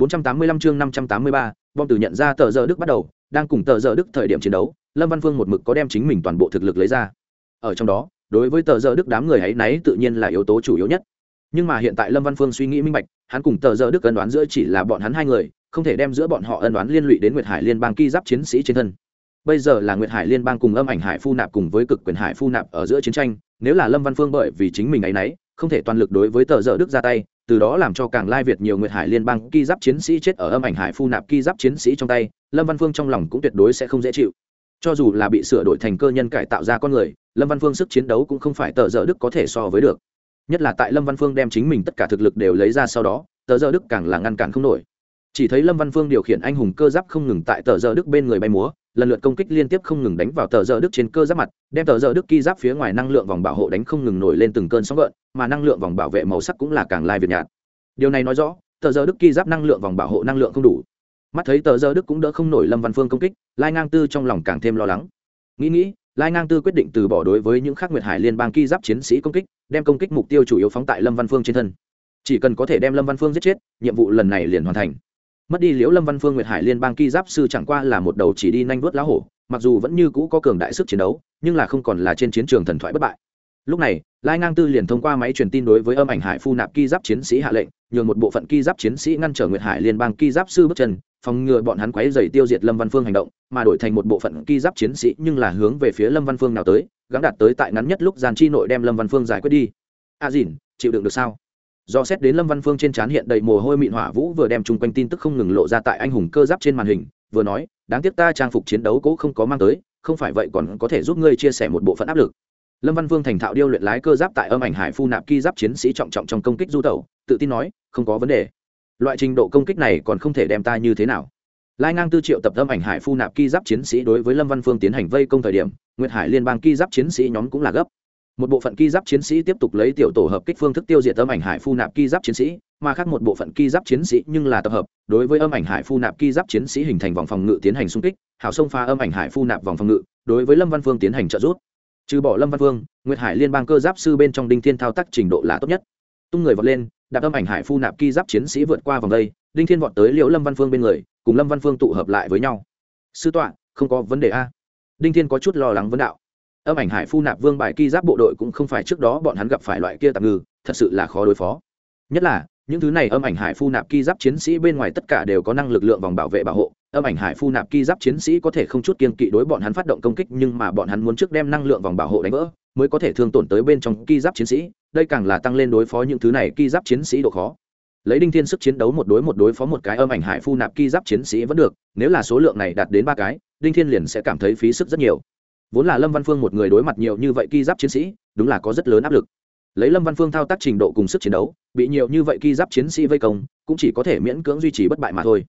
485 chương 583, bom từ nhận ra tờ giờ Đức bắt đầu, đang cùng tờ giờ Đức thời điểm chiến đấu, Lâm Văn Phương một mực có đem chính mình toàn bộ thực lực lấy ra. Ở trong đó, đối với tờ giờ Đức đám người ấy nấy tự nhiên là yếu tố chủ yếu nhất. Nhưng mà hiện tại Lâm Văn Phương suy nghĩ minh bạch, hắn cùng tờ giờ Đức ân đoán giữa chỉ là bọn hắn hai người, không thể đem giữa bọn họ ân đoán liên lụy đến Nguyệt Hải Liên bang kỳ giáp chiến sĩ trên thân. Bây giờ là Nguyệt Hải Liên bang cùng Âm Ảnh Hải Phu Nạp cùng với Cực Quyền Hải Phu Nạp ở giữa chiến tranh, nếu là Lâm Văn Phương bởi vì chính mình ấy nấy, không thể toàn lực đối với tờ giờ Đức ra tay, từ đó làm cho càng lai việt nhiều nguyệt hải liên bang ki giáp chiến sĩ chết ở âm ảnh hải phu nạp ki giáp chiến sĩ trong tay, lâm văn phương trong lòng cũng tuyệt đối sẽ không dễ chịu. Cho dù là bị sửa đổi thành cơ nhân cải tạo ra con người, lâm văn phương sức chiến đấu cũng không phải tờ dỡ đức có thể so với được. Nhất là tại lâm văn phương đem chính mình tất cả thực lực đều lấy ra sau đó, tờ dỡ đức càng là ngăn cản không nổi chỉ thấy lâm văn phương điều khiển anh hùng cơ giáp không ngừng tại tờ giờ đức bên người bay múa, lần lượt công kích liên tiếp không ngừng đánh vào tờ giờ đức trên cơ giáp mặt, đem tờ giờ đức ki giáp phía ngoài năng lượng vòng bảo hộ đánh không ngừng nổi lên từng cơn sóng gợn, mà năng lượng vòng bảo vệ màu sắc cũng là càng lai việt nhạt. Điều này nói rõ, tờ giờ đức ki giáp năng lượng vòng bảo hộ năng lượng không đủ. Mắt thấy tờ giờ đức cũng đỡ không nổi lâm văn phương công kích, lai ngang tư trong lòng càng thêm lo lắng. Nghĩ nghĩ, lai ngang tư quyết định từ bỏ đối với những khác nguyệt hải liên bang ki giáp chiến sĩ công kích, đem công kích mục tiêu chủ yếu phóng tại lâm văn phương trên thân. Chỉ cần có thể đem lâm văn phương giết chết, nhiệm vụ lần này liền hoàn thành mất đi liễu lâm văn phương nguyệt hải liên bang ki giáp sư chẳng qua là một đầu chỉ đi nhanh vớt lá hổ, mặc dù vẫn như cũ có cường đại sức chiến đấu, nhưng là không còn là trên chiến trường thần thoại bất bại. Lúc này, lai ngang tư liền thông qua máy truyền tin đối với âm ảnh hải phu nạp ki giáp chiến sĩ hạ lệnh, nhường một bộ phận ki giáp chiến sĩ ngăn trở nguyệt hải liên bang ki giáp sư bước chân, phòng ngừa bọn hắn quấy dày tiêu diệt lâm văn phương hành động, mà đổi thành một bộ phận ki giáp chiến sĩ nhưng là hướng về phía lâm văn phương nào tới gắn đạt tới tại ngắn nhất lúc gian chi nội đem lâm văn phương giải quyết đi. A à dìn, chịu đựng được sao? Do xét đến lâm văn phương trên trán hiện đầy mồ hôi mịn hỏa vũ vừa đem chung quanh tin tức không ngừng lộ ra tại anh hùng cơ giáp trên màn hình, vừa nói, đáng tiếc ta trang phục chiến đấu cố không có mang tới, không phải vậy còn có thể giúp ngươi chia sẻ một bộ phận áp lực. Lâm văn vương thành thạo điêu luyện lái cơ giáp tại âm ảnh hải phu nạp ki giáp chiến sĩ trọng trọng trong công kích du tẩu, tự tin nói, không có vấn đề. Loại trình độ công kích này còn không thể đem ta như thế nào. Lai ngang tư triệu tập âm ảnh hải phu nạp ki giáp chiến sĩ đối với lâm văn phương tiến hành vây công thời điểm, nguyệt hải liên bang ki giáp chiến sĩ nhóm cũng là gấp một bộ phận ki giáp chiến sĩ tiếp tục lấy tiểu tổ hợp kích phương thức tiêu diệt âm ảnh hải phu nạp ki giáp chiến sĩ, mà khác một bộ phận ki giáp chiến sĩ nhưng là tập hợp, đối với âm ảnh hải phu nạp ki giáp chiến sĩ hình thành vòng phòng ngự tiến hành xung kích, hảo sông pha âm ảnh hải phu nạp vòng phòng ngự, đối với lâm văn phương tiến hành trợ giúp. Trừ bỏ lâm văn vương nguyệt hải liên bang cơ giáp sư bên trong đinh thiên thao tác trình độ là tốt nhất. Tung người vọt lên, đạp âm ảnh hải phu nạp ki giáp chiến sĩ vượt qua vòng đây, đinh thiên vọt tới liễu lâm văn phương bên người, cùng lâm văn phương tụ hợp lại với nhau. Sư tọa, không có vấn đề a. Đinh thiên có chút lo lắng vấn đạo âm ảnh hải phu nạp vương bài ki giáp bộ đội cũng không phải trước đó bọn hắn gặp phải loại kia tạm ngư, thật sự là khó đối phó. Nhất là, những thứ này âm ảnh hải phu nạp ki giáp chiến sĩ bên ngoài tất cả đều có năng lực lượng vòng bảo vệ bảo hộ. Âm ảnh hải phu nạp ki giáp chiến sĩ có thể không chút kiên kỵ đối bọn hắn phát động công kích, nhưng mà bọn hắn muốn trước đem năng lượng vòng bảo hộ đánh vỡ, mới có thể thương tổn tới bên trong ki giáp chiến sĩ. Đây càng là tăng lên đối phó những thứ này ki giáp chiến sĩ độ khó. Lấy đinh thiên sức chiến đấu một đối một đối phó một cái âm ảnh hải phu nạp ki giáp chiến sĩ vẫn được, nếu là số lượng này đạt đến ba cái, đinh thiên liền sẽ cảm thấy phí sức rất nhiều vốn là lâm văn phương một người đối mặt nhiều như vậy ki giáp chiến sĩ, đúng là có rất lớn áp lực. Lấy lâm văn phương thao tác trình độ cùng sức chiến đấu, bị nhiều như vậy ki giáp chiến sĩ vây công, cũng chỉ có thể miễn cưỡng duy trì bất bại mà thôi.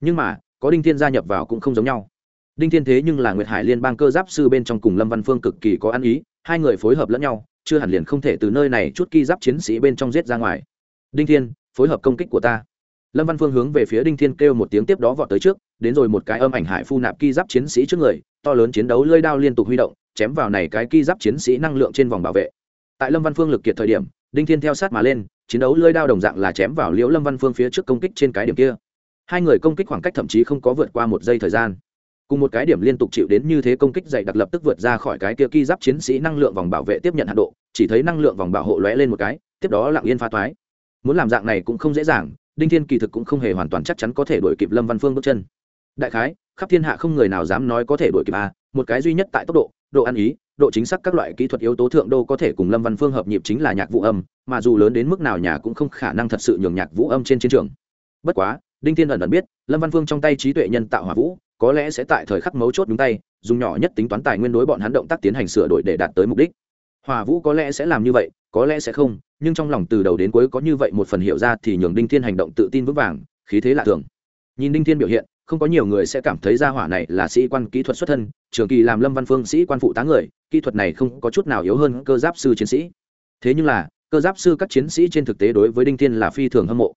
Nhưng mà, có đinh thiên gia nhập vào cũng không giống nhau. Đinh thiên thế nhưng là nguyệt hải liên bang cơ giáp sư bên trong cùng lâm văn phương cực kỳ có ăn ý, hai người phối hợp lẫn nhau, chưa hẳn liền không thể từ nơi này chút ki giáp chiến sĩ bên trong giết ra ngoài. Đinh thiên, phối hợp công kích của ta lâm văn phương hướng về phía đinh thiên kêu một tiếng tiếp đó vọt tới trước, đến rồi một cái âm ảnh hải phu nạp ki giáp chiến sĩ trước người, to lớn chiến đấu lơi đao liên tục huy động, chém vào này cái ki giáp chiến sĩ năng lượng trên vòng bảo vệ. Tại lâm văn phương lực kiệt thời điểm, đinh thiên theo sát mà lên, chiến đấu lơi đao đồng dạng là chém vào liễu lâm văn phương phía trước công kích trên cái điểm kia. Hai người công kích khoảng cách thậm chí không có vượt qua một giây thời gian. Cùng một cái điểm liên tục chịu đến như thế công kích dày đặc lập tức vượt ra khỏi cái kia ki giáp chiến sĩ năng lượng vòng bảo vệ tiếp nhận hạ độ, chỉ thấy năng lượng vòng bảo hộ lóe lên một cái, tiếp đó lặng yên phá toái muốn làm dạng này cũng không dễ dàng đinh thiên kỳ thực cũng không hề hoàn toàn chắc chắn có thể đuổi kịp lâm văn phương bước chân đại khái khắp thiên hạ không người nào dám nói có thể đuổi kịp a một cái duy nhất tại tốc độ độ ăn ý độ chính xác các loại kỹ thuật yếu tố thượng đô có thể cùng lâm văn phương hợp nhịp chính là nhạc vũ âm mà dù lớn đến mức nào nhà cũng không khả năng thật sự nhường nhạc vũ âm trên chiến trường bất quá đinh thiên ẩn ẩn biết lâm văn phương trong tay trí tuệ nhân tạo hỏa vũ có lẽ sẽ tại thời khắc mấu chốt đúng tay dùng nhỏ nhất tính toán tài nguyên đối bọn hắn động tác tiến hành sửa đổi để đạt tới mục đích hỏa vũ có lẽ sẽ làm như vậy có lẽ sẽ không nhưng trong lòng từ đầu đến cuối có như vậy một phần hiểu ra thì nhường đinh thiên hành động tự tin vững vàng, khí thế lạ thường. Nhìn đinh thiên biểu hiện, không có nhiều người sẽ cảm thấy ra hỏa này là sĩ quan kỹ thuật xuất thân, trường kỳ làm lâm văn phương sĩ quan phụ tá người, kỹ thuật này không có chút nào yếu hơn cơ giáp sư chiến sĩ. Thế nhưng là, cơ giáp sư các chiến sĩ trên thực tế đối với đinh thiên là phi thường hâm mộ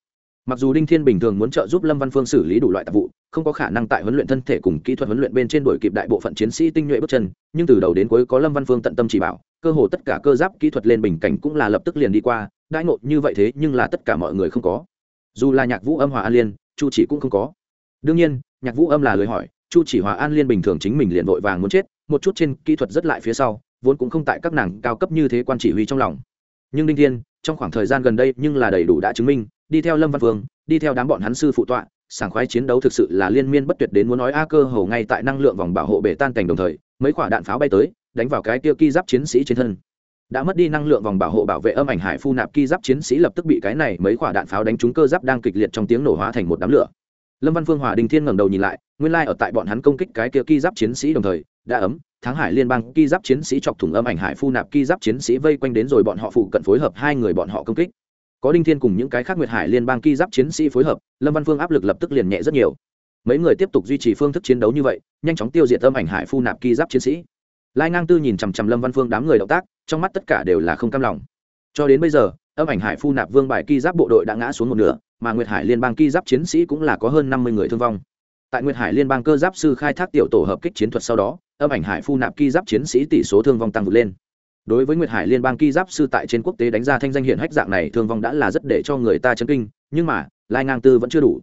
mặc dù đinh thiên bình thường muốn trợ giúp lâm văn phương xử lý đủ loại tạp vụ, không có khả năng tại huấn luyện thân thể cùng kỹ thuật huấn luyện bên trên đổi kịp đại bộ phận chiến sĩ tinh nhuệ bước chân, nhưng từ đầu đến cuối có lâm văn phương tận tâm chỉ bảo, cơ hồ tất cả cơ giáp kỹ thuật lên bình cảnh cũng là lập tức liền đi qua, đãi ngộ như vậy thế nhưng là tất cả mọi người không có. Dù là nhạc vũ âm hòa an liên, chu chỉ cũng không có. Đương nhiên, nhạc vũ âm là lời hỏi, chu chỉ hòa an liên bình thường chính mình liền vội vàng muốn chết, một chút trên kỹ thuật rất lại phía sau, vốn cũng không tại các nàng cao cấp như thế quan chỉ huy trong lòng. Nhưng đinh thiên, trong khoảng thời gian gần đây nhưng là đầy đủ đã chứng minh đi theo lâm văn Vương, đi theo đám bọn hắn sư phụ tọa sảng khoái chiến đấu thực sự là liên miên bất tuyệt đến muốn nói a cơ hồ ngay tại năng lượng vòng bảo hộ bể tan cảnh đồng thời mấy quả đạn pháo bay tới đánh vào cái kia ki giáp chiến sĩ trên thân. Đã mất đi năng lượng vòng bảo hộ bảo vệ âm ảnh hải phu nạp ki giáp chiến sĩ lập tức bị cái này mấy quả đạn pháo đánh trúng cơ giáp đang kịch liệt trong tiếng nổ hóa thành một đám lửa. Lâm văn phương hòa đình thiên ngẩng đầu nhìn lại nguyên lai ở tại bọn hắn công kích cái kia ki giáp chiến sĩ đồng thời đã ấm tháng hải liên bang ki giáp chiến sĩ chọc thủng âm ảnh hải phu nạp ki giáp chiến sĩ vây quanh đến rồi bọn họ phụ cận phối hợp hai người bọn họ công kích có đinh thiên cùng những cái khác nguyệt hải liên bang ki giáp chiến sĩ phối hợp, lâm văn phương áp lực lập tức liền nhẹ rất nhiều. Mấy người tiếp tục duy trì phương thức chiến đấu như vậy, nhanh chóng tiêu diệt âm ảnh hải phu nạp ki giáp chiến sĩ. Lai ngang tư nhìn chằm chằm lâm văn phương đám người động tác, trong mắt tất cả đều là không cam lòng. Cho đến bây giờ, âm ảnh hải phu nạp vương bài ki giáp bộ đội đã ngã xuống một nửa, mà nguyệt hải liên bang ki giáp chiến sĩ cũng là có hơn năm mươi người thương vong. Tại nguyệt hải liên bang cơ giáp sư khai thác tiểu tổ hợp kích chiến thuật sau đó, âm ảnh hải phu nạp ki giáp chiến sĩ tỷ số thương vong tăng vượt lên đối với nguyệt hải liên bang ki giáp sư tại trên quốc tế đánh ra thanh danh hiện hách dạng này, thương vong đã là rất để cho người ta chấn kinh, nhưng mà, lai ngang tư vẫn chưa đủ.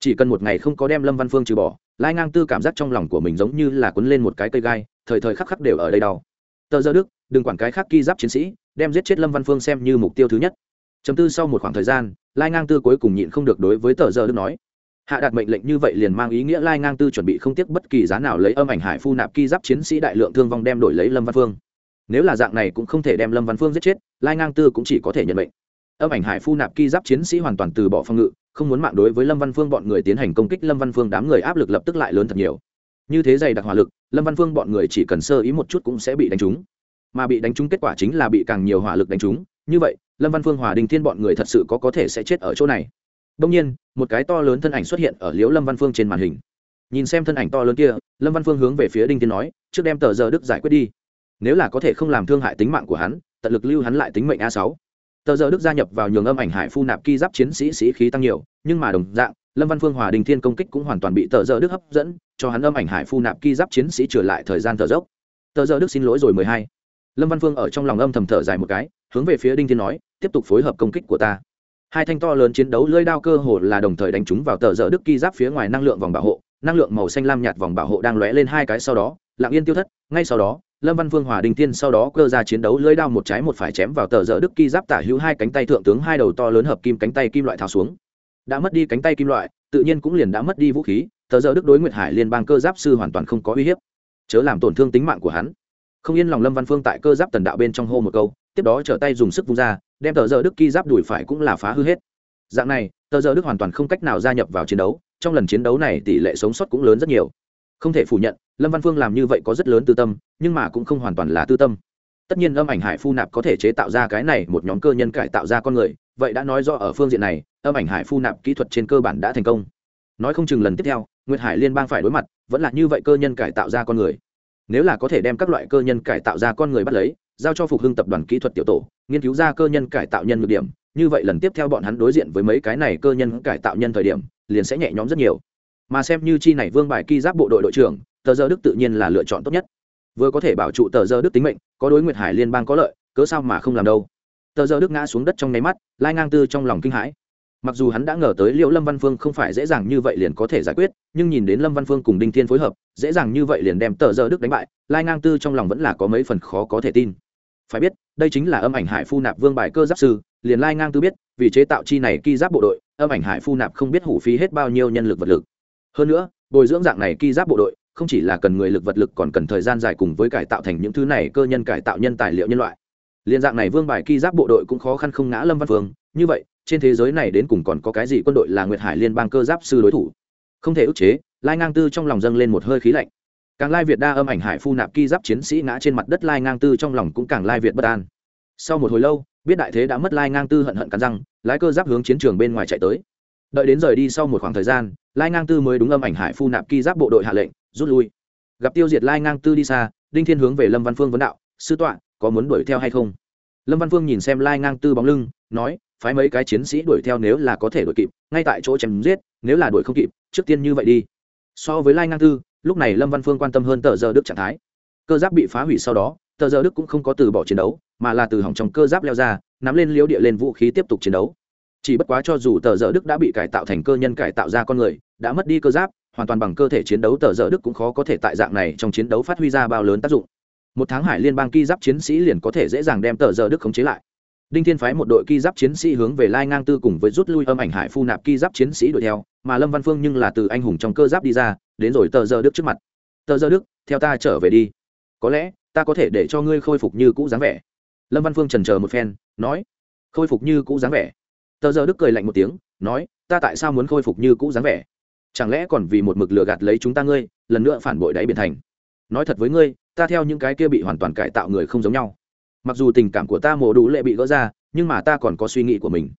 Chỉ cần một ngày không có đem lâm văn phương trừ bỏ, lai ngang tư cảm giác trong lòng của mình giống như là quấn lên một cái cây gai, thời thời khắc khắc đều ở đây đau. Tờ giờ đức, đừng quản cái khác ki giáp chiến sĩ, đem giết chết lâm văn phương xem như mục tiêu thứ nhất. Chấm tư sau một khoảng thời gian, lai ngang tư cuối cùng nhịn không được đối với tờ giờ đức nói. Hạ đạt mệnh lệnh như vậy liền mang ý nghĩa lai ngang tư chuẩn bị không tiếc bất kỳ giá nào lấy âm ảnh hải phu nạp ki giáp chiến sĩ đại lượng thương vong đem đổi lấy lâm văn phương nếu là dạng này cũng không thể đem lâm văn phương giết chết, lai ngang tư cũng chỉ có thể nhận mệnh. Âm ảnh hải phu nạp ki giáp chiến sĩ hoàn toàn từ bỏ phòng ngự, không muốn mạng đối với lâm văn phương bọn người tiến hành công kích, lâm văn phương đám người áp lực lập tức lại lớn thật nhiều. Như thế dày đặc hỏa lực, lâm văn phương bọn người chỉ cần sơ ý một chút cũng sẽ bị đánh trúng. Mà bị đánh trúng kết quả chính là bị càng nhiều hỏa lực đánh trúng. Như vậy, lâm văn phương, hòa đình thiên bọn người thật sự có có thể sẽ chết ở chỗ này. Đông nhiên, một cái to lớn thân ảnh xuất hiện ở liễu lâm văn phương trên màn hình. Nhìn xem thân ảnh to lớn kia, lâm văn phương hướng về phía đinh thiên nói, trước đem tờ giờ đức giải quyết đi nếu là có thể không làm thương hại tính mạng của hắn, tận lực lưu hắn lại tính mệnh a sáu. Tờ giờ đức gia nhập vào nhường âm ảnh hải phu nạp ki giáp chiến sĩ sĩ khí tăng nhiều, nhưng mà đồng dạng, lâm văn phương hòa đình thiên công kích cũng hoàn toàn bị tờ giờ đức hấp dẫn, cho hắn âm ảnh hải phu nạp ki giáp chiến sĩ trở lại thời gian thở dốc. Tờ giờ đức xin lỗi rồi mười hai. Lâm văn phương ở trong lòng âm thầm thở dài một cái, hướng về phía đinh thiên nói, tiếp tục phối hợp công kích của ta. Hai thanh to lớn chiến đấu lưỡi đao cơ hồ là đồng thời đánh trúng vào tờ giờ đức ki giáp phía ngoài năng lượng vòng bảo hộ, năng lượng màu xanh lam nhạt vòng bảo hộ đang lóe lên hai cái sau đó, lặng yên tiêu thất, ngay sau đó lâm văn vương hòa đình tiên sau đó cơ ra chiến đấu lưỡi đao một trái một phải chém vào tờ dỡ đức ki giáp tả hữu hai cánh tay thượng tướng hai đầu to lớn hợp kim cánh tay kim loại tháo xuống. Đã mất đi cánh tay kim loại, tự nhiên cũng liền đã mất đi vũ khí, tờ dỡ đức đối nguyệt hải liên bang cơ giáp sư hoàn toàn không có uy hiếp. Chớ làm tổn thương tính mạng của hắn. Không yên lòng lâm văn phương tại cơ giáp tần đạo bên trong hô một câu, tiếp đó trở tay dùng sức vung ra, đem tờ giờ đức ki giáp đùi phải cũng là phá hư hết. Dạng này, tờ giờ đức hoàn toàn không cách nào gia nhập vào chiến đấu, trong lần chiến đấu này tỷ lệ sống sót cũng lớn rất nhiều. Không thể phủ nhận lâm văn phương làm như vậy có rất lớn tư tâm, nhưng mà cũng không hoàn toàn là tư tâm. Tất nhiên âm ảnh hải phu nạp có thể chế tạo ra cái này một nhóm cơ nhân cải tạo ra con người, vậy đã nói rõ ở phương diện này, âm ảnh hải phu nạp kỹ thuật trên cơ bản đã thành công. Nói không chừng lần tiếp theo, nguyệt hải liên bang phải đối mặt, vẫn là như vậy cơ nhân cải tạo ra con người. Nếu là có thể đem các loại cơ nhân cải tạo ra con người bắt lấy, giao cho phục hưng tập đoàn kỹ thuật tiểu tổ, nghiên cứu ra cơ nhân cải tạo nhân ngược điểm, như vậy lần tiếp theo bọn hắn đối diện với mấy cái này cơ nhân cải tạo nhân thời điểm, liền sẽ nhẹ nhõm rất nhiều. Mà xem như chi này vương bài ki giáp bộ đội đội trưởng tờ giờ đức tự nhiên là lựa chọn tốt nhất. Vừa có thể bảo trụ tờ giờ đức tính mệnh, có đối nguyệt hải liên bang có lợi, cớ sao mà không làm đâu? Tờ giờ đức ngã xuống đất trong nháy mắt, lai ngang tư trong lòng kinh hãi. Mặc dù hắn đã ngờ tới liệu lâm văn phương không phải dễ dàng như vậy liền có thể giải quyết, nhưng nhìn đến lâm văn phương cùng đinh thiên phối hợp, dễ dàng như vậy liền đem tờ giờ đức đánh bại, lai ngang tư trong lòng vẫn là có mấy phần khó có thể tin. Phải biết, đây chính là âm ảnh hải phu nạp vương bài cơ giáp sư, liền lai ngang tư biết, vì chế tạo chi này ki giáp bộ đội, âm ảnh hải phu nạp không biết hủ phí hết bao nhiêu nhân lực vật lực. Hơn nữa, bồi dưỡng dạng này ki giáp bộ đội không chỉ là cần người lực vật lực còn cần thời gian dài cùng với cải tạo thành những thứ này cơ nhân cải tạo nhân tài liệu nhân loại. Liên dạng này vương bài ki giáp bộ đội cũng khó khăn không ngã lâm văn phương. Như vậy, trên thế giới này đến cùng còn có cái gì quân đội là nguyệt hải liên bang cơ giáp sư đối thủ? Không thể ức chế, lai ngang tư trong lòng dâng lên một hơi khí lạnh. Càng lai việt đa âm ảnh hải phu nạp ki giáp chiến sĩ ngã trên mặt đất lai ngang tư trong lòng cũng càng lai việt bất an. Sau một hồi lâu, biết đại thế đã mất lai ngang tư hận hận cắn răng, lái cơ giáp hướng chiến trường bên ngoài chạy tới. Đợi đến rời đi sau một khoảng thời gian, lai ngang tư mới đúng âm ảnh hải phu nạp ki giáp bộ đội hạ lệnh rút lui. Gặp tiêu diệt lai ngang tư đi xa, đinh thiên hướng về lâm văn phương vấn đạo, sư tọa, có muốn đuổi theo hay không? Lâm văn phương nhìn xem lai ngang tư bóng lưng, nói, phái mấy cái chiến sĩ đuổi theo nếu là có thể đuổi kịp, ngay tại chỗ chém giết, nếu là đuổi không kịp, trước tiên như vậy đi. So với lai ngang tư, lúc này lâm văn phương quan tâm hơn tờ giờ đức trạng thái. Cơ giáp bị phá hủy sau đó, tờ giờ đức cũng không có từ bỏ chiến đấu, mà là từ hỏng trong cơ giáp leo ra, nắm lên liễu địa lên vũ khí tiếp tục chiến đấu. Chỉ bất quá cho dù tờ giờ đức đã bị cải tạo thành cơ nhân cải tạo ra con người, đã mất đi cơ giáp hoàn toàn bằng cơ thể chiến đấu tờ dở đức cũng khó có thể tại dạng này trong chiến đấu phát huy ra bao lớn tác dụng. Một tháng hải liên bang ki giáp chiến sĩ liền có thể dễ dàng đem tờ dở đức khống chế lại. Đinh thiên phái một đội ki giáp chiến sĩ hướng về lai ngang tư cùng với rút lui âm ảnh hải phu nạp ki giáp chiến sĩ đuổi theo, mà lâm văn phương nhưng là từ anh hùng trong cơ giáp đi ra, đến rồi tờ Dơ đức trước mặt. Tờ Dơ đức, theo ta trở về đi. Có lẽ, ta có thể để cho ngươi khôi phục như cũ dáng vẻ. Lâm văn phương trần chờ một phen, nói, khôi phục như cũ dáng vẻ. Tờ Dơ đức cười lạnh một tiếng, nói, ta tại sao muốn khôi phục như cũ dáng vẻ? Chẳng lẽ còn vì một mực lừa gạt lấy chúng ta ngươi, lần nữa phản bội đáy biển thành? Nói thật với ngươi, ta theo những cái kia bị hoàn toàn cải tạo người không giống nhau. Mặc dù tình cảm của ta mổ đủ lệ bị gỡ ra, nhưng mà ta còn có suy nghĩ của mình.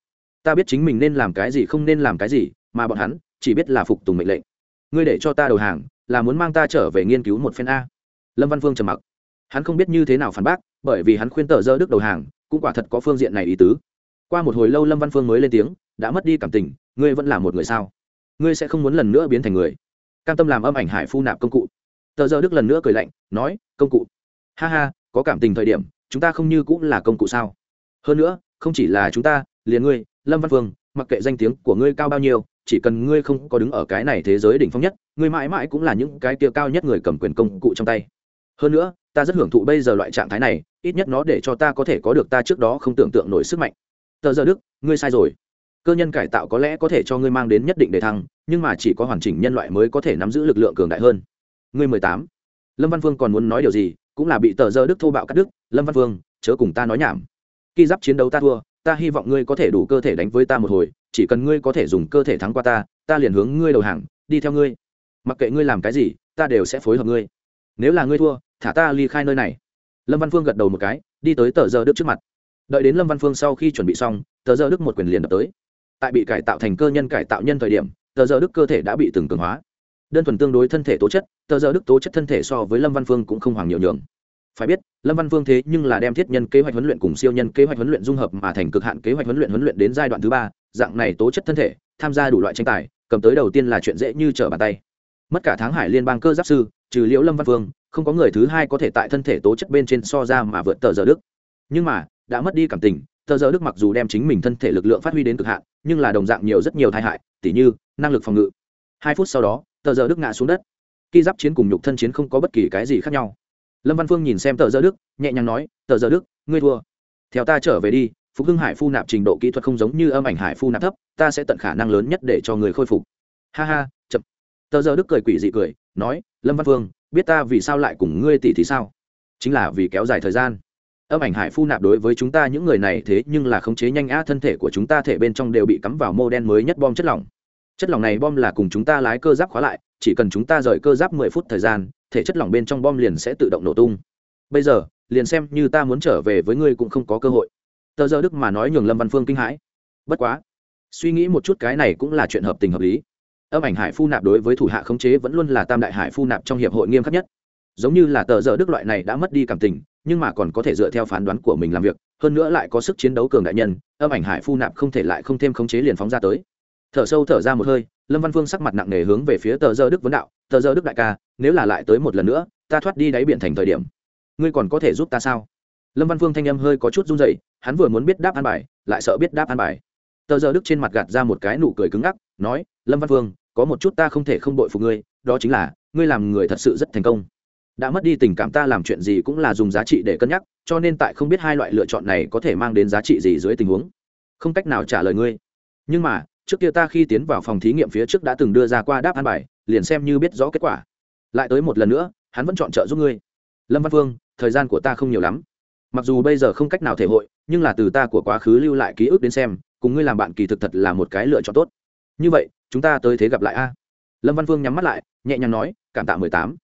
Ta biết chính mình nên làm cái gì không nên làm cái gì, mà bọn hắn chỉ biết là phục tùng mệnh lệnh. Ngươi để cho ta đầu hàng, là muốn mang ta trở về nghiên cứu một phen a. Lâm văn phương trầm mặc. Hắn không biết như thế nào phản bác, bởi vì hắn khuyên tờ dơ đức đầu hàng, cũng quả thật có phương diện này ý tứ. Qua một hồi lâu lâm văn phương mới lên tiếng, đã mất đi cảm tình, ngươi vẫn là một người sao? Ngươi sẽ không muốn lần nữa biến thành người. Cam tâm làm âm ảnh hải phu nạp công cụ. Tờ giờ đức lần nữa cười lạnh, nói, công cụ. Ha ha, có cảm tình thời điểm, chúng ta không như cũng là công cụ sao? Hơn nữa, không chỉ là chúng ta, liền ngươi, lâm văn phương, mặc kệ danh tiếng của ngươi cao bao nhiêu, chỉ cần ngươi không có đứng ở cái này thế giới đỉnh phong nhất, ngươi mãi mãi cũng là những cái kia cao nhất người cầm quyền công cụ trong tay. Hơn nữa, ta rất hưởng thụ bây giờ loại trạng thái này, ít nhất nó để cho ta có thể có được ta trước đó không tưởng tượng nổi sức mạnh. Tờ giờ đức, ngươi sai rồi cơ nhân cải tạo có lẽ có thể cho ngươi mang đến nhất định đề thăng, nhưng mà chỉ có hoàn chỉnh nhân loại mới có thể nắm giữ lực lượng cường đại hơn. Ngươi mười tám, lâm văn phương còn muốn nói điều gì, cũng là bị tờ rơ đức thô bạo cắt đức lâm văn phương, chớ cùng ta nói nhảm. Khi giáp chiến đấu ta thua, ta hy vọng ngươi có thể đủ cơ thể đánh với ta một hồi, chỉ cần ngươi có thể dùng cơ thể thắng qua ta ta liền hướng ngươi đầu hàng, đi theo ngươi. Mặc kệ ngươi làm cái gì, ta đều sẽ phối hợp ngươi. Nếu là ngươi thua, thả ta ly khai nơi này. Lâm văn phương gật đầu một cái, đi tới tờ rơ đức trước mặt. Đợi đến lâm văn phương sau khi chuẩn bị xong, tờ rơ đức một quyền liền đập tới tại bị cải tạo thành cơ nhân cải tạo nhân thời điểm, tờ giờ đức cơ thể đã bị từng cường hóa. Đơn thuần tương đối thân thể tố chất, tờ giờ đức tố chất thân thể so với lâm văn phương cũng không hoàng nhiều nhường. Phải biết, lâm văn phương thế nhưng là đem thiết nhân kế hoạch huấn luyện cùng siêu nhân kế hoạch huấn luyện dung hợp mà thành cực hạn kế hoạch huấn luyện huấn luyện đến giai đoạn thứ ba, dạng này tố chất thân thể, tham gia đủ loại tranh tài, cầm tới đầu tiên là chuyện dễ như trở bàn tay. Mất cả tháng hải liên bang cơ giáp sư, trừ liễu lâm văn phương, không có người thứ hai có thể tại thân thể tố chất bên trên so ra mà vượt tờ giờ đức. Nhưng mà đã mất đi cảm tình, tờ giờ đức mặc dù đem chính mình thân thể lực lượng phát huy đến cực hạn, nhưng là đồng dạng nhiều rất nhiều tai hại, tỉ như, năng lực phòng ngự. Hai phút sau đó, tờ giờ đức ngã xuống đất. Khi giáp chiến cùng nhục thân chiến không có bất kỳ cái gì khác nhau. Lâm văn phương nhìn xem tờ giờ đức, nhẹ nhàng nói, tờ giờ đức, ngươi thua. Theo ta trở về đi, phục hưng hải phu nạp trình độ kỹ thuật không giống như âm ảnh hải phu nạp thấp, ta sẽ tận khả năng lớn nhất để cho người khôi phục. Ha ha, chậm. Tờ giờ đức cười quỷ dị cười, nói, lâm văn phương, biết ta vì sao lại cùng ngươi tỷ thì sao? Chính là vì kéo dài thời gian âm ảnh hải phu nạp đối với chúng ta những người này thế nhưng là khống chế nhanh á thân thể của chúng ta thể bên trong đều bị cắm vào mô đen mới nhất bom chất lỏng. Chất lỏng này bom là cùng chúng ta lái cơ giáp khóa lại, chỉ cần chúng ta rời cơ giáp mười phút thời gian, thể chất lỏng bên trong bom liền sẽ tự động nổ tung. Bây giờ, liền xem như ta muốn trở về với ngươi cũng không có cơ hội. Tờ giờ đức mà nói nhường lâm văn phương kinh hãi. Bất quá, suy nghĩ một chút cái này cũng là chuyện hợp tình hợp lý. Âm ảnh hải phu nạp đối với thủ hạ khống chế vẫn luôn là tam đại hải phu nạp trong hiệp hội nghiêm khắc nhất. Giống như là tờ giờ đức loại này đã mất đi cảm tình nhưng mà còn có thể dựa theo phán đoán của mình làm việc, hơn nữa lại có sức chiến đấu cường đại nhân, âm ảnh hải phu nạp không thể lại không thêm khống chế liền phóng ra tới. Thở sâu thở ra một hơi, lâm văn phương sắc mặt nặng nề hướng về phía tờ Dơ đức vấn đạo, tờ Dơ đức đại ca, nếu là lại tới một lần nữa, ta thoát đi đáy biển thành thời điểm, ngươi còn có thể giúp ta sao? Lâm văn phương thanh âm hơi có chút run dậy hắn vừa muốn biết đáp an bài, lại sợ biết đáp an bài. Tờ giờ đức trên mặt gạt ra một cái nụ cười cứng ngắc, nói, lâm văn phương, có một chút ta không thể không đội phục ngươi, đó chính là, ngươi làm người thật sự rất thành công đã mất đi tình cảm ta làm chuyện gì cũng là dùng giá trị để cân nhắc, cho nên tại không biết hai loại lựa chọn này có thể mang đến giá trị gì dưới tình huống. Không cách nào trả lời ngươi. Nhưng mà, trước kia ta khi tiến vào phòng thí nghiệm phía trước đã từng đưa ra qua đáp an bài, liền xem như biết rõ kết quả. Lại tới một lần nữa, hắn vẫn chọn trợ giúp ngươi. Lâm văn phương, thời gian của ta không nhiều lắm. Mặc dù bây giờ không cách nào thể hội, nhưng là từ ta của quá khứ lưu lại ký ức đến xem, cùng ngươi làm bạn kỳ thực thật là một cái lựa chọn tốt. Như vậy, chúng ta tới thế gặp lại a. Lâm văn phương nhắm mắt lại, nhẹ nhàng nói, cảm tạ mười tám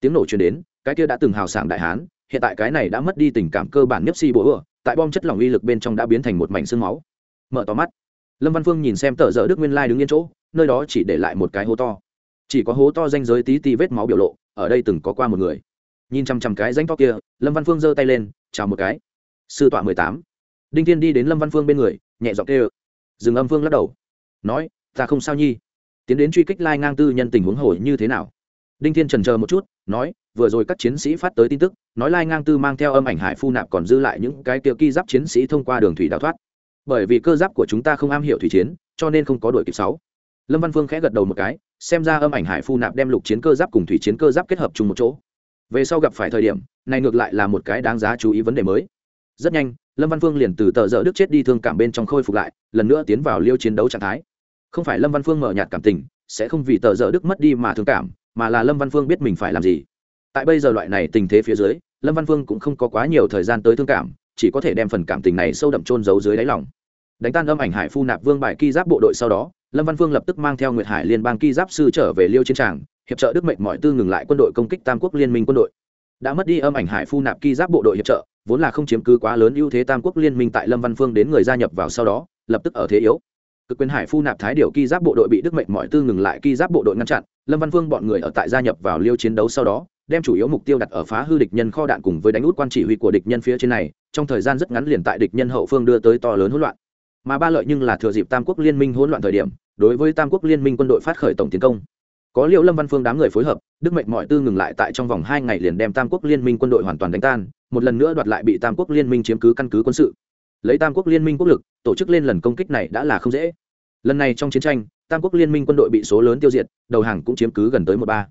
tiếng nổ truyền đến, cái kia đã từng hào sảng đại hán, hiện tại cái này đã mất đi tình cảm cơ bản nhất si bố ửa tại bom chất lỏng uy lực bên trong đã biến thành một mảnh xương máu. Mở to mắt. Lâm văn phương nhìn xem tờ dở đức nguyên lai đứng yên chỗ, nơi đó chỉ để lại một cái hố to. Chỉ có hố to danh giới tí tí vết máu biểu lộ, ở đây từng có qua một người. Nhìn chằm chằm cái danh to kia, lâm văn phương giơ tay lên, chào một cái. Sư tọa mười tám. Đinh thiên đi đến lâm văn phương bên người, nhẹ giọng kêu. Dừng âm phương lắc đầu. Nói, ta không sao nhi. Tiến đến truy kích lai ngang tư nhân tình huống hồi như thế nào? Đinh thiên trần chờ một chút, nói, vừa rồi các chiến sĩ phát tới tin tức, nói lai ngang tư mang theo âm ảnh hải phu nạp còn dư lại những cái tiêu ki giáp chiến sĩ thông qua đường thủy đào thoát. Bởi vì cơ giáp của chúng ta không am hiểu thủy chiến, cho nên không có đội kịp sáu. Lâm văn phương khẽ gật đầu một cái, xem ra âm ảnh hải phu nạp đem lục chiến cơ giáp cùng thủy chiến cơ giáp kết hợp chung một chỗ. Về sau gặp phải thời điểm, này ngược lại là một cái đáng giá chú ý vấn đề mới. Rất nhanh, lâm văn phương liền từ tờ dở đức chết đi thương cảm bên trong khôi phục lại, lần nữa tiến vào liêu chiến đấu trạng thái. Không phải lâm văn phương mở nhạt cảm tình, sẽ không vì tờ dở đức mất đi mà thương cảm mà là lâm văn phương biết mình phải làm gì. Tại bây giờ loại này tình thế phía dưới, lâm văn phương cũng không có quá nhiều thời gian tới thương cảm, chỉ có thể đem phần cảm tình này sâu đậm trôn giấu dưới đáy lòng. Đánh tan âm ảnh hải phu nạp vương bài ki giáp bộ đội sau đó, lâm văn phương lập tức mang theo nguyệt hải liên bang ki giáp sư trở về liêu chiến tràng, hiệp trợ đức mệnh mọi tư ngừng lại quân đội công kích tam quốc liên minh quân đội. Đã mất đi âm ảnh hải phu nạp ki giáp bộ đội hiệp trợ, vốn là không chiếm cứ quá lớn ưu thế tam quốc liên minh tại lâm văn phương đến người gia nhập vào sau đó, lập tức ở thế yếu cực quyền hải phu nạp thái điều ki giáp bộ đội bị đức mệnh mọi tư ngừng lại ki giáp bộ đội ngăn chặn, lâm văn Vương bọn người ở tại gia nhập vào liêu chiến đấu sau đó, đem chủ yếu mục tiêu đặt ở phá hư địch nhân kho đạn cùng với đánh út quan chỉ huy của địch nhân phía trên này, trong thời gian rất ngắn liền tại địch nhân hậu phương đưa tới to lớn hỗn loạn. Mà ba lợi nhưng là thừa dịp tam quốc liên minh hỗn loạn thời điểm, đối với tam quốc liên minh quân đội phát khởi tổng tiến công. Có liệu lâm văn phương đám người phối hợp, đức mệnh mọi tư ngừng lại tại trong vòng hai ngày liền đem tam quốc liên minh quân đội hoàn toàn đánh tan, một lần nữa đoạt lại bị tam quốc liên minh chiếm cứ căn cứ quân sự. Lấy tam quốc liên minh quốc lực, tổ chức lên lần công kích này đã là không dễ lần này trong chiến tranh tam quốc liên minh quân đội bị số lớn tiêu diệt đầu hàng cũng chiếm cứ gần tới một ba.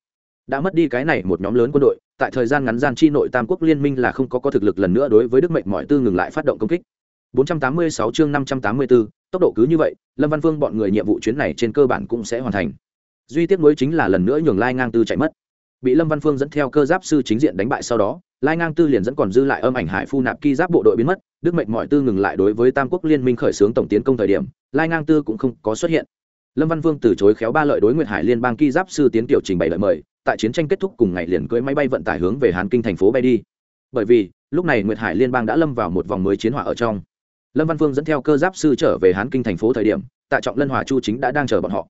Đã mất đi cái này một nhóm lớn quân đội tại thời gian ngắn gian chi nội tam quốc liên minh là không có có thực lực lần nữa đối với đức mệnh mọi tư ngừng lại phát động công kích. 486 chương 584, tốc độ cứ như vậy lâm văn Vương bọn người nhiệm vụ chuyến này trên cơ bản cũng sẽ hoàn thành. Duy tiếc nối chính là lần nữa nhường lai ngang tư chạy mất. Bị lâm văn phương dẫn theo cơ giáp sư chính diện đánh bại sau đó lai ngang tư liền dẫn còn dư lại âm ảnh hải phu nạp ki giáp bộ đội biến mất đức mệnh mọi tư ngừng lại đối với tam quốc liên minh khởi xướng tổng tiến công thời điểm, lai ngang tư cũng không có xuất hiện. Lâm văn vương từ chối khéo ba lợi đối nguyệt hải liên bang ki giáp sư tiến tiểu trình bày lợi mời, tại chiến tranh kết thúc cùng ngày liền cưỡi máy bay vận tải hướng về hàn kinh thành phố bay đi. Bởi vì, lúc này nguyệt hải liên bang đã lâm vào một vòng mới chiến hỏa ở trong. Lâm văn vương dẫn theo cơ giáp sư trở về hán kinh thành phố thời điểm tạ trọng lân hòa chu chính đã đang chờ bọn họ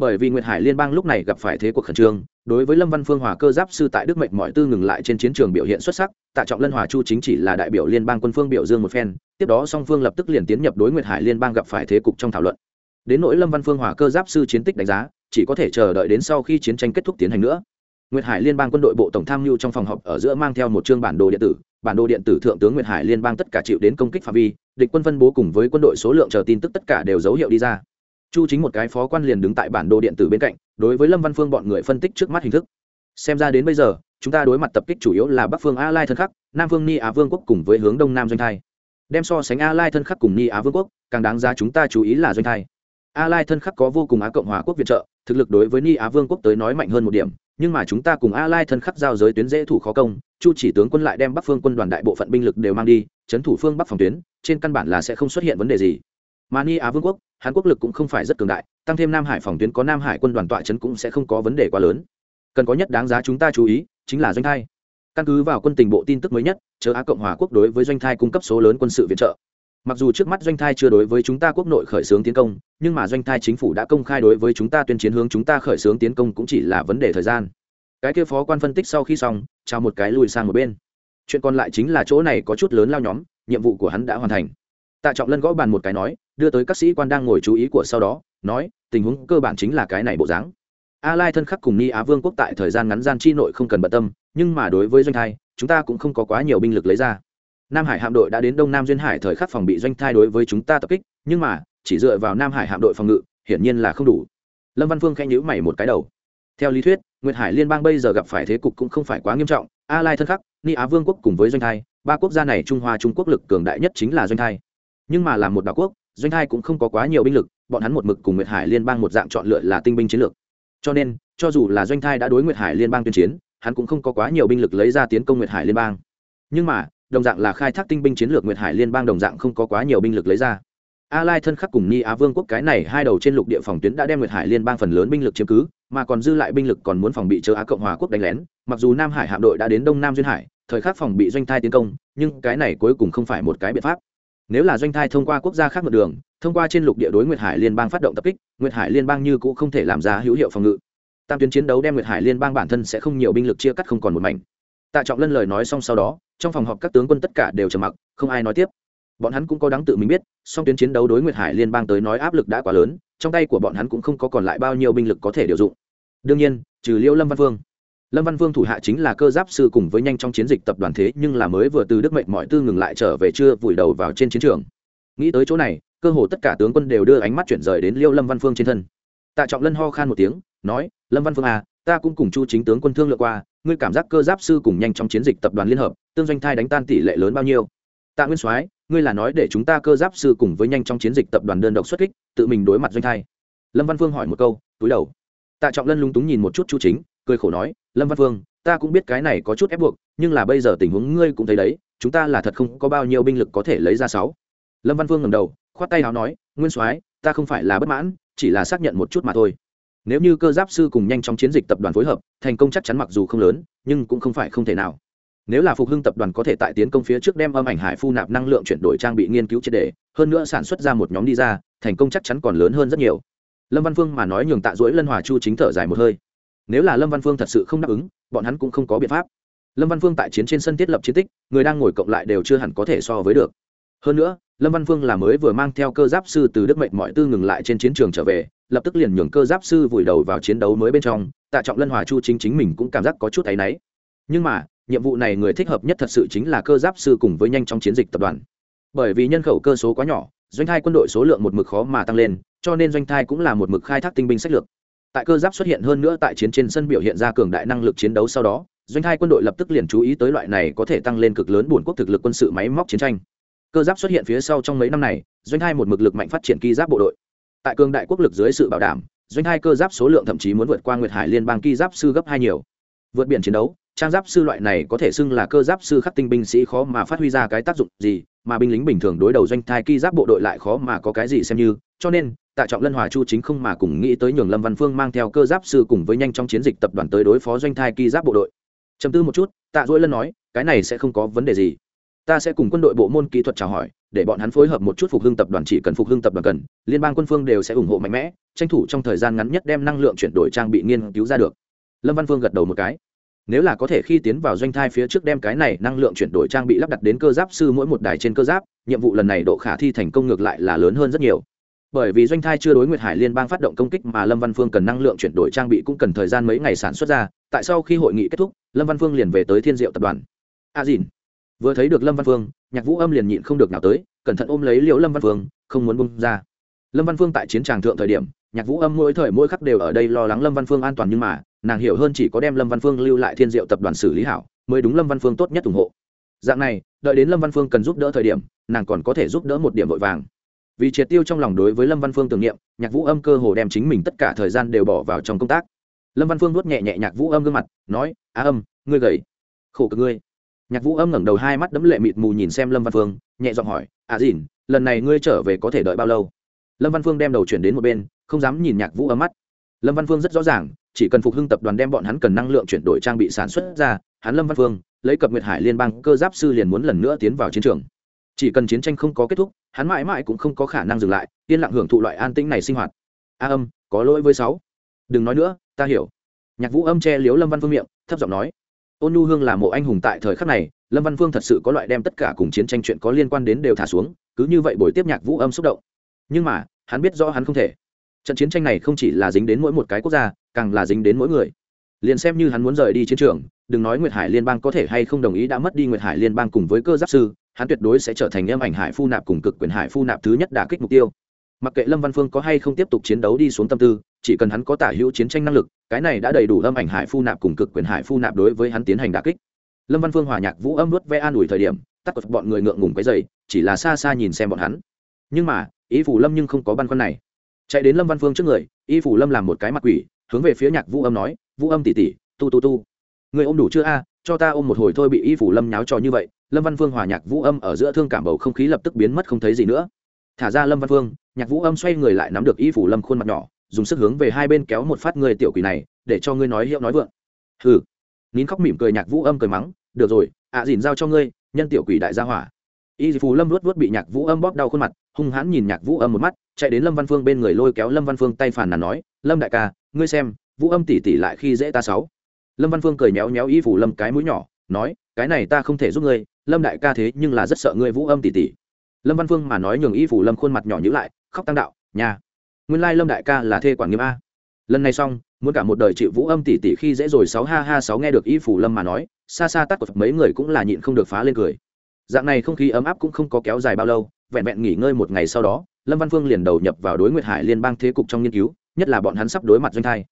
bởi vì nguyệt hải liên bang lúc này gặp phải thế cuộc khẩn trương, đối với lâm văn phương hòa cơ giáp sư tại đức mệnh mọi tư ngừng lại trên chiến trường biểu hiện xuất sắc, tạ trọng lân hòa chu chính chỉ là đại biểu liên bang quân phương biểu dương một phen, tiếp đó song phương lập tức liền tiến nhập đối nguyệt hải liên bang gặp phải thế cục trong thảo luận. Đến nỗi lâm văn phương hòa cơ giáp sư chiến tích đánh giá, chỉ có thể chờ đợi đến sau khi chiến tranh kết thúc tiến hành nữa. Nguyệt hải liên bang quân đội bộ tổng tham mưu trong phòng họp ở giữa mang theo một chương bản đồ điện tử, bản đồ điện tử thượng tướng nguyệt hải liên bang tất cả chịu đến công kích phạm vi, địch quân phân bố cùng với quân đội số lượng chờ tin tức tất cả đều dấu hiệu đi ra chu chính một cái phó quan liền đứng tại bản đồ điện tử bên cạnh, đối với lâm văn phương bọn người phân tích trước mắt hình thức. Xem ra đến bây giờ, chúng ta đối mặt tập kích chủ yếu là bắc phương a lai thân khắc, nam phương ni á vương quốc cùng với hướng đông nam doanh thai. Đem so sánh a lai thân khắc cùng ni á vương quốc, càng đáng giá chúng ta chú ý là doanh thai. A lai thân khắc có vô cùng á cộng hòa quốc viện trợ, thực lực đối với ni á vương quốc tới nói mạnh hơn một điểm, nhưng mà chúng ta cùng a lai thân khắc giao giới tuyến dễ thủ khó công, chu chỉ tướng quân lại đem bắc phương quân đoàn đại bộ phận binh lực đều mang đi, chấn thủ phương bắc phòng tuyến, trên căn bản là sẽ không xuất hiện vấn đề gì mà ni á vương quốc hàn quốc lực cũng không phải rất cường đại, tăng thêm nam hải phòng tuyến có nam hải quân đoàn tọa chấn cũng sẽ không có vấn đề quá lớn. Cần có nhất đáng giá chúng ta chú ý, chính là doanh thai. Căn cứ vào quân tình bộ tin tức mới nhất, chờ á cộng hòa quốc đối với doanh thai cung cấp số lớn quân sự viện trợ. Mặc dù trước mắt doanh thai chưa đối với chúng ta quốc nội khởi xướng tiến công, nhưng mà doanh thai chính phủ đã công khai đối với chúng ta tuyên chiến hướng chúng ta khởi xướng tiến công cũng chỉ là vấn đề thời gian. Cái kia phó quan phân tích sau khi xong trao một cái lùi sang một bên. Chuyện còn lại chính là chỗ này có chút lớn lao nhóm, nhiệm vụ của hắn đã hoàn thành. Tạ trọng lân gõ bàn một cái nói đưa tới các sĩ quan đang ngồi chú ý của sau đó, nói, tình huống cơ bản chính là cái này bộ dáng. A lai thân khắc cùng ni á vương quốc tại thời gian ngắn gian chi nội không cần bận tâm, nhưng mà đối với doanh thai, chúng ta cũng không có quá nhiều binh lực lấy ra. Nam hải hạm đội đã đến đông nam duyên hải thời khắc phòng bị doanh thai đối với chúng ta tập kích, nhưng mà, chỉ dựa vào nam hải hạm đội phòng ngự, hiển nhiên là không đủ. Lâm văn phương khẽ nhữ mày một cái đầu. Theo lý thuyết, nguyệt hải liên bang bây giờ gặp phải thế cục cũng không phải quá nghiêm trọng, a lai thân khắc, ni á vương quốc cùng với doanh thai, ba quốc gia này trung hoa trung quốc lực cường đại nhất chính là doanh thai. Nhưng mà làm một đảo quốc doanh thai cũng không có quá nhiều binh lực, bọn hắn một mực cùng nguyệt hải liên bang một dạng chọn lựa là tinh binh chiến lược. Cho nên, cho dù là doanh thai đã đối nguyệt hải liên bang tuyên chiến, hắn cũng không có quá nhiều binh lực lấy ra tiến công nguyệt hải liên bang. Nhưng mà, đồng dạng là khai thác tinh binh chiến lược nguyệt hải liên bang đồng dạng không có quá nhiều binh lực lấy ra. A lai thân khắc cùng ni á vương quốc cái này hai đầu trên lục địa phòng tuyến đã đem nguyệt hải liên bang phần lớn binh lực chiếm cứ, mà còn dư lại binh lực còn muốn phòng bị chờ á cộng hòa quốc đánh lén. Mặc dù nam hải hạm đội đã đến đông nam duyên hải, thời khắc phòng bị doanh thai tiến công, nhưng cái này cuối cùng không phải một cái biện pháp nếu là doanh thai thông qua quốc gia khác một đường, thông qua trên lục địa đối nguyệt hải liên bang phát động tập kích, nguyệt hải liên bang như cũng không thể làm ra hữu hiệu phòng ngự. Tam tuyến chiến đấu đem nguyệt hải liên bang bản thân sẽ không nhiều binh lực chia cắt không còn một mảnh. Tạ trọng lân lời nói xong sau đó, trong phòng họp các tướng quân tất cả đều trầm mặc, không ai nói tiếp. Bọn hắn cũng có đáng tự mình biết, song tuyến chiến đấu đối nguyệt hải liên bang tới nói áp lực đã quá lớn, trong tay của bọn hắn cũng không có còn lại bao nhiêu binh lực có thể điều dụng. Đương nhiên, trừ liêu lâm văn vương lâm văn vương thủ hạ chính là cơ giáp sư cùng với nhanh trong chiến dịch tập đoàn thế, nhưng là mới vừa từ đức mệnh mọi tư ngừng lại trở về chưa vùi đầu vào trên chiến trường. Nghĩ tới chỗ này, cơ hồ tất cả tướng quân đều đưa ánh mắt chuyển rời đến liêu lâm văn phương trên thân. Tạ trọng lân ho khan một tiếng, nói, lâm văn phương à ta cũng cùng chu chính tướng quân thương lượng qua, ngươi cảm giác cơ giáp sư cùng nhanh trong chiến dịch tập đoàn liên hợp, tương doanh thai đánh tan tỷ lệ lớn bao nhiêu? Tạ nguyên soái, ngươi là nói để chúng ta cơ giáp sư cùng với nhanh trong chiến dịch tập đoàn đơn độc xuất kích, tự mình đối mặt doanh thai. Lâm văn phương hỏi một câu, túi đầu. Tạ trọng lân lúng túng nhìn một chút chu chính cười khổ nói, lâm văn phương ta cũng biết cái này có chút ép buộc, nhưng là bây giờ tình huống ngươi cũng thấy đấy, chúng ta là thật không có bao nhiêu binh lực có thể lấy ra sáu. Lâm văn phương ngầm đầu, khoát tay nào nói, nguyên soái, ta không phải là bất mãn, chỉ là xác nhận một chút mà thôi. Nếu như cơ giáp sư cùng nhanh trong chiến dịch tập đoàn phối hợp, thành công chắc chắn mặc dù không lớn, nhưng cũng không phải không thể nào. Nếu là phục hưng tập đoàn có thể tại tiến công phía trước đem âm ảnh hải phu nạp năng lượng chuyển đổi trang bị nghiên cứu triệt đề hơn nữa sản xuất ra một nhóm đi ra, thành công chắc chắn còn lớn hơn rất nhiều. Lâm văn phương mà nói nhường tạ dỗi lân hòa chu chính thở dài một hơi nếu là lâm văn phương thật sự không đáp ứng, bọn hắn cũng không có biện pháp. Lâm văn phương tại chiến trên sân thiết lập chiến tích, người đang ngồi cộng lại đều chưa hẳn có thể so với được. Hơn nữa, lâm văn phương là mới vừa mang theo cơ giáp sư từ đức mệnh mọi tư ngừng lại trên chiến trường trở về, lập tức liền nhường cơ giáp sư vùi đầu vào chiến đấu mới bên trong, tạ trọng lân hòa chu chính chính mình cũng cảm giác có chút áy náy. Nhưng mà, nhiệm vụ này người thích hợp nhất thật sự chính là cơ giáp sư cùng với nhanh trong chiến dịch tập đoàn. Bởi vì nhân khẩu cơ số quá nhỏ, doanh thai quân đội số lượng một mực khó mà tăng lên, cho nên doanh thai cũng là một mực khai thác tinh binh sách lược tại cơ giáp xuất hiện hơn nữa tại chiến trên sân biểu hiện ra cường đại năng lực chiến đấu sau đó, doanh thai quân đội lập tức liền chú ý tới loại này có thể tăng lên cực lớn bổn quốc thực lực quân sự máy móc chiến tranh. Cơ giáp xuất hiện phía sau trong mấy năm này, doanh thai một mực lực mạnh phát triển ki giáp bộ đội. Tại cường đại quốc lực dưới sự bảo đảm, doanh thai cơ giáp số lượng thậm chí muốn vượt qua nguyệt hải liên bang ki giáp sư gấp hai nhiều. Vượt biển chiến đấu, trang giáp sư loại này có thể xưng là cơ giáp sư khắc tinh binh sĩ khó mà phát huy ra cái tác dụng gì mà binh lính bình thường đối đầu doanh thai ki giáp bộ đội lại khó mà có cái gì xem như, cho nên, tạ trọng lân hòa chu chính không mà cùng nghĩ tới nhường lâm văn phương mang theo cơ giáp sư cùng với nhanh trong chiến dịch tập đoàn tới đối phó doanh thai ki giáp bộ đội. Chấm tư một chút, tạ dỗi lân nói, cái này sẽ không có vấn đề gì. Ta sẽ cùng quân đội bộ môn kỹ thuật chào hỏi, để bọn hắn phối hợp một chút phục hưng tập đoàn chỉ cần phục hưng tập đoàn cần, liên bang quân phương đều sẽ ủng hộ mạnh mẽ, tranh thủ trong thời gian ngắn nhất đem năng lượng chuyển đổi trang bị nghiên cứu ra được. Lâm văn phương gật đầu một cái nếu là có thể khi tiến vào doanh thai phía trước đem cái này năng lượng chuyển đổi trang bị lắp đặt đến cơ giáp sư mỗi một đài trên cơ giáp, nhiệm vụ lần này độ khả thi thành công ngược lại là lớn hơn rất nhiều. Bởi vì doanh thai chưa đối nguyệt hải liên bang phát động công kích mà lâm văn phương cần năng lượng chuyển đổi trang bị cũng cần thời gian mấy ngày sản xuất ra, tại sau khi hội nghị kết thúc, lâm văn phương liền về tới thiên diệu tập đoàn. À A dìn vừa thấy được lâm văn phương, nhạc vũ âm liền nhịn không được nào tới, cẩn thận ôm lấy liễu lâm văn phương, không muốn bung ra lâm văn phương tại chiến tràng thượng thời điểm, nhạc vũ âm mỗi thời mỗi khắc đều ở đây lo lắng lâm văn phương an toàn nhưng mà, nàng hiểu hơn chỉ có đem lâm văn phương lưu lại thiên diệu tập đoàn xử lý hảo, mới đúng lâm văn phương tốt nhất ủng hộ. Dạng này, đợi đến lâm văn phương cần giúp đỡ thời điểm, nàng còn có thể giúp đỡ một điểm vội vàng. Vì triệt tiêu trong lòng đối với lâm văn phương tưởng niệm, nhạc vũ âm cơ hồ đem chính mình tất cả thời gian đều bỏ vào trong công tác. Lâm văn phương nuốt nhẹ nhẹ nhạc vũ âm gương mặt, nói á âm, ngươi gầy. Khổ cực ngươi. Nhạc vũ âm ngẩng đầu hai mắt đấm lệ mịt mù nhìn xem lâm văn phương, nhẹ giọng hỏi à dìn, lần này ngươi trở về có thể đợi bao lâu? Lâm văn phương đem đầu chuyển đến một bên, không dám nhìn nhạc vũ âm mắt. Lâm văn phương rất rõ ràng, chỉ cần phục hưng tập đoàn đem bọn hắn cần năng lượng chuyển đổi trang bị sản xuất ra, hắn lâm văn phương, lấy cập nguyệt hải liên bang cơ giáp sư liền muốn lần nữa tiến vào chiến trường. Chỉ cần chiến tranh không có kết thúc, hắn mãi mãi cũng không có khả năng dừng lại, yên lặng hưởng thụ loại an tĩnh này sinh hoạt. A âm, có lỗi với sáu. Đừng nói nữa, ta hiểu. Nhạc vũ âm che liếu lâm văn phương miệng, thấp giọng nói. Ôn nhu hương là mộ anh hùng tại thời khắc này, lâm văn phương thật sự có loại đem tất cả cùng chiến tranh chuyện có liên quan đến đều thả xuống, cứ như vậy buổi tiếp nhạc vũ âm xúc động nhưng mà, hắn biết rõ hắn không thể. Trận chiến tranh này không chỉ là dính đến mỗi một cái quốc gia, càng là dính đến mỗi người. Liền xem như hắn muốn rời đi chiến trường, đừng nói nguyệt hải liên bang có thể hay không đồng ý đã mất đi nguyệt hải liên bang cùng với cơ giáp sư, hắn tuyệt đối sẽ trở thành em ảnh hải phu nạp cùng cực quyền hải phu nạp thứ nhất đả kích mục tiêu. Mặc kệ lâm văn phương có hay không tiếp tục chiến đấu đi xuống tâm tư, chỉ cần hắn có tả hữu chiến tranh năng lực, cái này đã đầy đủ âm ảnh hải phu nạp cùng cực quyền hải phu nạp đối với hắn tiến hành đả kích. Lâm văn phương hòa nhạc vũ âm nuốt ve an ủi thời điểm, tắc cột bọn người ngượng ngùng cái dày chỉ là xa xa nhìn xem bọn hắn. Nhưng mà ý phủ lâm nhưng không có băn khoăn này. Chạy đến lâm văn phương trước người y phủ lâm làm một cái mặt quỷ, hướng về phía nhạc vũ âm nói, vũ âm tỉ tỉ tu tu tu. Người ôm đủ chưa a? Cho ta ôm một hồi thôi bị y phủ lâm nháo trò như vậy. Lâm văn phương hòa nhạc vũ âm ở giữa thương cảm bầu không khí lập tức biến mất không thấy gì nữa. Thả ra lâm văn phương, nhạc vũ âm xoay người lại nắm được y phủ lâm khuôn mặt nhỏ, dùng sức hướng về hai bên kéo một phát người tiểu quỷ này, để cho ngươi nói hiệu nói vượng. Hừ. Nín khóc mỉm cười nhạc vũ âm cười mắng, được rồi, ạ à dìn giao cho ngươi, nhân tiểu quỷ đại gia hỏa. Y phủ lâm luốt luốt bị nhạc vũ âm bóp đau khuôn mặt hung hãn nhìn nhạc vũ âm một mắt, chạy đến lâm văn phương bên người lôi kéo lâm văn phương tay phàn nàn nói, lâm đại ca, ngươi xem, vũ âm tỉ tỉ lại khi dễ ta sáu. Lâm văn phương cười méo méo y phủ lâm cái mũi nhỏ, nói, cái này ta không thể giúp ngươi, lâm đại ca thế nhưng là rất sợ ngươi vũ âm tỉ tỉ. Lâm văn phương mà nói nhường y phủ lâm khuôn mặt nhỏ nhữ lại, khóc tăng đạo, nhà, nguyên lai lâm đại ca là thê quản nghiêm a. Lần này xong, muốn cả một đời chịu vũ âm tỉ tỉ khi dễ rồi sáu ha ha sáu nghe được y phủ lâm mà nói, xa xa tắt của mấy người cũng là nhịn không được phá lên cười. Dạng này không khí ấm áp cũng không có kéo dài bao lâu vẹn vẹn nghỉ ngơi một ngày sau đó, lâm văn phương liền đầu nhập vào đối nguyệt hải liên bang thế cục trong nghiên cứu, nhất là bọn hắn sắp đối mặt doanh thai.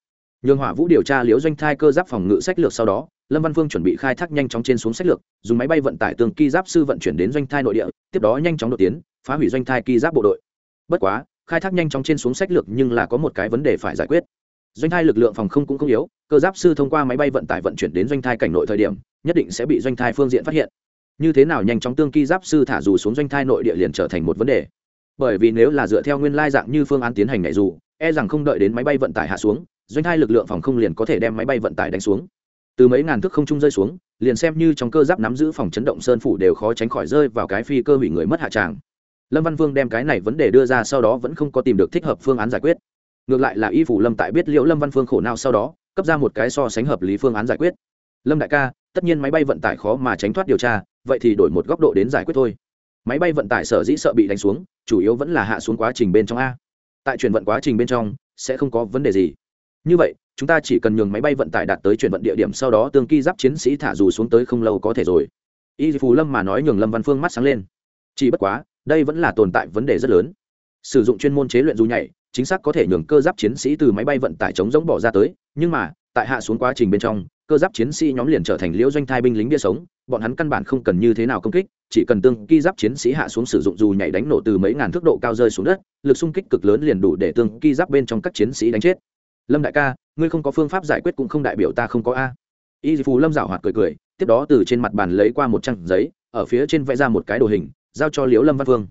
Nhường hỏa vũ điều tra liễu doanh thai cơ giáp phòng ngự sách lược sau đó, lâm văn phương chuẩn bị khai thác nhanh chóng trên xuống sách lược, dùng máy bay vận tải tường ki giáp sư vận chuyển đến doanh thai nội địa, tiếp đó nhanh chóng đột tiến, phá hủy doanh thai ki giáp bộ đội. Bất quá, khai thác nhanh chóng trên xuống sách lược nhưng là có một cái vấn đề phải giải quyết. Doanh thai lực lượng phòng không cũng không yếu, cơ giáp sư thông qua máy bay vận tải vận chuyển đến doanh thai cảnh nội thời điểm, nhất định sẽ bị doanh thai phương diện phát hiện như thế nào nhanh chóng tương ki giáp sư thả dù xuống doanh thai nội địa liền trở thành một vấn đề. Bởi vì nếu là dựa theo nguyên lai dạng như phương án tiến hành này dù e rằng không đợi đến máy bay vận tải hạ xuống, doanh thai lực lượng phòng không liền có thể đem máy bay vận tải đánh xuống. Từ mấy ngàn thước không trung rơi xuống, liền xem như trong cơ giáp nắm giữ phòng chấn động sơn phủ đều khó tránh khỏi rơi vào cái phi cơ hủy người mất hạ tràng. Lâm văn vương đem cái này vấn đề đưa ra sau đó vẫn không có tìm được thích hợp phương án giải quyết. Ngược lại là y phủ lâm tại biết liệu lâm văn phương khổ nào sau đó, cấp ra một cái so sánh hợp lý phương án giải quyết. Lâm đại ca, tất nhiên máy bay vận tải khó mà tránh thoát điều tra vậy thì đổi một góc độ đến giải quyết thôi. Máy bay vận tải sở dĩ sợ bị đánh xuống, chủ yếu vẫn là hạ xuống quá trình bên trong a. Tại chuyển vận quá trình bên trong, sẽ không có vấn đề gì. Như vậy, chúng ta chỉ cần nhường máy bay vận tải đạt tới chuyển vận địa điểm sau đó tương kỳ giáp chiến sĩ thả dù xuống tới không lâu có thể rồi. Y phù lâm mà nói nhường lâm văn phương mắt sáng lên. Chỉ bất quá, đây vẫn là tồn tại vấn đề rất lớn. Sử dụng chuyên môn chế luyện dù nhảy, chính xác có thể nhường cơ giáp chiến sĩ từ máy bay vận tải chống giống bỏ ra tới, nhưng mà, tại hạ xuống quá trình bên trong, cơ giáp chiến sĩ nhóm liền trở thành liễu doanh thai binh lính bia sống bọn hắn căn bản không cần như thế nào công kích, chỉ cần tương ki giáp chiến sĩ hạ xuống sử dụng dù nhảy đánh nổ từ mấy ngàn thước độ cao rơi xuống đất, lực xung kích cực lớn liền đủ để tương ki giáp bên trong các chiến sĩ đánh chết. Lâm đại ca, ngươi không có phương pháp giải quyết cũng không đại biểu ta không có a. Y phù lâm giảo hoạt cười cười, tiếp đó từ trên mặt bàn lấy qua một trang giấy, ở phía trên vẽ ra một cái đồ hình, giao cho liễu lâm văn phương.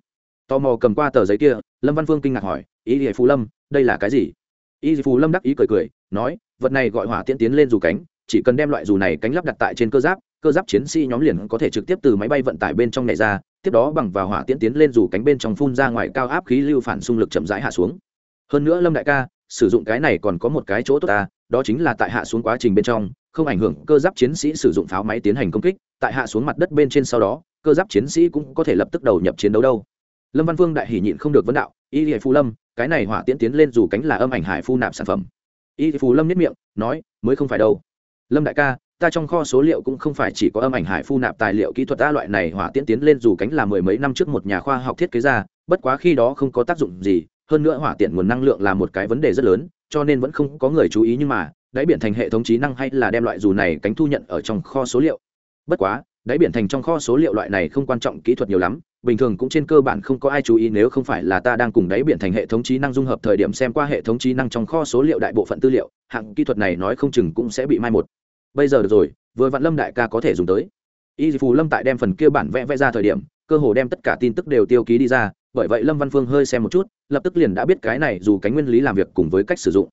Tò mò cầm qua tờ giấy kia, lâm văn phương kinh ngạc hỏi, y phù lâm, đây là cái gì? Y phù lâm đắc ý cười cười, nói, vật này gọi hỏa tiễn tiến lên dù cánh, chỉ cần đem loại dù này cánh lắp đặt tại trên cơ giáp cơ giáp chiến sĩ nhóm liền có thể trực tiếp từ máy bay vận tải bên trong này ra, tiếp đó bằng vào hỏa tiễn tiến lên dù cánh bên trong phun ra ngoài cao áp khí lưu phản xung lực chậm rãi hạ xuống. Hơn nữa lâm đại ca, sử dụng cái này còn có một cái chỗ tốt ta, đó chính là tại hạ xuống quá trình bên trong, không ảnh hưởng cơ giáp chiến sĩ sử dụng pháo máy tiến hành công kích, tại hạ xuống mặt đất bên trên sau đó, cơ giáp chiến sĩ cũng có thể lập tức đầu nhập chiến đấu đâu. Lâm văn vương đại hỉ nhịn không được vấn đạo, y hệ phù lâm, cái này hỏa tiễn tiến lên dù cánh là âm ảnh hải phu nạp sản phẩm. Y phù lâm nhất miệng, nói, mới không phải đâu. Lâm đại ca ta trong kho số liệu cũng không phải chỉ có âm ảnh hải phu nạp tài liệu kỹ thuật a loại này hỏa tiễn tiến lên dù cánh là mười mấy năm trước một nhà khoa học thiết kế ra, bất quá khi đó không có tác dụng gì, hơn nữa hỏa tiện nguồn năng lượng là một cái vấn đề rất lớn, cho nên vẫn không có người chú ý nhưng mà, đáy biển thành hệ thống trí năng hay là đem loại dù này cánh thu nhận ở trong kho số liệu. Bất quá, đáy biển thành trong kho số liệu loại này không quan trọng kỹ thuật nhiều lắm, bình thường cũng trên cơ bản không có ai chú ý nếu không phải là ta đang cùng đáy biển thành hệ thống trí năng dung hợp thời điểm xem qua hệ thống trí năng trong kho số liệu đại bộ phận tư liệu, hạng kỹ thuật này nói không chừng cũng sẽ bị mai một bây giờ được rồi, vừa vạn lâm đại ca có thể dùng tới. Y phù lâm tại đem phần kia bản vẽ vẽ ra thời điểm, cơ hồ đem tất cả tin tức đều tiêu ký đi ra, bởi vậy lâm văn phương hơi xem một chút, lập tức liền đã biết cái này dù cánh nguyên lý làm việc cùng với cách sử dụng.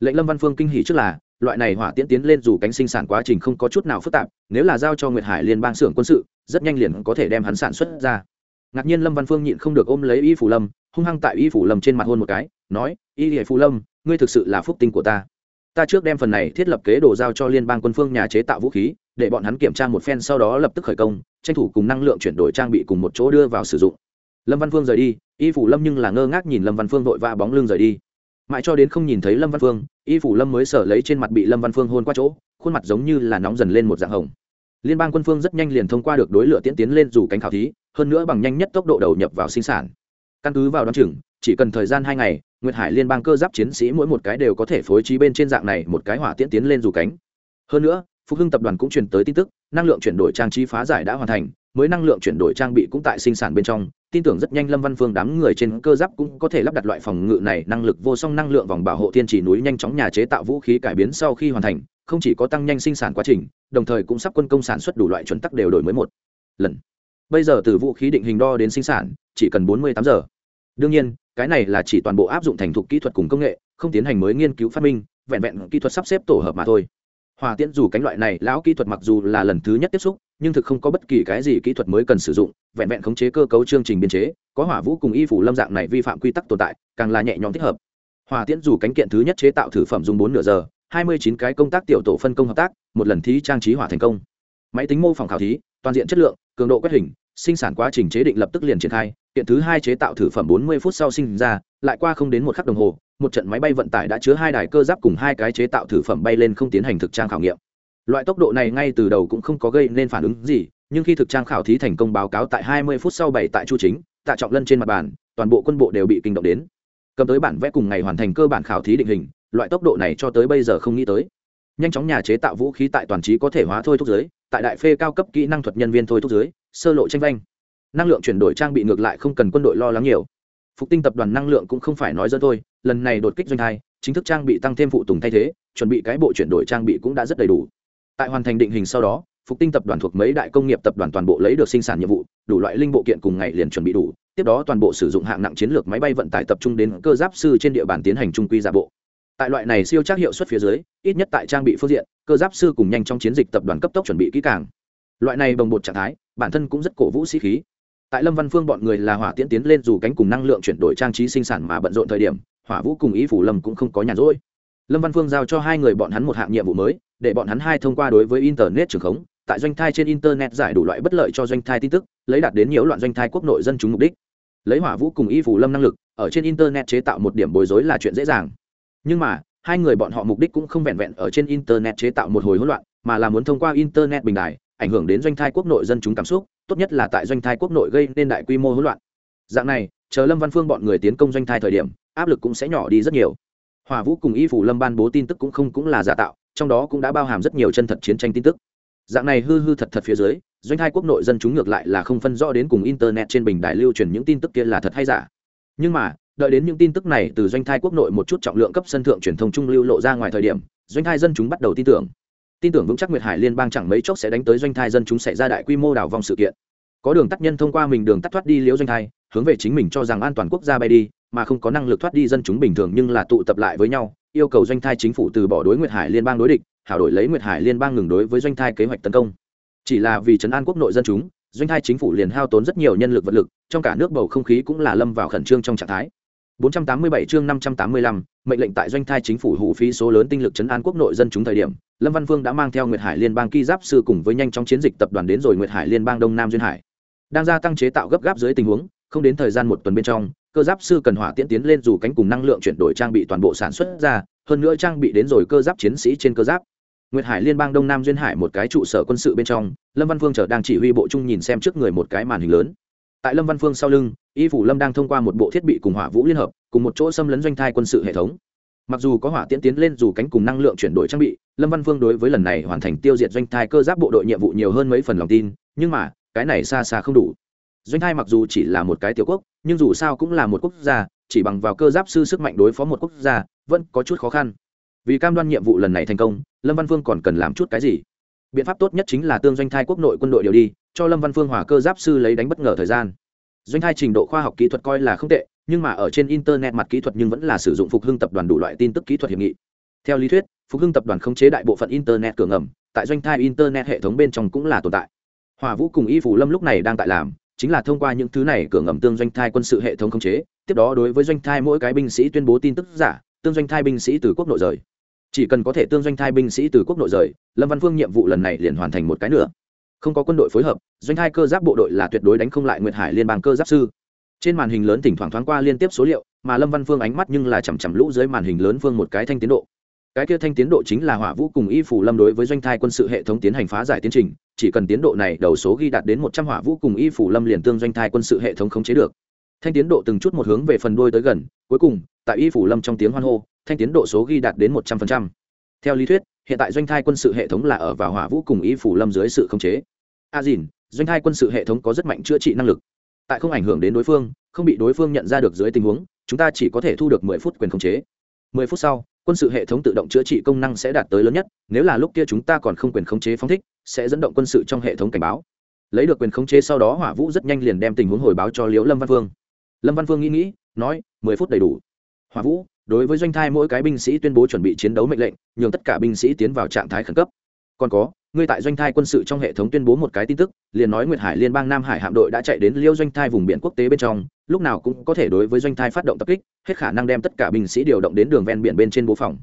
Lệnh lâm văn phương kinh hỉ trước là, loại này hỏa tiễn tiến lên dù cánh sinh sản quá trình không có chút nào phức tạp, nếu là giao cho nguyệt hải liên bang xưởng quân sự, rất nhanh liền có thể đem hắn sản xuất ra. Ngạc nhiên lâm văn phương nhịn không được ôm lấy y phủ lâm, hung hăng tại y phủ lâm trên mặt hôn một cái, nói, y hệ phủ lâm, ngươi thực sự là phúc tinh của ta ta trước đem phần này thiết lập kế đồ giao cho liên bang quân phương nhà chế tạo vũ khí, để bọn hắn kiểm tra một phen sau đó lập tức khởi công, tranh thủ cùng năng lượng chuyển đổi trang bị cùng một chỗ đưa vào sử dụng. Lâm văn phương rời đi, y phủ lâm nhưng là ngơ ngác nhìn lâm văn phương vội vã bóng lưng rời đi. Mãi cho đến không nhìn thấy lâm văn phương, y phủ lâm mới sở lấy trên mặt bị lâm văn phương hôn qua chỗ, khuôn mặt giống như là nóng dần lên một dạng hồng. Liên bang quân phương rất nhanh liền thông qua được đối lửa tiễn tiến lên dù cánh khảo thí, hơn nữa bằng nhanh nhất tốc độ đầu nhập vào sinh sản. Căn cứ vào đ o á n chừng, chỉ cần thời gian hai ngày nguyệt hải liên bang cơ giáp chiến sĩ mỗi một cái đều có thể phối trí bên trên dạng này một cái hỏa tiễn tiến lên dù cánh. Hơn nữa, phục hưng tập đoàn cũng truyền tới tin tức, năng lượng chuyển đổi trang trí phá giải đã hoàn thành, mới năng lượng chuyển đổi trang bị cũng tại sinh sản bên trong. Tin tưởng rất nhanh lâm văn phương đám người trên cơ giáp cũng có thể lắp đặt loại phòng ngự này, năng lực vô song, năng lượng vòng bảo hộ thiên trì núi nhanh chóng nhà chế tạo vũ khí cải biến sau khi hoàn thành, không chỉ có tăng nhanh sinh sản quá trình, đồng thời cũng sắp quân công sản xuất đủ loại chuẩn tắc đều đổi mới một lần. Bây giờ từ vũ khí định hình đo đến sinh sản, chỉ cần bốn mươi tám giờ. Đương nhiên cái này là chỉ toàn bộ áp dụng thành thục kỹ thuật cùng công nghệ, không tiến hành mới nghiên cứu phát minh, vẹn vẹn kỹ thuật sắp xếp tổ hợp mà thôi. Hòa tiễn dù cánh loại này, lão kỹ thuật mặc dù là lần thứ nhất tiếp xúc, nhưng thực không có bất kỳ cái gì kỹ thuật mới cần sử dụng, vẹn vẹn khống chế cơ cấu chương trình biên chế, có hỏa vũ cùng y phủ lâm dạng này vi phạm quy tắc tồn tại, càng là nhẹ nhõm thích hợp. Hòa tiễn dù cánh kiện thứ nhất chế tạo thử phẩm dùng bốn nửa giờ, hai mươi chín cái công tác tiểu tổ phân công hợp tác, một lần thí trang trí hỏa thành công. Máy tính mô phỏng khảo thí, toàn diện chất lượng, cường độ quét hình, sinh sản quá trình chế định lập tức liền triển khai kiện thứ hai chế tạo thử phẩm bốn mươi phút sau sinh ra, lại qua không đến một khắc đồng hồ, một trận máy bay vận tải đã chứa hai đài cơ giáp cùng hai cái chế tạo thử phẩm bay lên không tiến hành thực trang khảo nghiệm. Loại tốc độ này ngay từ đầu cũng không có gây nên phản ứng gì, nhưng khi thực trang khảo thí thành công báo cáo tại 20 phút sau bảy tại chu chính, tạ trọng lân trên mặt bàn, toàn bộ quân bộ đều bị kinh động đến. Cầm tới bản vẽ cùng ngày hoàn thành cơ bản khảo thí định hình, loại tốc độ này cho tới bây giờ không nghĩ tới. Nhanh chóng nhà chế tạo vũ khí tại toàn trí có thể hóa thôi thúc giới, tại đại phê cao cấp kỹ năng thuật nhân viên thôi thúc giới, sơ lộ tranh vanh năng lượng chuyển đổi trang bị ngược lại không cần quân đội lo lắng nhiều. Phục tinh tập đoàn năng lượng cũng không phải nói dân thôi lần này đột kích doanh hai, chính thức trang bị tăng thêm phụ tùng thay thế chuẩn bị cái bộ chuyển đổi trang bị cũng đã rất đầy đủ. Tại hoàn thành định hình sau đó phục tinh tập đoàn thuộc mấy đại công nghiệp tập đoàn toàn bộ lấy được sinh sản nhiệm vụ đủ loại linh bộ kiện cùng ngày liền chuẩn bị đủ tiếp đó toàn bộ sử dụng hạng nặng chiến lược máy bay vận tải tập trung đến cơ giáp sư trên địa bàn tiến hành trung quy giả bộ. Tại loại này siêu trác hiệu suất phía dưới ít nhất tại trang bị phương diện cơ giáp sư cùng nhanh trong chiến dịch tập đoàn cấp tốc chuẩn bị kỹ càng. Loại này bồng bột trạng thái bản thân cũng rất cổ vũ sĩ khí tại lâm văn phương bọn người là hỏa tiễn tiến lên dù cánh cùng năng lượng chuyển đổi trang trí sinh sản mà bận rộn thời điểm, hỏa vũ cùng ý phủ lâm cũng không có nhàn rỗi. Lâm văn phương giao cho hai người bọn hắn một hạng nhiệm vụ mới, để bọn hắn hai thông qua đối với internet trường khống, tại doanh thai trên internet giải đủ loại bất lợi cho doanh thai tin tức, lấy đạt đến nhiều loạn doanh thai quốc nội dân chúng mục đích. Lấy hỏa vũ cùng y phủ lâm năng lực, ở trên internet chế tạo một điểm bối rối là chuyện dễ dàng. Nhưng mà, hai người bọn họ mục đích cũng không vẹn vẹn ở trên internet chế tạo một hồi hỗn loạn, mà là muốn thông qua internet bình đài, ảnh hưởng đến doanh thai quốc nội dân chúng cảm xúc tốt nhất là tại doanh thai quốc nội gây nên đại quy mô hỗn loạn. Dạng này, chờ lâm văn phương bọn người tiến công doanh thai thời điểm, áp lực cũng sẽ nhỏ đi rất nhiều. Hòa vũ cùng y phủ lâm ban bố tin tức cũng không cũng là giả tạo, trong đó cũng đã bao hàm rất nhiều chân thật chiến tranh tin tức. Dạng này hư hư thật thật phía dưới, doanh thai quốc nội dân chúng ngược lại là không phân rõ đến cùng internet trên bình đại lưu truyền những tin tức kia là thật hay giả. Nhưng mà, đợi đến những tin tức này từ doanh thai quốc nội một chút trọng lượng cấp sân thượng truyền thông trung lưu lộ ra ngoài thời điểm, doanh thai dân chúng bắt đầu tin tưởng tin tưởng vững chắc nguyệt hải liên bang chẳng mấy chốc sẽ đánh tới doanh thai dân chúng sẽ ra đại quy mô đảo vòng sự kiện. Có đường tắt nhân thông qua mình đường tắt thoát đi liễu doanh thai, hướng về chính mình cho rằng an toàn quốc gia bay đi, mà không có năng lực thoát đi dân chúng bình thường nhưng là tụ tập lại với nhau, yêu cầu doanh thai chính phủ từ bỏ đối nguyệt hải liên bang đối địch, hảo đổi lấy nguyệt hải liên bang ngừng đối với doanh thai kế hoạch tấn công. Chỉ là vì trấn an quốc nội dân chúng, doanh thai chính phủ liền hao tốn rất nhiều nhân lực vật lực, trong cả nước bầu không khí cũng là lâm vào khẩn trương trong trạng thái. 487 chương 585, mệnh lệnh tại doanh thai chính phủ hủ phí số lớn tinh lực trấn an quốc nội dân chúng thời điểm lâm văn vương đã mang theo nguyệt hải liên bang ki giáp sư cùng với nhanh chóng chiến dịch tập đoàn đến rồi nguyệt hải liên bang đông nam duyên hải. Đang gia tăng chế tạo gấp gáp dưới tình huống không đến thời gian một tuần bên trong cơ giáp sư cần hỏa tiễn tiến lên dù cánh cùng năng lượng chuyển đổi trang bị toàn bộ sản xuất ra hơn nữa trang bị đến rồi cơ giáp chiến sĩ trên cơ giáp. Nguyệt hải liên bang đông nam duyên hải một cái trụ sở quân sự bên trong lâm văn Vương chờ đang chỉ huy bộ trung nhìn xem trước người một cái màn hình lớn. Tại lâm văn phương sau lưng y phủ lâm đang thông qua một bộ thiết bị cùng hỏa vũ liên hợp, cùng một chỗ xâm lấn doanh thai quân sự hệ thống. Mặc dù có hỏa tiễn tiến lên dù cánh cùng năng lượng chuyển đổi trang bị, lâm văn phương đối với lần này hoàn thành tiêu diệt doanh thai cơ giáp bộ đội nhiệm vụ nhiều hơn mấy phần lòng tin, nhưng mà, cái này xa xa không đủ. Doanh thai mặc dù chỉ là một cái tiểu quốc, nhưng dù sao cũng là một quốc gia, chỉ bằng vào cơ giáp sư sức mạnh đối phó một quốc gia, vẫn có chút khó khăn. Vì cam đoan nhiệm vụ lần này thành công, lâm văn phương còn cần làm chút cái gì? Biện pháp tốt nhất chính là tương doanh thai quốc nội quân đội điều đi, cho lâm văn phương hòa cơ giáp sư lấy đánh bất ngờ thời gian doanh thai trình độ khoa học kỹ thuật coi là không tệ, nhưng mà ở trên internet mặt kỹ thuật nhưng vẫn là sử dụng phục hưng tập đoàn đủ loại tin tức kỹ thuật hiệp nghị. Theo lý thuyết, phục hưng tập đoàn không chế đại bộ phận internet cửa ngầm, tại doanh thai internet hệ thống bên trong cũng là tồn tại. Hòa vũ cùng y phủ lâm lúc này đang tại làm, chính là thông qua những thứ này cửa ngầm tương doanh thai quân sự hệ thống khống chế, tiếp đó đối với doanh thai mỗi cái binh sĩ tuyên bố tin tức giả, tương doanh thai binh sĩ từ quốc nội rời. Chỉ cần có thể tương doanh thai binh sĩ từ quốc nội rời, lâm văn phương nhiệm vụ lần này liền hoàn thành một cái nữa không có quân đội phối hợp, doanh hai cơ giáp bộ đội là tuyệt đối đánh không lại nguyệt hải liên bang cơ giáp sư. Trên màn hình lớn thỉnh thoảng thoáng qua liên tiếp số liệu, mà lâm văn phương ánh mắt nhưng là chằm chằm lũ dưới màn hình lớn phương một cái thanh tiến độ. Cái kia thanh tiến độ chính là hỏa vũ cùng y phủ lâm đối với doanh thai quân sự hệ thống tiến hành phá giải tiến trình, chỉ cần tiến độ này đầu số ghi đạt đến một trăm hỏa vũ cùng y phủ lâm liền tương doanh thai quân sự hệ thống khống chế được. Thanh tiến độ từng chút một hướng về phần đuôi tới gần, cuối cùng, tại y phủ lâm trong tiếng hoan hô, thanh tiến độ số ghi đạt đến một trăm phần trăm theo lý thuyết, hiện tại doanh thai quân sự hệ thống là ở vào hỏa vũ cùng y phủ lâm dưới sự khống chế. A dìn, doanh thai quân sự hệ thống có rất mạnh chữa trị năng lực. Tại không ảnh hưởng đến đối phương, không bị đối phương nhận ra được dưới tình huống, chúng ta chỉ có thể thu được mười phút quyền khống chế. Mười phút sau, quân sự hệ thống tự động chữa trị công năng sẽ đạt tới lớn nhất, nếu là lúc kia chúng ta còn không quyền khống chế phóng thích, sẽ dẫn động quân sự trong hệ thống cảnh báo. Lấy được quyền khống chế sau đó, hỏa vũ rất nhanh liền đem tình huống hồi báo cho liễu lâm văn Vương. lâm văn Vương nghĩ nghĩ, nói, mười phút đầy đủ. Hỏa vũ đối với doanh thai mỗi cái binh sĩ tuyên bố chuẩn bị chiến đấu mệnh lệnh, nhường tất cả binh sĩ tiến vào trạng thái khẩn cấp. Còn có, ngươi tại doanh thai quân sự trong hệ thống tuyên bố một cái tin tức, liền nói nguyệt hải liên bang nam hải hạm đội đã chạy đến liêu doanh thai vùng biển quốc tế bên trong, lúc nào cũng có thể đối với doanh thai phát động tập kích, hết khả năng đem tất cả binh sĩ điều động đến đường ven biển bên trên bố phòng.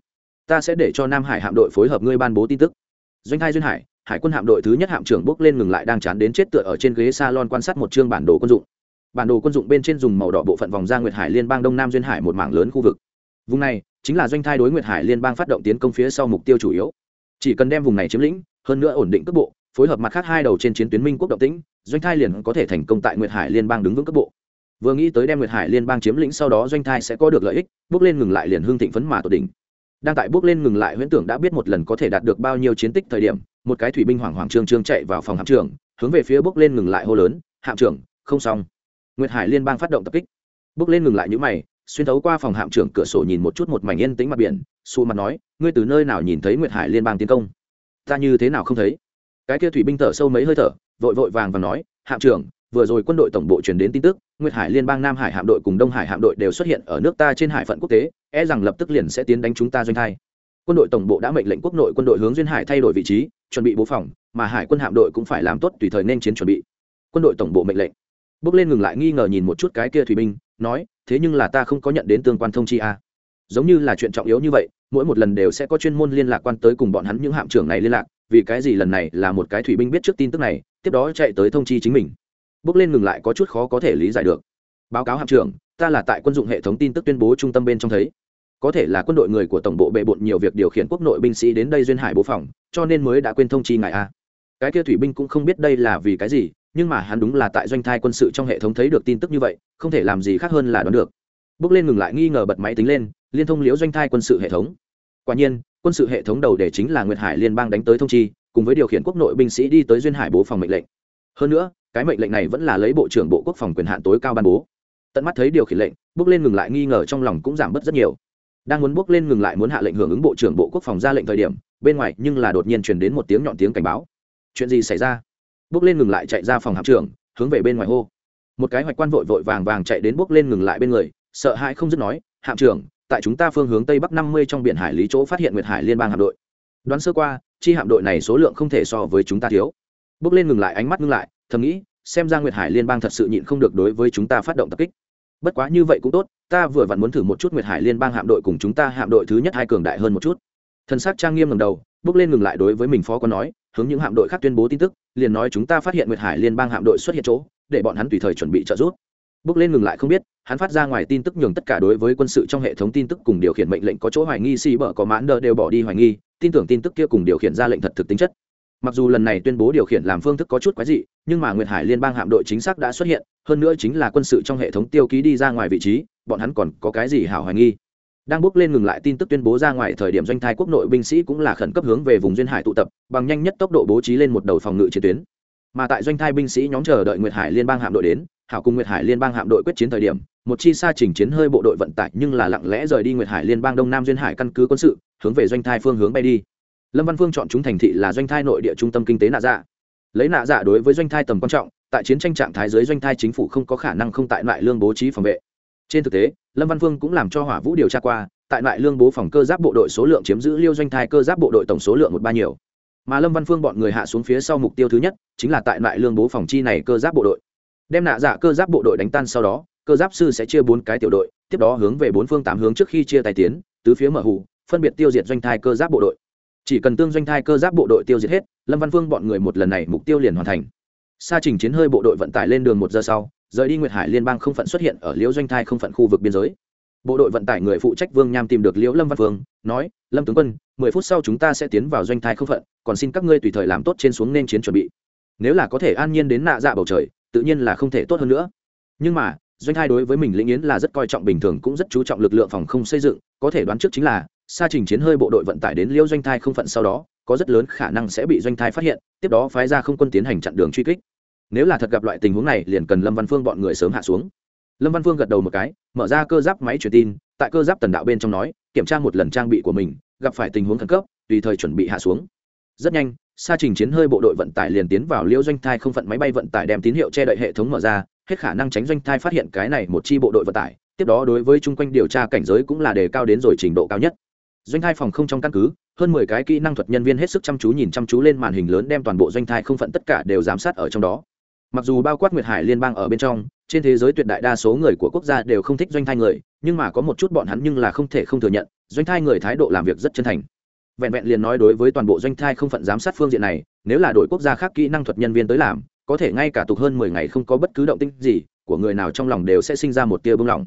Ta sẽ để cho nam hải hạm đội phối hợp ngươi ban bố tin tức. Doanh thai duyên hải hải quân hạm đội thứ nhất hạm trưởng bước lên ngừng lại đang chán đến chết tựa ở trên ghế salon quan sát một chương bản đồ quân dụng. Bản đồ quân dụng bên trên dùng màu đỏ bộ phận vòng ra nguyệt hải liên bang đông nam duyên hải một mảng lớn khu vực vùng này chính là doanh thai đối nguyệt hải liên bang phát động tiến công phía sau mục tiêu chủ yếu. Chỉ cần đem vùng này chiếm lĩnh, hơn nữa ổn định cấp bộ, phối hợp mặt khác hai đầu trên chiến tuyến minh quốc động tĩnh, doanh thai liền có thể thành công tại nguyệt hải liên bang đứng vững cấp bộ. Vừa nghĩ tới đem nguyệt hải liên bang chiếm lĩnh sau đó doanh thai sẽ có được lợi ích, bước lên ngừng lại liền hương thịnh phấn mà tột đỉnh. Đang tại bước lên ngừng lại, huyễn tưởng đã biết một lần có thể đạt được bao nhiêu chiến tích thời điểm, một cái thủy binh hoảng hoảng trương trương chạy vào phòng hạm trưởng, hướng về phía bước lên ngừng lại hô lớn, hạm trưởng, không xong. Nguyệt hải liên bang phát động tập kích. Bước lên ngừng lại những mày xuyên thấu qua phòng hạm trưởng cửa sổ nhìn một chút một mảnh yên tĩnh mặt biển xù mặt nói, ngươi từ nơi nào nhìn thấy nguyệt hải liên bang tiến công? Ta như thế nào không thấy? Cái kia thủy binh thở sâu mấy hơi thở, vội vội vàng và nói, hạm trưởng, vừa rồi quân đội tổng bộ truyền đến tin tức, nguyệt hải liên bang nam hải hạm đội cùng đông hải hạm đội đều xuất hiện ở nước ta trên hải phận quốc tế e rằng lập tức liền sẽ tiến đánh chúng ta doanh thai. Quân đội tổng bộ đã mệnh lệnh quốc nội quân đội hướng duyên hải thay đổi vị trí, chuẩn bị bố phòng, mà hải quân hạm đội cũng phải làm tốt tùy thời nên chiến chuẩn bị. Quân đội tổng bộ mệnh lệnh bước lên ngừng lại nghi ngờ nhìn một chút cái kia thủy binh, nói, thế nhưng là ta không có nhận đến tương quan thông chi a giống như là chuyện trọng yếu như vậy, mỗi một lần đều sẽ có chuyên môn liên lạc quan tới cùng bọn hắn những hạm trưởng này liên lạc, vì cái gì lần này là một cái thủy binh biết trước tin tức này, tiếp đó chạy tới thông chi chính mình. Bước lên ngừng lại có chút khó có thể lý giải được. Báo cáo hạm trưởng, ta là tại quân dụng hệ thống tin tức tuyên bố trung tâm bên trong thấy. Có thể là quân đội người của tổng bộ bệ bộn nhiều việc điều khiển quốc nội binh sĩ đến đây duyên hải bố phòng, cho nên mới đã quên thông chi ngài a cái kia thủy binh cũng không biết đây là vì cái gì nhưng mà hắn đúng là tại doanh thai quân sự trong hệ thống thấy được tin tức như vậy, không thể làm gì khác hơn là đoán được. Bước lên ngừng lại nghi ngờ bật máy tính lên, liên thông liễu doanh thai quân sự hệ thống. Quả nhiên, quân sự hệ thống đầu để chính là nguyệt hải liên bang đánh tới thông chi, cùng với điều khiển quốc nội binh sĩ đi tới duyên hải bố phòng mệnh lệnh. Hơn nữa, cái mệnh lệnh này vẫn là lấy bộ trưởng bộ quốc phòng quyền hạn tối cao ban bố. Tận mắt thấy điều khiển lệnh, bước lên ngừng lại nghi ngờ trong lòng cũng giảm bớt rất nhiều. Đang muốn bước lên ngừng lại muốn hạ lệnh hưởng ứng bộ trưởng bộ quốc phòng ra lệnh thời điểm, bên ngoài nhưng là đột nhiên truyền đến một tiếng nhọn tiếng cảnh báo. Chuyện gì xảy ra? Bước lên ngừng lại chạy ra phòng hạm trưởng, hướng về bên ngoài hô. Một cái hoạch quan vội vội vàng vàng chạy đến bước lên ngừng lại bên người, sợ hãi không dứt nói, hạm trưởng, tại chúng ta phương hướng tây bắc năm mươi trong biển hải lý chỗ phát hiện nguyệt hải liên bang hạm đội. Đoán sơ qua, chi hạm đội này số lượng không thể so với chúng ta thiếu. Bước lên ngừng lại ánh mắt ngưng lại, thầm nghĩ, xem ra nguyệt hải liên bang thật sự nhịn không được đối với chúng ta phát động tập kích. Bất quá như vậy cũng tốt, ta vừa vặn muốn thử một chút nguyệt hải liên bang hạm đội cùng chúng ta hạm đội thứ nhất hai cường đại hơn một chút. Thân xác trang nghiêm ngầm đầu, bước lên ngừng lại đối với mình phó có nói hướng những hạm đội khác tuyên bố tin tức, liền nói chúng ta phát hiện nguyệt hải liên bang hạm đội xuất hiện chỗ, để bọn hắn tùy thời chuẩn bị trợ giúp. Bước lên ngừng lại không biết, hắn phát ra ngoài tin tức nhường tất cả đối với quân sự trong hệ thống tin tức cùng điều khiển mệnh lệnh có chỗ hoài nghi, xì bở có mãn đờ đều bỏ đi hoài nghi, tin tưởng tin tức kia cùng điều khiển ra lệnh thật thực tính chất. Mặc dù lần này tuyên bố điều khiển làm phương thức có chút quái dị, nhưng mà nguyệt hải liên bang hạm đội chính xác đã xuất hiện, hơn nữa chính là quân sự trong hệ thống tiêu ký đi ra ngoài vị trí, bọn hắn còn có cái gì hảo hoài nghi? Đang bước lên ngừng lại tin tức tuyên bố ra ngoài thời điểm doanh thai quốc nội binh sĩ cũng là khẩn cấp hướng về vùng duyên hải tụ tập, bằng nhanh nhất tốc độ bố trí lên một đầu phòng ngự chiến tuyến. Mà tại doanh thai binh sĩ nhóm chờ đợi nguyệt hải liên bang hạm đội đến, hảo cùng nguyệt hải liên bang hạm đội quyết chiến thời điểm, một chi xa chỉnh chiến hơi bộ đội vận tải nhưng là lặng lẽ rời đi nguyệt hải liên bang đông nam duyên hải căn cứ quân sự, hướng về doanh thai phương hướng bay đi. Lâm văn phương chọn chúng thành thị là doanh thai nội địa trung tâm kinh tế nạ dạ. Lấy nạ dạ đối với doanh thai tầm quan trọng, tại chiến tranh trạng thái dưới doanh thai chính phủ không có khả năng không tại lại lương bố trí phòng vệ trên thực tế, lâm văn phương cũng làm cho hỏa vũ điều tra qua, tại lại lương bố phòng cơ giáp bộ đội số lượng chiếm giữ liêu doanh thai cơ giáp bộ đội tổng số lượng một ba nhiều. Mà lâm văn phương bọn người hạ xuống phía sau mục tiêu thứ nhất, chính là tại lại lương bố phòng chi này cơ giáp bộ đội. Đem nạ giả cơ giáp bộ đội đánh tan sau đó, cơ giáp sư sẽ chia bốn cái tiểu đội, tiếp đó hướng về bốn phương tám hướng trước khi chia tài tiến, tứ phía mở hủ phân biệt tiêu diệt doanh thai cơ giáp bộ đội. Chỉ cần tương doanh thai cơ giáp bộ đội tiêu diệt hết, lâm văn phương bọn người một lần này mục tiêu liền hoàn thành. Xa trình chiến hơi bộ đội vận tải lên đường một giờ sau rời đi nguyệt hải liên bang không phận xuất hiện ở liễu doanh thai không phận khu vực biên giới. Bộ đội vận tải người phụ trách vương nham tìm được liễu lâm văn phương, nói, lâm tướng quân, mười phút sau chúng ta sẽ tiến vào doanh thai không phận, còn xin các ngươi tùy thời làm tốt trên xuống nên chiến chuẩn bị. Nếu là có thể an nhiên đến nạ dạ bầu trời, tự nhiên là không thể tốt hơn nữa. Nhưng mà, doanh thai đối với mình lĩnh yến là rất coi trọng bình thường cũng rất chú trọng lực lượng phòng không xây dựng, có thể đoán trước chính là xa trình chiến hơi bộ đội vận tải đến Liễu doanh thai không phận sau đó, có rất lớn khả năng sẽ bị doanh thai phát hiện, tiếp đó phái ra không quân tiến hành chặn đường truy kích nếu là thật gặp loại tình huống này, liền cần lâm văn phương bọn người sớm hạ xuống. Lâm văn phương gật đầu một cái, mở ra cơ giáp máy truyền tin, tại cơ giáp tần đạo bên trong nói, kiểm tra một lần trang bị của mình, gặp phải tình huống khẩn cấp, tùy thời chuẩn bị hạ xuống. Rất nhanh xa trình chiến hơi bộ đội vận tải liền tiến vào liễu doanh thai không phận máy bay vận tải đem tín hiệu che đậy hệ thống mở ra, hết khả năng tránh doanh thai phát hiện cái này một chi bộ đội vận tải. Tiếp đó đối với chung quanh điều tra cảnh giới cũng là đề cao đến rồi trình độ cao nhất. Doanh thai phòng không trong căn cứ, hơn mười cái kỹ năng thuật nhân viên hết sức chăm chú nhìn chăm chú lên màn hình lớn đem toàn bộ doanh thai không phận tất cả đều giám sát ở trong đó mặc dù bao quát nguyệt hải liên bang ở bên trong, trên thế giới tuyệt đại đa số người của quốc gia đều không thích doanh thai người, nhưng mà có một chút bọn hắn nhưng là không thể không thừa nhận, doanh thai người thái độ làm việc rất chân thành. Vẹn vẹn liền nói đối với toàn bộ doanh thai không phận giám sát phương diện này, nếu là đội quốc gia khác kỹ năng thuật nhân viên tới làm, có thể ngay cả tục hơn mười ngày không có bất cứ động tinh gì, của người nào trong lòng đều sẽ sinh ra một tia bưng lòng.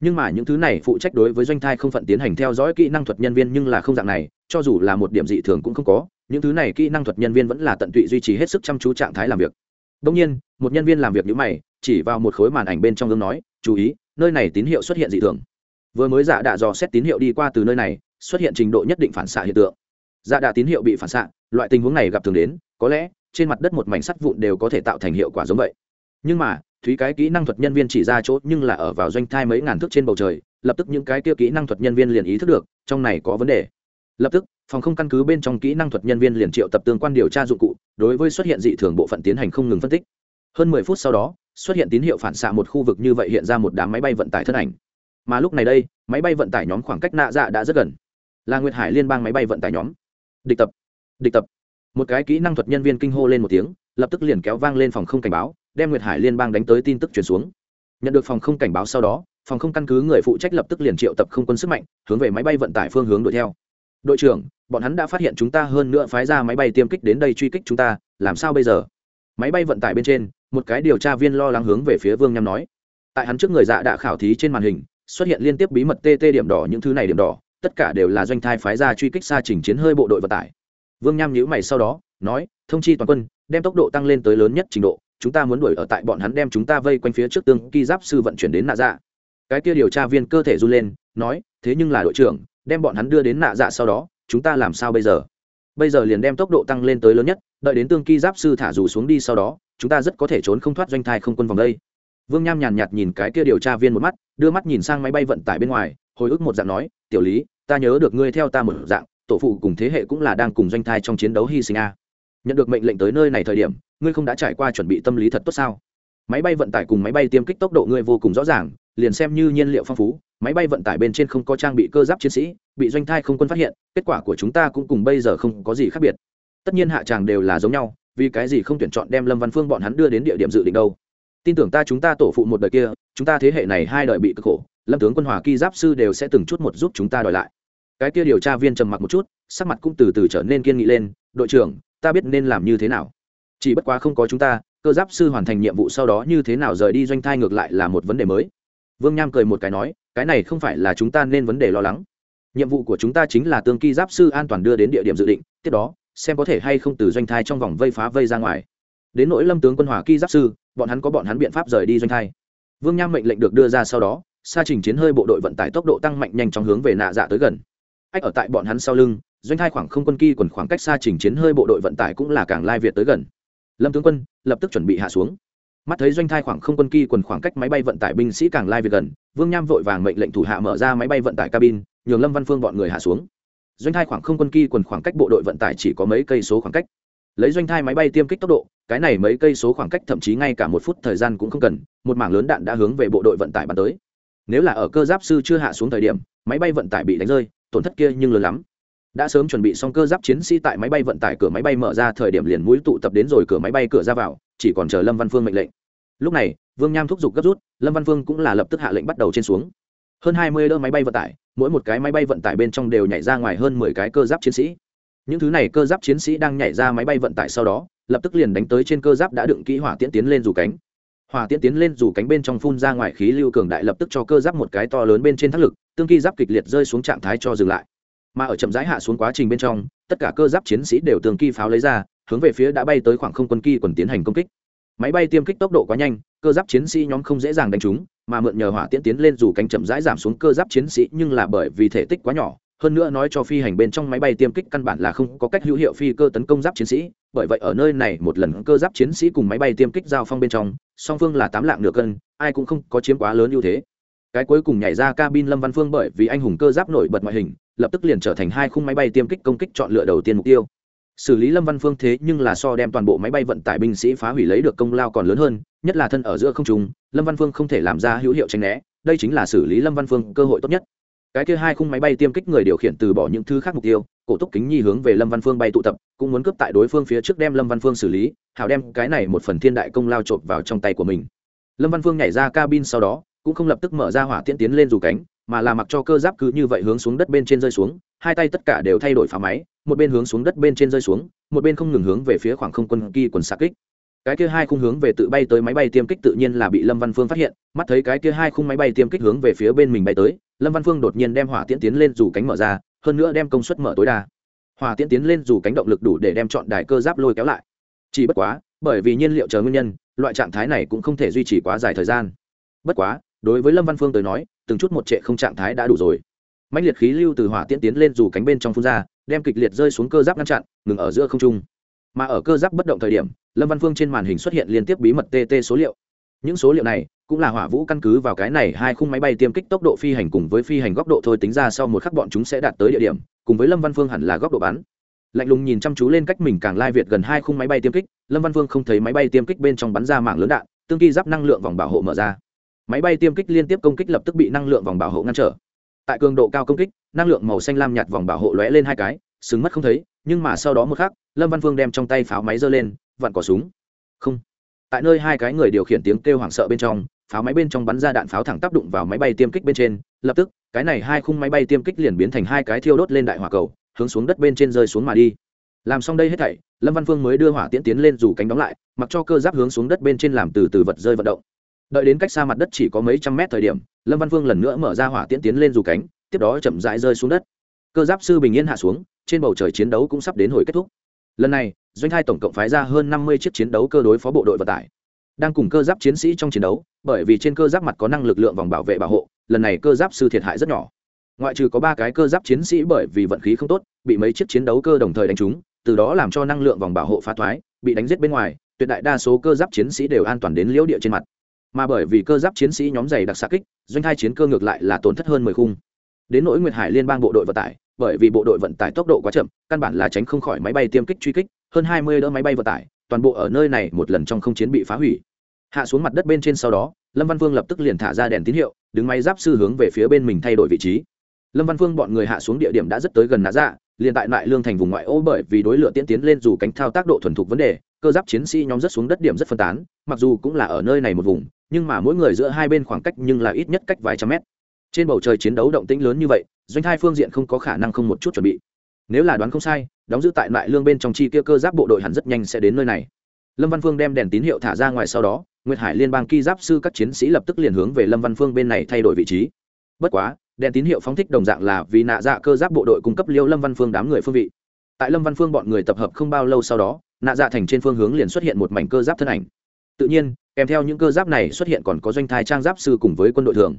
Nhưng mà những thứ này phụ trách đối với doanh thai không phận tiến hành theo dõi kỹ năng thuật nhân viên nhưng là không dạng này, cho dù là một điểm dị thường cũng không có, những thứ này kỹ năng thuật nhân viên vẫn là tận tụy duy trì hết sức chăm chú trạng thái làm việc đông nhiên, một nhân viên làm việc như mày, chỉ vào một khối màn ảnh bên trong gương nói, chú ý, nơi này tín hiệu xuất hiện dị thường. Vừa mới dạ đạ dò xét tín hiệu đi qua từ nơi này, xuất hiện trình độ nhất định phản xạ hiện tượng. Dạ đạ tín hiệu bị phản xạ, loại tình huống này gặp thường đến, có lẽ, trên mặt đất một mảnh sắt vụn đều có thể tạo thành hiệu quả giống vậy. Nhưng mà, thúy cái kỹ năng thuật nhân viên chỉ ra chỗ nhưng là ở vào doanh thai mấy ngàn thước trên bầu trời, lập tức những cái kia kỹ năng thuật nhân viên liền ý thức được, trong này có vấn đề. Lập tức phòng không căn cứ bên trong kỹ năng thuật nhân viên liền triệu tập tương quan điều tra dụng cụ, đối với xuất hiện dị thường bộ phận tiến hành không ngừng phân tích. Hơn mười phút sau đó, xuất hiện tín hiệu phản xạ một khu vực như vậy hiện ra một đám máy bay vận tải thân ảnh. Mà lúc này đây, máy bay vận tải nhóm khoảng cách nạ dạ đã rất gần. Là nguyệt hải liên bang máy bay vận tải nhóm. Địch tập địch tập. Một cái kỹ năng thuật nhân viên kinh hô lên một tiếng, lập tức liền kéo vang lên phòng không cảnh báo, đem nguyệt hải liên bang đánh tới tin tức truyền xuống. Nhận được phòng không cảnh báo sau đó, phòng không căn cứ người phụ trách lập tức liền triệu tập không quân sức mạnh, hướng về máy bay vận tải phương hướng đuổi theo. Đội trưởng bọn hắn đã phát hiện chúng ta hơn nữa phái ra máy bay tiêm kích đến đây truy kích chúng ta, làm sao bây giờ? Máy bay vận tải bên trên, một cái điều tra viên lo lắng hướng về phía vương nham nói. Tại hắn trước người dạ đã khảo thí trên màn hình, xuất hiện liên tiếp bí mật tt điểm đỏ những thứ này điểm đỏ, tất cả đều là doanh thai phái ra truy kích xa trình chiến hơi bộ đội vận tải. Vương nham nhữ mày sau đó, nói, thông chi toàn quân, đem tốc độ tăng lên tới lớn nhất trình độ, chúng ta muốn đuổi ở tại bọn hắn đem chúng ta vây quanh phía trước tương ki giáp sư vận chuyển đến nạ dạ. Cái kia điều tra viên cơ thể run lên, nói, thế nhưng là đội trưởng, đem bọn hắn đưa đến nạ dạ sau đó chúng ta làm sao bây giờ? Bây giờ liền đem tốc độ tăng lên tới lớn nhất, đợi đến tương ki giáp sư thả dù xuống đi sau đó, chúng ta rất có thể trốn không thoát doanh thai không quân vòng đây. Vương nham nhàn nhạt nhìn cái kia điều tra viên một mắt, đưa mắt nhìn sang máy bay vận tải bên ngoài, hồi ức một dạng nói, tiểu lý, ta nhớ được ngươi theo ta một dạng, tổ phụ cùng thế hệ cũng là đang cùng doanh thai trong chiến đấu hy sinh a. Nhận được mệnh lệnh tới nơi này thời điểm, ngươi không đã trải qua chuẩn bị tâm lý thật tốt sao? Máy bay vận tải cùng máy bay tiêm kích tốc độ ngươi vô cùng rõ ràng, liền xem như nhiên liệu phong phú, máy bay vận tải bên trên không có trang bị cơ giáp chiến sĩ bị doanh thai không quân phát hiện, kết quả của chúng ta cũng cùng bây giờ không có gì khác biệt. Tất nhiên hạ tràng đều là giống nhau, vì cái gì không tuyển chọn đem lâm văn phương bọn hắn đưa đến địa điểm dự định đâu? Tin tưởng ta chúng ta tổ phụ một đời kia, chúng ta thế hệ này hai đời bị cực khổ, lâm tướng quân hòa Kỳ giáp sư đều sẽ từng chút một giúp chúng ta đòi lại. Cái kia điều tra viên trầm mặc một chút, sắc mặt cũng từ từ trở nên kiên nghị lên, đội trưởng, ta biết nên làm như thế nào. Chỉ bất quá không có chúng ta, cơ giáp sư hoàn thành nhiệm vụ sau đó như thế nào rời đi doanh thai ngược lại là một vấn đề mới. Vương nham cười một cái nói, cái này không phải là chúng ta nên vấn đề lo lắng nhiệm vụ của chúng ta chính là tương ki giáp sư an toàn đưa đến địa điểm dự định, tiếp đó, xem có thể hay không từ doanh thai trong vòng vây phá vây ra ngoài. Đến nỗi lâm tướng quân hòa ki giáp sư, bọn hắn có bọn hắn biện pháp rời đi doanh thai. Vương nham mệnh lệnh được đưa ra sau đó xa trình chiến hơi bộ đội vận tải tốc độ tăng mạnh nhanh trong hướng về nạ dạ tới gần. Ách, ở tại bọn hắn sau lưng, doanh thai khoảng không quân kỳ quần khoảng cách xa trình chiến hơi bộ đội vận tải cũng là càng lai việt tới gần. Lâm tướng quân, lập tức chuẩn bị hạ xuống mắt thấy doanh thai khoảng không quân kỳ quần khoảng cách máy bay vận tải binh sĩ càng lai về gần, vương nham vội vàng mệnh lệnh thủ hạ mở ra máy bay vận tải cabin, nhường lâm văn phương bọn người hạ xuống. Doanh thai khoảng không quân kỳ quần khoảng cách bộ đội vận tải chỉ có mấy cây số khoảng cách. Lấy doanh thai máy bay tiêm kích tốc độ, cái này mấy cây số khoảng cách thậm chí ngay cả một phút thời gian cũng không cần, một mảng lớn đạn đã hướng về bộ đội vận tải bắn tới. Nếu là ở cơ giáp sư chưa hạ xuống thời điểm, máy bay vận tải bị đánh rơi, tổn thất kia nhưng lớn lắm. Đã sớm chuẩn bị xong cơ giáp chiến sĩ tại máy bay vận tải cửa máy bay mở ra thời điểm liền mũi tụ tập đến rồi cửa máy bay cửa ra vào chỉ còn chờ lâm văn phương mệnh lệnh. Lúc này, vương nham thúc giục gấp rút, lâm văn phương cũng là lập tức hạ lệnh bắt đầu trên xuống. Hơn hai mươi đỡ máy bay vận tải, mỗi một cái máy bay vận tải bên trong đều nhảy ra ngoài hơn mười cái cơ giáp chiến sĩ. Những thứ này cơ giáp chiến sĩ đang nhảy ra máy bay vận tải sau đó, lập tức liền đánh tới trên cơ giáp đã đựng kỹ hỏa tiễn tiến lên dù cánh. Hỏa tiễn tiến lên dù cánh bên trong phun ra ngoài khí lưu cường đại lập tức cho cơ giáp một cái to lớn bên trên thác lực, tương kỳ giáp kịch liệt rơi xuống trạng thái cho dừng lại. Mà ở chậm rãi hạ xuống quá trình bên trong, tất cả cơ giáp chiến sĩ đều tường kỳ pháo lấy ra hướng về phía đã bay tới khoảng không quân kỳ quần tiến hành công kích. Máy bay tiêm kích tốc độ quá nhanh, cơ giáp chiến sĩ nhóm không dễ dàng đánh chúng mà mượn nhờ hỏa tiễn tiến lên dù cánh chậm rãi giảm xuống cơ giáp chiến sĩ nhưng là bởi vì thể tích quá nhỏ, hơn nữa nói cho phi hành bên trong máy bay tiêm kích căn bản là không có cách hữu hiệu phi cơ tấn công giáp chiến sĩ, bởi vậy ở nơi này một lần cơ giáp chiến sĩ cùng máy bay tiêm kích giao phong bên trong, song phương là tám lạng nửa cân, ai cũng không có chiếm quá lớn ưu thế. Cái cuối cùng nhảy ra cabin lâm văn phương bởi vì anh hùng cơ giáp nổi bật ngoại hình, lập tức liền trở thành hai khung máy bay tiêm kích công kích chọn lựa đầu tiên mục tiêu xử lý lâm văn phương thế nhưng là so đem toàn bộ máy bay vận tải binh sĩ phá hủy lấy được công lao còn lớn hơn, nhất là thân ở giữa không trung, lâm văn phương không thể làm ra hữu hiệu tranh né, đây chính là xử lý lâm văn phương cơ hội tốt nhất. Cái kia hai khung máy bay tiêm kích người điều khiển từ bỏ những thứ khác mục tiêu, cổ túc kính nhi hướng về lâm văn phương bay tụ tập, cũng muốn cướp tại đối phương phía trước đem lâm văn phương xử lý hào đem cái này một phần thiên đại công lao trộm vào trong tay của mình. Lâm văn phương nhảy ra cabin sau đó, cũng không lập tức mở ra hỏa tiễn tiến lên dù cánh, mà là mặc cho cơ giáp cứ như vậy hướng xuống đất bên trên rơi xuống hai tay tất cả đều thay đổi phá máy, một bên hướng xuống đất bên trên rơi xuống, một bên không ngừng hướng về phía khoảng không quân kỳ quần xạ kích. Cái kia hai khung hướng về tự bay tới máy bay tiêm kích tự nhiên là bị lâm văn phương phát hiện, mắt thấy cái kia hai khung máy bay tiêm kích hướng về phía bên mình bay tới, lâm văn phương đột nhiên đem hỏa tiễn tiến lên dù cánh mở ra, hơn nữa đem công suất mở tối đa. Hỏa tiễn tiến lên dù cánh động lực đủ để đem chọn đài cơ giáp lôi kéo lại. Chỉ bất quá, bởi vì nhiên liệu chờ nguyên nhân, loại trạng thái này cũng không thể duy trì quá dài thời gian. Bất quá, đối với lâm văn phương tới nói, từng chút một trệ không trạng thái đã đủ rồi mãnh liệt khí lưu từ hỏa tiễn tiến lên dù cánh bên trong phun ra, đem kịch liệt rơi xuống cơ giáp ngăn chặn, ngừng ở giữa không trung. Mà ở cơ giáp bất động thời điểm, lâm văn phương trên màn hình xuất hiện liên tiếp bí mật tt số liệu. Những số liệu này cũng là hỏa vũ căn cứ vào cái này hai khung máy bay tiêm kích tốc độ phi hành cùng với phi hành góc độ thôi tính ra sau một khắc bọn chúng sẽ đạt tới địa điểm, cùng với lâm văn phương hẳn là góc độ bắn. Lạnh lùng nhìn chăm chú lên cách mình càng lai việt gần hai khung máy bay tiêm kích, lâm văn phương không thấy máy bay tiêm kích bên trong bắn ra mạng lớn đạn, tương kỳ giáp năng lượng vòng bảo hộ mở ra. Máy bay tiêm kích liên tiếp công kích lập tức bị năng lượng vòng bảo hộ ngăn trở tại cường độ cao công kích, năng lượng màu xanh lam nhạt vòng bảo hộ lóe lên hai cái, sừng mất không thấy, nhưng mà sau đó một khắc, lâm văn phương đem trong tay pháo máy giơ lên, vặn cỏ súng. Không. Tại nơi hai cái người điều khiển tiếng kêu hoảng sợ bên trong, pháo máy bên trong bắn ra đạn pháo thẳng tác đụng vào máy bay tiêm kích bên trên, lập tức, cái này hai khung máy bay tiêm kích liền biến thành hai cái thiêu đốt lên đại hỏa cầu, hướng xuống đất bên trên rơi xuống mà đi. Làm xong đây hết thảy, lâm văn phương mới đưa hỏa tiễn tiến lên dù cánh đóng lại, mặc cho cơ giáp hướng xuống đất bên trên làm từ từ vật rơi vận động đợi đến cách xa mặt đất chỉ có mấy trăm mét thời điểm, lâm văn phương lần nữa mở ra hỏa tiễn tiến lên dù cánh, tiếp đó chậm rãi rơi xuống đất. Cơ giáp sư bình yên hạ xuống, trên bầu trời chiến đấu cũng sắp đến hồi kết thúc. Lần này, doanh hai tổng cộng phái ra hơn năm mươi chiếc chiến đấu cơ đối phó bộ đội vận tải. Đang cùng cơ giáp chiến sĩ trong chiến đấu, bởi vì trên cơ giáp mặt có năng lực lượng vòng bảo vệ bảo hộ, lần này cơ giáp sư thiệt hại rất nhỏ. Ngoại trừ có ba cái cơ giáp chiến sĩ bởi vì vận khí không tốt, bị mấy chiếc chiến đấu cơ đồng thời đánh trúng, từ đó làm cho năng lượng vòng bảo hộ phá thoái, bị đánh giết bên ngoài, tuyệt đại đa số cơ giáp chiến sĩ đều an toàn đến liễu địa trên mặt mà bởi vì cơ giáp chiến sĩ nhóm dày đặc xạ kích, doanh hai chiến cơ ngược lại là tổn thất hơn mười khung. Đến nỗi nguyệt hải liên bang bộ đội vận tải, bởi vì bộ đội vận tải tốc độ quá chậm, căn bản là tránh không khỏi máy bay tiêm kích truy kích, hơn hai mươi đỡ máy bay vận tải, toàn bộ ở nơi này một lần trong không chiến bị phá hủy. Hạ xuống mặt đất bên trên sau đó, lâm văn vương lập tức liền thả ra đèn tín hiệu, đứng máy giáp sư hướng về phía bên mình thay đổi vị trí. Lâm văn vương bọn người hạ xuống địa điểm đã rất tới gần nã dạ liền tại lại lương thành vùng ngoại ô bởi vì đối lửa tiến tiến lên dù cánh thao tác độ thuần thục vấn đề, cơ giáp chiến sĩ nhóm rất xuống đất điểm rất phân tán, mặc dù cũng là ở nơi này một vùng nhưng mà mỗi người giữa hai bên khoảng cách nhưng là ít nhất cách vài trăm mét. Trên bầu trời chiến đấu động tĩnh lớn như vậy, doanh hai phương diện không có khả năng không một chút chuẩn bị. Nếu là đoán không sai, đóng giữ tại lại lương bên trong chi kia cơ giáp bộ đội hẳn rất nhanh sẽ đến nơi này. Lâm văn phương đem đèn tín hiệu thả ra ngoài sau đó, nguyệt hải liên bang ki giáp sư các chiến sĩ lập tức liền hướng về lâm văn phương bên này thay đổi vị trí. Bất quá, đèn tín hiệu phóng thích đồng dạng là vì nạ dạ cơ giáp bộ đội cung cấp liêu lâm văn phương đám người phương vị. Tại lâm văn phương bọn người tập hợp không bao lâu sau đó, nạ dạ thành trên phương hướng liền xuất hiện một mảnh cơ giáp thân ảnh. Tự nhiên kèm theo những cơ giáp này xuất hiện còn có doanh thai trang giáp sư cùng với quân đội thường.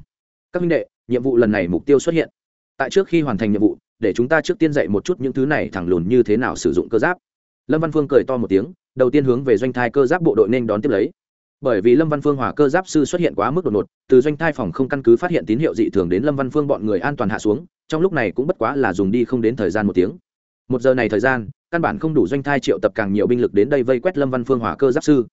Các minh đệ, nhiệm vụ lần này mục tiêu xuất hiện. Tại trước khi hoàn thành nhiệm vụ, để chúng ta trước tiên dạy một chút những thứ này thẳng lùn như thế nào sử dụng cơ giáp. Lâm văn phương cười to một tiếng, đầu tiên hướng về doanh thai cơ giáp bộ đội nên đón tiếp lấy. Bởi vì lâm văn phương hòa cơ giáp sư xuất hiện quá mức đột ngột, từ doanh thai phòng không căn cứ phát hiện tín hiệu dị thường đến lâm văn phương bọn người an toàn hạ xuống, trong lúc này cũng bất quá là dùng đi không đến thời gian một tiếng. Một giờ này thời gian, căn bản không đủ doanh thai triệu tập càng nhiều binh lực đến đây vây quét lâm văn phương hòa cơ giáp sư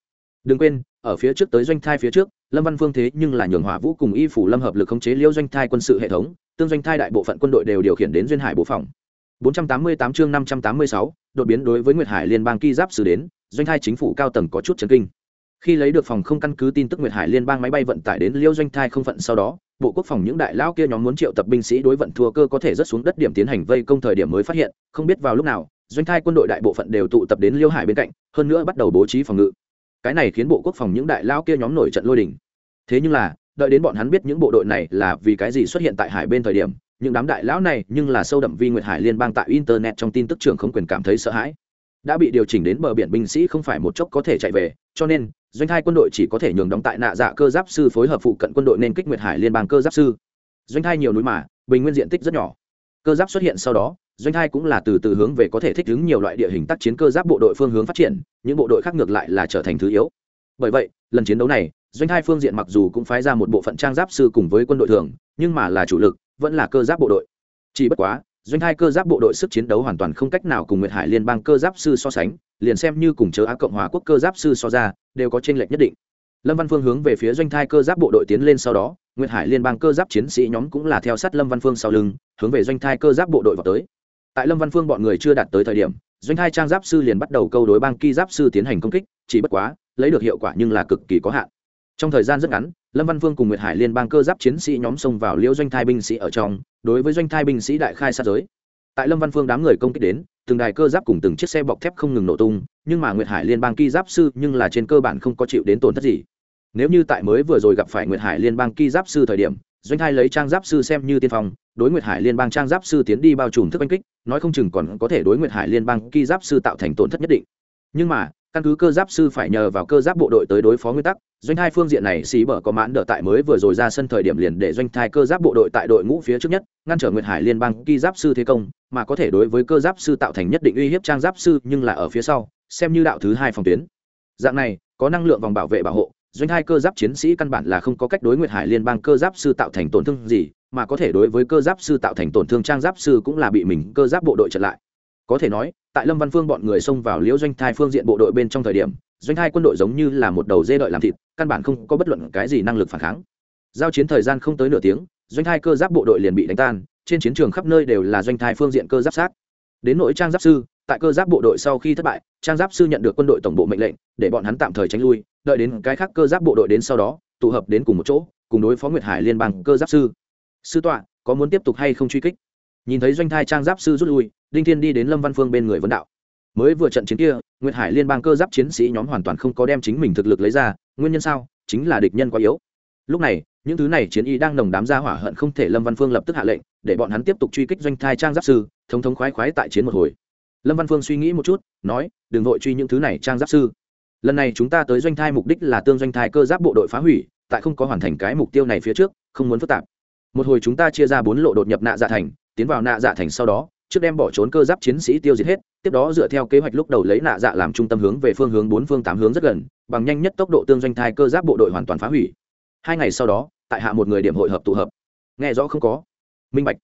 đừng quên ở phía trước tới doanh thai phía trước lâm văn phương thế nhưng là nhường hỏa vũ cùng y phủ lâm hợp lực khống chế liêu doanh thai quân sự hệ thống tương doanh thai đại bộ phận quân đội đều điều khiển đến duyên hải bộ phòng. 488 chương 586, đột biến đối với nguyệt hải liên bang ki giáp xử đến doanh thai chính phủ cao tầng có chút chấn kinh. Khi lấy được phòng không căn cứ tin tức nguyệt hải liên bang máy bay vận tải đến liêu doanh thai không phận sau đó bộ quốc phòng những đại lão kia nhóm muốn triệu tập binh sĩ đối vận thua cơ có thể rất xuống đất điểm tiến hành vây công thời điểm mới phát hiện không biết vào lúc nào doanh thai quân đội đại bộ phận đều tụ tập đến liêu hải bên cạnh hơn nữa bắt đầu bố trí phòng ngự cái này khiến bộ quốc phòng những đại lão kia nhóm nổi trận lôi đình. Thế nhưng là, đợi đến bọn hắn biết những bộ đội này là vì cái gì xuất hiện tại hải bên thời điểm, những đám đại lão này nhưng là sâu đậm vi nguyệt hải liên bang tại internet trong tin tức trưởng không quyền cảm thấy sợ hãi. Đã bị điều chỉnh đến bờ biển binh sĩ không phải một chốc có thể chạy về, cho nên, doanh thai quân đội chỉ có thể nhường đóng tại nạ dạ cơ giáp sư phối hợp phụ cận quân đội nên kích nguyệt hải liên bang cơ giáp sư. Doanh thai nhiều núi mà, bình nguyên diện tích rất nhỏ. Cơ giáp xuất hiện sau đó doanh thai cũng là từ từ hướng về có thể thích ứng nhiều loại địa hình tác chiến cơ giáp bộ đội phương hướng phát triển, những bộ đội khác ngược lại là trở thành thứ yếu. Bởi vậy, lần chiến đấu này, doanh thai phương diện mặc dù cũng phái ra một bộ phận trang giáp sư cùng với quân đội thường, nhưng mà là chủ lực, vẫn là cơ giáp bộ đội. Chỉ bất quá, doanh hai cơ giáp bộ đội sức chiến đấu hoàn toàn không cách nào cùng nguyệt hải liên bang cơ giáp sư so sánh, liền xem như cùng chớ á cộng hòa quốc cơ giáp sư so ra, đều có tranh lệch nhất định. Lâm văn phương hướng về phía doanh thai cơ giáp bộ đội tiến lên sau đó, nguyệt hải liên bang cơ giáp chiến sĩ nhóm cũng là theo sát lâm văn phương sau lưng, hướng về doanh thai cơ giáp bộ đội vào tới tại lâm văn phương bọn người chưa đạt tới thời điểm, doanh hai trang giáp sư liền bắt đầu câu đối bang ki giáp sư tiến hành công kích, chỉ bất quá, lấy được hiệu quả nhưng là cực kỳ có hạn. Trong thời gian rất ngắn, lâm văn phương cùng nguyệt hải liên bang cơ giáp chiến sĩ nhóm xông vào liễu doanh thai binh sĩ ở trong, đối với doanh thai binh sĩ đại khai sát giới. Tại lâm văn phương đám người công kích đến, từng đài cơ giáp cùng từng chiếc xe bọc thép không ngừng nổ tung, nhưng mà nguyệt hải liên bang ki giáp sư nhưng là trên cơ bản không có chịu đến tổn thất gì. Nếu như tại mới vừa rồi gặp phải nguyệt hải liên bang ki giáp sư thời điểm doanh thai lấy trang giáp sư xem như tiên phong, đối nguyệt hải liên bang trang giáp sư tiến đi bao trùm thức oanh kích, nói không chừng còn có thể đối nguyệt hải liên bang ki giáp sư tạo thành tổn thất nhất định. Nhưng mà, căn cứ cơ giáp sư phải nhờ vào cơ giáp bộ đội tới đối phó nguyên tắc, doanh thai phương diện này xí bở có mãn đỡ tại mới vừa rồi ra sân thời điểm liền để doanh thai cơ giáp bộ đội tại đội ngũ phía trước nhất, ngăn trở nguyệt hải liên bang ki giáp sư thế công, mà có thể đối với cơ giáp sư tạo thành nhất định uy hiếp trang giáp sư nhưng là ở phía sau, xem như đạo thứ hai phòng tuyến. Dạng này, có năng lượng vòng bảo vệ bảo hộ doanh hai cơ giáp chiến sĩ căn bản là không có cách đối nguyệt hải liên bang cơ giáp sư tạo thành tổn thương gì, mà có thể đối với cơ giáp sư tạo thành tổn thương trang giáp sư cũng là bị mình cơ giáp bộ đội trở lại. Có thể nói, tại lâm văn phương bọn người xông vào liễu doanh thai phương diện bộ đội bên trong thời điểm, doanh thai quân đội giống như là một đầu dê đợi làm thịt, căn bản không có bất luận cái gì năng lực phản kháng. Giao chiến thời gian không tới nửa tiếng, doanh thai cơ giáp bộ đội liền bị đánh tan, trên chiến trường khắp nơi đều là doanh thai phương diện cơ giáp sát. Đến nỗi trang giáp sư tại cơ giáp bộ đội sau khi thất bại, trang giáp sư nhận được quân đội tổng bộ mệnh lệnh, để bọn hắn tạm thời tránh lui, đợi đến cái khác cơ giáp bộ đội đến sau đó, tụ hợp đến cùng một chỗ, cùng đối phó nguyệt hải liên bang cơ giáp sư. Sư tọa, có muốn tiếp tục hay không truy kích? Nhìn thấy doanh thai trang giáp sư rút lui, đinh thiên đi đến lâm văn phương bên người vấn đạo. Mới vừa trận chiến kia, nguyệt hải liên bang cơ giáp chiến sĩ nhóm hoàn toàn không có đem chính mình thực lực lấy ra, nguyên nhân sao? Chính là địch nhân quá yếu. Lúc này, những thứ này chiến y đang nồng đám ra hỏa hận không thể lâm văn phương lập tức hạ lệnh, để bọn hắn tiếp tục truy kích doanh thai trang giáp sư, thống thống khoái khoái tại chiến một hồi lâm văn phương suy nghĩ một chút, nói, đừng vội truy những thứ này, trang giáp sư. Lần này chúng ta tới doanh thai mục đích là tương doanh thai cơ giáp bộ đội phá hủy, tại không có hoàn thành cái mục tiêu này phía trước, không muốn phức tạp. Một hồi chúng ta chia ra bốn lộ đột nhập nạ dạ thành, tiến vào nạ dạ thành sau đó, trước đem bỏ trốn cơ giáp chiến sĩ tiêu diệt hết, tiếp đó dựa theo kế hoạch lúc đầu lấy nạ dạ làm trung tâm hướng về phương hướng bốn phương tám hướng rất gần, bằng nhanh nhất tốc độ tương doanh thai cơ giáp bộ đội hoàn toàn phá hủy. Hai ngày sau đó, tại hạ một người điểm hội hợp tụ hợp. Nghe rõ không có? Minh bạch.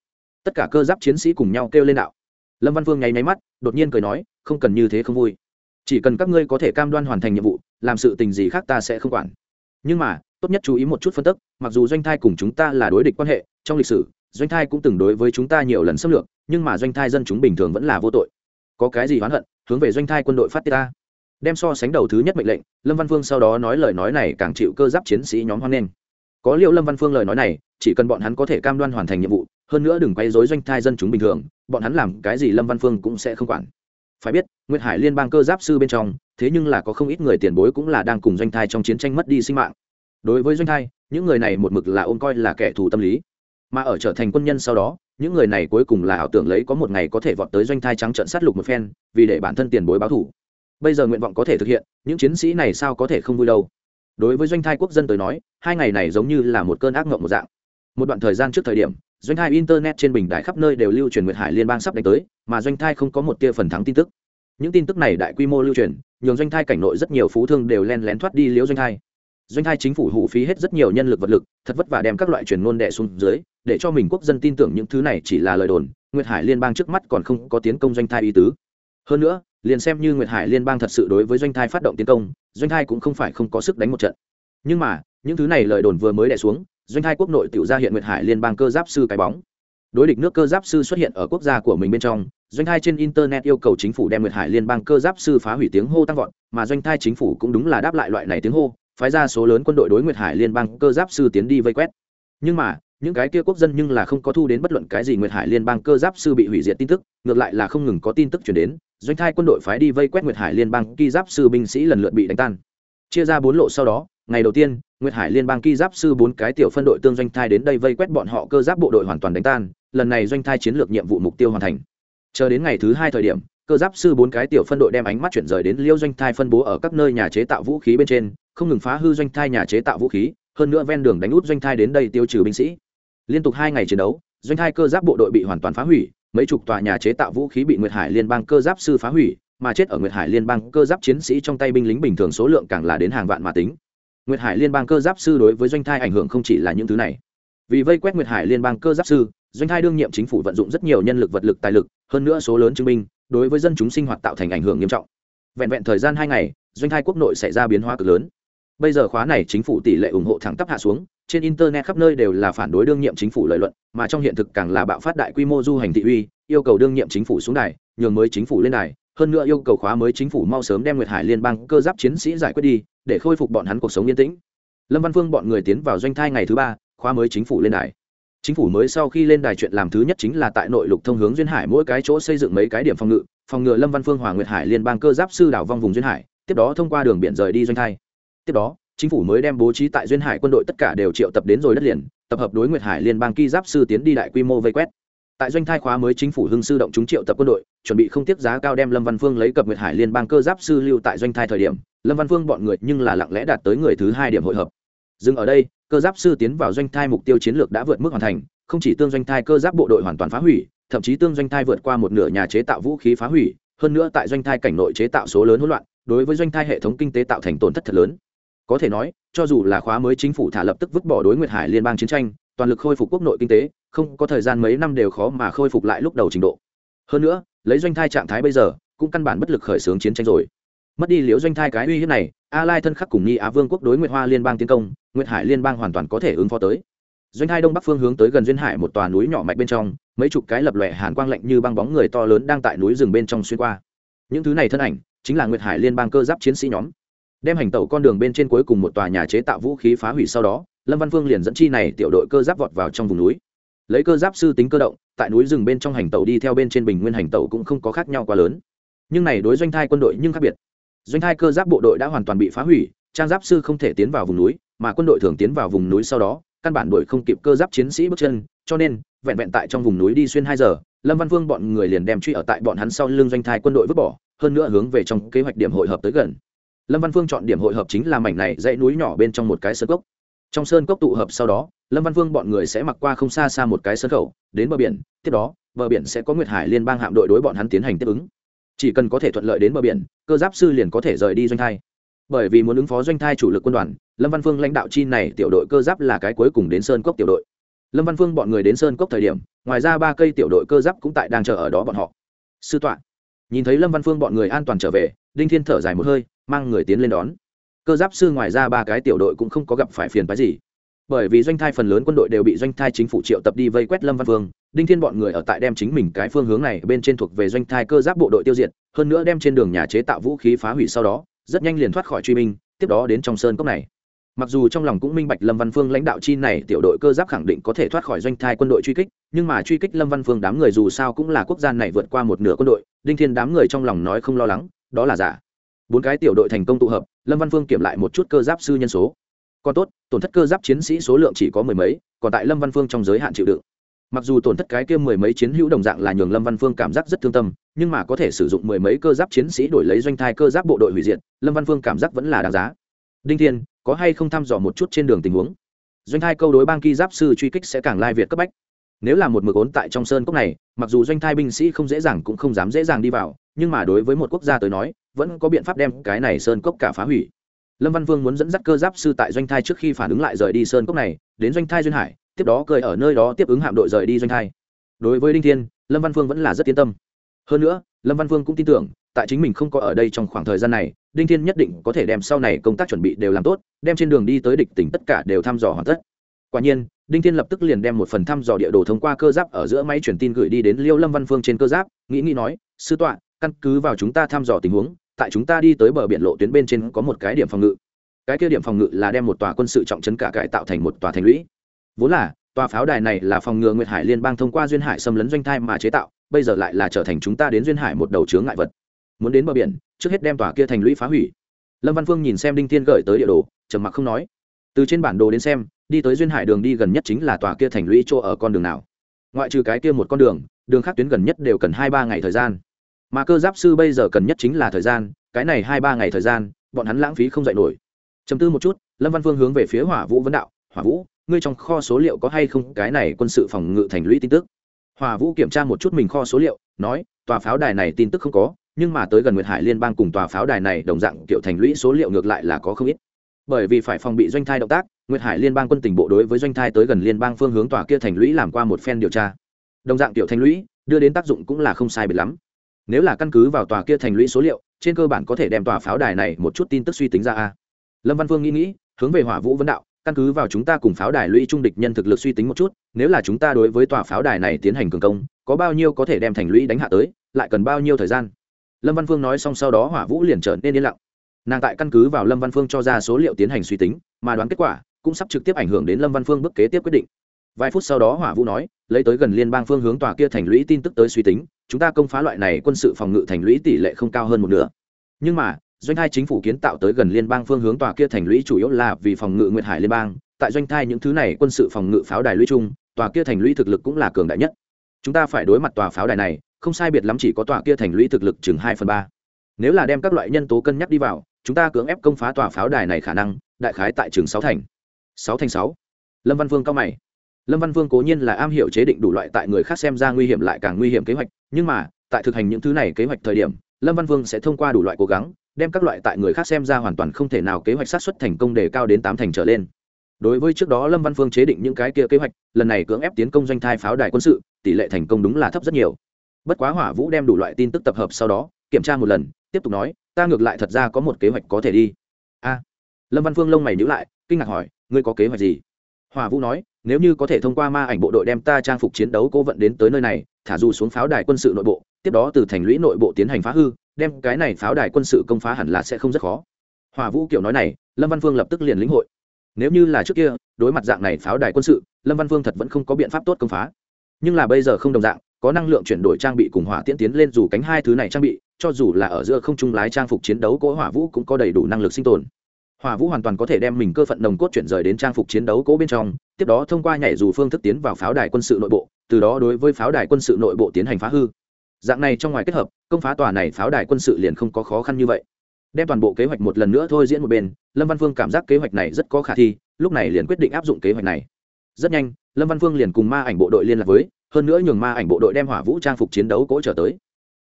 Tất cả cơ giáp chiến sĩ cùng nhau kêu lên đạo lâm văn phương nháy nháy mắt, đột nhiên cười nói, không cần như thế không vui. Chỉ cần các ngươi có thể cam đoan hoàn thành nhiệm vụ, làm sự tình gì khác ta sẽ không quản. Nhưng mà, tốt nhất chú ý một chút phân tức, mặc dù doanh thai cùng chúng ta là đối địch quan hệ, trong lịch sử, doanh thai cũng từng đối với chúng ta nhiều lần xâm lược, nhưng mà doanh thai dân chúng bình thường vẫn là vô tội. Có cái gì oán hận, hướng về doanh thai quân đội phát tiết ta. Đem so sánh đầu thứ nhất mệnh lệnh, lâm văn phương sau đó nói lời nói này càng chịu cơ giáp chiến sĩ nhóm hoan nghênh. Có liệu lâm văn phương lời nói này, chỉ cần bọn hắn có thể cam đoan hoàn thành nhiệm vụ hơn nữa đừng quay dối doanh thai dân chúng bình thường, bọn hắn làm cái gì lâm văn phương cũng sẽ không quản. Phải biết, nguyệt hải liên bang cơ giáp sư bên trong, thế nhưng là có không ít người tiền bối cũng là đang cùng doanh thai trong chiến tranh mất đi sinh mạng. Đối với doanh thai, những người này một mực là ôm coi là kẻ thù tâm lý. Mà ở trở thành quân nhân sau đó, những người này cuối cùng là ảo tưởng lấy có một ngày có thể vọt tới doanh thai trắng trận sát lục một phen, vì để bản thân tiền bối báo thủ bây giờ nguyện vọng có thể thực hiện, những chiến sĩ này sao có thể không vui đâu? Đối với doanh thai quốc dân tới nói, hai ngày này giống như là một cơn ác mộng một dạng. Một đoạn thời gian trước thời điểm doanh thai internet trên bình đại khắp nơi đều lưu truyền nguyệt hải liên bang sắp đánh tới, mà doanh thai không có một tia phần thắng tin tức. Những tin tức này đại quy mô lưu truyền, nhường doanh thai cảnh nội rất nhiều phú thương đều len lén thoát đi liễu doanh thai. Doanh thai chính phủ hụ phí hết rất nhiều nhân lực vật lực, thật vất vả đem các loại truyền ngôn đệ xuống dưới, để cho mình quốc dân tin tưởng những thứ này chỉ là lời đồn, nguyệt hải liên bang trước mắt còn không có tiến công doanh thai ý tứ. Hơn nữa, liền xem như nguyệt hải liên bang thật sự đối với doanh thai phát động tiến công, doanh thai cũng không phải không có sức đánh một trận. Nhưng mà, những thứ này lời đồn vừa mới đẻ xuống doanh thai quốc nội tiểu ra hiện nguyệt hải liên bang cơ giáp sư cái bóng. Đối địch nước cơ giáp sư xuất hiện ở quốc gia của mình bên trong, doanh thai trên internet yêu cầu chính phủ đem nguyệt hải liên bang cơ giáp sư phá hủy tiếng hô tăng vọt, mà doanh thai chính phủ cũng đúng là đáp lại loại này tiếng hô, phái ra số lớn quân đội đối nguyệt hải liên bang cơ giáp sư tiến đi vây quét. Nhưng mà, những cái kia quốc dân nhưng là không có thu đến bất luận cái gì nguyệt hải liên bang cơ giáp sư bị hủy diệt tin tức, ngược lại là không ngừng có tin tức chuyển đến, doanh thai quân đội phái đi vây quét nguyệt hải liên bang ki giáp sư binh sĩ lần lượt bị đánh tan chia ra bốn lộ sau đó, ngày đầu tiên, nguyệt hải liên bang ki giáp sư bốn cái tiểu phân đội tương doanh thai đến đây vây quét bọn họ cơ giáp bộ đội hoàn toàn đánh tan, lần này doanh thai chiến lược nhiệm vụ mục tiêu hoàn thành. Chờ đến ngày thứ hai thời điểm, cơ giáp sư bốn cái tiểu phân đội đem ánh mắt chuyển rời đến liêu doanh thai phân bố ở các nơi nhà chế tạo vũ khí bên trên, không ngừng phá hư doanh thai nhà chế tạo vũ khí, hơn nữa ven đường đánh út doanh thai đến đây tiêu trừ binh sĩ. Liên tục hai ngày chiến đấu, doanh thai cơ giáp bộ đội bị hoàn toàn phá hủy, mấy chục tòa nhà chế tạo vũ khí bị nguyệt hải liên bang cơ giáp sư phá hủy mà chết ở nguyệt hải liên bang cơ giáp chiến sĩ trong tay binh lính bình thường số lượng càng là đến hàng vạn mà tính. Nguyệt hải liên bang cơ giáp sư đối với doanh thai ảnh hưởng không chỉ là những thứ này. Vì vây quét nguyệt hải liên bang cơ giáp sư, doanh thai đương nhiệm chính phủ vận dụng rất nhiều nhân lực vật lực tài lực, hơn nữa số lớn chứng minh, đối với dân chúng sinh hoạt tạo thành ảnh hưởng nghiêm trọng. Vẹn vẹn thời gian hai ngày, doanh thai quốc nội xảy ra biến hóa cực lớn. Bây giờ khóa này chính phủ tỷ lệ ủng hộ thẳng tắp hạ xuống, trên internet khắp nơi đều là phản đối đương nhiệm chính phủ lợi luận, mà trong hiện thực càng là bạo phát đại quy mô du hành thị uy, yêu cầu đương nhiệm chính phủ xuống đài, nhường mới chính phủ lên đài hơn nữa yêu cầu khóa mới chính phủ mau sớm đem nguyệt hải liên bang cơ giáp chiến sĩ giải quyết đi, để khôi phục bọn hắn cuộc sống yên tĩnh. Lâm văn phương bọn người tiến vào doanh thai ngày thứ ba, khóa mới chính phủ lên đài. Chính phủ mới sau khi lên đài chuyện làm thứ nhất chính là tại nội lục thông hướng duyên hải mỗi cái chỗ xây dựng mấy cái điểm phòng ngự, phòng ngừa lâm văn phương hòa nguyệt hải liên bang cơ giáp sư đảo vong vùng duyên hải, tiếp đó thông qua đường biển rời đi doanh thai. Tiếp đó, chính phủ mới đem bố trí tại duyên hải quân đội tất cả đều triệu tập đến rồi đất liền, tập hợp đối nguyệt hải liên bang ki giáp sư tiến đi đại quy mô vây quét tại doanh thai khóa mới chính phủ hưng sư động chúng triệu tập quân đội, chuẩn bị không tiếp giá cao đem lâm văn phương lấy cập nguyệt hải liên bang cơ giáp sư lưu tại doanh thai thời điểm, lâm văn phương bọn người nhưng là lặng lẽ đạt tới người thứ hai điểm hội hợp. Dừng ở đây, cơ giáp sư tiến vào doanh thai mục tiêu chiến lược đã vượt mức hoàn thành, không chỉ tương doanh thai cơ giáp bộ đội hoàn toàn phá hủy, thậm chí tương doanh thai vượt qua một nửa nhà chế tạo vũ khí phá hủy, hơn nữa tại doanh thai cảnh nội chế tạo số lớn hỗn loạn, đối với doanh thai hệ thống kinh tế tạo thành tổn thất thật lớn. Có thể nói, cho dù là khóa mới chính phủ thả lập tức vứt bỏ đối nguyệt hải liên bang chiến tranh toàn lực khôi phục quốc nội kinh tế, không có thời gian mấy năm đều khó mà khôi phục lại lúc đầu trình độ. Hơn nữa, lấy doanh thai trạng thái bây giờ, cũng căn bản bất lực khởi xướng chiến tranh rồi. Mất đi liễu doanh thai cái uy hiếp này a lai thân khắc cùng nhi á vương quốc đối nguyệt hoa liên bang tiến công, nguyệt hải liên bang hoàn toàn có thể ứng phó tới. Doanh thai đông bắc phương hướng tới gần duyên hải một tòa núi nhỏ mạch bên trong, mấy chục cái lập lòe hàn quang lạnh như băng bóng người to lớn đang tại núi rừng bên trong xuyên qua. Những thứ này thân ảnh, chính là nguyệt hải liên bang cơ giáp chiến sĩ nhóm đem hành tẩu con đường bên trên cuối cùng một tòa nhà chế tạo vũ khí phá hủy sau đó, lâm văn phương liền dẫn chi này tiểu đội cơ giáp vọt vào trong vùng núi. Lấy cơ giáp sư tính cơ động, tại núi rừng bên trong hành tẩu đi theo bên trên bình nguyên hành tẩu cũng không có khác nhau quá lớn. Nhưng này đối doanh thai quân đội nhưng khác biệt. Doanh thai cơ giáp bộ đội đã hoàn toàn bị phá hủy, trang giáp sư không thể tiến vào vùng núi, mà quân đội thường tiến vào vùng núi sau đó, căn bản đội không kịp cơ giáp chiến sĩ bước chân, cho nên, vẹn vẹn tại trong vùng núi đi xuyên hai giờ, lâm văn vương bọn người liền đem truy ở tại bọn hắn sau lưng doanh thai quân đội vứt bỏ, hơn nữa hướng về trong kế hoạch điểm hội hợp tới gần lâm văn phương chọn điểm hội hợp chính là mảnh này dãy núi nhỏ bên trong một cái sơn cốc. Trong sơn cốc tụ hợp sau đó, lâm văn phương bọn người sẽ mặc qua không xa xa một cái sơn khẩu, đến bờ biển, tiếp đó, bờ biển sẽ có nguyệt hải liên bang hạm đội đối bọn hắn tiến hành tiếp ứng. Chỉ cần có thể thuận lợi đến bờ biển, cơ giáp sư liền có thể rời đi doanh thai. Bởi vì muốn ứng phó doanh thai chủ lực quân đoàn, lâm văn phương lãnh đạo chi này tiểu đội cơ giáp là cái cuối cùng đến sơn cốc tiểu đội. Lâm văn phương bọn người đến sơn cốc thời điểm, ngoài ra ba cây tiểu đội cơ giáp cũng tại đang chờ ở đó bọn họ. Sư tọa nhìn thấy lâm văn phương bọn người an toàn trở về, đinh thiên thở dài một hơi, mang người tiến lên đón. Cơ giáp sư ngoài ra ba cái tiểu đội cũng không có gặp phải phiền phái gì. Bởi vì doanh thai phần lớn quân đội đều bị doanh thai chính phủ triệu tập đi vây quét lâm văn phương, đinh thiên bọn người ở tại đem chính mình cái phương hướng này bên trên thuộc về doanh thai cơ giáp bộ đội tiêu diệt, hơn nữa đem trên đường nhà chế tạo vũ khí phá hủy sau đó, rất nhanh liền thoát khỏi truy minh tiếp đó đến trong sơn cốc này mặc dù trong lòng cũng minh bạch lâm văn phương lãnh đạo chi này, tiểu đội cơ giáp khẳng định có thể thoát khỏi doanh thai quân đội truy kích, nhưng mà truy kích lâm văn phương đám người dù sao cũng là quốc gia này vượt qua một nửa quân đội, đinh thiên đám người trong lòng nói không lo lắng, đó là giả. Bốn cái tiểu đội thành công tụ hợp, lâm văn phương kiểm lại một chút cơ giáp sư nhân số. Còn tốt, tổn thất cơ giáp chiến sĩ số lượng chỉ có mười mấy, còn tại lâm văn phương trong giới hạn chịu đựng. Mặc dù tổn thất cái kia mười mấy chiến hữu đồng dạng là nhường lâm văn phương cảm giác rất thương tâm, nhưng mà có thể sử dụng mười mấy cơ giáp chiến sĩ đổi lấy doanh thai cơ giáp bộ đội hủy diệt, lâm văn phương cảm giác vẫn là đáng giá. Đinh thiên có hay không thăm dò một chút trên đường tình huống? Doanh thai câu đối bang ki giáp sư truy kích sẽ càng lai việt cấp bách. Nếu là một mực ốn tại trong sơn cốc này, mặc dù doanh thai binh sĩ không dễ dàng cũng không dám dễ dàng đi vào, nhưng mà đối với một quốc gia tới nói, vẫn có biện pháp đem cái này sơn cốc cả phá hủy. Lâm văn vương muốn dẫn dắt cơ giáp sư tại doanh thai trước khi phản ứng lại rời đi sơn cốc này, đến doanh thai duyên hải, tiếp đó cười ở nơi đó tiếp ứng hạm đội rời đi doanh thai. Đối với đinh thiên, lâm văn vương vẫn là rất yên tâm. Hơn nữa, lâm văn vương cũng tin tưởng, tại chính mình không có ở đây trong khoảng thời gian này đinh thiên nhất định có thể đem sau này công tác chuẩn bị đều làm tốt, đem trên đường đi tới địch tỉnh tất cả đều thăm dò hoàn tất. Quả nhiên, đinh thiên lập tức liền đem một phần thăm dò địa đồ thông qua cơ giáp ở giữa máy truyền tin gửi đi đến liêu lâm văn phương trên cơ giáp, nghĩ nghĩ nói, sư tọa, căn cứ vào chúng ta thăm dò tình huống, tại chúng ta đi tới bờ biển lộ tuyến bên trên có một cái điểm phòng ngự. Cái kia điểm phòng ngự là đem một tòa quân sự trọng trấn cả cải tạo thành một tòa thành lũy. Vốn là, tòa pháo đài này là phòng ngừa nguyệt hải liên bang thông qua duyên hải xâm lấn doanh thai mà chế tạo, bây giờ lại là trở thành chúng ta đến duyên hải một đầu chướng ngại vật. Muốn đến bờ biển trước hết đem tòa kia thành lũy phá hủy. Lâm văn phương nhìn xem đinh thiên gửi tới địa đồ, trầm mặc không nói. Từ trên bản đồ đến xem, đi tới duyên hải đường đi gần nhất chính là tòa kia thành lũy chỗ ở con đường nào. Ngoại trừ cái kia một con đường đường khác tuyến gần nhất đều cần hai ba ngày thời gian. Mà cơ giáp sư bây giờ cần nhất chính là thời gian, cái này hai ba ngày thời gian, bọn hắn lãng phí không dạy nổi. Chấm tư một chút, lâm văn phương hướng về phía hỏa vũ vấn đạo, hỏa vũ, ngươi trong kho số liệu có hay không cái này quân sự phòng ngự thành lũy tin tức? Hỏa vũ kiểm tra một chút mình kho số liệu, nói, tòa pháo đài này tin tức không có nhưng mà tới gần nguyệt hải liên bang cùng tòa pháo đài này đồng dạng kiểu thành lũy số liệu ngược lại là có không ít. Bởi vì phải phòng bị doanh thai động tác, nguyệt hải liên bang quân tình bộ đối với doanh thai tới gần liên bang phương hướng tòa kia thành lũy làm qua một phen điều tra. Đồng dạng tiểu thành lũy, đưa đến tác dụng cũng là không sai biệt lắm. Nếu là căn cứ vào tòa kia thành lũy số liệu, trên cơ bản có thể đem tòa pháo đài này một chút tin tức suy tính ra a. Lâm văn phương nghĩ nghĩ, hướng về hỏa vũ vấn đạo, căn cứ vào chúng ta cùng pháo đài lũy trung địch nhân thực lực suy tính một chút, nếu là chúng ta đối với tòa pháo đài này tiến hành cường công, có bao nhiêu có thể đem thành lũy đánh hạ tới, lại cần bao nhiêu thời gian? Lâm văn phương nói xong sau đó hỏa vũ liền trở nên yên lặng. Nàng tại căn cứ vào lâm văn phương cho ra số liệu tiến hành suy tính, mà đoán kết quả cũng sắp trực tiếp ảnh hưởng đến lâm văn phương bước kế tiếp quyết định. Vài phút sau đó hỏa vũ nói, lấy tới gần liên bang phương hướng tòa kia thành lũy tin tức tới suy tính, chúng ta công phá loại này quân sự phòng ngự thành lũy tỷ lệ không cao hơn một nửa. Nhưng mà, doanh thai chính phủ kiến tạo tới gần liên bang phương hướng tòa kia thành lũy chủ yếu là vì phòng ngự nguyệt hải liên bang, tại doanh thai những thứ này quân sự phòng ngự pháo đài lũy chung, tòa kia thành lũy thực lực cũng là cường đại nhất. Chúng ta phải đối mặt tòa pháo đài này không sai biệt lắm chỉ có tòa kia thành lũy thực lực chừng hai phần ba. Nếu là đem các loại nhân tố cân nhắc đi vào, chúng ta cưỡng ép công phá tòa pháo đài này khả năng, đại khái tại chừng sáu thành. Sáu thành sáu. Lâm văn vương cao mày. Lâm văn vương cố nhiên là am hiểu chế định đủ loại tại người khác xem ra nguy hiểm lại càng nguy hiểm kế hoạch, nhưng mà, tại thực hành những thứ này kế hoạch thời điểm, lâm văn vương sẽ thông qua đủ loại cố gắng, đem các loại tại người khác xem ra hoàn toàn không thể nào kế hoạch sát xuất thành công đề cao đến tám thành trở lên. Đối với trước đó lâm văn phương chế định những cái kia kế hoạch, lần này cưỡng ép tiến công doanh thai pháo đài quân sự, tỷ lệ thành công đúng là thấp rất nhiều bất quá hỏa vũ đem đủ loại tin tức tập hợp sau đó, kiểm tra một lần, tiếp tục nói, ta ngược lại thật ra có một kế hoạch có thể đi. A? Lâm văn phương lông mày nhữ lại, kinh ngạc hỏi, ngươi có kế hoạch gì? Hỏa vũ nói, nếu như có thể thông qua ma ảnh bộ đội đem ta trang phục chiến đấu cố vận đến tới nơi này, thả dù xuống pháo đài quân sự nội bộ, tiếp đó từ thành lũy nội bộ tiến hành phá hư, đem cái này pháo đài quân sự công phá hẳn là sẽ không rất khó. Hỏa vũ kiểu nói này, lâm văn phương lập tức liền lĩnh hội. Nếu như là trước kia, đối mặt dạng này pháo đài quân sự, lâm văn phương thật vẫn không có biện pháp tốt công phá. Nhưng là bây giờ không đồng dạng có năng lượng chuyển đổi trang bị cùng hỏa tiễn tiến lên dù cánh hai thứ này trang bị, cho dù là ở giữa không trung lái trang phục chiến đấu cỗ hỏa vũ cũng có đầy đủ năng lực sinh tồn. Hỏa vũ hoàn toàn có thể đem mình cơ phận nồng cốt chuyển rời đến trang phục chiến đấu cỗ bên trong, tiếp đó thông qua nhảy dù phương thức tiến vào pháo đài quân sự nội bộ, từ đó đối với pháo đài quân sự nội bộ tiến hành phá hư. Dạng này trong ngoài kết hợp, công phá tòa này pháo đài quân sự liền không có khó khăn như vậy. Đem toàn bộ kế hoạch một lần nữa thôi diễn một bên, lâm văn phương cảm giác kế hoạch này rất có khả thi, lúc này liền quyết định áp dụng kế hoạch này. Rất nhanh, lâm văn phương liền cùng ma ảnh bộ đội liên lạc với hơn nữa nhường ma ảnh bộ đội đem hỏa vũ trang phục chiến đấu cỗ trở tới.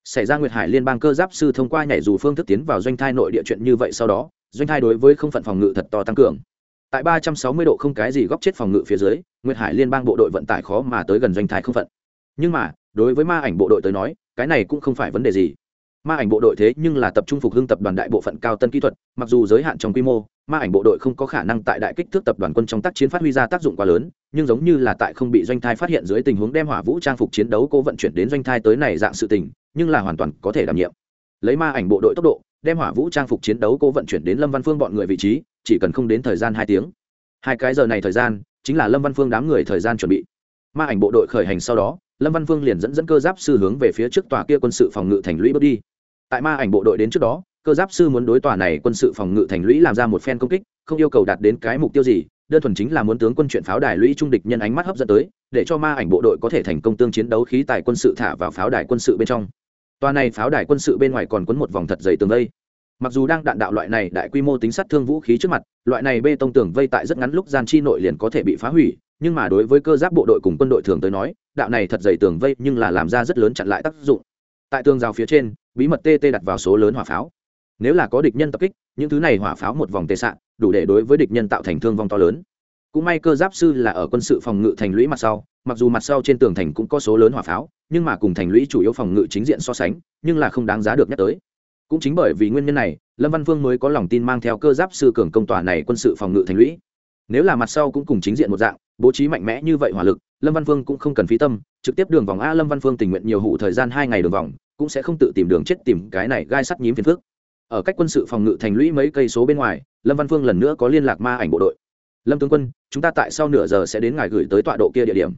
Xảy ra nguyệt hải liên bang cơ giáp sư thông qua nhảy dù phương thức tiến vào doanh thai nội địa chuyện như vậy sau đó, doanh thai đối với không phận phòng ngự thật to tăng cường. Tại ba trăm sáu mươi độ không cái gì góc chết phòng ngự phía dưới, nguyệt hải liên bang bộ đội vận tải khó mà tới gần doanh thai không phận. Nhưng mà, đối với ma ảnh bộ đội tới nói, cái này cũng không phải vấn đề gì. Ma ảnh bộ đội thế nhưng là tập trung phục hưng tập đoàn đại bộ phận cao tân kỹ thuật, mặc dù giới hạn trong quy mô ma ảnh bộ đội không có khả năng tại đại kích thước tập đoàn quân trong tác chiến phát huy ra tác dụng quá lớn, nhưng giống như là tại không bị doanh thai phát hiện dưới tình huống đem hỏa vũ trang phục chiến đấu cố vận chuyển đến doanh thai tới này dạng sự tình, nhưng là hoàn toàn có thể đảm nhiệm. Lấy ma ảnh bộ đội tốc độ, đem hỏa vũ trang phục chiến đấu cố vận chuyển đến lâm văn phương bọn người vị trí, chỉ cần không đến thời gian hai tiếng. Hai cái giờ này thời gian, chính là lâm văn phương đám người thời gian chuẩn bị. Ma ảnh bộ đội khởi hành sau đó, lâm văn phương liền dẫn dẫn cơ giáp sư hướng về phía trước tòa kia quân sự phòng ngự thành lũy bước đi. Tại ma ảnh bộ đội đến trước đó cơ giáp sư muốn đối tòa này quân sự phòng ngự thành lũy làm ra một phen công kích, không yêu cầu đạt đến cái mục tiêu gì, đơn thuần chính là muốn tướng quân chuyện pháo đài lũy trung địch nhân ánh mắt hấp dẫn tới, để cho ma ảnh bộ đội có thể thành công tương chiến đấu khí tài quân sự thả vào pháo đài quân sự bên trong. Tòa này pháo đài quân sự bên ngoài còn quấn một vòng thật dày tường vây. Mặc dù đang đạn đạo loại này đại quy mô tính sát thương vũ khí trước mặt, loại này bê tông tường vây tại rất ngắn lúc gian chi nội liền có thể bị phá hủy, nhưng mà đối với cơ giáp bộ đội cùng quân đội thường tới nói, đạo này thật dày tường vây nhưng là làm ra rất lớn chặn lại tác dụng. Tại tường rào phía trên, bí mật tt đặt vào số lớn hỏa pháo nếu là có địch nhân tập kích, những thứ này hỏa pháo một vòng tệ sạn, đủ để đối với địch nhân tạo thành thương vong to lớn. Cũng may cơ giáp sư là ở quân sự phòng ngự thành lũy mặt sau, mặc dù mặt sau trên tường thành cũng có số lớn hỏa pháo, nhưng mà cùng thành lũy chủ yếu phòng ngự chính diện so sánh, nhưng là không đáng giá được nhắc tới. Cũng chính bởi vì nguyên nhân này, lâm văn phương mới có lòng tin mang theo cơ giáp sư cường công tòa này quân sự phòng ngự thành lũy. Nếu là mặt sau cũng cùng chính diện một dạng, bố trí mạnh mẽ như vậy hỏa lực, lâm văn phương cũng không cần phí tâm, trực tiếp đường vòng a lâm văn phương tình nguyện nhiều hụ thời gian hai ngày đường vòng, cũng sẽ không tự tìm đường chết tìm cái này gai sắt nhím phiền phước ở cách quân sự phòng ngự thành lũy mấy cây số bên ngoài, lâm văn phương lần nữa có liên lạc ma ảnh bộ đội. Lâm tướng quân, chúng ta tại sau nửa giờ sẽ đến ngài gửi tới tọa độ kia địa điểm.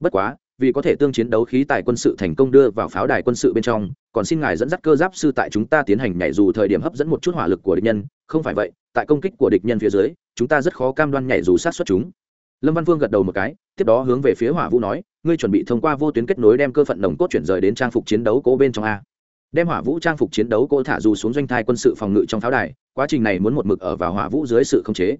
Bất quá, vì có thể tương chiến đấu khí tài quân sự thành công đưa vào pháo đài quân sự bên trong, còn xin ngài dẫn dắt cơ giáp sư tại chúng ta tiến hành nhảy dù thời điểm hấp dẫn một chút hỏa lực của địch nhân. Không phải vậy, tại công kích của địch nhân phía dưới, chúng ta rất khó cam đoan nhảy dù sát xuất chúng. Lâm văn Vương gật đầu một cái, tiếp đó hướng về phía hỏa vũ nói, ngươi chuẩn bị thông qua vô tuyến kết nối đem cơ phận nồng cốt chuyển rời đến trang phục chiến đấu cố bên trong a đem hỏa vũ trang phục chiến đấu cô thả dù xuống doanh thai quân sự phòng ngự trong pháo đài, quá trình này muốn một mực ở vào hỏa vũ dưới sự khống chế.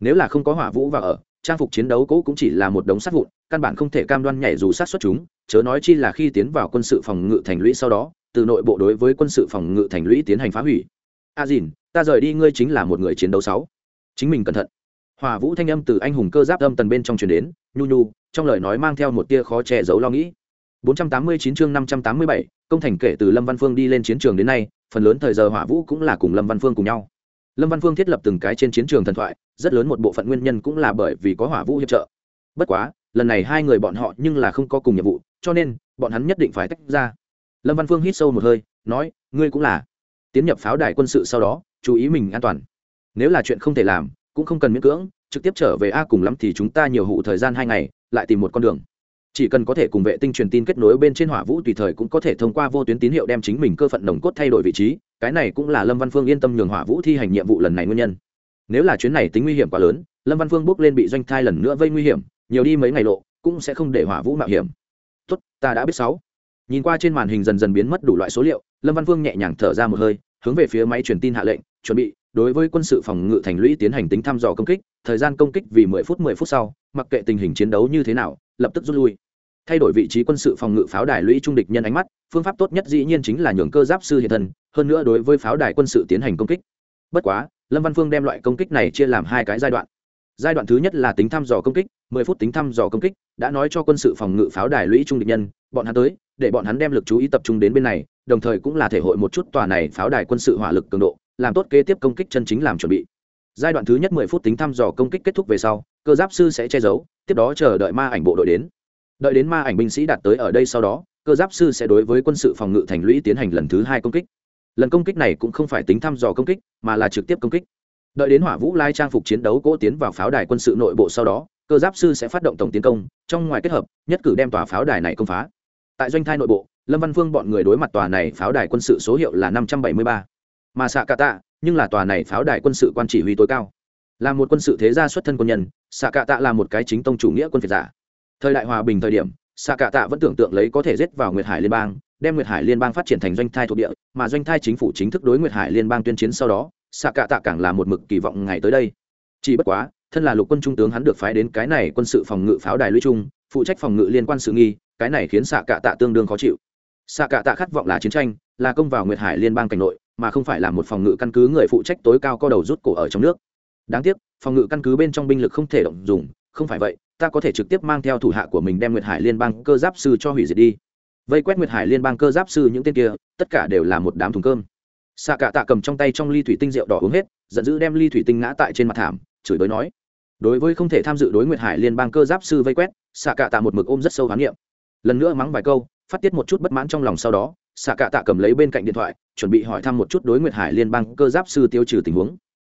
Nếu là không có hỏa vũ vào ở, trang phục chiến đấu cũ cũng chỉ là một đống sắt vụn, căn bản không thể cam đoan nhảy dù sát xuất chúng, chớ nói chi là khi tiến vào quân sự phòng ngự thành lũy sau đó, từ nội bộ đối với quân sự phòng ngự thành lũy tiến hành phá hủy. A dìn, ta rời đi, ngươi chính là một người chiến đấu sáu. Chính mình cẩn thận. Hỏa vũ thanh âm từ anh hùng cơ giáp âm tần bên trong truyền đến, nhu nhu, trong lời nói mang theo một tia khó che giấu lo nghĩ. 489 chương 587, công thành kể từ Lâm Văn Phương đi lên chiến trường đến nay, phần lớn thời giờ Hỏa Vũ cũng là cùng Lâm Văn Phương cùng nhau. Lâm Văn Phương thiết lập từng cái trên chiến trường thần thoại, rất lớn một bộ phận nguyên nhân cũng là bởi vì có Hỏa Vũ hiệp trợ. Bất quá, lần này hai người bọn họ nhưng là không có cùng nhiệm vụ, cho nên bọn hắn nhất định phải tách ra. Lâm Văn Phương hít sâu một hơi, nói, ngươi cũng là tiến nhập pháo đài quân sự sau đó, chú ý mình an toàn. Nếu là chuyện không thể làm, cũng không cần miễn cưỡng, trực tiếp trở về a cùng lắm thì chúng ta nhiều hụ thời gian hai ngày, lại tìm một con đường chỉ cần có thể cùng vệ tinh truyền tin kết nối bên trên hỏa vũ tùy thời cũng có thể thông qua vô tuyến tín hiệu đem chính mình cơ phận nồng cốt thay đổi vị trí. Cái này cũng là lâm văn phương yên tâm nhường hỏa vũ thi hành nhiệm vụ lần này nguyên nhân. Nếu là chuyến này tính nguy hiểm quá lớn, lâm văn phương bước lên bị doanh thai lần nữa vây nguy hiểm, nhiều đi mấy ngày lộ, cũng sẽ không để hỏa vũ mạo hiểm. Tốt, ta đã biết sáu. Nhìn qua trên màn hình dần dần biến mất đủ loại số liệu, lâm văn phương nhẹ nhàng thở ra một hơi, hướng về phía máy truyền tin hạ lệnh, chuẩn bị, đối với quân sự phòng ngự thành lũy tiến hành tính thăm dò công kích, thời gian công kích vì mười phút mười phút sau, mặc kệ tình hình chiến đấu như thế nào lập tức rút lui. Thay đổi vị trí quân sự phòng ngự pháo đài lũy trung địch nhân ánh mắt, phương pháp tốt nhất dĩ nhiên chính là nhường cơ giáp sư hiện thân, hơn nữa đối với pháo đài quân sự tiến hành công kích. Bất quá, lâm văn phương đem loại công kích này chia làm hai cái giai đoạn. Giai đoạn thứ nhất là tính thăm dò công kích, mười phút tính thăm dò công kích, đã nói cho quân sự phòng ngự pháo đài lũy trung địch nhân, bọn hắn tới, để bọn hắn đem lực chú ý tập trung đến bên này, đồng thời cũng là thể hội một chút tòa này pháo đài quân sự hỏa lực cường độ, làm tốt kế tiếp công kích chân chính làm chuẩn bị giai đoạn thứ nhất mười phút tính thăm dò công kích kết thúc về sau, cơ giáp sư sẽ che giấu, tiếp đó chờ đợi ma ảnh bộ đội đến. Đợi đến ma ảnh binh sĩ đạt tới ở đây sau đó, cơ giáp sư sẽ đối với quân sự phòng ngự thành lũy tiến hành lần thứ hai công kích. Lần công kích này cũng không phải tính thăm dò công kích, mà là trực tiếp công kích. Đợi đến hỏa vũ lai trang phục chiến đấu cỗ tiến vào pháo đài quân sự nội bộ sau đó, cơ giáp sư sẽ phát động tổng tiến công, trong ngoài kết hợp, nhất cử đem tòa pháo đài này công phá. Tại doanh thai nội bộ, lâm văn phương bọn người đối mặt tòa này pháo đài quân sự số hiệu là năm trăm bảy mươi ba. Mà xạ cả tạ nhưng là tòa này pháo đài quân sự quan chỉ huy tối cao. Là một quân sự thế gia xuất thân quân nhân xạ cạ tạ là một cái chính tông chủ nghĩa quân phiệt giả. Thời đại hòa bình thời điểm xạ cạ tạ vẫn tưởng tượng lấy có thể giết vào nguyệt hải liên bang, đem nguyệt hải liên bang phát triển thành doanh thai thuộc địa, mà doanh thai chính phủ chính thức đối nguyệt hải liên bang tuyên chiến sau đó xạ cạ tạ càng là một mực kỳ vọng ngày tới đây. Chỉ bất quá, thân là lục quân trung tướng hắn được phái đến cái này quân sự phòng ngự pháo đài lũy trung, phụ trách phòng ngự liên quan sự nghi, cái này khiến xạ cạ tạ tương đương khó chịu. Xạ cạ tạ khát vọng là chiến tranh, là công vào nguyệt hải liên bang cảnh nội mà không phải là một phòng ngự căn cứ người phụ trách tối cao co đầu rút cổ ở trong nước. Đáng tiếc, phòng ngự căn cứ bên trong binh lực không thể động dùng, không phải vậy, ta có thể trực tiếp mang theo thủ hạ của mình đem nguyệt hải liên bang cơ giáp sư cho hủy diệt đi. Vây quét nguyệt hải liên bang cơ giáp sư những tên kia, tất cả đều là một đám thùng cơm. Xạ cạ tạ cầm trong tay trong ly thủy tinh rượu đỏ uống hết, giận dữ đem ly thủy tinh ngã tại trên mặt thảm, chửi bới nói. Đối với không thể tham dự đối nguyệt hải liên bang cơ giáp sư vây quét xạ cạ tạ một mực ôm rất sâu khám nghiệm lần nữa mắng vài câu, phát tiết một chút bất mãn trong lòng sau đó xạ cạ tạ cầm lấy bên cạnh điện thoại, chuẩn bị hỏi thăm một chút đối nguyệt hải liên bang cơ giáp sư tiêu trừ tình huống.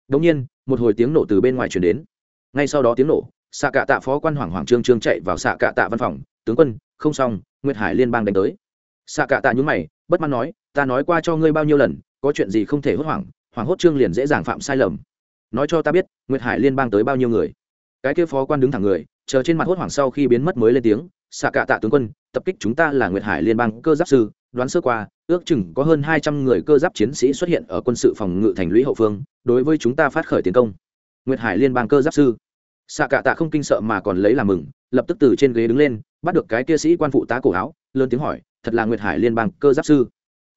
Đ nhiên, một hồi tiếng nổ từ bên ngoài chuyển đến. Ngay sau đó tiếng nổ xạ cạ tạ phó quan hoàng hoàng trương trương chạy vào xạ cạ tạ văn phòng, tướng quân, không xong, nguyệt hải liên bang đánh tới. Xạ cạ tạ nhúng mày, bất mãn nói, ta nói qua cho ngươi bao nhiêu lần, có chuyện gì không thể hốt hoảng hoàng hốt trương liền dễ dàng phạm sai lầm. Nói cho ta biết, nguyệt hải liên bang tới bao nhiêu người? Cái kia phó quan đứng thẳng người, chờ trên mặt hốt hoảng sau khi biến mất mới lên tiếng xạ cạ tạ tướng quân, tập kích chúng ta là nguyệt hải liên bang cơ giáp sư đoán sơ qua, ước chừng có hơn hai trăm người cơ giáp chiến sĩ xuất hiện ở quân sự phòng ngự thành lũy hậu phương, đối với chúng ta phát khởi tiến công. Nguyệt hải liên bang cơ giáp sư. Xạ cạ tạ không kinh sợ mà còn lấy làm mừng, lập tức từ trên ghế đứng lên, bắt được cái kia sĩ quan phụ tá cổ áo, lớn tiếng hỏi, thật là nguyệt hải liên bang cơ giáp sư?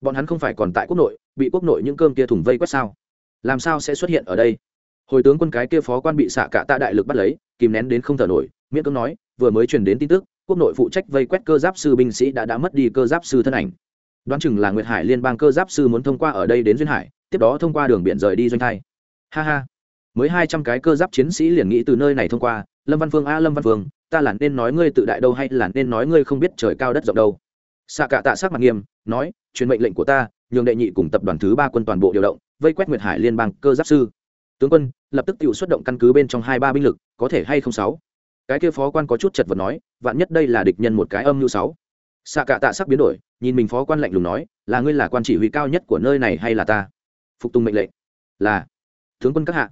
Bọn hắn không phải còn tại quốc nội, bị quốc nội những cơm kia thủng vây quét sao? Làm sao sẽ xuất hiện ở đây? Hồi tướng quân cái kia phó quan bị xạ cạ tạ đại lực bắt lấy, kìm nén đến không thở nổi, miễn cưỡng nói, vừa mới truyền đến tin tức, quốc nội phụ trách vây quét cơ giáp sư binh sĩ đã đã mất đi cơ giáp sư thân ảnh đoán chừng là nguyệt hải liên bang cơ giáp sư muốn thông qua ở đây đến duyên hải, tiếp đó thông qua đường biển rời đi doanh thai. Ha ha. Mới hai trăm cái cơ giáp chiến sĩ liền nghĩ từ nơi này thông qua, lâm văn phương, a, lâm văn phương, ta là nên nói ngươi tự đại đâu hay là nên nói ngươi không biết trời cao đất rộng đâu? Xạ cả tạ sắc mặt nghiêm, nói, truyền mệnh lệnh của ta, nhường đệ nhị cùng tập đoàn thứ ba quân toàn bộ điều động, vây quét nguyệt hải liên bang cơ giáp sư. Tướng quân, lập tức tự xuất động căn cứ bên trong hai ba binh lực, có thể hay không sáu? Cái kia phó quan có chút chật vật nói, vạn nhất đây là địch nhân một cái âm mưu sáu? Xạ cả tạ sắc biến đổi nhìn mình phó quan lạnh lùng nói, là ngươi là quan chỉ huy cao nhất của nơi này hay là ta? Phục tùng mệnh lệnh. Là. Tướng quân các hạ.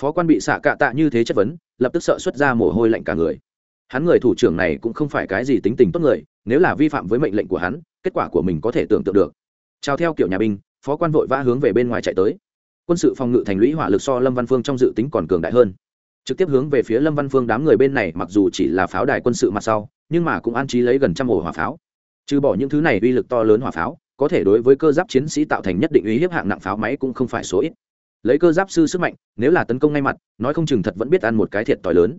Phó quan bị xạ cạ tạ như thế chất vấn, lập tức sợ xuất ra mồ hôi lạnh cả người. Hắn người thủ trưởng này cũng không phải cái gì tính tình tốt người, nếu là vi phạm với mệnh lệnh của hắn, kết quả của mình có thể tưởng tượng được. Trao theo kiểu nhà binh, phó quan vội vã hướng về bên ngoài chạy tới. Quân sự phòng ngự thành lũy hỏa lực so lâm văn phương trong dự tính còn cường đại hơn. Trực tiếp hướng về phía lâm văn phương đám người bên này, mặc dù chỉ là pháo đài quân sự mặt sau, nhưng mà cũng an trí lấy gần trăm ổ hỏa pháo trừ bỏ những thứ này uy lực to lớn hỏa pháo, có thể đối với cơ giáp chiến sĩ tạo thành nhất định uy hiếp hạng nặng pháo máy cũng không phải số ít. Lấy cơ giáp sư sức mạnh, nếu là tấn công ngay mặt, nói không chừng thật vẫn biết ăn một cái thiệt t h i lớn.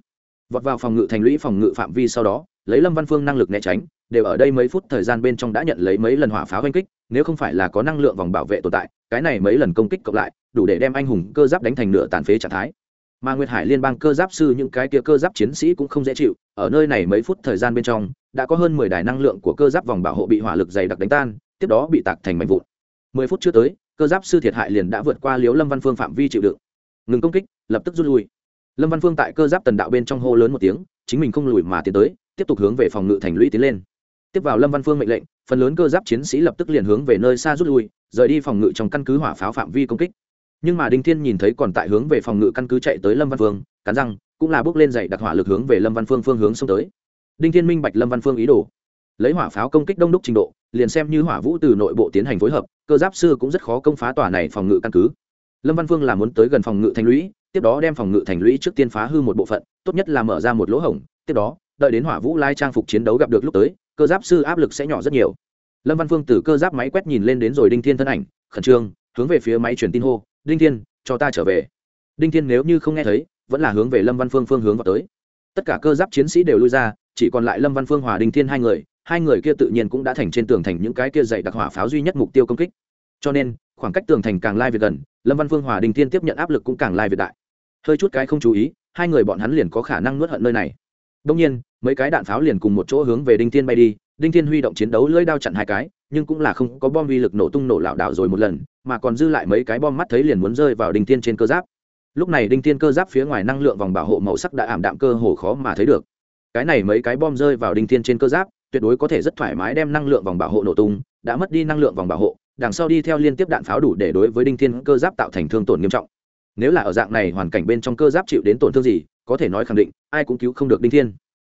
Vọt vào phòng ngự thành lũy phòng ngự phạm vi sau đó, lấy lâm văn phương năng lực né tránh, đều ở đây mấy phút thời gian bên trong đã nhận lấy mấy lần hỏa pháo oanh kích, nếu không phải là có năng lượng vòng bảo vệ tồn tại, cái này mấy lần công kích cộng lại, đủ để đem anh hùng cơ giáp đánh thành nửa tàn phế trạng thái. Mà nguyệt hải liên bang cơ giáp sư những cái kia cơ giáp chiến sĩ cũng không dễ chịu, ở nơi này mấy phút thời gian bên trong đã có hơn mười đài năng lượng của cơ giáp vòng bảo hộ bị hỏa lực dày đặc đánh tan, tiếp đó bị tạc thành mảnh vụn. Mười phút chưa tới, cơ giáp sư thiệt hại liền đã vượt qua liếu lâm văn phương phạm vi chịu đựng. Ngừng công kích, lập tức rút lui. Lâm văn phương tại cơ giáp tần đạo bên trong hô lớn một tiếng, chính mình không lùi mà tiến tới, tiếp tục hướng về phòng ngự thành lũy tiến lên. Tiếp vào lâm văn phương mệnh lệnh, phần lớn cơ giáp chiến sĩ lập tức liền hướng về nơi xa rút lui, rời đi phòng ngự trong căn cứ hỏa pháo phạm vi công kích. Nhưng mà đinh thiên nhìn thấy còn tại hướng về phòng ngự căn cứ chạy tới lâm văn phương, cắn răng, cũng là bước lên dậy đặc hỏa lực hướng về lâm văn phương phương hướng xông tới đinh thiên minh bạch lâm văn phương ý đồ. Lấy hỏa pháo công kích đông đúc trình độ, liền xem như hỏa vũ từ nội bộ tiến hành phối hợp, cơ giáp sư cũng rất khó công phá tòa này phòng ngự căn cứ. Lâm văn phương là muốn tới gần phòng ngự thành lũy, tiếp đó đem phòng ngự thành lũy trước tiên phá hư một bộ phận, tốt nhất là mở ra một lỗ hổng, tiếp đó, đợi đến hỏa vũ lai trang phục chiến đấu gặp được lúc tới, cơ giáp sư áp lực sẽ nhỏ rất nhiều. Lâm văn phương từ cơ giáp máy quét nhìn lên đến rồi đinh thiên thân ảnh, khẩn trương, hướng về phía máy truyền tin hô, đinh thiên, cho ta trở về. Đinh thiên nếu như không nghe thấy, vẫn là hướng về lâm văn phương phương hướng vào tới. Tất cả cơ giáp chiến sĩ đều lui ra chỉ còn lại lâm văn phương, hòa đinh thiên hai người hai người kia tự nhiên cũng đã thành trên tường thành những cái kia dạy đặc hỏa pháo duy nhất mục tiêu công kích. Cho nên, khoảng cách tường thành càng lai việt gần, lâm văn phương, hòa đinh thiên tiếp nhận áp lực cũng càng lai việt đại. Hơi chút cái không chú ý, hai người bọn hắn liền có khả năng nuốt hận nơi này. Đông nhiên, mấy cái đạn pháo liền cùng một chỗ hướng về đinh thiên bay đi, đinh thiên huy động chiến đấu lưỡi đao chặn hai cái, nhưng cũng là không có bom vi lực nổ tung nổ lảo đảo rồi một lần, mà còn dư lại mấy cái bom mắt thấy liền muốn rơi vào đinh thiên trên cơ giáp. Lúc này đinh thiên cơ giáp phía ngoài năng lượng vòng bảo hộ màu sắc đã ảm đạm cơ hồ khó mà thấy được cái này mấy cái bom rơi vào đinh thiên trên cơ giáp, tuyệt đối có thể rất thoải mái đem năng lượng vòng bảo hộ nổ tung, đã mất đi năng lượng vòng bảo hộ, đằng sau đi theo liên tiếp đạn pháo đủ để đối với đinh thiên cơ giáp tạo thành thương tổn nghiêm trọng. Nếu là ở dạng này hoàn cảnh bên trong cơ giáp chịu đến tổn thương gì, có thể nói khẳng định, ai cũng cứu không được đinh thiên.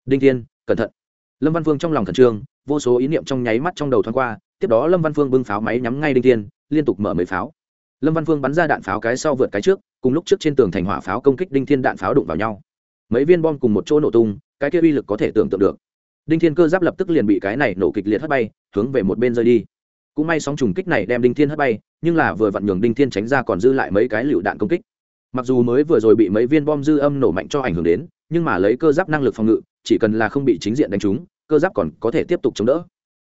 Đinh thiên, cẩn thận. Lâm văn vương trong lòng khẩn trương, vô số ý niệm trong nháy mắt trong đầu thoáng qua, tiếp đó lâm văn phương bưng pháo máy nhắm ngay đinh thiên, liên tục mở mấy pháo. Lâm văn phương bắn ra đạn pháo cái sau vượt cái trước, cùng lúc trước trên tường thành hỏa pháo công kích đinh thiên đạn pháo đụng vào nhau. Mấy viên bom cùng một chỗ nổ tung cái kia uy lực có thể tưởng tượng được. Đinh thiên cơ giáp lập tức liền bị cái này nổ kịch liệt hất bay, hướng về một bên rơi đi. Cũng may sóng trùng kích này đem đinh thiên hất bay, nhưng là vừa vặn nhường đinh thiên tránh ra còn dư lại mấy cái lựu đạn công kích. Mặc dù mới vừa rồi bị mấy viên bom dư âm nổ mạnh cho ảnh hưởng đến, nhưng mà lấy cơ giáp năng lực phòng ngự, chỉ cần là không bị chính diện đánh trúng, cơ giáp còn có thể tiếp tục chống đỡ.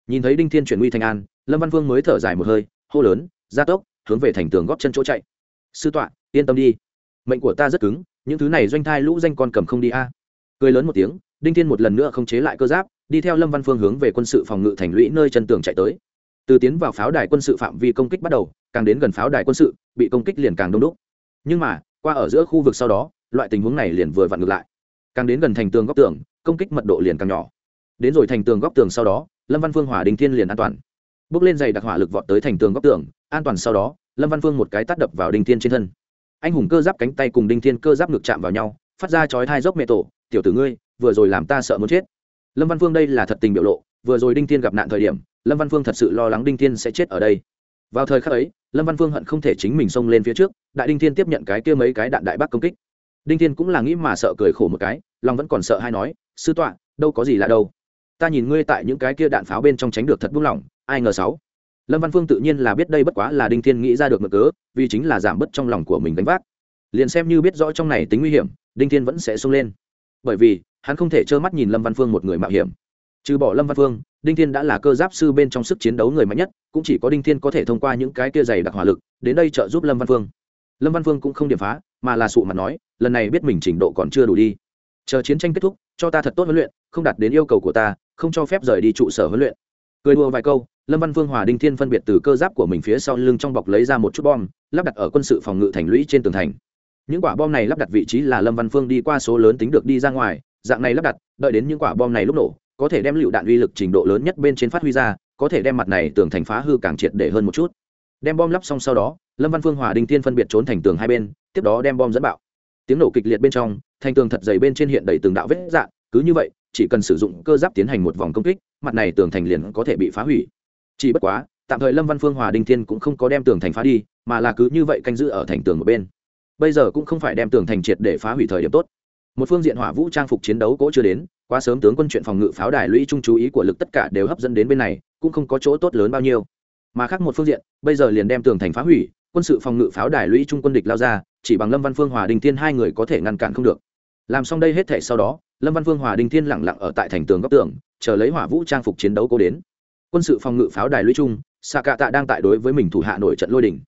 Nhìn thấy đinh thiên chuyển nguy thành an, lâm văn vương mới thở dài một hơi, hô lớn, gia tốc, hướng về thành tường góp chân chỗ chạy. Sư tọa, yên tâm đi. Mệnh của ta rất cứng, những thứ này doanh thai lũ danh con cầm không đi a cười lớn một tiếng, đinh thiên một lần nữa không chế lại cơ giáp, đi theo lâm văn phương hướng về quân sự phòng ngự thành lũy nơi chân tường chạy tới. Từ tiến vào pháo đài quân sự phạm vi công kích bắt đầu, càng đến gần pháo đài quân sự, bị công kích liền càng đông đúc. Nhưng mà, qua ở giữa khu vực sau đó, loại tình huống này liền vừa vặn ngược lại. Càng đến gần thành tường góc tường, công kích mật độ liền càng nhỏ. Đến rồi thành tường góc tường sau đó, lâm văn phương hỏa đình thiên liền an toàn. Bước lên giày đặc hỏa lực vọt tới thành tường góc tường, an toàn sau đó, lâm văn phương một cái tắt đập vào đinh thiên trên thân. Anh hùng cơ giáp cánh tay cùng đinh thiên cơ giáp ngược chạm vào nhau, phát ra chói thai dốc mẹ tổ tiểu tử ngươi, vừa rồi làm ta sợ muốn chết. Lâm văn phương đây là thật tình biểu lộ, vừa rồi đinh thiên gặp nạn thời điểm, lâm văn phương thật sự lo lắng đinh thiên sẽ chết ở đây. Vào thời khắc ấy, lâm văn phương hận không thể chính mình xông lên phía trước, đại đinh thiên tiếp nhận cái kia mấy cái đạn đại bác công kích. Đinh thiên cũng là nghĩ mà sợ cười khổ một cái, lòng vẫn còn sợ hay nói, sư tọa, đâu có gì là đâu. Ta nhìn ngươi tại những cái kia đạn pháo bên trong tránh được thật buông lỏng ai ngờ sáu. Lâm văn phương tự nhiên là biết đây bất quá là đinh thiên nghĩ ra được mực cớ, vì chính là giảm bớt trong lòng của mình gánh vác. Liền xem như biết rõ trong này tính nguy hiểm, đinh thiên vẫn sẽ xông lên bởi vì hắn không thể trơ mắt nhìn lâm văn phương một người mạo hiểm trừ bỏ lâm văn phương đinh thiên đã là cơ giáp sư bên trong sức chiến đấu người mạnh nhất cũng chỉ có đinh thiên có thể thông qua những cái kia dày đặc hỏa lực đến đây trợ giúp lâm văn phương lâm văn phương cũng không điểm phá mà là sụ mặt nói lần này biết mình trình độ còn chưa đủ đi chờ chiến tranh kết thúc cho ta thật tốt huấn luyện không đạt đến yêu cầu của ta không cho phép rời đi trụ sở huấn luyện cười đùa vài câu lâm văn vương hòa đinh thiên phân biệt từ cơ giáp của mình phía sau lưng trong bọc lấy ra một chút bom lắp đặt ở quân sự phòng ngự thành lũy trên tường thành những quả bom này lắp đặt vị trí là lâm văn phương đi qua số lớn tính được đi ra ngoài dạng này lắp đặt đợi đến những quả bom này lúc nổ có thể đem lựu đạn uy lực trình độ lớn nhất bên trên phát huy ra có thể đem mặt này tường thành phá hư càng triệt để hơn một chút. Đem bom lắp xong sau đó lâm văn phương hòa đinh thiên phân biệt trốn thành tường hai bên tiếp đó đem bom dẫn bạo. Tiếng nổ kịch liệt bên trong thành tường thật dày bên trên hiện đầy từng đạo vết dạn, cứ như vậy chỉ cần sử dụng cơ giáp tiến hành một vòng công kích mặt này tường thành liền có thể bị phá hủy. Chỉ bất quá tạm thời lâm văn phương hòa đinh thiên cũng không có đem tường thành phá đi mà là cứ như vậy canh giữ ở thành tường một bên bây giờ cũng không phải đem tường thành triệt để phá hủy thời điểm tốt. Một phương diện hỏa vũ trang phục chiến đấu cỗ chưa đến, quá sớm tướng quân chuyện phòng ngự pháo đài lũy trung chú ý của lực tất cả đều hấp dẫn đến bên này, cũng không có chỗ tốt lớn bao nhiêu. Mà khác một phương diện, bây giờ liền đem tường thành phá hủy, quân sự phòng ngự pháo đài lũy trung quân địch lao ra, chỉ bằng lâm văn phương, hòa đình thiên hai người có thể ngăn cản không được. Làm xong đây hết thể sau đó, lâm văn phương, hòa đình thiên lẳng lặng ở tại thành tường góc tường, chờ lấy hỏa vũ trang phục chiến đấu cố đến. Quân sự phòng ngự pháo đài lũy trung xạ cạ tạ đang tại đối với mình thủ hạ nổi trận lôi đình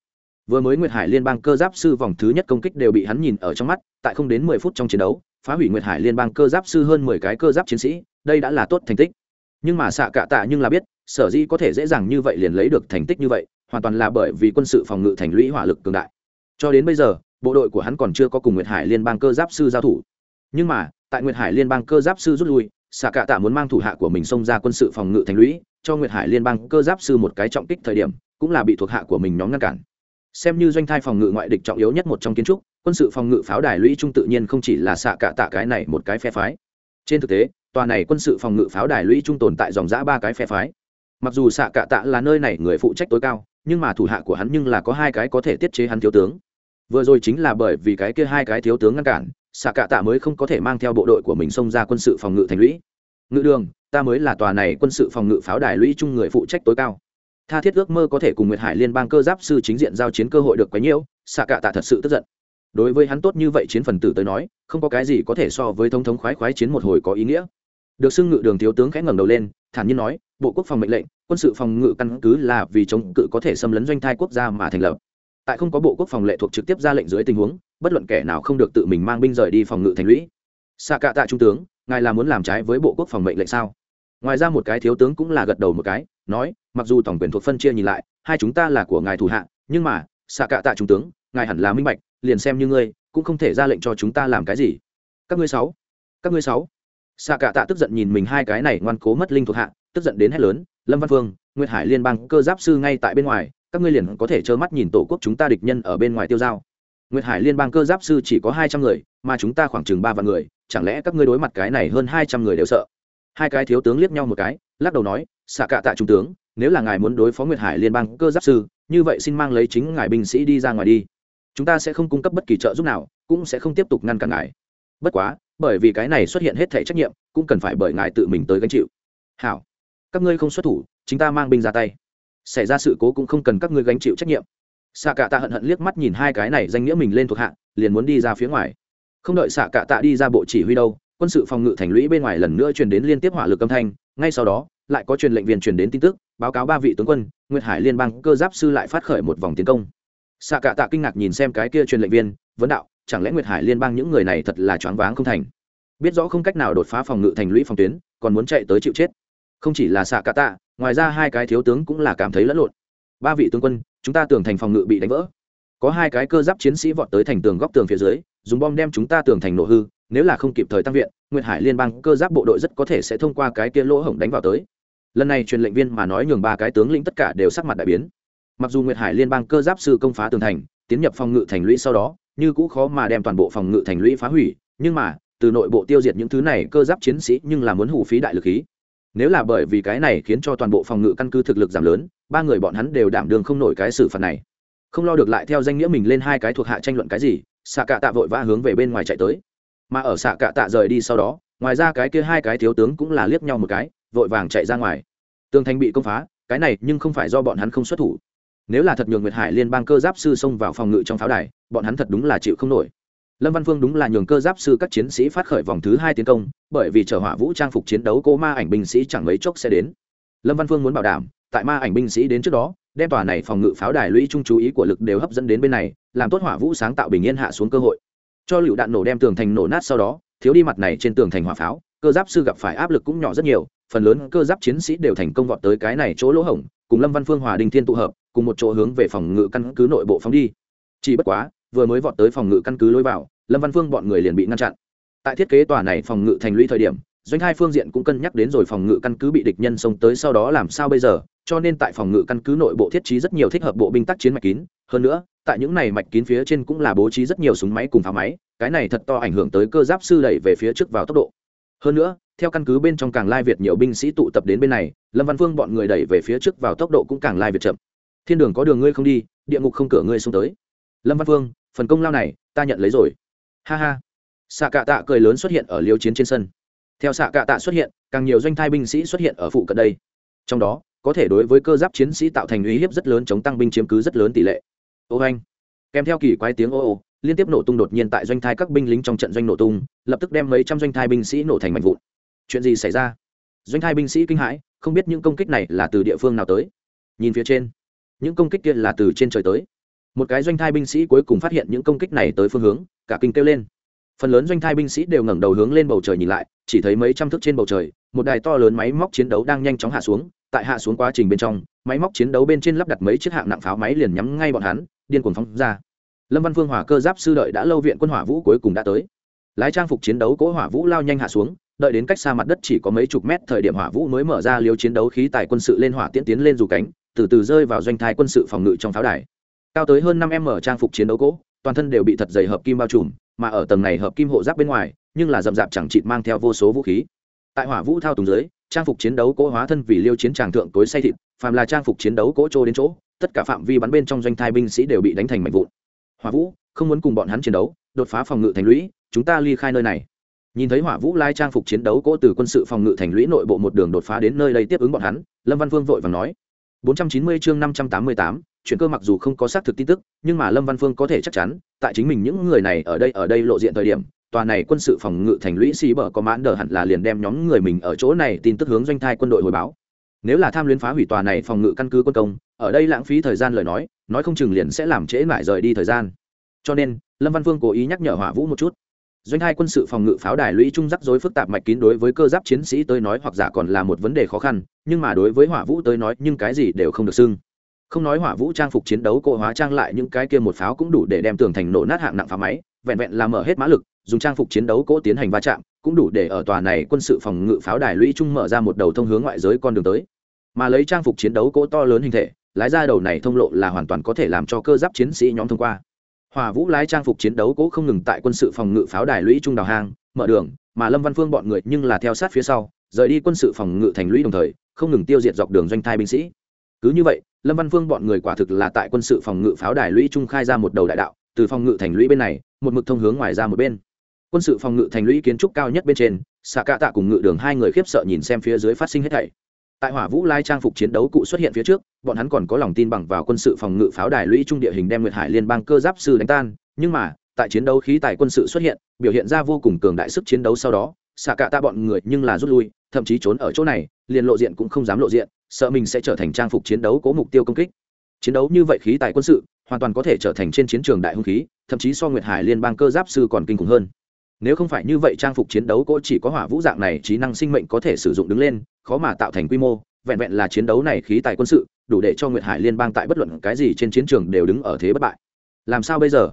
vừa mới nguyệt hải liên bang cơ giáp sư vòng thứ nhất công kích đều bị hắn nhìn ở trong mắt, tại không đến mười phút trong chiến đấu, phá hủy nguyệt hải liên bang cơ giáp sư hơn mười cái cơ giáp chiến sĩ, đây đã là tốt thành tích. Nhưng mà xạ cạ tạ nhưng là biết, sở dĩ có thể dễ dàng như vậy liền lấy được thành tích như vậy, hoàn toàn là bởi vì quân sự phòng ngự thành lũy hỏa lực cường đại. Cho đến bây giờ, bộ đội của hắn còn chưa có cùng nguyệt hải liên bang cơ giáp sư giao thủ. Nhưng mà, tại nguyệt hải liên bang cơ giáp sư rút lui xạ cạ tạ muốn mang thủ hạ của mình xông ra quân sự phòng ngự thành lũy, cho nguyệt hải liên bang cơ giáp sư một cái trọng kích thời điểm, cũng là bị thuộc hạ của mình nhóm ngăn cản xem như doanh thai phòng ngự ngoại địch trọng yếu nhất một trong kiến trúc, quân sự phòng ngự pháo đài lũy trung tự nhiên không chỉ là xạ cạ tạ cái này một cái phe phái. Trên thực tế, tòa này quân sự phòng ngự pháo đài lũy trung tồn tại dòng giã ba cái phe phái. Mặc dù xạ cạ tạ là nơi này người phụ trách tối cao, nhưng mà thủ hạ của hắn nhưng là có hai cái có thể tiết chế hắn thiếu tướng. Vừa rồi chính là bởi vì cái kia hai cái thiếu tướng ngăn cản, xạ cạ tạ mới không có thể mang theo bộ đội của mình xông ra quân sự phòng ngự thành lũy. Ngự đường, ta mới là tòa này quân sự phòng ngự pháo đài lũy chung người phụ trách tối cao tha thiết ước mơ có thể cùng nguyệt hải liên bang cơ giáp sư chính diện giao chiến cơ hội được quấy nhiễu xạ cạ tạ thật sự tức giận. Đối với hắn tốt như vậy chiến phần tử tới nói, không có cái gì có thể so với thông thống khoái khoái chiến một hồi có ý nghĩa. Được xưng ngự đường thiếu tướng khẽ ngẩng đầu lên, thản nhiên nói, bộ quốc phòng mệnh lệnh, quân sự phòng ngự căn cứ là vì chống cự có thể xâm lấn doanh thai quốc gia mà thành lập. Tại không có bộ quốc phòng lệ thuộc trực tiếp ra lệnh dưới tình huống, bất luận kẻ nào không được tự mình mang binh rời đi phòng ngự thành lũy. Xạ cạ tạ trung tướng, ngài là muốn làm trái với bộ quốc phòng mệnh lệnh sao? Ngoài ra một cái thiếu tướng cũng là gật đầu một cái, nói, mặc dù tổng quyền thuộc phân chia nhìn lại, hai chúng ta là của ngài thủ hạ, nhưng mà, xạ cạ tạ trung tướng, ngài hẳn là minh bạch, liền xem như ngươi, cũng không thể ra lệnh cho chúng ta làm cái gì. Các ngươi sáu, các ngươi sáu. Xạ cạ tạ tức giận nhìn mình hai cái này ngoan cố mất linh thuộc hạ, tức giận đến hét lớn, lâm văn phương, nguyệt hải liên bang cơ giáp sư ngay tại bên ngoài, các ngươi liền có thể trơ mắt nhìn tổ quốc chúng ta địch nhân ở bên ngoài tiêu dao. Nguyệt hải liên bang cơ giáp sư chỉ có hai trăm người, mà chúng ta khoảng chừng ba vạn người, chẳng lẽ các ngươi đối mặt cái này hơn hai trăm người đều sợ? Hai cái thiếu tướng liếc nhau một cái, lắc đầu nói, xạ cạ tạ trung tướng, nếu là ngài muốn đối phó nguyệt hải liên bang cơ giáp sư, như vậy xin mang lấy chính ngài binh sĩ đi ra ngoài đi. Chúng ta sẽ không cung cấp bất kỳ trợ giúp nào, cũng sẽ không tiếp tục ngăn cản ngài. Bất quá, bởi vì cái này xuất hiện hết thể trách nhiệm, cũng cần phải bởi ngài tự mình tới gánh chịu. Hảo, các ngươi không xuất thủ chúng ta mang binh ra tay. Xảy ra sự cố cũng không cần các ngươi gánh chịu trách nhiệm. Xạ cạ tạ hận hận liếc mắt nhìn hai cái này danh nghĩa mình lên thuộc hạ, liền muốn đi ra phía ngoài. Không đợi xạ cạ tạ đi ra bộ chỉ huy đâu quân sự phòng ngự thành lũy bên ngoài lần nữa truyền đến liên tiếp hỏa lực âm thanh, ngay sau đó, lại có truyền lệnh viên truyền đến tin tức, báo cáo ba vị tướng quân, nguyệt hải liên bang cơ giáp sư lại phát khởi một vòng tiến công. Xạ cạ tạ kinh ngạc nhìn xem cái kia truyền lệnh viên, vấn đạo, chẳng lẽ nguyệt hải liên bang những người này thật là choáng váng không thành? Biết rõ không cách nào đột phá phòng ngự thành lũy phòng tuyến, còn muốn chạy tới chịu chết. Không chỉ là xạ cạ tạ, ngoài ra hai cái thiếu tướng cũng là cảm thấy lẫn lộn. Ba vị tướng quân, chúng ta tưởng thành phòng ngự bị đánh vỡ. Có hai cái cơ giáp chiến sĩ vọt tới thành tường góc tường phía dưới, dùng bom đem chúng ta tường thành nổ hư nếu là không kịp thời tăng viện, nguyệt hải liên bang cơ giáp bộ đội rất có thể sẽ thông qua cái kia lỗ hổng đánh vào tới. Lần này truyền lệnh viên mà nói nhường ba cái tướng lĩnh tất cả đều sắc mặt đại biến. Mặc dù nguyệt hải liên bang cơ giáp sư công phá tường thành, tiến nhập phòng ngự thành lũy sau đó, như cũ khó mà đem toàn bộ phòng ngự thành lũy phá hủy, nhưng mà, từ nội bộ tiêu diệt những thứ này cơ giáp chiến sĩ nhưng là muốn hủ phí đại lực khí. Nếu là bởi vì cái này khiến cho toàn bộ phòng ngự căn cứ thực lực giảm lớn, ba người bọn hắn đều đảm đường không nổi cái xử phạt này. Không lo được lại theo danh nghĩa mình lên hai cái thuộc hạ tranh luận cái gì xạ cạ tạ vội vã hướng về bên ngoài chạy tới mà ở xạ cạ tạ rời đi sau đó, ngoài ra cái kia hai cái thiếu tướng cũng là liếc nhau một cái, vội vàng chạy ra ngoài. Tường thành bị công phá, cái này nhưng không phải do bọn hắn không xuất thủ. Nếu là thật nhường nguyệt hải liên bang cơ giáp sư xông vào phòng ngự trong pháo đài, bọn hắn thật đúng là chịu không nổi. Lâm văn phương đúng là nhường cơ giáp sư các chiến sĩ phát khởi vòng thứ hai tiến công, bởi vì chở hỏa vũ trang phục chiến đấu cô ma ảnh binh sĩ chẳng mấy chốc sẽ đến. Lâm văn phương muốn bảo đảm, tại ma ảnh binh sĩ đến trước đó, đem tòa này phòng ngự pháo đài lũy trung chú ý của lực đều hấp dẫn đến bên này, làm tốt hỏa vũ sáng tạo bình yên hạ xuống cơ hội cho lựu đạn nổ đem tường thành nổ nát sau đó, thiếu đi mặt này trên tường thành hỏa pháo, cơ giáp sư gặp phải áp lực cũng nhỏ rất nhiều, phần lớn cơ giáp chiến sĩ đều thành công vọt tới cái này chỗ lỗ hổng, cùng lâm văn phương, hòa đình thiên tụ hợp, cùng một chỗ hướng về phòng ngự căn cứ nội bộ phóng đi. Chỉ bất quá, vừa mới vọt tới phòng ngự căn cứ lối vào, lâm văn phương bọn người liền bị ngăn chặn. Tại thiết kế tòa này phòng ngự thành lũy thời điểm, doanh hai phương diện cũng cân nhắc đến rồi phòng ngự căn cứ bị địch nhân xông tới sau đó làm sao bây giờ cho nên tại phòng ngự căn cứ nội bộ thiết trí rất nhiều thích hợp bộ binh tác chiến mạch kín. Hơn nữa, tại những này mạch kín phía trên cũng là bố trí rất nhiều súng máy cùng pháo máy, cái này thật to ảnh hưởng tới cơ giáp sư đẩy về phía trước vào tốc độ. Hơn nữa, theo căn cứ bên trong càng lai việt nhiều binh sĩ tụ tập đến bên này, lâm văn phương bọn người đẩy về phía trước vào tốc độ cũng càng lai việt chậm. Thiên đường có đường ngươi không đi, địa ngục không cửa ngươi xuống tới. Lâm văn phương phần công lao này, ta nhận lấy rồi. Ha ha. Xạ cạ tạ cười lớn xuất hiện ở liêu chiến trên sân. Theo xạ cạ tạ xuất hiện, càng nhiều doanh thai binh sĩ xuất hiện ở phụ cận đây. Trong đó có thể đối với cơ giáp chiến sĩ tạo thành uy hiếp rất lớn chống tăng binh chiếm cứ rất lớn tỷ lệ. Ô anh. Kèm theo kỳ quái tiếng ô ô, liên tiếp nổ tung đột nhiên tại doanh thai các binh lính trong trận doanh nổ tung, lập tức đem mấy trăm doanh thai binh sĩ nổ thành mảnh vụn. Chuyện gì xảy ra? Doanh thai binh sĩ kinh hãi, không biết những công kích này là từ địa phương nào tới. Nhìn phía trên, những công kích kia là từ trên trời tới. Một cái doanh thai binh sĩ cuối cùng phát hiện những công kích này tới phương hướng, cả kinh kêu lên. Phần lớn doanh thai binh sĩ đều ngẩng đầu hướng lên bầu trời nhìn lại, chỉ thấy mấy trăm thước trên bầu trời, một đài to lớn máy móc chiến đấu đang nhanh chóng hạ xuống tại hạ xuống quá trình bên trong, máy móc chiến đấu bên trên lắp đặt mấy chiếc hạng nặng pháo máy liền nhắm ngay bọn hắn, điên cuồng phóng ra. Lâm văn phương hỏa cơ giáp sư đợi đã lâu viện quân hỏa vũ cuối cùng đã tới. Lái trang phục chiến đấu cỗ hỏa vũ lao nhanh hạ xuống, đợi đến cách xa mặt đất chỉ có mấy chục mét thời điểm hỏa vũ mới mở ra liều chiến đấu khí tài quân sự lên hỏa tiễn tiến lên dù cánh, từ từ rơi vào doanh thai quân sự phòng ngự trong pháo đài. Cao tới hơn năm m trang phục chiến đấu cỗ toàn thân đều bị thật dày hợp kim bao trùm, mà ở tầng này hợp kim hộ giáp bên ngoài, nhưng là rậm rạp chẳng chịt mang theo vô số vũ khí. Tại hỏa vũ thao túng dưới trang phục chiến đấu cỗ hóa thân vì liêu chiến tràng thượng tối say thịt phàm là trang phục chiến đấu cỗ trô đến chỗ tất cả phạm vi bắn bên trong doanh thai binh sĩ đều bị đánh thành mảnh vụn. Hỏa vũ không muốn cùng bọn hắn chiến đấu đột phá phòng ngự thành lũy chúng ta ly khai nơi này. Nhìn thấy hỏa vũ lai trang phục chiến đấu cỗ từ quân sự phòng ngự thành lũy nội bộ một đường đột phá đến nơi đây tiếp ứng bọn hắn lâm văn vương vội và nói. 490 chương 588, chuyện cơ mặc dù không có xác thực tin tức nhưng mà lâm văn phương có thể chắc chắn tại chính mình những người này ở đây ở đây lộ diện thời điểm tòa này quân sự phòng ngự thành lũy xì bờ có mãn đờ hẳn là liền đem nhóm người mình ở chỗ này tin tức hướng doanh thai quân đội hồi báo. Nếu là tham luyến phá hủy tòa này phòng ngự căn cứ quân công, ở đây lãng phí thời gian lời nói nói không chừng liền sẽ làm trễ mãi rời đi thời gian. Cho nên, lâm văn vương cố ý nhắc nhở hỏa vũ một chút. Doanh hai quân sự phòng ngự pháo đài lũy trung rắc rối phức tạp mạch kín đối với cơ giáp chiến sĩ tới nói hoặc giả còn là một vấn đề khó khăn, nhưng mà đối với hỏa vũ tới nói, nhưng cái gì đều không được xưng không nói hỏa vũ trang phục chiến đấu cô hóa trang lại những cái kia một pháo cũng đủ để đem tường thành nổ nát hạng nặng phá máy, vẹn vẹn làm mở hết mã lực, dùng trang phục chiến đấu cỗ tiến hành va chạm, cũng đủ để ở tòa này quân sự phòng ngự pháo đài lũy trung mở ra một đầu thông hướng ngoại giới con đường tới. Mà lấy trang phục chiến đấu cỗ to lớn hình thể, lái ra đầu này thông lộ là hoàn toàn có thể làm cho cơ giáp chiến sĩ nhóm thông qua. Hòa vũ lái trang phục chiến đấu cỗ không ngừng tại quân sự phòng ngự pháo đài lũy trung đào hang, mở đường, mà lâm văn phương bọn người nhưng là theo sát phía sau, rời đi quân sự phòng ngự thành lũy đồng thời, không ngừng tiêu diệt dọc đường doanh thai binh sĩ cứ như vậy, lâm văn phương bọn người quả thực là tại quân sự phòng ngự pháo đài lũy trung khai ra một đầu đại đạo, từ phòng ngự thành lũy bên này, một mực thông hướng ngoài ra một bên. Quân sự phòng ngự thành lũy kiến trúc cao nhất bên trên, xạ cạ tạ cùng ngự đường hai người khiếp sợ nhìn xem phía dưới phát sinh hết thảy. Tại hỏa vũ lai trang phục chiến đấu cụ xuất hiện phía trước, bọn hắn còn có lòng tin bằng vào quân sự phòng ngự pháo đài lũy trung địa hình đem nguyệt hải liên bang cơ giáp sư đánh tan, nhưng mà, tại chiến đấu khí tài quân sự xuất hiện, biểu hiện ra vô cùng cường đại sức chiến đấu sau đó, xạ cạ tạ bọn người nhưng là rút lui, thậm chí trốn ở chỗ này liền lộ diện cũng không dám lộ diện, sợ mình sẽ trở thành trang phục chiến đấu cố mục tiêu công kích. Chiến đấu như vậy khí tài quân sự, hoàn toàn có thể trở thành trên chiến trường đại hung khí, thậm chí so nguyệt hải liên bang cơ giáp sư còn kinh khủng hơn. Nếu không phải như vậy trang phục chiến đấu cỗ chỉ có hỏa vũ dạng này, trí năng sinh mệnh có thể sử dụng đứng lên, khó mà tạo thành quy mô. Vẹn vẹn là chiến đấu này khí tài quân sự, đủ để cho nguyệt hải liên bang tại bất luận cái gì trên chiến trường đều đứng ở thế bất bại. Làm sao bây giờ?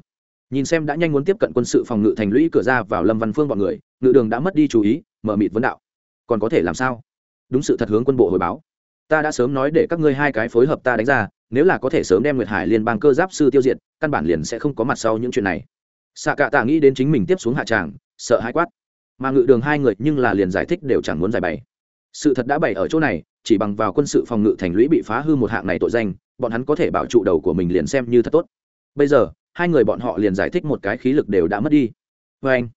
Nhìn xem đã nhanh muốn tiếp cận quân sự phòng ngự thành lũy cửa ra vào lâm văn phương bọn người, ngự đường đã mất đi chú ý, mở mịt vấn đạo. Còn có thể làm sao? Đúng sự thật hướng quân bộ hồi báo. Ta đã sớm nói để các ngươi hai cái phối hợp ta đánh ra, nếu là có thể sớm đem nguyệt hải liên bang cơ giáp sư tiêu diệt, căn bản liền sẽ không có mặt sau những chuyện này. Xạ cạ tạ nghĩ đến chính mình tiếp xuống hạ tràng, sợ hãi quát. Mà ngự đường hai người nhưng là liền giải thích đều chẳng muốn giải bày. Sự thật đã bày ở chỗ này, chỉ bằng vào quân sự phòng ngự thành lũy bị phá hư một hạng này tội danh, bọn hắn có thể bảo trụ đầu của mình liền xem như thật tốt. Bây giờ, hai người bọn họ liền giải thích một cái khí lực đều đã mất đi. Vê anh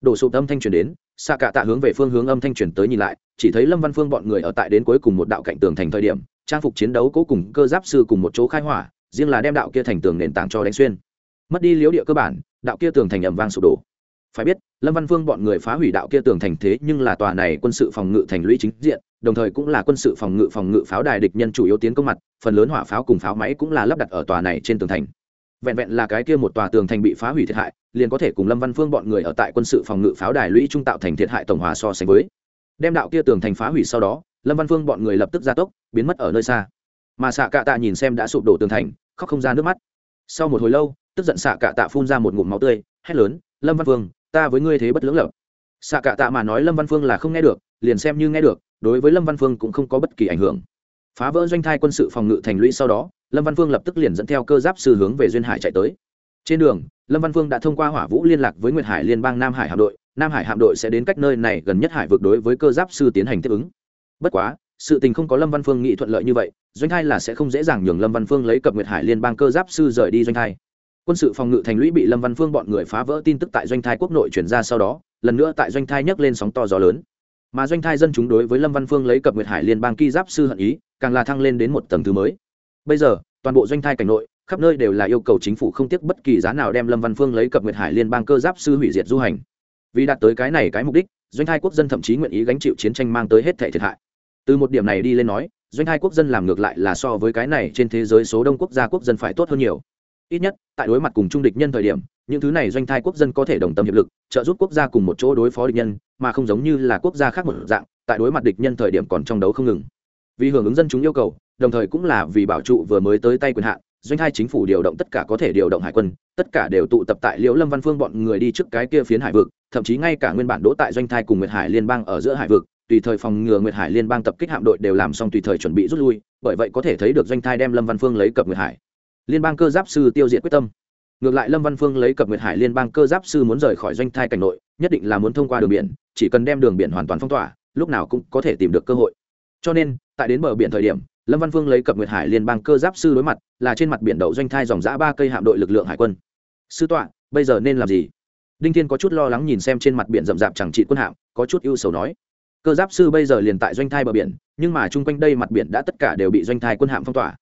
đổ sụp âm thanh truyền đến xạ cạ tạ hướng về phương hướng âm thanh truyền tới nhìn lại, chỉ thấy lâm văn phương bọn người ở tại đến cuối cùng một đạo cạnh tường thành thời điểm, trang phục chiến đấu cố cùng cơ giáp sư cùng một chỗ khai hỏa, riêng là đem đạo kia thành tường nền tảng cho đánh xuyên. Mất đi liếu địa cơ bản, đạo kia tường thành ẩm vang sụp đổ. Phải biết, lâm văn phương bọn người phá hủy đạo kia tường thành thế nhưng là tòa này quân sự phòng ngự thành lũy chính diện, đồng thời cũng là quân sự phòng ngự phòng ngự pháo đài địch nhân chủ yếu tiến công mặt, phần lớn hỏa pháo cùng pháo máy cũng là lắp đặt ở tòa này trên tường thành vẹn vẹn là cái kia một tòa tường thành bị phá hủy thiệt hại, liền có thể cùng lâm văn phương bọn người ở tại quân sự phòng ngự pháo đài lũy trung tạo thành thiệt hại tổng hòa so sánh với. Đem đạo kia tường thành phá hủy sau đó, lâm văn phương bọn người lập tức ra tốc, biến mất ở nơi xa. Mà xạ cạ tạ nhìn xem đã sụp đổ tường thành, khóc không ra nước mắt. Sau một hồi lâu, tức giận xạ cạ tạ phun ra một ngụm máu tươi, hét lớn, lâm văn phương, ta với ngươi thế bất lưỡng lập xạ cạ tạ mà nói lâm văn phương là không nghe được, liền xem như nghe được, đối với lâm văn phương cũng không có bất kỳ ảnh hưởng. Phá vỡ doanh thai quân sự phòng ngự thành lũy sau đó lâm văn phương lập tức liền dẫn theo cơ giáp sư hướng về duyên hải chạy tới trên đường lâm văn phương đã thông qua hỏa vũ liên lạc với nguyệt hải liên bang nam hải hạm đội nam hải hạm đội sẽ đến cách nơi này gần nhất hải vực đối với cơ giáp sư tiến hành tiếp ứng bất quá sự tình không có lâm văn phương nghĩ thuận lợi như vậy doanh thai là sẽ không dễ dàng nhường lâm văn phương lấy cập nguyệt hải liên bang cơ giáp sư rời đi doanh thai quân sự phòng ngự thành lũy bị lâm văn phương bọn người phá vỡ tin tức tại doanh thai quốc nội chuyển ra sau đó lần nữa tại doanh thai nhấc lên sóng to gió lớn mà doanh thai dân chúng đối với lâm văn phương lấy cập nguyệt hải liên bang ki giáp sư hận ý càng là thăng lên đến một tầng thứ mới bây giờ, toàn bộ doanh thai cảnh nội, khắp nơi đều là yêu cầu chính phủ không tiếc bất kỳ giá nào đem lâm văn phương lấy cập nguyệt hải liên bang cơ giáp sư hủy diệt du hành. Vì đạt tới cái này cái mục đích, doanh thai quốc dân thậm chí nguyện ý gánh chịu chiến tranh mang tới hết thể thiệt hại. Từ một điểm này đi lên nói, doanh thai quốc dân làm ngược lại là so với cái này trên thế giới số đông quốc gia quốc dân phải tốt hơn nhiều. Ít nhất, tại đối mặt cùng trung địch nhân thời điểm, những thứ này doanh thai quốc dân có thể đồng tâm hiệp lực, trợ giúp quốc gia cùng một chỗ đối phó địch nhân, mà không giống như là quốc gia khác một dạng, tại đối mặt địch nhân thời điểm còn trong đấu không ngừng. Vì hưởng ứng dân chúng yêu cầu đồng thời cũng là vì bảo trụ vừa mới tới tay quyền hạn, doanh hai chính phủ điều động tất cả có thể điều động hải quân, tất cả đều tụ tập tại liễu lâm văn phương bọn người đi trước cái kia phiến hải vực, thậm chí ngay cả nguyên bản đỗ tại doanh thai cùng nguyệt hải liên bang ở giữa hải vực, tùy thời phòng ngừa nguyệt hải liên bang tập kích hạm đội đều làm xong tùy thời chuẩn bị rút lui, bởi vậy có thể thấy được doanh thai đem lâm văn phương lấy cập nguyệt hải. Liên bang cơ giáp sư tiêu diệt quyết tâm. Ngược lại lâm văn phương lấy cập nguyệt hải liên bang cơ giáp sư muốn rời khỏi doanh thai cảnh nội, nhất định là muốn thông qua đường biển, chỉ cần đem đường biển hoàn toàn phong tỏa, lúc nào cũng có thể tìm được cơ hội. Cho nên, tại đến bờ biển thời điểm lâm văn phương lấy cập nguyệt hải liên bang cơ giáp sư đối mặt, là trên mặt biển đậu doanh thai dòng giã ba cây hạm đội lực lượng hải quân. Sư tọa, bây giờ nên làm gì? Đinh thiên có chút lo lắng nhìn xem trên mặt biển rậm rạp chẳng trị quân hạm, có chút ưu sầu nói. Cơ giáp sư bây giờ liền tại doanh thai bờ biển, nhưng mà chung quanh đây mặt biển đã tất cả đều bị doanh thai quân hạm phong tỏa.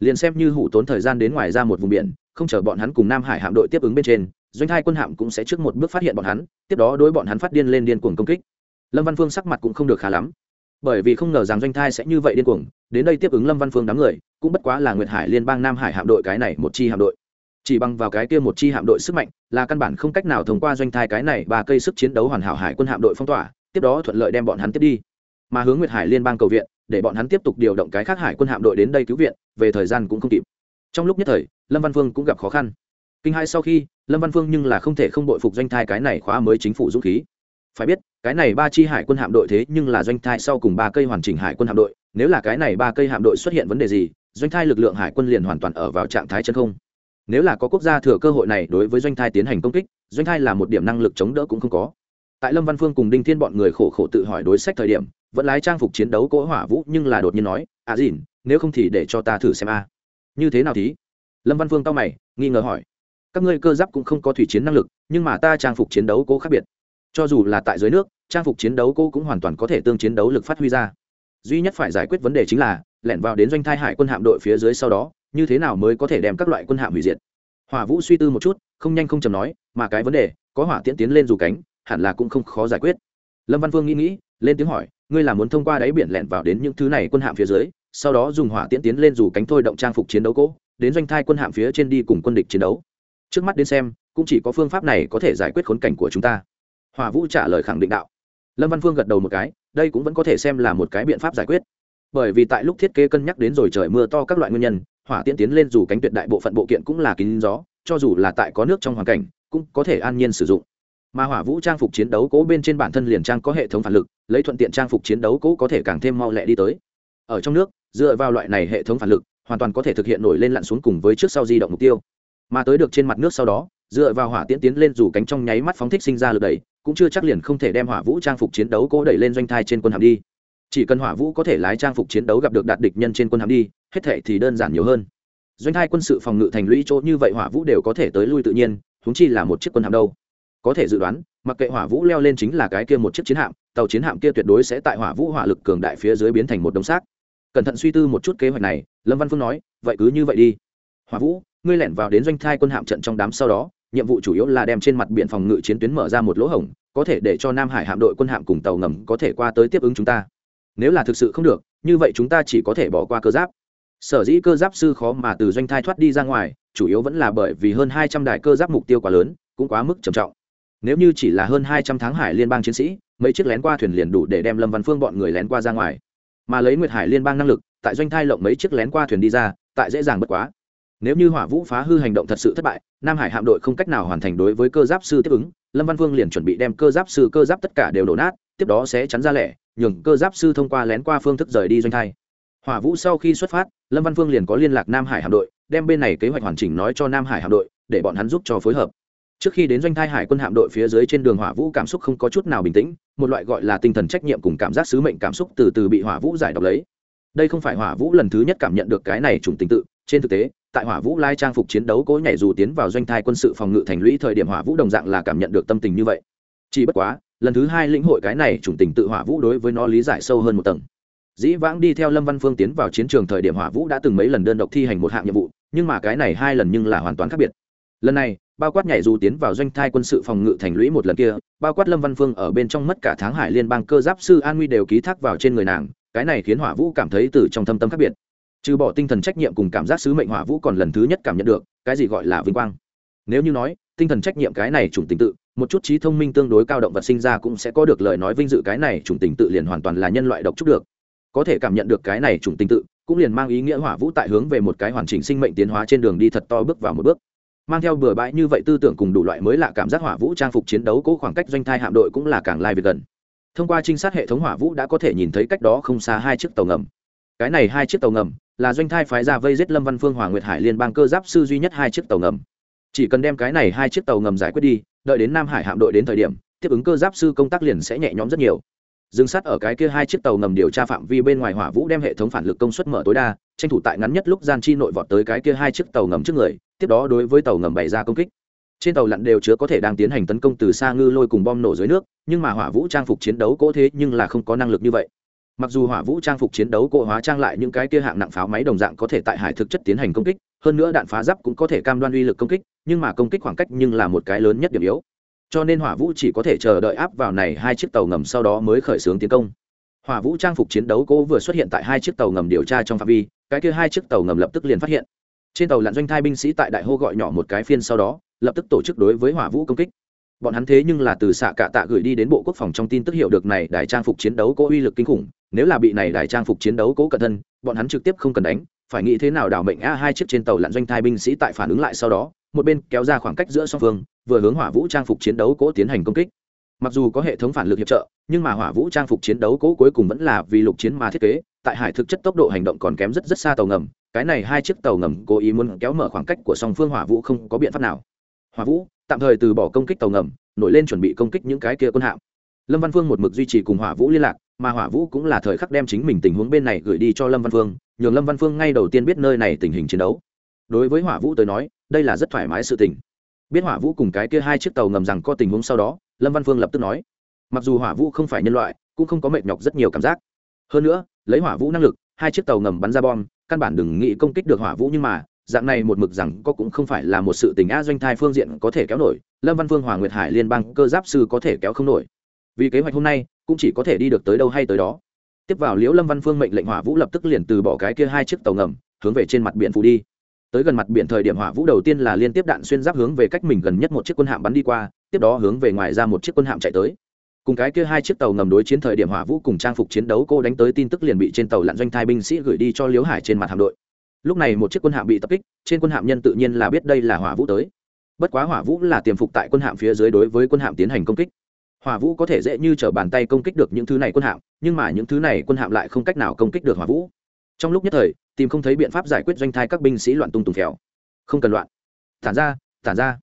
Liền xem như hủ tốn thời gian đến ngoài ra một vùng biển, không chờ bọn hắn cùng nam hải hạm đội tiếp ứng bên trên, doanh thai quân hạm cũng sẽ trước một bước phát hiện bọn hắn, tiếp đó đối bọn hắn phát điên lên điên cuồng công kích. Lâm văn phương sắc mặt cũng không được khá lắm bởi vì không ngờ rằng doanh thai sẽ như vậy điên cuồng, đến đây tiếp ứng lâm văn phương đám người, cũng bất quá là nguyệt hải liên bang nam hải hạm đội cái này một chi hạm đội. Chỉ bằng vào cái kia một chi hạm đội sức mạnh, là căn bản không cách nào thông qua doanh thai cái này và cây sức chiến đấu hoàn hảo hải quân hạm đội phong tỏa, tiếp đó thuận lợi đem bọn hắn tiếp đi. Mà hướng nguyệt hải liên bang cầu viện, để bọn hắn tiếp tục điều động cái khác hải quân hạm đội đến đây cứu viện, về thời gian cũng không kịp. Trong lúc nhất thời, lâm văn phương cũng gặp khó khăn. Kinh hai sau khi, lâm văn phương nhưng là không thể không đội phục doanh thai cái này khóa mới chính phủ dũng khí phải biết, cái này ba chi hải quân hạm đội thế nhưng là doanh thai sau cùng ba cây hoàn chỉnh hải quân hạm đội, nếu là cái này ba cây hạm đội xuất hiện vấn đề gì, doanh thai lực lượng hải quân liền hoàn toàn ở vào trạng thái chân không. Nếu là có quốc gia thừa cơ hội này đối với doanh thai tiến hành công kích, doanh thai là một điểm năng lực chống đỡ cũng không có. Tại lâm văn phương cùng đinh thiên bọn người khổ khổ tự hỏi đối sách thời điểm, vẫn lái trang phục chiến đấu cỗ hỏa vũ nhưng là đột nhiên nói à dìn, nếu không thì để cho ta thử xem a. Như thế nào thí lâm văn phương tao mày, nghi ngờ hỏi. Các ngươi cơ giáp cũng không có thủy chiến năng lực, nhưng mà ta trang phục chiến đấu cố khác biệt cho dù là tại dưới nước, trang phục chiến đấu cô cũng hoàn toàn có thể tương chiến đấu lực phát huy ra. Duy nhất phải giải quyết vấn đề chính là, lẻn vào đến doanh thai hải quân hạm đội phía dưới sau đó, như thế nào mới có thể đem các loại quân hạm hủy diệt. Hỏa vũ suy tư một chút, không nhanh không chầm nói, mà cái vấn đề, có hỏa tiễn tiến lên dù cánh, hẳn là cũng không khó giải quyết. Lâm văn Vương nghĩ nghĩ, lên tiếng hỏi, ngươi là muốn thông qua đáy biển lẻn vào đến những thứ này quân hạm phía dưới, sau đó dùng hỏa tiễn tiến lên dù cánh thôi động trang phục chiến đấu cỗ đến doanh thai quân hạm phía trên đi cùng quân địch chiến đấu. Trước mắt đến xem, cũng chỉ có phương pháp này có thể giải quyết khốn cảnh của chúng ta. Hòa vũ trả lời khẳng định đạo. Lâm văn phương gật đầu một cái, đây cũng vẫn có thể xem là một cái biện pháp giải quyết. Bởi vì tại lúc thiết kế cân nhắc đến rồi trời mưa to các loại nguyên nhân, hỏa tiễn tiến lên dù cánh tuyệt đại bộ phận bộ kiện cũng là kín gió, cho dù là tại có nước trong hoàn cảnh, cũng có thể an nhiên sử dụng. Mà hỏa vũ trang phục chiến đấu cố bên trên bản thân liền trang có hệ thống phản lực, lấy thuận tiện trang phục chiến đấu cố có thể càng thêm mau lẹ đi tới. Ở trong nước, dựa vào loại này hệ thống phản lực, hoàn toàn có thể thực hiện nổi lên lặn xuống cùng với trước sau di động mục tiêu. Mà tới được trên mặt nước sau đó, dựa vào hỏa tiễn tiến lên dù cánh trong nháy mắt phóng thích sinh ra lực đẩy cũng chưa chắc liền không thể đem hỏa vũ trang phục chiến đấu cố đẩy lên doanh thai trên quân hàm đi. Chỉ cần hỏa vũ có thể lái trang phục chiến đấu gặp được đạt địch nhân trên quân hàm đi, hết thể thì đơn giản nhiều hơn. Doanh thai quân sự phòng ngự thành lũy chỗ như vậy hỏa vũ đều có thể tới lui tự nhiên húng chi là một chiếc quân hàm đâu. Có thể dự đoán, mặc kệ hỏa vũ leo lên chính là cái kia một chiếc chiến hạm, tàu chiến hạm kia tuyệt đối sẽ tại hỏa vũ hỏa lực cường đại phía dưới biến thành một đống xác. Cẩn thận suy tư một chút kế hoạch này, lâm văn phương nói, vậy cứ như vậy đi. Hỏa vũ, ngươi lẻn vào đến doanh thai quân hạm trận trong đám sau đó nhiệm vụ chủ yếu là đem trên mặt biển phòng ngự chiến tuyến mở ra một lỗ hổng, có thể để cho nam hải hạm đội quân hạm cùng tàu ngầm có thể qua tới tiếp ứng chúng ta. Nếu là thực sự không được, như vậy chúng ta chỉ có thể bỏ qua cơ giáp. Sở dĩ cơ giáp sư khó mà từ doanh thai thoát đi ra ngoài, chủ yếu vẫn là bởi vì hơn hai trăm đài cơ giáp mục tiêu quá lớn, cũng quá mức trầm trọng. Nếu như chỉ là hơn hai trăm tháng hải liên bang chiến sĩ, mấy chiếc lén qua thuyền liền đủ để đem lâm văn phương bọn người lén qua ra ngoài. Mà lấy nguyệt hải liên bang năng lực, tại doanh thai lộng mấy chiếc lén qua thuyền đi ra, tại dễ dàng bất quá nếu như hỏa vũ phá hư hành động thật sự thất bại, nam hải hạm đội không cách nào hoàn thành đối với cơ giáp sư tiếp ứng. Lâm văn vương liền chuẩn bị đem cơ giáp sư, cơ giáp tất cả đều đổ nát, tiếp đó sẽ chắn ra lẻ, nhường cơ giáp sư thông qua lén qua phương thức rời đi doanh thai. Hỏa vũ sau khi xuất phát, lâm văn vương liền có liên lạc nam hải hạm đội, đem bên này kế hoạch hoàn chỉnh nói cho nam hải hạm đội, để bọn hắn giúp cho phối hợp. Trước khi đến doanh thai hải quân hạm đội phía dưới trên đường hỏa vũ cảm xúc không có chút nào bình tĩnh, một loại gọi là tinh thần trách nhiệm cùng cảm giác sứ mệnh cảm xúc từ từ bị hỏa vũ giải độc lấy. Đây không phải hỏa vũ lần thứ nhất cảm nhận được cái này trùng tình tự, trên thực tế tại hỏa vũ lai trang phục chiến đấu cố nhảy dù tiến vào doanh thai quân sự phòng ngự thành lũy thời điểm hỏa vũ đồng dạng là cảm nhận được tâm tình như vậy. Chỉ bất quá, lần thứ hai lĩnh hội cái này chủng tình tự hỏa vũ đối với nó lý giải sâu hơn một tầng. Dĩ vãng đi theo lâm văn phương tiến vào chiến trường thời điểm hỏa vũ đã từng mấy lần đơn độc thi hành một hạng nhiệm vụ, nhưng mà cái này hai lần nhưng là hoàn toàn khác biệt. Lần này, bao quát nhảy dù tiến vào doanh thai quân sự phòng ngự thành lũy một lần kia, bao quát lâm văn phương ở bên trong mất cả tháng hải liên bang cơ giáp sư an nguy đều ký thác vào trên người nàng, cái này khiến hỏa vũ cảm thấy từ trong thâm tâm khác biệt trừ bỏ tinh thần trách nhiệm cùng cảm giác sứ mệnh hỏa vũ còn lần thứ nhất cảm nhận được, cái gì gọi là vinh quang? Nếu như nói, tinh thần trách nhiệm cái này chủng tình tự, một chút trí thông minh tương đối cao động vật sinh ra cũng sẽ có được lời nói vinh dự cái này chủng tình tự liền hoàn toàn là nhân loại độc trúc được. Có thể cảm nhận được cái này chủng tình tự, cũng liền mang ý nghĩa hỏa vũ tại hướng về một cái hoàn chỉnh sinh mệnh tiến hóa trên đường đi thật to bước vào một bước. Mang theo bừa bãi như vậy tư tưởng cùng đủ loại mới lạ cảm giác hỏa vũ trang phục chiến đấu cố khoảng cách doanh thai hạm đội cũng là càng lai việc gần. Thông qua trinh sát hệ thống hỏa vũ đã có thể nhìn thấy cách đó không xa hai chiếc tàu ngầm. Cái này hai chiếc tàu ngầm là doanh thai phái ra vây giết lâm văn phương hòa nguyệt hải liên bang cơ giáp sư duy nhất hai chiếc tàu ngầm. Chỉ cần đem cái này hai chiếc tàu ngầm giải quyết đi, đợi đến nam hải hạm đội đến thời điểm, tiếp ứng cơ giáp sư công tác liền sẽ nhẹ nhõm rất nhiều. Dừng sát ở cái kia hai chiếc tàu ngầm điều tra phạm vi bên ngoài hỏa vũ đem hệ thống phản lực công suất mở tối đa, tranh thủ tại ngắn nhất lúc gian chi nội vọt tới cái kia hai chiếc tàu ngầm trước người, tiếp đó đối với tàu ngầm bày ra công kích. Trên tàu lặn đều chứa có thể đang tiến hành tấn công từ xa ngư lôi cùng bom nổ dưới nước, nhưng mà hỏa vũ trang phục chiến đấu cỗ thế nhưng là không có năng lực như vậy mặc dù hỏa vũ trang phục chiến đấu cộ hóa trang lại những cái kia hạng nặng pháo máy đồng dạng có thể tại hải thực chất tiến hành công kích, hơn nữa đạn phá giáp cũng có thể cam đoan uy lực công kích, nhưng mà công kích khoảng cách nhưng là một cái lớn nhất điểm yếu. Cho nên hỏa vũ chỉ có thể chờ đợi áp vào này hai chiếc tàu ngầm sau đó mới khởi xướng tiến công. Hỏa vũ trang phục chiến đấu cố vừa xuất hiện tại hai chiếc tàu ngầm điều tra trong phạm vi, cái kia hai chiếc tàu ngầm lập tức liền phát hiện. Trên tàu lặn doanh thai binh sĩ tại đại hô gọi nhỏ một cái phiên sau đó, lập tức tổ chức đối với hỏa vũ công kích bọn hắn thế nhưng là từ xạ cạ tạ gửi đi đến bộ quốc phòng trong tin tức hiệu được này đài trang phục chiến đấu có uy lực kinh khủng, nếu là bị này đài trang phục chiến đấu cố cẩn thân, bọn hắn trực tiếp không cần đánh, phải nghĩ thế nào đảo mệnh a hai chiếc trên tàu lặn doanh thai binh sĩ tại phản ứng lại sau đó, một bên kéo ra khoảng cách giữa song phương, vừa hướng hỏa vũ trang phục chiến đấu cố tiến hành công kích. Mặc dù có hệ thống phản lực hiệp trợ, nhưng mà hỏa vũ trang phục chiến đấu cố cuối cùng vẫn là vì lục chiến mà thiết kế, tại hải thực chất tốc độ hành động còn kém rất rất xa tàu ngầm, cái này hai chiếc tàu ngầm cố ý muốn kéo mở khoảng cách của song phương hỏa vũ không có biện pháp nào. Hỏa vũ tạm thời từ bỏ công kích tàu ngầm, nổi lên chuẩn bị công kích những cái kia quân hạm. Lâm văn phương một mực duy trì cùng hỏa vũ liên lạc, mà hỏa vũ cũng là thời khắc đem chính mình tình huống bên này gửi đi cho lâm văn phương, nhường lâm văn phương ngay đầu tiên biết nơi này tình hình chiến đấu. Đối với hỏa vũ tới nói, đây là rất thoải mái sự tình. Biết hỏa vũ cùng cái kia hai chiếc tàu ngầm rằng có tình huống sau đó, lâm văn phương lập tức nói. Mặc dù hỏa vũ không phải nhân loại, cũng không có mệt nhọc rất nhiều cảm giác. Hơn nữa, lấy hỏa vũ năng lực, hai chiếc tàu ngầm bắn ra bom, căn bản đừng nghĩ công kích được hỏa vũ nhưng mà dạng này một mực rằng có cũng không phải là một sự tình a doanh thai phương diện có thể kéo nổi, lâm văn phương hoàng nguyệt hải, liên bang, cơ giáp sư có thể kéo không nổi. Vì kế hoạch hôm nay, cũng chỉ có thể đi được tới đâu hay tới đó. Tiếp vào liễu lâm văn phương mệnh lệnh hỏa vũ lập tức liền từ bỏ cái kia hai chiếc tàu ngầm, hướng về trên mặt biển phủ đi. Tới gần mặt biển thời điểm hỏa vũ đầu tiên là liên tiếp đạn xuyên giáp hướng về cách mình gần nhất một chiếc quân hạm bắn đi qua, tiếp đó hướng về ngoài ra một chiếc quân hạm chạy tới. Cùng cái kia hai chiếc tàu ngầm đối chiến thời điểm hỏa vũ cùng trang phục chiến đấu, cô đánh tới tin tức liền bị trên tàu lặn doanh thai binh sĩ gửi đi cho liễu hải trên mặt hạm đội lúc này một chiếc quân hạm bị tập kích, trên quân hạm nhân tự nhiên là biết đây là hỏa vũ tới. Bất quá hỏa vũ là tiềm phục tại quân hạm phía dưới đối với quân hạm tiến hành công kích. Hỏa vũ có thể dễ như t r ở bàn tay công kích được những thứ này quân hạm, nhưng mà những thứ này quân hạm lại không cách nào công kích được hỏa vũ. Trong lúc nhất thời, tìm không thấy biện pháp giải quyết doanh thai các binh sĩ loạn tung tùng khéo không cần loạn. Tản ra tản ra.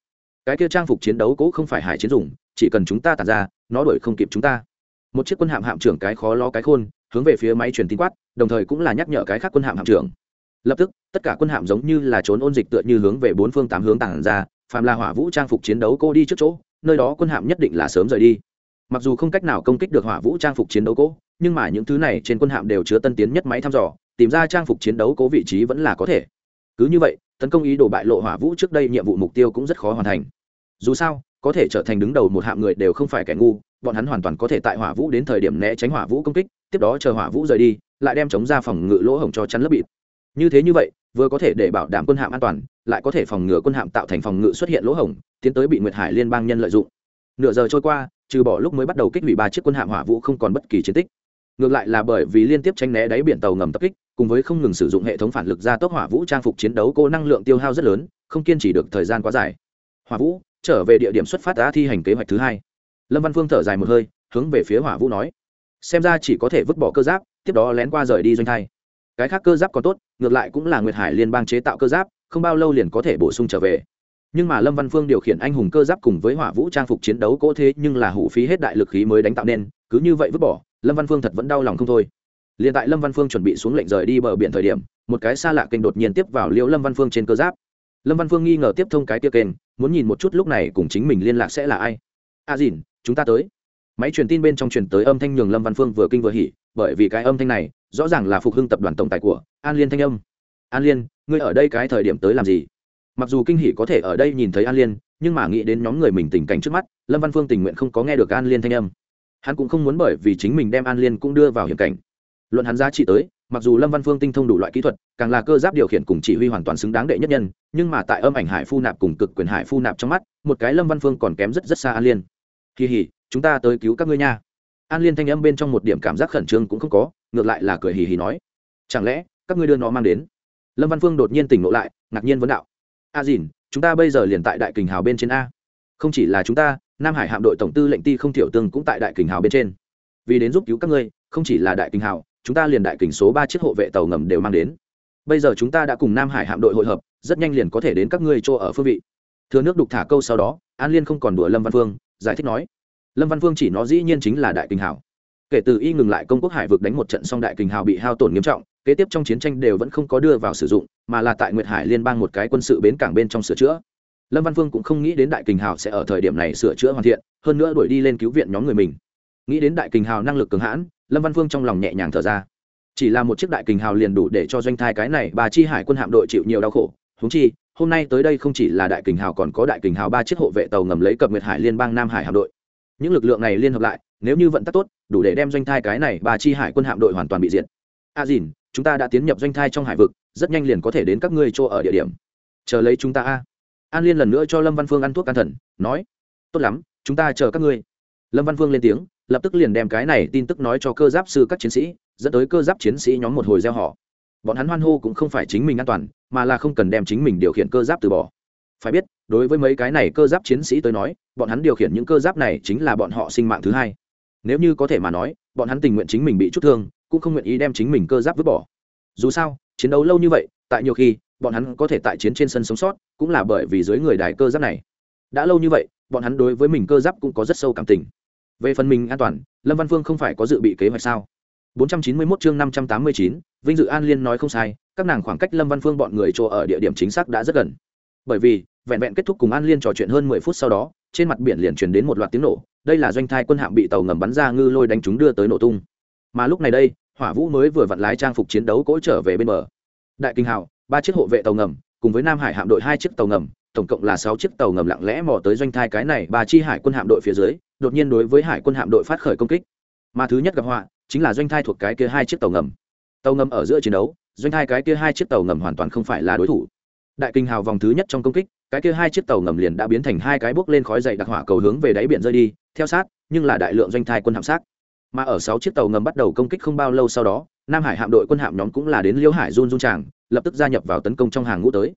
Cái kia trang phục chiến đấu cũ không phải hải chiến dùng, chỉ cần chúng ta tản ra, nó đuổi không kịp chúng ta. Một chiếc quân hạm hạm trưởng cái khó lo cái khôn, hướng về phía máy truyền tin quát, đồng thời cũng là nhắc nhở cái khác quân hạm hạm trưởng lập tức, tất cả quân hạm giống như là trốn ôn dịch tựa như hướng về bốn phương tám hướng tản ra, phàm là hỏa vũ trang phục chiến đấu cô đi trước chỗ, nơi đó quân hạm nhất định là sớm rời đi. Mặc dù không cách nào công kích được hỏa vũ trang phục chiến đấu cố nhưng mà những thứ này trên quân hạm đều chứa tân tiến nhất máy thăm dò, tìm ra trang phục chiến đấu cố vị trí vẫn là có thể. Cứ như vậy, tấn công ý đồ bại lộ hỏa vũ trước đây nhiệm vụ mục tiêu cũng rất khó hoàn thành. Dù sao, có thể trở thành đứng đầu một hạm người đều không phải kẻ ngu, bọn hắn hoàn toàn có thể tại hỏa vũ đến thời điểm né tránh hỏa vũ công kích, tiếp đó chờ hỏa vũ rời đi, lại đem chống ra phòng ngự lỗ hổng cho chắn lớp bịt như thế như vậy, vừa có thể để bảo đảm quân hạm an toàn, lại có thể phòng ngừa quân hạm tạo thành phòng ngự xuất hiện lỗ hổng, tiến tới bị nguyệt hải liên bang nhân lợi dụng. Nửa giờ trôi qua, trừ bỏ lúc mới bắt đầu kích hủy ba chiếc quân hạm hỏa vũ không còn bất kỳ chiến tích. Ngược lại là bởi vì liên tiếp tranh né đáy biển tàu ngầm tập kích, cùng với không ngừng sử dụng hệ thống phản lực ra tốc hỏa vũ trang phục chiến đấu cô năng lượng tiêu hao rất lớn, không kiên trì được thời gian quá dài. Hỏa vũ trở về địa điểm xuất phát đã thi hành kế hoạch thứ hai. Lâm văn phương thở dài một hơi, hướng về phía hỏa vũ nói, xem ra chỉ có thể vứt bỏ cơ giáp, tiếp đó lén qua rời đi doanh thai cái khác cơ giáp còn tốt, ngược lại cũng là nguyệt hải liên bang chế tạo cơ giáp, không bao lâu liền có thể bổ sung trở về. Nhưng mà lâm văn phương điều khiển anh hùng cơ giáp cùng với hỏa vũ trang phục chiến đấu cỗ thế nhưng là hủ phí hết đại lực khí mới đánh tạo nên, cứ như vậy vứt bỏ, lâm văn phương thật vẫn đau lòng không thôi. Liền tại lâm văn phương chuẩn bị xuống lệnh rời đi bờ biển thời điểm, một cái xa lạ kênh đột nhiên tiếp vào liễu lâm văn phương trên cơ giáp. Lâm văn phương nghi ngờ tiếp thông cái tia kênh, muốn nhìn một chút lúc này cùng chính mình liên lạc sẽ là ai. A à dìn, chúng ta tới. Máy truyền tin bên trong truyền tới âm thanh nhường lâm văn phương vừa kinh vừa hỉ, bởi vì cái âm thanh này rõ ràng là phục hưng tập đoàn tổng tài của an liên thanh âm. An liên, ngươi ở đây cái thời điểm tới làm gì? Mặc dù kinh hỷ có thể ở đây nhìn thấy an liên, nhưng mà nghĩ đến nhóm người mình tình cảnh trước mắt, lâm văn phương tình nguyện không có nghe được an liên thanh âm. Hắn cũng không muốn bởi vì chính mình đem an liên cũng đưa vào hiểm cảnh. Luận hắn giá trị tới, mặc dù lâm văn phương tinh thông đủ loại kỹ thuật, càng là cơ giáp điều khiển cùng chỉ huy hoàn toàn xứng đáng đệ nhất nhân, nhưng mà tại âm ảnh hải phu nạp cùng cực quyền hải phu nạp trong mắt, một cái lâm văn phương còn kém rất rất xa an liên. Kỳ hỉ, chúng ta tới cứu các ngươi nha an liên thanh âm bên trong một điểm cảm giác khẩn trương cũng không có, ngược lại là cười hì hì nói, chẳng lẽ các ngươi đưa nó mang đến? Lâm văn phương đột nhiên tỉnh ngộ lại, ngạc nhiên vấn đạo, a dìn, chúng ta bây giờ liền tại đại kình hào bên trên a. Không chỉ là chúng ta, nam hải hạm đội tổng tư lệnh ti không thiểu tương cũng tại đại kình hào bên trên. Vì đến giúp cứu các ngươi, không chỉ là đại kình hào, chúng ta liền đại kình số ba chiếc hộ vệ tàu ngầm đều mang đến. Bây giờ chúng ta đã cùng nam hải hạm đội hội hợp, rất nhanh liền có thể đến các ngươi chỗ ở phương vị. Thừa nước đục thả câu sau đó, an liên không còn đùa lâm văn phương, giải thích nói lâm văn phương chỉ nó dĩ nhiên chính là đại kình hào. Kể từ y ngừng lại công quốc hải vực đánh một trận xong đại kình hào bị hao tổn nghiêm trọng, kế tiếp trong chiến tranh đều vẫn không có đưa vào sử dụng, mà là tại nguyệt hải liên bang một cái quân sự bến cảng bên trong sửa chữa. Lâm văn phương cũng không nghĩ đến đại kình hào sẽ ở thời điểm này sửa chữa hoàn thiện, hơn nữa đuổi đi lên cứu viện nhóm người mình. Nghĩ đến đại kình hào năng lực cường hãn, lâm văn phương trong lòng nhẹ nhàng thở ra. Chỉ là một chiếc đại kình hào liền đủ để cho doanh thai cái này bà chi hải quân hạm đội chịu nhiều đau khổ. Húng chi, hôm nay tới đây không chỉ là đại kình hào còn có đại kình hào ba chiếc hộ vệ tàu ngầm lấy cập nguyệt hải liên bang nam hải hạm đội những lực lượng này liên hợp lại, nếu như vận tắc tốt, đủ để đem doanh thai cái này bà chi hải quân hạm đội hoàn toàn bị diệt. A à dìn, chúng ta đã tiến nhập doanh thai trong hải vực, rất nhanh liền có thể đến các ngươi chỗ ở địa điểm. Chờ lấy chúng ta a. An liên lần nữa cho lâm văn phương ăn thuốc an thần, nói, tốt lắm, chúng ta chờ các ngươi. Lâm văn phương lên tiếng, lập tức liền đem cái này tin tức nói cho cơ giáp sư các chiến sĩ, dẫn tới cơ giáp chiến sĩ nhóm một hồi gieo họ. Bọn hắn hoan hô cũng không phải chính mình an toàn, mà là không cần đem chính mình điều khiển cơ giáp từ bỏ. Phải biết đối với mấy cái này cơ giáp chiến sĩ tới nói bọn hắn điều khiển những cơ giáp này chính là bọn họ sinh mạng thứ hai. Nếu như có thể mà nói bọn hắn tình nguyện chính mình bị chút thương cũng không nguyện ý đem chính mình cơ giáp vứt bỏ. Dù sao chiến đấu lâu như vậy tại nhiều khi bọn hắn có thể tại chiến trên sân sống sót cũng là bởi vì dưới người đài cơ giáp này. Đã lâu như vậy bọn hắn đối với mình cơ giáp cũng có rất sâu cảm tình. Về phần mình an toàn lâm văn phương không phải có dự bị kế hoạch sao? 491 chương 589, Vinh Dự An Liên nói không sai, các nàng khoảng cách Lâm Văn Phương bọn người chỗ ở địa điểm chính xác đã rất gần. Bởi vì, vẹn vẹn kết thúc cùng An Liên trò chuyện hơn 10 phút sau đó, trên mặt biển liền truyền đến một loạt tiếng nổ, đây là doanh thai quân hạm bị tàu ngầm bắn ra ngư lôi đánh chúng đưa tới nổ tung. Mà lúc này đây, Hỏa Vũ mới vừa vặn lái trang phục chiến đấu cỗ trở về bên bờ. Đại Kinh Hào, ba chiếc hộ vệ tàu ngầm, cùng với Nam Hải hạm đội hai chiếc tàu ngầm, tổng cộng là sáu chiếc tàu ngầm lặng lẽ mò tới doanh thai cái này ba chi hải quân hạm đội phía dưới, đột nhiên đối với hải quân hạm đội phát khởi công kích. Mà thứ nhất gặp họa, chính là doanh thai thuộc cái kia hai chiếc tàu ngầm tàu ngầm ở giữa chiến đấu doanh thai cái kia hai chiếc tàu ngầm hoàn toàn không phải là đối thủ đại kinh hào vòng thứ nhất trong công kích cái kia hai chiếc tàu ngầm liền đã biến thành hai cái bốc lên khói dậy đặc hỏa cầu hướng về đáy biển rơi đi, theo sát, nhưng là đại lượng doanh thai quân hạm sát. Mà ở sáu chiếc tàu ngầm bắt đầu công kích không bao lâu sau đó, nam hải hạm đội quân hạm nhóm cũng là đến liễu hải run run tràng, lập tức gia nhập vào tấn công trong hàng ngũ tới.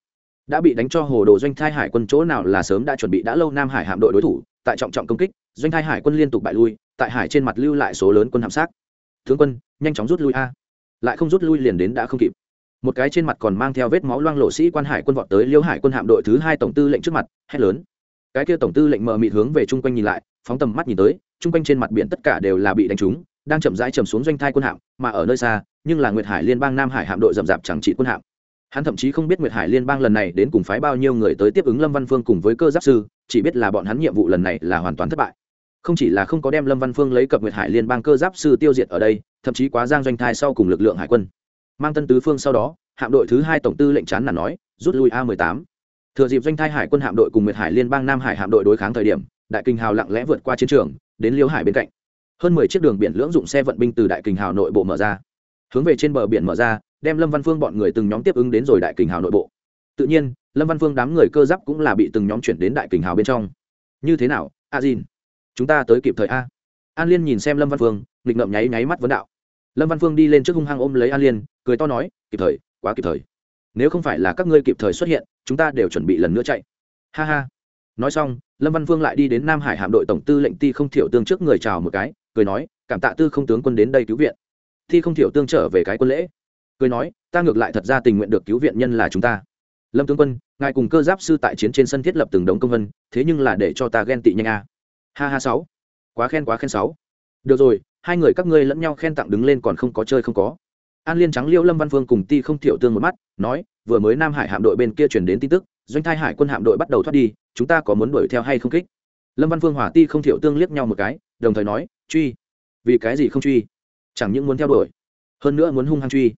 Đã bị đánh cho hồ đồ doanh thai hải quân chỗ nào là sớm đã chuẩn bị đã lâu nam hải hạm đội đối thủ, tại trọng trọng công kích, doanh thai hải quân liên tục bại lui, tại hải trên mặt lưu lại số lớn quân hạm sát. Tướng quân, nhanh chóng rút lui a. Lại không rút lui liền đến đã không kịp một cái trên mặt còn mang theo vết máu loang lộ sĩ quan hải quân vọt tới liêu hải quân hạm đội thứ hai tổng tư lệnh trước mặt, hét lớn. Cái kia tổng tư lệnh mờ mịt hướng về chung quanh nhìn lại, phóng tầm mắt nhìn tới, chung quanh trên mặt biển tất cả đều là bị đánh trúng, đang chậm rãi chầm xuống doanh thai quân hạm, mà ở nơi xa, nhưng là nguyệt hải liên bang nam hải hạm đội rậm rạp chẳng trị quân hạm. Hắn thậm chí không biết nguyệt hải liên bang lần này đến cùng phái bao nhiêu người tới tiếp ứng lâm văn phương cùng với cơ giáp sư, chỉ biết là bọn hắn nhiệm vụ lần này là hoàn toàn thất bại. Không chỉ là không có đem lâm văn phương lấy cập nguyệt hải liên bang cơ giáp sư tiêu diệt ở đây, thậm chí quá giang doanh thai sau cùng lực lượng hải quân mang tân tứ phương sau đó, hạm đội thứ hai tổng tư lệnh chán là nói, rút lui a 18 thừa dịp doanh thai hải quân hạm đội cùng nguyệt hải liên bang nam hải hạm đội đối kháng thời điểm, đại kinh hào lặng lẽ vượt qua chiến trường, đến liêu hải bên cạnh. Hơn mười chiếc đường biển lưỡng dụng xe vận binh từ đại kinh hào nội bộ mở ra. Hướng về trên bờ biển mở ra, đem lâm văn phương bọn người từng nhóm tiếp ứng đến rồi đại kinh hào nội bộ. Tự nhiên, lâm văn phương đám người cơ giáp cũng là bị từng nhóm chuyển đến đại kinh hào bên trong. Như thế nào, a dìn? Chúng ta tới kịp thời a. An liên nhìn xem lâm văn phương, nghịch ngậm nháy nháy mắt vấn đạo lâm văn phương đi lên trước hung hăng ôm lấy an liên, cười to nói, kịp thời, quá kịp thời. Nếu không phải là các ngươi kịp thời xuất hiện, chúng ta đều chuẩn bị lần nữa chạy. Ha ha. Nói xong, lâm văn phương lại đi đến nam hải hạm đội tổng tư lệnh ti không thiểu tương trước người chào một cái, cười nói, cảm tạ tư không tướng quân đến đây cứu viện. Thi không thiểu tương trở về cái quân lễ. Cười nói, ta ngược lại thật ra tình nguyện được cứu viện nhân là chúng ta. Lâm tướng quân, ngài cùng cơ giáp sư tại chiến trên sân thiết lập từng đống công vân, thế nhưng là để cho ta ghen tị nhanh a. Ha ha sáu. Quá khen quá khen sáu. Được rồi hai người các ngươi lẫn nhau khen tặng đứng lên còn không có chơi không có. An liên trắng, liêu lâm văn phương cùng ti không thiểu tương một mắt, nói, vừa mới nam hải hạm đội bên kia chuyển đến tin tức, doanh thai hải quân hạm đội bắt đầu thoát đi, chúng ta có muốn đuổi theo hay không kích? Lâm văn phương hỏa ti không thiểu tương liếc nhau một cái, đồng thời nói, truy. Vì cái gì không truy? Chẳng những muốn theo đuổi, hơn nữa muốn hung hăng truy.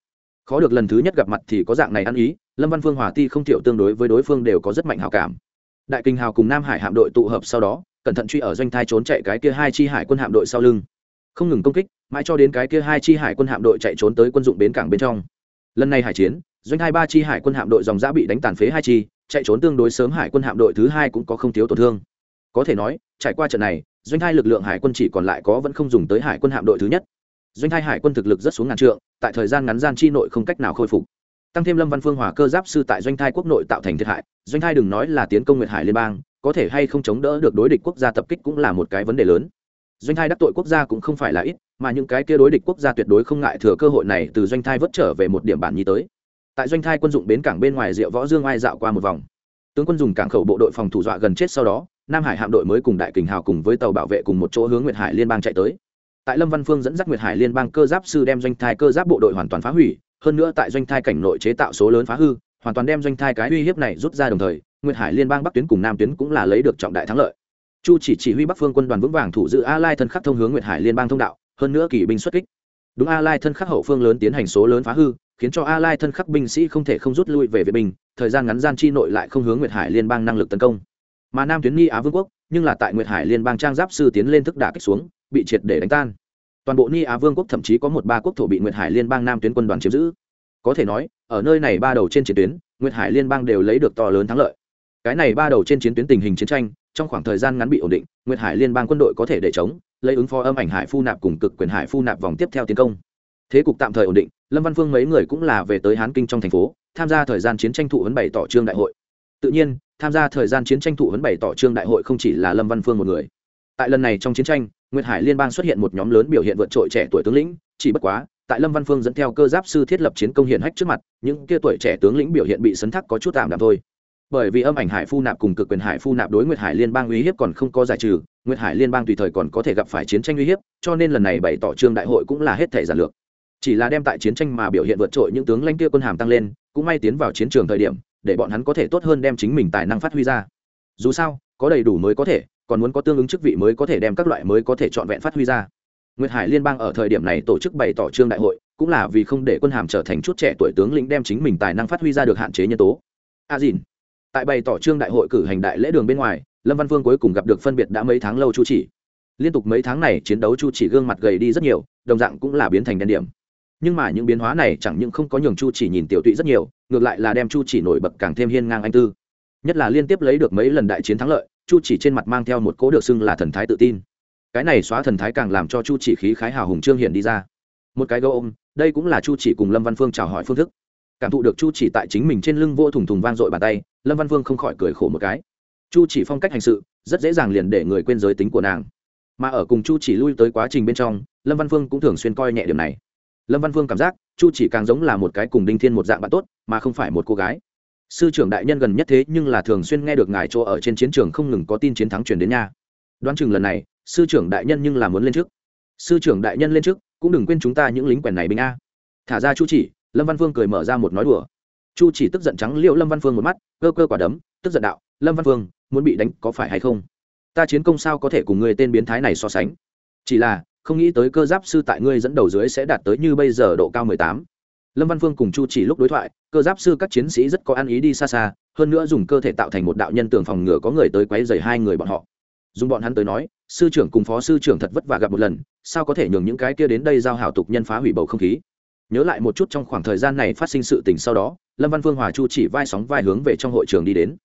Khó được lần thứ nhất gặp mặt thì có dạng này ăn ý, lâm văn phương hỏa ti không thiểu tương đối với đối phương đều có rất mạnh hào cảm. Đại kinh hào cùng nam hải hạm đội tụ hợp sau đó, cẩn thận truy ở doanh thai trốn chạy cái kia hai chi hải quân hạm đội sau lưng không ngừng công kích, mãi cho đến cái kia hai chi hải quân hạm đội chạy trốn tới quân dụng bến cảng bên trong. Lần này hải chiến, doanh hai ba chi hải quân hạm đội dòng giã bị đánh tàn phế hai chi, chạy trốn tương đối sớm hải quân hạm đội thứ hai cũng có không thiếu tổn thương. Có thể nói, trải qua trận này, doanh hai lực lượng hải quân chỉ còn lại có vẫn không dùng tới hải quân hạm đội thứ nhất. Doanh hai hải quân thực lực rất xuống ngàn trượng, tại thời gian ngắn gian chi nội không cách nào khôi phục. Tăng thêm lâm văn phương hòa cơ giáp sư tại doanh thai quốc nội tạo thành thiệt hại, doanh thai đừng nói là tiến công nguyệt hải liên bang, có thể hay không chống đỡ được đối địch quốc gia tập kích cũng là một cái vấn đề lớn doanh thai đắc tội quốc gia cũng không phải là ít, mà những cái kia đối địch quốc gia tuyệt đối không ngại thừa cơ hội này từ doanh thai vớt trở về một điểm bản nhi tới. Tại doanh thai quân dụng bến cảng bên ngoài rượu võ dương ai dạo qua một vòng. Tướng quân dùng cảng khẩu bộ đội phòng thủ dọa gần chết sau đó, nam hải hạm đội mới cùng đại kình hào cùng với tàu bảo vệ cùng một chỗ hướng nguyệt hải liên bang chạy tới. Tại lâm văn phương dẫn dắt nguyệt hải liên bang cơ giáp sư đem doanh thai cơ giáp bộ đội hoàn toàn phá hủy, hơn nữa tại doanh thai cảnh nội chế tạo số lớn phá hư, hoàn toàn đem doanh thai cái uy hiếp này rút ra đồng thời, nguyệt hải liên bang bắc tuyến cùng nam tuyến cũng là lấy được trọng đại thắng lợi chu chỉ chỉ huy bắc phương quân đoàn vững vàng thủ giữ a lai thân khắc thông hướng nguyệt hải liên bang thông đạo, hơn nữa kỳ binh xuất kích. Đúng a lai thân khắc hậu phương lớn tiến hành số lớn phá hư, khiến cho a lai thân khắc binh sĩ không thể không rút lui về việt bình, thời gian ngắn gian chi nội lại không hướng nguyệt hải liên bang năng lực tấn công. Mà nam tuyến nghi á vương quốc, nhưng là tại nguyệt hải liên bang trang giáp sư tiến lên thức đả kích xuống, bị triệt để đánh tan. Toàn bộ ni á vương quốc thậm chí có một ba quốc thổ bị nguyệt hải liên bang nam tuyến quân đoàn chiếm giữ. Có thể nói, ở nơi này ba đầu trên chiến tuyến, nguyệt hải liên bang đều lấy được to lớn thắng lợi. Cái này ba đầu trên chiến tuyến tình hình chiến tranh trong khoảng thời gian ngắn bị ổn định, nguyệt hải liên bang quân đội có thể để chống, lấy ứng phó âm ảnh hải phu nạp cùng cực quyền hải phu nạp vòng tiếp theo tiến công. Thế cục tạm thời ổn định, lâm văn phương mấy người cũng là về tới hán kinh trong thành phố, tham gia thời gian chiến tranh thụ vấn bày tỏ trương đại hội. Tự nhiên, tham gia thời gian chiến tranh thụ vấn bày tỏ trương đại hội không chỉ là lâm văn phương một người. Tại lần này trong chiến tranh, nguyệt hải liên bang xuất hiện một nhóm lớn biểu hiện vượt trội trẻ tuổi tướng lĩnh, chỉ bất quá, tại lâm văn phương dẫn theo cơ giáp sư thiết lập chiến công hiển hách trước mặt, những kia tuổi trẻ tướng lĩnh biểu hiện bị sấn thắc có chút tạm đạm thôi bởi vì âm ảnh hải phu nạp cùng cực quyền hải phu nạp đối nguyệt hải liên bang uy hiếp còn không có giải trừ, nguyệt hải liên bang tùy thời còn có thể gặp phải chiến tranh uy hiếp, cho nên lần này bày tỏ trương đại hội cũng là hết thể giản lược. Chỉ là đem tại chiến tranh mà biểu hiện vượt trội những tướng lãnh kia quân hàm tăng lên, cũng may tiến vào chiến trường thời điểm, để bọn hắn có thể tốt hơn đem chính mình tài năng phát huy ra. Dù sao, có đầy đủ mới có thể, còn muốn có tương ứng chức vị mới có thể đem các loại mới có thể trọn vẹn phát huy ra. Nguyệt hải liên bang ở thời điểm này tổ chức bày tỏ trương đại hội, cũng là vì không để quân hàm trở thành chút trẻ tuổi tướng lĩnh đem chính mình tài năng phát huy ra được hạn chế nhân tố. A dìn tại bày tỏ trương đại hội cử hành đại lễ đường bên ngoài, lâm văn vương cuối cùng gặp được phân biệt đã mấy tháng lâu chu chỉ. Liên tục mấy tháng này chiến đấu chu chỉ gương mặt gầy đi rất nhiều, đồng dạng cũng là biến thành đen điểm. Nhưng mà những biến hóa này chẳng những không có nhường chu chỉ nhìn tiểu tụy rất nhiều, ngược lại là đem chu chỉ nổi bật càng thêm hiên ngang anh tư. Nhất là liên tiếp lấy được mấy lần đại chiến thắng lợi, chu chỉ trên mặt mang theo một cố được xưng là thần thái tự tin. Cái này xóa thần thái càng làm cho chu chỉ khí khái hào hùng trương hiện đi ra. Một cái gấu ôm, đây cũng là chu chỉ cùng lâm văn phương chào hỏi phương thức cảm thụ được chu chỉ tại chính mình trên lưng vô thùng thùng vang dội bàn tay, lâm văn vương không khỏi cười khổ một cái. Chu chỉ phong cách hành sự, rất dễ dàng liền để người quên giới tính của nàng. Mà ở cùng chu chỉ lui tới quá trình bên trong, lâm văn vương cũng thường xuyên coi nhẹ điểm này. Lâm văn vương cảm giác, chu chỉ càng giống là một cái cùng đinh thiên một dạng bạn tốt, mà không phải một cô gái. Sư trưởng đại nhân gần nhất thế nhưng là thường xuyên nghe được ngài chỗ ở trên chiến trường không ngừng có tin chiến thắng truyền đến nhà đoán chừng lần này, sư trưởng đại nhân nhưng là muốn lên trước. Sư trưởng đại nhân lên trước, cũng đừng quên chúng ta những lính quèn này binh a. Thả ra chu chỉ lâm văn phương cười mở ra một nói đùa chu chỉ tức giận trắng liệu lâm văn phương một mắt cơ cơ quả đấm tức giận đạo lâm văn phương muốn bị đánh có phải hay không ta chiến công sao có thể cùng người tên biến thái này so sánh chỉ là không nghĩ tới cơ giáp sư tại ngươi dẫn đầu dưới sẽ đạt tới như bây giờ độ cao mười tám lâm văn phương cùng chu chỉ lúc đối thoại cơ giáp sư các chiến sĩ rất có ăn ý đi xa xa hơn nữa dùng cơ thể tạo thành một đạo nhân tường phòng ngừa có người tới quấy dày hai người bọn họ dùng bọn hắn tới nói sư trưởng cùng phó sư trưởng thật vất vả gặp một lần sao có thể nhường những cái kia đến đây giao hảo tục nhân phá hủy bầu không khí nhớ lại một chút trong khoảng thời gian này phát sinh sự tình sau đó, lâm văn phương hòa chu chỉ vai sóng vai hướng về trong hội trường đi đến.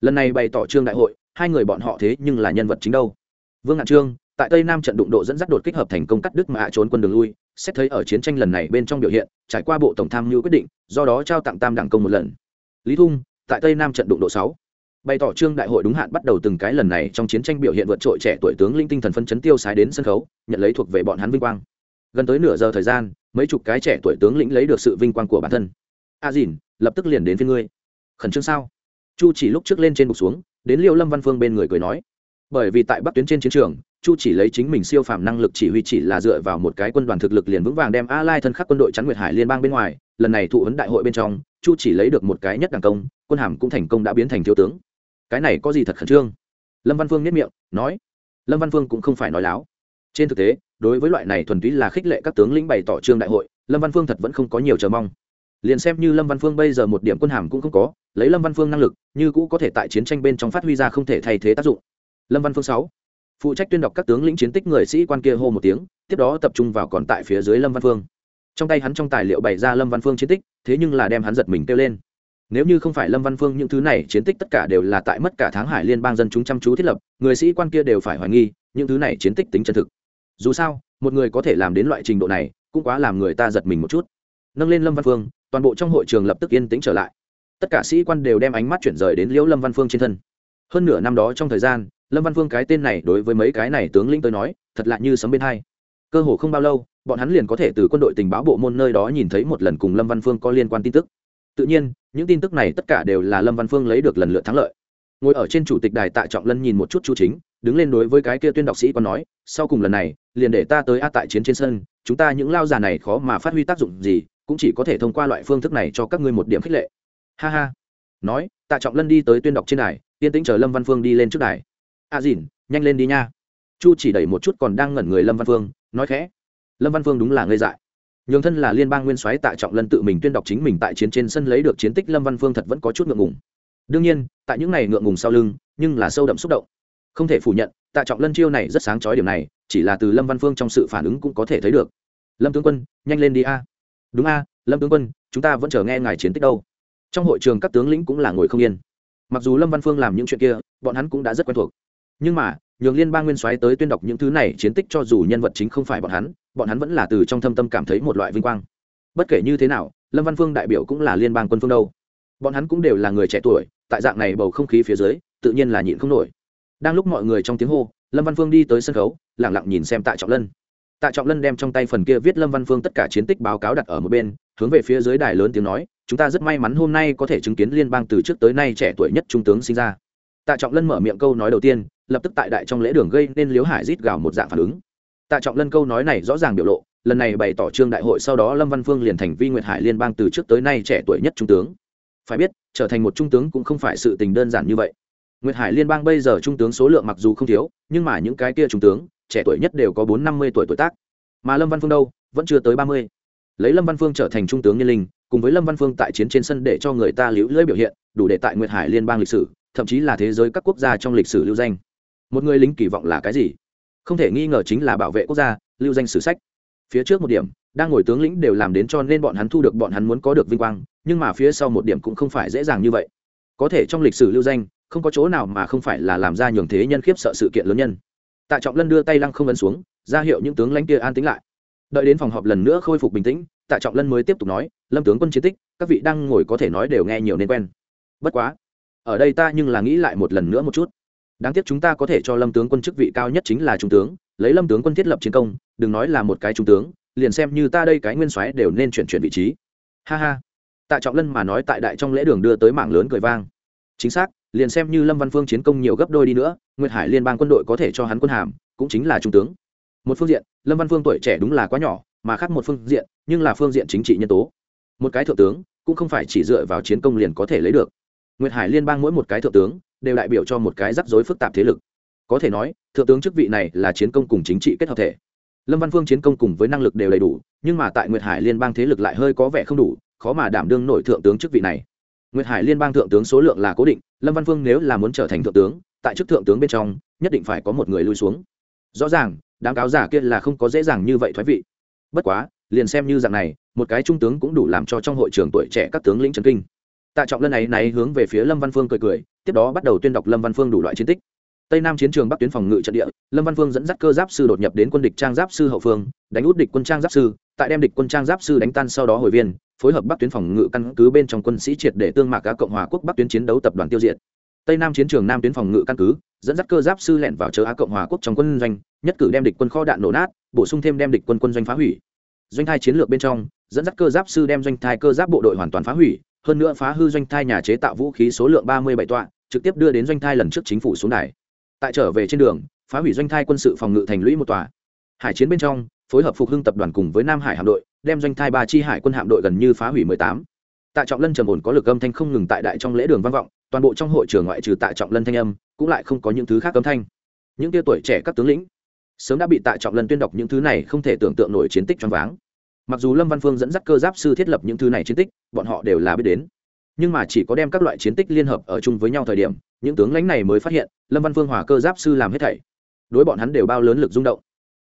Lần này bày tỏ trương đại hội, hai người bọn họ thế nhưng là nhân vật chính đâu. Vương ngạn trương, tại tây nam trận đụng độ dẫn dắt đột kích hợp thành công cắt đức mà trốn quân đường lui, xét thấy ở chiến tranh lần này bên trong biểu hiện, trải qua bộ tổng tham mưu quyết định, do đó trao tặng tam đảng công một lần. Lý thung, tại tây nam trận đụng độ sáu. Bày tỏ trương đại hội đúng hạn bắt đầu từng cái lần này trong chiến tranh biểu hiện vượt trội trẻ tuổi tướng linh tinh thần phân chấn tiêu sái đến sân khấu, nhận lấy thuộc về bọn hắn vinh quang gần tới nửa giờ thời gian, mấy chục cái trẻ tuổi tướng lĩnh lấy được sự vinh quang của bản thân. A dìn, lập tức liền đến phía ngươi. Khẩn trương sao? Chu chỉ lúc trước lên trên bục xuống, đến liêu lâm văn phương bên người cười nói. Bởi vì tại bắc tuyến trên chiến trường, chu chỉ lấy chính mình siêu phàm năng lực chỉ huy chỉ là dựa vào một cái quân đoàn thực lực liền vững vàng đem a lai thân khắc quân đội chắn nguyệt hải liên bang bên ngoài, lần này thụ ấn đại hội bên trong, chu chỉ lấy được một cái nhất đảng công, quân hàm cũng thành công đã biến thành thiếu tướng. Cái này có gì thật khẩn trương? Lâm văn phương nhất miệng, nói. Lâm văn phương cũng không phải nói láo. Trên thực tế đối với loại này thuần túy là khích lệ các tướng lĩnh bày tỏ trương đại hội, lâm văn phương thật vẫn không có nhiều chờ mong. Liền xem như lâm văn phương bây giờ một điểm quân hàm cũng không có, lấy lâm văn phương năng lực, như cũ có thể tại chiến tranh bên trong phát huy ra không thể thay thế tác dụng. Lâm văn phương sáu. Phụ trách tuyên đọc các tướng lĩnh chiến tích người sĩ quan kia hô một tiếng, tiếp đó tập trung vào còn tại phía dưới lâm văn phương. Trong tay hắn trong tài liệu bày ra lâm văn phương chiến tích, thế nhưng là đem hắn giật mình kêu lên. Nếu như không phải lâm văn phương những thứ này chiến tích tất cả đều là tại mất cả tháng hải liên bang dân chúng chăm chú thiết lập, người sĩ quan kia đều phải hoài nghi, những thứ này chiến tích tính chân thực dù sao, một người có thể làm đến loại trình độ này, cũng quá làm người ta giật mình một chút. Nâng lên lâm văn phương, toàn bộ trong hội trường lập tức yên tĩnh trở lại. Tất cả sĩ quan đều đem ánh mắt chuyển rời đến liễu lâm văn phương trên thân. Hơn nửa năm đó trong thời gian, lâm văn phương cái tên này đối với mấy cái này tướng lĩnh tới nói, thật lạ như sấm bên hai. Cơ hồ không bao lâu, bọn hắn liền có thể từ quân đội tình báo bộ môn nơi đó nhìn thấy một lần cùng lâm văn phương có liên quan tin tức. Tự nhiên, những tin tức này tất cả đều là lâm văn phương lấy được lần lượt thắng lợi ngồi ở trên chủ tịch đài tạ trọng lân nhìn một chút chu chính, đứng lên đối với cái kia tuyên đọc sĩ còn nói, sau cùng lần này, liền để ta tới a tại chiến trên sân, chúng ta những lao già này khó mà phát huy tác dụng gì, cũng chỉ có thể thông qua loại phương thức này cho các ngươi một điểm khích lệ. Ha ha. Nói, tạ trọng lân đi tới tuyên đọc trên đài, yên tĩnh chờ lâm văn phương đi lên trước đài. A à dìn, nhanh lên đi nha. Chu chỉ đẩy một chút còn đang ngẩn người lâm văn phương, nói khẽ. Lâm văn phương đúng là ngây dại. Nhường thân là liên bang nguyên soái tạ trọng lân tự mình tuyên đọc chính mình tại chiến trên sân lấy được chiến tích, lâm văn phương thật vẫn có chút ngượng ngùng đương nhiên, tại những này ngượng ngùng sau lưng, nhưng là sâu đậm xúc động. Không thể phủ nhận, tạ trọng lân chiêu này rất sáng trói điểm này, chỉ là từ lâm văn phương trong sự phản ứng cũng có thể thấy được. Lâm tướng quân, nhanh lên đi a. Đúng a, lâm tướng quân, chúng ta vẫn chờ nghe ngài chiến tích đâu. Trong hội trường các tướng lĩnh cũng là ngồi không yên. Mặc dù lâm văn phương làm những chuyện kia, bọn hắn cũng đã rất quen thuộc. Nhưng mà, nhường liên bang nguyên soái tới tuyên đọc những thứ này chiến tích cho dù nhân vật chính không phải bọn hắn bọn hắn vẫn là từ trong thâm tâm cảm thấy một loại vinh quang. Bất kể như thế nào, lâm văn phương đại biểu cũng là liên bang quân phương đâu. Bọn hắn cũng đều là người trẻ tuổi tại dạng này bầu không khí phía dưới, tự nhiên là nhịn không nổi. Đang lúc mọi người trong tiếng hô, lâm văn phương đi tới sân khấu lẳng lặng nhìn xem tạ trọng lân. Tạ trọng lân đem trong tay phần kia viết lâm văn phương tất cả chiến tích báo cáo đặt ở một bên, hướng về phía dưới đài lớn tiếng nói, chúng ta rất may mắn hôm nay có thể chứng kiến liên bang từ trước tới nay trẻ tuổi nhất trung tướng sinh ra. Tạ trọng lân mở miệng câu nói đầu tiên, lập tức tại đại trong lễ đường gây nên liếu hải rít gào một dạng phản ứng. Tạ trọng lân câu nói này rõ ràng biểu lộ, lần này bày tỏ trương đại hội sau đó lâm văn phương liền thành vi nguyệt hải liên bang từ trước tới nay trẻ tuổi nhất trung tướng phải biết, trở thành một trung tướng cũng không phải sự tình đơn giản như vậy. Nguyệt hải liên bang bây giờ trung tướng số lượng mặc dù không thiếu, nhưng mà những cái kia trung tướng, trẻ tuổi nhất đều có bốn năm mươi tuổi tuổi tác. Mà lâm văn phương đâu, vẫn chưa tới ba mươi. Lấy lâm văn phương trở thành trung tướng nhân linh, cùng với lâm văn phương tại chiến trên sân để cho người ta liễu lưỡi biểu hiện, đủ để tại nguyệt hải liên bang lịch sử, thậm chí là thế giới các quốc gia trong lịch sử lưu danh. Một người lính kỳ vọng là cái gì? Không thể nghi ngờ chính là bảo vệ quốc gia, lưu danh sử sách phía trước một điểm, đang ngồi tướng lĩnh đều làm đến cho nên bọn hắn thu được bọn hắn muốn có được vinh quang, nhưng mà phía sau một điểm cũng không phải dễ dàng như vậy. Có thể trong lịch sử lưu danh, không có chỗ nào mà không phải là làm ra nhường thế nhân khiếp sợ sự kiện lớn nhân. Tạ trọng lân đưa tay lăng không ấn xuống, ra hiệu những tướng lãnh kia an tính lại. Đợi đến phòng họp lần nữa khôi phục bình tĩnh, tạ trọng lân mới tiếp tục nói, lâm tướng quân chiến tích, các vị đang ngồi có thể nói đều nghe nhiều nên quen. Bất quá, ở đây ta nhưng là nghĩ lại một lần nữa một chút. Đáng tiếc chúng ta có thể cho lâm tướng quân chức vị cao nhất chính là trung tướng, lấy lâm tướng quân thiết lập chiến công đừng nói là một cái trung tướng, liền xem như ta đây cái nguyên soái đều nên chuyển chuyển vị trí. Ha ha. Tạ trọng lân mà nói tại đại trong lễ đường đưa tới mảng lớn cười vang. Chính xác, liền xem như lâm văn phương chiến công nhiều gấp đôi đi nữa, nguyệt hải liên bang quân đội có thể cho hắn quân hàm, cũng chính là trung tướng. Một phương diện, lâm văn phương tuổi trẻ đúng là quá nhỏ, mà khác một phương diện, nhưng là phương diện chính trị nhân tố. Một cái thượng tướng, cũng không phải chỉ dựa vào chiến công liền có thể lấy được. Nguyệt hải liên bang mỗi một cái thượng tướng, đều đại biểu cho một cái rắc rối phức tạp thế lực. Có thể nói, thượng tướng chức vị này là chiến công cùng chính trị kết hợp thể lâm văn phương chiến công cùng với năng lực đều đầy đủ, nhưng mà tại nguyệt hải liên bang thế lực lại hơi có vẻ không đủ, khó mà đảm đương nổi thượng tướng chức vị này. Nguyệt hải liên bang thượng tướng số lượng là cố định, lâm văn phương nếu là muốn trở thành thượng tướng, tại chức thượng tướng bên trong, nhất định phải có một người lui xuống. Rõ ràng, đám cáo giả kia là không có dễ dàng như vậy thoái vị. Bất quá, liền xem như dạng này, một cái trung tướng cũng đủ làm cho trong hội trường tuổi trẻ các tướng lĩnh trần kinh. Tạ trọng lân ấy náy hướng về phía lâm văn phương cười cười, tiếp đó bắt đầu tuyên đọc lâm văn phương đủ loại chiến tích tây nam chiến trường bắc tuyến phòng ngự trận địa, lâm văn Vương dẫn dắt cơ giáp sư đột nhập đến quân địch trang giáp sư hậu phương, đánh út địch quân trang giáp sư, tại đem địch quân trang giáp sư đánh tan sau đó hồi viên, phối hợp bắc tuyến phòng ngự căn cứ bên trong quân sĩ triệt để tương mạc các cộng hòa quốc bắc tuyến chiến đấu tập đoàn tiêu diệt. Tây nam chiến trường nam tuyến phòng ngự căn cứ, dẫn dắt cơ giáp sư lẻn vào chớ á cộng hòa quốc trong quân doanh, nhất cử đem địch quân kho đạn nổ nát, bổ sung thêm đem địch quân quân doanh phá hủy. Doanh thai chiến lược bên trong, dẫn dắt cơ giáp sư đem doanh thai cơ giáp bộ đội hoàn toàn phá hủy, hơn nữa phá hư doanh thai nhà chế tạo vũ khí số lượng ba mươi bảy tọa, trực tiếp đưa đến doanh thai lần trước chính phủ xuống đài tại trở về trên đường, phá hủy doanh thai quân sự phòng ngự thành lũy một tòa. Hải chiến bên trong, phối hợp phục hưng tập đoàn cùng với nam hải hạm đội, đem doanh thai ba chi hải quân hạm đội gần như phá hủy mười tám. Tạ trọng lân trầm ổn có lực âm thanh không ngừng tại đại trong lễ đường vang vọng, toàn bộ trong hội trường ngoại trừ tạ trọng lân thanh âm, cũng lại không có những thứ khác âm thanh. Những tia tuổi trẻ các tướng lĩnh sớm đã bị tạ trọng lân tuyên đọc những thứ này không thể tưởng tượng nổi chiến tích choáng váng. Mặc dù lâm văn phương dẫn dắt cơ giáp sư thiết lập những thứ này chiến tích, bọn họ đều là biết đến nhưng mà chỉ có đem các loại chiến tích liên hợp ở chung với nhau thời điểm, những tướng lãnh này mới phát hiện, lâm văn phương hòa cơ giáp sư làm hết thảy. Đối bọn hắn đều bao lớn lực rung động.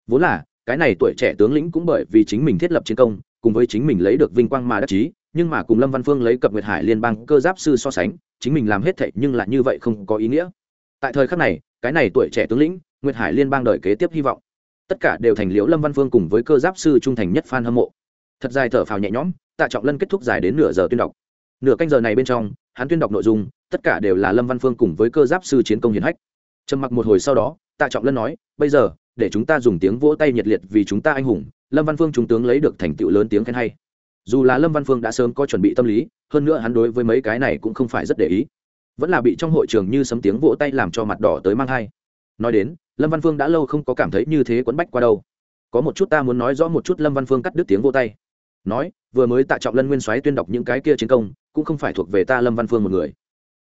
Vốn là, cái này tuổi trẻ tướng lĩnh cũng bởi vì chính mình thiết lập chiến công, cùng với chính mình lấy được vinh quang mà đắc chí, nhưng mà cùng lâm văn phương lấy cập nguyệt hải liên bang cơ giáp sư so sánh, chính mình làm hết thảy nhưng lại như vậy không có ý nghĩa. Tại thời khắc này, cái này tuổi trẻ tướng lĩnh, nguyệt hải liên bang đợi kế tiếp hy vọng. Tất cả đều thành liễu lâm văn phương cùng với cơ giáp sư trung thành nhất phan hâm mộ. Thật dài thở phào nhẹ nhõm, tạ trọng lân kết thúc dài đến nửa giờ tuyên đọc nửa canh giờ này bên trong, hắn tuyên đọc nội dung, tất cả đều là lâm văn phương cùng với cơ giáp sư chiến công hiển hách. Trầm mặc một hồi sau đó, tạ trọng lân nói, bây giờ, để chúng ta dùng tiếng vỗ tay nhiệt liệt vì chúng ta anh hùng, lâm văn phương trung tướng lấy được thành tựu lớn tiếng khen hay. Dù là lâm văn phương đã sớm có chuẩn bị tâm lý, hơn nữa hắn đối với mấy cái này cũng không phải rất để ý. Vẫn là bị trong hội trường như sấm tiếng vỗ tay làm cho mặt đỏ tới mang thai nói đến, lâm văn phương đã lâu không có cảm thấy như thế quấn bách qua đâu. Có một chút ta muốn nói rõ một chút lâm văn phương cắt đứt tiếng vỗ tay. Nói, vừa mới tạ trọng lân nguyên soái tuyên đọc những cái kia chiến công cũng không phải thuộc về ta lâm văn phương một người.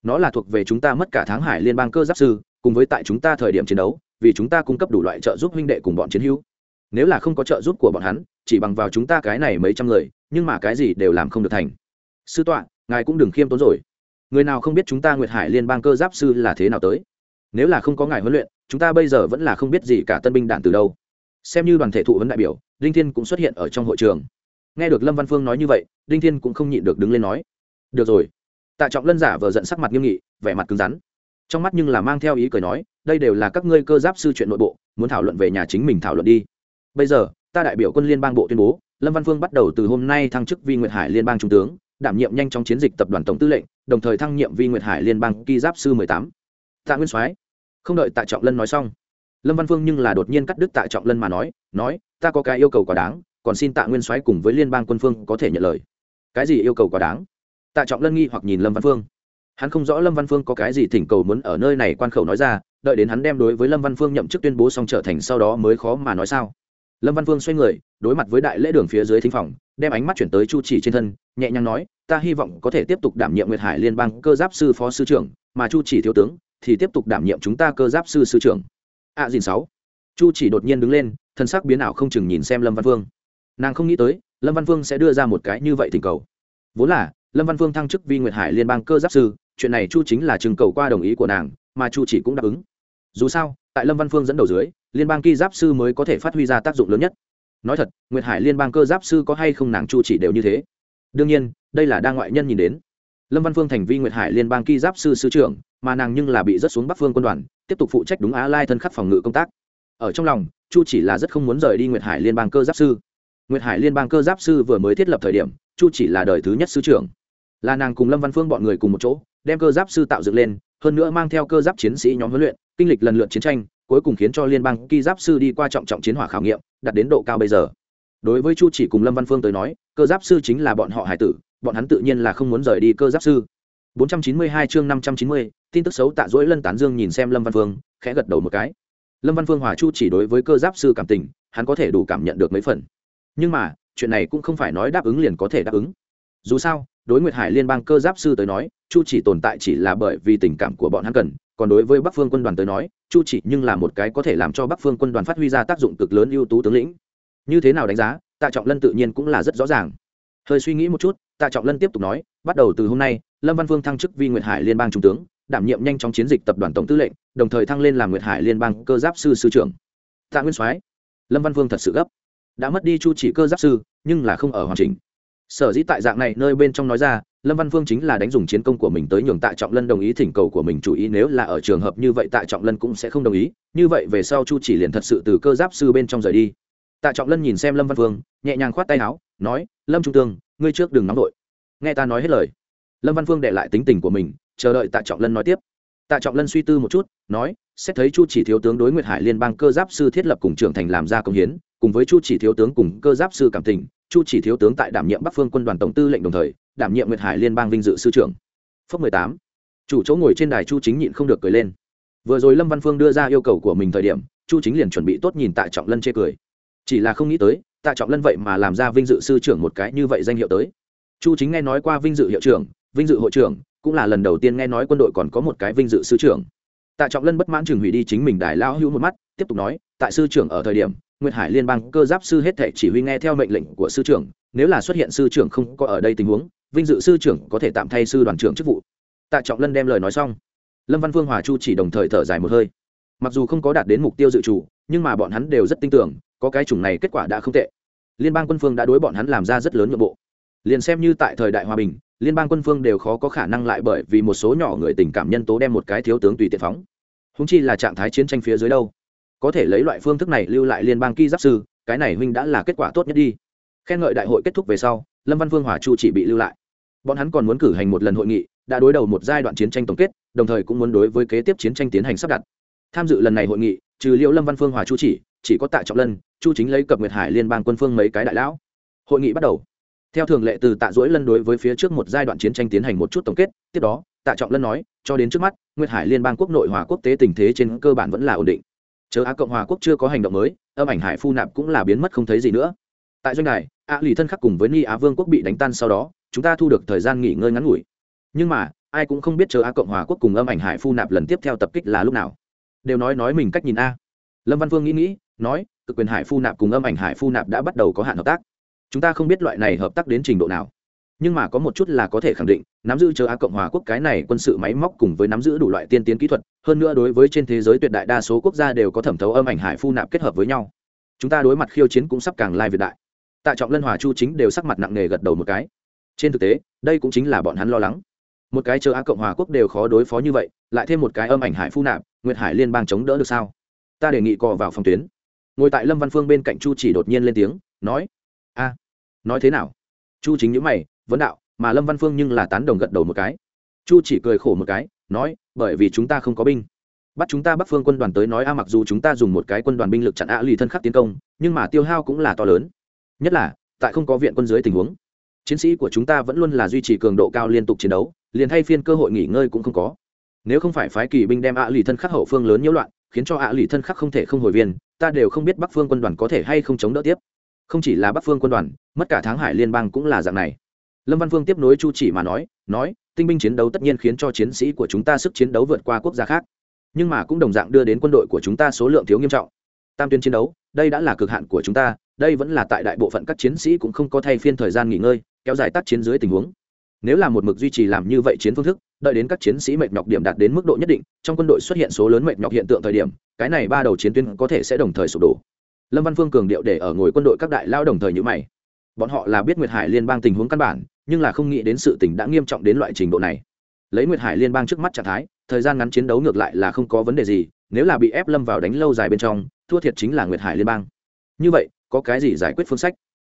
Nó là thuộc về chúng ta mất cả tháng hải liên bang cơ giáp sư, cùng với tại chúng ta thời điểm chiến đấu, vì chúng ta cung cấp đủ loại trợ giúp huynh đệ cùng bọn chiến hữu. Nếu là không có trợ giúp của bọn hắn, chỉ bằng vào chúng ta cái này mấy trăm người, nhưng mà cái gì đều làm không được thành. Sư tọa, ngài cũng đừng khiêm tốn rồi. Người nào không biết chúng ta nguyệt hải liên bang cơ giáp sư là thế nào tới? Nếu là không có ngài huấn luyện, chúng ta bây giờ vẫn là không biết gì cả tân binh đạn từ đâu. Xem như đoàn thể thụ vấn đại biểu, đinh thiên cũng xuất hiện ở trong hội trường. Nghe được lâm văn phương nói như vậy, đinh thiên cũng không nhịn được đứng lên nói được rồi. Tạ trọng lân giả vờ giận sắc mặt nghiêm nghị, vẻ mặt cứng rắn. Trong mắt nhưng là mang theo ý cười nói, đây đều là các ngươi cơ giáp sư chuyện nội bộ, muốn thảo luận về nhà chính mình thảo luận đi. Bây giờ, ta đại biểu quân liên bang bộ tuyên bố, lâm văn phương bắt đầu từ hôm nay thăng chức vi nguyệt hải liên bang trung tướng, đảm nhiệm nhanh trong chiến dịch tập đoàn tổng tư lệnh, đồng thời thăng nhiệm vi nguyệt hải liên bang ki giáp sư mười tám. Tạ nguyên soái, không đợi tạ trọng lân nói xong, lâm văn phương nhưng là đột nhiên cắt đứt tạ trọng lân mà nói nói, ta có cái yêu cầu quá đáng, còn xin tạ nguyên soái cùng với liên bang quân phương có thể nhận lời. Cái gì yêu cầu quá đáng? Tạ trọng lân nghi hoặc nhìn lâm văn phương. Hắn không rõ lâm văn phương có cái gì thỉnh cầu muốn ở nơi này quan khẩu nói ra đợi đến hắn đem đối với lâm văn phương nhậm chức tuyên bố xong trở thành sau đó mới khó mà nói sao. Lâm văn phương xoay người đối mặt với đại lễ đường phía dưới thính phòng đem ánh mắt chuyển tới chu chỉ trên thân nhẹ nhàng nói ta hy vọng có thể tiếp tục đảm nhiệm nguyệt hải liên bang cơ giáp sư phó sư trưởng mà chu chỉ thiếu tướng thì tiếp tục đảm nhiệm chúng ta cơ giáp sư sư trưởng. A à, dìn sáu. Chu chỉ đột nhiên đứng lên thân sắc biến ảo không chừng nhìn xem lâm văn phương. Nàng không nghĩ tới lâm văn phương sẽ đưa ra một cái như vậy thỉnh cầu. Vốn là lâm văn phương thăng chức vi nguyệt hải liên bang cơ giáp sư, chuyện này chu chính là trừng cầu qua đồng ý của nàng, mà chu chỉ cũng đáp ứng. Dù sao, tại lâm văn phương dẫn đầu dưới, liên bang ki giáp sư mới có thể phát huy ra tác dụng lớn nhất. Nói thật, nguyệt hải liên bang cơ giáp sư có hay không nàng chu chỉ đều như thế. Đương nhiên, đây là đa ngoại nhân nhìn đến. Lâm văn phương thành vi nguyệt hải liên bang ki giáp sư sư trưởng, mà nàng nhưng là bị rất xuống bắc phương quân đoàn, tiếp tục phụ trách đúng á lai thân khắc phòng ngự công tác. Ở trong lòng, chu chỉ là rất không muốn rời đi nguyệt hải liên bang cơ giáp sư. Nguyệt hải liên bang cơ giáp sư vừa mới thiết lập thời điểm, chu chỉ là đời thứ nhất sư trưởng là nàng cùng lâm văn phương bọn người cùng một chỗ đem cơ giáp sư tạo dựng lên hơn nữa mang theo cơ giáp chiến sĩ nhóm huấn luyện kinh lịch lần lượt chiến tranh cuối cùng khiến cho liên bang ki giáp sư đi qua trọng trọng chiến hỏa khảo nghiệm đạt đến độ cao bây giờ. Đối với chu chỉ cùng lâm văn phương tới nói cơ giáp sư chính là bọn họ hải tử bọn hắn tự nhiên là không muốn rời đi cơ giáp sư. 492 chương 590, tin tức xấu tạ dỗi lân tán dương nhìn xem lâm văn phương khẽ gật đầu một cái. Lâm văn phương hòa chu chỉ đối với cơ giáp sư cảm tình hắn có thể đủ cảm nhận được mấy phần. Nhưng mà chuyện này cũng không phải nói đáp ứng liền có thể đáp ứng. Dù sao đối nguyệt hải liên bang cơ giáp sư tới nói, chu chỉ tồn tại chỉ là bởi vì tình cảm của bọn hắn cần, còn đối với bắc phương quân đoàn tới nói, chu chỉ nhưng là một cái có thể làm cho bắc phương quân đoàn phát huy ra tác dụng cực lớn ưu tú tướng lĩnh. Như thế nào đánh giá, tạ trọng lân tự nhiên cũng là rất rõ ràng. Hơi suy nghĩ một chút, tạ trọng lân tiếp tục nói, bắt đầu từ hôm nay, lâm văn phương thăng chức vi nguyệt hải liên bang trung tướng, đảm nhiệm nhanh chóng chiến dịch tập đoàn tổng tư lệnh, đồng thời thăng lên làm nguyệt hải liên bang cơ giáp sư sư trưởng. Tạ nguyên soái, lâm văn Vương thật sự gấp. Đã mất đi chu chỉ cơ giáp sư, nhưng là không ở hoàn chỉnh sở dĩ tại dạng này nơi bên trong nói ra, lâm văn phương chính là đánh dùng chiến công của mình tới nhường tạ trọng lân đồng ý thỉnh cầu của mình chủ ý, nếu là ở trường hợp như vậy tạ trọng lân cũng sẽ không đồng ý. Như vậy về sau chu chỉ liền thật sự từ cơ giáp sư bên trong rời đi. Tạ trọng lân nhìn xem lâm văn phương, nhẹ nhàng khoát tay áo, nói, lâm trung tương, ngươi trước đừng nóng vội. Nghe ta nói hết lời. Lâm văn phương để lại tính tình của mình, chờ đợi tạ trọng lân nói tiếp. Tạ trọng lân suy tư một chút, nói, xét thấy chu chỉ thiếu tướng đối nguyệt hải liên bang cơ giáp sư thiết lập cùng trưởng thành làm ra công hiến, cùng với chu chỉ thiếu tướng cùng cơ giáp sư cảm tình chu chỉ thiếu tướng tại đảm nhiệm bắc phương quân đoàn tổng tư lệnh đồng thời, đảm nhiệm nguyệt hải liên bang vinh dự sư trưởng. Phước mười tám, chủ chỗ ngồi trên đài chu chính nhịn không được cười lên. Vừa rồi lâm văn phương đưa ra yêu cầu của mình thời điểm, chu chính liền chuẩn bị tốt nhìn tạ trọng lân chê cười. Chỉ là không nghĩ tới, tạ trọng lân vậy mà làm ra vinh dự sư trưởng một cái như vậy danh hiệu tới. Chu chính nghe nói qua vinh dự hiệu trưởng, vinh dự hội trưởng, cũng là lần đầu tiên nghe nói quân đội còn có một cái vinh dự sư trưởng. Tạ trọng lân bất mãn chừng hủy đi chính mình đài lao hữu một mắt, tiếp tục nói, tại sư trưởng ở thời điểm nguyệt hải liên bang cơ giáp sư hết thể chỉ huy nghe theo mệnh lệnh của sư trưởng nếu là xuất hiện sư trưởng không có ở đây tình huống vinh dự sư trưởng có thể tạm thay sư đoàn trưởng chức vụ. Tạ trọng lân đem lời nói xong. Lâm văn Vương hòa chu chỉ đồng thời thở dài một hơi. Mặc dù không có đạt đến mục tiêu dự chủ, nhưng mà bọn hắn đều rất tin tưởng có cái chủng này kết quả đã không tệ. Liên bang quân phương đã đối bọn hắn làm ra rất lớn nội bộ. Liền xem như tại thời đại hòa bình liên bang quân phương đều khó có khả năng lại bởi vì một số nhỏ người tình cảm nhân tố đem một cái thiếu tướng tùy tiện phóng. Húng chi là trạng thái chiến tranh phía dưới đâu có thể lấy loại phương thức này lưu lại liên bang ki giáp sư, cái này huynh đã là kết quả tốt nhất đi. Khen ngợi đại hội kết thúc về sau, lâm văn vương hòa chu chỉ bị lưu lại. Bọn hắn còn muốn cử hành một lần hội nghị, đã đối đầu một giai đoạn chiến tranh tổng kết, đồng thời cũng muốn đối với kế tiếp chiến tranh tiến hành sắp đặt. Tham dự lần này hội nghị, trừ liệu lâm văn phương hòa chu chỉ chỉ có tạ trọng lân, chu chính lấy cập nguyệt hải liên bang quân phương mấy cái đại lão. Hội nghị bắt đầu. Theo thường lệ từ tạ dỗi lân đối với phía trước một giai đoạn chiến tranh tiến hành một chút tổng kết, tiếp đó, tạ trọng lân nói, cho đến trước mắt, nguyệt hải liên bang quốc nội hòa quốc tế tình thế trên cơ bản vẫn là ổn định chờ á cộng hòa quốc chưa có hành động mới, âm ảnh hải phu nạp cũng là biến mất không thấy gì nữa. Tại doanh đài á lì thân khắc cùng với ni á vương quốc bị đánh tan sau đó, chúng ta thu được thời gian nghỉ ngơi ngắn ngủi. Nhưng mà, ai cũng không biết chờ á cộng hòa quốc cùng âm ảnh hải phu nạp lần tiếp theo tập kích là lúc nào. Đều nói nói mình cách nhìn a. Lâm văn vương nghĩ nghĩ, nói, cực quyền hải phu nạp cùng âm ảnh hải phu nạp đã bắt đầu có hạn hợp tác. Chúng ta không biết loại này hợp tác đến trình độ nào. Nhưng mà có một chút là có thể khẳng định, nắm giữ chờ á cộng hòa quốc cái này quân sự máy móc cùng với nắm giữ đủ loại tiên tiến kỹ thuật hơn nữa đối với trên thế giới tuyệt đại đa số quốc gia đều có thẩm thấu âm ảnh hải phu nạp kết hợp với nhau. Chúng ta đối mặt khiêu chiến cũng sắp càng lai việt đại. Tạ trọng lân, hòa chu chính đều sắc mặt nặng nề gật đầu một cái. Trên thực tế, đây cũng chính là bọn hắn lo lắng. Một cái chờ á cộng hòa quốc đều khó đối phó như vậy, lại thêm một cái âm ảnh hải phu nạp, nguyệt hải liên bang chống đỡ được sao? Ta đề nghị cò vào phòng tuyến. Ngồi tại lâm văn phương bên cạnh chu chỉ đột nhiên lên tiếng, nói, a, nói thế nào? Chu chính nhữ mày, vấn đạo, mà lâm văn phương nhưng là tán đồng gật đầu một cái. Chu chỉ cười khổ một cái, nói bởi vì chúng ta không có binh. Bắt chúng ta bắc phương quân đoàn tới nói a mặc dù chúng ta dùng một cái quân đoàn binh lực chặn a lì thân khắc tiến công, nhưng mà tiêu hao cũng là to lớn. Nhất là, tại không có viện quân dưới tình huống, chiến sĩ của chúng ta vẫn luôn là duy trì cường độ cao liên tục chiến đấu, liền thay phiên cơ hội nghỉ ngơi cũng không có. Nếu không phải phái kỳ binh đem a lì thân khắc hậu phương lớn nhiễu loạn, khiến cho a lì thân khắc không thể không hồi viên, ta đều không biết bắc phương quân đoàn có thể hay không chống đỡ tiếp. Không chỉ là bắc phương quân đoàn, mất cả tháng hải liên bang cũng là dạng này. Lâm văn phương tiếp nối chu chỉ mà nói nói tinh binh chiến đấu tất nhiên khiến cho chiến sĩ của chúng ta sức chiến đấu vượt qua quốc gia khác, nhưng mà cũng đồng dạng đưa đến quân đội của chúng ta số lượng thiếu nghiêm trọng. Tam tuyến chiến đấu, đây đã là cực hạn của chúng ta, đây vẫn là tại đại bộ phận các chiến sĩ cũng không có thay phiên thời gian nghỉ ngơi, kéo dài tác chiến dưới tình huống. Nếu là một mực duy trì làm như vậy chiến phương thức, đợi đến các chiến sĩ mệt nhọc điểm đạt đến mức độ nhất định, trong quân đội xuất hiện số lớn mệt nhọc hiện tượng thời điểm, cái này ba đầu chiến tuyến có thể sẽ đồng thời sụp đổ. Lâm văn phương cường điệu để ở ngồi quân đội các đại lao đồng thời như mày bọn họ là biết nguyệt hải liên bang tình huống căn bản, nhưng là không nghĩ đến sự tình đã nghiêm trọng đến loại trình độ này. Lấy nguyệt hải liên bang trước mắt trạng thái, thời gian ngắn chiến đấu ngược lại là không có vấn đề gì, nếu là bị ép lâm vào đánh lâu dài bên trong, thua thiệt chính là nguyệt hải liên bang. Như vậy, có cái gì giải quyết phương sách?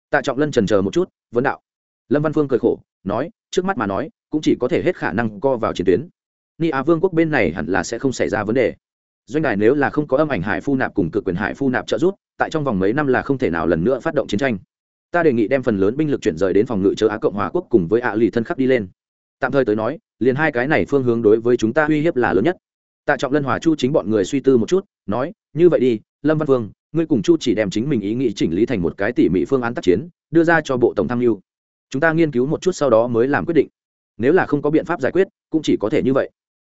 Tạ trọng lân trần chờ một chút, vấn đạo. Lâm văn phương cười khổ, nói, trước mắt mà nói, cũng chỉ có thể hết khả năng co vào chiến tuyến. Ni á vương quốc bên này hẳn là sẽ không xảy ra vấn đề. Doanh đài nếu là không có âm ảnh hải phu nạp cùng cực quyền hải phu nạp trợ giúp, tại trong vòng mấy năm là không thể nào lần nữa phát động chiến tranh ta đề nghị đem phần lớn binh lực chuyển rời đến phòng ngự châu á cộng hòa quốc cùng với ạ lì thân khắc đi lên. Tạm thời tới nói, liền hai cái này phương hướng đối với chúng ta uy hiếp là lớn nhất. Tạ trọng lân hòa chu chính bọn người suy tư một chút, nói, như vậy đi, lâm văn phương ngươi cùng chu chỉ đem chính mình ý nghĩ chỉnh lý thành một cái tỉ mỉ phương án tác chiến, đưa ra cho bộ tổng tham mưu. Chúng ta nghiên cứu một chút sau đó mới làm quyết định. Nếu là không có biện pháp giải quyết, cũng chỉ có thể như vậy.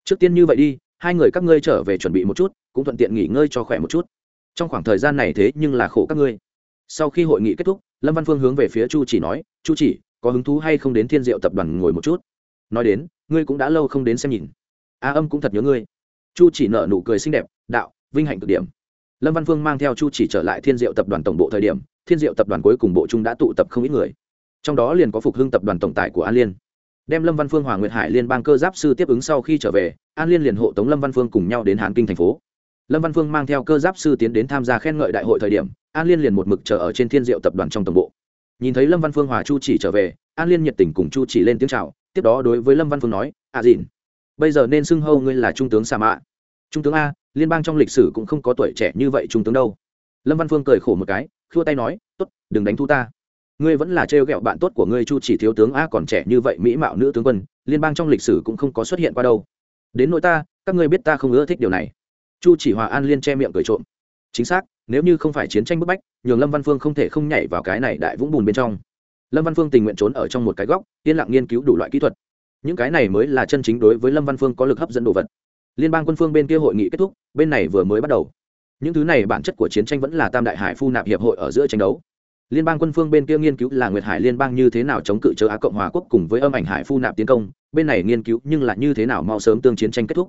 Trước tiên như vậy đi, hai người các ngươi trở về chuẩn bị một chút, cũng thuận tiện nghỉ ngơi cho khỏe một chút. Trong khoảng thời gian này thế nhưng là khổ các ngươi sau khi hội nghị kết thúc, lâm văn phương hướng về phía chu chỉ nói, chu chỉ, có hứng thú hay không đến thiên diệu tập đoàn ngồi một chút? Nói đến, ngươi cũng đã lâu không đến xem nhìn. A âm cũng thật nhớ ngươi. Chu chỉ nợ nụ cười xinh đẹp, đạo, vinh hạnh cực điểm. Lâm văn phương mang theo chu chỉ trở lại thiên diệu tập đoàn tổng bộ thời điểm, thiên diệu tập đoàn cuối cùng bộ trung đã tụ tập không ít người. Trong đó liền có phục hưng tập đoàn tổng tài của an liên. Đem lâm văn phương hòa nguyệt hải liên bang cơ giáp sư tiếp ứng sau khi trở về, an liên liền hộ tống lâm văn phương cùng nhau đến hán kinh thành phố lâm văn phương mang theo cơ giáp sư tiến đến tham gia khen ngợi đại hội thời điểm, an liên liền một mực chờ ở trên thiên diệu tập đoàn trong tổng bộ. Nhìn thấy lâm văn phương hòa chu chỉ trở về, an liên nhiệt tình cùng chu chỉ lên tiếng c h à o tiếp đó đối với lâm văn phương nói à dìn bây giờ nên xưng hâu ngươi là trung tướng sa mạ. Trung tướng a, liên bang trong lịch sử cũng không có tuổi trẻ như vậy trung tướng đâu. Lâm văn phương cười khổ một cái, khua tay nói t ố t đừng đánh thu ta. Ngươi vẫn là trêu ghẹo bạn tốt của ngươi chu chỉ thiếu tướng a còn trẻ như vậy mỹ mạo nữ tướng quân, liên bang trong lịch sử cũng không có xuất hiện qua đâu. Đến nỗi ta, các ngươi biết ta không ưa thích điều này chu chỉ hòa an liên che miệng cười trộm. Chính xác, nếu như không phải chiến tranh bức bách, nhường lâm văn phương không thể không nhảy vào cái này đại vũng bùn bên trong. Lâm văn phương tình nguyện trốn ở trong một cái góc, yên lặng nghiên cứu đủ loại kỹ thuật. Những cái này mới là chân chính đối với lâm văn phương có lực hấp dẫn đồ vật. Liên bang quân phương bên kia hội nghị kết thúc, bên này vừa mới bắt đầu. Những thứ này bản chất của chiến tranh vẫn là tam đại hải phu nạp hiệp hội ở giữa tranh đấu. Liên bang quân phương bên kia nghiên cứu là nguyệt hải liên bang như thế nào chống cự châu á cộng hòa quốc cùng với âm ảnh hải phu nạp tiến công, bên này nghiên cứu nhưng là như thế nào mau sớm tương chiến tranh kết thúc.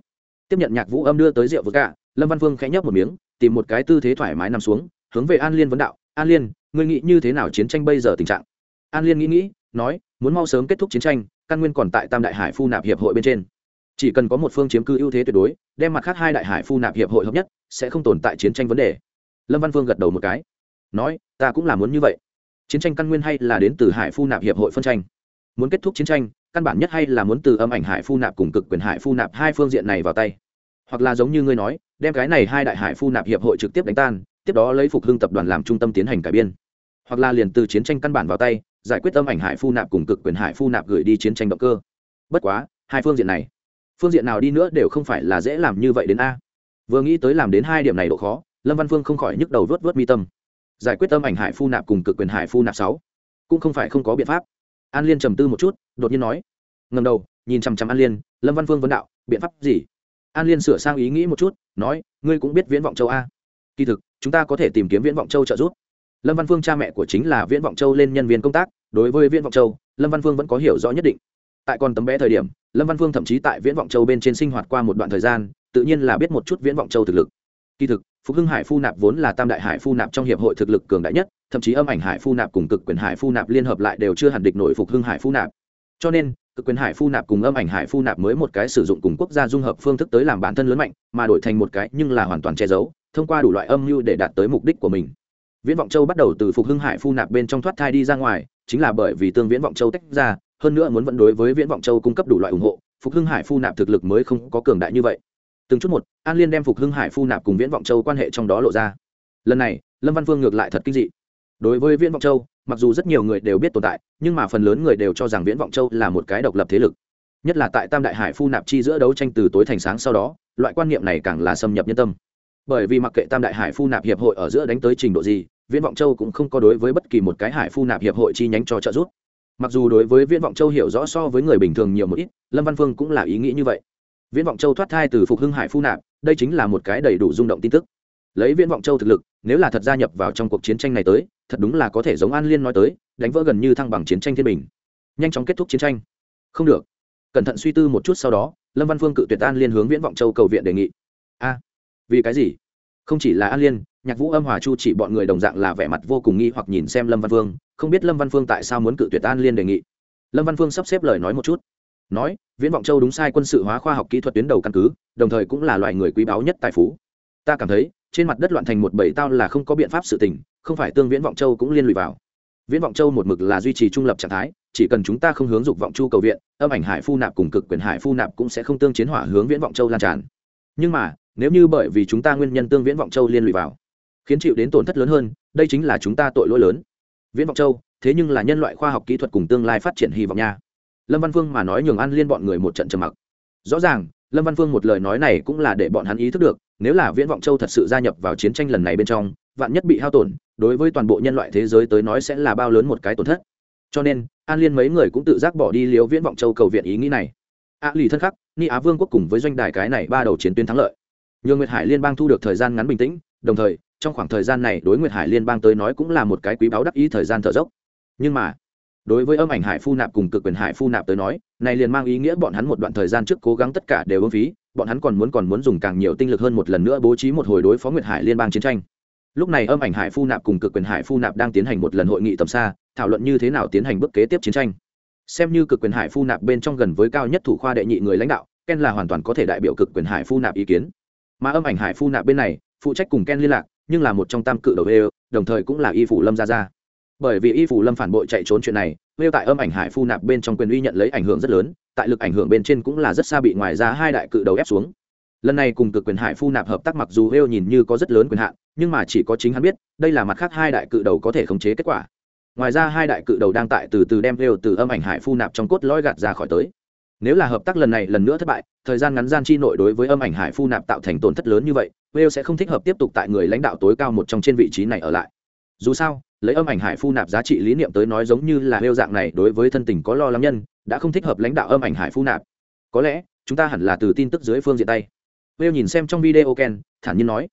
Tiếp nhận nhạc vũ âm đưa tới rượu vừa cả lâm văn phương khẽ nhấp một miếng, tìm một cái tư thế thoải mái nằm xuống, hướng về an liên vấn đạo, an liên, ngươi nghĩ như thế nào chiến tranh bây giờ tình trạng? An liên nghĩ nghĩ, nói, muốn mau sớm kết thúc chiến tranh, căn nguyên còn tại tam đại hải phu nạp hiệp hội bên trên. Chỉ cần có một phương chiếm cư ưu thế tuyệt đối, đem mặt khác hai đại hải phu nạp hiệp hội hợp nhất, sẽ không tồn tại chiến tranh vấn đề. Lâm văn phương gật đầu một cái, nói, ta cũng là muốn như vậy. Chiến tranh căn nguyên hay là đến từ hải phu nạp hiệp hội phân tranh. Muốn kết thúc chiến tranh, căn bản nhất hay là muốn từ âm ảnh hải phu nạp cùng cực quyền hải phu nạp hai phương diện này vào tay. Hoặc là giống như ngươi nói đem cái này hai đại hải phu nạp hiệp hội trực tiếp đánh tan, tiếp đó lấy phục hưng tập đoàn làm trung tâm tiến hành cải biên. Hoặc là liền từ chiến tranh căn bản vào tay, giải quyết âm ảnh hải phu nạp cùng cực quyền hải phu nạp gửi đi chiến tranh động cơ. Bất quá, hai phương diện này, phương diện nào đi nữa đều không phải là dễ làm như vậy đến a. Vừa nghĩ tới làm đến hai điểm này độ khó, lâm văn phương không khỏi nhức đầu vớt vớt mi tâm. Giải quyết tâm ảnh hải phu nạp cùng cực quyền hải phu nạp sáu, cũng không phải không có biện pháp. An liên trầm tư một chút, đột nhiên nói ngầm đầu, nhìn chằm chằm an liên, lâm văn phương vấn đạo, biện pháp gì? An liên sửa sang ý nghĩ một chút, nói, ngươi cũng biết viễn vọng châu a. Kỳ thực, chúng ta có thể tìm kiếm viễn vọng châu trợ giúp. Lâm văn phương cha mẹ của chính là viễn vọng châu lên nhân viên công tác, đối với viễn vọng châu, lâm văn phương vẫn có hiểu rõ nhất định. Tại còn tấm bé thời điểm, lâm văn phương thậm chí tại viễn vọng châu bên trên sinh hoạt qua một đoạn thời gian, tự nhiên là biết một chút viễn vọng châu thực lực. Kỳ thực, phục hưng hải phu nạp vốn là tam đại hải phu nạp trong hiệp hội thực lực cường đại nhất, thậm chí âm ảnh hải phu nạp cùng cực quyền hải phu nạp liên hợp lại đều chưa hẳn địch nổi phục hưng hải phu nạp. Cho nên cực quyền hải phu nạp cùng âm ảnh hải phu nạp mới một cái sử dụng cùng quốc gia dung hợp phương thức tới làm bản thân lớn mạnh, mà đổi thành một cái nhưng là hoàn toàn che giấu, thông qua đủ loại âm mưu để đạt tới mục đích của mình. Viễn vọng châu bắt đầu từ phục hưng hải phu nạp bên trong thoát thai đi ra ngoài, chính là bởi vì tương viễn vọng châu tách ra, hơn nữa muốn vẫn đối với viễn vọng châu cung cấp đủ loại ủng hộ, phục hưng hải phu nạp thực lực mới không có cường đại như vậy. Từng chút một, an liên đem phục hưng hải phu nạp cùng viễn vọng châu quan hệ trong đó lộ ra. Lần này, lâm văn Vương ngược lại thật kinh dị. Đối với viễn vọng châu mặc dù rất nhiều người đều biết tồn tại, nhưng mà phần lớn người đều cho rằng viễn vọng châu là một cái độc lập thế lực. Nhất là tại tam đại hải phu nạp chi giữa đấu tranh từ tối thành sáng sau đó, loại quan niệm này càng là xâm nhập nhân tâm. Bởi vì mặc kệ tam đại hải phu nạp hiệp hội ở giữa đánh tới trình độ gì, viễn vọng châu cũng không có đối với bất kỳ một cái hải phu nạp hiệp hội chi nhánh cho trợ giúp. Mặc dù đối với viễn vọng châu hiểu rõ so với người bình thường nhiều một ít, lâm văn phương cũng là ý nghĩ như vậy. Viễn vọng châu thoát thai từ phục hưng hải phu nạp, đây chính là một cái đầy đủ rung động tin tức lấy viễn vọng châu thực lực, nếu là thật gia nhập vào trong cuộc chiến tranh này tới, thật đúng là có thể giống an liên nói tới, đánh vỡ gần như thăng bằng chiến tranh thiên bình. Nhanh chóng kết thúc chiến tranh. Không được. Cẩn thận suy tư một chút sau đó, lâm văn phương cự tuyệt an liên hướng viễn vọng châu cầu viện đề nghị. A, vì cái gì? Không chỉ là an liên, nhạc vũ âm hòa chu chỉ bọn người đồng dạng là vẻ mặt vô cùng nghi hoặc nhìn xem lâm văn phương, không biết lâm văn phương tại sao muốn cự tuyệt an liên đề nghị. Lâm văn phương sắp xếp lời nói một chút. Nói, viễn vọng châu đúng sai quân sự hóa khoa học kỹ thuật tuyến đầu căn cứ, đồng thời cũng là loại người quý báu nhất tài phú. Ta cảm thấy trên mặt đất loạn thành một bầy tao là không có biện pháp sự tình, không phải tương viễn vọng châu cũng liên lụy vào. Viễn vọng châu một mực là duy trì trung lập trạng thái, chỉ cần chúng ta không hướng dục vọng chu cầu viện, âm ảnh hải phu nạp cùng cực quyền hải phu nạp cũng sẽ không tương chiến hỏa hướng viễn vọng châu lan tràn. Nhưng mà, nếu như bởi vì chúng ta nguyên nhân tương viễn vọng châu liên lụy vào, khiến chịu đến tổn thất lớn hơn, đây chính là chúng ta tội lỗi lớn. Viễn vọng châu, thế nhưng là nhân loại khoa học kỹ thuật cùng tương lai phát triển hy vọng nha. Lâm văn Vương mà nói nhường ăn liên bọn người một trận trầm mặc. Rõ ràng lâm văn phương một lời nói này cũng là để bọn hắn ý thức được, nếu là viễn vọng châu thật sự gia nhập vào chiến tranh lần này bên trong, vạn nhất bị hao tổn, đối với toàn bộ nhân loại thế giới tới nói sẽ là bao lớn một cái tổn thất. Cho nên, an liên mấy người cũng tự giác bỏ đi liếu viễn vọng châu cầu viện ý nghĩ này. A lì thân khắc, ni á vương quốc cùng với doanh đài cái này ba đầu chiến tuyến thắng lợi. Nhường nguyệt hải liên bang thu được thời gian ngắn bình tĩnh, đồng thời, trong khoảng thời gian này đối nguyệt hải liên bang tới nói cũng là một cái quý báu đắc ý thời gian thở dốc. Nhưng mà đối với âm ảnh hải phu nạp cùng cực quyền hải phu nạp tới nói, này liền mang ý nghĩa bọn hắn một đoạn thời gian trước cố gắng tất cả đều ưng phí, bọn hắn còn muốn còn muốn dùng càng nhiều tinh lực hơn một lần nữa bố trí một hồi đối phó nguyệt hải liên bang chiến tranh. Lúc này âm ảnh hải phu nạp cùng cực quyền hải phu nạp đang tiến hành một lần hội nghị tầm xa, thảo luận như thế nào tiến hành bước kế tiếp chiến tranh. Xem như cực quyền hải phu nạp bên trong gần với cao nhất thủ khoa đệ nhị người lãnh đạo, ken là hoàn toàn có thể đại biểu cực quyền hải phu nạp ý kiến. Mà âm ảnh hải phu nạp bên này, phụ trách cùng ken liên lạc, nhưng là một trong tam cự đầu ê đồng thời cũng là y phủ lâm gia gia bởi vì y phủ lâm phản bội chạy trốn chuyện này nêu tại âm ảnh hải phu nạp bên trong quyền uy nhận lấy ảnh hưởng rất lớn, tại lực ảnh hưởng bên trên cũng là rất xa bị ngoài ra hai đại cự đầu ép xuống. Lần này cùng cực quyền hải phu nạp hợp tác mặc dù hêu nhìn như có rất lớn quyền hạn, nhưng mà chỉ có chính hắn biết, đây là mặt khác hai đại cự đầu có thể khống chế kết quả. Ngoài ra hai đại cự đầu đang tại từ từ đem hêu từ âm ảnh hải phu nạp trong cốt lõi gạt ra khỏi tới. Nếu là hợp tác lần này lần nữa thất bại, thời gian ngắn gian chi nội đối với âm ảnh hải phu nạp tạo thành tổn thất lớn như vậy wales sẽ không thích hợp tiếp tục tại người lãnh đạo tối cao một trong trên vị trí này ở lại. Dù sao lấy âm ảnh hải phu nạp giá trị lý niệm tới nói giống như là nêu dạng này đối với thân tình có lo lắng nhân, đã không thích hợp lãnh đạo âm ảnh hải phu nạp. Có lẽ, chúng ta hẳn là từ tin tức dưới phương diện tay. Nêu nhìn xem trong video ken, thản nhiên nói.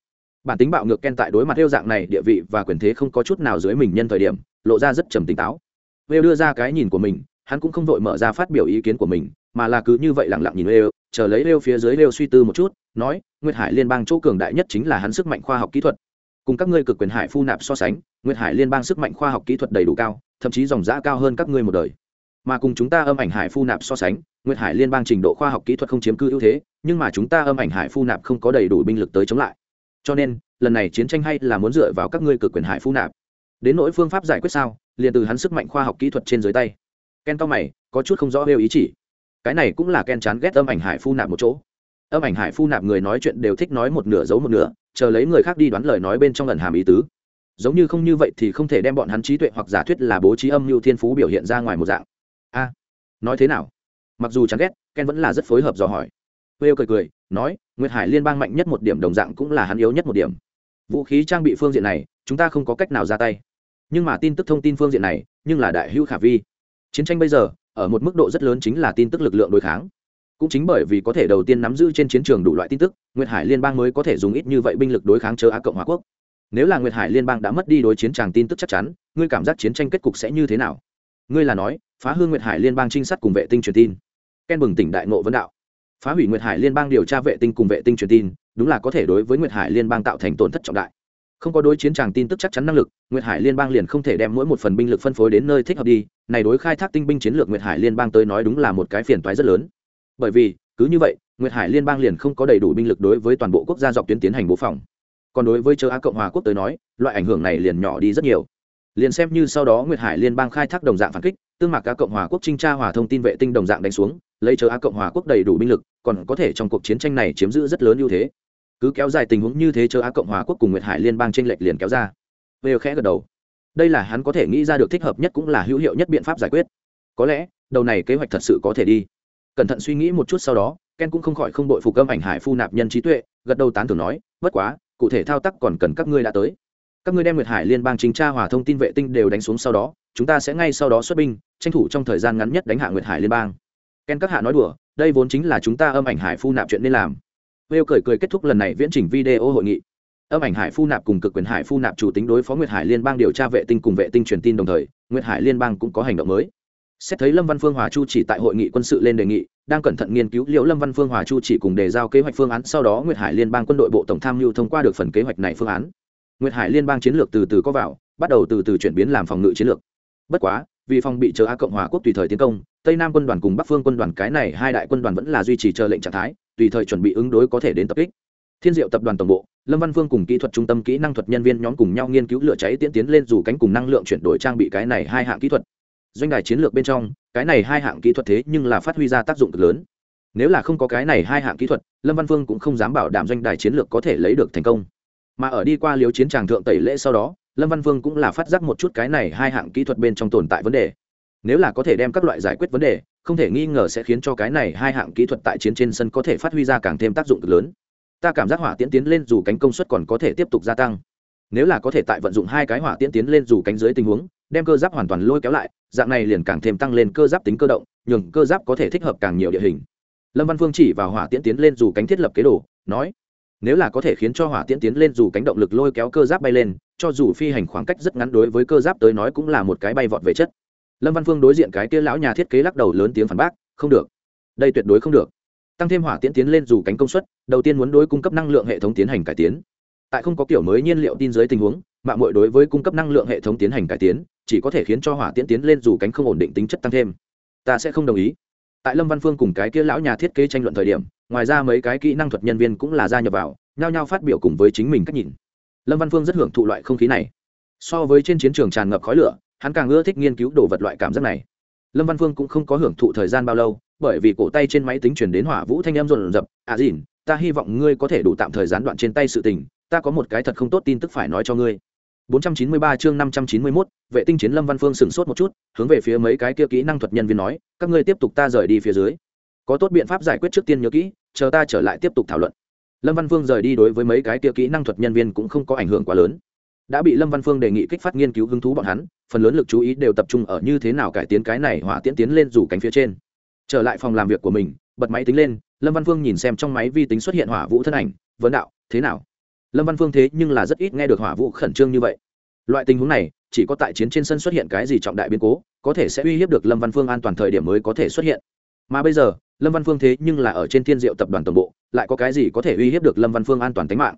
Bản tính bạo ngược ken tại đối mặt nêu dạng này địa vị và quyền thế không có chút nào dưới mình nhân thời điểm, lộ ra rất trầm tỉnh táo. Nêu đưa ra cái nhìn của mình, hắn cũng không vội mở ra phát biểu ý kiến của mình, mà là cứ như vậy lặng lặng nhìn nêu chờ lấy nêu phía dưới nêu suy tư một chút, nói, nguyệt hải liên bang chỗ cường đại nhất chính là hắn sức mạnh khoa học kỹ thuật cùng các ngươi cực quyền hải phu nạp so sánh, nguyệt hải liên bang sức mạnh khoa học kỹ thuật đầy đủ cao, thậm chí dòng giã cao hơn các ngươi một đời. Mà cùng chúng ta âm ảnh hải phu nạp so sánh, nguyệt hải liên bang trình độ khoa học kỹ thuật không chiếm cư ưu thế, nhưng mà chúng ta âm ảnh hải phu nạp không có đầy đủ binh lực tới chống lại. Cho nên, lần này chiến tranh hay là muốn dựa vào các ngươi cực quyền hải phu nạp. Đến nỗi phương pháp giải quyết sao, liền từ hắn sức mạnh khoa học kỹ thuật trên dưới tay. Ken to mày, có chút không rõ nêu ý chỉ. Cái này cũng là ken chán ghét âm ảnh hải phu nạp một chỗ. Âm ảnh hải phu nạp người nói chuyện đều thích nói một nửa giấu một nửa chờ lấy người khác đi đoán lời nói bên trong lần hàm ý tứ. Giống như không như vậy thì không thể đem bọn hắn trí tuệ hoặc giả thuyết là bố trí âm mưu thiên phú biểu hiện ra ngoài một dạng. A, nói thế nào? Mặc dù chán ghét, ken vẫn là rất phối hợp dò hỏi. Wales cười cười, nói, nguyệt hải liên bang mạnh nhất một điểm đồng dạng cũng là hắn yếu nhất một điểm. Vũ khí trang bị phương diện này, chúng ta không có cách nào ra tay. Nhưng mà tin tức thông tin phương diện này, nhưng là đại hữu khả vi. Chiến tranh bây giờ, ở một mức độ rất lớn chính là tin tức lực lượng đối kháng cũng chính bởi vì có thể đầu tiên nắm giữ trên chiến trường đủ loại tin tức, nguyệt hải liên bang mới có thể dùng ít như vậy binh lực đối kháng chớ á cộng hòa quốc. Nếu là nguyệt hải liên bang đã mất đi đối chiến tràng tin tức chắc chắn, ngươi cảm giác chiến tranh kết cục sẽ như thế nào? Ngươi là nói, phá hương nguyệt hải liên bang trinh sát cùng vệ tinh truyền tin. Ken bừng tỉnh đại ngộ vấn đạo. Phá hủy nguyệt hải liên bang điều tra vệ tinh cùng vệ tinh truyền tin, đúng là có thể đối với nguyệt hải liên bang tạo thành tổn thất trọng đại. Không có đối chiến tràng tin tức chắc chắn năng lực, nguyệt hải liên bang liền không thể đem mỗi một phần binh lực phân phối đến nơi thích hợp đi. Này đối khai thác tinh binh chiến lược nguyệt hải liên bang tới nói đúng là một cái phiền toái rất lớn bởi vì, cứ như vậy, nguyệt hải liên bang liền không có đầy đủ binh lực đối với toàn bộ quốc gia dọc tuyến tiến hành bố phòng. Còn đối với châu á cộng hòa quốc tới nói, loại ảnh hưởng này liền nhỏ đi rất nhiều. Liền xem như sau đó nguyệt hải liên bang khai thác đồng dạng phản kích, tương mạc cá cộng hòa quốc trinh tra hòa thông tin vệ tinh đồng dạng đánh xuống, lấy châu á cộng hòa quốc đầy đủ binh lực, còn có thể trong cuộc chiến tranh này chiếm giữ rất lớn ưu thế. Cứ kéo dài tình huống như thế châu á cộng hòa quốc cùng nguyệt hải liên bang tranh lệch liền kéo ra. Vêu khẽ gật đầu. Đây là hắn có thể nghĩ ra được thích hợp nhất cũng là hữu hiệu nhất biện pháp giải quyết. Có lẽ, đầu này kế hoạch thật sự có thể đi cẩn thận suy nghĩ một chút sau đó ken cũng không khỏi không đội phục âm ảnh hải phu nạp nhân trí tuệ gật đầu tán thưởng nói bất quá cụ thể thao tác còn cần các ngươi đã tới các ngươi đem nguyệt hải liên bang chính tra hòa thông tin vệ tinh đều đánh xuống sau đó chúng ta sẽ ngay sau đó xuất binh tranh thủ trong thời gian ngắn nhất đánh hạ nguyệt hải liên bang ken các hạ nói đùa đây vốn chính là chúng ta âm ảnh hải phu nạp chuyện nên làm Vêu cười cười kết thúc lần này viễn trình video hội nghị. Âm ảnh Hải Phu Nạp cùng cực quyền Hải Phu Nạp chủ tính đối phó Nguyệt Hải Liên bang điều tra vệ tinh cùng vệ tinh truyền tin đồng thời, Nguyệt Hải Liên bang cũng có hành động mới. Xét thấy Lâm Văn Phương Hòa Chu chỉ tại hội nghị quân sự lên đề nghị, đang cẩn thận nghiên cứu liệu Lâm Văn Phương Hòa Chu chỉ cùng đề giao kế hoạch phương án, sau đó Nguyệt Hải Liên bang quân đội bộ tổng tham mưu thông qua được phần kế hoạch này phương án. Nguyệt Hải Liên bang chiến lược từ từ có vào, bắt đầu từ từ chuyển biến làm phòng ngự chiến lược. Bất quá, vì phòng bị chờ A Cộng hòa quốc tùy thời tiến công, Tây Nam quân đoàn cùng Bắc Phương quân đoàn cái này hai đại quân đoàn vẫn là duy trì chờ lệnh trạng thái, tùy thời chuẩn bị ứng đối có thể đến tập kích thiên diệu tập đoàn tổng bộ lâm văn vương cùng kỹ thuật trung tâm kỹ năng thuật nhân viên nhóm cùng nhau nghiên cứu lửa cháy tiến tiến lên dù cánh cùng năng lượng chuyển đổi trang bị cái này hai hạng kỹ thuật doanh đài chiến lược bên trong, cái này hai hạng kỹ thuật thế nhưng là phát huy ra tác dụng cực lớn. Nếu là không có cái này hai hạng kỹ thuật, lâm văn vương cũng không dám bảo đảm doanh đài chiến lược có thể lấy được thành công. Mà ở đi qua liếu chiến tràng thượng tẩy lễ sau đó, lâm văn vương cũng là phát giác một chút cái này hai hạng kỹ thuật bên trong tồn tại vấn đề. Nếu là có thể đem các loại giải quyết vấn đề, không thể nghi ngờ sẽ khiến cho cái này hai hạng kỹ thuật tại chiến trên sân có thể phát huy ra càng thêm tác dụng cực lớn. Ta cảm giác hỏa tiễn tiến lên dù cánh công suất còn có thể tiếp tục gia tăng. Nếu là có thể tại vận dụng hai cái hỏa tiễn tiến lên dù cánh dưới tình huống đem cơ giáp hoàn toàn lôi kéo lại, dạng này liền càng thêm tăng lên cơ giáp tính cơ động, nhường cơ giáp có thể thích hợp càng nhiều địa hình. Lâm văn phương chỉ vào hỏa tiễn tiến lên dù cánh thiết lập kế đồ, nói, nếu là có thể khiến cho hỏa tiễn tiến lên dù cánh động lực lôi kéo cơ giáp bay lên, cho dù phi hành khoảng cách rất ngắn đối với cơ giáp tới nói cũng là một cái bay vọt về chất. Lâm văn phương đối diện cái kia lão nhà thiết kế lắc đầu lớn tiếng phản bác, không được. Đây tuyệt đối không được. Tăng thêm hỏa tiễn tiến lên dù cánh công suất, đầu tiên muốn đối cung cấp năng lượng hệ thống tiến hành cải tiến. Tại không có kiểu mới nhiên liệu tin dưới tình huống mạng mội đối với cung cấp năng lượng hệ thống tiến hành cải tiến chỉ có thể khiến cho hỏa tiễn tiến lên dù cánh không ổn định tính chất tăng thêm. Ta sẽ không đồng ý. Tại lâm văn phương cùng cái kia lão nhà thiết kế tranh luận thời điểm, ngoài ra mấy cái kỹ năng thuật nhân viên cũng là gia nhập vào, nhao nhao phát biểu cùng với chính mình cách nhìn. Lâm văn phương rất hưởng thụ loại không khí này. So với trên chiến trường tràn ngập khói lửa, hắn càng ưa thích nghiên cứu đồ vật loại cảm giác này. Lâm văn phương cũng không có hưởng thụ thời gian bao lâu, bởi vì cổ tay trên máy tính chuyển đến hỏa vũ thanh em rộn rập. À dìn, ta hy vọng ngươi có thể đủ tạm thời gián đoạn trên tay sự tình, ta có một cái thật không tốt tin tức phải nói cho ngươi. 493 chương 591, vệ tinh chiến lâm văn phương sửng sốt một chút hướng về phía mấy cái kia kỹ năng thuật nhân viên nói các ngươi tiếp tục ta rời đi phía dưới. Có tốt biện pháp giải quyết trước tiên nhớ kỹ chờ ta trở lại tiếp tục thảo luận. Lâm văn phương rời đi đối với mấy cái kia kỹ năng thuật nhân viên cũng không có ảnh hưởng quá lớn. Đã bị lâm văn phương đề nghị kích phát nghiên cứu hứng thú bọn hắn phần lớn lực chú ý đều tập trung ở như thế nào cải tiến cái này hỏa tiễn tiến lên rủ cánh phía trên. Trở lại phòng làm việc của mình bật máy tính lên lâm văn phương nhìn xem trong máy vi tính xuất hiện hỏa vũ thân ảnh vấn đạo thế nào? Lâm văn phương thế nhưng là rất ít nghe được hỏa vũ khẩn trương như vậy. Loại tình huống này, chỉ có tại chiến trên sân xuất hiện cái gì trọng đại biến cố, có thể sẽ uy hiếp được lâm văn phương an toàn thời điểm mới có thể xuất hiện. Mà bây giờ, lâm văn phương thế nhưng là ở trên thiên diệu tập đoàn tổng bộ, lại có cái gì có thể uy hiếp được lâm văn phương an toàn tính mạng?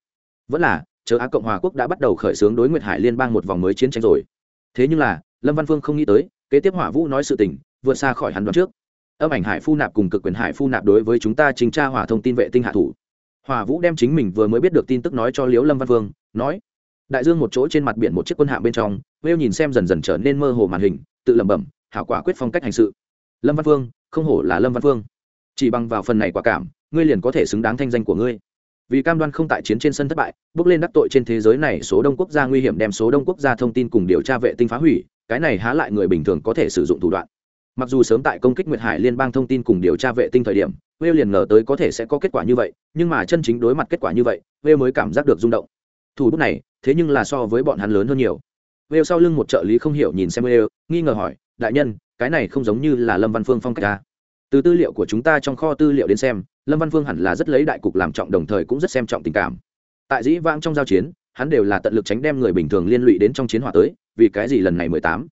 Vẫn là, chờ á cộng hòa quốc đã bắt đầu khởi xướng đối nguyệt hải liên bang một vòng mới chiến tranh rồi. Thế nhưng là, lâm văn phương không nghĩ tới, kế tiếp hỏa vũ nói sự tình, vượt xa khỏi hắn đoán trước. Âm ảnh hải phu nạp cùng cực quyền hải phu nạp đối với chúng ta trình tra hỏa thông tin vệ tinh hạ thủ hỏa vũ đem chính mình vừa mới biết được tin tức nói cho liễu lâm văn Vương, nói, đại dương một chỗ trên mặt biển một chiếc quân hạm bên trong vêu nhìn xem dần dần trở nên mơ hồ màn hình, tự lẩm bẩm, hảo quả quyết phong cách hành sự. Lâm văn Vương, không hổ là lâm văn Vương. Chỉ bằng vào phần này quả cảm, ngươi liền có thể xứng đáng thanh danh của ngươi. Vì cam đoan không tại chiến trên sân thất bại, bước lên đắc tội trên thế giới này số đông quốc gia nguy hiểm đem số đông quốc gia thông tin cùng điều tra vệ tinh phá hủy, cái này há lại người bình thường có thể sử dụng thủ đoạn mặc dù sớm tại công kích nguyệt hải liên bang thông tin cùng điều tra vệ tinh thời điểm Wales liền ngờ tới có thể sẽ có kết quả như vậy, nhưng mà chân chính đối mặt kết quả như vậy Wales mới cảm giác được rung động. Thủ bút này, thế nhưng là so với bọn hắn lớn hơn nhiều. Vêu sau lưng một trợ lý không hiểu nhìn xem vêu nghi ngờ hỏi, đại nhân, cái này không giống như là lâm văn phương phong cách ta từ tư liệu của chúng ta trong kho tư liệu đến xem, lâm văn phương hẳn là rất lấy đại cục làm trọng đồng thời cũng rất xem trọng tình cảm. Tại dĩ vãng trong giao chiến, hắn đều là tận lực tránh đem người bình thường liên lụy đến trong chiến hỏa tới, vì cái gì lần này mười tám?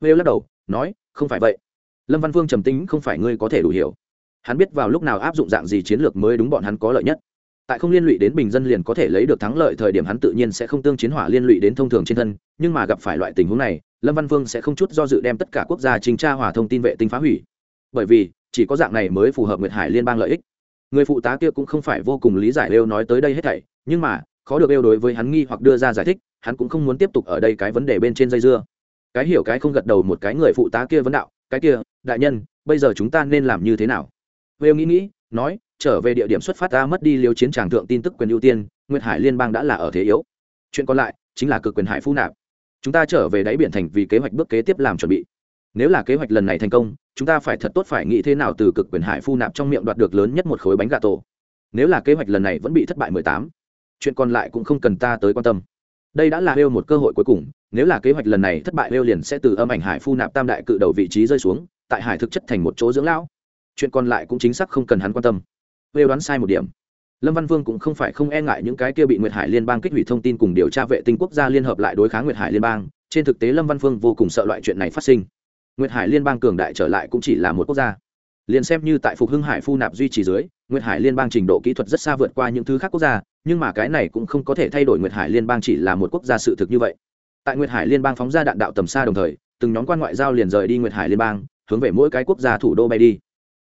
Vêu lắc đầu, nói, không phải vậy lâm văn phương trầm tính không phải ngươi có thể đủ hiểu. Hắn biết vào lúc nào áp dụng dạng gì chiến lược mới đúng bọn hắn có lợi nhất. Tại không liên lụy đến bình dân liền có thể lấy được thắng lợi thời điểm hắn tự nhiên sẽ không tương chiến hỏa liên lụy đến thông thường trên thân, nhưng mà gặp phải loại tình huống này, lâm văn vương sẽ không chút do dự đem tất cả quốc gia chính tra hỏa thông tin vệ tinh phá hủy. Bởi vì, chỉ có dạng này mới phù hợp nguyệt hải liên bang lợi ích. Người phụ tá kia cũng không phải vô cùng lý giải lêu nói tới đây hết thảy, nhưng mà, khó được lêu đối với hắn nghi hoặc đưa ra giải thích, hắn cũng không muốn tiếp tục ở đây cái vấn đề bên trên dây dưa. Cái hiểu cái không gật đầu một cái người phụ tá kia vấn đạo cái kia, đại nhân, bây giờ chúng ta nên làm như thế nào? Lêu nghĩ nghĩ, nói, trở về địa điểm xuất phát ta mất đi liêu chiến tràng thượng tin tức quyền ưu tiên, nguyệt hải liên bang đã là ở thế yếu. Chuyện còn lại, chính là cực quyền hải phu nạp. Chúng ta trở về đáy biển thành vì kế hoạch bước kế tiếp làm chuẩn bị. Nếu là kế hoạch lần này thành công, chúng ta phải thật tốt phải nghĩ thế nào từ cực quyền hải phu nạp trong miệng đoạt được lớn nhất một khối bánh gà tổ. Nếu là kế hoạch lần này vẫn bị thất bại mười tám, chuyện còn lại cũng không cần ta tới quan tâm. Đây đã là hêu một cơ hội cuối cùng nếu là kế hoạch lần này thất bại, lêu liền sẽ từ âm ảnh hải phu nạp tam đại cự đầu vị trí rơi xuống, tại hải thực chất thành một chỗ dưỡng lão. Chuyện còn lại cũng chính xác không cần hắn quan tâm. Lêu đoán sai một điểm. Lâm văn vương cũng không phải không e ngại những cái kia bị nguyệt hải liên bang kích hủy thông tin cùng điều tra vệ tinh quốc gia liên hợp lại đối kháng nguyệt hải liên bang, trên thực tế lâm văn vương vô cùng sợ loại chuyện này phát sinh. Nguyệt hải liên bang cường đại trở lại cũng chỉ là một quốc gia. Liền xem như tại phục hưng hải phu nạp duy trì dưới, nguyệt hải liên bang trình độ kỹ thuật rất xa vượt qua những thứ khác quốc gia, nhưng mà cái này cũng không có thể thay đổi nguyệt hải liên bang chỉ là một quốc gia sự thực như vậy tại nguyệt hải liên bang phóng ra đạn đạo tầm xa đồng thời, từng nhóm quan ngoại giao liền rời đi nguyệt hải liên bang, hướng về mỗi cái quốc gia thủ đô bay đi.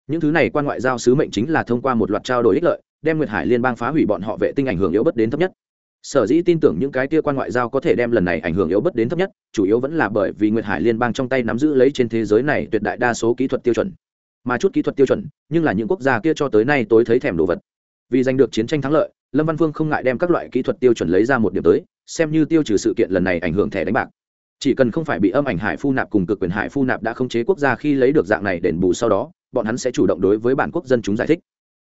Những thứ này quan ngoại giao sứ mệnh chính là thông qua một loạt trao đổi ích lợi, đem nguyệt hải liên bang phá hủy bọn họ vệ tinh ảnh hưởng yếu bất đến thấp nhất. Sở dĩ tin tưởng những cái kia quan ngoại giao có thể đem lần này ảnh hưởng yếu bất đến thấp nhất, chủ yếu vẫn là bởi vì nguyệt hải liên bang trong tay nắm giữ lấy trên thế giới này tuyệt đại đa số kỹ thuật tiêu chuẩn. Mà chút kỹ thuật tiêu chuẩn, nhưng là những quốc gia kia cho tới nay tối thấy thèm đồ vật. Vì giành được chiến tranh thắng lợi, lâm văn phương không ngại đem các loại kỹ thuật tiêu chuẩn lấy ra một điểm tới xem như tiêu trừ sự kiện lần này ảnh hưởng thẻ đánh bạc. Chỉ cần không phải bị âm ảnh hải phu nạp cùng cực quyền hải phu nạp đã không chế quốc gia khi lấy được dạng này đền bù sau đó, bọn hắn sẽ chủ động đối với bản quốc dân chúng giải thích.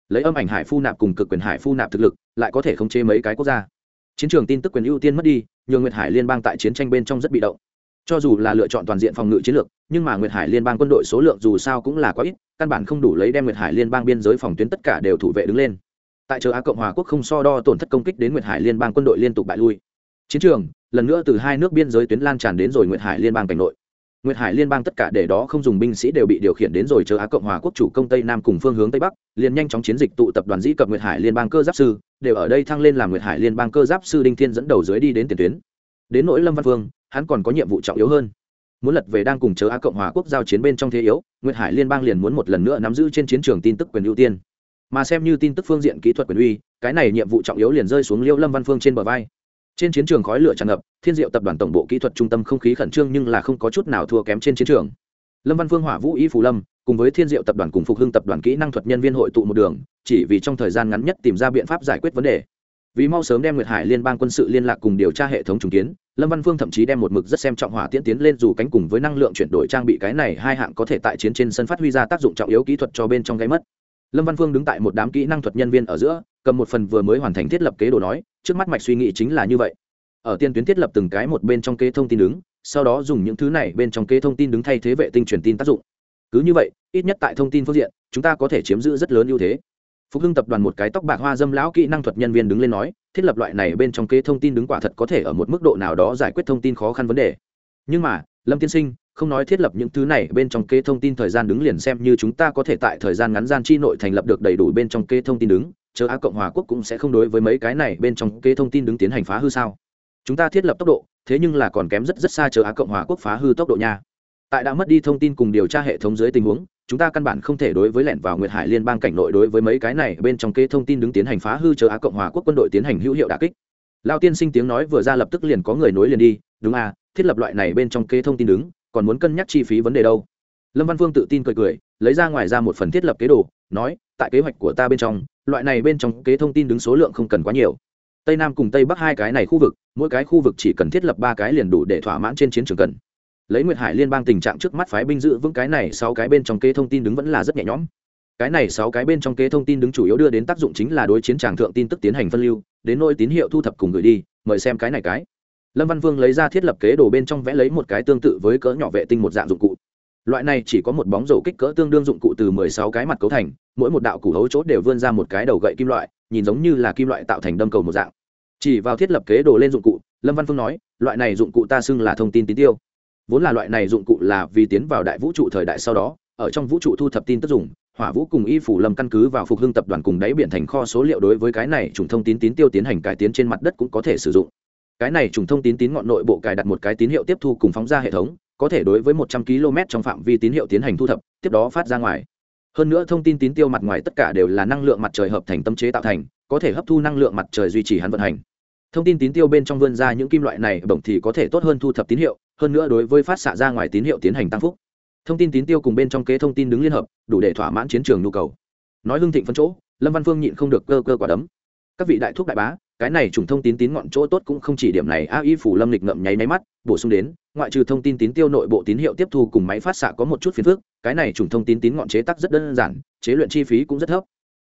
Lấy âm ảnh hải phu nạp cùng cực quyền hải phu nạp thực lực, lại có thể khống chế mấy cái quốc gia. Chiến trường tin tức quyền ưu tiên mất đi, nhường nguyệt hải liên bang tại chiến tranh bên trong rất bị động. Cho dù là lựa chọn toàn diện phòng ngự chiến lược, nhưng mà nguyệt hải liên bang quân đội số lượng dù sao cũng là quá ít, căn bản không đủ lấy đem nguyệt hải liên bang biên giới phòng tuyến tất cả đều thủ vệ đứng lên. Tại châu á cộng hòa quốc không so đo tổn thất công kích đến nguyệt hải liên bang quân đội liên tục bại lui chiến trường, lần nữa từ hai nước biên giới tuyến lan tràn đến rồi nguyệt hải liên bang cảnh nội. Nguyệt hải liên bang tất cả để đó không dùng binh sĩ đều bị điều khiển đến rồi chờ á cộng hòa quốc chủ công tây nam cùng phương hướng tây bắc, liền nhanh chóng chiến dịch tụ tập đoàn dĩ cập nguyệt hải liên bang cơ giáp sư, đều ở đây thăng lên làm nguyệt hải liên bang cơ giáp sư đinh thiên dẫn đầu dưới đi đến tiền tuyến. Đến nỗi lâm văn phương, hắn còn có nhiệm vụ trọng yếu hơn. Muốn lật về đang cùng chờ á cộng hòa quốc giao chiến bên trong thế yếu, nguyệt hải liên bang liền muốn một lần nữa nắm giữ trên chiến trường tin tức quyền ưu tiên. Mà xem như tin tức phương diện kỹ thuật quyền uy, cái này nhiệm vụ trọng yếu liền rơi xuống liêu lâm văn phương trên bờ vai trên chiến trường khói lửa tràn ngập, thiên diệu tập đoàn tổng bộ kỹ thuật trung tâm không khí khẩn trương nhưng là không có chút nào thua kém trên chiến trường. Lâm văn phương, hỏa vũ y phù lâm, cùng với thiên diệu tập đoàn cùng phục hưng tập đoàn kỹ năng thuật nhân viên hội tụ một đường, chỉ vì trong thời gian ngắn nhất tìm ra biện pháp giải quyết vấn đề. Vì mau sớm đem nguyệt hải liên bang quân sự liên lạc cùng điều tra hệ thống trùng kiến, lâm văn phương thậm chí đem một mực rất xem trọng hỏa tiễn tiến lên dù cánh cùng với năng lượng chuyển đổi trang bị cái này hai hạng có thể tại chiến trên sân phát huy ra tác dụng trọng yếu kỹ thuật cho bên trong gáy mất lâm văn phương đứng tại một đám kỹ năng thuật nhân viên ở giữa, cầm một phần vừa mới hoàn thành thiết lập kế đồ nói, trước mắt mạch suy nghĩ chính là như vậy. Ở tiên tuyến thiết lập từng cái một bên trong kế thông tin đứng, sau đó dùng những thứ này bên trong kế thông tin đứng thay thế vệ tinh truyền tin tác dụng. Cứ như vậy, ít nhất tại thông tin phương diện, chúng ta có thể chiếm giữ rất lớn ưu thế. Phục hưng tập đoàn một cái tóc bạc hoa dâm lão kỹ năng thuật nhân viên đứng lên nói, thiết lập loại này bên trong kế thông tin đứng quả thật có thể ở một mức độ nào đó giải quyết thông tin khó khăn vấn đề. Nhưng mà lâm tiên sinh, không nói thiết lập những thứ này, bên trong kế thông tin thời gian đứng liền xem như chúng ta có thể tại thời gian ngắn gian chi nội thành lập được đầy đủ bên trong kế thông tin đứng. Chờ á cộng hòa quốc cũng sẽ không đối với mấy cái này bên trong kế thông tin đứng tiến hành phá hư sao? Chúng ta thiết lập tốc độ, thế nhưng là còn kém rất rất xa chờ á cộng hòa quốc phá hư tốc độ nha. Tại đã mất đi thông tin cùng điều tra hệ thống dưới tình huống, chúng ta căn bản không thể đối với lẻn vào nguyệt hải liên bang cảnh nội đối với mấy cái này bên trong kế thông tin đứng tiến hành phá hư chờ á cộng hòa quốc quân đội tiến hành hữu hiệu đà kích. Lao tiên sinh tiếng nói vừa ra lập tức liền có người nối liền đi, đúng à thiết lập loại này bên trong kế thông tin đứng, còn muốn cân nhắc chi phí vấn đề đâu. Lâm văn phương tự tin cười cười, lấy ra ngoài ra một phần thiết lập kế đồ, nói, tại kế hoạch của ta bên trong, loại này bên trong kế thông tin đứng số lượng không cần quá nhiều. Tây nam cùng tây bắc hai cái này khu vực, mỗi cái khu vực chỉ cần thiết lập ba cái liền đủ để thỏa mãn trên chiến trường cần. Lấy nguyệt hải liên bang tình trạng trước mắt phái binh dự vững cái này sáu cái bên trong kế thông tin đứng vẫn là rất nhẹ nhõm. Cái này sáu cái bên trong kế thông tin đứng chủ yếu đưa đến tác dụng chính là đối chiến tràng thượng tin tức tiến hành phân lưu, đến nỗi tín hiệu thu thập cùng gửi đi, mời xem cái này cái lâm văn vương lấy ra thiết lập kế đồ bên trong vẽ lấy một cái tương tự với cỡ nhỏ vệ tinh một dạng dụng cụ. Loại này chỉ có một bóng rổ kích cỡ tương đương dụng cụ từ mười sáu cái mặt cấu thành, mỗi một đạo củ hấu chốt đều vươn ra một cái đầu gậy kim loại, nhìn giống như là kim loại tạo thành đâm cầu một dạng. Chỉ vào thiết lập kế đồ lên dụng cụ, lâm văn phương nói, loại này dụng cụ ta xưng là thông tin tín tiêu. Vốn là loại này dụng cụ là vì tiến vào đại vũ trụ thời đại sau đó, ở trong vũ trụ thu thập tin tức dùng, hỏa vũ cùng y phủ lâm căn cứ vào phục hưng tập đoàn cùng đáy biển thành kho số liệu đối với cái này chủng thông tin tín tiêu tiến hành cải tiến trên mặt đất cũng có thể sử dụng cái này trùng thông tín tín ngọn nội bộ cài đặt một cái tín hiệu tiếp thu cùng phóng ra hệ thống, có thể đối với một trăm km trong phạm vi tín hiệu tiến hành thu thập, tiếp đó phát ra ngoài. Hơn nữa thông tin tín tiêu mặt ngoài tất cả đều là năng lượng mặt trời hợp thành tâm chế tạo thành, có thể hấp thu năng lượng mặt trời duy trì hắn vận hành. Thông tin tín tiêu bên trong vươn ra những kim loại này, bổng thì có thể tốt hơn thu thập tín hiệu, hơn nữa đối với phát xạ ra ngoài tín hiệu tiến hành tăng phúc. Thông tin tín tiêu cùng bên trong kế thông tin đứng liên hợp, đủ để thỏa mãn chiến trường nhu cầu. Nói hưng thịnh phân chỗ, lâm văn phương nhịn không được cơ cơ quả đấm. Các vị đại thúc đại bá cái này trùng thông tin tín ngọn chỗ tốt cũng không chỉ điểm này, a y phủ lâm lịch ngậm nháy máy mắt, bổ sung đến, ngoại trừ thông tin tín tiêu nội bộ tín hiệu tiếp thu cùng máy phát xạ có một chút phiền phức, cái này trùng thông tin tín ngọn chế tác rất đơn giản, chế luyện chi phí cũng rất thấp.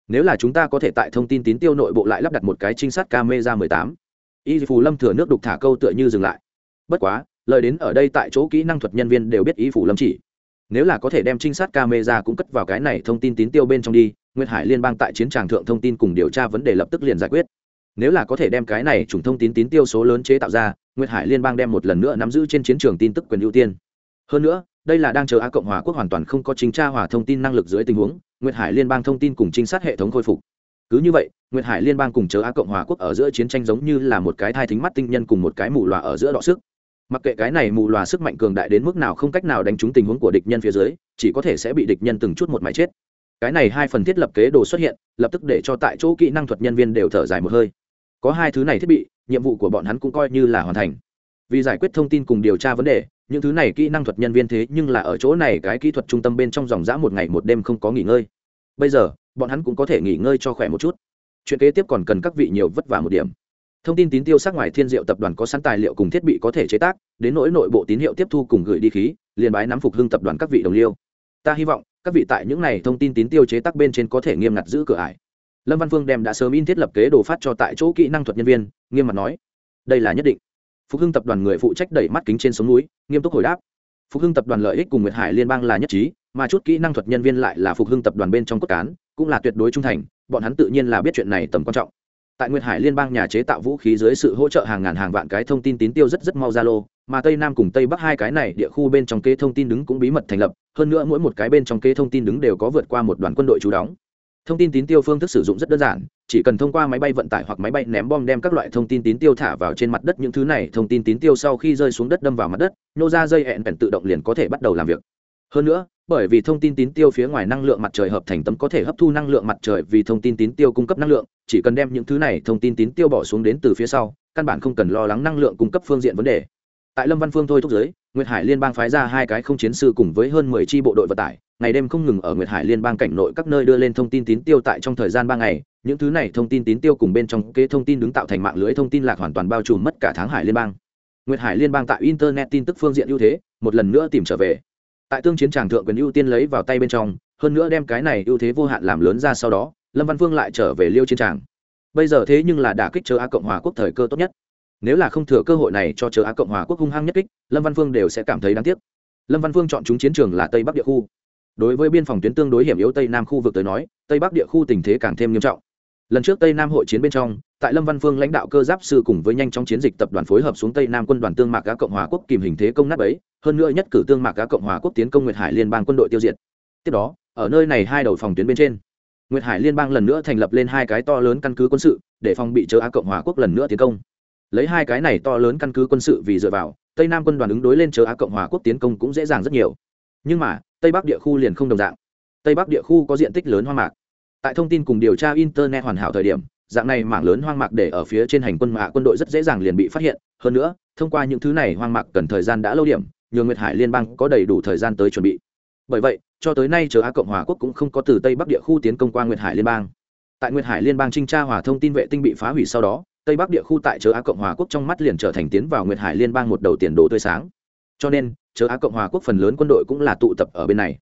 Nếu là chúng ta có thể tại thông tin tín tiêu nội bộ lại lắp đặt một cái trinh sát camera 18 y phủ lâm thừa nước đục thả câu tựa như dừng lại. Bất quá, lời đến ở đây tại chỗ kỹ năng thuật nhân viên đều biết y phủ lâm chỉ. Nếu là có thể đem trinh sát camera cũng cất vào cái này thông tin tín tiêu bên trong đi nguyên hải liên bang tại chiến tràng thượng thông tin cùng điều tra vấn đề lập tức liền giải quyết nếu là có thể đem cái này chủng thông tin tín tiêu số lớn chế tạo ra, nguyệt hải liên bang đem một lần nữa nắm giữ trên chiến trường tin tức quyền ưu tiên. Hơn nữa, đây là đang chờ a cộng hòa quốc hoàn toàn không có chính tra hòa thông tin năng lực dưới tình huống, nguyệt hải liên bang thông tin cùng trinh sát hệ thống khôi phục. Cứ như vậy, nguyệt hải liên bang cùng chờ a cộng hòa quốc ở giữa chiến tranh giống như là một cái thai thính mắt tinh nhân cùng một cái mù loà ở giữa đọ sức. Mặc kệ cái này mù loà sức mạnh cường đại đến mức nào không cách nào đánh trúng tình huống của địch nhân phía dưới, chỉ có thể sẽ bị địch nhân từng chút một máy chết. Cái này hai phần thiết lập kế đồ xuất hiện, lập tức để cho tại chỗ kỹ năng thuật nhân viên đều thở dài một hơi có hai thứ này thiết bị, nhiệm vụ của bọn hắn cũng coi như là hoàn thành. Vì giải quyết thông tin cùng điều tra vấn đề, những thứ này kỹ năng thuật nhân viên thế nhưng là ở chỗ này, cái kỹ thuật trung tâm bên trong dòng dã một ngày một đêm không có nghỉ ngơi. Bây giờ, bọn hắn cũng có thể nghỉ ngơi cho khỏe một chút. Chuyện kế tiếp còn cần các vị nhiều vất vả một điểm. Thông tin tín tiêu sát ngoài thiên diệu tập đoàn có sẵn tài liệu cùng thiết bị có thể chế tác, đến nỗi nội bộ tín hiệu tiếp thu cùng gửi đi khí, liền bái nắm phục hưng tập đoàn các vị đồng liêu. Ta hy vọng, các vị tại những này thông tin tín tiêu chế tác bên trên có thể nghiêm ngặt giữ cửa ải lâm văn phương đem đã sớm in thiết lập kế đồ phát cho tại chỗ kỹ năng thuật nhân viên, nghiêm mặt nói, đây là nhất định. Phục hưng tập đoàn người phụ trách đẩy mắt kính trên sống núi, nghiêm túc hồi đáp, phục hưng tập đoàn lợi ích cùng nguyệt hải liên bang là nhất trí, mà chút kỹ năng thuật nhân viên lại là phục hưng tập đoàn bên trong cốt cán, cũng là tuyệt đối trung thành, bọn hắn tự nhiên là biết chuyện này tầm quan trọng. Tại nguyệt hải liên bang nhà chế tạo vũ khí dưới sự hỗ trợ hàng ngàn hàng vạn cái thông tin tín tiêu rất rất mau ra lô, mà tây nam cùng tây bắc hai cái này địa khu bên trong kế thông tin đứng cũng bí mật thành lập, hơn nữa mỗi một cái bên trong kế thông tin đứng đều có vượt qua một đoàn quân đội trú đóng thông tin tín tiêu phương thức sử dụng rất đơn giản, chỉ cần thông qua máy bay vận tải hoặc máy bay ném bom đem các loại thông tin tín tiêu thả vào trên mặt đất, những thứ này thông tin tín tiêu sau khi rơi xuống đất đâm vào mặt đất nhô ra dây hẹn bèn tự động liền có thể bắt đầu làm việc. Hơn nữa, bởi vì thông tin tín tiêu phía ngoài năng lượng mặt trời hợp thành tấm có thể hấp thu năng lượng mặt trời vì thông tin tín tiêu cung cấp năng lượng, chỉ cần đem những thứ này thông tin tín tiêu bỏ xuống đến từ phía sau, căn bản không cần lo lắng năng lượng cung cấp phương diện vấn đề tại lâm văn phương thôi thúc giới, nguyệt hải liên bang phái ra hai cái không chiến sư cùng với hơn mười tri bộ đội vận tải. Ngày đêm không ngừng ở nguyệt hải liên bang cảnh nội các nơi đưa lên thông tin tín tiêu tại trong thời gian ba ngày. Những thứ này thông tin tín tiêu cùng bên trong kế thông tin đứng tạo thành mạng lưới thông tin lạc hoàn toàn bao trùm mất cả tháng hải liên bang. Nguyệt hải liên bang tại internet tin tức phương diện ưu thế, một lần nữa tìm trở về. Tại tương chiến tràng thượng quyền ưu tiên lấy vào tay bên trong, hơn nữa đem cái này ưu thế vô hạn làm lớn ra sau đó, lâm văn phương lại trở về liêu chiến tràng. Bây giờ thế nhưng là đả kích chờ a cộng hòa quốc thời cơ tốt nhất nếu là không thừa cơ hội này cho chờ Á cộng hòa quốc hung hăng nhất kích, lâm văn phương đều sẽ cảm thấy đáng tiếc. Lâm văn phương chọn chúng chiến trường là tây bắc địa khu. Đối với biên phòng tuyến tương đối hiểm yếu tây nam khu vực tới nói, tây bắc địa khu tình thế càng thêm nghiêm trọng. Lần trước tây nam hội chiến bên trong, tại lâm văn phương lãnh đạo cơ giáp sư cùng với nhanh chóng chiến dịch tập đoàn phối hợp xuống tây nam quân đoàn tương mạc Á cộng hòa quốc kìm hình thế công nát ấy hơn nữa nhất cử tương mạc Á cộng hòa quốc tiến công nguyệt hải liên bang quân đội tiêu diệt. Tiếp đó, ở nơi này hai đầu phòng tuyến bên trên, nguyệt hải liên bang lần nữa thành lập lên hai cái to lớn căn cứ quân sự, để phòng bị chớ á cộng hòa quốc lần nữa tiến công lấy hai cái này to lớn căn cứ quân sự vì dựa vào, tây nam quân đoàn ứng đối lên chờ á cộng hòa quốc tiến công cũng dễ dàng rất nhiều. Nhưng mà, tây bắc địa khu liền không đồng dạng. Tây bắc địa khu có diện tích lớn hoang mạc. Tại thông tin cùng điều tra internet hoàn hảo thời điểm, dạng này mảng lớn hoang mạc để ở phía trên hành quân mạ quân đội rất dễ dàng liền bị phát hiện. Hơn nữa, thông qua những thứ này hoang mạc cần thời gian đã lâu điểm, nhường nguyệt hải liên bang có đầy đủ thời gian tới chuẩn bị. Bởi vậy, cho tới nay chờ á cộng hòa quốc cũng không có từ tây bắc địa khu tiến công qua nguyệt hải liên bang. Tại nguyệt hải liên bang trinh tra hòa thông tin vệ tinh bị phá hủy sau đó tây bắc địa khu tại chớ á cộng hòa quốc trong mắt liền trở thành tiến vào nguyệt hải liên bang một đầu tiền đồ tươi sáng. Cho nên, chớ á cộng hòa quốc phần lớn quân đội cũng là tụ tập ở bên này.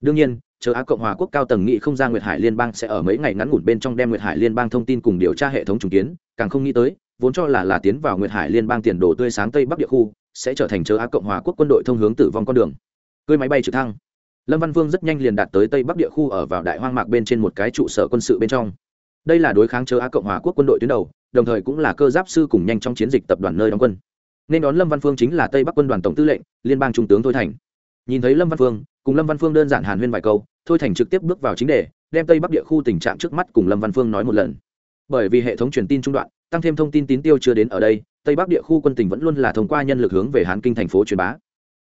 Đương nhiên, chớ á cộng hòa quốc cao tầng nghị không ra nguyệt hải liên bang sẽ ở mấy ngày ngắn ngủn bên trong đem nguyệt hải liên bang thông tin cùng điều tra hệ thống trùng kiến, càng không nghĩ tới, vốn cho là là tiến vào nguyệt hải liên bang tiền đồ tươi sáng tây bắc địa khu, sẽ trở thành chớ á cộng hòa quốc quân đội thông hướng tử vong con đường. Cưới máy bay trực thăng. Lâm văn vương rất nhanh liền đạt tới tây bắc địa khu ở vào đại hoang mạc bên trên một cái trụ sở quân sự bên trong. Đây là đối kháng chớ á cộng hòa quốc quân đội tuyến đầu đồng thời cũng là cơ giáp sư cùng nhanh trong chiến dịch tập đoàn nơi đóng quân. Nên đón lâm văn phương chính là tây bắc quân đoàn tổng tư lệnh, liên bang trung tướng thôi thành. Nhìn thấy lâm văn phương, cùng lâm văn phương đơn giản hàn huyên vài câu, thôi thành trực tiếp bước vào chính đề, đem tây bắc địa khu tình trạng trước mắt cùng lâm văn phương nói một lần. Bởi vì hệ thống truyền tin trung đoạn, tăng thêm thông tin tín tiêu chưa đến ở đây, tây bắc địa khu quân tình vẫn luôn là thông qua nhân lực hướng về hán kinh thành phố truyền bá.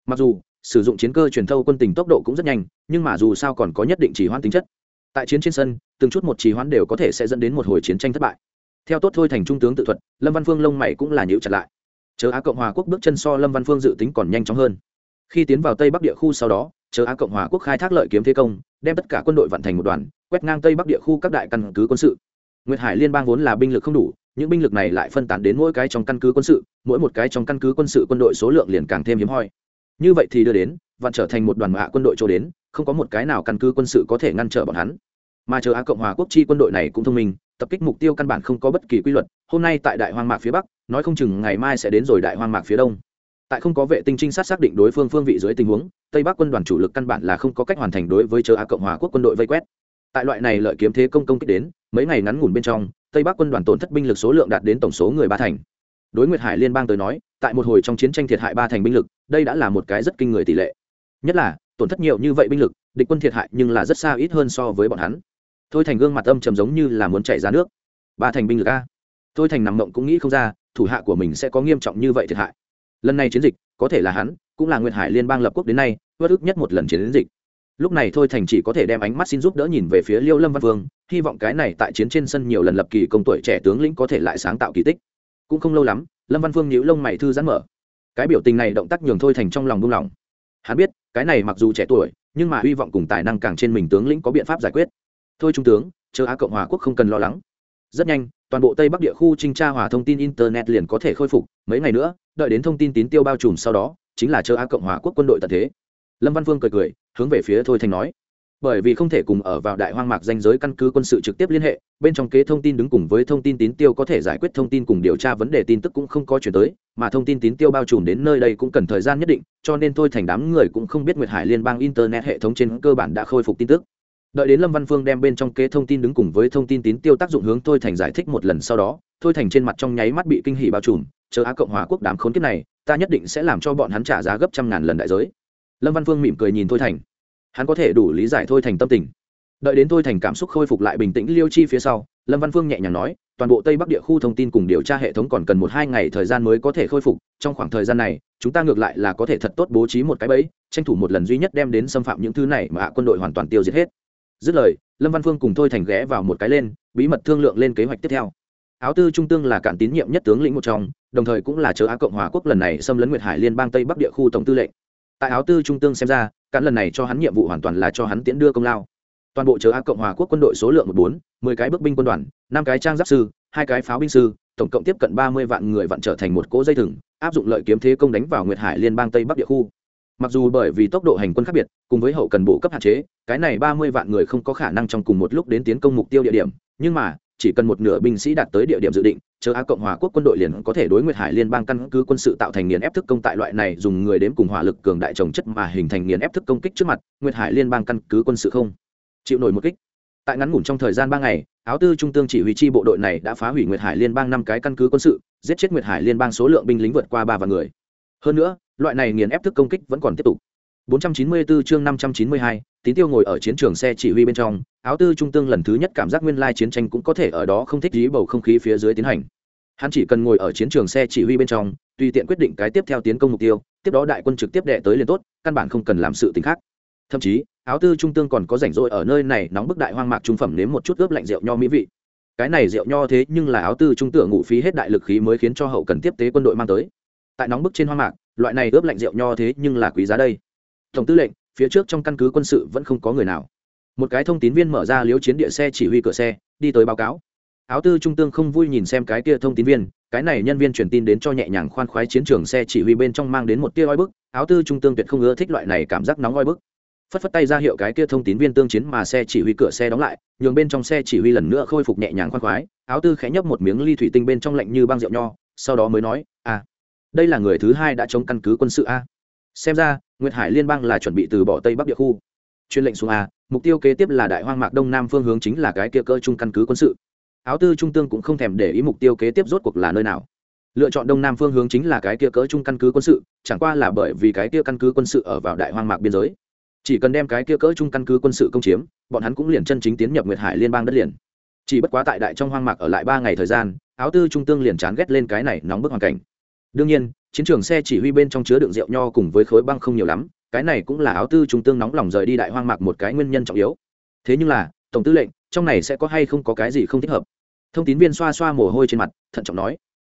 Mặc dù, sử dụng chiến cơ truyền thâu quân tình tốc độ cũng rất nhanh, nhưng mà dù sao còn có nhất định chỉ hoãn tính chất. Tại chiến trên sân, từng chút một trì hoãn đều có thể sẽ dẫn đến một hồi chiến tranh thất bại theo tốt thôi thành trung tướng tự thuật, lâm văn phương lông mày cũng là nhữ chặt lại. Chớ á cộng hòa quốc bước chân so lâm văn phương dự tính còn nhanh chóng hơn. Khi tiến vào tây bắc địa khu sau đó chớ á cộng hòa quốc khai thác lợi kiếm thế công, đem tất cả quân đội vận thành một đoàn, quét ngang tây bắc địa khu các đại căn cứ quân sự. Nguyệt hải liên bang vốn là binh lực không đủ, những binh lực này lại phân tán đến mỗi cái trong căn cứ quân sự, mỗi một cái trong căn cứ quân sự quân đội số lượng liền càng thêm hiếm hoi. Như vậy thì đưa đến, vạn trở thành một đoàn hạ quân đội cho đến, không có một cái nào căn cứ quân sự có thể ngăn trở bọn hắn. Mà chờ á cộng hòa quốc chi quân đội này cũng thông minh tập kích mục tiêu căn bản không có bất kỳ quy luật, hôm nay tại đại hoang mạc phía bắc, nói không chừng ngày mai sẽ đến rồi đại hoang mạc phía đông. Tại không có vệ tinh trinh sát xác định đối phương phương vị dưới tình huống, tây bắc quân đoàn chủ lực căn bản là không có cách hoàn thành đối với chờ á cộng hòa quốc quân đội vây quét. Tại loại này lợi kiếm thế công công kích đến, mấy ngày ngắn ngủn bên trong, tây bắc quân đoàn tổn thất binh lực số lượng đạt đến tổng số người ba thành. Đối nguyệt hải liên bang tới nói, tại một hồi trong chiến tranh thiệt hại ba thành binh lực, đây đã là một cái rất kinh người tỷ lệ. Nhất là, tổn thất nhiều như vậy binh lực, địch quân thiệt hại nhưng là rất xa ít hơn so với bọn hắn thôi thành gương mặt âm trầm giống như là muốn chạy ra nước. Ba thành binh lực a. Thôi thành nằm mộng cũng nghĩ không ra, thủ hạ của mình sẽ có nghiêm trọng như vậy thiệt hại. Lần này chiến dịch, có thể là hắn, cũng là nguyệt hải liên bang lập quốc đến nay vất ức nhất một lần chiến dịch. Lúc này thôi thành chỉ có thể đem ánh mắt xin giúp đỡ nhìn về phía liêu lâm văn vương, hy vọng cái này tại chiến trên sân nhiều lần lập kỳ công tuổi trẻ tướng lĩnh có thể lại sáng tạo kỳ tích. Cũng không lâu lắm, lâm văn vương nhíu lông mày thư giãn mở. Cái biểu tình này động tác nhường thôi thành trong lòng buông lỏng. Hắn biết, cái này mặc dù trẻ tuổi, nhưng mà hy vọng cùng tài năng càng trên mình tướng lĩnh có biện pháp giải quyết thôi trung tướng, chờ á cộng hòa quốc không cần lo lắng. Rất nhanh, toàn bộ tây bắc địa khu trinh tra hòa thông tin internet liền có thể khôi phục. Mấy ngày nữa, đợi đến thông tin tín tiêu bao trùm sau đó, chính là chờ á cộng hòa quốc quân đội tận thế. Lâm văn vương cười cười, hướng về phía thôi thành nói. Bởi vì không thể cùng ở vào đại hoang mạc danh giới căn cứ quân sự trực tiếp liên hệ, bên trong kế thông tin đứng cùng với thông tin tín tiêu có thể giải quyết thông tin cùng điều tra vấn đề tin tức cũng không có chuyển tới, mà thông tin tín tiêu bao trùm đến nơi đây cũng cần thời gian nhất định, cho nên thôi thành đám người cũng không biết nguyệt hải liên bang internet hệ thống trên cơ bản đã khôi phục tin tức đợi đến lâm văn phương đem bên trong kế thông tin đứng cùng với thông tin tín tiêu tác dụng hướng thôi thành giải thích một lần sau đó, thôi thành trên mặt trong nháy mắt bị kinh hỉ bao trùm, chờ á cộng hòa quốc đám khốn kiếp này, ta nhất định sẽ làm cho bọn hắn trả giá gấp trăm ngàn lần đại giới. Lâm văn phương mỉm cười nhìn thôi thành. Hắn có thể đủ lý giải thôi thành tâm tình. Đợi đến thôi thành cảm xúc khôi phục lại bình tĩnh liêu chi phía sau, lâm văn phương nhẹ nhàng nói, toàn bộ tây bắc địa khu thông tin cùng điều tra hệ thống còn cần một hai ngày thời gian mới có thể khôi phục, trong khoảng thời gian này, chúng ta ngược lại là có thể thật tốt bố trí một cái bẫy, tranh thủ một lần duy nhất đem đến xâm phạm những thứ này mà quân đội hoàn toàn tiêu diệt hết dứt lời, lâm văn phương cùng thôi thành ghé vào một cái lên, bí mật thương lượng lên kế hoạch tiếp theo. Áo tư trung tương là cản tín nhiệm nhất tướng lĩnh một trong, đồng thời cũng là chớ á cộng hòa quốc lần này xâm lấn nguyệt hải liên bang tây bắc địa khu tổng tư lệnh. Tại áo tư trung tương xem ra cản lần này cho hắn nhiệm vụ hoàn toàn là cho hắn tiễn đưa công lao. Toàn bộ chớ á cộng hòa quốc quân đội số lượng một bốn, mười cái bước binh quân đoàn, năm cái trang giáp sư, hai cái pháo binh sư, tổng cộng tiếp cận ba mươi vạn người vặn trở thành một cỗ dây thừng, áp dụng lợi kiếm thế công đánh vào nguyệt hải liên bang tây bắc địa khu mặc dù bởi vì tốc độ hành quân khác biệt, cùng với hậu cần bộ cấp hạn chế, cái này ba mươi vạn người không có khả năng trong cùng một lúc đến tiến công mục tiêu địa điểm, nhưng mà, chỉ cần một nửa binh sĩ đạt tới địa điểm dự định, chờ á cộng hòa quốc quân đội liền có thể đối nguyệt hải liên bang căn cứ quân sự tạo thành nghiền ép thức công tại loại này dùng người đếm cùng hỏa lực cường đại trồng chất mà hình thành nghiền ép thức công kích trước mặt, nguyệt hải liên bang căn cứ quân sự không chịu nổi một kích. Tại ngắn ngủn trong thời gian ba ngày, áo tư trung tương chỉ huy chi bộ đội này đã phá hủy nguyệt hải liên bang năm cái căn cứ quân sự, giết chết nguyệt hải liên bang số lượng binh lính vượt qua ba vạn người hơn nữa loại này nghiền ép thức công kích vẫn còn tiếp tục. 494 chương 592, tín tiêu ngồi ở chiến trường xe chỉ huy bên trong áo tư trung tương lần thứ nhất cảm giác nguyên lai chiến tranh cũng có thể ở đó không thích dí bầu không khí phía dưới tiến hành. Hắn chỉ cần ngồi ở chiến trường xe chỉ huy bên trong tùy tiện quyết định cái tiếp theo tiến công mục tiêu tiếp đó đại quân trực tiếp đệ tới liền tốt căn bản không cần làm sự t khác. Thậm chí áo tư trung tương còn có rảnh rỗi ở nơi này nóng bức đại hoang mạc trung phẩm nếm một chút ướp lạnh rượu nho mỹ vị. Cái này rượu nho thế nhưng là áo tư trung tưởng ngụ phí hết đại lực khí mới khiến cho hậu cần tiếp tế quân đội mang tới tại nóng bức trên hoa mạc, loại này ướp lạnh rượu nho thế nhưng là quý giá đây. Tổng tư lệnh, phía trước trong căn cứ quân sự vẫn không có người nào. Một cái thông tín viên mở ra liếu chiến địa xe chỉ huy cửa xe, đi tới báo cáo. Áo tư trung tương không vui nhìn xem cái kia thông tín viên, cái này nhân viên truyền tin đến cho nhẹ nhàng khoan khoái chiến trường xe chỉ huy bên trong mang đến một tia oi bức, áo tư trung tương tuyệt không ưa thích loại này cảm giác nóng oi bức. Phất phất tay ra hiệu cái kia thông tín viên tương chiến mà xe chỉ huy cửa xe đóng lại, nhường bên trong xe chỉ huy lần nữa khôi phục nhẹ nhàng khoan khoái, áo tư khẽ nhấp một miếng ly thủy tinh bên trong lạnh như băng rượu nho, sau đó mới nói đây là người thứ hai đã chống căn cứ quân sự a. Xem ra, nguyệt hải liên bang là chuẩn bị từ bỏ tây bắc địa khu. Chuyên lệnh xuống a, mục tiêu kế tiếp là đại hoang mạc đông nam phương hướng chính là cái kia cơ trung căn cứ quân sự. Áo tư trung tương cũng không thèm để ý mục tiêu kế tiếp rốt cuộc là nơi nào. Lựa chọn đông nam phương hướng chính là cái kia cỡ trung căn cứ quân sự, chẳng qua là bởi vì cái kia căn cứ quân sự ở vào đại hoang mạc biên giới. Chỉ cần đem cái kia cỡ trung căn cứ quân sự công chiếm, bọn hắn cũng liền chân chính tiến nhập nguyệt hải liên bang đất liền. Chỉ bất quá tại đại trong hoang mạc ở lại ba ngày thời gian, áo tư trung tương liền chán ghét lên cái này nóng bức hoàn cảnh đương nhiên, chiến trường xe chỉ huy bên trong chứa đựng rượu nho cùng với khối băng không nhiều lắm, cái này cũng là áo tư trung tương nóng lòng rời đi đại hoang mạc một cái nguyên nhân trọng yếu. Thế nhưng là, tổng tư lệnh, trong này sẽ có hay không có cái gì không thích hợp? Thông tín viên xoa xoa mồ hôi trên mặt, thận trọng nói.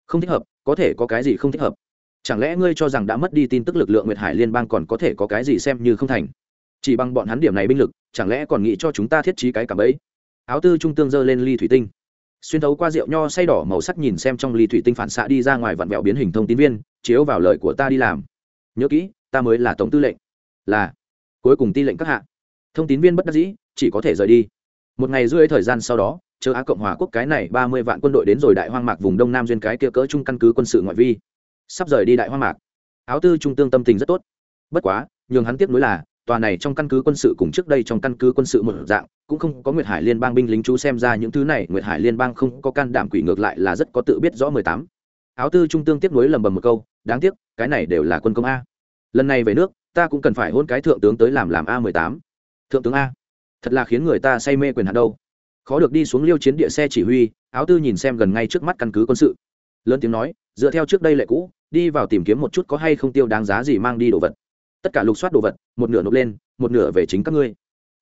Không thích hợp, có thể có cái gì không thích hợp? Chẳng lẽ ngươi cho rằng đã mất đi tin tức lực lượng nguyệt hải liên bang còn có thể có cái gì xem như không thành? Chỉ bằng bọn hắn điểm này binh lực, chẳng lẽ còn nghĩ cho chúng ta thiết trí cái cảm ấy? Áo tư trung tương giơ lên ly thủy tinh xuyên thấu qua rượu nho say đỏ màu sắc nhìn xem trong ly thủy tinh phản xạ đi ra ngoài vặn vẹo biến hình thông tín viên, chiếu vào lời của ta đi làm. Nhớ kỹ, ta mới là tổng tư lệnh. Là. Cuối cùng ti lệnh các hạ. Thông tín viên bất đắc dĩ, chỉ có thể rời đi. Một ngày rưỡi thời gian sau đó, chờ á cộng hòa quốc cái này ba mươi vạn quân đội đến rồi đại hoang mạc vùng đông nam duyên cái kia cỡ trung căn cứ quân sự ngoại vi. Sắp rời đi đại hoang mạc. Áo tư trung tương tâm tình rất tốt. Bất quá, nhường hắn tiếp nối là tòa này trong căn cứ quân sự cùng trước đây trong căn cứ quân sự một dạng, cũng không có nguyệt hải liên bang binh lính chú xem ra những thứ này, nguyệt hải liên bang không có can đảm quỷ ngược lại là rất có tự biết rõ mười tám. Áo tư trung tương tiếp nối lầm bầm một câu, đáng tiếc, cái này đều là quân công a. Lần này về nước, ta cũng cần phải hôn cái thượng tướng tới làm làm a mười tám. Thượng tướng a. Thật là khiến người ta say mê quyền hạn đâu. Khó được đi xuống liêu chiến địa xe chỉ huy, áo tư nhìn xem gần ngay trước mắt căn cứ quân sự. Lớn tiếng nói, dựa theo trước đây lệ cũ, đi vào tìm kiếm một chút có hay không tiêu đáng giá gì mang đi đồ vật tất cả lục soát đồ vật, một nửa nộp lên, một nửa về chính các ngươi.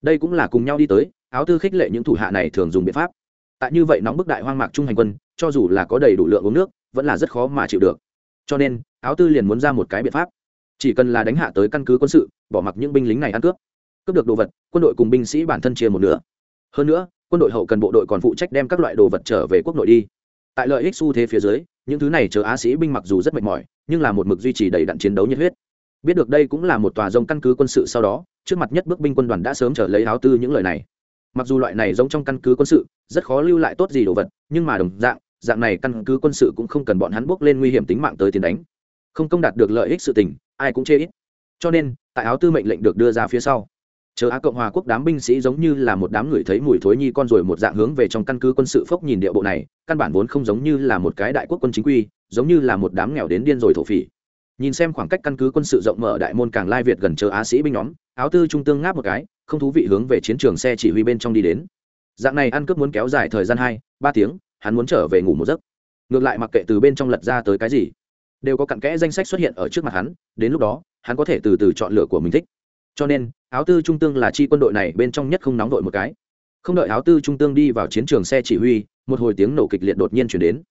Đây cũng là cùng nhau đi tới, áo tư khích lệ những thủ hạ này thường dùng biện pháp. Tại như vậy nóng bức đại hoang mạc trung hành quân, cho dù là có đầy đủ lượng uống nước, vẫn là rất khó mà chịu được. Cho nên, áo tư liền muốn ra một cái biện pháp. Chỉ cần là đánh hạ tới căn cứ quân sự, bỏ mặc những binh lính này ăn cướp. Cướp được đồ vật, quân đội cùng binh sĩ bản thân chia một nửa. Hơn nữa, quân đội hậu cần bộ đội còn phụ trách đem các loại đồ vật trở về quốc nội đi. Tại lợi ích xu thế phía dưới, những thứ này chờ á sĩ binh mặc dù rất mệt mỏi, nhưng là một mực duy trì đầy đặn chiến đấu nhiệt huyết biết được đây cũng là một tòa rông căn cứ quân sự sau đó, trước mặt nhất bước binh quân đoàn đã sớm trở lấy áo tư những lời này. Mặc dù loại này giống trong căn cứ quân sự, rất khó lưu lại tốt gì đồ vật, nhưng mà đồng dạng dạng này căn cứ quân sự cũng không cần bọn hắn bước lên nguy hiểm tính mạng tới tiền đánh. Không công đạt được lợi ích sự tình, ai cũng chê ít. Cho nên, tại áo tư mệnh lệnh được đưa ra phía sau, chờ á cộng hòa quốc đám binh sĩ giống như là một đám người thấy mùi thối nhi con rồi một dạng hướng về trong căn cứ quân sự phốc nhìn địa bộ này, căn bản vốn không giống như là một cái đại quốc quân chính quy, giống như là một đám nghèo đến điên rồi thổ phỉ nhìn xem khoảng cách căn cứ quân sự rộng mở đại môn càng lai việt gần chờ á sĩ binh nhóm, áo tư trung tương ngáp một cái, không thú vị hướng về chiến trường xe chỉ huy bên trong đi đến. Dạng này ăn cướp muốn kéo dài thời gian hai, ba tiếng, hắn muốn trở về ngủ một giấc. Ngược lại mặc kệ từ bên trong lật ra tới cái gì, đều có cặn kẽ danh sách xuất hiện ở trước mặt hắn, đến lúc đó, hắn có thể từ từ chọn lựa của mình thích. Cho nên, áo tư trung tương là chi quân đội này bên trong nhất không nóng đội một cái. Không đợi áo tư trung tương đi vào chiến trường xe chỉ huy, một hồi tiếng nổ kịch liệt đột nhiên chuyển đến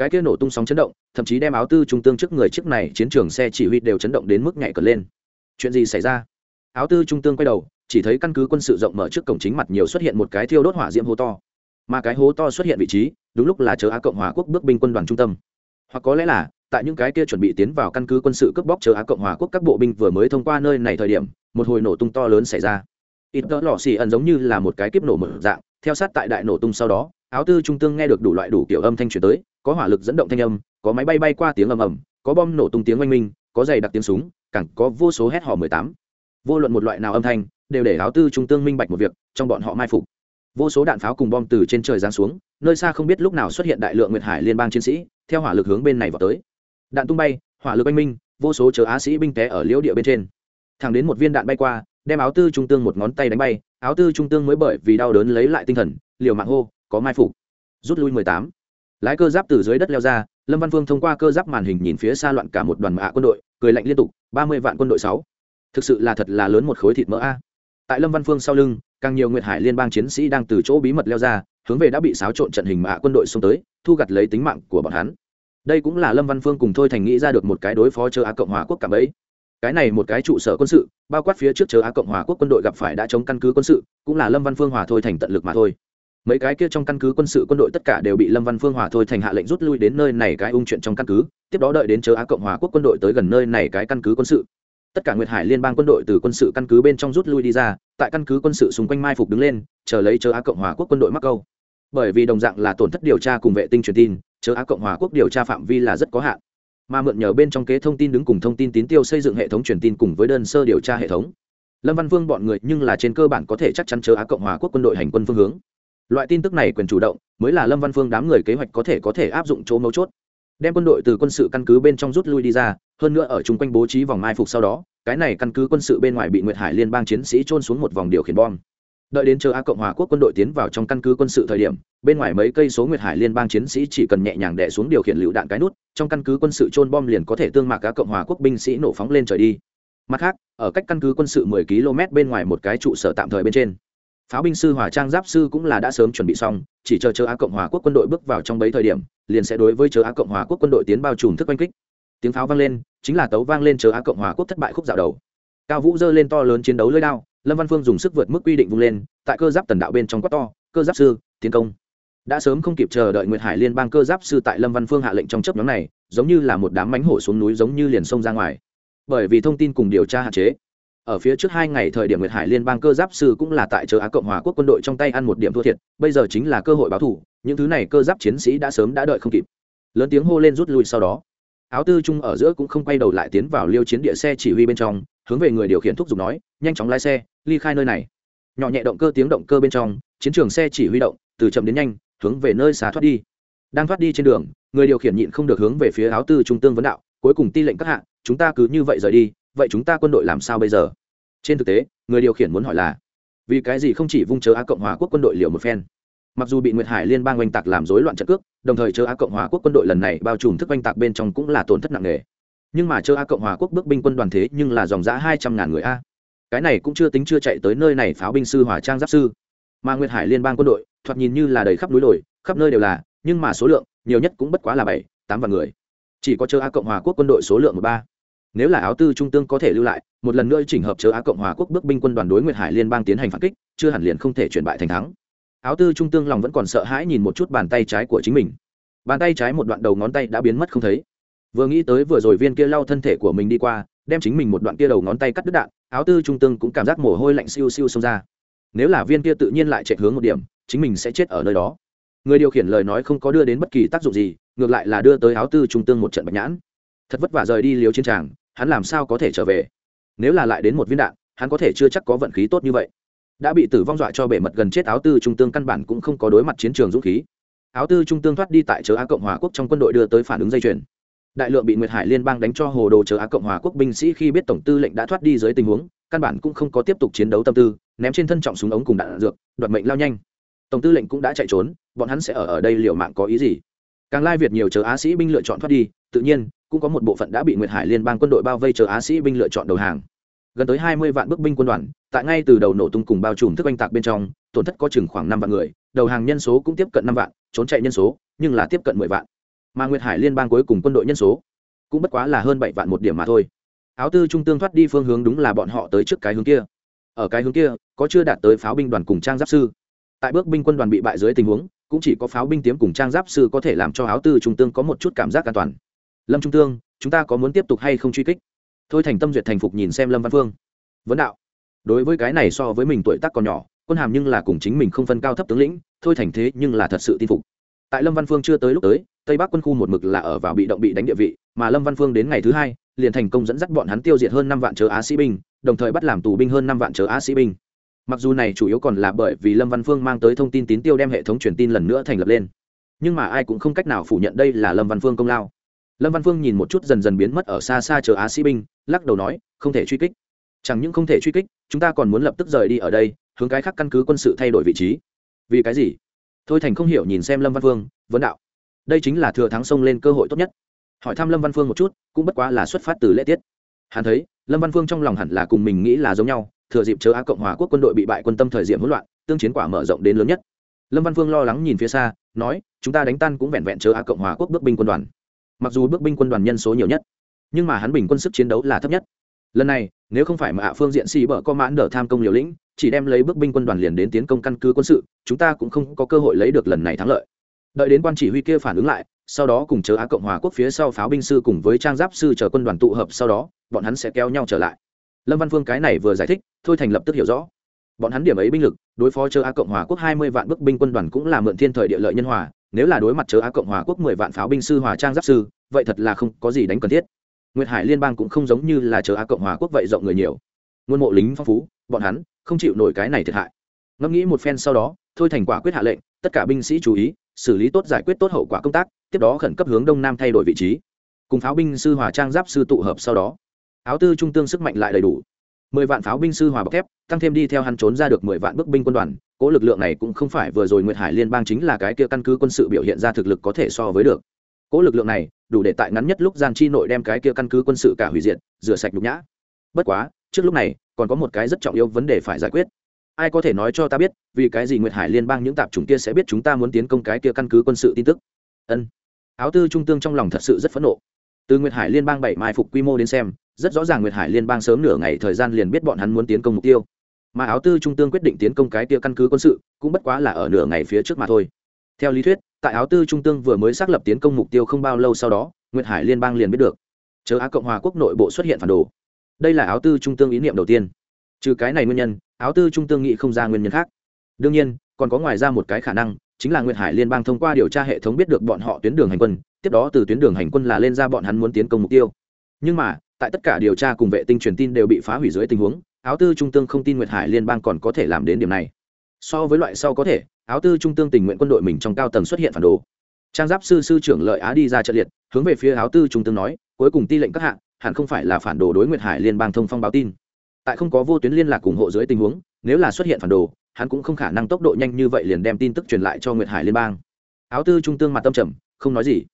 cái kia nổ tung sóng chấn động, thậm chí đem áo tư trung tương trước người trước này chiến trường xe chỉ huy đều chấn động đến mức nhảy cờ lên. Chuyện gì xảy ra? Áo tư trung tương quay đầu, chỉ thấy căn cứ quân sự rộng mở trước cổng chính mặt nhiều xuất hiện một cái thiêu đốt hỏa diễm hố to. Mà cái hố to xuất hiện vị trí, đúng lúc là chờ á cộng hòa quốc bước binh quân đoàn trung tâm. Hoặc có lẽ là, tại những cái kia chuẩn bị tiến vào căn cứ quân sự cướp bóc chờ á cộng hòa quốc các bộ binh vừa mới thông qua nơi này thời điểm, một hồi nổ tung to lớn xảy ra. Ít đỡ lò xì ẩn giống như là một cái kiếp nổ mở dạng, theo sát tại đại nổ tung sau đó áo tư trung tương nghe được đủ loại đủ kiểu âm thanh truyền tới, có hỏa lực dẫn động thanh âm, có máy bay bay qua tiếng ầm ầm, có bom nổ tung tiếng oanh minh, có giày đặc tiếng súng, càng có vô số hét hò mười tám. Vô luận một loại nào âm thanh, đều để áo tư trung tương minh bạch một việc, trong bọn họ mai phục. Vô số đạn pháo cùng bom từ trên trời giáng xuống, nơi xa không biết lúc nào xuất hiện đại lượng nguyệt hải liên bang chiến sĩ, theo hỏa lực hướng bên này vào tới. Đạn tung bay, hỏa lực oanh minh, vô số chờ á sĩ binh té ở liễu địa bên trên. Thẳng đến một viên đạn bay qua, đem áo tư trung tương một ngón tay đánh bay, áo tư trung tương mới bởi vì đau đớn lấy lại tinh thần, liều mạng hô có mai phục. Rút lui mười tám. Lái cơ giáp từ dưới đất leo ra, lâm văn phương thông qua cơ giáp màn hình nhìn phía xa loạn cả một đoàn mạ quân đội, cười lạnh liên tục, ba mươi vạn quân đội sáu. Thực sự là thật là lớn một khối thịt mỡ a. Tại lâm văn phương sau lưng, càng nhiều nguyệt hải liên bang chiến sĩ đang từ chỗ bí mật leo ra, hướng về đã bị xáo trộn trận hình mạ quân đội xông tới, thu gặt lấy tính mạng của bọn hắn. Đây cũng là lâm văn phương cùng thôi thành nghĩ ra được một cái đối phó chờ á cộng hòa quốc cảm ấy. Cái này một cái trụ sở quân sự, bao quát phía trước chờ á cộng hòa quốc quân đội gặp phải đã chống căn cứ quân sự, cũng là lâm văn phương hòa thôi thành tận lực mà thôi mấy cái kia trong căn cứ quân sự quân đội tất cả đều bị lâm văn phương hòa thôi thành hạ lệnh rút lui đến nơi này cái ung chuyện trong căn cứ, tiếp đó đợi đến chờ á cộng hòa quốc quân đội tới gần nơi này cái căn cứ quân sự. Tất cả nguyệt hải liên bang quân đội từ quân sự căn cứ bên trong rút lui đi ra, tại căn cứ quân sự xung quanh mai phục đứng lên, chờ lấy chờ á cộng hòa quốc quân đội mắc câu. Bởi vì đồng dạng là tổn thất điều tra cùng vệ tinh truyền tin chờ á cộng hòa quốc điều tra phạm vi là rất có hạn. Mà mượn nhờ bên trong kế thông tin đứng cùng thông tin tín tiêu xây dựng hệ thống truyền tin cùng với đơn sơ điều tra hệ thống. Lâm văn vương bọn người nhưng là trên cơ bản có thể chắc chắn chờ á cộng hòa quốc quân đội hành quân phương hướng loại tin tức này quyền chủ động, mới là lâm văn phương đám người kế hoạch có thể có thể áp dụng chỗ mấu chốt. Đem quân đội từ quân sự căn cứ bên trong rút lui đi ra, hơn nữa ở chung quanh bố trí vòng mai phục sau đó, cái này căn cứ quân sự bên ngoài bị nguyệt hải liên bang chiến sĩ trôn xuống một vòng điều khiển bom. Đợi đến chờ a cộng hòa quốc quân đội tiến vào trong căn cứ quân sự thời điểm, bên ngoài mấy cây số nguyệt hải liên bang chiến sĩ chỉ cần nhẹ nhàng đẻ xuống điều khiển lựu đạn cái nút, trong căn cứ quân sự trôn bom liền có thể tương mạc a cộng hòa quốc binh sĩ nổ phóng lên trời đi. Mặt khác, ở cách căn cứ quân sự 10 km bên ngoài một cái trụ sở tạm thời bên trên pháo binh sư hỏa trang giáp sư cũng là đã sớm chuẩn bị xong, chỉ chờ chờ á cộng hòa quốc quân đội bước vào trong bấy thời điểm, liền sẽ đối với chờ á cộng hòa quốc quân đội tiến bao trùm thức oanh kích. Tiếng pháo vang lên, chính là tấu vang lên chờ á cộng hòa quốc thất bại khúc dạo đầu. Cao vũ dơ lên to lớn chiến đấu lưỡi đao, lâm văn phương dùng sức vượt mức quy định vung lên, tại cơ giáp tần đạo bên trong quát to, cơ giáp sư, tiến công. Đã sớm không kịp chờ đợi nguyệt hải liên bang cơ giáp sư tại lâm văn phương hạ lệnh trong chấp nhóm này, giống như là một đám mánh hổ xuống núi giống như liền sông ra ngoài. Bởi vì thông tin cùng điều tra hạn chế ở phía trước hai ngày thời điểm nguyệt hải liên bang cơ giáp sư cũng là tại chợ á cộng hòa quốc quân đội trong tay ăn một điểm thua thiệt, bây giờ chính là cơ hội báo thù những thứ này cơ giáp chiến sĩ đã sớm đã đợi không kịp. Lớn tiếng hô lên rút lui sau đó. Áo tư trung ở giữa cũng không quay đầu lại tiến vào liêu chiến địa xe chỉ huy bên trong, hướng về người điều khiển thúc giục nói, nhanh chóng lái xe, ly khai nơi này. Nhỏ nhẹ động cơ tiếng động cơ bên trong, chiến trường xe chỉ huy động, từ chậm đến nhanh, hướng về nơi xá thoát đi. Đang thoát đi trên đường, người điều khiển nhịn không được hướng về phía áo tư trung tương vấn đạo, cuối cùng ti lệnh các hạ, chúng ta cứ như vậy rời đi, vậy chúng ta quân đội làm sao bây giờ? Trên thực tế, người điều khiển muốn hỏi là, vì cái gì không chỉ vung chớ á cộng hòa quốc quân đội liều một phen? Mặc dù bị nguyệt hải liên bang oanh tạc làm rối loạn trận cước, đồng thời chớ á cộng hòa quốc quân đội lần này bao trùm thức oanh tạc bên trong cũng là tổn thất nặng nề. Nhưng mà chớ á cộng hòa quốc bước binh quân đoàn thế nhưng là dòng giã hai trăm ngàn người a. Cái này cũng chưa tính chưa chạy tới nơi này pháo binh sư, hỏa trang giáp sư. Mà nguyệt hải liên bang quân đội, thoạt nhìn như là đầy khắp núi đồi khắp nơi đều là, nhưng mà số lượng, nhiều nhất cũng bất quá là bảy, tám vạn người. Chỉ có chớ á cộng hòa quốc quân đội số lượng một ba nếu là áo tư trung tương có thể lưu lại, một lần nữa chỉnh hợp chớ á cộng hòa quốc bước binh quân đoàn đối nguyệt hải liên bang tiến hành phản kích, chưa hẳn liền không thể chuyển bại thành thắng. Áo tư trung tương lòng vẫn còn sợ hãi nhìn một chút bàn tay trái của chính mình. Bàn tay trái một đoạn đầu ngón tay đã biến mất không thấy. Vừa nghĩ tới vừa rồi viên kia lau thân thể của mình đi qua, đem chính mình một đoạn kia đầu ngón tay cắt đứt đạn, áo tư trung tương cũng cảm giác mồ hôi lạnh siêu siêu xông ra. Nếu là viên kia tự nhiên lại chạy hướng một điểm, chính mình sẽ chết ở nơi đó. Người điều khiển lời nói không có đưa đến bất kỳ tác dụng gì, ngược lại là đưa tới áo tư trung tương một trận bạch nhãn. Thật vất vả rời đi liều chiến tràng hắn làm sao có thể trở về? Nếu là lại đến một viên đạn, hắn có thể chưa chắc có vận khí tốt như vậy. Đã bị tử vong dọa cho bể mật gần chết áo tư trung tương căn bản cũng không có đối mặt chiến trường dũng khí. Áo tư trung tương thoát đi tại chớ á cộng hòa quốc trong quân đội đưa tới phản ứng dây chuyền. Đại lượng bị nguyệt hải liên bang đánh cho hồ đồ chớ á cộng hòa quốc binh sĩ khi biết tổng tư lệnh đã thoát đi dưới tình huống, căn bản cũng không có tiếp tục chiến đấu tâm tư, ném trên thân trọng súng ống cùng đạn dược, đoạt mệnh lao nhanh. Tổng tư lệnh cũng đã chạy trốn, bọn hắn sẽ ở ở đây liệu mạng có ý gì? Càng lai việt nhiều chớ á sĩ binh lựa chọn thoát đi, tự nhiên cũng có một bộ phận đã bị nguyệt hải liên bang quân đội bao vây chờ á sĩ binh lựa chọn đầu hàng. Gần tới hai mươi vạn bước binh quân đoàn, tại ngay từ đầu nổ tung cùng bao trùm thức oanh tạc bên trong, tổn thất có chừng khoảng năm vạn người, đầu hàng nhân số cũng tiếp cận năm vạn, trốn chạy nhân số, nhưng là tiếp cận mười vạn. Mà nguyệt hải liên bang cuối cùng quân đội nhân số cũng bất quá là hơn bảy vạn một điểm mà thôi. Áo tư trung tương thoát đi phương hướng đúng là bọn họ tới trước cái hướng kia. Ở cái hướng kia, có chưa đạt tới pháo binh đoàn cùng trang giáp sư. Tại bước binh quân đoàn bị bại dưới tình huống, cũng chỉ có pháo binh tiếm cùng trang giáp sư có thể làm cho áo tư trung tương có một chút cảm giác an toàn lâm trung tương, chúng ta có muốn tiếp tục hay không truy kích? Thôi thành tâm duyệt thành phục nhìn xem lâm văn phương. Vấn đạo. Đối với cái này so với mình tuổi tác còn nhỏ, quân hàm nhưng là cùng chính mình không phân cao thấp tướng lĩnh, thôi thành thế nhưng là thật sự tin phục. Tại lâm văn phương chưa tới lúc tới, tây bắc quân khu một mực là ở vào bị động bị đánh địa vị, mà lâm văn phương đến ngày thứ hai, liền thành công dẫn dắt bọn hắn tiêu diệt hơn năm vạn chớ á sĩ binh, đồng thời bắt làm tù binh hơn năm vạn chớ á sĩ binh. Mặc dù này chủ yếu còn là bởi vì lâm văn phương mang tới thông tin tín tiêu đem hệ thống truyền tin lần nữa thành lập lên. Nhưng mà ai cũng không cách nào phủ nhận đây là lâm văn phương công lao lâm văn phương nhìn một chút dần dần biến mất ở xa xa chờ á sĩ binh, lắc đầu nói, không thể truy kích. Chẳng những không thể truy kích, chúng ta còn muốn lập tức rời đi ở đây, hướng cái khác căn cứ quân sự thay đổi vị trí. Vì cái gì? Thôi thành không hiểu nhìn xem lâm văn phương, vấn đạo. Đây chính là thừa thắng sông lên cơ hội tốt nhất. Hỏi thăm lâm văn phương một chút, cũng bất quá là xuất phát từ lễ tiết. Hắn thấy, lâm văn phương trong lòng hẳn là cùng mình nghĩ là giống nhau, thừa dịp chớ á cộng hòa quốc quân đội bị bại quân tâm thời diện hỗn loạn, tương chiến quả mở rộng đến lớn nhất. Lâm văn phương lo lắng nhìn phía xa, nói, chúng ta đánh tan cũng vẹn vẹn chớ á cộng hòa quốc bước binh quân đoàn mặc dù bước binh quân đoàn nhân số nhiều nhất, nhưng mà hắn bình quân sức chiến đấu là thấp nhất. Lần này, nếu không phải mà hạ phương diện xì bở có mãn đỡ tham công liều lĩnh, chỉ đem lấy bước binh quân đoàn liền đến tiến công căn cứ quân sự, chúng ta cũng không có cơ hội lấy được lần này thắng lợi. Đợi đến quan chỉ huy kia phản ứng lại, sau đó cùng chớ á cộng hòa quốc phía sau pháo binh sư cùng với trang giáp sư chờ quân đoàn tụ hợp sau đó, bọn hắn sẽ kéo nhau trở lại. Lâm văn phương cái này vừa giải thích, thôi thành lập tức hiểu rõ. Bọn hắn điểm ấy binh lực, đối phó chớ á cộng hòa quốc hai mươi vạn bức binh quân đoàn cũng là mượn thiên thời địa lợi nhân hòa nếu là đối mặt chớ á cộng hòa quốc mười vạn pháo binh sư hòa trang giáp sư, vậy thật là không có gì đánh cần thiết. Nguyệt hải liên bang cũng không giống như là chớ á cộng hòa quốc vậy rộng người nhiều. Nguồn mộ lính phong phú, bọn hắn không chịu nổi cái này thiệt hại. Ngẫm nghĩ một phen sau đó, thôi thành quả quyết hạ lệnh, tất cả binh sĩ chú ý, xử lý tốt giải quyết tốt hậu quả công tác, tiếp đó khẩn cấp hướng đông nam thay đổi vị trí. Cùng pháo binh sư hòa trang giáp sư tụ hợp sau đó, áo tư trung tương sức mạnh lại đầy đủ. Mười vạn pháo binh sư hòa bọc thép, tăng thêm đi theo hắn trốn ra được mười vạn bức binh quân đoàn cố lực lượng này cũng không phải vừa rồi nguyệt hải liên bang chính là cái kia căn cứ quân sự biểu hiện ra thực lực có thể so với được. Cố lực lượng này, đủ để tại ngắn nhất lúc gian chi nội đem cái kia căn cứ quân sự cả hủy diệt, rửa sạch nhục nhã. Bất quá, trước lúc này, còn có một cái rất trọng yếu vấn đề phải giải quyết. Ai có thể nói cho ta biết, vì cái gì nguyệt hải liên bang những tạp chủng kia sẽ biết chúng ta muốn tiến công cái kia căn cứ quân sự tin tức? Ân. Áo tư trung tương trong lòng thật sự rất phẫn nộ. Từ nguyệt hải liên bang bảy mai phục quy mô đến xem, rất rõ ràng nguyệt hải liên bang sớm nửa ngày thời gian liền biết bọn hắn muốn tiến công mục tiêu mà áo tư trung tương quyết định tiến công cái tia căn cứ quân sự, cũng bất quá là ở nửa ngày phía trước mà thôi. Theo lý thuyết, tại áo tư trung tương vừa mới xác lập tiến công mục tiêu không bao lâu sau đó, nguyệt hải liên bang liền biết được. Chớ á cộng hòa quốc nội bộ xuất hiện phản đồ. Đây là áo tư trung tương ý niệm đầu tiên. Trừ cái này nguyên nhân, áo tư trung tương nghĩ không ra nguyên nhân khác. Đương nhiên, còn có ngoài ra một cái khả năng, chính là nguyệt hải liên bang thông qua điều tra hệ thống biết được bọn họ tuyến đường hành quân, tiếp đó từ tuyến đường hành quân là lên ra bọn hắn muốn tiến công mục tiêu. Nhưng mà, tại tất cả điều tra cùng vệ tinh truyền tin đều bị phá hủy dưới tình huống áo tư trung tương không tin nguyệt hải liên bang còn có thể làm đến điểm này. So với loại sau có thể, áo tư trung tương tình nguyện quân đội mình trong cao tầng xuất hiện phản đồ. Trang giáp sư sư trưởng lợi á đi ra trận liệt, hướng về phía áo tư trung tương nói, cuối cùng ti lệnh các hạng hẳn không phải là phản đồ đối nguyệt hải liên bang thông phong báo tin. Tại không có vô tuyến liên lạc ủng hộ dưới tình huống, nếu là xuất hiện phản đồ, hắn cũng không khả năng tốc độ nhanh như vậy liền đem tin tức truyền lại cho nguyệt hải liên bang. Áo tư trung tương mặt tâm trầm, không nói gì.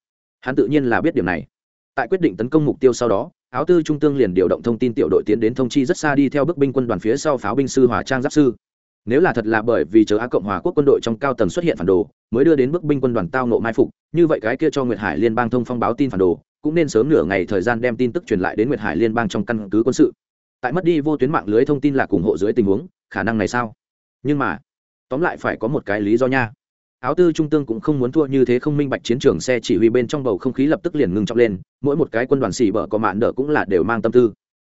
Hắn tự nhiên là biết điểm này. Tại quyết định tấn công mục tiêu sau đó áo tư trung tương liền điều động thông tin tiểu đội tiến đến thông chi rất xa đi theo bước binh quân đoàn phía sau pháo binh sư hòa trang giáp sư. Nếu là thật là bởi vì chờ á cộng hòa quốc quân đội trong cao tầng xuất hiện phản đồ, mới đưa đến bước binh quân đoàn tao nộ mai phục, như vậy cái kia cho nguyệt hải liên bang thông phong báo tin phản đồ, cũng nên sớm nửa ngày thời gian đem tin tức truyền lại đến nguyệt hải liên bang trong căn cứ quân sự. Tại mất đi vô tuyến mạng lưới thông tin là ủng hộ dưới tình huống, khả năng này sao? Nhưng mà, tóm lại phải có một cái lý do nha áo tư trung tương cũng không muốn thua như thế không minh bạch chiến trường xe chỉ huy bên trong bầu không khí lập tức liền ngưng trọng lên, mỗi một cái quân đoàn xỉ bở có mạn đỡ cũng là đều mang tâm tư.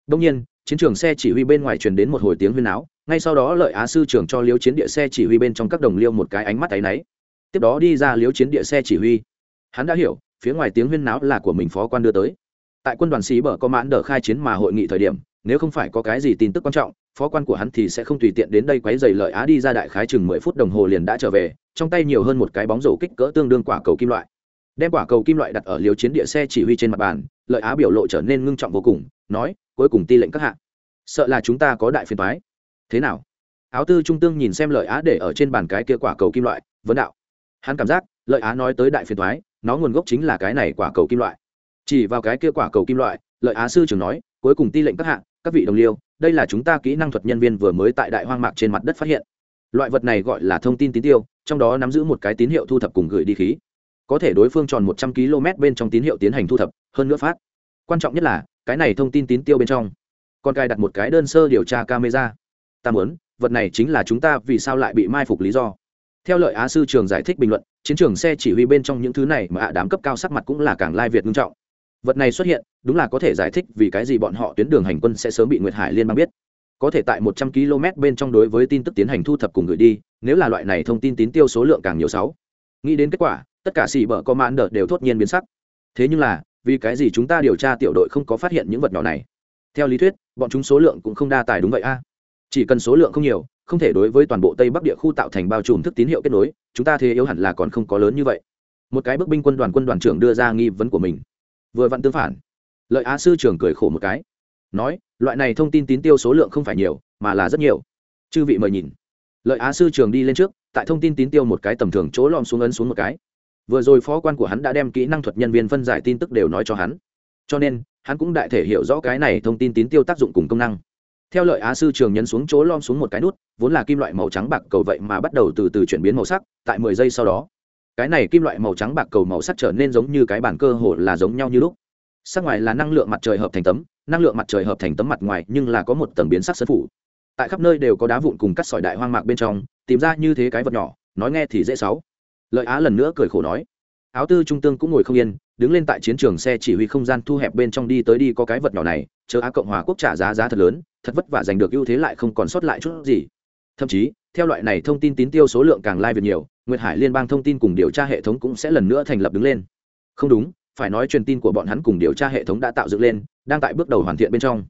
Đông nhiên, chiến trường xe chỉ huy bên ngoài truyền đến một hồi tiếng huyên áo ngay sau đó lợi á sư trưởng cho liếu chiến địa xe chỉ huy bên trong các đồng liêu một cái ánh mắt áy náy. Tiếp đó đi ra liếu chiến địa xe chỉ huy. Hắn đã hiểu, phía ngoài tiếng huyên náo là của mình phó quan đưa tới. Tại quân đoàn xí bở có mãn đỡ khai chiến mà hội nghị thời điểm nếu không phải có cái gì tin tức quan trọng, phó quan của hắn thì sẽ không tùy tiện đến đây quấy giày lợi á đi ra đại khái chừng mười phút đồng hồ liền đã trở về, trong tay nhiều hơn một cái bóng rổ kích cỡ tương đương quả cầu kim loại. Đem quả cầu kim loại đặt ở liều chiến địa xe chỉ huy trên mặt bàn, lợi á biểu lộ trở nên ngưng trọng vô cùng, nói, cuối cùng ti lệnh các hạng sợ là chúng ta có đại phiền toái. Thế nào? Áo tư trung tương nhìn xem lợi á để ở trên bàn cái kia quả cầu kim loại, vấn đạo. Hắn cảm giác, lợi á nói tới đại phiền toái, nó nguồn gốc chính là cái này quả cầu kim loại. Chỉ vào cái kia quả cầu kim loại, lợi á sư trưởng nói, cuối cùng ti lệnh các hạng các vị đồng liêu, đây là chúng ta kỹ năng thuật nhân viên vừa mới tại đại hoang mạc trên mặt đất phát hiện. Loại vật này gọi là thông tin tín tiêu, trong đó nắm giữ một cái tín hiệu thu thập cùng gửi đi khí. Có thể đối phương tròn một trăm km bên trong tín hiệu tiến hành thu thập, hơn nữa phát. Quan trọng nhất là, cái này thông tin tín tiêu bên trong, còn cài đặt một cái đơn sơ điều tra camera. Ta muốn, vật này chính là chúng ta vì sao lại bị mai phục lý do. Theo lợi á sư trường giải thích bình luận, chiến trường xe chỉ huy bên trong những thứ này mà ạ đám cấp cao sắc mặt cũng là càng lai việt nghiêm trọng vật này xuất hiện, đúng là có thể giải thích vì cái gì bọn họ tuyến đường hành quân sẽ sớm bị nguyệt hải liên bang biết. Có thể tại một trăm km bên trong đối với tin tức tiến hành thu thập cùng gửi đi, nếu là loại này thông tin tín tiêu số lượng càng nhiều sáu. Nghĩ đến kết quả, tất cả xì bở có mãn đợt đều thốt nhiên biến sắc. Thế nhưng là, vì cái gì chúng ta điều tra tiểu đội không có phát hiện những vật nhỏ này? Theo lý thuyết, bọn chúng số lượng cũng không đa tài đúng vậy a. Chỉ cần số lượng không nhiều, không thể đối với toàn bộ tây bắc địa khu tạo thành bao trùm thức tín hiệu kết nối, chúng ta thế yếu hẳn là còn không có lớn như vậy. Một cái bước binh quân đoàn quân đoàn trưởng đưa ra nghi vấn của mình vừa vặn tương phản. Lợi á sư trưởng cười khổ một cái, nói, loại này thông tin tín tiêu số lượng không phải nhiều, mà là rất nhiều. Chư vị mời nhìn. Lợi á sư trường đi lên trước, tại thông tin tín tiêu một cái tầm thường chỗ lom xuống ấn xuống một cái. Vừa rồi phó quan của hắn đã đem kỹ năng thuật nhân viên phân giải tin tức đều nói cho hắn. Cho nên, hắn cũng đại thể hiểu rõ cái này thông tin tín tiêu tác dụng cùng công năng. Theo lợi á sư trường nhấn xuống chỗ lom xuống một cái nút, vốn là kim loại màu trắng bạc cầu vậy mà bắt đầu từ từ chuyển biến màu sắc, tại mười giây sau đó cái này kim loại màu trắng bạc cầu màu sắc trở nên giống như cái bản cơ hồ là giống nhau như lúc. Sắc ngoài là năng lượng mặt trời hợp thành tấm, năng lượng mặt trời hợp thành tấm mặt ngoài nhưng là có một tầng biến sắc sơn phủ. Tại khắp nơi đều có đá vụn cùng cắt sỏi đại hoang mạc bên trong, tìm ra như thế cái vật nhỏ, nói nghe thì dễ sáu. Lợi á lần nữa cười khổ nói, áo tư trung tương cũng ngồi không yên, đứng lên tại chiến trường xe chỉ huy không gian thu hẹp bên trong đi tới đi có cái vật nhỏ này, chờ á cộng hòa quốc trả giá giá thật lớn, thật vất vả giành được ưu thế lại không còn sót lại chút gì. Thậm chí, theo loại này thông tin tín tiêu số lượng càng lai việc nhiều nguyệt hải liên bang thông tin cùng điều tra hệ thống cũng sẽ lần nữa thành lập đứng lên. Không đúng, phải nói truyền tin của bọn hắn cùng điều tra hệ thống đã tạo dựng lên, đang tại bước đầu hoàn thiện bên trong.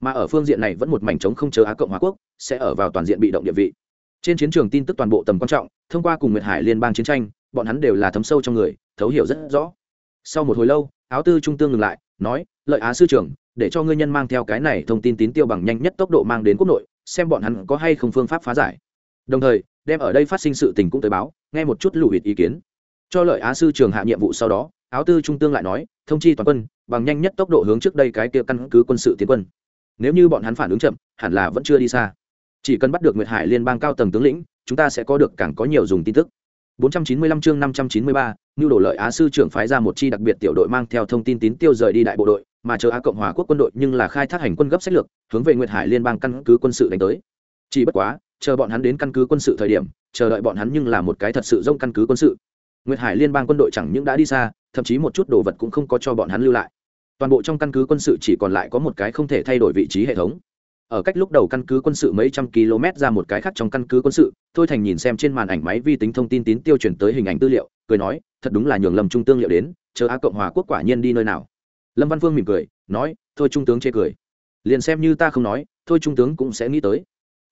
Mà ở phương diện này vẫn một mảnh trống không chờ á cộng hòa quốc sẽ ở vào toàn diện bị động địa vị. Trên chiến trường tin tức toàn bộ tầm quan trọng, thông qua cùng nguyệt hải liên bang chiến tranh, bọn hắn đều là thấm sâu trong người, thấu hiểu rất rõ. Sau một hồi lâu, áo tư trung tương ngừng lại, nói, lợi á sư trưởng, để cho ngươi nhân mang theo cái này thông tin tín tiêu bằng nhanh nhất tốc độ mang đến quốc nội, xem bọn hắn có hay không phương pháp phá giải. Đồng thời đem ở đây phát sinh sự tình cũng tới báo nghe một chút lù hịt ý kiến. Cho lợi á sư trường hạ nhiệm vụ sau đó áo tư trung tương lại nói thông chi toàn quân bằng nhanh nhất tốc độ hướng trước đây cái kia căn cứ quân sự tiến quân. Nếu như bọn hắn phản ứng chậm hẳn là vẫn chưa đi xa. Chỉ cần bắt được nguyệt hải liên bang cao tầng tướng lĩnh chúng ta sẽ có được càng có nhiều dùng tin tức. 495 chương 593, Nưu Đồ Lợi Á sư trưởng phái ra một chi đặc biệt tiểu đội mang theo thông tin tín tiêu rời đi đại bộ đội, mà chờ Á Cộng hòa quốc quân đội nhưng là khai thác hành quân gấp sách lược, hướng về Nguyệt Hải liên bang căn cứ quân sự đánh tới. Chỉ bất quá, chờ bọn hắn đến căn cứ quân sự thời điểm, chờ đợi bọn hắn nhưng là một cái thật sự rông căn cứ quân sự. Nguyệt Hải liên bang quân đội chẳng những đã đi xa, thậm chí một chút đồ vật cũng không có cho bọn hắn lưu lại. Toàn bộ trong căn cứ quân sự chỉ còn lại có một cái không thể thay đổi vị trí hệ thống ở cách lúc đầu căn cứ quân sự mấy trăm km ra một cái khác trong căn cứ quân sự thôi thành nhìn xem trên màn ảnh máy vi tính thông tin tín tiêu chuyển tới hình ảnh tư liệu cười nói thật đúng là nhường lầm trung tương liệu đến chờ á cộng hòa quốc quả nhiên đi nơi nào lâm văn phương mỉm cười nói thôi trung tướng chê cười liền xem như ta không nói thôi trung tướng cũng sẽ nghĩ tới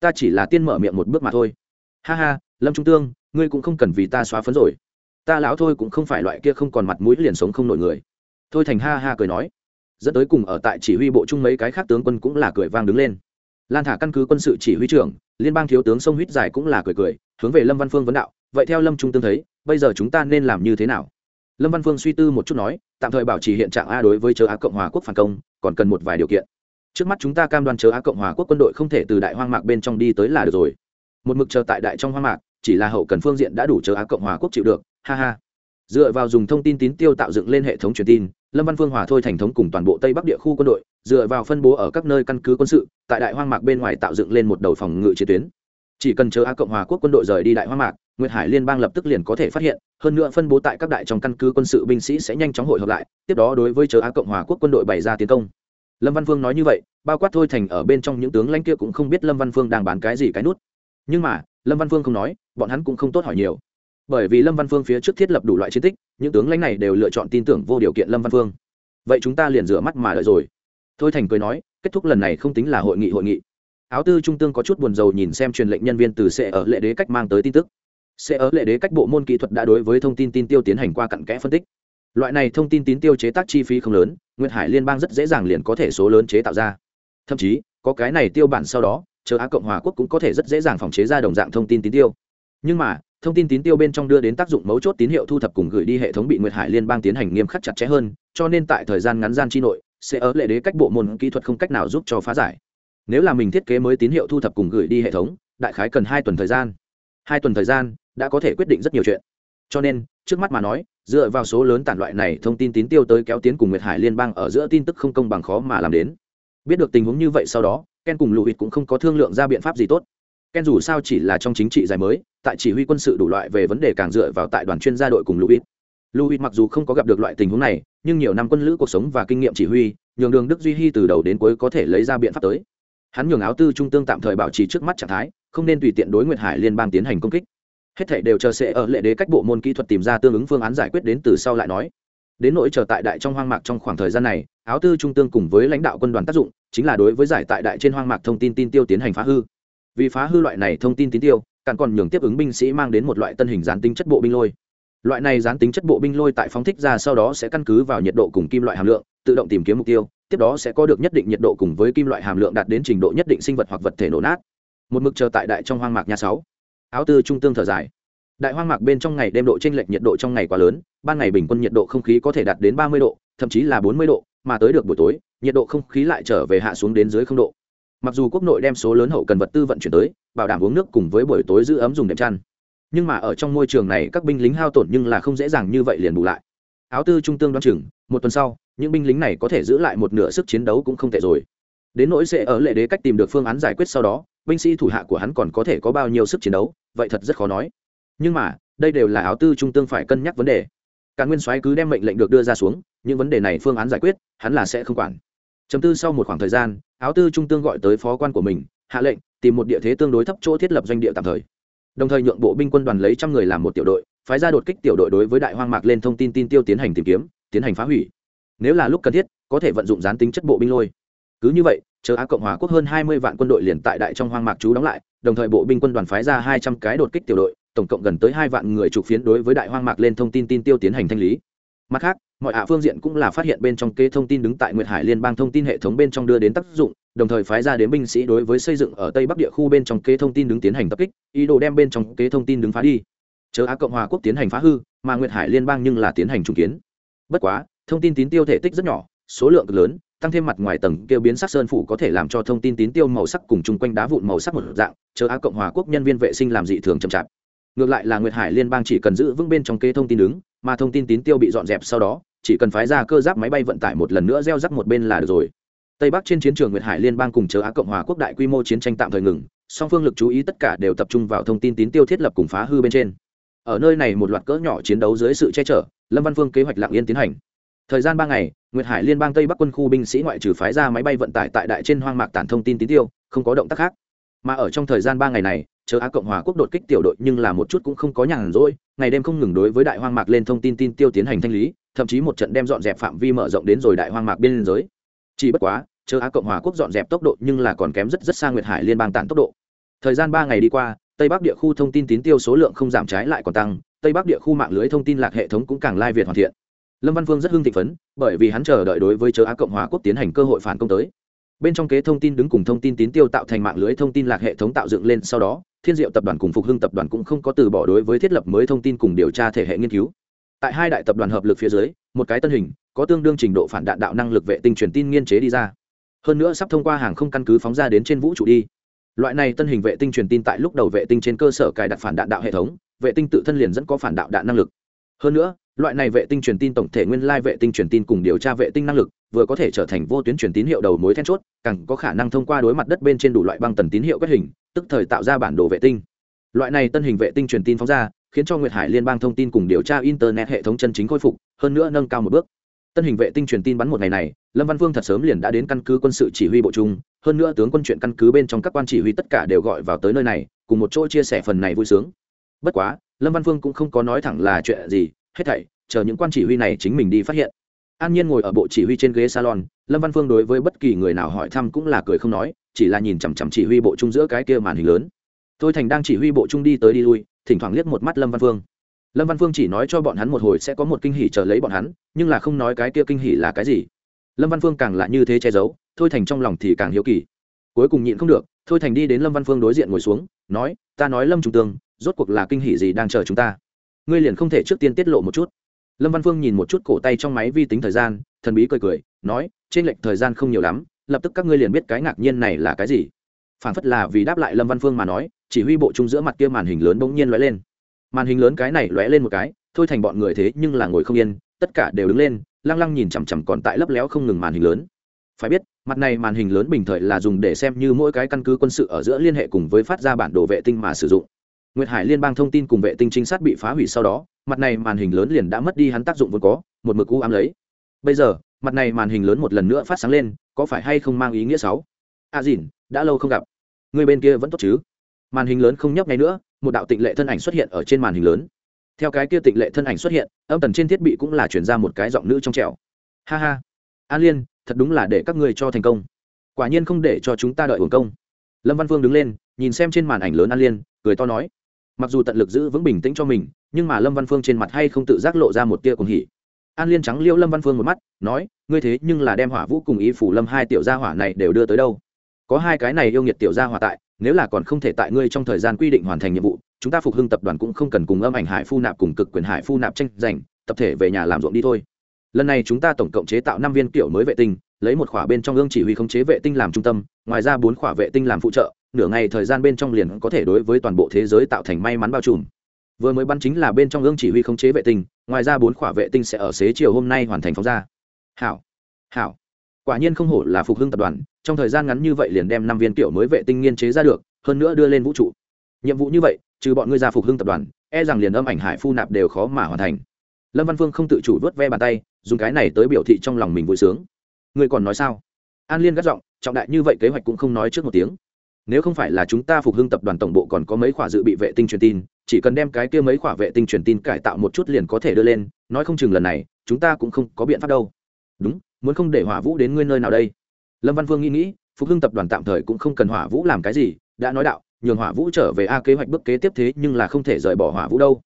ta chỉ là tiên mở miệng một bước mà thôi. Ha ha, lâm trung tương, ngươi cũng không cần vì ta xóa phấn rồi. Ta lão thôi cũng không phải loại kia không còn mặt mũi liền sống không nổi người. Thôi thành ha ha cười nói. Dẫn tới cùng ở tại chỉ huy bộ chung mấy cái khác tướng quân cũng là cười vang đứng lên. Lan thả căn cứ quân sự chỉ huy trưởng, liên bang thiếu tướng sông huýt dài cũng là cười cười, hướng về lâm văn phương vấn đạo, vậy theo lâm trung tương thấy, bây giờ chúng ta nên làm như thế nào? Lâm văn phương suy tư một chút nói, tạm thời bảo trì hiện trạng a đối với châu á cộng hòa quốc phản công, còn cần một vài điều kiện trước mắt chúng ta cam đoan chờ á cộng hòa quốc quân đội không thể từ đại hoang mạc bên trong đi tới là được rồi. Một mực chờ tại đại trong hoang mạc, chỉ là hậu cần phương diện đã đủ chờ á cộng hòa quốc chịu được, ha ha. Dựa vào dùng thông tin tín tiêu tạo dựng lên hệ thống truyền tin, lâm văn phương hòa thôi thành thống cùng toàn bộ tây bắc địa khu quân đội, dựa vào phân bố ở các nơi căn cứ quân sự, tại đại hoang mạc bên ngoài tạo dựng lên một đầu phòng ngự chiến tuyến. Chỉ cần chờ Á cộng hòa quốc quân đội rời đi đại hoang mạc, nguyệt hải liên bang lập tức liền có thể phát hiện, hơn nữa phân bố tại các đại trong căn cứ quân sự binh sĩ sẽ nhanh chóng hội hợp lại, tiếp đó đối với chờ Á cộng hòa quốc quân đội bày ra tiến công lâm văn phương nói như vậy, bao quát thôi thành ở bên trong những tướng lãnh kia cũng không biết lâm văn phương đang bán cái gì cái nút. Nhưng mà, lâm văn phương không nói, bọn hắn cũng không tốt hỏi nhiều. Bởi vì lâm văn phương phía trước thiết lập đủ loại chiến tích, những tướng lãnh này đều lựa chọn tin tưởng vô điều kiện lâm văn phương. Vậy chúng ta liền rửa mắt mà đợi rồi. Thôi thành cười nói, kết thúc lần này không tính là hội nghị hội nghị. Áo tư trung tương có chút buồn rầu nhìn xem truyền lệnh nhân viên từ xe ở lệ đế cách mang tới tin tức. Xe ở lệ đế cách bộ môn kỹ thuật đã đối với thông tin tin tiêu tiến hành qua cặn kẽ phân tích. Loại này thông tin tín tiêu chế tác chi phí không lớn nguyệt hải liên bang rất dễ dàng liền có thể số lớn chế tạo ra. Thậm chí, có cái này tiêu bản sau đó, chờ á cộng hòa quốc cũng có thể rất dễ dàng phòng chế ra đồng dạng thông tin tín tiêu. Nhưng mà, thông tin tín tiêu bên trong đưa đến tác dụng mấu chốt tín hiệu thu thập cùng gửi đi hệ thống bị nguyệt hải liên bang tiến hành nghiêm khắc chặt chẽ hơn, cho nên tại thời gian ngắn gian chi nội, sẽ ở lệ đế cách bộ môn kỹ thuật không cách nào giúp cho phá giải. Nếu là mình thiết kế mới tín hiệu thu thập cùng gửi đi hệ thống, đại khái cần hai tuần thời gian. Hai tuần thời gian, đã có thể quyết định rất nhiều chuyện. Cho nên, trước mắt mà nói dựa vào số lớn tản loại này thông tin tín tiêu tới kéo tiến cùng nguyệt hải liên bang ở giữa tin tức không công bằng khó mà làm đến. Biết được tình huống như vậy sau đó, ken cùng lụ hịt cũng không có thương lượng ra biện pháp gì tốt. Ken dù sao chỉ là trong chính trị giải mới, tại chỉ huy quân sự đủ loại về vấn đề càng dựa vào tại đoàn chuyên gia đội cùng lụ hịt. Lụ hịt mặc dù không có gặp được loại tình huống này, nhưng nhiều năm quân lữ cuộc sống và kinh nghiệm chỉ huy, nhường đường đức duy hy từ đầu đến cuối có thể lấy ra biện pháp tới. Hắn nhường áo tư trung tương tạm thời bảo trì trước mắt trạng thái, không nên tùy tiện đối nguyệt hải liên bang tiến hành công kích hết thảy đều chờ sẽ ở lệ đế cách bộ môn kỹ thuật tìm ra tương ứng phương án giải quyết đến từ sau lại nói. Đến nỗi chờ tại đại trong hoang mạc trong khoảng thời gian này, áo tư trung tương cùng với lãnh đạo quân đoàn tác dụng, chính là đối với giải tại đại trên hoang mạc thông tin tin tiêu tiến hành phá hư. Vì phá hư loại này thông tin tín tiêu, càng còn nhường tiếp ứng binh sĩ mang đến một loại tân hình gián tính chất bộ binh lôi. Loại này gián tính chất bộ binh lôi tại phóng thích ra sau đó sẽ căn cứ vào nhiệt độ cùng kim loại hàm lượng, tự động tìm kiếm mục tiêu, tiếp đó sẽ có được nhất định nhiệt độ cùng với kim loại hàm lượng đạt đến trình độ nhất định sinh vật hoặc vật thể nổ nát. Một mực chờ tại đại trong hoang mạc nhà sáu áo tư trung tương thở dài. Đại hoang mạc bên trong ngày đêm độ t r ê n lệch nhiệt độ trong ngày quá lớn, ban ngày bình quân nhiệt độ không khí có thể đạt đến ba mươi độ, thậm chí là bốn mươi độ, mà tới được buổi tối, nhiệt độ không khí lại trở về hạ xuống đến dưới không độ. Mặc dù quốc nội đem số lớn hậu cần vật tư vận chuyển tới, bảo đảm uống nước cùng với buổi tối giữ ấm dùng đệm chăn. Nhưng mà ở trong môi trường này, các binh lính hao tổn nhưng là không dễ dàng như vậy liền bù lại. Áo tư trung tương đoán chừng, một tuần sau, những binh lính này có thể giữ lại một nửa sức chiến đấu cũng không tệ rồi đến nỗi sẽ ở lệ đế cách tìm được phương án giải quyết sau đó, binh sĩ thủ hạ của hắn còn có thể có bao nhiêu sức chiến đấu, vậy thật rất khó nói. Nhưng mà, đây đều là áo tư trung tương phải cân nhắc vấn đề. Càn nguyên soái cứ đem mệnh lệnh được đưa ra xuống, những vấn đề này phương án giải quyết, hắn là sẽ không quản. Chấm tư sau một khoảng thời gian, áo tư trung tương gọi tới phó quan của mình, hạ lệnh, tìm một địa thế tương đối thấp chỗ thiết lập doanh địa tạm thời. Đồng thời nhượng bộ binh quân đoàn lấy trăm người làm một tiểu đội, phái ra đột kích tiểu đội đối với đại hoang mạc lên thông tin tin tiêu tiến hành tìm kiếm, tiến hành phá hủy. Nếu là lúc cần thiết, có thể vận dụng gián tính chất bộ binh lôi cứ như vậy, chờ á cộng hòa quốc hơn hai mươi vạn quân đội liền tại đại trong hoang mạc trú đóng lại, đồng thời bộ binh quân đoàn phái ra hai trăm cái đột kích tiểu đội, tổng cộng gần tới hai vạn người trục phiến đối với đại hoang mạc lên thông tin tin tiêu tiến hành thanh lý. Mặt khác, mọi hạ phương diện cũng là phát hiện bên trong kế thông tin đứng tại nguyệt hải liên bang thông tin hệ thống bên trong đưa đến tác dụng, đồng thời phái ra đến binh sĩ đối với xây dựng ở tây bắc địa khu bên trong kế thông tin đứng tiến hành tập kích, ý đồ đem bên trong kế thông tin đứng phá đi. Chờ á cộng hòa quốc tiến hành phá hư, mà nguyệt hải liên bang nhưng là tiến hành trùng kiến. Bất quá, thông tin tín tiêu thể tích rất nhỏ, số lượng cực lớn tăng thêm mặt ngoài tầng kêu biến sắc sơn phủ có thể làm cho thông tin tín tiêu màu sắc cùng chung quanh đá vụn màu sắc một dạng, chờ á cộng hòa quốc nhân viên vệ sinh làm dị thường chậm chạp. Ngược lại là nguyệt hải liên bang chỉ cần giữ vững bên trong kế thông tin đứng, mà thông tin tín tiêu bị dọn dẹp sau đó, chỉ cần phái ra cơ giáp máy bay vận tải một lần nữa gieo rắc một bên là được rồi. Tây bắc trên chiến trường nguyệt hải liên bang cùng chờ á cộng hòa quốc đại quy mô chiến tranh tạm thời ngừng, song phương lực chú ý tất cả đều tập trung vào thông tin tín tiêu thiết lập cùng phá hư bên trên. Ở nơi này một loạt cỡ nhỏ chiến đấu dưới sự che chở, lâm văn phương kế hoạch lạng yên tiến hành thời gian ba ngày, nguyệt hải liên bang tây bắc quân khu binh sĩ ngoại trừ phái ra máy bay vận tải tại đại trên hoang mạc tản thông tin tín tiêu, không có động tác khác. Mà ở trong thời gian ba ngày này, chờ á cộng hòa quốc đột kích tiểu đội nhưng là một chút cũng không có nhàn rỗi, ngày đêm không ngừng đối với đại hoang mạc lên thông tin tin tiêu tiến hành thanh lý, thậm chí một trận đem dọn dẹp phạm vi mở rộng đến rồi đại hoang mạc biên giới. Chỉ bất quá, chờ á cộng hòa quốc dọn dẹp tốc độ nhưng là còn kém rất rất xa nguyệt hải liên bang tản tốc độ. Thời gian ba ngày đi qua, tây bắc địa khu thông tin tín tiêu số lượng không giảm trái lại còn tăng, tây bắc địa khu mạng lưới thông tin lạc hệ thống cũng càng lai việt hoàn thiện lâm văn phương rất hưng thị phấn, bởi vì hắn chờ đợi đối với chờ á cộng hòa quốc tiến hành cơ hội phản công tới. Bên trong kế thông tin đứng cùng thông tin tín tiêu tạo thành mạng lưới thông tin lạc hệ thống tạo dựng lên, sau đó, thiên diệu tập đoàn cùng phục hưng tập đoàn cũng không có từ bỏ đối với thiết lập mới thông tin cùng điều tra thể hệ nghiên cứu. Tại hai đại tập đoàn hợp lực phía dưới, một cái tân hình, có tương đương trình độ phản đạn đạo năng lực vệ tinh truyền tin nghiên chế đi ra. Hơn nữa sắp thông qua hàng không căn cứ phóng ra đến trên vũ trụ đi. Loại này tân hình vệ tinh truyền tin tại lúc đầu vệ tinh trên cơ sở cài đặt phản đạn đạo hệ thống, vệ tinh tự thân liền dẫn có phản đạo đạn năng lực. Hơn nữa loại này vệ tinh truyền tin tổng thể nguyên lai vệ tinh truyền tin cùng điều tra vệ tinh năng lực, vừa có thể trở thành vô tuyến truyền tín hiệu đầu mối then chốt, càng có khả năng thông qua đối mặt đất bên trên đủ loại băng tần tín hiệu quét hình, tức thời tạo ra bản đồ vệ tinh. Loại này tân hình vệ tinh truyền tin phóng ra, khiến cho nguyệt hải liên bang thông tin cùng điều tra internet hệ thống chân chính khôi phục, hơn nữa nâng cao một bước. Tân hình vệ tinh truyền tin bắn một ngày này, lâm văn Vương thật sớm liền đã đến căn cứ quân sự chỉ huy bộ trung, hơn nữa tướng quân chuyện căn cứ bên trong các quan chỉ huy tất cả đều gọi vào tới nơi này, cùng một chỗ chia sẻ phần này vui sướng. Bất quá, lâm văn Vương cũng không có nói thẳng là chuyện gì hết thảy, chờ những quan chỉ huy này chính mình đi phát hiện. An nhiên ngồi ở bộ chỉ huy trên ghế salon, lâm văn phương đối với bất kỳ người nào hỏi thăm cũng là cười không nói, chỉ là nhìn chằm chằm chỉ huy bộ trung giữa cái kia màn hình lớn. Tôi thành đang chỉ huy bộ trung đi tới đi lui, thỉnh thoảng liếc một mắt lâm văn phương. Lâm văn phương chỉ nói cho bọn hắn một hồi sẽ có một kinh hỉ chờ lấy bọn hắn, nhưng là không nói cái kia kinh hỉ là cái gì. Lâm văn phương càng là như thế che giấu, thôi thành trong lòng thì càng hiếu kỳ. Cuối cùng nhịn không được, thôi thành đi đến lâm văn phương đối diện ngồi xuống, nói, ta nói lâm trung tương, rốt cuộc là kinh hỉ gì đang chờ chúng ta? Ngươi liền không thể trước tiên tiết lộ một chút. Lâm văn phương nhìn một chút cổ tay trong máy vi tính thời gian, thần bí cười cười, nói, trên lệnh thời gian không nhiều lắm, lập tức các ngươi liền biết cái ngạc nhiên này là cái gì. Phản phất là vì đáp lại lâm văn phương mà nói, chỉ huy bộ trung giữa mặt kia màn hình lớn bỗng nhiên lóe lên. Màn hình lớn cái này lóe lên một cái, thôi thành bọn người thế nhưng là ngồi không yên, tất cả đều đứng lên, lăng lăng nhìn chằm chằm còn tại lấp léo không ngừng màn hình lớn. Phải biết, mặt này màn hình lớn bình thời là dùng để xem như mỗi cái căn cứ quân sự ở giữa liên hệ cùng với phát ra bản đồ vệ tinh mà sử dụng nguyệt hải liên bang thông tin cùng vệ tinh trinh sát bị phá hủy sau đó, mặt này màn hình lớn liền đã mất đi hắn tác dụng vốn có, một mực u ám lấy. Bây giờ, mặt này màn hình lớn một lần nữa phát sáng lên, có phải hay không mang ý nghĩa sáu a à dìn, đã lâu không gặp. Người bên kia vẫn tốt chứ? Màn hình lớn không nhấp ngay nữa, một đạo tịnh lệ thân ảnh xuất hiện ở trên màn hình lớn. Theo cái kia tịnh lệ thân ảnh xuất hiện, âm tần trên thiết bị cũng là truyền ra một cái giọng nữ trong trẻo. Ha ha. An liên, thật đúng là để các ngươi cho thành công. Quả nhiên không để cho chúng ta đợi uổng công. Lâm văn Vương đứng lên, nhìn xem trên màn ảnh lớn an liên, cười to nói mặc dù tận lực giữ vững bình tĩnh cho mình, nhưng mà lâm văn phương trên mặt hay không tự giác lộ ra một tia cuồng hỉ. An liên trắng liêu lâm văn phương một mắt, nói, ngươi thế nhưng là đem hỏa vũ cùng ý phủ lâm hai tiểu gia hỏa này đều đưa tới đâu? Có hai cái này yêu nghiệt tiểu gia hỏa tại, nếu là còn không thể tại ngươi trong thời gian quy định hoàn thành nhiệm vụ, chúng ta phục hưng tập đoàn cũng không cần cùng âm ảnh hải phu nạp cùng cực quyền hải phu nạp tranh giành, tập thể về nhà làm ruộng đi thôi. Lần này chúng ta tổng cộng chế tạo năm viên kiểu mới vệ tinh lấy một khỏa bên trong ương chỉ huy khống chế vệ tinh làm trung tâm, ngoài ra bốn khỏa vệ tinh làm phụ trợ, nửa ngày thời gian bên trong liền có thể đối với toàn bộ thế giới tạo thành may mắn bao trùm. Vừa mới bắn chính là bên trong ương chỉ huy khống chế vệ tinh, ngoài ra bốn khỏa vệ tinh sẽ ở xế chiều hôm nay hoàn thành phóng ra. Hảo hảo. Quả nhiên không hổ là phục hưng tập đoàn, trong thời gian ngắn như vậy liền đem năm viên kiểu mới vệ tinh nghiên chế ra được, hơn nữa đưa lên vũ trụ. Nhiệm vụ như vậy, trừ bọn ngươi ra phục hưng tập đoàn e rằng liền âm ảnh hải phu nạp đều khó mà hoàn thành. Lâm văn phương không tự chủ vớt ve bàn tay, dùng cái này tới biểu thị trong lòng mình vui sướng ngươi còn nói sao? An liên gắt giọng, trọng đại như vậy kế hoạch cũng không nói trước một tiếng. Nếu không phải là chúng ta phục hưng tập đoàn tổng bộ còn có mấy khoả dự bị vệ tinh truyền tin, chỉ cần đem cái kia mấy khoả vệ tinh truyền tin cải tạo một chút liền có thể đưa lên, nói không chừng lần này, chúng ta cũng không có biện pháp đâu. Đúng, muốn không để hỏa vũ đến nguyên nơi nào đây? Lâm văn Vương nghĩ nghĩ, phục hưng tập đoàn tạm thời cũng không cần hỏa vũ làm cái gì, đã nói đạo, nhường hỏa vũ trở về a kế hoạch bước kế tiếp thế nhưng là không thể rời bỏ hỏa vũ đâu.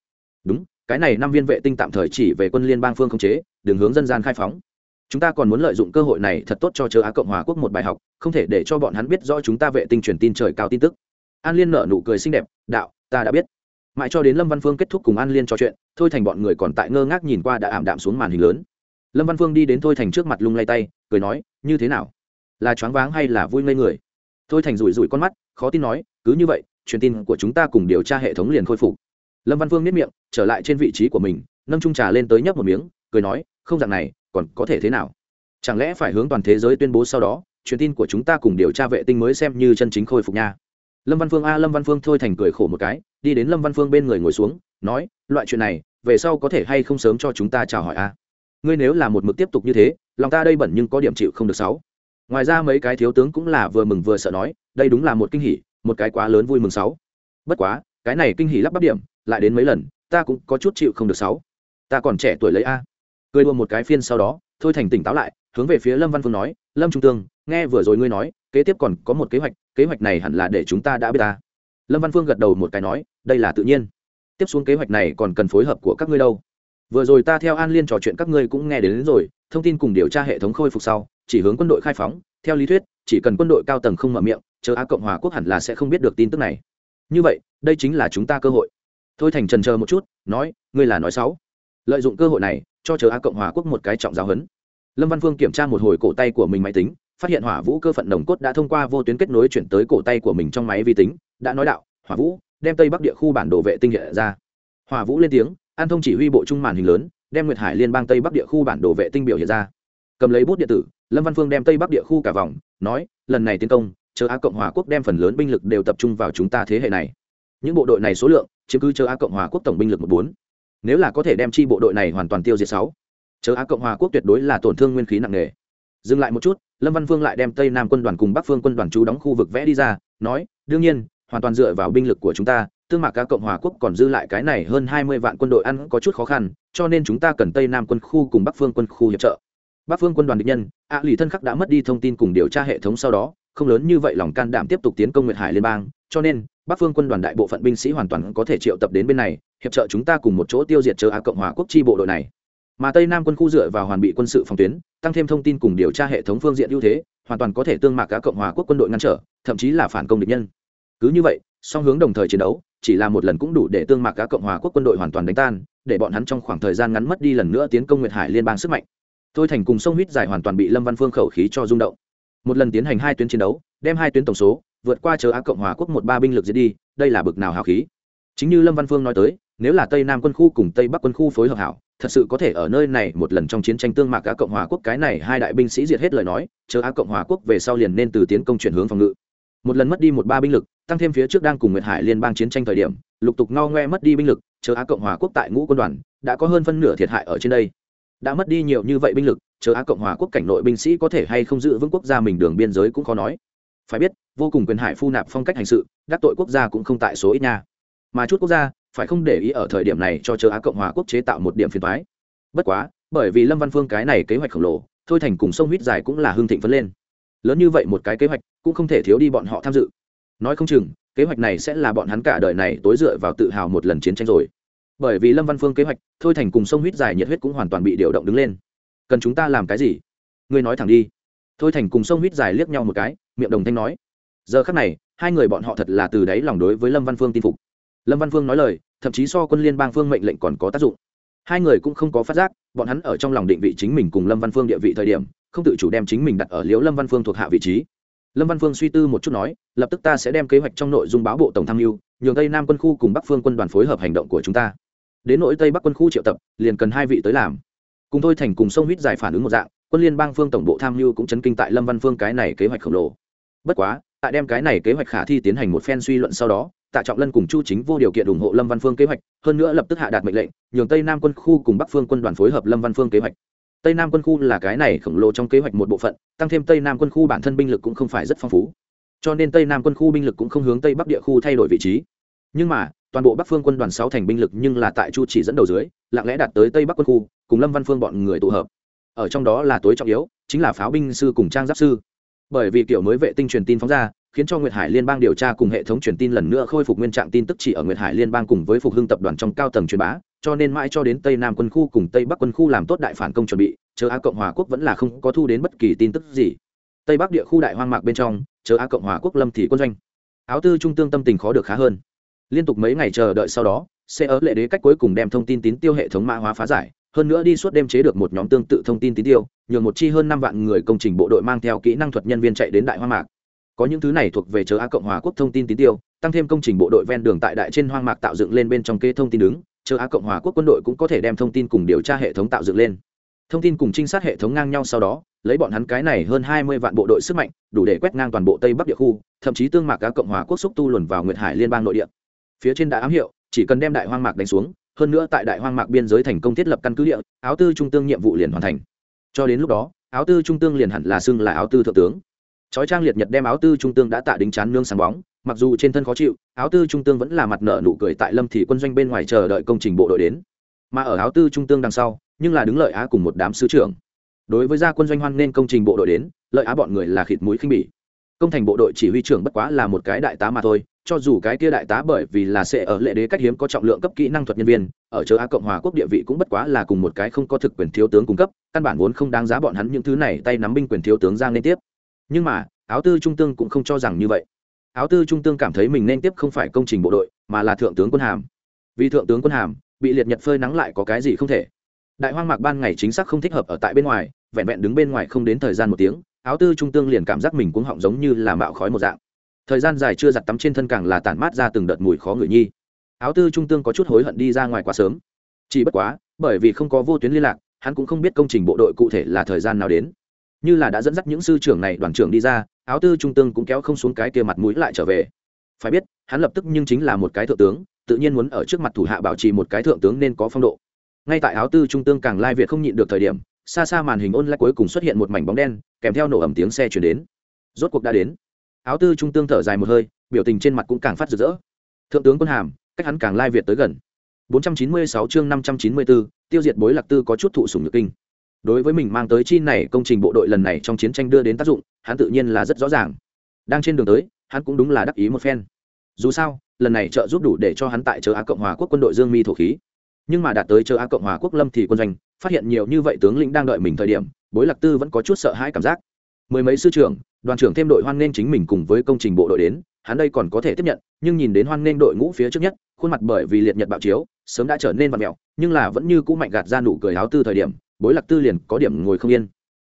Đúng, cái này năm viên vệ tinh tạm thời chỉ về quân liên bang phương không chế đường hướng dân gian khai phóng chúng ta còn muốn lợi dụng cơ hội này thật tốt cho chớ á cộng hòa quốc một bài học, không thể để cho bọn hắn biết rõ chúng ta vệ tinh truyền tin trời cao tin tức. An liên nở nụ cười xinh đẹp, đạo, ta đã biết. Mãi cho đến lâm văn phương kết thúc cùng an liên trò chuyện, thôi thành bọn người còn tại ngơ ngác nhìn qua đã ảm đạm xuống màn hình lớn. Lâm văn phương đi đến thôi thành trước mặt lung lay tay, cười nói, như thế nào? Là choáng váng hay là vui ngây người? Thôi thành rủi rủi con mắt, khó tin nói, cứ như vậy, truyền tin của chúng ta cùng điều tra hệ thống liền khôi phục. Lâm văn phương nếp miệng, trở lại trên vị trí của mình, nâng trung trà lên tới nhấp một miếng, cười nói, không dạng này còn có thể thế nào? Chẳng lẽ phải hướng toàn thế giới tuyên bố sau đó, truyền tin của chúng ta cùng điều tra vệ tinh mới xem như chân chính khôi phục nha? Lâm văn phương a, lâm văn phương thôi thành cười khổ một cái, đi đến lâm văn phương bên người ngồi xuống, nói, loại chuyện này, về sau có thể hay không sớm cho chúng ta chào hỏi a? Ngươi nếu là một mực tiếp tục như thế, lòng ta đây bẩn nhưng có điểm chịu không được sáu. Ngoài ra mấy cái thiếu tướng cũng là vừa mừng vừa sợ nói, đây đúng là một kinh hỉ, một cái quá lớn vui mừng sáu. Bất quá, cái này kinh hỉ lắp bắp điểm, lại đến mấy lần, ta cũng có chút chịu không được sáu. Ta còn trẻ tuổi lấy a cười đua một cái phiên sau đó thôi thành tỉnh táo lại hướng về phía lâm văn phương nói lâm trung tương nghe vừa rồi ngươi nói kế tiếp còn có một kế hoạch kế hoạch này hẳn là để chúng ta đã biết ta. Lâm văn phương gật đầu một cái nói đây là tự nhiên. Tiếp xuống kế hoạch này còn cần phối hợp của các ngươi đâu. Vừa rồi ta theo an liên trò chuyện các ngươi cũng nghe đến, đến rồi thông tin cùng điều tra hệ thống khôi phục sau chỉ hướng quân đội khai phóng. Theo lý thuyết chỉ cần quân đội cao tầng không mở miệng chờ á cộng hòa quốc hẳn là sẽ không biết được tin tức này. Như vậy đây chính là chúng ta cơ hội. Thôi thành trần chờ một chút nói ngươi là nói xấu lợi dụng cơ hội này, cho chờ a cộng hòa quốc một cái trọng giáo huấn. Lâm văn phương kiểm tra một hồi cổ tay của mình máy tính, phát hiện hỏa vũ cơ phận nồng cốt đã thông qua vô tuyến kết nối chuyển tới cổ tay của mình trong máy vi tính, đã nói đạo, hỏa vũ, đem tây bắc địa khu bản đồ vệ tinh hiện ra. Hỏa vũ lên tiếng, an thông chỉ huy bộ trung màn hình lớn, đem nguyệt hải liên bang tây bắc địa khu bản đồ vệ tinh biểu hiện ra. Cầm lấy bút điện tử, lâm văn phương đem tây bắc địa khu cả vòng, nói, lần này tiến công, chờ a cộng hòa quốc đem phần lớn binh lực đều tập trung vào chúng ta thế hệ này. Những bộ đội này số lượng, chiếm cứ chờ a cộng hòa quốc tổng binh lực một bốn nếu là có thể đem chi bộ đội này hoàn toàn tiêu diệt sáu chớ á cộng hòa quốc tuyệt đối là tổn thương nguyên khí nặng nề. Dừng lại một chút, lâm văn phương lại đem tây nam quân đoàn cùng bắc phương quân đoàn chú đóng khu vực vẽ đi ra, nói, đương nhiên, hoàn toàn dựa vào binh lực của chúng ta, tương mạc cá cộng hòa quốc còn dư lại cái này hơn hai mươi vạn quân đội ăn có chút khó khăn, cho nên chúng ta cần tây nam quân khu cùng bắc phương quân khu hiệp trợ. Bắc phương quân đoàn địch nhân ạ lì thân khắc đã mất đi thông tin cùng điều tra hệ thống sau đó, không lớn như vậy lòng can đảm tiếp tục tiến công nguyệt hải liên bang cho nên, bắc phương quân đoàn đại bộ phận binh sĩ hoàn toàn có thể triệu tập đến bên này, hiệp trợ chúng ta cùng một chỗ tiêu diệt chờ á cộng hòa quốc chi bộ đội này. Mà tây nam quân khu dựa vào hoàn bị quân sự phòng tuyến, tăng thêm thông tin cùng điều tra hệ thống phương diện ưu thế, hoàn toàn có thể tương mạc cá cộng hòa quốc quân đội ngăn trở, thậm chí là phản công địch nhân. Cứ như vậy, song hướng đồng thời chiến đấu, chỉ là một lần cũng đủ để tương mạc cá cộng hòa quốc quân đội hoàn toàn đánh tan, để bọn hắn trong khoảng thời gian ngắn mất đi lần nữa tiến công nguyệt hải liên bang sức mạnh. Tôi thành cùng sông huyết dài hoàn toàn bị lâm văn phương khẩu khí cho rung động. Một lần tiến hành hai tuyến chiến đấu, đem hai tuyến tổng số vượt qua chờ á cộng hòa quốc một ba binh lực giết đi, đây là bực nào hào khí. Chính như lâm văn phương nói tới, nếu là tây nam quân khu cùng tây bắc quân khu phối hợp hảo, thật sự có thể ở nơi này một lần trong chiến tranh tương mạc á cộng hòa quốc cái này hai đại binh sĩ diệt hết lời nói, chờ á cộng hòa quốc về sau liền nên từ tiến công chuyển hướng phòng ngự. Một lần mất đi một ba binh lực, tăng thêm phía trước đang cùng nguyệt hải liên bang chiến tranh thời điểm, lục tục ngao ngoe mất đi binh lực, chờ á cộng hòa quốc tại ngũ quân đoàn, đã có hơn phân nửa thiệt hại ở trên đây. Đã mất đi nhiều như vậy binh lực, chờ á cộng hòa quốc cảnh nội binh sĩ có thể hay không giữ vững quốc gia mình đường biên giới cũng khó nói phải biết, vô cùng quyền hải phu nạp phong cách hành sự, đắc tội quốc gia cũng không tại số ít nha. Mà chút quốc gia, phải không để ý ở thời điểm này cho chờ á cộng hòa quốc chế tạo một điểm phiền thoái bất quá, bởi vì lâm văn phương cái này kế hoạch khổng lồ, thôi thành cùng sông huyết dài cũng là hương thịnh phấn lên. Lớn như vậy một cái kế hoạch, cũng không thể thiếu đi bọn họ tham dự. Nói không chừng, kế hoạch này sẽ là bọn hắn cả đời này tối dựa vào tự hào một lần chiến tranh rồi. Bởi vì lâm văn phương kế hoạch, thôi thành cùng sông huyết dài nhiệt huyết cũng hoàn toàn bị điều động đứng lên. Cần chúng ta làm cái gì? Ngươi nói thẳng đi. Thôi thành cùng sông huyết dài liếc nhau một cái miệng đồng thanh nói. Giờ khắc này, hai người bọn họ thật là từ đáy lòng đối với lâm văn phương tin phục. Lâm văn phương nói lời, thậm chí so quân liên bang phương mệnh lệnh còn có tác dụng. Hai người cũng không có phát giác, bọn hắn ở trong lòng định vị chính mình cùng lâm văn phương địa vị thời điểm, không tự chủ đem chính mình đặt ở liễu lâm văn phương thuộc hạ vị trí. Lâm văn phương suy tư một chút nói, lập tức ta sẽ đem kế hoạch trong nội dung báo bộ tổng tham mưu, nhường tây nam quân khu cùng bắc phương quân đoàn phối hợp hành động của chúng ta. Đến nội tây bắc quân khu triệu tập, liền cần hai vị tới làm. Cùng thôi thành cùng sông huyết giải phản ứng một dạng, quân liên bang phương tổng bộ tham mưu cũng chấn kinh tại lâm văn phương cái này kế hoạch khổng lồ bất quá, tại đem cái này kế hoạch khả thi tiến hành một phen suy luận sau đó, tạ trọng lân cùng chu chính vô điều kiện ủng hộ lâm văn phương kế hoạch, hơn nữa lập tức hạ đạt mệnh lệnh, nhường tây nam quân khu cùng bắc phương quân đoàn phối hợp lâm văn phương kế hoạch. Tây nam quân khu là cái này khổng lồ trong kế hoạch một bộ phận, tăng thêm tây nam quân khu bản thân binh lực cũng không phải rất phong phú. Cho nên tây nam quân khu binh lực cũng không hướng tây bắc địa khu thay đổi vị trí. Nhưng mà, toàn bộ bắc phương quân đoàn sáu thành binh lực nhưng là tại chu chỉ dẫn đầu dưới, lặng lẽ đạt tới tây bắc quân khu, cùng lâm văn phương bọn người tụ hợp. Ở trong đó là tối trọng yếu, chính là pháo binh sư cùng trang giáp sư bởi vì kiểu mới vệ tinh truyền tin phóng ra, khiến cho nguyệt hải liên bang điều tra cùng hệ thống truyền tin lần nữa khôi phục nguyên trạng tin tức chỉ ở nguyệt hải liên bang cùng với phục hưng tập đoàn trong cao tầng truyền bá, cho nên mãi cho đến tây nam quân khu cùng tây bắc quân khu làm tốt đại phản công chuẩn bị, chờ á cộng hòa quốc vẫn là không có thu đến bất kỳ tin tức gì. Tây bắc địa khu đại hoang mạc bên trong, chờ á cộng hòa quốc lâm thì quân doanh. Áo tư trung tương tâm tình khó được khá hơn. Liên tục mấy ngày chờ đợi sau đó sẽ ở lệ đế cách cuối cùng đem thông tin tín tiêu hệ thống mã hóa phá giải hơn nữa đi suốt đêm chế được một nhóm tương tự thông tin tín tiêu, nhường một chi hơn năm vạn người công trình bộ đội mang theo kỹ năng thuật nhân viên chạy đến đại hoang mạc. Có những thứ này thuộc về chờ á cộng hòa quốc thông tin tín tiêu, tăng thêm công trình bộ đội ven đường tại đại trên hoang mạc tạo dựng lên bên trong kê thông tin đứng, chờ á cộng hòa quốc quân đội cũng có thể đem thông tin cùng điều tra hệ thống tạo dựng lên. Thông tin cùng trinh sát hệ thống ngang nhau sau đó, lấy bọn hắn cái này hơn hai mươi vạn bộ đội sức mạnh, đủ để quét ngang toàn bộ tây bắc địa khu, thậm chí tương mạc á cộng hòa quốc xúc tu luồn vào nguyệt hải liên bang nội địa. Phía trên đã ám hiệu, chỉ cần đem đại hoang mạc đánh xuống hơn nữa tại đại hoang mạc biên giới thành công thiết lập căn cứ địa, áo tư trung tương nhiệm vụ liền hoàn thành. Cho đến lúc đó, áo tư trung tương liền hẳn là xưng là áo tư thượng tướng. Chói trang liệt nhật đem áo tư trung tương đã tạ đính chán nương sáng bóng, mặc dù trên thân khó chịu, áo tư trung tương vẫn là mặt nợ nụ cười tại lâm thị quân doanh bên ngoài chờ đợi công trình bộ đội đến. Mà ở áo tư trung tương đằng sau, nhưng là đứng lợi á cùng một đám sứ trưởng. Đối với gia quân doanh hoan nên công trình bộ đội đến, lợi á bọn người là khịt mũi khinh bỉ công thành bộ đội chỉ huy trưởng bất quá là một cái đại tá mà thôi, cho dù cái kia đại tá bởi vì là sẽ ở lệ đế cách hiếm có trọng lượng cấp kỹ năng thuật nhân viên, ở châu á cộng hòa quốc địa vị cũng bất quá là cùng một cái không có thực quyền thiếu tướng cung cấp, căn bản vốn không đáng giá bọn hắn những thứ này tay nắm binh quyền thiếu tướng giang nên tiếp. Nhưng mà, áo tư trung tương cũng không cho rằng như vậy. Áo tư trung tương cảm thấy mình nên tiếp không phải công trình bộ đội, mà là thượng tướng quân hàm. Vì thượng tướng quân hàm, bị liệt nhật phơi nắng lại có cái gì không thể. Đại hoang mạc ban ngày chính xác không thích hợp ở tại bên ngoài, vẹn vẹn đứng bên ngoài không đến thời gian một tiếng áo tư trung tương liền cảm giác mình cũng họng giống như là mạo khói một dạng. Thời gian dài chưa giặt tắm trên thân càng là tản mát ra từng đợt mùi khó ngửi nhi. Áo tư trung tương có chút hối hận đi ra ngoài quá sớm. Chỉ bất quá, bởi vì không có vô tuyến liên lạc, hắn cũng không biết công trình bộ đội cụ thể là thời gian nào đến. Như là đã dẫn dắt những sư trưởng này đoàn trưởng đi ra, áo tư trung tương cũng kéo không xuống cái kia mặt mũi lại trở về. Phải biết, hắn lập tức nhưng chính là một cái thượng tướng, tự nhiên muốn ở trước mặt thủ hạ bảo trì một cái thượng tướng nên có phong độ. Ngay tại áo tư trung tương càng lai việt không nhịn được thời điểm xa xa màn hình ôn lại cuối cùng xuất hiện một mảnh bóng đen kèm theo nổ ẩm tiếng xe chuyển đến. Rốt cuộc đã đến. Áo tư trung tương thở dài một hơi biểu tình trên mặt cũng càng phát rực rỡ. Thượng tướng quân hàm cách hắn càng lai việt tới gần. 496 chương 594, tiêu diệt bối lạc tư có chút thụ sủng nhược kinh. Đối với mình mang tới chi này công trình bộ đội lần này trong chiến tranh đưa đến tác dụng hắn tự nhiên là rất rõ ràng. Đang trên đường tới hắn cũng đúng là đắc ý một phen. Dù sao lần này trợ giúp đủ để cho hắn tại chợ á cộng hòa quốc quân đội dương mi thổ khí nhưng mà đạt tới châu á cộng hòa quốc lâm thì quân doanh phát hiện nhiều như vậy tướng lĩnh đang đợi mình thời điểm, bối lạc tư vẫn có chút sợ hãi cảm giác. Mười mấy sư trưởng, đoàn trưởng thêm đội hoan nghênh chính mình cùng với công trình bộ đội đến, hắn đây còn có thể tiếp nhận, nhưng nhìn đến hoan nghênh đội ngũ phía trước nhất, khuôn mặt bởi vì liệt nhật bạo chiếu, sớm đã trở nên vặt mẹo, nhưng là vẫn như cũ mạnh gạt ra nụ cười áo tư thời điểm, bối lạc tư liền có điểm ngồi không yên.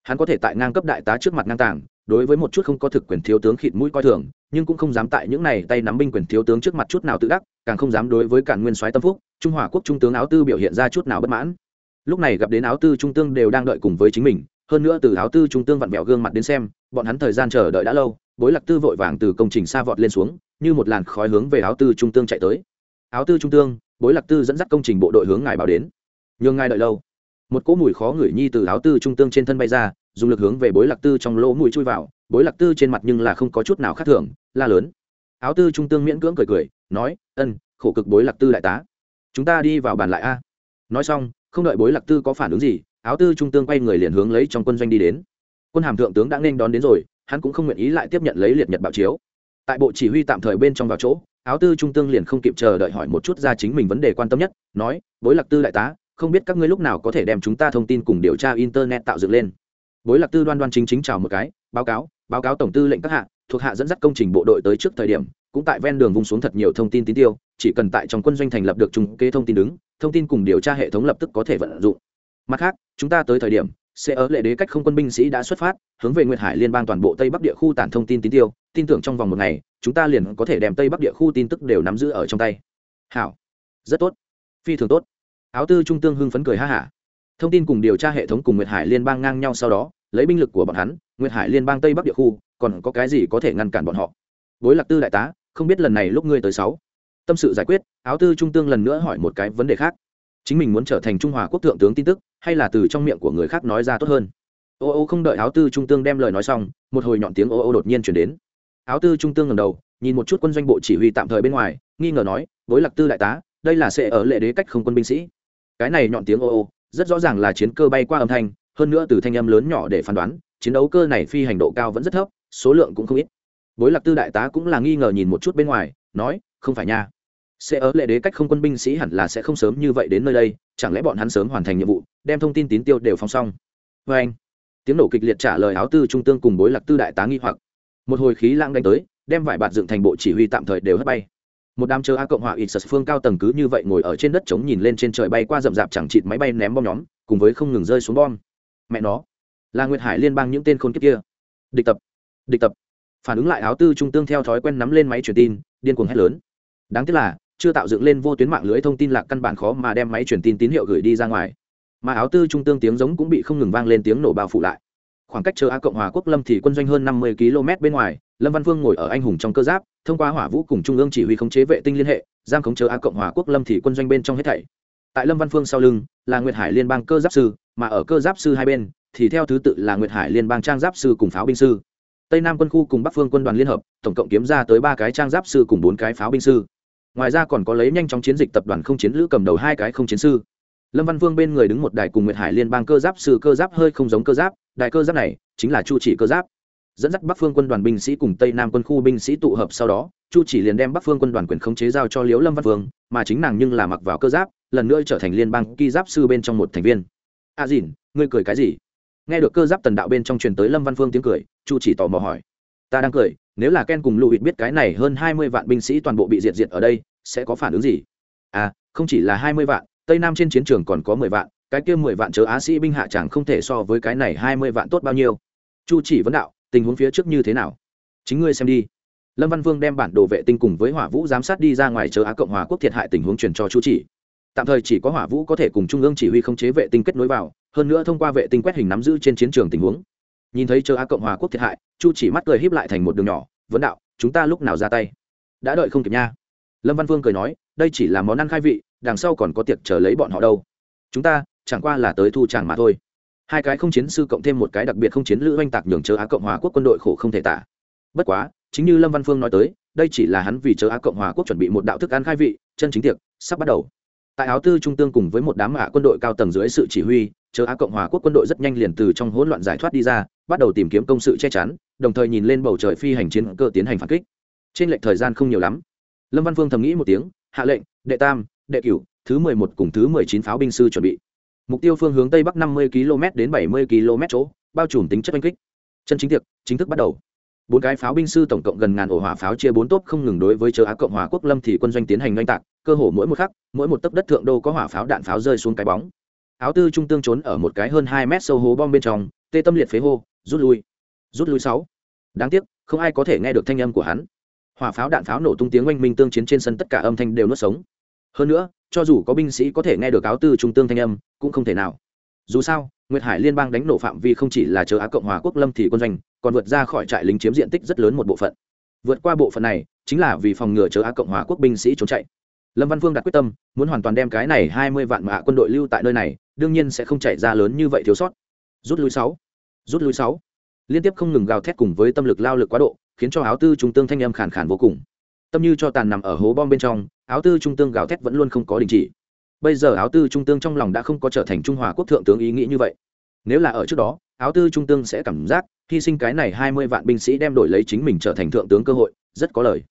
Hắn có thể tại ngang cấp đại tá trước mặt ngang tàng, đối với một chút không có thực quyền thiếu tướng khịt mũi coi thường, nhưng cũng không dám tại những này tay nắm binh quyền thiếu tướng trước mặt chút nào tự đắc, càng không dám đối với cản nguyên soái tâm phúc trung hòa quốc trung tướng áo tư biểu hiện ra chút nào bất mãn. Lúc này gặp đến áo tư trung tương đều đang đợi cùng với chính mình, hơn nữa từ áo tư trung tương vặn vẹo gương mặt đến xem, bọn hắn thời gian chờ đợi đã lâu, bối lạc tư vội vàng từ công trình xa vọt lên xuống, như một làn khói hướng về áo tư trung tương chạy tới. Áo tư trung tương bối lạc tư dẫn dắt công trình bộ đội hướng ngài báo đến. Nhường ngài đợi lâu. Một cỗ mùi khó ngửi nhi từ áo tư trung tương trên thân bay ra, dùng lực hướng về bối lạc tư trong lỗ mũi chui vào, bối lạc tư trên mặt nhưng là không có chút nào khác thường, la lớn. Áo tư trung tương miễn cưỡng cười cười, nói, ân, khổ cực bối lạc tư đại tá chúng ta đi vào bàn lại a. Nói xong, không đợi bối lạc tư có phản ứng gì, áo tư trung tương quay người liền hướng lấy trong quân doanh đi đến. Quân hàm thượng tướng đã nên đón đến rồi, hắn cũng không nguyện ý lại tiếp nhận lấy liệt nhật bạo chiếu. Tại bộ chỉ huy tạm thời bên trong vào chỗ, áo tư trung tương liền không kịp chờ đợi hỏi một chút ra chính mình vấn đề quan tâm nhất, nói, bối lạc tư đại tá, không biết các ngươi lúc nào có thể đem chúng ta thông tin cùng điều tra internet tạo dựng lên? Bối lạc tư đoan đoan chính chính chào một cái, báo cáo báo cáo tổng tư lệnh các hạ, thuộc hạ dẫn dắt công trình bộ đội tới trước thời điểm cũng tại ven đường vùng xuống thật nhiều thông tin tín tiêu, chỉ cần tại trong quân doanh thành lập được trung kế thông tin đứng, thông tin cùng điều tra hệ thống lập tức có thể vận dụng. Mặt khác, chúng ta tới thời điểm, sẽ ở lệ đế cách không quân binh sĩ đã xuất phát, hướng về nguyệt hải liên bang toàn bộ tây bắc địa khu tản thông tin tín tiêu, tin tưởng trong vòng một ngày, chúng ta liền có thể đem tây bắc địa khu tin tức đều nắm giữ ở trong tay. Hảo. Rất tốt. Phi thường tốt. Áo tư trung tương hưng phấn cười ha hả. Thông tin cùng điều tra hệ thống cùng nguyệt hải liên bang ngang nhau sau đó, lấy binh lực của bọn hắn, nguyệt hải liên bang tây bắc địa khu, còn có cái gì có thể ngăn cản bọn họ? Bối lạc tư đại tá không biết lần này lúc ngươi tới sáu. Tâm sự giải quyết, áo tư trung tương lần nữa hỏi một cái vấn đề khác. Chính mình muốn trở thành trung hòa quốc thượng tướng tin tức, hay là từ trong miệng của người khác nói ra tốt hơn? Ô ô không đợi áo tư trung tương đem lời nói xong, một hồi nhọn tiếng ô ô đột nhiên chuyển đến. Áo tư trung tương ngầm đầu, nhìn một chút quân doanh bộ chỉ huy tạm thời bên ngoài, nghi ngờ nói với lạc tư đại tá, đây là sẽ ở lệ đế cách không quân binh sĩ. Cái này nhọn tiếng ô ô, rất rõ ràng là chiến cơ bay qua âm thanh, hơn nữa từ thanh âm lớn nhỏ để phán đoán, chiến đấu cơ này phi hành độ cao vẫn rất thấp, số lượng cũng không ít bối lạc tư đại tá cũng là nghi ngờ nhìn một chút bên ngoài, nói, không phải nha. Sẽ ở lệ đế cách không quân binh sĩ hẳn là sẽ không sớm như vậy đến nơi đây, chẳng lẽ bọn hắn sớm hoàn thành nhiệm vụ, đem thông tin tín tiêu đều phong xong? Vê anh, tiếng nổ kịch liệt trả lời áo tư trung tương cùng bối lạc tư đại tá nghi hoặc. Một hồi khí lãng đánh tới, đem vải bạt dựng thành bộ chỉ huy tạm thời đều hất bay. Một đám chờ a cộng hòa ít sật phương cao tầng cứ như vậy ngồi ở trên đất trống nhìn lên trên trời bay qua rậm rạp chẳng chịt máy bay ném bom nhóm, cùng với không ngừng rơi xuống bom. Mẹ nó, là nguyệt hải liên bang những tên khôn kiếp kia. Địch tập địch tập phản ứng lại áo tư trung tương theo thói quen nắm lên máy truyền tin, điên cuồng hét lớn. Đáng tiếc là, chưa tạo dựng lên vô tuyến mạng lưới thông tin lạc căn bản khó mà đem máy truyền tin tín hiệu gửi đi ra ngoài. Mà áo tư trung tương tiếng giống cũng bị không ngừng vang lên tiếng nổ bao phủ lại. Khoảng cách chờ a cộng hòa quốc lâm thì quân doanh hơn năm mươi km bên ngoài, lâm văn phương ngồi ở anh hùng trong cơ giáp, thông qua hỏa vũ cùng trung ương chỉ huy khống chế vệ tinh liên hệ, giam khống chờ a cộng hòa quốc lâm thì quân doanh bên trong hết thảy. Tại lâm văn phương sau lưng, là nguyệt hải liên bang cơ giáp sư, mà ở cơ giáp sư hai bên, thì theo thứ tự là nguyệt hải liên bang trang giáp sư cùng pháo binh sư tây nam quân khu cùng bắc phương quân đoàn liên hợp, tổng cộng kiếm ra tới ba cái trang giáp sư cùng bốn cái pháo binh sư. Ngoài ra còn có lấy nhanh chóng chiến dịch tập đoàn không chiến lữ cầm đầu hai cái không chiến sư. Lâm văn vương bên người đứng một đài cùng nguyệt hải liên bang cơ giáp sư cơ giáp hơi không giống cơ giáp, đài cơ giáp này chính là chu chỉ cơ giáp. Dẫn dắt bắc phương quân đoàn binh sĩ cùng tây nam quân khu binh sĩ tụ hợp sau đó, chu chỉ liền đem bắc phương quân đoàn quyền khống chế giao cho liễu lâm văn vương, mà chính nàng nhưng là mặc vào cơ giáp, lần nữa trở thành liên bang ki giáp sư bên trong một thành viên. A à dìn, ngươi cười cái gì? Nghe được cơ giáp tần đạo bên trong truyền tới lâm văn phương tiếng cười chu chỉ tò mò hỏi. Ta đang cười, nếu là ken cùng lụ biết cái này hơn hai mươi vạn binh sĩ toàn bộ bị diệt diệt ở đây, sẽ có phản ứng gì? À không chỉ là hai mươi vạn, tây nam trên chiến trường còn có mười vạn, cái kia mười vạn chớ á sĩ binh hạ chẳng không thể so với cái này hai mươi vạn tốt bao nhiêu. Chu chỉ vấn đạo, tình huống phía trước như thế nào? Chính ngươi xem đi. Lâm văn vương đem bản đồ vệ tinh cùng với hỏa vũ giám sát đi ra ngoài chớ á cộng hòa quốc thiệt hại tình huống truyền cho chu chỉ. Tạm thời chỉ có hỏa vũ có thể cùng trung ương chỉ huy khống chế vệ tinh kết nối vào, hơn nữa thông qua vệ tinh quét hình nắm giữ trên chiến trường tình huống nhìn thấy chờ á cộng hòa quốc thiệt hại, chu chỉ mắt cười híp lại thành một đường nhỏ, vấn đạo, chúng ta lúc nào ra tay? Đã đợi không kịp nha. Lâm văn vương cười nói, đây chỉ là món ăn khai vị, đằng sau còn có tiệc chờ lấy bọn họ đâu. Chúng ta, chẳng qua là tới thu chàng mà thôi. Hai cái không chiến sư cộng thêm một cái đặc biệt không chiến lữ oanh tạc nhường chớ á cộng hòa quốc quân đội khổ không thể tả. Bất quá, chính như lâm văn phương nói tới, đây chỉ là hắn vì chớ á cộng hòa quốc chuẩn bị một đạo thức ăn khai vị, chân chính tiệc, sắp bắt đầu. Tại áo tư trung tương cùng với một đám ả quân đội cao tầng dưới sự chỉ huy chớ á cộng hòa quốc quân đội rất nhanh liền từ trong hỗn loạn giải thoát đi ra bắt đầu tìm kiếm công sự che chắn, đồng thời nhìn lên bầu trời phi hành chiến cơ tiến hành phản kích. Trên lệch thời gian không nhiều lắm. Lâm văn phương thầm nghĩ một tiếng, hạ lệnh, đệ tam, đệ cửu, thứ mười một cùng thứ mười chín pháo binh sư chuẩn bị. Mục tiêu phương hướng tây bắc năm mươi km đến bảy mươi km chỗ, bao trùm tính chất oanh kích. Chân chính tiệc, chính thức bắt đầu. Bốn cái pháo binh sư tổng cộng gần ngàn ổ hỏa pháo chia bốn tốp không ngừng đối với châu á cộng hòa quốc lâm thì quân doanh tiến hành oanh tạc, cơ hồ mỗi một khắc, mỗi một tấc đất thượng đô có hỏa pháo đạn pháo rơi xuống cái bóng. Áo tư trung tương trốn ở một cái hơn hai mét sâu hố bom bên trong, tê tâm liệt phế hô rút lui. Rút lui sáu. Đáng tiếc, không ai có thể nghe được thanh âm của hắn. Hỏa pháo đạn pháo nổ tung tiếng oanh minh tương chiến trên sân tất cả âm thanh đều nuốt sống. Hơn nữa, cho dù có binh sĩ có thể nghe được áo tư trung tương thanh âm, cũng không thể nào. Dù sao, nguyệt hải liên bang đánh nổ phạm vi không chỉ là chờ á cộng hòa quốc lâm thì quân doanh, còn vượt ra khỏi trại lính chiếm diện tích rất lớn một bộ phận. Vượt qua bộ phận này, chính là vì phòng ngừa chờ á cộng hòa quốc binh sĩ trốn chạy. Lâm văn phương đặt quyết tâm, muốn hoàn toàn đem cái này hai mươi vạn mạ quân đội lưu tại nơi này, đương nhiên sẽ không chạy ra lớn như vậy thiếu sót. Rút lui sáu rút lui sáu. Liên tiếp không ngừng gào thét cùng với tâm lực lao lực quá độ, khiến cho áo tư trung tương thanh âm khàn khàn vô cùng. Tâm như cho tàn nằm ở hố bom bên trong, áo tư trung tương gào thét vẫn luôn không có đình chỉ. Bây giờ áo tư trung tương trong lòng đã không có trở thành trung hòa quốc thượng tướng ý nghĩ như vậy. Nếu là ở trước đó, áo tư trung tương sẽ cảm giác hy sinh cái này hai mươi vạn binh sĩ đem đổi lấy chính mình trở thành thượng tướng cơ hội, rất có lời.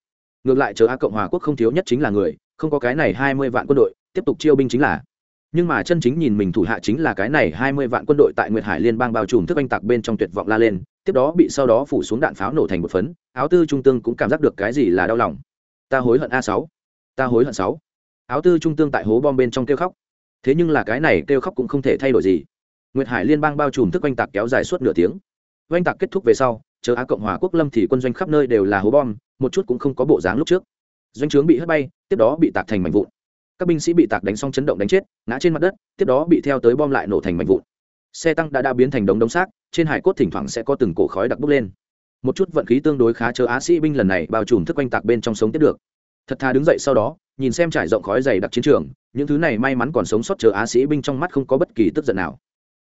Ngược lại, chờ á cộng hòa quốc không thiếu nhất chính là người, không có cái này hai mươi vạn quân đội, tiếp tục chiêu binh chính là nhưng mà chân chính nhìn mình thủ hạ chính là cái này hai mươi vạn quân đội tại nguyệt hải liên bang bao trùm thức anh tạc bên trong tuyệt vọng la lên, tiếp đó bị sau đó phủ xuống đạn pháo nổ thành một phấn, áo tư trung tương cũng cảm giác được cái gì là đau lòng. Ta hối hận a sáu, ta hối hận sáu. Áo tư trung tương tại hố bom bên trong kêu khóc. Thế nhưng là cái này kêu khóc cũng không thể thay đổi gì. Nguyệt hải liên bang bao trùm thức oanh tạc kéo dài suốt nửa tiếng. Oanh tạc kết thúc về sau, chờ á cộng hòa quốc lâm thì quân doanh khắp nơi đều là hố bom, một chút cũng không có bộ dáng lúc trước. Doanh trướng bị hất bay, tiếp đó bị tạc thành mảnh vụn các binh sĩ bị tạc đánh xong chấn động đánh chết, ngã trên mặt đất, tiếp đó bị theo tới bom lại nổ thành mảnh vụn. Xe tăng đã đã biến thành đống đống xác, trên hải cốt thỉnh thoảng sẽ có từng cổ khói đặc bốc lên. Một chút vận khí tương đối khá chờ á sĩ binh lần này bao trùm thức quanh tạc bên trong sống tiếp được. Thật thà đứng dậy sau đó, nhìn xem trải rộng khói dày đặc chiến trường, những thứ này may mắn còn sống sót chờ á sĩ binh trong mắt không có bất kỳ tức giận nào.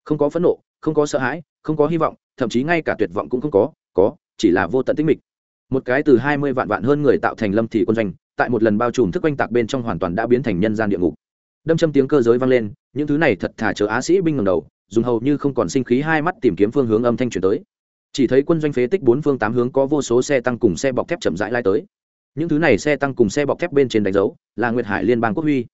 Không có phẫn nộ, không có sợ hãi, không có hy vọng, thậm chí ngay cả tuyệt vọng cũng không có có, chỉ là vô tận tích mịch. Một cái từ hai mươi vạn vạn hơn người tạo thành lâm thị quân doanh tại một lần bao trùm thức oanh tạc bên trong hoàn toàn đã biến thành nhân gian địa ngục. Đâm châm tiếng cơ giới vang lên, những thứ này thật thà chờ á sĩ binh ngầm đầu, dùng hầu như không còn sinh khí hai mắt tìm kiếm phương hướng âm thanh chuyển tới. Chỉ thấy quân doanh phế tích bốn phương tám hướng có vô số xe tăng cùng xe bọc thép chậm rãi lai tới. Những thứ này xe tăng cùng xe bọc thép bên trên đánh dấu là nguyệt hải liên bang quốc huy.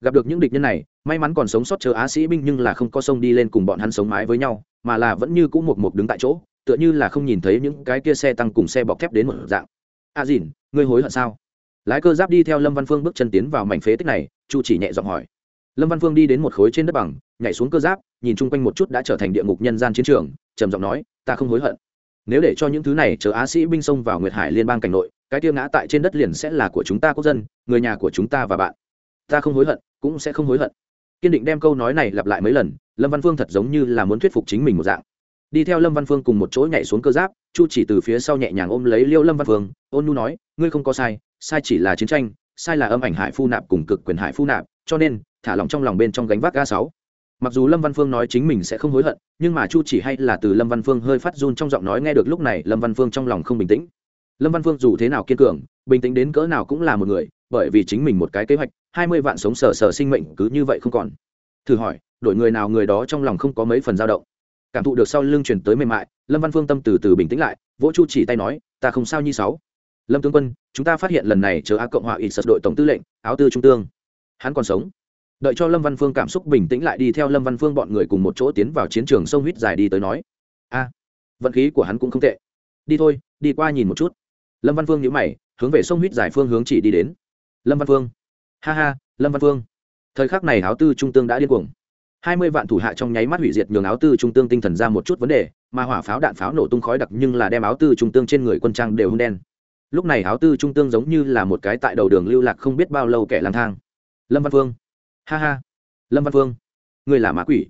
Gặp được những địch nhân này, may mắn còn sống sót chờ á sĩ binh nhưng là không có sông đi lên cùng bọn hắn sống mái với nhau, mà là vẫn như cũ một một đứng tại chỗ, tựa như là không nhìn thấy những cái kia xe tăng cùng xe bọc thép đến một dạng. A à dìn, ngươi hối hận sao? Lái cơ giáp đi theo lâm văn phương bước chân tiến vào mảnh phế tích này, chu chỉ nhẹ giọng hỏi. Lâm văn phương đi đến một khối trên đất bằng, nhảy xuống cơ giáp, nhìn chung quanh một chút đã trở thành địa ngục nhân gian chiến trường, trầm giọng nói, ta không hối hận. Nếu để cho những thứ này chờ á sĩ binh xông vào nguyệt hải liên bang cảnh nội, cái tiêu ngã tại trên đất liền sẽ là của chúng ta quốc dân, người nhà của chúng ta và bạn. Ta không hối hận, cũng sẽ không hối hận. Kiên định đem câu nói này lặp lại mấy lần, lâm văn phương thật giống như là muốn thuyết phục chính mình một dạng. Đi theo lâm văn phương cùng một chỗ nhảy xuống cơ giáp, chu chỉ từ phía sau nhẹ nhàng ôm lấy liêu lâm văn phương, ôn nu nói, ngươi không có sai sai chỉ là chiến tranh, sai là âm ảnh hải phu nạp cùng cực quyền hải phu nạp, cho nên, thả lòng trong lòng bên trong gánh vác ga sáu. Mặc dù lâm văn phương nói chính mình sẽ không hối hận, nhưng mà chu chỉ hay là từ lâm văn phương hơi phát run trong giọng nói nghe được lúc này lâm văn phương trong lòng không bình tĩnh. Lâm văn phương dù thế nào kiên cường, bình tĩnh đến cỡ nào cũng là một người, bởi vì chính mình một cái kế hoạch, hai mươi vạn sống sờ sờ sinh mệnh cứ như vậy không còn. Thử hỏi, đổi người nào người đó trong lòng không có mấy phần dao động. Cảm thụ được sau lưng truyền tới mềm mại, lâm văn phương tâm từ từ bình tĩnh lại, vỗ chu chỉ tay nói, ta không sao như sáu lâm tướng quân, chúng ta phát hiện lần này chờ á cộng hòa ít sật đội tổng tư lệnh, áo tư trung tương. Hắn còn sống. Đợi cho lâm văn phương cảm xúc bình tĩnh lại đi theo lâm văn phương bọn người cùng một chỗ tiến vào chiến trường sông huyết dài đi tới nói. A, vận khí của hắn cũng không tệ. Đi thôi, đi qua nhìn một chút. Lâm văn phương nhữ mày, hướng về sông huyết dài phương hướng chỉ đi đến. Lâm văn phương. Ha ha, lâm văn phương. Thời khắc này áo tư trung tương đã điên cuồng. Hai mươi vạn thủ hạ trong nháy mắt hủy diệt nhường áo tư trung tương tinh thần ra một chút vấn đề, mà hỏa pháo đạn pháo nổ tung khói đặc nhưng là đem áo tư trung tương trên người quân trang đều hung đen lúc này áo tư trung tương giống như là một cái tại đầu đường lưu lạc không biết bao lâu kẻ lang thang. Lâm văn phương. Ha ha. Lâm văn phương. Người là mã quỷ.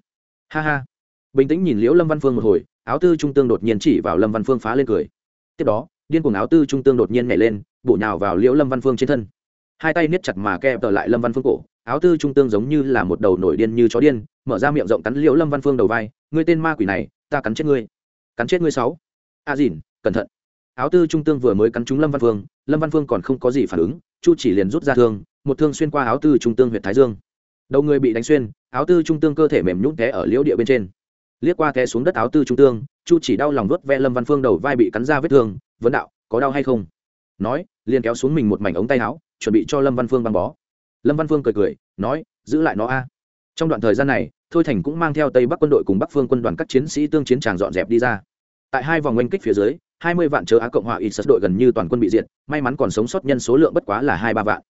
Ha ha. Bình tĩnh nhìn liễu lâm văn phương một hồi, áo tư trung tương đột nhiên chỉ vào lâm văn phương phá lên cười. Tiếp đó, điên cuồng áo tư trung tương đột nhiên nhảy lên, bổ nhào vào liễu lâm văn phương trên thân. Hai tay niết chặt mà kẹp tờ lại lâm văn phương cổ, áo tư trung tương giống như là một đầu nổi điên như chó điên, mở ra miệng rộng cắn liễu lâm văn phương đầu vai. Ngươi tên ma quỷ này, ta cắn chết ngươi. Cắn chết ngươi sáu. A à dìn, cẩn thận áo tư trung tương vừa mới cắn trúng lâm văn phương, lâm văn phương còn không có gì phản ứng, chu chỉ liền rút ra thương, một thương xuyên qua áo tư trung tương huyện thái dương. Đầu người bị đánh xuyên, áo tư trung tương cơ thể mềm nhũng té ở liễu địa bên trên. Liếc qua té xuống đất áo tư trung tương, chu chỉ đau lòng vớt ve lâm văn phương đầu vai bị cắn ra vết thương, vấn đạo, có đau hay không? Nói, liền kéo xuống mình một mảnh ống tay áo, chuẩn bị cho lâm văn phương băng bó. Lâm văn phương cười cười, nói, giữ lại nó a. Trong đoạn thời gian này, thôi thành cũng mang theo tây bắc quân đội cùng bắc phương quân đoàn các chiến sĩ tương chiến tràng dọn dẹp đi ra. Tại hai vòng oanh kích phía dưới hai mươi vạn chớ á cộng hòa ít đội gần như toàn quân bị diệt, may mắn còn sống sót nhân số lượng bất quá là hai ba vạn.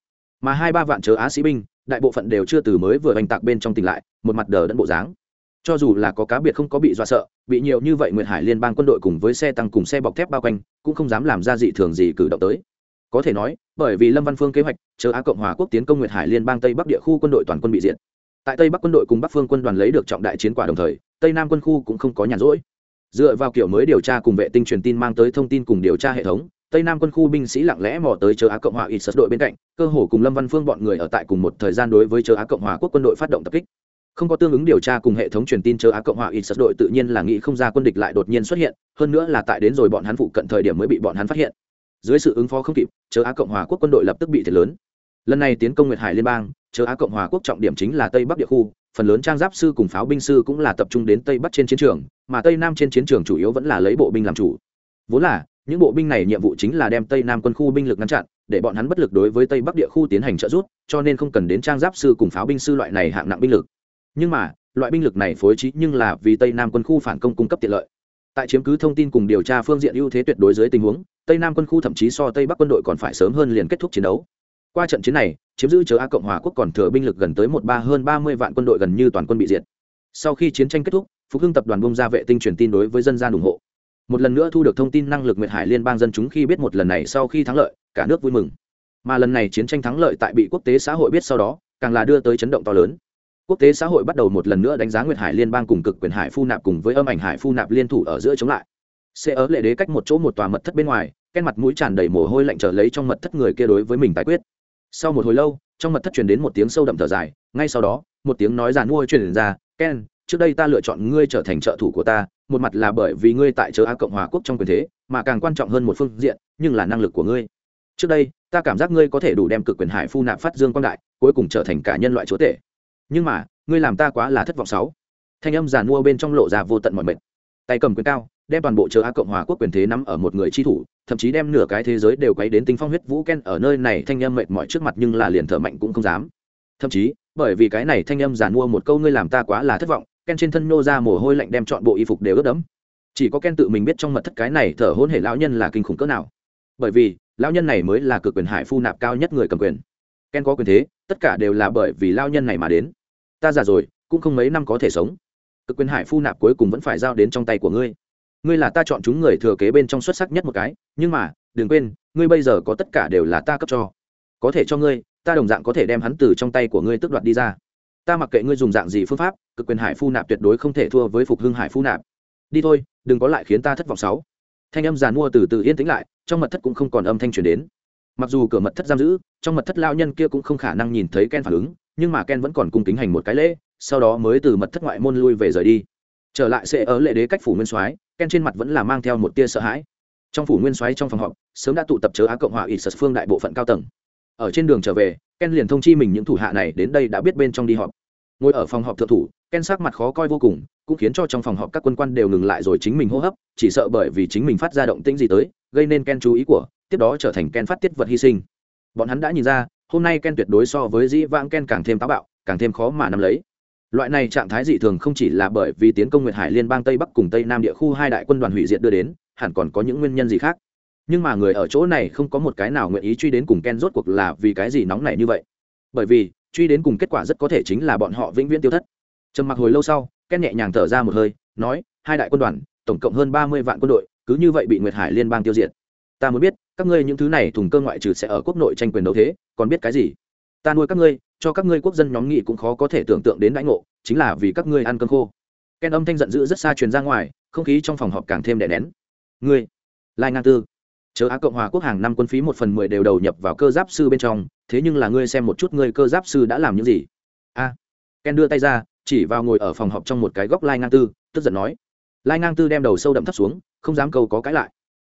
Mà hai ba vạn chớ á sĩ binh, đại bộ phận đều chưa từ mới vừa hành tạc bên trong tỉnh lại, một mặt đờ đẫn bộ dáng. Cho dù là có cá biệt không có bị dọa sợ, bị nhiều như vậy nguyệt hải liên bang quân đội cùng với xe tăng cùng xe bọc thép bao quanh, cũng không dám làm ra dị thường gì cử động tới. Có thể nói, bởi vì lâm văn phương kế hoạch chờ á cộng hòa quốc tiến công nguyệt hải liên bang tây bắc địa khu quân đội toàn quân bị diệt. Tại tây bắc quân đội cùng bắc phương quân đoàn lấy được trọng đại chiến quả đồng thời, tây nam quân khu cũng không có nhàn rỗi dựa vào kiểu mới điều tra cùng vệ tinh truyền tin mang tới thông tin cùng điều tra hệ thống, tây nam quân khu binh sĩ lặng lẽ mò tới chờ á cộng hòa ít sật đội bên cạnh, cơ hồ cùng lâm văn phương bọn người ở tại cùng một thời gian đối với chờ á cộng hòa quốc quân đội phát động tập kích. Không có tương ứng điều tra cùng hệ thống truyền tin chờ á cộng hòa ít sật đội tự nhiên là nghĩ không ra quân địch lại đột nhiên xuất hiện, hơn nữa là tại đến rồi bọn hắn phụ cận thời điểm mới bị bọn hắn phát hiện. Dưới sự ứng phó không kịp chờ á cộng hòa quốc quân đội lập tức bị thiệt lớn. Lần này tiến công nguyệt hải liên bang chờ á cộng hòa quốc trọng điểm chính là tây bắc địa khu phần lớn trang giáp sư cùng pháo binh sư cũng là tập trung đến tây bắc trên chiến trường, mà tây nam trên chiến trường chủ yếu vẫn là lấy bộ binh làm chủ. Vốn là, những bộ binh này nhiệm vụ chính là đem tây nam quân khu binh lực ngăn chặn, để bọn hắn bất lực đối với tây bắc địa khu tiến hành trợ giúp, cho nên không cần đến trang giáp sư cùng pháo binh sư loại này hạng nặng binh lực. Nhưng mà, loại binh lực này phối trí nhưng là vì tây nam quân khu phản công cung cấp tiện lợi. Tại chiếm cứ thông tin cùng điều tra phương diện ưu thế tuyệt đối dưới tình huống, tây nam quân khu thậm chí so tây bắc quân đội còn phải sớm hơn liền kết thúc chiến đấu qua trận chiến này, chiếm giữ chớ a cộng hòa quốc còn thừa binh lực gần tới một ba hơn ba mươi vạn quân đội gần như toàn quân bị diệt. Sau khi chiến tranh kết thúc, phục hưng tập đoàn bông ra vệ tinh truyền tin đối với dân gian ủng hộ. Một lần nữa thu được thông tin năng lực nguyệt hải liên bang dân chúng khi biết một lần này sau khi thắng lợi, cả nước vui mừng. Mà lần này chiến tranh thắng lợi tại bị quốc tế xã hội biết sau đó, càng là đưa tới chấn động to lớn. Quốc tế xã hội bắt đầu một lần nữa đánh giá nguyệt hải liên bang cùng cực quyền hải phu nạp cùng với âm ảnh hải phu nạp liên thủ ở giữa chống lại. Sẽ ở lệ đế cách một chỗ một tòa mật thất bên ngoài, ken mặt mũi tràn đầy mồ hôi lạnh trở lấy trong mật thất người kia đối với mình tái quyết sau một hồi lâu, trong mật thất truyền đến một tiếng sâu đậm thở dài, ngay sau đó, một tiếng nói giàn mua truyền ra, ken, trước đây ta lựa chọn ngươi trở thành trợ thủ của ta, một mặt là bởi vì ngươi tại chớ a cộng hòa quốc trong quyền thế, mà càng quan trọng hơn một phương diện, nhưng là năng lực của ngươi. Trước đây, ta cảm giác ngươi có thể đủ đem cực quyền hải phu nạp phát dương quang đại, cuối cùng trở thành cả nhân loại chúa tể. Nhưng mà, ngươi làm ta quá là thất vọng sáu. Thanh âm giàn mua bên trong lộ ra vô tận mọi mệt. Tay cầm quyền cao đem toàn bộ chờ á cộng hòa quốc quyền thế nắm ở một người chi thủ, thậm chí đem nửa cái thế giới đều quấy đến tinh phong huyết vũ ken ở nơi này, thanh âm mệt mỏi trước mặt nhưng là liền thở mạnh cũng không dám. Thậm chí, bởi vì cái này thanh âm giàn mua một câu ngươi làm ta quá là thất vọng, ken trên thân nô ra mồ hôi lạnh đem chọn bộ y phục đều ướt đẫm. Chỉ có ken tự mình biết trong mật thất cái này thở hôn hệ lão nhân là kinh khủng cỡ nào. Bởi vì, lão nhân này mới là cực quyền hải phu nạp cao nhất người cầm quyền. Ken có quyền thế, tất cả đều là bởi vì lão nhân này mà đến. Ta già rồi, cũng không mấy năm có thể sống. Cực quyền hải phu nạp cuối cùng vẫn phải giao đến trong tay của ngươi ngươi là ta chọn chúng người thừa kế bên trong xuất sắc nhất một cái, nhưng mà, đừng quên, ngươi bây giờ có tất cả đều là ta cấp cho. Có thể cho ngươi, ta đồng dạng có thể đem hắn từ trong tay của ngươi tước đoạt đi ra. Ta mặc kệ ngươi dùng dạng gì phương pháp, cực quyền hải phu nạp tuyệt đối không thể thua với phục hưng hải phu nạp. Đi thôi, đừng có lại khiến ta thất vọng sáu. Thanh âm giàn mua từ từ yên tĩnh lại, trong mật thất cũng không còn âm thanh truyền đến. Mặc dù cửa mật thất giam giữ, trong mật thất lao nhân kia cũng không khả năng nhìn thấy ken phản ứng, nhưng mà ken vẫn còn cung kính hành một cái lễ, sau đó mới từ mật thất ngoại môn lui về rời đi trở lại sẽ ở lệ đế cách phủ nguyên soái, ken trên mặt vẫn là mang theo một tia sợ hãi. Trong phủ nguyên soái trong phòng họp, sớm đã tụ tập chớ á cộng hòa ít sật phương đại bộ phận cao tầng. Ở trên đường trở về, ken liền thông chi mình những thủ hạ này đến đây đã biết bên trong đi họp. Ngồi ở phòng họp thượng thủ, ken sắc mặt khó coi vô cùng, cũng khiến cho trong phòng họp các quân quan đều ngừng lại rồi chính mình hô hấp, chỉ sợ bởi vì chính mình phát ra động tĩnh gì tới, gây nên ken chú ý của, tiếp đó trở thành ken phát tiết vật hy sinh. Bọn hắn đã nhìn ra, hôm nay ken tuyệt đối so với dĩ vãng ken càng thêm táo bạo, càng thêm khó mà nắm lấy loại này trạng thái dị thường không chỉ là bởi vì tiến công nguyệt hải liên bang tây bắc cùng tây nam địa khu hai đại quân đoàn hủy diệt đưa đến, hẳn còn có những nguyên nhân gì khác. Nhưng mà người ở chỗ này không có một cái nào nguyện ý truy đến cùng ken rốt cuộc là vì cái gì nóng này như vậy. Bởi vì, truy đến cùng kết quả rất có thể chính là bọn họ vĩnh viễn tiêu thất. Trầm mặc hồi lâu sau, ken nhẹ nhàng thở ra một hơi, nói, hai đại quân đoàn, tổng cộng hơn ba mươi vạn quân đội, cứ như vậy bị nguyệt hải liên bang tiêu diệt. Ta muốn biết, các ngươi những thứ này thùng cơ ngoại trừ sẽ ở quốc nội tranh quyền đấu thế, còn biết cái gì? Ta nuôi các ngươi cho các ngươi quốc dân nhóm nghị cũng khó có thể tưởng tượng đến đãi ngộ, chính là vì các ngươi ăn cơm khô. Ken âm thanh giận dữ rất xa truyền ra ngoài, không khí trong phòng họp càng thêm đè nén. Ngươi, lai ngang tư, chớ á cộng hòa quốc hàng năm quân phí một phần mười đều đầu nhập vào cơ giáp sư bên trong, thế nhưng là ngươi xem một chút ngươi cơ giáp sư đã làm những gì? A, ken đưa tay ra, chỉ vào ngồi ở phòng họp trong một cái góc lai ngang tư, tức giận nói. Lai ngang tư đem đầu sâu đậm thấp xuống, không dám câu có cãi lại.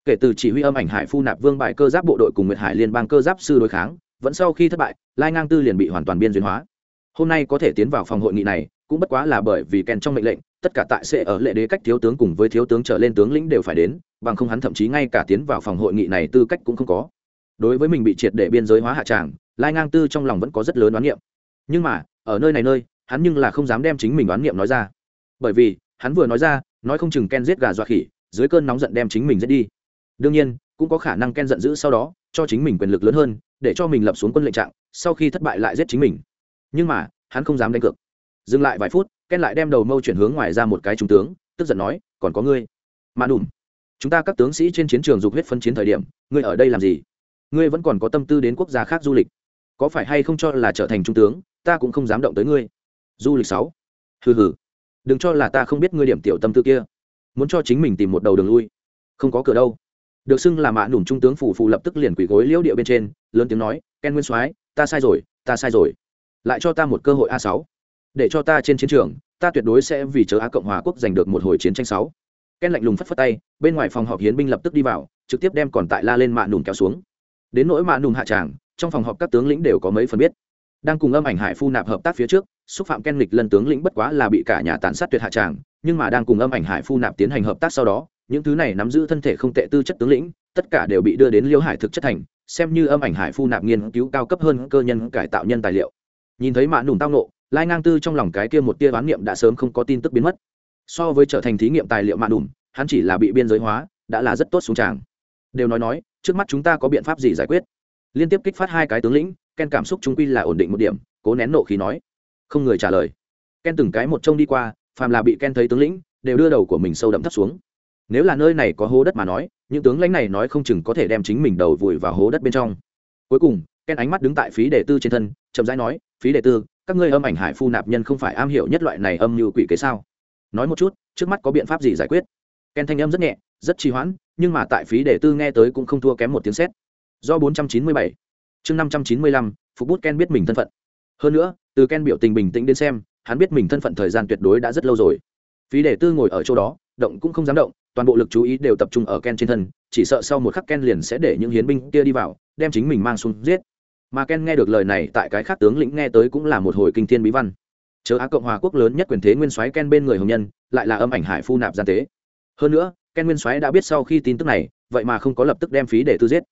Kể từ chỉ huy âm ảnh hải phu nạp vương bại cơ giáp bộ đội cùng nguyệt hải liên bang cơ giáp sư đối kháng vẫn sau khi thất bại, lai ngang tư liền bị hoàn toàn biên duyên hóa. Hôm nay có thể tiến vào phòng hội nghị này, cũng bất quá là bởi vì kèn trong mệnh lệnh, tất cả tại sẽ ở lệ đế cách thiếu tướng cùng với thiếu tướng trở lên tướng lĩnh đều phải đến, bằng không hắn thậm chí ngay cả tiến vào phòng hội nghị này tư cách cũng không có. Đối với mình bị triệt để biên giới hóa hạ tràng, lai ngang tư trong lòng vẫn có rất lớn đoán niệm. Nhưng mà, ở nơi này nơi, hắn nhưng là không dám đem chính mình đoán niệm nói ra. Bởi vì, hắn vừa nói ra, nói không chừng ken giết gà dọa khỉ, dưới cơn nóng giận đem chính mình giết đi. Đương nhiên, cũng có khả năng ken giận dữ sau đó, cho chính mình quyền lực lớn hơn để cho mình lập xuống quân lệnh trạng, sau khi thất bại lại giết chính mình. Nhưng mà, hắn không dám đánh cược. Dừng lại vài phút, ken lại đem đầu mâu chuyển hướng ngoài ra một cái trung tướng, tức giận nói, còn có ngươi. Mà đùm, chúng ta các tướng sĩ trên chiến trường dục huyết phân chiến thời điểm, ngươi ở đây làm gì? Ngươi vẫn còn có tâm tư đến quốc gia khác du lịch. Có phải hay không cho là trở thành trung tướng, ta cũng không dám động tới ngươi. Du lịch sáu. Hừ hừ, đừng cho là ta không biết ngươi điểm tiểu tâm tư kia. Muốn cho chính mình tìm một đầu đường lui. Không có cửa đâu được xưng là mạ nủm trung tướng phủ phù lập tức liền quỳ gối liễu địa bên trên, lớn tiếng nói, ken nguyên soái, ta sai rồi, ta sai rồi. Lại cho ta một cơ hội a sáu. Để cho ta trên chiến trường, ta tuyệt đối sẽ vì chớ á cộng hòa quốc giành được một hồi chiến tranh sáu. Ken lạnh lùng phất phất tay, bên ngoài phòng họp hiến binh lập tức đi vào, trực tiếp đem còn tại la lên mạ nùm kéo xuống. Đến nỗi mạ nùm hạ tràng, trong phòng họp các tướng lĩnh đều có mấy phần biết. Đang cùng âm ảnh hải phu nạp hợp tác phía trước, xúc phạm ken lịch lần tướng lĩnh bất quá là bị cả nhà tàn sát tuyệt hạ tràng, nhưng mà đang cùng âm ảnh hải phu nạp tiến hành hợp tác sau đó những thứ này nắm giữ thân thể không tệ tư chất tướng lĩnh, tất cả đều bị đưa đến liêu hải thực chất thành, xem như âm ảnh hải phu nạp nghiên cứu cao cấp hơn cơ nhân cải tạo nhân tài liệu. Nhìn thấy mạ nùng tao nộ lai ngang tư trong lòng cái kia một tia đoán niệm đã sớm không có tin tức biến mất. So với trở thành thí nghiệm tài liệu mạ nùng hắn chỉ là bị biên giới hóa, đã là rất tốt xuống tràng. Đều nói nói, trước mắt chúng ta có biện pháp gì giải quyết? Liên tiếp kích phát hai cái tướng lĩnh, ken cảm xúc chúng quy là ổn định một điểm, cố nén nộ khí nói. Không người trả lời. Ken từng cái một trông đi qua, phàm là bị ken thấy tướng lĩnh, đều đưa đầu của mình sâu đậm thấp xuống nếu là nơi này có hố đất mà nói, những tướng lãnh này nói không chừng có thể đem chính mình đầu vùi vào hố đất bên trong. Cuối cùng, ken ánh mắt đứng tại phí đề tư trên thân, chậm rãi nói, phí đề tư, các ngươi âm ảnh hải phu nạp nhân không phải am hiểu nhất loại này âm như quỷ kế sao? Nói một chút, trước mắt có biện pháp gì giải quyết? Ken thanh âm rất nhẹ, rất trì hoãn, nhưng mà tại phí đề tư nghe tới cũng không thua kém một tiếng xét do 497 chương 595 phục bút ken biết mình thân phận. Hơn nữa, từ ken biểu tình bình tĩnh đến xem, hắn biết mình thân phận thời gian tuyệt đối đã rất lâu rồi. Phí đề tư ngồi ở chỗ đó, động cũng không dám động toàn bộ lực chú ý đều tập trung ở ken trên thân, chỉ sợ sau một khắc ken liền sẽ để những hiến binh kia đi vào, đem chính mình mang xuống giết. Mà ken nghe được lời này, tại cái khác tướng lĩnh nghe tới cũng là một hồi kinh thiên bí văn. Chớ á cộng hòa quốc lớn nhất quyền thế nguyên soái ken bên người hồng nhân, lại là âm ảnh hải phu nạp gian tế. Hơn nữa, ken nguyên soái đã biết sau khi tin tức này, vậy mà không có lập tức đem phí để tư giết.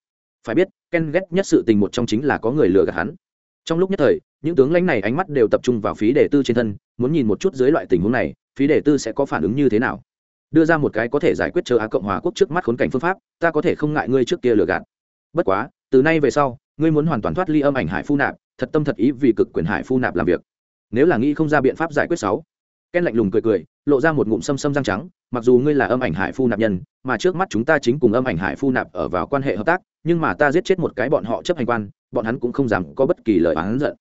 Phải biết, ken ghét nhất sự tình một trong chính là có người lừa gạt hắn. Trong lúc nhất thời, những tướng lãnh này ánh mắt đều tập trung vào phí đề tư trên thân, muốn nhìn một chút dưới loại tình huống này, phí đề tư sẽ có phản ứng như thế nào đưa ra một cái có thể giải quyết chờ á cộng hòa quốc trước mắt khốn cảnh phương pháp, ta có thể không ngại ngươi trước kia lừa gạt. Bất quá, từ nay về sau, ngươi muốn hoàn toàn thoát ly âm ảnh hải phu nạp, thật tâm thật ý vì cực quyền hải phu nạp làm việc. Nếu là nghĩ không ra biện pháp giải quyết sáu. Ken lạnh lùng cười cười, lộ ra một ngụm xâm xâm răng trắng, mặc dù ngươi là âm ảnh hải phu nạp nhân, mà trước mắt chúng ta chính cùng âm ảnh hải phu nạp ở vào quan hệ hợp tác, nhưng mà ta giết chết một cái bọn họ chấp hành quan, bọn hắn cũng không dám có bất kỳ lời oán giận.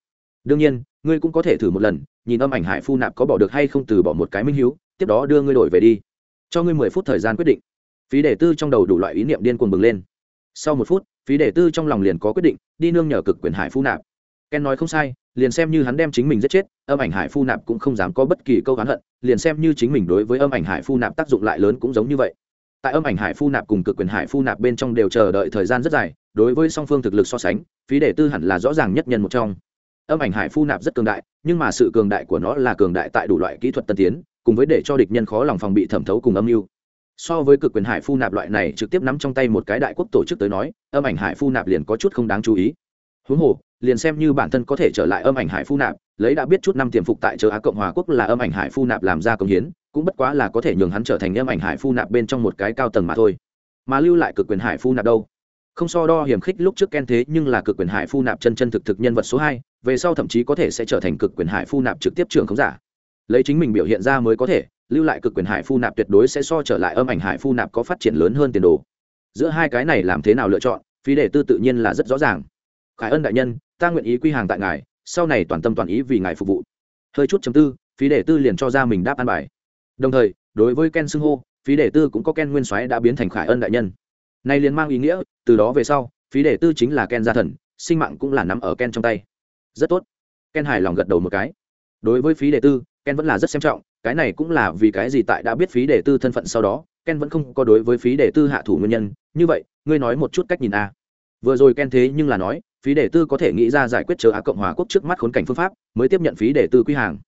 Đương nhiên, ngươi cũng có thể thử một lần, nhìn âm ảnh hải phu nạp có bỏ được hay không từ bỏ một cái minh hiếu, tiếp đó đưa ngươi đổi về đi cho ngươi mười phút thời gian quyết định. Phí đề tư trong đầu đủ loại ý niệm điên cuồng bừng lên. Sau một phút, phí đề tư trong lòng liền có quyết định, đi nương nhờ cực quyền hải phu nạp. Ken nói không sai, liền xem như hắn đem chính mình giết chết, âm ảnh hải phu nạp cũng không dám có bất kỳ câu hắn hận, liền xem như chính mình đối với âm ảnh hải phu nạp tác dụng lại lớn cũng giống như vậy. Tại âm ảnh hải phu nạp cùng cực quyền hải phu nạp bên trong đều chờ đợi thời gian rất dài, đối với song phương thực lực so sánh, phí đề tư hẳn là rõ ràng nhất nhân một trong. Âm ảnh hải phu nạp rất cường đại, nhưng mà sự cường đại của nó là cường đại tại đủ loại kỹ thuật tân tiến cùng với để cho địch nhân khó lòng phòng bị thẩm thấu cùng âm mưu. So với cực quyền hải phu nạp loại này trực tiếp nắm trong tay một cái đại quốc tổ chức tới nói, âm ảnh hải phu nạp liền có chút không đáng chú ý. Huống hồ, liền xem như bản thân có thể trở lại âm ảnh hải phu nạp, lấy đã biết chút năm tiềm phục tại châu á cộng hòa quốc là âm ảnh hải phu nạp làm ra công hiến, cũng bất quá là có thể nhường hắn trở thành âm ảnh hải phu nạp bên trong một cái cao tầng mà thôi. Mà lưu lại cực quyền hải phu nạp đâu? Không so đo hiểm khích lúc trước ken thế nhưng là cực quyền hải phu nạp chân chân thực thực nhân vật số hai, về sau thậm chí có thể sẽ trở thành cực quyền hải phu nạp trực tiếp trường không giả lấy chính mình biểu hiện ra mới có thể, lưu lại cực quyền hải phu nạp tuyệt đối sẽ so trở lại âm ảnh hải phu nạp có phát triển lớn hơn tiền đồ. Giữa hai cái này làm thế nào lựa chọn, phí đề tư tự nhiên là rất rõ ràng. Khải ân đại nhân, ta nguyện ý quy hàng tại ngài, sau này toàn tâm toàn ý vì ngài phục vụ. Hơi chút chấm tư, phí đề tư liền cho ra mình đáp an bài. Đồng thời, đối với ken xưng hô, phí đề tư cũng có ken nguyên soái đã biến thành khải ân đại nhân. Này liền mang ý nghĩa, từ đó về sau, phí đề tư chính là ken gia thần, sinh mạng cũng là nắm ở ken trong tay. Rất tốt. Ken hài lòng gật đầu một cái. Đối với phí đề tư ken vẫn là rất xem trọng, cái này cũng là vì cái gì tại đã biết phí đề tư thân phận sau đó, ken vẫn không có đối với phí đề tư hạ thủ nguyên nhân. Như vậy, ngươi nói một chút cách nhìn a. Vừa rồi ken thế nhưng là nói, phí đề tư có thể nghĩ ra giải quyết chờ á cộng hòa quốc trước mắt khốn cảnh phương pháp, mới tiếp nhận phí đề tư quy hàng.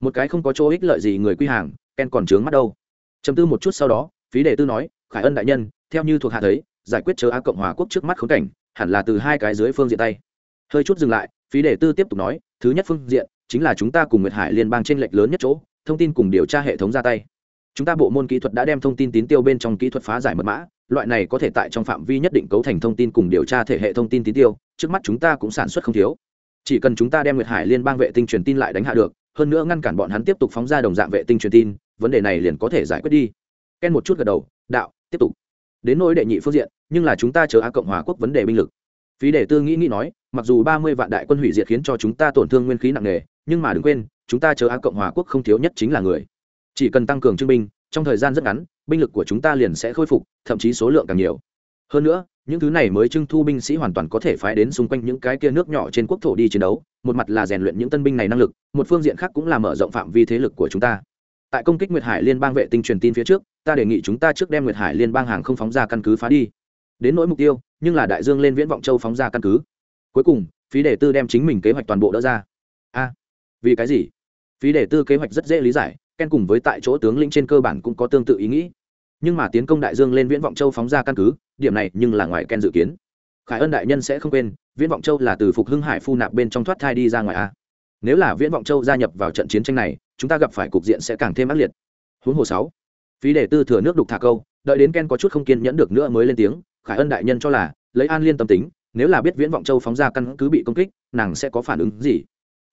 Một cái không có chỗ ích lợi gì người quy hàng, ken còn trướng mắt đâu. Chấm tư một chút sau đó, phí đề tư nói, khải ân đại nhân, theo như thuộc hạ thấy, giải quyết chờ á cộng hòa quốc trước mắt khốn cảnh, hẳn là từ hai cái dưới phương diện tay. Hơi chút dừng lại, phí đề tư tiếp tục nói thứ nhất phương diện chính là chúng ta cùng nguyệt hải liên bang t r ê n lệch lớn nhất chỗ, thông tin cùng điều tra hệ thống ra tay. Chúng ta bộ môn kỹ thuật đã đem thông tin tín tiêu bên trong kỹ thuật phá giải mật mã, loại này có thể tại trong phạm vi nhất định cấu thành thông tin cùng điều tra thể hệ thông tin tín tiêu, trước mắt chúng ta cũng sản xuất không thiếu. Chỉ cần chúng ta đem nguyệt hải liên bang vệ tinh truyền tin lại đánh hạ được, hơn nữa ngăn cản bọn hắn tiếp tục phóng ra đồng dạng vệ tinh truyền tin, vấn đề này liền có thể giải quyết đi. Ken một chút gật đầu, đạo, tiếp tục. Đến nỗi đệ nhị phương diện, nhưng là chúng ta chờ á cộng hòa quốc vấn đề binh lực phí đề tư nghĩ nghĩ nói, mặc dù ba mươi vạn đại quân hủy diệt khiến cho chúng ta tổn thương nguyên khí nặng nề, nhưng mà đừng quên, chúng ta chờ á cộng hòa quốc không thiếu nhất chính là người. Chỉ cần tăng cường trưng binh, trong thời gian rất ngắn, binh lực của chúng ta liền sẽ khôi phục, thậm chí số lượng càng nhiều. Hơn nữa, những thứ này mới trưng thu binh sĩ hoàn toàn có thể phái đến xung quanh những cái kia nước nhỏ trên quốc thổ đi chiến đấu, một mặt là rèn luyện những tân binh này năng lực, một phương diện khác cũng là mở rộng phạm vi thế lực của chúng ta. Tại công kích nguyệt hải liên bang vệ tinh truyền tin phía trước, ta đề nghị chúng ta trước đem nguyệt hải liên bang hàng không phóng ra căn cứ phá đi. Đến nỗi mục tiêu nhưng là đại dương lên viễn vọng châu phóng ra căn cứ. Cuối cùng, phí đề tư đem chính mình kế hoạch toàn bộ đỡ ra. A, vì cái gì? Phí đề tư kế hoạch rất dễ lý giải, ken cùng với tại chỗ tướng lĩnh trên cơ bản cũng có tương tự ý nghĩ. Nhưng mà tiến công đại dương lên viễn vọng châu phóng ra căn cứ, điểm này nhưng là ngoài ken dự kiến. Khải ân đại nhân sẽ không quên, viễn vọng châu là từ phục hưng hải phu nạp bên trong thoát thai đi ra ngoài a. Nếu là viễn vọng châu gia nhập vào trận chiến tranh này, chúng ta gặp phải cục diện sẽ càng thêm ác liệt. Huống hồ sáu, phí đề tư thừa nước đục thả câu, đợi đến ken có chút không kiên nhẫn được nữa mới lên tiếng khải ân đại nhân cho là, lấy an liên tâm tính, nếu là biết viễn vọng châu phóng ra căn cứ bị công kích, nàng sẽ có phản ứng gì?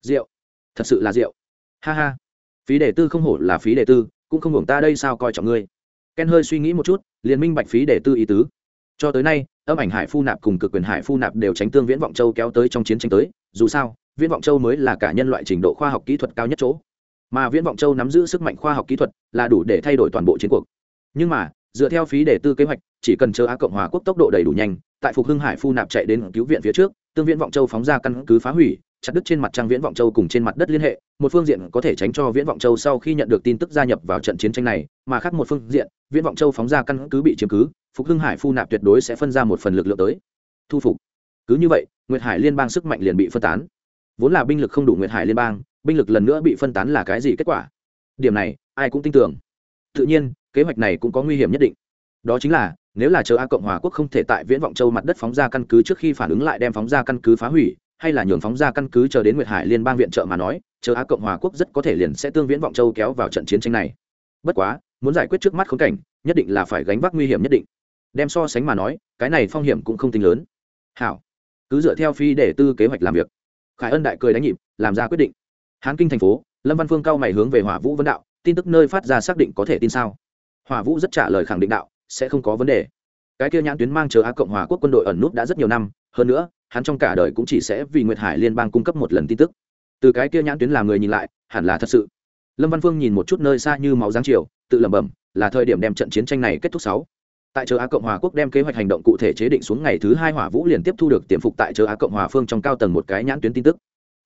Rượu thật sự là rượu ha ha. Phí đề tư không hổ là phí đề tư, cũng không hưởng ta đây sao coi trọng ngươi. Ken hơi suy nghĩ một chút, liền minh bạch phí đề tư ý tứ. Cho tới nay, âm ảnh hải phu nạp cùng cực quyền hải phu nạp đều tránh tương viễn vọng châu kéo tới trong chiến tranh tới, dù sao, viễn vọng châu mới là cả nhân loại trình độ khoa học kỹ thuật cao nhất chỗ. Mà viễn vọng châu nắm giữ sức mạnh khoa học kỹ thuật là đủ để thay đổi toàn bộ chiến cuộc. Nhưng mà, dựa theo phí đề tư kế hoạch chỉ cần chờ á cộng hòa quốc tốc độ đầy đủ nhanh, tại phục hưng hải phu nạp chạy đến cứu viện phía trước, tương viễn vọng châu phóng ra căn cứ phá hủy, chặt đứt trên mặt trăng viễn vọng châu cùng trên mặt đất liên hệ, một phương diện có thể tránh cho viễn vọng châu sau khi nhận được tin tức gia nhập vào trận chiến tranh này, mà khác một phương diện, viễn vọng châu phóng ra căn cứ bị chiếm cứ, phục hưng hải phu nạp tuyệt đối sẽ phân ra một phần lực lượng tới. Thu phục. Cứ như vậy, nguyệt hải liên bang sức mạnh liền bị phân tán. Vốn là binh lực không đủ nguyệt hải liên bang, binh lực lần nữa bị phân tán là cái gì kết quả? Điểm này, ai cũng tin tưởng. Tự nhiên, kế hoạch này cũng có nguy hiểm nhất định. Đó chính là nếu là chờ a cộng hòa quốc không thể tại viễn vọng châu mặt đất phóng ra căn cứ trước khi phản ứng lại đem phóng ra căn cứ phá hủy, hay là nhường phóng ra căn cứ chờ đến nguyệt hải liên bang viện trợ mà nói, chờ a cộng hòa quốc rất có thể liền sẽ tương viễn vọng châu kéo vào trận chiến tranh này. Bất quá, muốn giải quyết trước mắt khốn cảnh, nhất định là phải gánh vác nguy hiểm nhất định. Đem so sánh mà nói, cái này phong hiểm cũng không tính lớn. Hảo. Cứ dựa theo phi để tư kế hoạch làm việc. Khải ân đại cười đánh nhịp, làm ra quyết định. Hán kinh thành phố, lâm văn phương cao mày hướng về hỏa vũ vấn đạo, tin tức nơi phát ra xác định có thể tin sao? Hỏa vũ rất trả lời khẳng định đạo sẽ không có vấn đề. Cái kia nhãn tuyến mang chờ a cộng hòa quốc quân đội ẩn nút đã rất nhiều năm, hơn nữa, hắn trong cả đời cũng chỉ sẽ vì nguyệt hải liên bang cung cấp một lần tin tức. Từ cái kia nhãn tuyến làm người nhìn lại, hẳn là thật sự. Lâm văn phương nhìn một chút nơi xa như máu giáng chiều, tự lẩm bẩm, là thời điểm đem trận chiến tranh này kết thúc sáu. Tại chờ á cộng hòa quốc đem kế hoạch hành động cụ thể chế định xuống ngày thứ hai hỏa vũ liền tiếp thu được tiềm phục tại chờ á cộng hòa phương trong cao tầng một cái nhãn tuyến tin tức.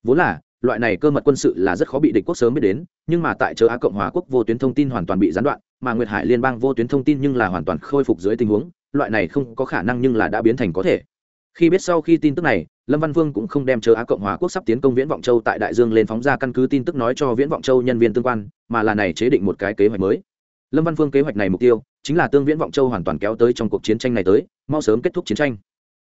Vốn là loại này cơ mật quân sự là rất khó bị địch quốc sớm biết đến, nhưng mà tại chờ á cộng hòa quốc vô tuyến thông tin hoàn toàn bị gián đoạn, mà nguyệt hải liên bang vô tuyến thông tin nhưng là hoàn toàn khôi phục dưới tình huống, loại này không có khả năng nhưng là đã biến thành có thể. Khi biết sau khi tin tức này, lâm văn vương cũng không đem chờ á cộng hòa quốc sắp tiến công viễn vọng châu tại đại dương lên phóng ra căn cứ tin tức nói cho viễn vọng châu nhân viên tương quan, mà là này chế định một cái kế hoạch mới. Lâm văn Vương kế hoạch này mục tiêu chính là tương viễn vọng châu hoàn toàn kéo tới trong cuộc chiến tranh này tới, mau sớm kết thúc chiến tranh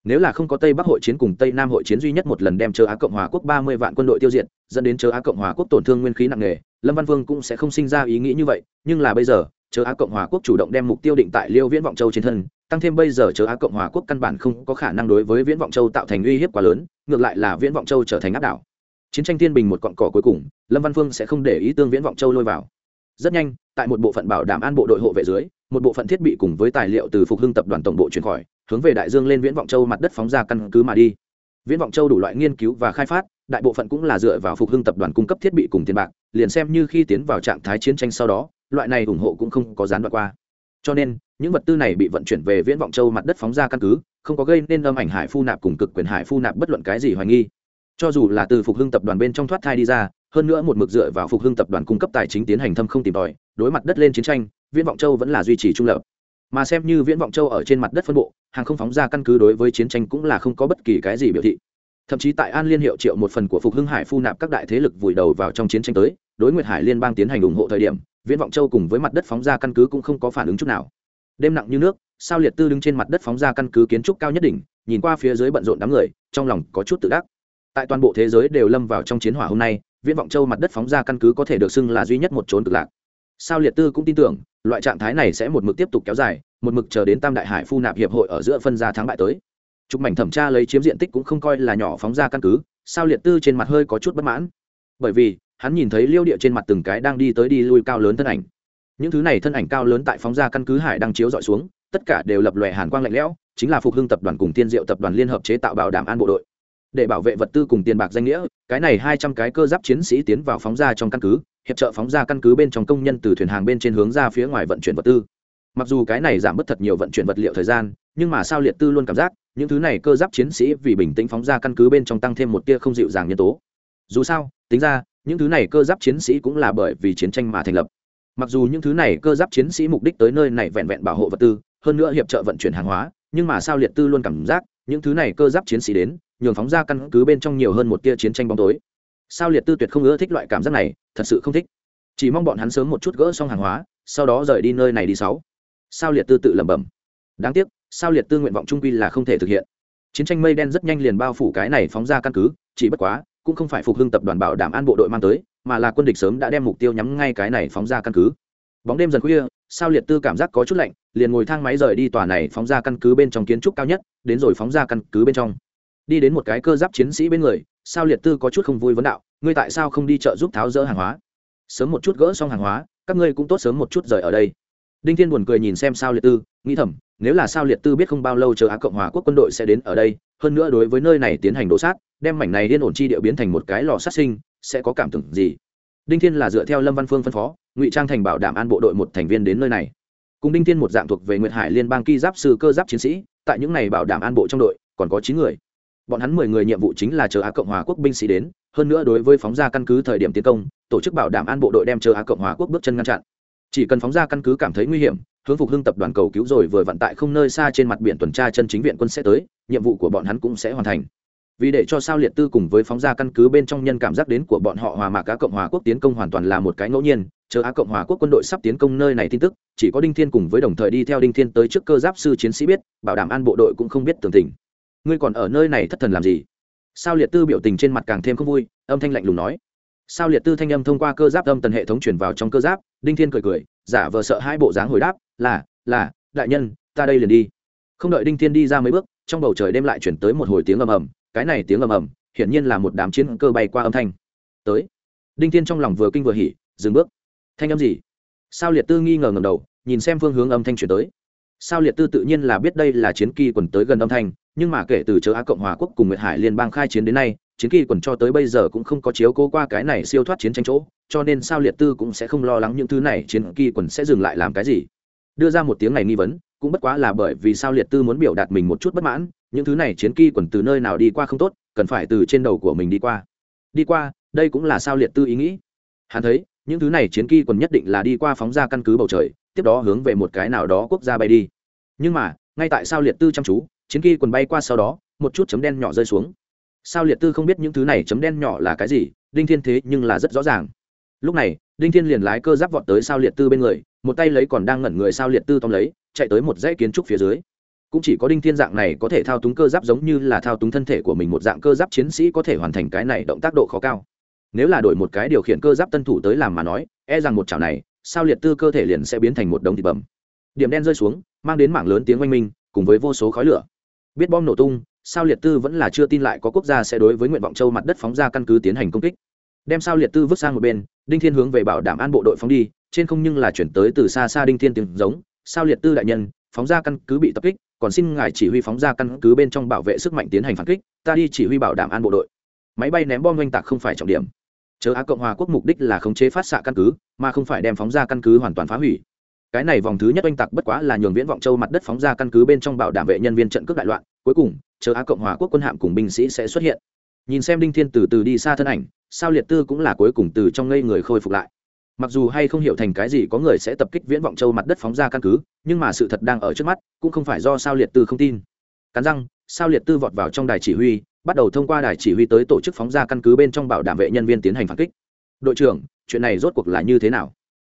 nếu là không có tây bắc hội chiến cùng tây nam hội chiến duy nhất một lần đem châu á cộng hòa quốc ba mươi vạn quân đội tiêu diệt, dẫn đến châu á cộng hòa quốc tổn thương nguyên khí nặng nề, lâm văn vương cũng sẽ không sinh ra ý nghĩ như vậy, nhưng là bây giờ, châu á cộng hòa quốc chủ động đem mục tiêu định tại liêu viễn vọng châu trên thân, tăng thêm bây giờ châu á cộng hòa quốc căn bản không có khả năng đối với viễn vọng châu tạo thành uy hiếp quá lớn, ngược lại là viễn vọng châu trở thành áp đảo. Chiến tranh thiên bình một cọn cỏ cuối cùng, lâm văn phương sẽ không để ý tương viễn vọng châu lôi vào. Rất nhanh, tại một bộ phận bảo đảm an bộ đội hộ vệ dưới, một bộ phận thiết bị cùng với tài liệu từ phục hưng tập đoàn tổng bộ chuyển khỏi hướng về đại dương lên viễn vọng châu mặt đất phóng ra căn cứ mà đi. Viễn vọng châu đủ loại nghiên cứu và khai phát, đại bộ phận cũng là dựa vào phục hưng tập đoàn cung cấp thiết bị cùng tiền bạc, liền xem như khi tiến vào trạng thái chiến tranh sau đó, loại này ủng hộ cũng không có gián đoạn qua. Cho nên, những vật tư này bị vận chuyển về viễn vọng châu mặt đất phóng ra căn cứ, không có gây nên âm ảnh hải phu nạp cùng cực quyền hải phu nạp bất luận cái gì hoài nghi. Cho dù là từ phục hưng tập đoàn bên trong thoát thai đi ra, hơn nữa một mực dựa vào phục hưng tập đoàn cung cấp tài chính tiến hành thâm không tìm tòi, đối mặt đất lên chiến tranh, viễn vọng châu vẫn là duy trì trung lập mà xem như viễn vọng châu ở trên mặt đất phân bộ, hàng không phóng ra căn cứ đối với chiến tranh cũng là không có bất kỳ cái gì biểu thị. Thậm chí tại an liên hiệu triệu một phần của phục hưng hải phu nạp các đại thế lực vùi đầu vào trong chiến tranh tới, đối nguyệt hải liên bang tiến hành ủng hộ thời điểm, viễn vọng châu cùng với mặt đất phóng ra căn cứ cũng không có phản ứng chút nào. Đêm nặng như nước, sao liệt tư đứng trên mặt đất phóng ra căn cứ kiến trúc cao nhất đỉnh, nhìn qua phía dưới bận rộn đám người, trong lòng có chút tự đắc. Tại toàn bộ thế giới đều lâm vào trong chiến hỏa hôm nay, viễn vọng châu mặt đất phóng ra căn cứ có thể được xưng là duy nhất một trốn cực lạc sao liệt tư cũng tin tưởng, loại trạng thái này sẽ một mực tiếp tục kéo dài, một mực chờ đến tam đại hải phu nạp hiệp hội ở giữa phân ra thắng bại tới. Chụp mảnh thẩm tra lấy chiếm diện tích cũng không coi là nhỏ phóng ra căn cứ, sao liệt tư trên mặt hơi có chút bất mãn. Bởi vì, hắn nhìn thấy liêu địa trên mặt từng cái đang đi tới đi lui cao lớn thân ảnh. Những thứ này thân ảnh cao lớn tại phóng ra căn cứ hải đang chiếu dọi xuống, tất cả đều lập lòe hàn quang lạnh lẽo, chính là phục hưng tập đoàn cùng tiên diệu tập đoàn liên hợp chế tạo bảo đảm an bộ đội để bảo vệ vật tư cùng tiền bạc danh nghĩa, cái này hai trăm cái cơ giáp chiến sĩ tiến vào phóng ra trong căn cứ, hiệp trợ phóng ra căn cứ bên trong công nhân từ thuyền hàng bên trên hướng ra phía ngoài vận chuyển vật tư. Mặc dù cái này giảm bớt thật nhiều vận chuyển vật liệu thời gian, nhưng mà sao liệt tư luôn cảm giác, những thứ này cơ giáp chiến sĩ vì bình tĩnh phóng ra căn cứ bên trong tăng thêm một tia không dịu dàng nhân tố. Dù sao, tính ra, những thứ này cơ giáp chiến sĩ cũng là bởi vì chiến tranh mà thành lập. Mặc dù những thứ này cơ giáp chiến sĩ mục đích tới nơi này vẹn vẹn bảo hộ vật tư, hơn nữa hiệp trợ vận chuyển hàng hóa, nhưng mà sao liệt tư luôn cảm giác, những thứ này cơ giáp chiến sĩ đến nhường phóng ra căn cứ bên trong nhiều hơn một tia chiến tranh bóng tối. Sao liệt tư tuyệt không ưa thích loại cảm giác này? Thật sự không thích. Chỉ mong bọn hắn sớm một chút gỡ xong hàng hóa, sau đó rời đi nơi này đi sáu. Sao liệt tư tự lẩm bẩm. Đáng tiếc, sao liệt tư nguyện vọng trung quy là không thể thực hiện. Chiến tranh mây đen rất nhanh liền bao phủ cái này phóng ra căn cứ, chỉ bất quá, cũng không phải phục hưng tập đoàn bảo đảm an bộ đội mang tới, mà là quân địch sớm đã đem mục tiêu nhắm ngay cái này phóng ra căn cứ. Bóng đêm dần khuya, sao liệt tư cảm giác có chút lạnh, liền ngồi thang máy rời đi tòa này phóng ra căn cứ bên trong kiến trúc cao nhất, đến rồi phóng ra căn cứ bên trong đi đến một cái cơ giáp chiến sĩ bên người, sao liệt tư có chút không vui vấn đạo, ngươi tại sao không đi chợ giúp tháo rỡ hàng hóa? Sớm một chút gỡ xong hàng hóa, các ngươi cũng tốt sớm một chút rời ở đây. Đinh thiên buồn cười nhìn xem sao liệt tư, nghĩ thầm, nếu là sao liệt tư biết không bao lâu chờ á cộng hòa quốc quân đội sẽ đến ở đây, hơn nữa đối với nơi này tiến hành đổ sát, đem mảnh này yên ổn chi địa biến thành một cái lò sát sinh, sẽ có cảm tưởng gì? Đinh thiên là dựa theo lâm văn phương phân phó, ngụy trang thành bảo đảm an bộ đội một thành viên đến nơi này. Cùng đinh thiên một dạng thuộc về nguyệt hải liên bang ki giáp sư cơ giáp chiến sĩ, tại những này bảo đảm an bộ trong đội, còn có chín người bọn hắn mười người nhiệm vụ chính là chờ á cộng hòa quốc binh sĩ đến, hơn nữa đối với phóng ra căn cứ thời điểm tiến công, tổ chức bảo đảm an bộ đội đem chờ á cộng hòa quốc bước chân ngăn chặn. Chỉ cần phóng ra căn cứ cảm thấy nguy hiểm, hướng phục hưng tập đoàn cầu cứu rồi vừa vận tại không nơi xa trên mặt biển tuần tra chân chính viện quân sẽ tới, nhiệm vụ của bọn hắn cũng sẽ hoàn thành. Vì để cho sao liệt tư cùng với phóng ra căn cứ bên trong nhân cảm giác đến của bọn họ hòa mạc cả cộng hòa quốc tiến công hoàn toàn là một cái ngẫu nhiên, chờ á cộng hòa quốc quân đội sắp tiến công nơi này tin tức, chỉ có đinh thiên cùng với đồng thời đi theo đinh thiên tới trước cơ giáp sư chiến sĩ biết, bảo đảm an bộ đội cũng không biết tường tình ngươi còn ở nơi này thất thần làm gì? Sao liệt tư biểu tình trên mặt càng thêm không vui, âm thanh lạnh lùng nói. Sao liệt tư thanh âm thông qua cơ giáp âm tần hệ thống chuyển vào trong cơ giáp, đinh thiên cười cười, giả vờ sợ hai bộ dáng hồi đáp, là là, đại nhân, ta đây liền đi. Không đợi đinh thiên đi ra mấy bước, trong bầu trời đêm lại chuyển tới một hồi tiếng ầm ầm, cái này tiếng ầm ầm, hiển nhiên là một đám chiến cơ bay qua âm thanh. Tới, đinh thiên trong lòng vừa kinh vừa hỉ, dừng bước. Thanh âm gì? Sao liệt tư nghi ngờ ngầm đầu, nhìn xem phương hướng âm thanh chuyển tới. Sao liệt tư tự nhiên là biết đây là chiến kỳ quần tới gần âm thanh nhưng mà kể từ chớ á cộng hòa quốc cùng nguyệt hải liên bang khai chiến đến nay, chiến kỳ quần cho tới bây giờ cũng không có chiếu cố qua cái này siêu thoát chiến tranh chỗ, cho nên sao liệt tư cũng sẽ không lo lắng những thứ này, chiến kỳ quần sẽ dừng lại làm cái gì? Đưa ra một tiếng này nghi vấn, cũng bất quá là bởi vì sao liệt tư muốn biểu đạt mình một chút bất mãn, những thứ này chiến kỳ quần từ nơi nào đi qua không tốt, cần phải từ trên đầu của mình đi qua. Đi qua, đây cũng là sao liệt tư ý nghĩ. Hắn thấy, những thứ này chiến kỳ quần nhất định là đi qua phóng ra căn cứ bầu trời, tiếp đó hướng về một cái nào đó quốc gia bay đi. Nhưng mà, ngay tại sao liệt tư chăm chú chiến kỳ quần bay qua sau đó, một chút chấm đen nhỏ rơi xuống. Sao liệt tư không biết những thứ này chấm đen nhỏ là cái gì, đinh thiên thế nhưng là rất rõ ràng. Lúc này, đinh thiên liền lái cơ giáp vọt tới sao liệt tư bên người, một tay lấy còn đang ngẩn người sao liệt tư tóm lấy, chạy tới một dãy kiến trúc phía dưới. Cũng chỉ có đinh thiên dạng này có thể thao túng cơ giáp giống như là thao túng thân thể của mình một dạng cơ giáp chiến sĩ có thể hoàn thành cái này động tác độ khó cao. Nếu là đổi một cái điều khiển cơ giáp tân thủ tới làm mà nói e rằng một chảo này, sao liệt tư cơ thể liền sẽ biến thành một đống thịt bầm. Điểm đen rơi xuống, mang đến mảng lớn tiếng oanh minh, cùng với vô số khói lửa biết bom nổ tung, sao liệt tư vẫn là chưa tin lại có quốc gia sẽ đối với nguyện vọng châu mặt đất phóng ra căn cứ tiến hành công kích. Đem sao liệt tư vứt sang một bên, đinh thiên hướng về bảo đảm an bộ đội phóng đi, trên không nhưng là chuyển tới từ xa xa đinh thiên tiếng giống, sao liệt tư đại nhân, phóng ra căn cứ bị tập kích, còn xin ngài chỉ huy phóng ra căn cứ bên trong bảo vệ sức mạnh tiến hành phản kích, ta đi chỉ huy bảo đảm an bộ đội. Máy bay ném bom oanh tạc không phải trọng điểm. Chớ á cộng hòa quốc mục đích là khống chế phát xạ căn cứ, mà không phải đem phóng ra căn cứ hoàn toàn phá hủy cái này vòng thứ nhất oanh tạc bất quá là nhường viễn vọng châu mặt đất phóng ra căn cứ bên trong bảo đảm vệ nhân viên trận cướp đại loạn, cuối cùng, chờ á cộng hòa quốc quân hạm cùng binh sĩ sẽ xuất hiện. Nhìn xem đinh thiên từ từ đi xa thân ảnh, sao liệt tư cũng là cuối cùng từ trong ngây người khôi phục lại. Mặc dù hay không hiểu thành cái gì có người sẽ tập kích viễn vọng châu mặt đất phóng ra căn cứ, nhưng mà sự thật đang ở trước mắt, cũng không phải do sao liệt tư không tin. Cắn răng, sao liệt tư vọt vào trong đài chỉ huy, bắt đầu thông qua đài chỉ huy tới tổ chức phóng ra căn cứ bên trong bảo đảm vệ nhân viên tiến hành phản kích. Đội trưởng, chuyện này rốt cuộc là như thế nào?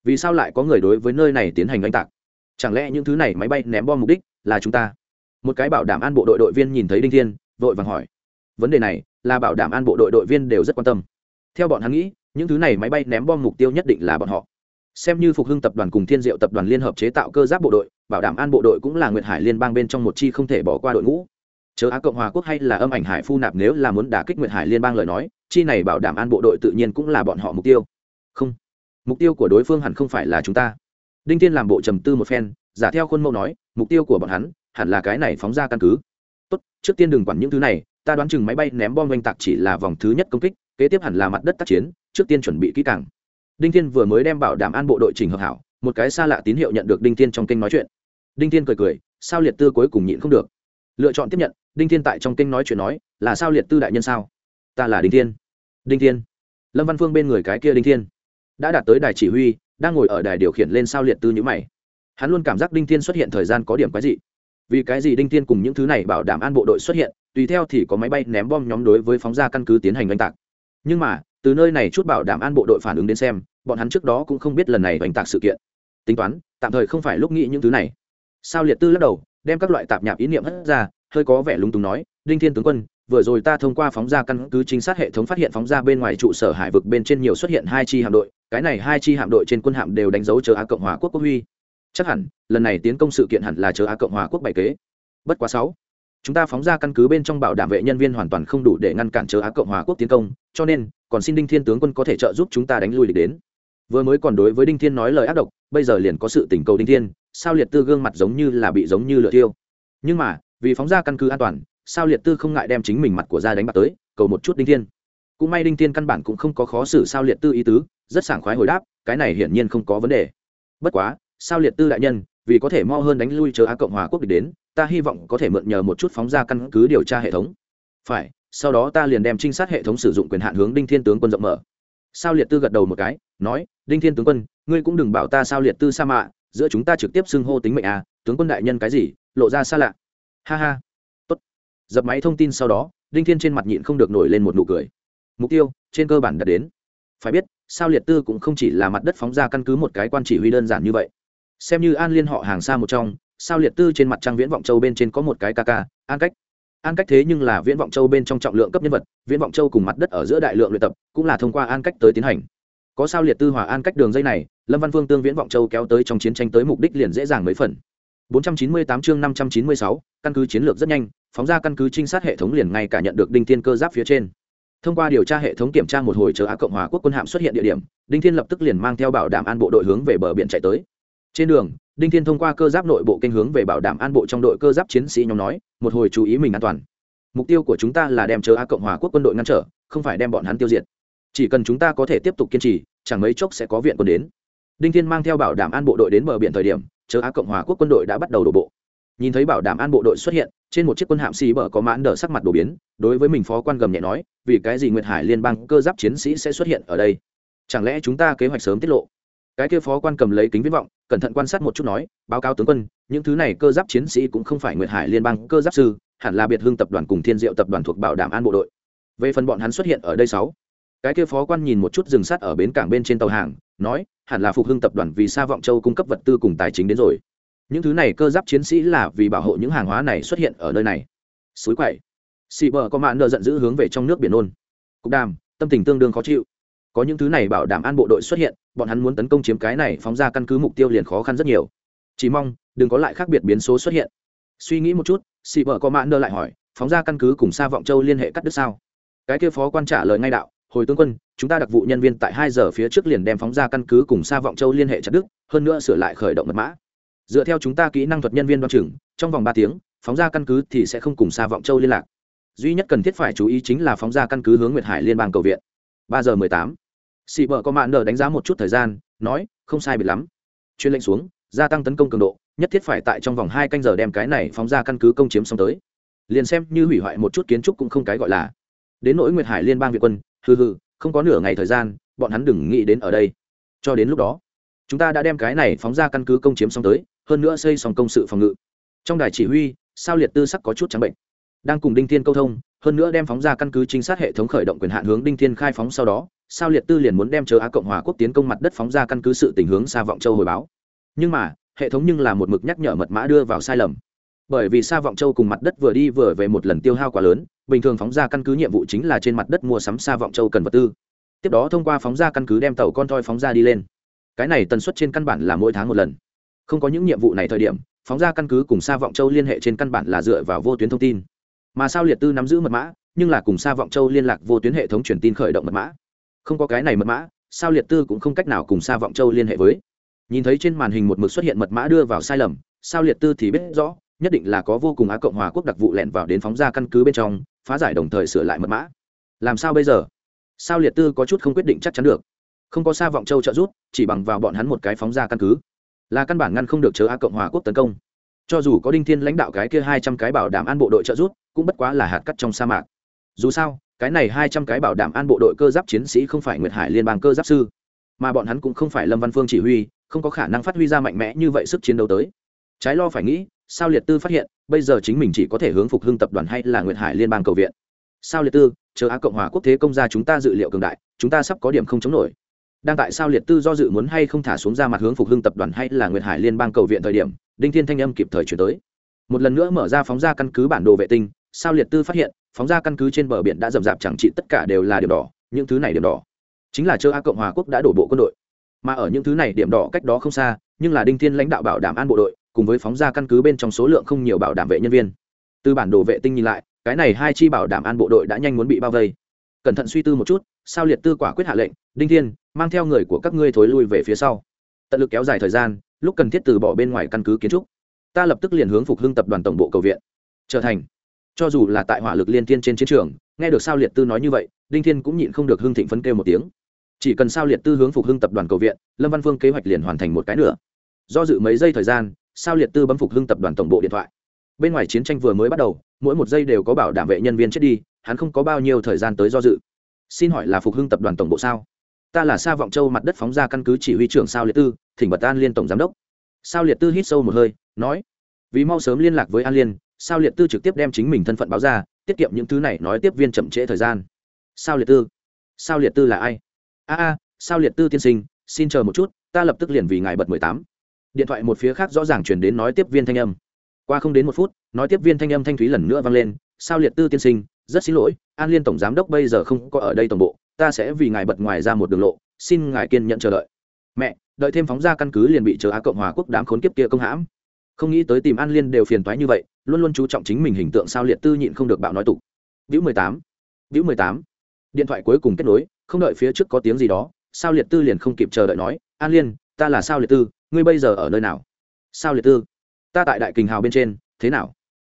Vì sao lại có người đối với nơi này tiến hành oanh tạc? Chẳng lẽ những thứ này máy bay ném bom mục đích là chúng ta? Một cái bảo đảm an bộ đội đội viên nhìn thấy đinh thiên, vội vàng hỏi. Vấn đề này là bảo đảm an bộ đội đội viên đều rất quan tâm. Theo bọn hắn nghĩ, những thứ này máy bay ném bom mục tiêu nhất định là bọn họ. Xem như phục hưng tập đoàn cùng thiên diệu tập đoàn liên hợp chế tạo cơ giáp bộ đội, bảo đảm an bộ đội cũng là nguyệt hải liên bang bên trong một chi không thể bỏ qua đội ngũ. Chớ á cộng hòa quốc hay là âm ảnh hải phu nạp nếu là muốn đả kích nguyệt hải liên bang lời nói, chi này bảo đảm an bộ đội tự nhiên cũng là bọn họ mục tiêu. Không mục tiêu của đối phương hẳn không phải là chúng ta. Đinh tiên làm bộ trầm tư một phen, giả theo khuôn mẫu nói, mục tiêu của bọn hắn hẳn là cái này phóng ra căn cứ. Tốt, trước tiên đừng quản những thứ này, ta đoán chừng máy bay ném bom oanh tạc chỉ là vòng thứ nhất công kích, kế tiếp hẳn là mặt đất tác chiến, trước tiên chuẩn bị kỹ càng. Đinh thiên vừa mới đem bảo đảm an bộ đội trình hợp hảo, một cái xa lạ tín hiệu nhận được đinh thiên trong kênh nói chuyện. Đinh thiên cười cười, sao liệt tư cuối cùng nhịn không được? Lựa chọn tiếp nhận, đinh thiên tại trong kênh nói chuyện nói, là sao liệt tư đại nhân sao? Ta là đinh thiên. Đinh thiên. Lâm văn phương bên người cái kia đinh thiên đã đạt tới đài chỉ huy, đang ngồi ở đài điều khiển lên sao liệt tư nhữ mày. Hắn luôn cảm giác đinh thiên xuất hiện thời gian có điểm quái dị. Vì cái gì đinh thiên cùng những thứ này bảo đảm an bộ đội xuất hiện, tùy theo thì có máy bay ném bom nhóm đối với phóng ra căn cứ tiến hành oanh tạc. Nhưng mà, từ nơi này chút bảo đảm an bộ đội phản ứng đến xem, bọn hắn trước đó cũng không biết lần này oanh tạc sự kiện. Tính toán, tạm thời không phải lúc nghĩ những thứ này. Sao liệt tư lắc đầu, đem các loại tạp nhạp ý niệm hất ra, hơi có vẻ lúng túng nói, đinh thiên tướng quân vừa rồi ta thông qua phóng ra căn cứ chính xác hệ thống phát hiện phóng ra bên ngoài trụ sở hải vực bên trên nhiều xuất hiện hai chi hạm đội, cái này hai chi hạm đội trên quân hạm đều đánh dấu chờ á cộng hòa quốc quốc huy. Chắc hẳn, lần này tiến công sự kiện hẳn là chờ á cộng hòa quốc bày kế. Bất quá sáu, chúng ta phóng ra căn cứ bên trong bảo đảm vệ nhân viên hoàn toàn không đủ để ngăn cản chờ á cộng hòa quốc tiến công, cho nên, còn xin đinh thiên tướng quân có thể trợ giúp chúng ta đánh lui địch đến. Vừa mới còn đối với đinh thiên nói lời ác độc, bây giờ liền có sự tình cầu đinh thiên, sao liệt tư gương mặt giống như là bị giống như lửa tiêu nhưng mà, vì phóng ra căn cứ an toàn sao liệt tư không ngại đem chính mình mặt của ra đánh bạc tới, cầu một chút đinh thiên. Cũng may đinh thiên căn bản cũng không có khó xử sao liệt tư ý tứ, rất sảng khoái hồi đáp, cái này hiển nhiên không có vấn đề. Bất quá, sao liệt tư đại nhân, vì có thể mo hơn đánh lui chờ á cộng hòa quốc địch đến, ta hy vọng có thể mượn nhờ một chút phóng ra căn cứ điều tra hệ thống. Phải, sau đó ta liền đem trinh sát hệ thống sử dụng quyền hạn hướng đinh thiên tướng quân rộng mở. Sao liệt tư gật đầu một cái, nói, đinh thiên tướng quân, ngươi cũng đừng bảo ta sao liệt tư sa mạ, giữa chúng ta trực tiếp xưng hô tính mệnh à tướng quân đại nhân cái gì, lộ ra xa lạ. Ha ha dập máy thông tin sau đó đinh thiên trên mặt nhịn không được nổi lên một nụ cười. Mục tiêu trên cơ bản đạt đến. Phải biết sao liệt tư cũng không chỉ là mặt đất phóng ra căn cứ một cái quan chỉ huy đơn giản như vậy. Xem như an liên họ hàng xa một trong sao liệt tư trên mặt trăng viễn vọng châu bên trên có một cái ca ca an cách. An cách thế nhưng là viễn vọng châu bên trong trọng lượng cấp nhân vật viễn vọng châu cùng mặt đất ở giữa đại lượng luyện tập cũng là thông qua an cách tới tiến hành. Có sao liệt tư hòa an cách đường dây này lâm văn Vương tương viễn vọng châu kéo tới trong chiến tranh tới mục đích liền dễ dàng mấy phần. 498 chương 596, căn cứ chiến lược rất nhanh phóng ra căn cứ trinh sát hệ thống liền ngay cả nhận được đinh thiên cơ giáp phía trên. Thông qua điều tra hệ thống kiểm tra một hồi chờ á cộng hòa quốc quân hạm xuất hiện địa điểm, đinh thiên lập tức liền mang theo bảo đảm an bộ đội hướng về bờ biển chạy tới. Trên đường, đinh thiên thông qua cơ giáp nội bộ kênh hướng về bảo đảm an bộ trong đội cơ giáp chiến sĩ nhóm nói, một hồi chú ý mình an toàn. Mục tiêu của chúng ta là đem chờ á cộng hòa quốc quân đội ngăn trở, không phải đem bọn hắn tiêu diệt. Chỉ cần chúng ta có thể tiếp tục kiên trì, chẳng mấy chốc sẽ có viện quân đến. Đinh thiên mang theo bảo đảm an bộ đội đến bờ biển thời điểm, chờ á cộng hòa quốc quân đội đã bắt đầu đổ bộ. Nhìn thấy bảo đảm an bộ đội xuất hiện trên một chiếc quân hạm xì bờ có mãn đờ sắc mặt đổ biến, đối với mình phó quan gầm nhẹ nói, vì cái gì nguyệt hải liên bang cơ giáp chiến sĩ sẽ xuất hiện ở đây? Chẳng lẽ chúng ta kế hoạch sớm tiết lộ? Cái kia phó quan cầm lấy kính viễn vọng, cẩn thận quan sát một chút nói, báo cáo tướng quân, những thứ này cơ giáp chiến sĩ cũng không phải nguyệt hải liên bang cơ giáp sư, hẳn là biệt hưng tập đoàn cùng thiên diệu tập đoàn thuộc bảo đảm an bộ đội. Về phần bọn hắn xuất hiện ở đây sáu. Cái kia phó quan nhìn một chút rừng sắt ở bến cảng bên trên tàu hàng, nói, hẳn là phục hưng tập đoàn vì sa vọng châu cung cấp vật tư cùng tài chính đến rồi những thứ này cơ giáp chiến sĩ là vì bảo hộ những hàng hóa này xuất hiện ở nơi này. Suối quậy xị bờ có mạn nợ giận dữ hướng về trong nước biển nôn cục đàm, tâm tình tương đương khó chịu. Có những thứ này bảo đảm an bộ đội xuất hiện, bọn hắn muốn tấn công chiếm cái này, phóng ra căn cứ mục tiêu liền khó khăn rất nhiều. Chỉ mong, đừng có lại khác biệt biến số xuất hiện. Suy nghĩ một chút xị bờ có mạn nợ lại hỏi, phóng ra căn cứ cùng xa vọng châu liên hệ cắt đứt sao? Cái kia phó quan trả lời ngay đạo, hồi tướng quân, chúng ta đặc vụ nhân viên tại hai giờ phía trước liền đem phóng ra căn cứ cùng xa vọng châu liên hệ chặt đức hơn nữa sửa lại khởi động mật mã dựa theo chúng ta kỹ năng thuật nhân viên đoan chừng, trong vòng ba tiếng, phóng ra căn cứ thì sẽ không cùng xa vọng châu liên lạc. Duy nhất cần thiết phải chú ý chính là phóng ra căn cứ hướng nguyệt hải liên bang cầu viện. Ba giờ mười tám xị vợ có mạn nợ đánh giá một chút thời gian, nói, không sai biệt lắm. Chuyên lệnh xuống, gia tăng tấn công cường độ, nhất thiết phải tại trong vòng hai canh giờ đem cái này phóng ra căn cứ công chiếm xong tới. Liền xem như hủy hoại một chút kiến trúc cũng không cái gọi là. Đến nỗi nguyệt hải liên bang việt quân, hừ hừ, không có nửa ngày thời gian, bọn hắn đừng nghĩ đến ở đây. Cho đến lúc đó chúng ta đã đem cái này phóng ra căn cứ công chiếm xong tới, hơn nữa xây xong công sự phòng ngự. Trong đài chỉ huy, sao liệt tư sắc có chút trắng bệnh. Đang cùng đinh thiên câu thông, hơn nữa đem phóng ra căn cứ trinh sát hệ thống khởi động quyền hạn hướng đinh thiên khai phóng sau đó, sao liệt tư liền muốn đem chờ á cộng hòa quốc tiến công mặt đất phóng ra căn cứ sự tình hướng xa vọng châu hồi báo. Nhưng mà, hệ thống nhưng là một mực nhắc nhở mật mã đưa vào sai lầm. Bởi vì xa vọng châu cùng mặt đất vừa đi vừa về một lần tiêu hao quá lớn, bình thường phóng ra căn cứ nhiệm vụ chính là trên mặt đất mua sắm xa vọng châu cần vật tư. Tiếp đó thông qua phóng ra căn cứ đem tàu con thoi phóng ra đi lên cái này tần suất trên căn bản là mỗi tháng một lần. Không có những nhiệm vụ này thời điểm, phóng ra căn cứ cùng sa vọng châu liên hệ trên căn bản là dựa vào vô tuyến thông tin. Mà sao liệt tư nắm giữ mật mã, nhưng là cùng sa vọng châu liên lạc vô tuyến hệ thống truyền tin khởi động mật mã. Không có cái này mật mã, sao liệt tư cũng không cách nào cùng sa vọng châu liên hệ với. Nhìn thấy trên màn hình một mực xuất hiện mật mã đưa vào sai lầm, sao liệt tư thì biết rõ, nhất định là có vô cùng á cộng hòa quốc đặc vụ lẻn vào đến phóng ra căn cứ bên trong, phá giải đồng thời sửa lại mật mã. Làm sao bây giờ? Sao liệt tư có chút không quyết định chắc chắn được không có xa vọng châu trợ giúp, chỉ bằng vào bọn hắn một cái phóng ra căn cứ. Là căn bản ngăn không được chớ A cộng hòa quốc tấn công. Cho dù có đinh thiên lãnh đạo cái kia hai trăm cái bảo đảm an bộ đội trợ giúp, cũng bất quá là hạt cắt trong sa mạc. Dù sao, cái này hai trăm cái bảo đảm an bộ đội cơ giáp chiến sĩ không phải nguyệt hải liên bang cơ giáp sư, mà bọn hắn cũng không phải lâm văn phương chỉ huy, không có khả năng phát huy ra mạnh mẽ như vậy sức chiến đấu tới. Trái lo phải nghĩ, sao liệt tư phát hiện, bây giờ chính mình chỉ có thể hướng phục hưng tập đoàn hay là nguyệt hải liên bang cầu viện. Sao liệt tư chờ á cộng hòa quốc thế công gia chúng ta dự liệu cường đại, chúng ta sắp có điểm không chống nổi đang tại sao liệt tư do dự muốn hay không thả xuống ra mặt hướng phục hưng tập đoàn hay là nguyệt hải liên bang cầu viện thời điểm, đinh thiên thanh âm kịp thời chuyển tới. Một lần nữa mở ra phóng ra căn cứ bản đồ vệ tinh, sao liệt tư phát hiện, phóng ra căn cứ trên bờ biển đã rầm rạp chẳng trị tất cả đều là điểm đỏ, những thứ này điểm đỏ. Chính là châu á cộng hòa quốc đã đổ bộ quân đội. Mà ở những thứ này điểm đỏ cách đó không xa, nhưng là đinh thiên lãnh đạo bảo đảm an bộ đội, cùng với phóng ra căn cứ bên trong số lượng không nhiều bảo đảm vệ nhân viên. Từ bản đồ vệ tinh nhìn lại, cái này hai chi bảo đảm an bộ đội đã nhanh muốn bị bao vây. Cẩn thận suy tư một chút sao liệt tư quả quyết hạ lệnh, đinh thiên, mang theo người của các ngươi thối lui về phía sau. Tận lực kéo dài thời gian, lúc cần thiết từ bỏ bên ngoài căn cứ kiến trúc, ta lập tức liền hướng phục hưng tập đoàn tổng bộ cầu viện. Trở thành, cho dù là tại hỏa lực liên tiên trên chiến trường, nghe được sao liệt tư nói như vậy, đinh thiên cũng nhịn không được hưng thịnh phấn kêu một tiếng. Chỉ cần sao liệt tư hướng phục hưng tập đoàn cầu viện, lâm văn phương kế hoạch liền hoàn thành một cái nữa do dự mấy giây thời gian, sao liệt tư bấm phục hưng tập đoàn tổng bộ điện thoại. Bên ngoài chiến tranh vừa mới bắt đầu, mỗi một giây đều có bảo đảm vệ nhân viên chết đi, hắn không có bao nhiêu thời gian tới do dự xin hỏi là phục hưng tập đoàn tổng bộ sao? Ta là sa vọng châu mặt đất phóng ra căn cứ chỉ huy trưởng sao liệt tư, thỉnh bật an liên tổng giám đốc. Sao liệt tư hít sâu một hơi, nói, vì mau sớm liên lạc với an liên, sao liệt tư trực tiếp đem chính mình thân phận báo ra, tiết kiệm những thứ này nói tiếp viên chậm trễ thời gian. Sao liệt tư, sao liệt tư là ai? A a, sao liệt tư tiên sinh, xin chờ một chút, ta lập tức liền vì ngài bật mười tám. Điện thoại một phía khác rõ ràng chuyển đến nói tiếp viên thanh âm. Qua không đến một phút, nói tiếp viên thanh âm thanh thúy lần nữa vang lên, sao liệt tư tiên sinh, rất xin lỗi an liên tổng giám đốc bây giờ không có ở đây tổng bộ, ta sẽ vì ngài bật ngoài ra một đường lộ, xin ngài kiên nhận chờ đợi. Mẹ, đợi thêm phóng ra căn cứ liền bị chờ á cộng hòa quốc đám khốn kiếp kia công hãm. Không nghĩ tới tìm an liên đều phiền toái như vậy, luôn luôn chú trọng chính mình hình tượng sao liệt tư nhịn không được bạo nói tục. Vĩu mười tám vĩu mười tám. Điện thoại cuối cùng kết nối, không đợi phía trước có tiếng gì đó, sao liệt tư liền không kịp chờ đợi nói, an liên, ta là sao liệt tư, ngươi bây giờ ở nơi nào? Sao liệt tư, ta tại đại kình hào bên trên, thế nào?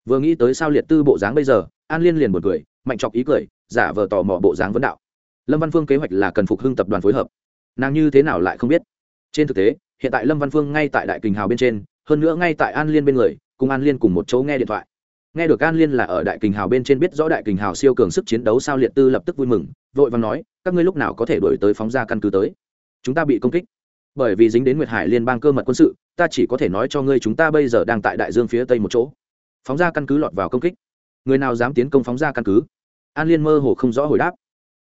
Vừa nghĩ tới sao liệt tư bộ dáng bây giờ, an liên liền một cười mạnh chọc ý cười, giả vờ tò mò bộ dáng vấn đạo. Lâm văn phương kế hoạch là cần phục hưng tập đoàn phối hợp. Nàng như thế nào lại không biết? Trên thực tế, hiện tại lâm văn phương ngay tại đại kình hào bên trên, hơn nữa ngay tại an liên bên người, cùng an liên cùng một chỗ nghe điện thoại. Nghe được an liên là ở đại kình hào bên trên biết rõ đại kình hào siêu cường sức chiến đấu sao liệt tư lập tức vui mừng, vội và nói, các ngươi lúc nào có thể đổi tới phóng ra căn cứ tới? Chúng ta bị công kích. Bởi vì dính đến nguyệt hải liên bang cơ mật quân sự, ta chỉ có thể nói cho ngươi chúng ta bây giờ đang tại đại dương phía tây một chỗ. Phóng ra căn cứ lọt vào công kích. Người nào dám tiến công phóng ra căn cứ? An liên mơ hồ không rõ hồi đáp.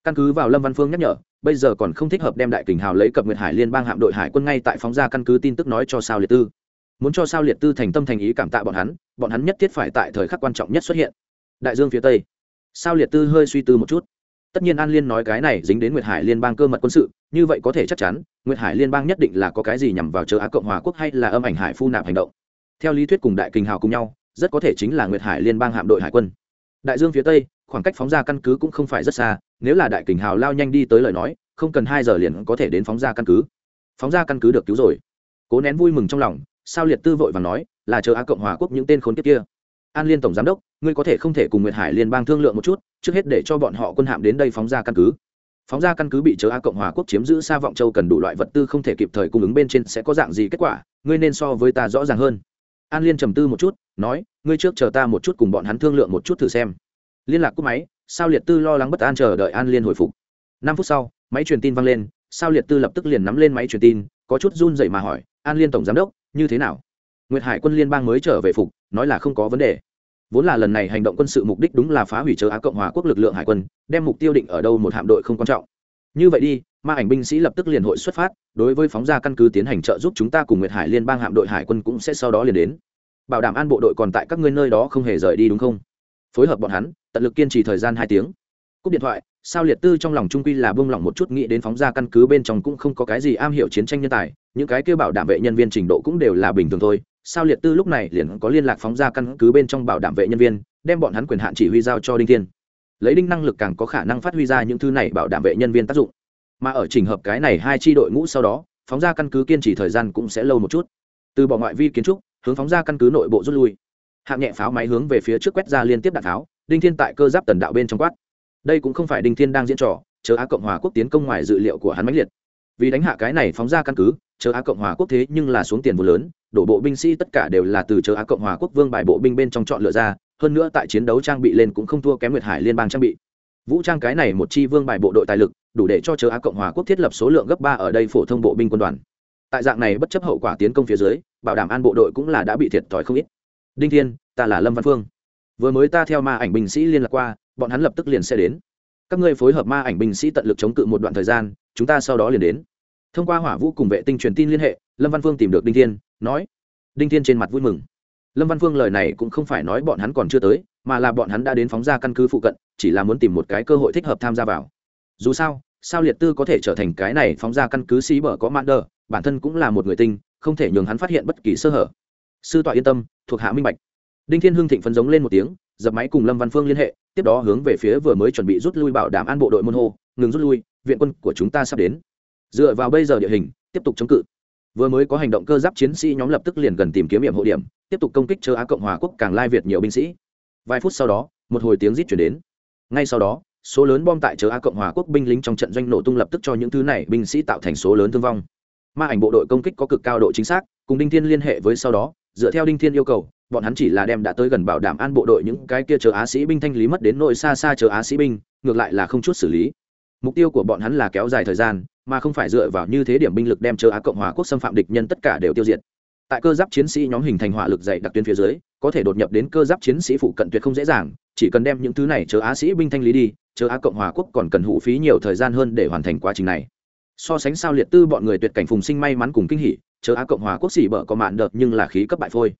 Căn cứ vào lâm văn phương nhắc nhở, bây giờ còn không thích hợp đem đại kình hào lấy cập nguyệt hải liên bang hạm đội hải quân ngay tại phóng ra căn cứ tin tức nói cho sao liệt tư. Muốn cho sao liệt tư thành tâm thành ý cảm tạ bọn hắn bọn hắn nhất thiết phải tại thời khắc quan trọng nhất xuất hiện. Đại dương phía tây. Sao liệt tư hơi suy tư một chút. Tất nhiên an liên nói cái này dính đến nguyệt hải liên bang cơ mật quân sự, như vậy có thể chắc chắn, nguyệt hải liên bang nhất định là có cái gì nhằm vào chờ á cộng hòa quốc hay là âm ảnh hải phu nạp hành động. Theo lý thuyết cùng đại kình hào cùng nhau, rất có thể chính là nguyệt hải liên bang hạm đội hải quân. Đại dương phía tây khoảng cách phóng ra căn cứ cũng không phải rất xa, nếu là đại kình hào lao nhanh đi tới lời nói, không cần hai giờ liền có thể đến phóng ra căn cứ. Phóng ra căn cứ được cứu rồi. Cố nén vui mừng trong lòng, sao liệt tư vội và nói, là chờ á cộng hòa quốc những tên khốn kiếp kia. An liên tổng giám đốc, ngươi có thể không thể cùng nguyệt hải liên bang thương lượng một chút, trước hết để cho bọn họ quân hạm đến đây phóng ra căn cứ. Phóng ra căn cứ bị chớ á cộng hòa quốc chiếm giữ xa vọng châu cần đủ loại vật tư không thể kịp thời cung ứng bên trên sẽ có dạng gì kết quả, ngươi nên so với ta rõ ràng hơn. An liên trầm tư một chút, nói, ngươi trước chờ ta một chút cùng bọn hắn thương lượng một chút thử xem liên lạc cúp máy, sao liệt tư lo lắng bất an chờ đợi an liên hồi phục. Năm phút sau, máy truyền tin vang lên, sao liệt tư lập tức liền nắm lên máy truyền tin, có chút run dậy mà hỏi, an liên tổng giám đốc, như thế nào? Nguyệt hải quân liên bang mới trở về phục, nói là không có vấn đề. Vốn là lần này hành động quân sự mục đích đúng là phá hủy chớ á cộng hòa quốc lực lượng hải quân, đem mục tiêu định ở đâu một hạm đội không quan trọng. Như vậy đi, ma ảnh binh sĩ lập tức liền hội xuất phát, đối với phóng ra căn cứ tiến hành trợ giúp chúng ta cùng nguyệt hải liên bang hạm đội hải quân cũng sẽ sau đó liền đến. Bảo đảm an bộ đội còn tại các ngươi nơi đó không hề rời đi đúng không? Phối hợp bọn hắn tận lực kiên trì thời gian hai tiếng. Cúp điện thoại, sao liệt tư trong lòng trung quy là bông lỏng một chút, nghĩ đến phóng ra căn cứ bên trong cũng không có cái gì am hiểu chiến tranh nhân tài, những cái kêu bảo đảm vệ nhân viên trình độ cũng đều là bình thường thôi. Sao liệt tư lúc này liền có liên lạc phóng ra căn cứ bên trong bảo đảm vệ nhân viên, đem bọn hắn quyền hạn chỉ huy giao cho đinh thiên. Lấy đinh năng lực càng có khả năng phát huy ra những thứ này bảo đảm vệ nhân viên tác dụng. Mà ở trình hợp cái này hai tri đội ngũ sau đó, phóng ra căn cứ kiên trì thời gian cũng sẽ lâu một chút. Từ bỏ ngoại vi kiến trúc, hướng phóng ra căn cứ nội bộ rút lui. Hạng nhẹ pháo máy hướng về phía trước quét ra liên tiếp đạn pháo đinh thiên tại cơ giáp tần đạo bên trong quát. Đây cũng không phải đinh thiên đang diễn trò chờ á cộng hòa quốc tiến công ngoài dự liệu của hắn mãnh liệt. Vì đánh hạ cái này phóng ra căn cứ chờ á cộng hòa quốc thế nhưng là xuống tiền vô lớn, đổ bộ binh sĩ tất cả đều là từ chờ á cộng hòa quốc vương bài bộ binh bên trong chọn lựa ra, hơn nữa tại chiến đấu trang bị lên cũng không thua kém nguyệt hải liên bang trang bị. Vũ trang cái này một chi vương bài bộ đội tài lực, đủ để cho chờ á cộng hòa quốc thiết lập số lượng gấp ba ở đây phổ thông bộ binh quân đoàn. Tại dạng này bất chấp hậu quả tiến công phía dưới, bảo đảm an bộ đội cũng là đã bị thiệt thòi không ít. Đinh thiên, ta là lâm văn phương vừa mới ta theo ma ảnh binh sĩ liên lạc qua, bọn hắn lập tức liền sẽ đến. Các ngươi phối hợp ma ảnh binh sĩ tận lực chống cự một đoạn thời gian, chúng ta sau đó liền đến. Thông qua hỏa vũ cùng vệ tinh truyền tin liên hệ, lâm văn phương tìm được đinh thiên, nói. Đinh thiên trên mặt vui mừng. Lâm văn phương lời này cũng không phải nói bọn hắn còn chưa tới, mà là bọn hắn đã đến phóng ra căn cứ phụ cận, chỉ là muốn tìm một cái cơ hội thích hợp tham gia vào. Dù sao sao liệt tư có thể trở thành cái này phóng ra căn cứ xí bở có mạn đờ? Bản thân cũng là một người tinh, không thể nhường hắn phát hiện bất kỳ sơ hở. Sư tọa yên tâm, thuộc hạ minh bạch đinh thiên hưng thịnh phấn giống lên một tiếng, dập máy cùng lâm văn phương liên hệ, tiếp đó hướng về phía vừa mới chuẩn bị rút lui bảo đảm an bộ đội môn hô, ngừng rút lui, viện quân của chúng ta sắp đến. Dựa vào bây giờ địa hình, tiếp tục chống cự. Vừa mới có hành động cơ giáp chiến sĩ nhóm lập tức liền gần tìm kiếm hiểm hộ điểm, tiếp tục công kích chờ á cộng hòa quốc càng lai việt nhiều binh sĩ. Vài phút sau đó, một hồi tiếng rít chuyển đến. Ngay sau đó, số lớn bom tại chờ á cộng hòa quốc binh lính trong trận doanh nổ tung lập tức cho những thứ này binh sĩ tạo thành số lớn thương vong. Ma ảnh bộ đội công kích có cực cao độ chính xác, cùng đinh thiên liên hệ với sau đó, dựa theo đinh thiên yêu cầu bọn hắn chỉ là đem đã tới gần bảo đảm an bộ đội những cái kia chờ á sĩ binh thanh lý mất đến nội xa xa chờ á sĩ binh, ngược lại là không chút xử lý. Mục tiêu của bọn hắn là kéo dài thời gian, mà không phải dựa vào như thế điểm binh lực đem chờ á cộng hòa quốc xâm phạm địch nhân tất cả đều tiêu diệt. Tại cơ giáp chiến sĩ nhóm hình thành hỏa lực dày đặc tuyến phía dưới, có thể đột nhập đến cơ giáp chiến sĩ phụ cận tuyệt không dễ dàng, chỉ cần đem những thứ này chờ á sĩ binh thanh lý đi, chờ á cộng hòa quốc còn cần hụ phí nhiều thời gian hơn để hoàn thành quá trình này. So sánh sao liệt tư bọn người tuyệt cảnh phùng sinh may mắn cùng kinh hỉ, chờ á cộng hòa quốc xỉ bở có mạn đợt nhưng là khí cấp bại phôi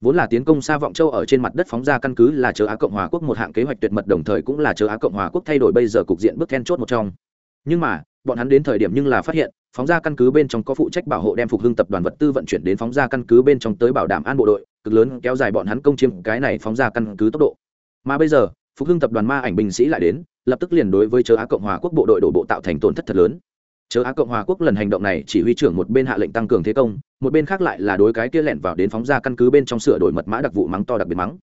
vốn là tiến công xa vọng châu ở trên mặt đất phóng ra căn cứ là chờ á cộng hòa quốc một hạng kế hoạch tuyệt mật, đồng thời cũng là chờ á cộng hòa quốc thay đổi bây giờ cục diện bước then chốt một trong. Nhưng mà, bọn hắn đến thời điểm nhưng là phát hiện, phóng ra căn cứ bên trong có phụ trách bảo hộ đem phục hưng tập đoàn vật tư vận chuyển đến phóng ra căn cứ bên trong tới bảo đảm an bộ đội, cực lớn kéo dài bọn hắn công chiếm cái này phóng ra căn cứ tốc độ. Mà bây giờ, phục hưng tập đoàn ma ảnh binh sĩ lại đến, lập tức liền đối với chớ á cộng hòa quốc bộ đội đổ bộ tạo thành tổn thất thật lớn chớ á cộng hòa quốc lần hành động này chỉ huy trưởng một bên hạ lệnh tăng cường thế công, một bên khác lại là đối cái kia lẹn vào đến phóng ra căn cứ bên trong sửa đổi mật mã đặc vụ mắng to đặc biệt mắng.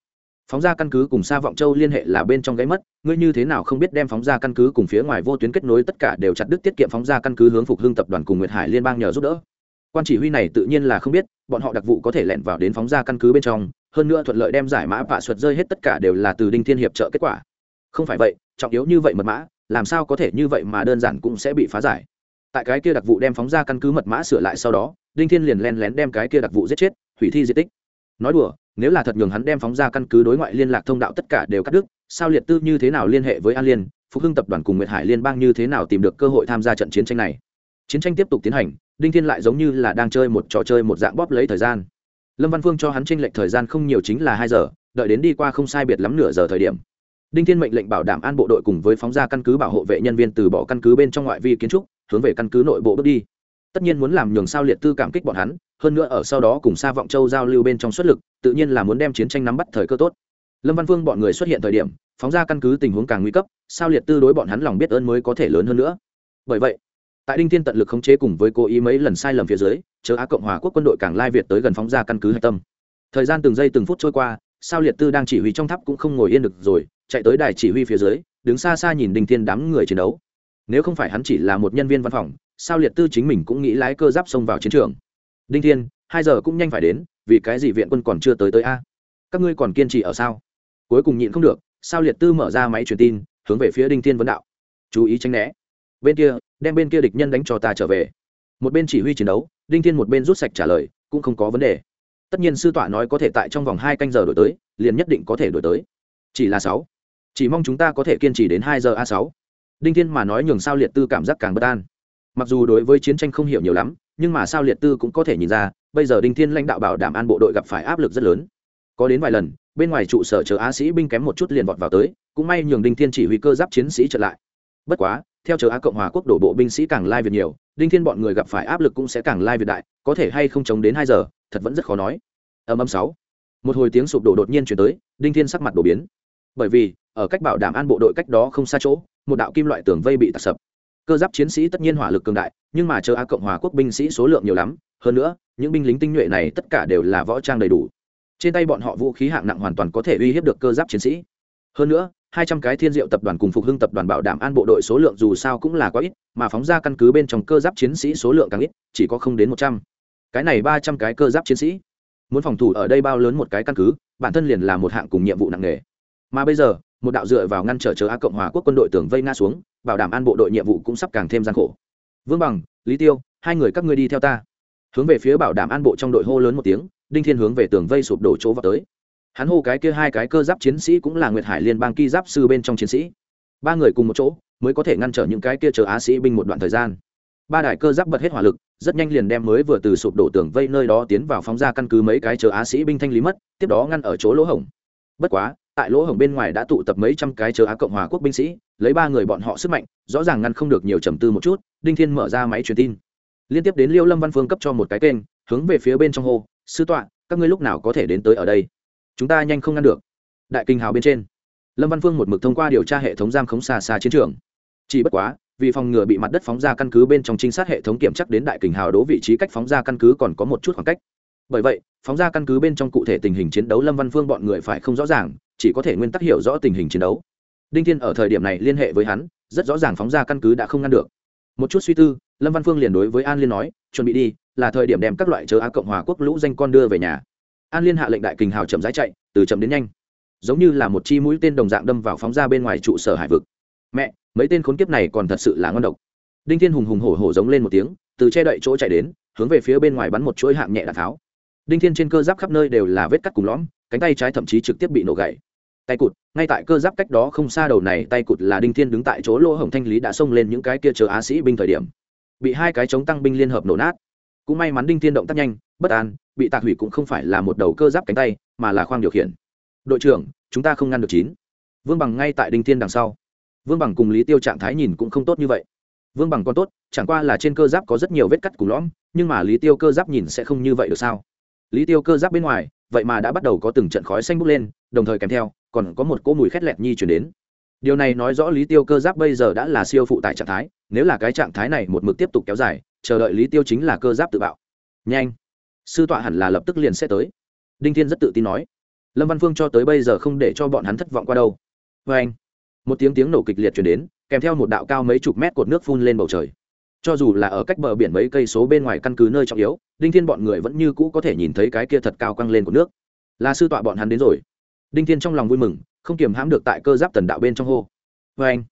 Phóng ra căn cứ cùng xa vọng châu liên hệ là bên trong gáy mất, ngươi như thế nào không biết đem phóng ra căn cứ cùng phía ngoài vô tuyến kết nối tất cả đều chặt đứt tiết kiệm phóng ra căn cứ hướng phục hưng tập đoàn cùng nguyệt hải liên bang nhờ giúp đỡ. Quan chỉ huy này tự nhiên là không biết, bọn họ đặc vụ có thể lẻn vào đến phóng ra căn cứ bên trong, hơn nữa thuận lợi đem giải mã vạ xuất rơi hết tất cả đều là từ đinh thiên hiệp trợ kết quả. Không phải vậy, trọng yếu như vậy mật mã, làm sao có thể như vậy mà đơn giản cũng sẽ bị phá giải tại cái kia đặc vụ đem phóng ra căn cứ mật mã sửa lại sau đó, đinh thiên liền len lén đem cái kia đặc vụ giết chết, hủy thi di tích. Nói đùa, nếu là thật nhường hắn đem phóng ra căn cứ đối ngoại liên lạc thông đạo tất cả đều cắt đứt, sao liệt tư như thế nào liên hệ với an liên, phục hưng tập đoàn cùng nguyệt hải liên bang như thế nào tìm được cơ hội tham gia trận chiến tranh này? Chiến tranh tiếp tục tiến hành, đinh thiên lại giống như là đang chơi một trò chơi một dạng bóp lấy thời gian. Lâm văn phương cho hắn tranh lệch thời gian không nhiều chính là hai giờ, đợi đến đi qua không sai biệt lắm nửa giờ thời điểm. Đinh thiên mệnh lệnh bảo đảm an bộ đội cùng với phóng ra căn cứ bảo hộ vệ nhân viên từ bỏ căn cứ bên trong ngoại vi kiến trúc hướng về căn cứ nội bộ bước đi. Tất nhiên muốn làm nhường sao liệt tư cảm kích bọn hắn, hơn nữa ở sau đó cùng xa vọng châu giao lưu bên trong xuất lực, tự nhiên là muốn đem chiến tranh nắm bắt thời cơ tốt. Lâm văn vương bọn người xuất hiện thời điểm, phóng ra căn cứ tình huống càng nguy cấp, sao liệt tư đối bọn hắn lòng biết ơn mới có thể lớn hơn nữa. Bởi vậy, tại đinh thiên tận lực khống chế cùng với cố ý mấy lần sai lầm phía dưới, chớ á cộng hòa quốc quân đội càng lai việt tới gần phóng ra căn cứ hạch tâm. Thời gian từng giây từng phút trôi qua, sao liệt tư đang chỉ huy trong tháp cũng không ngồi yên được rồi, chạy tới đài chỉ huy phía dưới, đứng xa xa nhìn đinh thiên đám người chiến đấu nếu không phải hắn chỉ là một nhân viên văn phòng, sao liệt tư chính mình cũng nghĩ lái cơ giáp xông vào chiến trường? Đinh thiên, hai giờ cũng nhanh phải đến, vì cái gì viện quân còn chưa tới tới a? Các ngươi còn kiên trì ở sao? Cuối cùng nhịn không được, sao liệt tư mở ra máy truyền tin, hướng về phía đinh thiên vấn đạo. Chú ý tránh né. Bên kia, đem bên kia địch nhân đánh cho ta trở về. Một bên chỉ huy chiến đấu, đinh thiên một bên rút sạch trả lời, cũng không có vấn đề. Tất nhiên sư tọa nói có thể tại trong vòng hai canh giờ đổi tới, liền nhất định có thể đổi tới. Chỉ là sáu. Chỉ mong chúng ta có thể kiên trì đến hai giờ a sáu đinh thiên mà nói nhường sao liệt tư cảm giác càng bất an. Mặc dù đối với chiến tranh không hiểu nhiều lắm, nhưng mà sao liệt tư cũng có thể nhìn ra, bây giờ đinh thiên lãnh đạo bảo đảm an bộ đội gặp phải áp lực rất lớn. Có đến vài lần, bên ngoài trụ sở chờ á sĩ binh kém một chút liền vọt vào tới, cũng may nhường đinh thiên chỉ huy cơ giáp chiến sĩ trở lại. Bất quá, theo chờ á cộng hòa quốc đổ bộ binh sĩ càng lai việt nhiều, đinh thiên bọn người gặp phải áp lực cũng sẽ càng lai việt đại, có thể hay không chống đến hai giờ, thật vẫn rất khó nói. Âm âm sáu. Một hồi tiếng sụp đổ đột nhiên chuyển tới, đinh thiên sắc mặt đổ biến. Bởi vì, ở cách bảo đảm an bộ đội cách đó không xa chỗ một đạo kim loại tường vây bị tạc sập. Cơ giáp chiến sĩ tất nhiên hỏa lực cường đại, nhưng mà chờ á cộng hòa quốc binh sĩ số lượng nhiều lắm, hơn nữa, những binh lính tinh nhuệ này tất cả đều là võ trang đầy đủ. Trên tay bọn họ vũ khí hạng nặng hoàn toàn có thể uy hiếp được cơ giáp chiến sĩ. Hơn nữa, hai trăm cái thiên diệu tập đoàn cùng phục hưng tập đoàn bảo đảm an bộ đội số lượng dù sao cũng là quá ít, mà phóng ra căn cứ bên trong cơ giáp chiến sĩ số lượng càng ít, chỉ có không đến một trăm. Cái này ba trăm cái cơ giáp chiến sĩ. Muốn phòng thủ ở đây bao lớn một cái căn cứ, bản thân liền là một hạng cùng nhiệm vụ nặng nề. Mà bây giờ một đạo dựa vào ngăn trở chớ á cộng hòa quốc quân đội tưởng vây nga xuống, bảo đảm an bộ đội nhiệm vụ cũng sắp càng thêm gian khổ. Vương bằng, lý tiêu, hai người các ngươi đi theo ta. Hướng về phía bảo đảm an bộ trong đội hô lớn một tiếng, đinh thiên hướng về tường vây sụp đổ chỗ vào tới. Hắn hô cái kia hai cái cơ giáp chiến sĩ cũng là nguyệt hải liên bang ki giáp sư bên trong chiến sĩ. Ba người cùng một chỗ, mới có thể ngăn trở những cái kia chờ á sĩ binh một đoạn thời gian. Ba đại cơ giáp bật hết hỏa lực, rất nhanh liền đem mới vừa từ sụp đổ tường vây nơi đó tiến vào phóng ra căn cứ mấy cái chờ á sĩ binh thanh lý mất, tiếp đó ngăn ở chỗ lỗ hổng. Bất quá tại lỗ hổng bên ngoài đã tụ tập mấy trăm cái chờ á cộng hòa quốc binh sĩ, lấy ba người bọn họ sức mạnh, rõ ràng ngăn không được nhiều trầm tư một chút, đinh thiên mở ra máy truyền tin. Liên tiếp đến liêu lâm văn phương cấp cho một cái kênh, hướng về phía bên trong hồ sư tọa, các ngươi lúc nào có thể đến tới ở đây? Chúng ta nhanh không ngăn được. Đại kinh hào bên trên. Lâm văn phương một mực thông qua điều tra hệ thống giam khống xa xa chiến trường. Chỉ bất quá, vì phòng ngừa bị mặt đất phóng ra căn cứ bên trong trinh sát hệ thống kiểm chắc đến đại kình hào đố vị trí cách phóng ra căn cứ còn có một chút khoảng cách. Bởi vậy, phóng ra căn cứ bên trong cụ thể tình hình chiến đấu lâm văn phương bọn người phải không rõ ràng chỉ có thể nguyên tắc hiểu rõ tình hình chiến đấu. Đinh thiên ở thời điểm này liên hệ với hắn, rất rõ ràng phóng ra căn cứ đã không ngăn được. Một chút suy tư, lâm văn phương liền đối với an liên nói, chuẩn bị đi, là thời điểm đem các loại chớ á cộng hòa quốc lũ danh con đưa về nhà. An liên hạ lệnh đại kình hào chậm rãi chạy, từ chậm đến nhanh. Giống như là một chi mũi tên đồng dạng đâm vào phóng ra bên ngoài trụ sở hải vực. Mẹ, mấy tên khốn kiếp này còn thật sự là ngon độc. Đinh thiên hùng hùng hổ hổ giống lên một tiếng, từ che đậy chỗ chạy đến, hướng về phía bên ngoài bắn một chuỗi hạng nhẹ đạn tháo. Đinh thiên trên cơ giáp khắp nơi đều là vết cắt cùng lõm, cánh tay trái thậm chí trực tiếp bị nổ gãy tay cụt, ngay tại cơ giáp cách đó không xa đầu này tay cụt là đinh thiên đứng tại chỗ lỗ hổng thanh lý đã xông lên những cái kia chờ á sĩ binh thời điểm. Bị hai cái chống tăng binh liên hợp nổ nát. Cũng may mắn đinh thiên động tác nhanh, bất an, bị tạc hủy cũng không phải là một đầu cơ giáp cánh tay, mà là khoang điều khiển. Đội trưởng, chúng ta không ngăn được chín. Vương bằng ngay tại đinh thiên đằng sau. Vương bằng cùng lý tiêu trạng thái nhìn cũng không tốt như vậy. Vương bằng còn tốt, chẳng qua là trên cơ giáp có rất nhiều vết cắt cùng lõm, nhưng mà lý tiêu cơ giáp nhìn sẽ không như vậy được sao? Lý tiêu cơ giáp bên ngoài, vậy mà đã bắt đầu có từng trận khói xanh bốc lên đồng thời kèm theo, còn có một cỗ mùi khét lẹt nhi chuyển đến. Điều này nói rõ lý tiêu cơ giáp bây giờ đã là siêu phụ tại trạng thái, nếu là cái trạng thái này một mực tiếp tục kéo dài, chờ đợi lý tiêu chính là cơ giáp tự bạo. Nhanh! Sư tọa hẳn là lập tức liền sẽ tới. Đinh thiên rất tự tin nói. Lâm văn phương cho tới bây giờ không để cho bọn hắn thất vọng qua đâu. Vê anh, một tiếng tiếng nổ kịch liệt chuyển đến, kèm theo một đạo cao mấy chục mét cột nước phun lên bầu trời. Cho dù là ở cách bờ biển mấy cây số bên ngoài căn cứ nơi trọng yếu, đinh thiên bọn người vẫn như cũ có thể nhìn thấy cái kia thật cao căng lên của nước. Là sư tọa bọn hắn đến rồi đinh thiên trong lòng vui mừng, không kiềm hãm được tại cơ giáp tần đạo bên trong hô. Vê anh,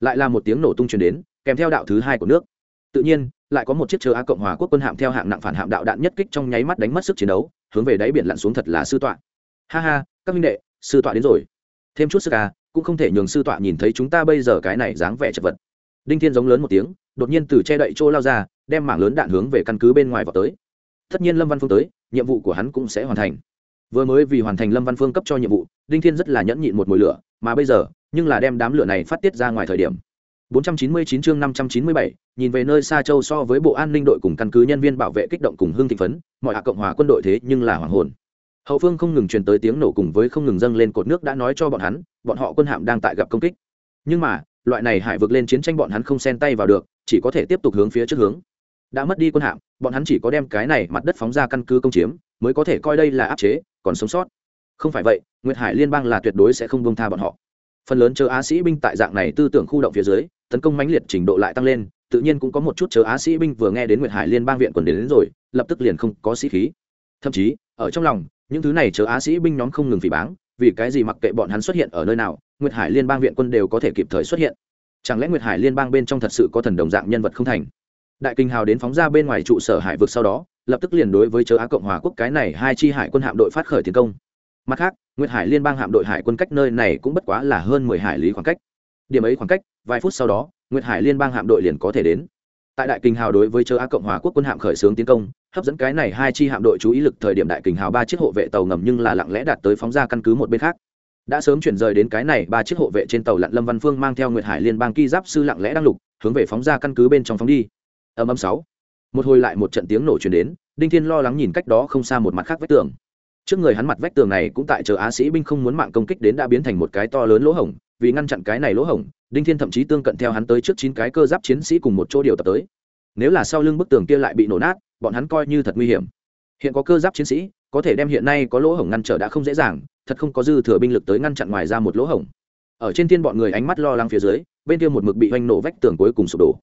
lại là một tiếng nổ tung chuyển đến, kèm theo đạo thứ hai của nước. Tự nhiên, lại có một chiếc chờ á cộng hòa quốc quân hạm theo hạng nặng phản hạm đạo đạn nhất kích trong nháy mắt đánh mất sức chiến đấu, hướng về đáy biển lặn xuống thật là sư tọa. Ha ha, các minh đệ, sư tọa đến rồi. Thêm chút sức à cũng không thể nhường sư tọa nhìn thấy chúng ta bây giờ cái này dáng vẻ chật vật. Đinh thiên giống lớn một tiếng, đột nhiên từ che đậy chỗ lao ra, đem mảng lớn đạn hướng về căn cứ bên ngoài vào tới. Tất nhiên lâm văn phương tới, nhiệm vụ của hắn cũng sẽ hoàn thành vừa mới vì hoàn thành lâm văn phương cấp cho nhiệm vụ đinh thiên rất là nhẫn nhịn một mồi lửa mà bây giờ nhưng là đem đám lửa này phát tiết ra ngoài thời điểm. 499 chương 597, nhìn về nơi xa châu so với bộ an ninh đội cùng căn cứ nhân viên bảo vệ kích động cùng hương thịnh phấn mọi hạ cộng hòa quân đội thế nhưng là hoàng hồn. Hậu phương không ngừng truyền tới tiếng nổ cùng với không ngừng dâng lên cột nước đã nói cho bọn hắn bọn họ quân hạm đang tại gặp công kích. Nhưng mà loại này hải vực lên chiến tranh bọn hắn không xen tay vào được chỉ có thể tiếp tục hướng phía trước hướng đã mất đi quân hạm bọn hắn chỉ có đem cái này mặt đất phóng ra căn cứ công chiếm mới có thể coi đây là áp chế còn sống sót. Không phải vậy nguyệt hải liên bang là tuyệt đối sẽ không bông tha bọn họ. Phần lớn chờ á sĩ binh tại dạng này tư tưởng khu động phía dưới tấn công mãnh liệt trình độ lại tăng lên tự nhiên cũng có một chút chờ á sĩ binh vừa nghe đến nguyệt hải liên bang viện quần đến, đến rồi lập tức liền không có sĩ khí. Thậm chí ở trong lòng những thứ này chờ á sĩ binh nhóm không ngừng phỉ báng vì cái gì mặc kệ bọn hắn xuất hiện ở nơi nào nguyệt hải liên bang viện quân đều có thể kịp thời xuất hiện. Chẳng lẽ nguyệt hải liên bang bên trong thật sự có thần đồng dạng nhân vật không thành? Đại kinh hào đến phóng ra bên ngoài trụ sở hải vực sau đó, lập tức liền đối với chớ á cộng hòa quốc cái này hai chi hải quân hạm đội phát khởi tiến công. Mặt khác, nguyệt hải liên bang hạm đội hải quân cách nơi này cũng bất quá là hơn mười hải lý khoảng cách. Điểm ấy khoảng cách, vài phút sau đó, nguyệt hải liên bang hạm đội liền có thể đến. Tại đại kinh hào đối với chớ á cộng hòa quốc quân hạm khởi xướng tiến công, hấp dẫn cái này hai chi hạm đội chú ý lực thời điểm đại kinh hào ba chiếc hộ vệ tàu ngầm nhưng là lặng lẽ đạt tới phóng ra căn cứ một bên khác. Đã sớm chuyển rời đến cái này ba chiếc hộ vệ trên tàu lặn lâm văn phương mang theo nguyệt hải liên bang ki giáp sư lặng lẽ đang lục, hướng về phóng ra căn cứ bên trong phóng đi âm âm sáu. Một hồi lại một trận tiếng nổ chuyển đến, đinh thiên lo lắng nhìn cách đó không xa một mặt khác vách tường. Trước người hắn mặt vách tường này cũng tại chờ á sĩ binh không muốn mạng công kích đến đã biến thành một cái to lớn lỗ hổng, vì ngăn chặn cái này lỗ hổng, đinh thiên thậm chí tương cận theo hắn tới trước chín cái cơ giáp chiến sĩ cùng một chỗ điều tập tới. Nếu là sau lưng bức tường kia lại bị nổ nát, bọn hắn coi như thật nguy hiểm. Hiện có cơ giáp chiến sĩ, có thể đem hiện nay có lỗ hổng ngăn trở đã không dễ dàng, thật không có dư thừa binh lực tới ngăn chặn ngoài ra một lỗ hổng. Ở trên thiên bọn người ánh mắt lo lắng phía dưới, bên kia một mực bị hoành nổ vách tường cuối cùng sụp đổ.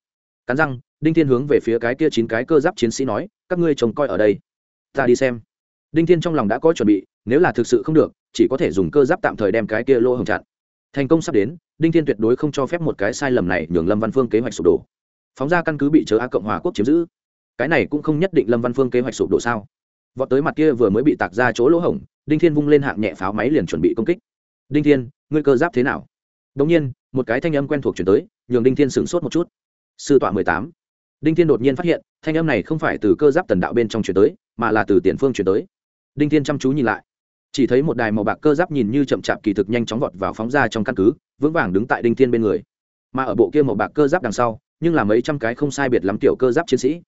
Cắn răng đinh thiên hướng về phía cái kia chín cái cơ giáp chiến sĩ nói, các ngươi trông coi ở đây. Ta đi xem. Đinh thiên trong lòng đã có chuẩn bị, nếu là thực sự không được, chỉ có thể dùng cơ giáp tạm thời đem cái kia lỗ hồng chặn. Thành công sắp đến, đinh thiên tuyệt đối không cho phép một cái sai lầm này nhường lâm văn phương kế hoạch sụp đổ. Phóng ra căn cứ bị chớ á cộng hòa quốc chiếm giữ. Cái này cũng không nhất định lâm văn phương kế hoạch sụp đổ sao? Vọt tới mặt kia vừa mới bị tạc ra chỗ lỗ hổng, đinh thiên vung lên hạng nhẹ pháo máy liền chuẩn bị công kích. Đinh thiên, ngươi cơ giáp thế nào? Đ ỗ n g nhiên, một cái thanh âm quen thuộc chuyển tới, nhường đinh thiên sửng sốt một chút. Sư tọa mười tám đinh thiên đột nhiên phát hiện, thanh âm này không phải từ cơ giáp tần đạo bên trong chuyển tới, mà là từ tiền phương chuyển tới. Đinh thiên chăm chú nhìn lại. Chỉ thấy một đài màu bạc cơ giáp nhìn như chậm chạp kỳ thực nhanh chóng vọt vào phóng ra trong căn cứ, vững vàng đứng tại đinh thiên bên người. Mà ở bộ kia màu bạc cơ giáp đằng sau, nhưng là mấy trăm cái không sai biệt lắm tiểu cơ giáp chiến sĩ.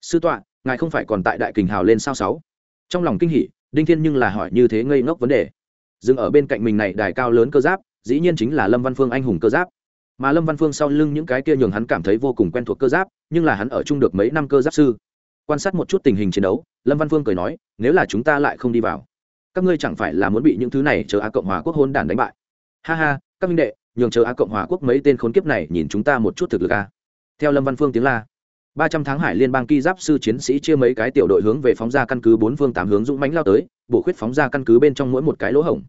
Sư tọa, ngài không phải còn tại đại kình hào lên sao sáu? Trong lòng kinh hỉ, đinh thiên nhưng là hỏi như thế ngây ngốc vấn đề. Dừng ở bên cạnh mình này đài cao lớn cơ giáp, dĩ nhiên chính là lâm văn phương anh hùng cơ giáp mà lâm văn phương sau lưng những cái kia nhường hắn cảm thấy vô cùng quen thuộc cơ giáp, nhưng là hắn ở chung được mấy năm cơ giáp sư. Quan sát một chút tình hình chiến đấu, lâm văn phương cười nói, nếu là chúng ta lại không đi vào, các ngươi chẳng phải là muốn bị những thứ này chờ á cộng hòa quốc hôn đản đánh bại? Ha ha, các minh đệ, nhường chờ á cộng hòa quốc mấy tên khốn kiếp này nhìn chúng ta một chút thực lực a. Theo lâm văn phương tiếng la, ba trăm tháng hải liên bang ki giáp sư chiến sĩ chia mấy cái tiểu đội hướng về phóng ra căn cứ bốn phương tám hướng dũng mãnh lao tới, bổ khuyết phóng ra căn cứ bên trong mỗi một cái lỗ hổng.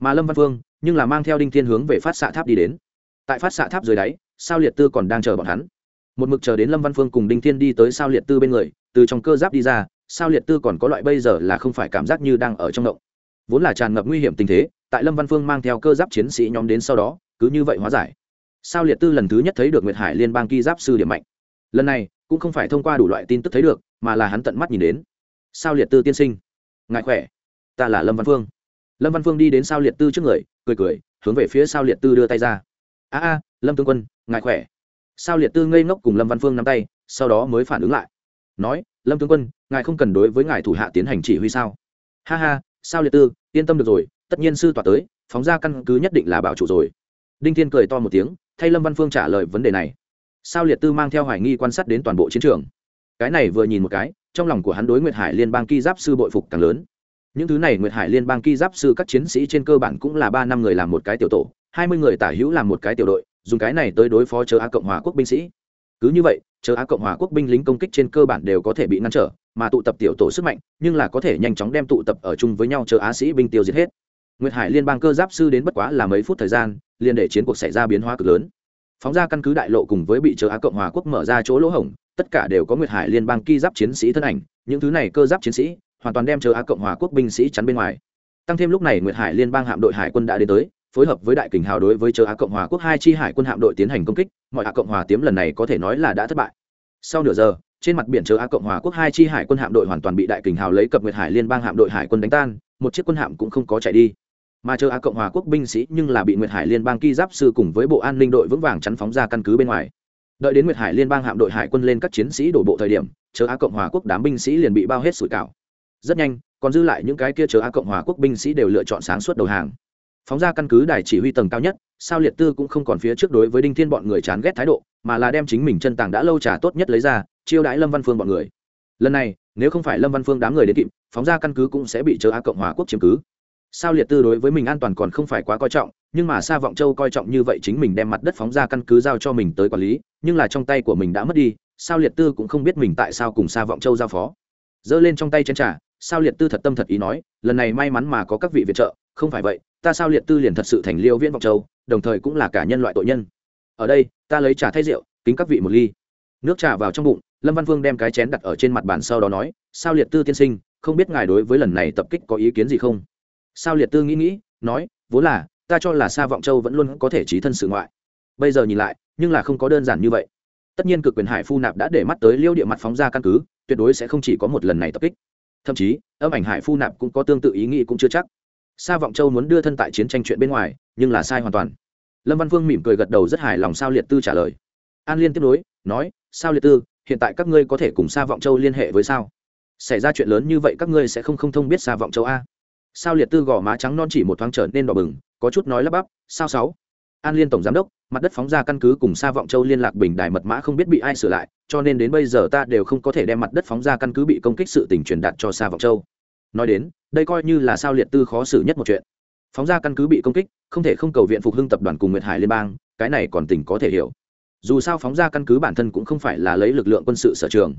Mà lâm văn phương, nhưng là mang theo đinh thiên hướng về phát xạ tháp đi đến tại phát xạ tháp dưới đáy, sao liệt tư còn đang chờ bọn hắn. Một mực chờ đến lâm văn phương cùng đinh thiên đi tới sao liệt tư bên người, từ trong cơ giáp đi ra, sao liệt tư còn có loại bây giờ là không phải cảm giác như đang ở trong động. Vốn là tràn ngập nguy hiểm tình thế, tại lâm văn phương mang theo cơ giáp chiến sĩ nhóm đến sau đó, cứ như vậy hóa giải. Sao liệt tư lần thứ nhất thấy được nguyệt hải liên bang ki giáp sư điểm mạnh. Lần này, cũng không phải thông qua đủ loại tin tức thấy được, mà là hắn tận mắt nhìn đến. Sao liệt tư tiên sinh. Ngại khỏe? Ta là lâm văn phương. Lâm văn phương đi đến sao liệt tư trước người, cười cười, hướng về phía sao liệt tư đưa tay ra a a, lâm tướng quân, ngài khỏe. Sao liệt tư ngây ngốc cùng lâm văn phương nắm tay, sau đó mới phản ứng lại. Nói, lâm tướng quân, ngài không cần đối với ngài thủ hạ tiến hành chỉ huy sao? Ha ha, sao liệt tư, yên tâm được rồi, tất nhiên sư tỏa tới, phóng ra căn cứ nhất định là bảo chủ rồi. Đinh thiên cười to một tiếng, thay lâm văn phương trả lời vấn đề này. Sao liệt tư mang theo hoài nghi quan sát đến toàn bộ chiến trường? Cái này vừa nhìn một cái, trong lòng của hắn đối nguyệt hải liên bang ki giáp sư bội phục càng lớn. Những thứ này nguyệt hải liên bang ki giáp sư các chiến sĩ trên cơ bản cũng là ba năm người làm một cái tiểu tổ hai mươi người tả hữu làm một cái tiểu đội, dùng cái này tới đối phó chờ á cộng hòa quốc binh sĩ. Cứ như vậy, chờ á cộng hòa quốc binh lính công kích trên cơ bản đều có thể bị ngăn trở, mà tụ tập tiểu tổ sức mạnh, nhưng là có thể nhanh chóng đem tụ tập ở chung với nhau chờ á sĩ binh tiêu diệt hết. Nguyệt hải liên bang cơ giáp sư đến bất quá là mấy phút thời gian, liền để chiến cuộc xảy ra biến hóa cực lớn. Phóng ra căn cứ đại lộ cùng với bị chờ á cộng hòa quốc mở ra chỗ lỗ hổng, tất cả đều có nguyệt hải liên bang ki giáp chiến sĩ thân ảnh, những thứ này cơ giáp chiến sĩ hoàn toàn đem chờ á cộng hòa quốc binh sĩ chắn bên ngoài. Tăng thêm lúc này nguyệt hải liên bang hạm đội hải quân đã đến tới phối hợp với đại kình hào đối với chờ á cộng hòa quốc hai chi hải quân hạm đội tiến hành công kích, mọi á cộng hòa tiếm lần này có thể nói là đã thất bại. Sau nửa giờ, trên mặt biển chờ á cộng hòa quốc hai chi hải quân hạm đội hoàn toàn bị đại kình hào lấy cập nguyệt hải liên bang hạm đội hải quân đánh tan, một chiếc quân hạm cũng không có chạy đi. Mà chờ á cộng hòa quốc binh sĩ nhưng là bị nguyệt hải liên bang ki giáp sư cùng với bộ an ninh đội vững vàng chắn phóng ra căn cứ bên ngoài. Đợi đến nguyệt hải liên bang hạm đội hải quân lên các chiến sĩ đổ bộ thời điểm chờ á cộng hòa quốc đám binh sĩ liền bị bao hết sủi cảo. Rất nhanh, còn dư lại những cái kia chờ á cộng hòa quốc binh sĩ đều lựa chọn sáng suốt đầu hàng phóng ra căn cứ đài chỉ huy tầng cao nhất, sao liệt tư cũng không còn phía trước đối với đinh thiên bọn người chán ghét thái độ, mà là đem chính mình chân tàng đã lâu trả tốt nhất lấy ra, chiêu đãi lâm văn phương bọn người. Lần này, nếu không phải lâm văn phương đám người đến kịp, phóng ra căn cứ cũng sẽ bị chờ á cộng hòa quốc chiếm cứ. Sao liệt tư đối với mình an toàn còn không phải quá coi trọng, nhưng mà sa vọng châu coi trọng như vậy chính mình đem mặt đất phóng ra căn cứ giao cho mình tới quản lý, nhưng là trong tay của mình đã mất đi, sao liệt tư cũng không biết mình tại sao cùng sa vọng châu giao phó. Giơ lên trong tay chân trả sao liệt tư thật tâm thật ý nói, lần này may mắn mà có các vị viện trợ không phải vậy, ta sao liệt tư liền thật sự thành liêu viễn vọng châu, đồng thời cũng là cả nhân loại tội nhân. Ở đây, ta lấy trà thay rượu, kính các vị một ly. Nước trà vào trong bụng, lâm văn vương đem cái chén đặt ở trên mặt bàn sau đó nói, sao liệt tư tiên sinh, không biết ngài đối với lần này tập kích có ý kiến gì không? Sao liệt tư nghĩ nghĩ, nói, vốn là, ta cho là sa vọng châu vẫn luôn có thể trí thân sự ngoại. Bây giờ nhìn lại, nhưng là không có đơn giản như vậy. Tất nhiên cực quyền hải phu nạp đã để mắt tới liêu địa mặt phóng ra căn cứ, tuyệt đối sẽ không chỉ có một lần này tập kích. Thậm chí, âm ảnh hải phu nạp cũng có tương tự ý nghĩ cũng chưa chắc sa vọng châu muốn đưa thân tại chiến tranh chuyện bên ngoài, nhưng là sai hoàn toàn. Lâm văn Vương mỉm cười gật đầu rất hài lòng sao liệt tư trả lời. An liên tiếp nối, nói, sao liệt tư, hiện tại các ngươi có thể cùng sa vọng châu liên hệ với sao? Xảy ra chuyện lớn như vậy các ngươi sẽ không không thông biết sa vọng châu a? Sao liệt tư gò má trắng non chỉ một thoáng trở nên đỏ bừng, có chút nói lắp bắp, sao sáu? An liên tổng giám đốc, mặt đất phóng ra căn cứ cùng sa vọng châu liên lạc bình đài mật mã không biết bị ai sửa lại, cho nên đến bây giờ ta đều không có thể đem mặt đất phóng ra căn cứ bị công kích sự tình truyền đạt cho sa vọng châu. Nói đến đây coi như là sao liệt tư khó xử nhất một chuyện. Phóng ra căn cứ bị công kích, không thể không cầu viện phục hưng tập đoàn cùng nguyệt hải liên bang, cái này còn tỉnh có thể hiểu. Dù sao phóng ra căn cứ bản thân cũng không phải là lấy lực lượng quân sự sở trường.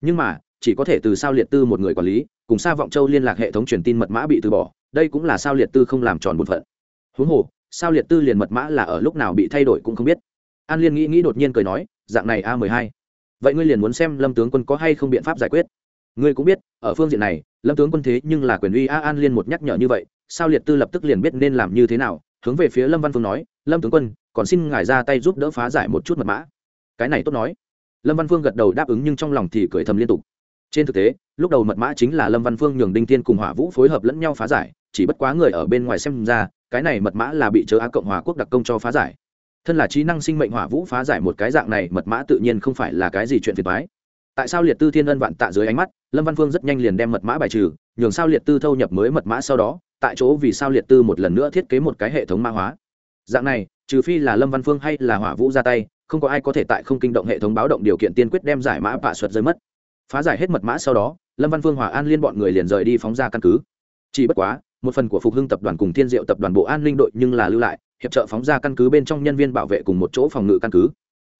Nhưng mà, chỉ có thể từ sao liệt tư một người quản lý, cùng sao vọng châu liên lạc hệ thống truyền tin mật mã bị từ bỏ, đây cũng là sao liệt tư không làm tròn bổn phận. Huống hồ, sao liệt tư liền mật mã là ở lúc nào bị thay đổi cũng không biết. An liên nghĩ nghĩ đột nhiên cười nói, dạng này a mười hai. Vậy ngươi liền muốn xem lâm tướng quân có hay không biện pháp giải quyết? Ngươi cũng biết, ở phương diện này, lâm tướng quân thế nhưng là quyền uy a an liên một nhắc nhở như vậy, sao liệt tư lập tức liền biết nên làm như thế nào? Hướng về phía lâm văn phương nói, lâm tướng quân, còn xin ngài ra tay giúp đỡ phá giải một chút mật mã. Cái này tốt nói. Lâm văn phương gật đầu đáp ứng nhưng trong lòng thì cười thầm liên tục. Trên thực tế, lúc đầu mật mã chính là lâm văn phương nhường đinh tiên cùng hỏa vũ phối hợp lẫn nhau phá giải, chỉ bất quá người ở bên ngoài xem ra, cái này mật mã là bị chớ á cộng hòa quốc đặc công cho phá giải. Thân là trí năng sinh mệnh hỏa vũ phá giải một cái dạng này, mật mã tự nhiên không phải là cái gì chuyện phiền thoái tại sao liệt tư thiên ân vạn tạ dưới ánh mắt, lâm văn phương rất nhanh liền đem mật mã bài trừ, nhường sao liệt tư thâu nhập mới mật mã sau đó, tại chỗ vì sao liệt tư một lần nữa thiết kế một cái hệ thống mã hóa. Dạng này, trừ phi là lâm văn phương hay là hỏa vũ ra tay, không có ai có thể tại không kinh động hệ thống báo động điều kiện tiên quyết đem giải mã bạ xuất rơi mất. Phá giải hết mật mã sau đó, lâm văn phương hòa an liên bọn người liền rời đi phóng ra căn cứ. Chỉ bất quá, một phần của phục hưng tập đoàn cùng thiên diệu tập đoàn bộ an ninh đội nhưng là lưu lại, hiệp trợ phóng ra căn cứ bên trong nhân viên bảo vệ cùng một chỗ phòng ngự căn cứ.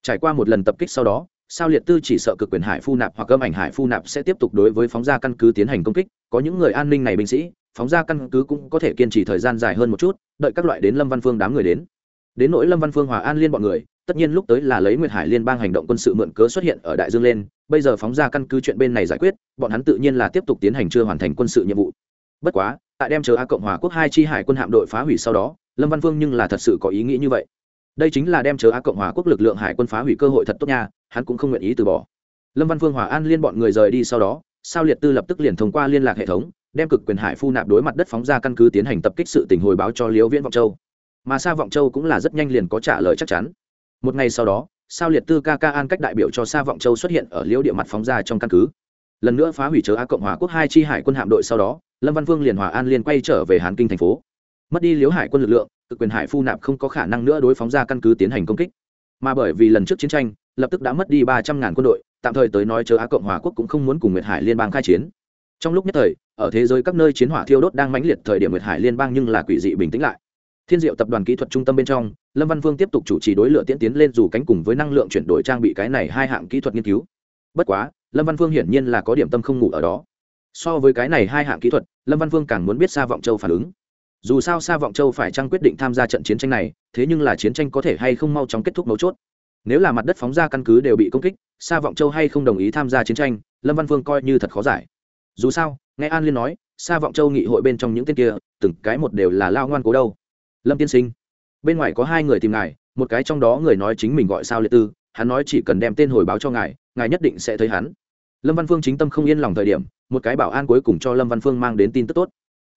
Trải qua một lần tập kích sau đó sao liệt tư chỉ sợ cực quyền hải phu nạp hoặc âm ảnh hải phu nạp sẽ tiếp tục đối với phóng ra căn cứ tiến hành công kích. Có những người an ninh này binh sĩ, phóng ra căn cứ cũng có thể kiên trì thời gian dài hơn một chút, đợi các loại đến lâm văn phương đám người đến. Đến nỗi lâm văn phương hòa an liên bọn người, tất nhiên lúc tới là lấy nguyệt hải liên bang hành động quân sự mượn cớ xuất hiện ở đại dương lên, bây giờ phóng ra căn cứ chuyện bên này giải quyết, bọn hắn tự nhiên là tiếp tục tiến hành chưa hoàn thành quân sự nhiệm vụ. Bất quá, tại đem chờ a cộng hòa quốc hai chi hải quân hạm đội phá hủy sau đó, lâm văn phương nhưng là thật sự có ý nghĩ như vậy đây chính là đem chờ Á cộng hòa quốc lực lượng hải quân phá hủy cơ hội thật tốt nha, hắn cũng không nguyện ý từ bỏ. Lâm văn phương, hòa an liên bọn người rời đi sau đó, sao liệt tư lập tức liền thông qua liên lạc hệ thống, đem cực quyền hải phu nạp đối mặt đất phóng ra căn cứ tiến hành tập kích sự tình hồi báo cho liễu viễn vọng châu. Mà sa vọng châu cũng là rất nhanh liền có trả lời chắc chắn. Một ngày sau đó, sao liệt tư ca ca an cách đại biểu cho sa vọng châu xuất hiện ở liễu địa mặt phóng ra trong căn cứ. Lần nữa phá hủy chớ a cộng hòa quốc hai chi hải quân hạm đội sau đó, lâm văn vương liền hòa an liên quay trở về hàn kinh thành phố. Mất đi liễu hải quân lực lượng cực quyền hải phu nạp không có khả năng nữa đối phóng ra căn cứ tiến hành công kích. Mà bởi vì lần trước chiến tranh, lập tức đã mất đi ba trăm ngàn quân đội, tạm thời tới nói chớ á cộng hòa quốc cũng không muốn cùng nguyệt hải liên bang khai chiến. Trong lúc nhất thời, ở thế giới các nơi chiến hỏa thiêu đốt đang mãnh liệt thời điểm nguyệt hải liên bang nhưng là quỷ dị bình tĩnh lại. Thiên diệu tập đoàn kỹ thuật trung tâm bên trong, lâm văn vương tiếp tục chủ trì đối lửa tiễn tiến lên dù cánh cùng với năng lượng chuyển đổi trang bị cái này hai hạng kỹ thuật nghiên cứu. Bất quá, lâm văn vương hiển nhiên là có điểm tâm không ngủ ở đó. So với cái này hai hạng kỹ thuật, lâm văn vương càng muốn biết xa vọng châu phản ứng dù sao xa vọng châu phải chăng quyết định tham gia trận chiến tranh này, thế nhưng là chiến tranh có thể hay không mau chóng kết thúc mấu chốt. Nếu là mặt đất phóng ra căn cứ đều bị công kích xa vọng châu hay không đồng ý tham gia chiến tranh, lâm văn vương coi như thật khó giải. Dù sao, nghe an liên nói xa vọng châu nghị hội bên trong những tên kia, từng cái một đều là lao ngoan cố đâu. Lâm tiên sinh, bên ngoài có hai người tìm ngài, một cái trong đó người nói chính mình gọi sao liệt tư, hắn nói chỉ cần đem tên hồi báo cho ngài ngài nhất định sẽ thấy hắn. Lâm văn phương chính tâm không yên lòng thời điểm, một cái bảo an cuối cùng cho lâm văn phương mang đến tin tức tốt.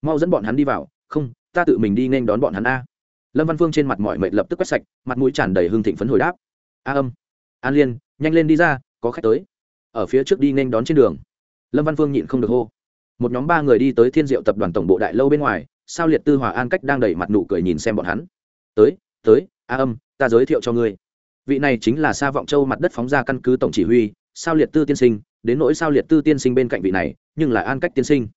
Mau dẫn bọn hắn đi vào, không ta tự mình đi nên đón bọn hắn a. Lâm văn phương trên mặt mọi mệt lập tức quét sạch, mặt mũi tràn đầy hương thịnh phấn hồi đáp. A âm, an liên, nhanh lên đi ra, có khách tới. Ở phía trước đi nên đón trên đường. Lâm văn phương nhịn không được hô. Một nhóm ba người đi tới thiên diệu tập đoàn tổng bộ đại lâu bên ngoài, sao liệt tư hòa an cách đang đẩy mặt nụ cười nhìn xem bọn hắn. Tới tới, a âm, ta giới thiệu cho ngươi. Vị này chính là sa vọng châu mặt đất phóng ra căn cứ tổng chỉ huy, sao liệt tư tiên sinh. Đến nỗi sao liệt tư tiên sinh bên cạnh vị này, nhưng là an cách tiên sinh.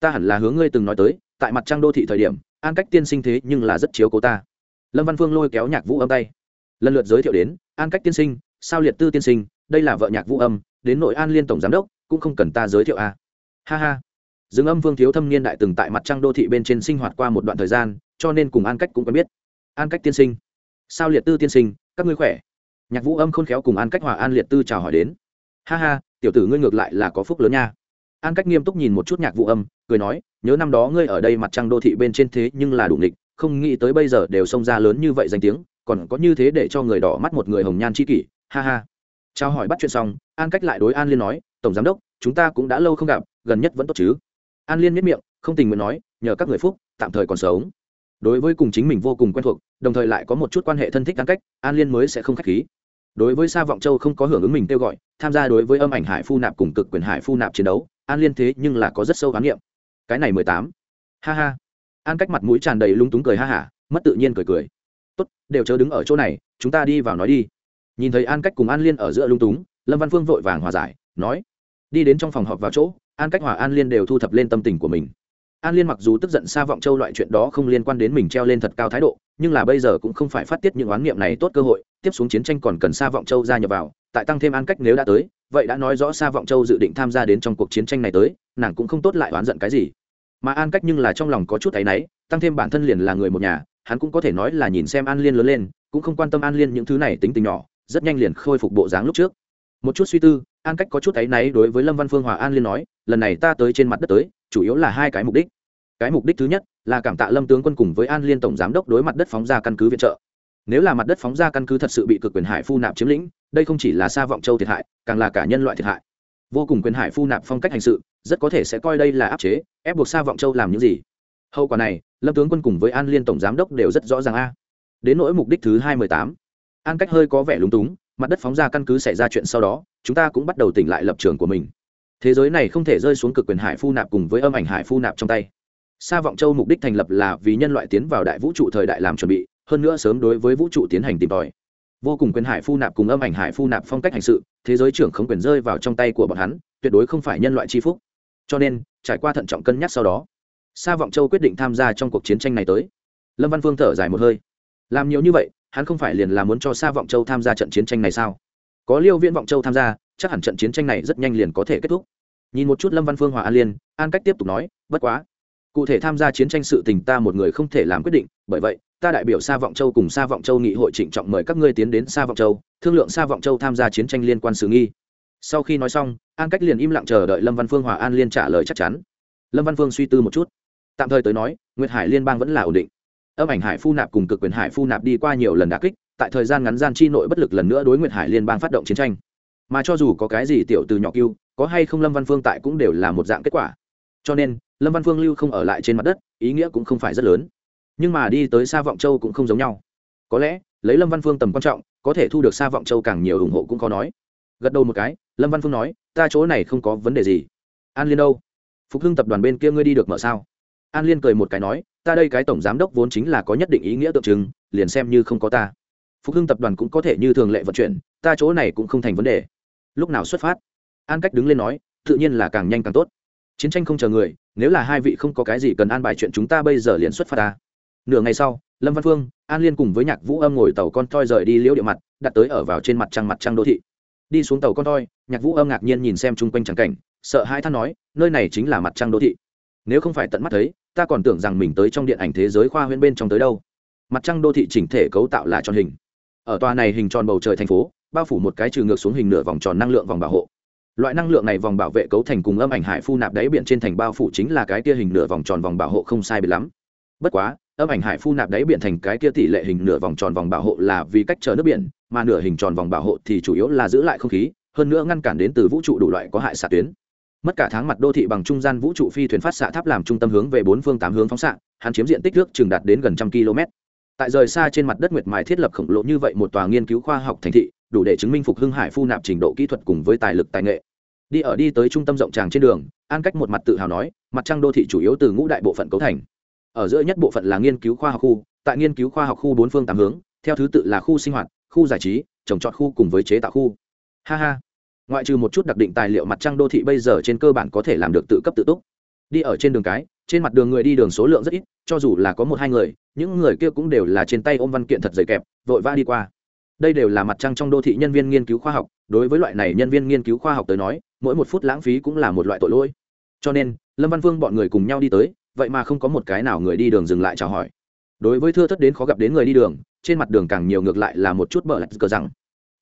Ta hẳn là hướng ngươi từng nói tới, tại mặt trăng đô thị thời điểm an cách tiên sinh thế nhưng là rất chiếu cố ta. Lâm văn phương lôi kéo nhạc vũ âm tay. Lần lượt giới thiệu đến, an cách tiên sinh, sao liệt tư tiên sinh, đây là vợ nhạc vũ âm, đến nội an liên tổng giám đốc, cũng không cần ta giới thiệu a à. ha ha. Dương âm vương thiếu thâm niên đại từng tại mặt trăng đô thị bên trên sinh hoạt qua một đoạn thời gian, cho nên cùng an cách cũng quen biết. An cách tiên sinh. Sao liệt tư tiên sinh, các ngươi khỏe? Nhạc vũ âm khôn khéo cùng an cách hòa an liệt tư chào hỏi đến. Ha ha, tiểu tử ngươi ngược lại là có phúc lớn nha an cách nghiêm túc nhìn một chút nhạc vũ âm, cười nói, nhớ năm đó ngươi ở đây mặt trăng đô thị bên trên thế nhưng là đủ nghịch, không nghĩ tới bây giờ đều xông ra lớn như vậy danh tiếng, còn có như thế để cho người đỏ mắt một người hồng nhan c h i kỷ, ha ha. Trao hỏi bắt chuyện xong, an cách lại đối an liên nói, tổng giám đốc, chúng ta cũng đã lâu không gặp, gần nhất vẫn tốt chứ? An liên miết miệng, không tình nguyện nói, nhờ các người phúc, tạm thời còn sống. Đối với cùng chính mình vô cùng quen thuộc, đồng thời lại có một chút quan hệ thân thích an cách, an liên mới sẽ không k h á c h khí. Đối với sa vọng châu không có hưởng ứng mình kêu gọi, tham gia đối với âm ảnh hải phu nạp cùng cực quyền hải phu nạp chiến đấu an liên thế nhưng là có rất sâu khám nghiệm. Cái này mười tám. Ha ha. An cách mặt mũi tràn đầy lung túng cười ha hả, mất tự nhiên cười cười. Tốt, đều chớ đứng ở chỗ này, chúng ta đi vào nói đi. Nhìn thấy an cách cùng an liên ở giữa lung túng, lâm văn phương vội vàng hòa giải, nói, đi đến trong phòng họp vào chỗ, an cách hòa an liên đều thu thập lên tâm tình của mình. An liên mặc dù tức giận xa vọng châu loại chuyện đó không liên quan đến mình treo lên thật cao thái độ, nhưng là bây giờ cũng không phải phát tiết những oán niệm này tốt cơ hội, tiếp xuống chiến tranh còn cần xa vọng châu ra nhập vào tại tăng thêm an cách nếu đã tới, vậy đã nói rõ xa vọng châu dự định tham gia đến trong cuộc chiến tranh này tới, nàng cũng không tốt lại oán giận cái gì. Mà an cách nhưng là trong lòng có chút áy náy, tăng thêm bản thân liền là người một nhà, hắn cũng có thể nói là nhìn xem an liên lớn lên, cũng không quan tâm an liên những thứ này tính tình nhỏ, rất nhanh liền khôi phục bộ dáng lúc trước. Một chút suy tư, an cách có chút áy náy đối với lâm văn phương hòa an liên nói, lần này ta tới trên mặt đất tới, chủ yếu là hai cái mục đích. Cái mục đích thứ nhất là cảm tạ lâm tướng quân cùng với an liên tổng giám đốc đối mặt đất phóng ra căn cứ viện trợ. Nếu là mặt đất phóng ra căn cứ thật sự bị cực quyền hải phu nạp chiếm lĩnh đây không chỉ là xa vọng châu thiệt hại càng là cả nhân loại thiệt hại. Vô cùng quyền hải phu nạp phong cách hành sự rất có thể sẽ coi đây là áp chế ép buộc xa vọng châu làm những gì. Hậu quả này lâm tướng quân cùng với an liên tổng giám đốc đều rất rõ ràng a. Đến nỗi mục đích thứ hai mươi tám an cách hơi có vẻ lúng túng mặt đất phóng ra căn cứ xảy ra chuyện sau đó chúng ta cũng bắt đầu tỉnh lại lập trường của mình. Thế giới này không thể rơi xuống cực quyền hải phu nạp cùng với âm ảnh hải phu nạp trong tay. Sa vọng châu mục đích thành lập là vì nhân loại tiến vào đại vũ trụ thời đại làm chuẩn bị, hơn nữa sớm đối với vũ trụ tiến hành tìm tòi. Vô cùng quyền hải phu nạp cùng âm ảnh hải phu nạp phong cách hành sự, thế giới trưởng không quyền rơi vào trong tay của bọn hắn, tuyệt đối không phải nhân loại chi phúc. Cho nên, trải qua thận trọng cân nhắc sau đó, Sa vọng châu quyết định tham gia trong cuộc chiến tranh này tới. Lâm Văn Phương thở dài một hơi. Làm nhiều như vậy, hắn không phải liền là muốn cho Sa vọng châu tham gia trận chiến tranh này sao? Có Liêu Viễn vọng châu tham gia, chắc hẳn trận chiến tranh này rất nhanh liền có thể kết thúc. Nhìn một chút Lâm Văn Phương hòa An Liên, An Cách tiếp tục nói, bất quá, cụ thể tham gia chiến tranh sự tình ta một người không thể làm quyết định bởi vậy ta đại biểu Sa Vọng Châu cùng Sa Vọng Châu nghị hội trịnh trọng mời các ngươi tiến đến Sa Vọng Châu, thương lượng Sa Vọng Châu tham gia chiến tranh liên quan sự nghi. Sau khi nói xong, An Cách liền im lặng chờ đợi Lâm Văn Phương Hòa An Liên trả lời chắc chắn. Lâm Văn Phương suy tư một chút, tạm thời tới nói, Nguyệt Hải Liên bang vẫn là ổn định. Âm ảnh Hải Phu Nạp cùng Cực Quyền Hải Phu Nạp đi qua nhiều lần đả kích, tại thời gian ngắn gian chi nội bất lực lần nữa đối Nguyệt Hải Liên bang phát động chiến tranh. Mà cho dù có cái gì tiểu từ nhỏ cưu, có hay không Lâm Văn Phương tại cũng đều là một dạng kết quả. Cho nên, Lâm Văn Phương lưu không ở lại trên mặt đất, ý nghĩa cũng không phải rất lớn nhưng mà đi tới xa vọng châu cũng không giống nhau. Có lẽ, lấy lâm văn phương tầm quan trọng, có thể thu được xa vọng châu càng nhiều ủng hộ cũng khó nói. Gật đầu một cái, lâm văn phương nói, ta chỗ này không có vấn đề gì. An liên đâu? Phục hưng tập đoàn bên kia ngươi đi được mở sao? An liên cười một cái nói, ta đây cái tổng giám đốc vốn chính là có nhất định ý nghĩa tượng trưng, liền xem như không có ta. Phục hưng tập đoàn cũng có thể như thường lệ vận chuyển, ta chỗ này cũng không thành vấn đề. Lúc nào xuất phát? An cách đứng lên nói, tự nhiên là càng nhanh càng tốt. Chiến tranh không chờ người, nếu là hai vị không có cái gì cần an bài chuyện chúng ta bây giờ liền xuất phát ta nửa ngày sau, lâm văn phương, an liên cùng với nhạc vũ âm ngồi tàu con toi rời đi liễu địa mặt, đặt tới ở vào trên mặt trăng mặt trăng đô thị. Đi xuống tàu con toi, nhạc vũ âm ngạc nhiên nhìn xem chung quanh trắng cảnh, sợ hai than nói, nơi này chính là mặt trăng đô thị. Nếu không phải tận mắt thấy, ta còn tưởng rằng mình tới trong điện ảnh thế giới khoa huyễn bên trong tới đâu. Mặt trăng đô thị chỉnh thể cấu tạo là tròn hình. Ở tòa này hình tròn bầu trời thành phố, bao phủ một cái trừ ngược xuống hình nửa vòng tròn năng lượng vòng bảo hộ. Loại năng lượng này vòng bảo vệ cấu thành cùng âm ảnh hải phu nạp đáy biển trên thành bao phủ chính là cái tia hình nửa vòng tròn vòng bảo hộ không sai biệt lắm. Bất quá âm ảnh hải phu nạp đáy biển thành cái kia tỷ lệ hình nửa vòng tròn vòng bảo hộ là vì cách chờ nước biển, mà nửa hình tròn vòng bảo hộ thì chủ yếu là giữ lại không khí, hơn nữa ngăn cản đến từ vũ trụ đủ loại có hại xạ tuyến. Mất cả tháng mặt đô thị bằng trung gian vũ trụ phi thuyền phát xạ tháp làm trung tâm hướng về bốn phương tám hướng phóng xạ, hắn chiếm diện tích nước chừng đạt đến gần trăm km. Tại rời xa trên mặt đất nguyệt mài thiết lập khổng lồ như vậy một tòa nghiên cứu khoa học thành thị, đủ để chứng minh phục hưng hải phu nạp trình độ kỹ thuật cùng với tài lực tài nghệ. Đi ở đi tới trung tâm rộng tràng trên đường, an cách một mặt tự hào nói, mặt trăng đô thị chủ yếu từ ngũ đại bộ phận cấu thành ở giữa nhất bộ phận là nghiên cứu khoa học khu, tại nghiên cứu khoa học khu bốn phương tám hướng, theo thứ tự là khu sinh hoạt, khu giải trí, trồng trọt khu cùng với chế tạo khu. Ha ha. Ngoại trừ một chút đặc định tài liệu mặt trăng đô thị bây giờ trên cơ bản có thể làm được tự cấp tự túc. Đi ở trên đường cái, trên mặt đường người đi đường số lượng rất ít, cho dù là có một hai người, những người kia cũng đều là trên tay ôm văn kiện thật dày kẹp, vội vã đi qua. Đây đều là mặt trăng trong đô thị nhân viên nghiên cứu khoa học, đối với loại này nhân viên nghiên cứu khoa học tới nói, mỗi một phút lãng phí cũng là một loại tội lỗi. Cho nên, lâm văn vương bọn người cùng nhau đi tới vậy mà không có một cái nào người đi đường dừng lại chào hỏi. Đối với thưa thất đến khó gặp đến người đi đường, trên mặt đường càng nhiều ngược lại là một chút bở lạch cờ rằng.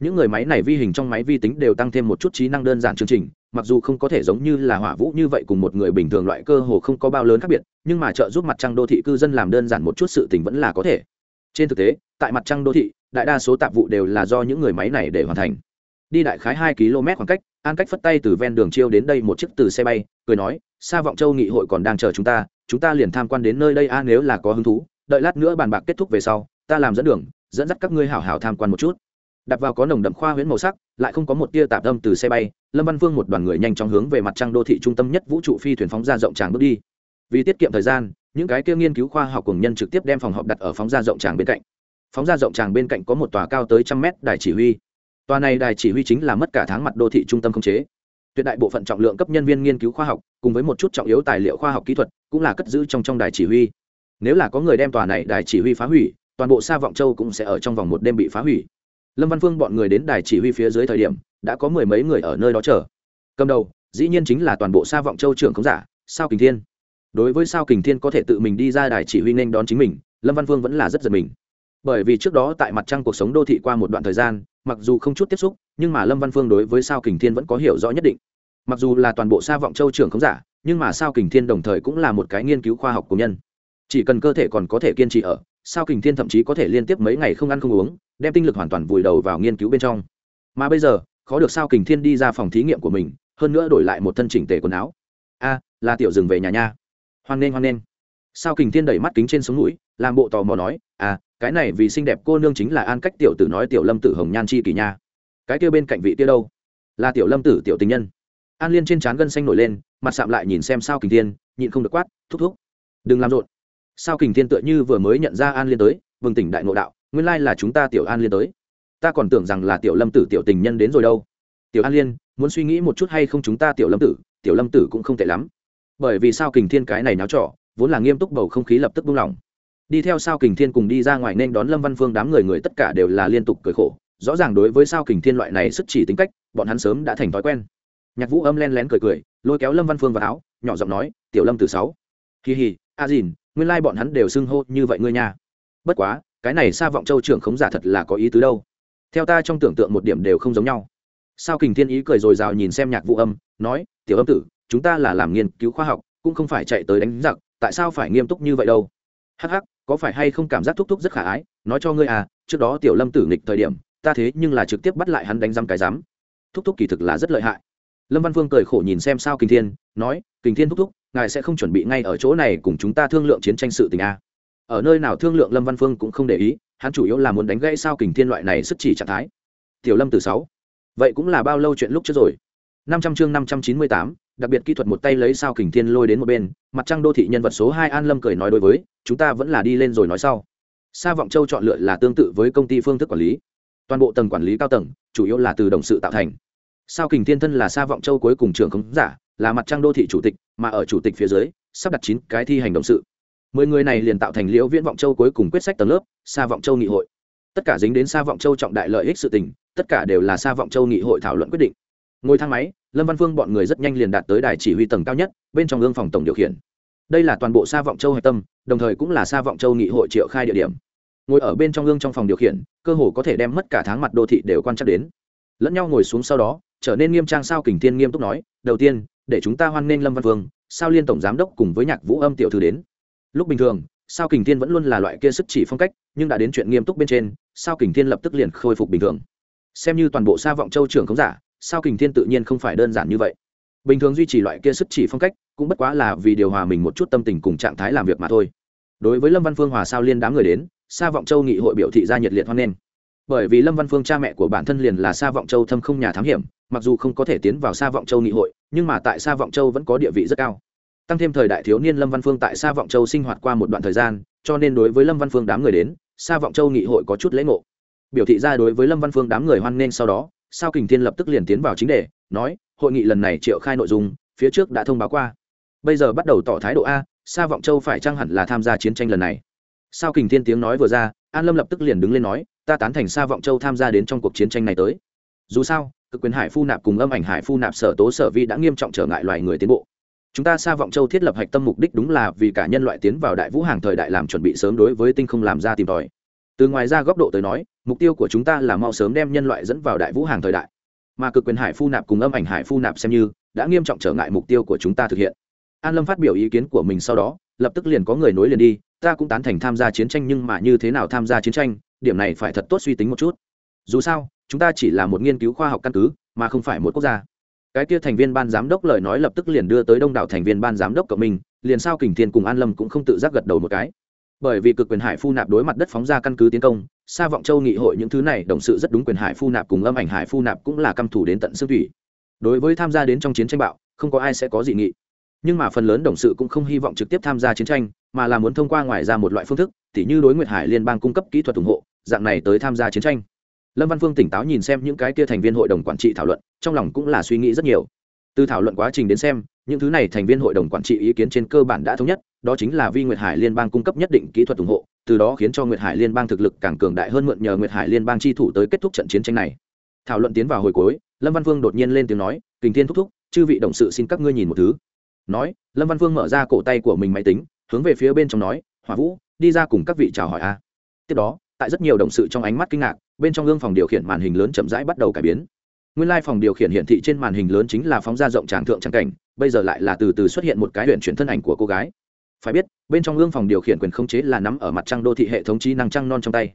Những người máy này vi hình trong máy vi tính đều tăng thêm một chút trí năng đơn giản chương trình, mặc dù không có thể giống như là hỏa vũ như vậy cùng một người bình thường loại cơ hồ không có bao lớn khác biệt, nhưng mà trợ giúp mặt trăng đô thị cư dân làm đơn giản một chút sự tình vẫn là có thể. Trên thực tế, tại mặt trăng đô thị, đại đa số tạp vụ đều là do những người máy này để hoàn thành. Đi đại khái hai km khoảng cách, an cách phất tay từ ven đường chiêu đến đây một chiếc từ xe bay, cười nói xa vọng châu nghị hội còn đang chờ chúng ta chúng ta liền tham quan đến nơi đây a, nếu là có hứng thú, đợi lát nữa bàn bạc kết thúc về sau, ta làm dẫn đường, dẫn dắt các ngươi hảo hảo tham quan một chút. Đặt vào có nồng đậm khoa huyễn màu sắc, lại không có một tia tạp âm từ xe bay, lâm văn vương một đoàn người nhanh chóng hướng về mặt trăng đô thị trung tâm nhất vũ trụ phi thuyền phóng ra rộng tràng bước đi. Vì tiết kiệm thời gian, những cái kia nghiên cứu khoa học cùng nhân trực tiếp đem phòng họp đặt ở phóng ra rộng tràng bên cạnh. Phóng ra rộng tràng bên cạnh có một tòa cao tới trăm mét đài chỉ huy. Tòa này đài chỉ huy chính là mất cả tháng mặt đô thị trung tâm không chế tuyệt đại bộ phận trọng lượng cấp nhân viên nghiên cứu khoa học, cùng với một chút trọng yếu tài liệu khoa học kỹ thuật, cũng là cất giữ trong trong đài chỉ huy. Nếu là có người đem tòa này đài chỉ huy phá hủy, toàn bộ xa vọng châu cũng sẽ ở trong vòng một đêm bị phá hủy. Lâm văn phương bọn người đến đài chỉ huy phía dưới thời điểm, đã có mười mấy người ở nơi đó chờ. Cầm đầu, dĩ nhiên chính là toàn bộ xa vọng châu trưởng khống giả, sao kình thiên. Đối với sao kình thiên có thể tự mình đi ra đài chỉ huy nên đón chính mình, lâm văn phương vẫn là rất giật mình. Bởi vì trước đó tại mặt trăng cuộc sống đô thị qua một đoạn thời gian mặc dù không chút tiếp xúc, nhưng mà lâm văn phương đối với sao kình thiên vẫn có hiểu rõ nhất định. Mặc dù là toàn bộ sa vọng châu trưởng không giả, nhưng mà sao kình thiên đồng thời cũng là một cái nghiên cứu khoa học của nhân. Chỉ cần cơ thể còn có thể kiên trì ở, sao kình thiên thậm chí có thể liên tiếp mấy ngày không ăn không uống, đem tinh lực hoàn toàn vùi đầu vào nghiên cứu bên trong. Mà bây giờ, khó được sao kình thiên đi ra phòng thí nghiệm của mình, hơn nữa đổi lại một thân chỉnh tề quần áo. A, là tiểu dừng về nhà nha. Hoan nghênh hoan nghênh. Sao kình thiên đẩy mắt kính trên sống mũi, làm bộ tò mò nói à cái này vì xinh đẹp cô nương chính là an cách tiểu tử nói tiểu lâm tử hồng nhan chi kỳ nha. Cái kia bên cạnh vị kia đâu? Là tiểu lâm tử, tiểu tình nhân. An liên trên trán gân xanh nổi lên, mặt sạm lại nhìn xem sao kình thiên, nhịn không được quát, thúc thúc, đừng làm rộn. Sao kình thiên tựa như vừa mới nhận ra an liên tới vừng tỉnh đại ngộ đạo, nguyên lai là chúng ta tiểu an liên tới. Ta còn tưởng rằng là tiểu lâm tử, tiểu tình nhân đến rồi đâu. Tiểu an liên, muốn suy nghĩ một chút hay không chúng ta tiểu lâm tử? Tiểu lâm tử cũng không tệ lắm. Bởi vì sao kình thiên cái này náo trọ, vốn là nghiêm túc bầu không khí lập tức buông lỏng đi theo sao kình thiên cùng đi ra ngoài nên đón lâm văn phương đám người người tất cả đều là liên tục cười khổ. Rõ ràng đối với sao kình thiên loại này sức chỉ tính cách, bọn hắn sớm đã thành thói quen. Nhạc vũ âm len lén cười cười, lôi kéo lâm văn phương vào áo, nhỏ giọng nói, tiểu lâm từ sáu. Kỳ hì a dìn, nguyên lai bọn hắn đều xưng hô như vậy ngươi nha. Bất quá, cái này xa vọng châu trưởng khống giả thật là có ý tứ đâu. Theo ta trong tưởng tượng một điểm đều không giống nhau. Sao kình thiên ý cười rồi rào nhìn xem nhạc vũ âm, nói, tiểu âm tử, chúng ta là làm nghiên cứu khoa học, cũng không phải chạy tới đánh giặc, tại sao phải nghiêm túc như vậy đâu? Hắc hắc có phải hay không cảm giác thúc thúc rất khả ái, nói cho ngươi à trước đó tiểu lâm tử nghịch thời điểm, ta thế nhưng là trực tiếp bắt lại hắn đánh răm cái rắm thúc thúc kỳ thực là rất lợi hại. Lâm văn phương cười khổ nhìn xem sao kình thiên, nói, kình thiên thúc thúc, ngài sẽ không chuẩn bị ngay ở chỗ này cùng chúng ta thương lượng chiến tranh sự tình a ở nơi nào thương lượng lâm văn phương cũng không để ý, hắn chủ yếu là muốn đánh gãy sao kình thiên loại này sức chỉ trạng thái. Tiểu lâm từ sáu. Vậy cũng là bao lâu chuyện lúc trước rồi? Năm trăm chương năm trăm chín mươi tám đặc biệt kỹ thuật một tay lấy sao kình thiên lôi đến một bên, mặt trăng đô thị nhân vật số hai an lâm cười nói đối với, chúng ta vẫn là đi lên rồi nói sau. Sa vọng châu chọn lựa là tương tự với công ty phương thức quản lý. Toàn bộ tầng quản lý cao tầng, chủ yếu là từ đồng sự tạo thành. Sao kình thiên thân là sa vọng châu cuối cùng trưởng khống giả, là mặt trăng đô thị chủ tịch, mà ở chủ tịch phía dưới, sắp đặt chín cái thi hành đồng sự. Mười người này liền tạo thành liễu viễn vọng châu cuối cùng quyết sách tầng lớp, sa vọng châu nghị hội. Tất cả dính đến sa vọng châu trọng đại lợi ích sự tình, tất cả đều là sa vọng châu nghị hội thảo luận quyết định. Ngồi thang máy lâm văn phương bọn người rất nhanh liền đạt tới đài chỉ huy tầng cao nhất, bên trong ương phòng tổng điều khiển. Đây là toàn bộ sa vọng châu hạch tâm, đồng thời cũng là sa vọng châu nghị hội triệu khai địa điểm. Ngồi ở bên trong ương trong phòng điều khiển, cơ hồ có thể đem mất cả tháng mặt đô thị đều quan trắc đến. Lẫn nhau ngồi xuống sau đó, trở nên nghiêm trang sao kình thiên nghiêm túc nói, đầu tiên, để chúng ta hoan nghênh lâm văn vương sao liên tổng giám đốc cùng với nhạc vũ âm tiểu thư đến? Lúc bình thường, sao kình thiên vẫn luôn là loại kia sức chỉ phong cách, nhưng đã đến chuyện nghiêm túc bên trên, sao kình thiên lập tức liền khôi phục bình thường. Xem như toàn bộ sa vọng châu trưởng khống giả sao kình thiên tự nhiên không phải đơn giản như vậy? Bình thường duy trì loại kia sức chỉ phong cách, cũng bất quá là vì điều hòa mình một chút tâm tình cùng trạng thái làm việc mà thôi. Đối với lâm văn phương hòa sao liên đám người đến, sa vọng châu nghị hội biểu thị ra nhiệt liệt hoan nghênh. Bởi vì lâm văn phương cha mẹ của bản thân liền là sa vọng châu thâm không nhà thám hiểm, mặc dù không có thể tiến vào sa vọng châu nghị hội, nhưng mà tại sa vọng châu vẫn có địa vị rất cao. Tăng thêm thời đại thiếu niên lâm văn phương tại sa vọng châu sinh hoạt qua một đoạn thời gian, cho nên đối với lâm văn phương đám người đến, sa vọng châu nghị hội có chút lễ ngộ. Biểu thị ra đối với lâm văn phương đám người hoan nghênh sau đó sao kình thiên lập tức liền tiến vào chính đề, nói, hội nghị lần này triệu khai nội dung, phía trước đã thông báo qua. Bây giờ bắt đầu tỏ thái độ a, sa vọng châu phải chăng hẳn là tham gia chiến tranh lần này? Sao kình thiên tiếng nói vừa ra, an lâm lập tức liền đứng lên nói, ta tán thành sa vọng châu tham gia đến trong cuộc chiến tranh này tới. Dù sao, cực quyền hải phu nạp cùng âm ảnh hải phu nạp sở tố sở vi đã nghiêm trọng trở ngại loài người tiến bộ. Chúng ta sa vọng châu thiết lập hạch tâm mục đích đúng là vì cả nhân loại tiến vào đại vũ hàng thời đại làm chuẩn bị sớm đối với tinh không làm ra tìm tòi từ ngoài ra góc độ tới nói, mục tiêu của chúng ta là mau sớm đem nhân loại dẫn vào đại vũ hàng thời đại. Mà cực quyền hải phu nạp cùng âm ảnh hải phu nạp xem như, đã nghiêm trọng trở ngại mục tiêu của chúng ta thực hiện. An lâm phát biểu ý kiến của mình sau đó, lập tức liền có người nối liền đi, ta cũng tán thành tham gia chiến tranh nhưng mà như thế nào tham gia chiến tranh, điểm này phải thật tốt suy tính một chút. Dù sao, chúng ta chỉ là một nghiên cứu khoa học căn cứ, mà không phải một quốc gia. Cái kia thành viên ban giám đốc lời nói lập tức liền đưa tới đông đảo thành viên ban giám đốc của mình, liền sao kình thiên cùng an lâm cũng không tự giác gật đầu một cái bởi vì cực quyền hải phu nạp đối mặt đất phóng ra căn cứ tiến công xa vọng châu nghị hội những thứ này đồng sự rất đúng quyền hải phu nạp cùng âm ảnh hải phu nạp cũng là căm thủ đến tận xương thủy. Đối với tham gia đến trong chiến tranh bạo, không có ai sẽ có dị nghị. Nhưng mà phần lớn đồng sự cũng không hy vọng trực tiếp tham gia chiến tranh, mà là muốn thông qua ngoài ra một loại phương thức, tỉ như đối nguyệt hải liên bang cung cấp kỹ thuật ủng hộ, dạng này tới tham gia chiến tranh. Lâm văn phương tỉnh táo nhìn xem những cái kia thành viên hội đồng quản trị thảo luận, trong lòng cũng là suy nghĩ rất nhiều. Từ thảo luận quá trình đến xem, những thứ này thành viên hội đồng quản trị ý kiến trên cơ bản đã thống nhất đó chính là vi nguyệt hải liên bang cung cấp nhất định kỹ thuật ủng hộ, từ đó khiến cho nguyệt hải liên bang thực lực càng cường đại hơn mượn nhờ nguyệt hải liên bang chi thủ tới kết thúc trận chiến tranh này. Thảo luận tiến vào hồi cuối, lâm văn Vương đột nhiên lên tiếng nói, kình thiên thúc thúc, chư vị đồng sự xin các ngươi nhìn một thứ. Nói, lâm văn Vương mở ra cổ tay của mình máy tính, hướng về phía bên trong nói, hỏa vũ, đi ra cùng các vị chào hỏi a. Tiếp đó, tại rất nhiều đồng sự trong ánh mắt kinh ngạc, bên trong gương phòng điều khiển màn hình lớn chậm rãi bắt đầu cải biến. Nguyên lai、like、phòng điều khiển hiển thị trên màn hình lớn chính là phóng ra rộng tràng thượng tràng cảnh, bây giờ lại là từ từ xuất hiện một cái huyện chuyển thân ảnh của cô gái phải biết, bên trong gương phòng điều khiển quyền khống chế là nắm ở mặt trăng đô thị hệ thống trí năng trăng non trong tay.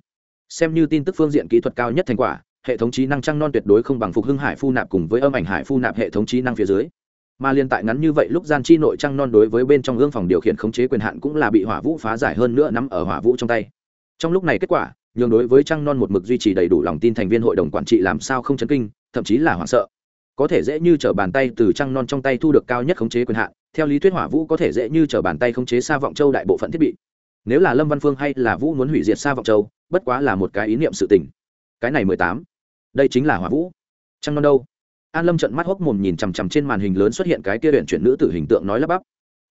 Xem như tin tức phương diện kỹ thuật cao nhất thành quả, hệ thống trí năng trăng non tuyệt đối không bằng phục hưng hải phu nạp cùng với âm ảnh hải phu nạp hệ thống trí năng phía dưới. Mà liên tại ngắn như vậy lúc gian chi nội trăng non đối với bên trong gương phòng điều khiển khống chế quyền hạn cũng là bị hỏa vũ phá giải hơn nữa nắm ở hỏa vũ trong tay. Trong lúc này kết quả, nhường đối với trăng non một mực duy trì đầy đủ lòng tin thành viên hội đồng quản trị làm sao không chấn kinh, thậm chí là hoảng sợ có thể dễ như t r ở bàn tay từ trăng non trong tay thu được cao nhất khống chế quyền hạn theo lý thuyết hỏa vũ có thể dễ như t r ở bàn tay khống chế xa vọng châu đại bộ phận thiết bị. Nếu là lâm văn phương hay là vũ muốn hủy diệt xa vọng châu bất quá là một cái ý niệm sự tình. Cái này mười tám đây chính là hỏa vũ. Trăng non đâu? An lâm trận mắt hốc mồm nhìn chằm chằm trên màn hình lớn xuất hiện cái kia huyện chuyển nữ tử hình tượng nói lắp bắp.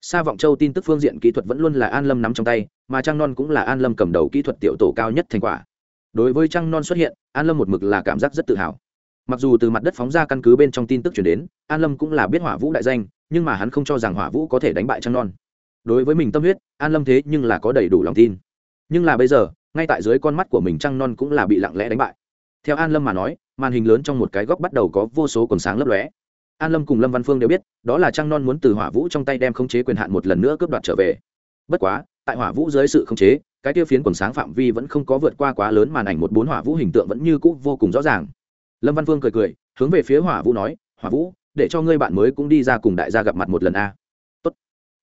Sa vọng châu tin tức phương diện kỹ thuật vẫn luôn là An Lâm nắm trong tay, mà Trang Non cũng là An Lâm cầm đầu kỹ thuật tiểu tổ cao nhất thành quả. Đối với Trang Non xuất hiện, An Lâm một mực là cảm giác rất tự hào. Mặc dù từ mặt đất phóng ra căn cứ bên trong tin tức truyền đến, An Lâm cũng là biết Hỏa Vũ đại danh, nhưng mà hắn không cho rằng Hỏa Vũ có thể đánh bại Trang Non. đối với mình tâm huyết an lâm thế nhưng là có đầy đủ lòng tin. Nhưng là bây giờ ngay tại dưới con mắt của mình trăng non cũng là bị lặng lẽ đánh bại. Theo an lâm mà nói màn hình lớn trong một cái góc bắt đầu có vô số quần sáng lấp lóe. An lâm cùng lâm văn phương đều biết đó là trăng non muốn từ hỏa vũ trong tay đem khống chế quyền hạn một lần nữa cướp đoạt trở về. Bất quá tại hỏa vũ dưới sự khống chế cái tiêu phiến quần sáng phạm vi vẫn không có vượt qua quá lớn màn ảnh một bốn hỏa vũ hình tượng vẫn như cũ vô cùng rõ ràng lâm văn Vương cười cười, hướng về phía hỏa vũ nói, hỏa vũ, để cho ngươi bạn mới cũng đi ra cùng đại gia gặp mặt một lần a. Tốt.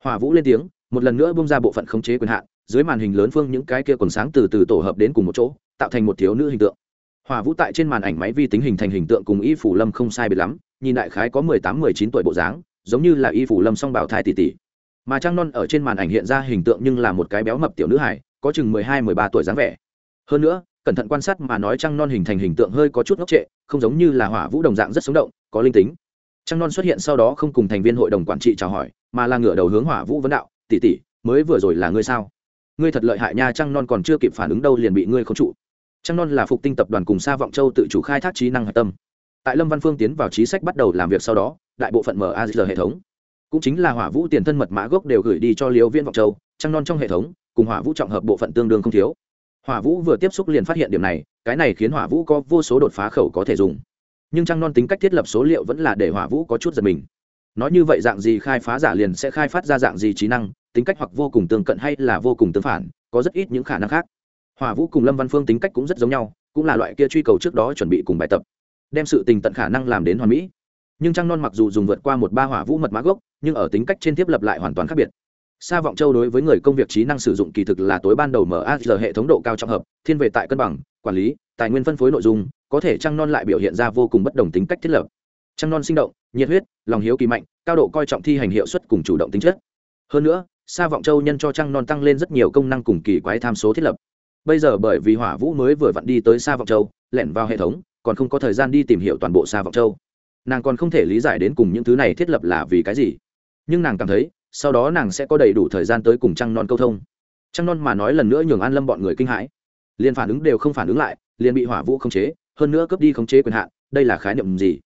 hỏa vũ lên tiếng, một lần nữa bung ra bộ phận khống chế quyền hạn, dưới màn hình lớn phương những cái kia quần sáng từ từ tổ hợp đến cùng một chỗ, tạo thành một thiếu nữ hình tượng. Hỏa vũ tại trên màn ảnh máy vi tính hình thành hình tượng cùng y phủ lâm không sai biệt lắm, nhìn đại khái có mười tám, mười chín tuổi bộ dáng, giống như là y phủ lâm song bảo thai tỷ tỷ. Mà trang non ở trên màn ảnh hiện ra hình tượng nhưng là một cái béo mập tiểu nữ hải có chừng mười hai, mười ba tuổi dáng vẻ. Hơn nữa cẩn thận quan sát mà nói trăng non hình thành hình tượng hơi có chút ngốc trệ, không giống như là hỏa vũ đồng dạng rất sống động, có linh tính. Trăng non xuất hiện sau đó không cùng thành viên hội đồng quản trị chào hỏi, mà là ngửa đầu hướng hỏa vũ vấn đạo, tỷ tỷ, mới vừa rồi là ngươi sao? Ngươi thật lợi hại nha, trăng non còn chưa kịp phản ứng đâu liền bị ngươi không trụ. Trăng non là phục tinh tập đoàn cùng sa vọng châu tự chủ khai thác trí năng hạch tâm. Tại lâm văn phương tiến vào trí sách bắt đầu làm việc sau đó, đại bộ phận maz hệ thống, cũng chính là hỏa vũ tiền thân mật mã gốc đều gửi đi cho liều viên vọng châu, trăng non trong hệ thống, cùng hỏa vũ trọng hợp bộ phận tương đương không thiếu hỏa vũ vừa tiếp xúc liền phát hiện điểm này, cái này khiến hỏa vũ có vô số đột phá khẩu có thể dùng. Nhưng trăng non tính cách thiết lập số liệu vẫn là để hỏa vũ có chút giật mình. Nói như vậy dạng gì khai phá giả liền sẽ khai phát ra dạng gì trí năng, tính cách hoặc vô cùng tương cận hay là vô cùng tương phản, có rất ít những khả năng khác. Hỏa vũ cùng lâm văn phương tính cách cũng rất giống nhau, cũng là loại kia truy cầu trước đó chuẩn bị cùng bài tập, đem sự tình tận khả năng làm đến hoàn mỹ. Nhưng trăng non mặc dù dùng vượt qua một ba hỏa vũ mật mã gốc, nhưng ở tính cách trên thiết lập lại hoàn toàn khác biệt. Sa vọng châu đối với người công việc trí năng sử dụng kỳ thực là tối ban đầu mở MAG hệ thống độ cao trọng hợp, thiên về tại cân bằng, quản lý, tài nguyên phân phối nội dung, có thể trăng non lại biểu hiện ra vô cùng bất đồng tính cách thiết lập. Trăng non sinh động, nhiệt huyết, lòng hiếu kỳ mạnh, cao độ coi trọng thi hành hiệu suất cùng chủ động tính chất. Hơn nữa, Sa vọng châu nhân cho trăng non tăng lên rất nhiều công năng cùng kỳ quái tham số thiết lập. Bây giờ bởi vì Hỏa Vũ mới vừa vặn đi tới Sa vọng châu, lẻn vào hệ thống, còn không có thời gian đi tìm hiểu toàn bộ Sa vọng châu. Nàng còn không thể lý giải đến cùng những thứ này thiết lập là vì cái gì. Nhưng nàng cảm thấy, sau đó nàng sẽ có đầy đủ thời gian tới cùng trăng non câu thông. Trăng non mà nói lần nữa nhường an lâm bọn người kinh hãi. Liền phản ứng đều không phản ứng lại, liền bị hỏa vũ khống chế, hơn nữa cướp đi khống chế quyền hạn, đây là khái niệm gì?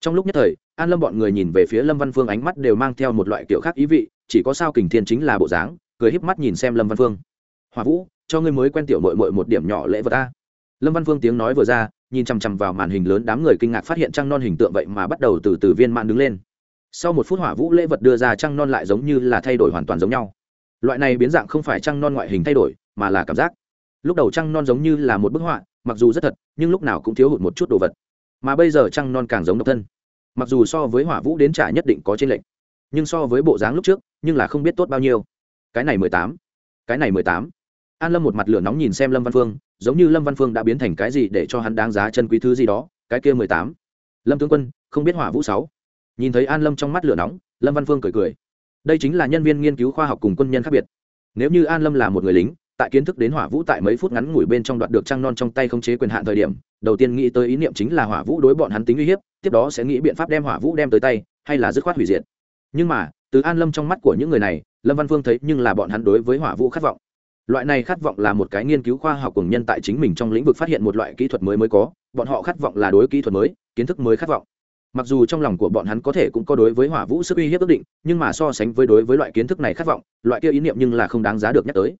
Trong lúc nhất thời, an lâm bọn người nhìn về phía lâm văn phương ánh mắt đều mang theo một loại kiểu khác ý vị, chỉ có sao kình thiên chính là bộ dáng, cười híp mắt nhìn xem lâm văn phương. Hỏa vũ, cho ngươi mới quen tiểu mội mội một điểm nhỏ lễ vật ta. Lâm văn phương tiếng nói vừa ra, nhìn chằm chằm vào màn hình lớn đám người kinh ngạc phát hiện trăng non hình tượng vậy mà bắt đầu từ từ viên mãn đứng lên sau một phút hỏa vũ lễ vật đưa ra trăng non lại giống như là thay đổi hoàn toàn giống nhau. Loại này biến dạng không phải trăng non ngoại hình thay đổi, mà là cảm giác. Lúc đầu trăng non giống như là một bức họa, mặc dù rất thật, nhưng lúc nào cũng thiếu hụt một chút đồ vật. Mà bây giờ trăng non càng giống độc thân. Mặc dù so với hỏa vũ đến trả nhất định có trên lệnh nhưng so với bộ dáng lúc trước, nhưng là không biết tốt bao nhiêu. Cái này mười tám, cái này mười tám. An lâm một mặt lửa nóng nhìn xem lâm văn phương, giống như lâm văn phương đã biến thành cái gì để cho hắn đáng giá chân quý thứ gì đó, cái kia mười tám. Lâm tướng quân, không biết hỏa vũ sáu nhìn thấy an lâm trong mắt lửa nóng, lâm văn phương cười cười. Đây chính là nhân viên nghiên cứu khoa học cùng quân nhân khác biệt. Nếu như an lâm là một người lính, tại kiến thức đến hỏa vũ tại mấy phút ngắn ngủi bên trong đoạt được trăng non trong tay không chế quyền hạn thời điểm, đầu tiên nghĩ tới ý niệm chính là hỏa vũ đối bọn hắn tính uy hiếp, tiếp đó sẽ nghĩ biện pháp đem hỏa vũ đem tới tay, hay là dứt khoát hủy diệt. Nhưng mà, từ an lâm trong mắt của những người này, lâm văn phương thấy nhưng là bọn hắn đối với hỏa vũ khát vọng. Loại này khát vọng là một cái nghiên cứu khoa học cùng nhân tại chính mình trong lĩnh vực phát hiện một loại kỹ thuật mới mới có, bọn họ khát vọng là đối kỹ thuật mới, kiến thức mới khát vọng mặc dù trong lòng của bọn hắn có thể cũng có đối với hỏa vũ sức uy hiếp ước định, nhưng mà so sánh với đối với loại kiến thức này khát vọng, loại kia ý niệm nhưng là không đáng giá được nhắc tới.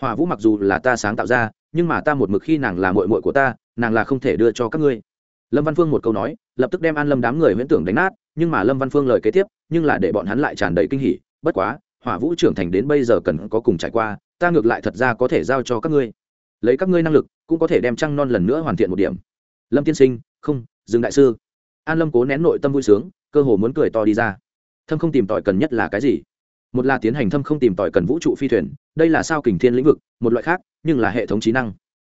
Hỏa vũ mặc dù là ta sáng tạo ra, nhưng mà ta một mực khi nàng là mội mội của ta, nàng là không thể đưa cho các ngươi. Lâm văn phương một câu nói, lập tức đem an lâm đám người huyễn tưởng đánh nát, nhưng mà lâm văn phương lời kế tiếp, nhưng là để bọn hắn lại tràn đầy kinh hỉ, bất quá, hỏa vũ trưởng thành đến bây giờ cần có cùng trải qua, ta ngược lại thật ra có thể giao cho các ngươi. Lấy các ngươi năng lực, cũng có thể đem trăng non lần nữa hoàn thiện một điểm. Lâm tiên sinh, không dừng đại sư an lâm cố nén nội tâm vui sướng, cơ hồ muốn cười to đi ra. Thâm không tìm tòi cần nhất là cái gì? Một là tiến hành thâm không tìm tòi cần vũ trụ phi thuyền, đây là sao kình thiên lĩnh vực, một loại khác, nhưng là hệ thống trí năng.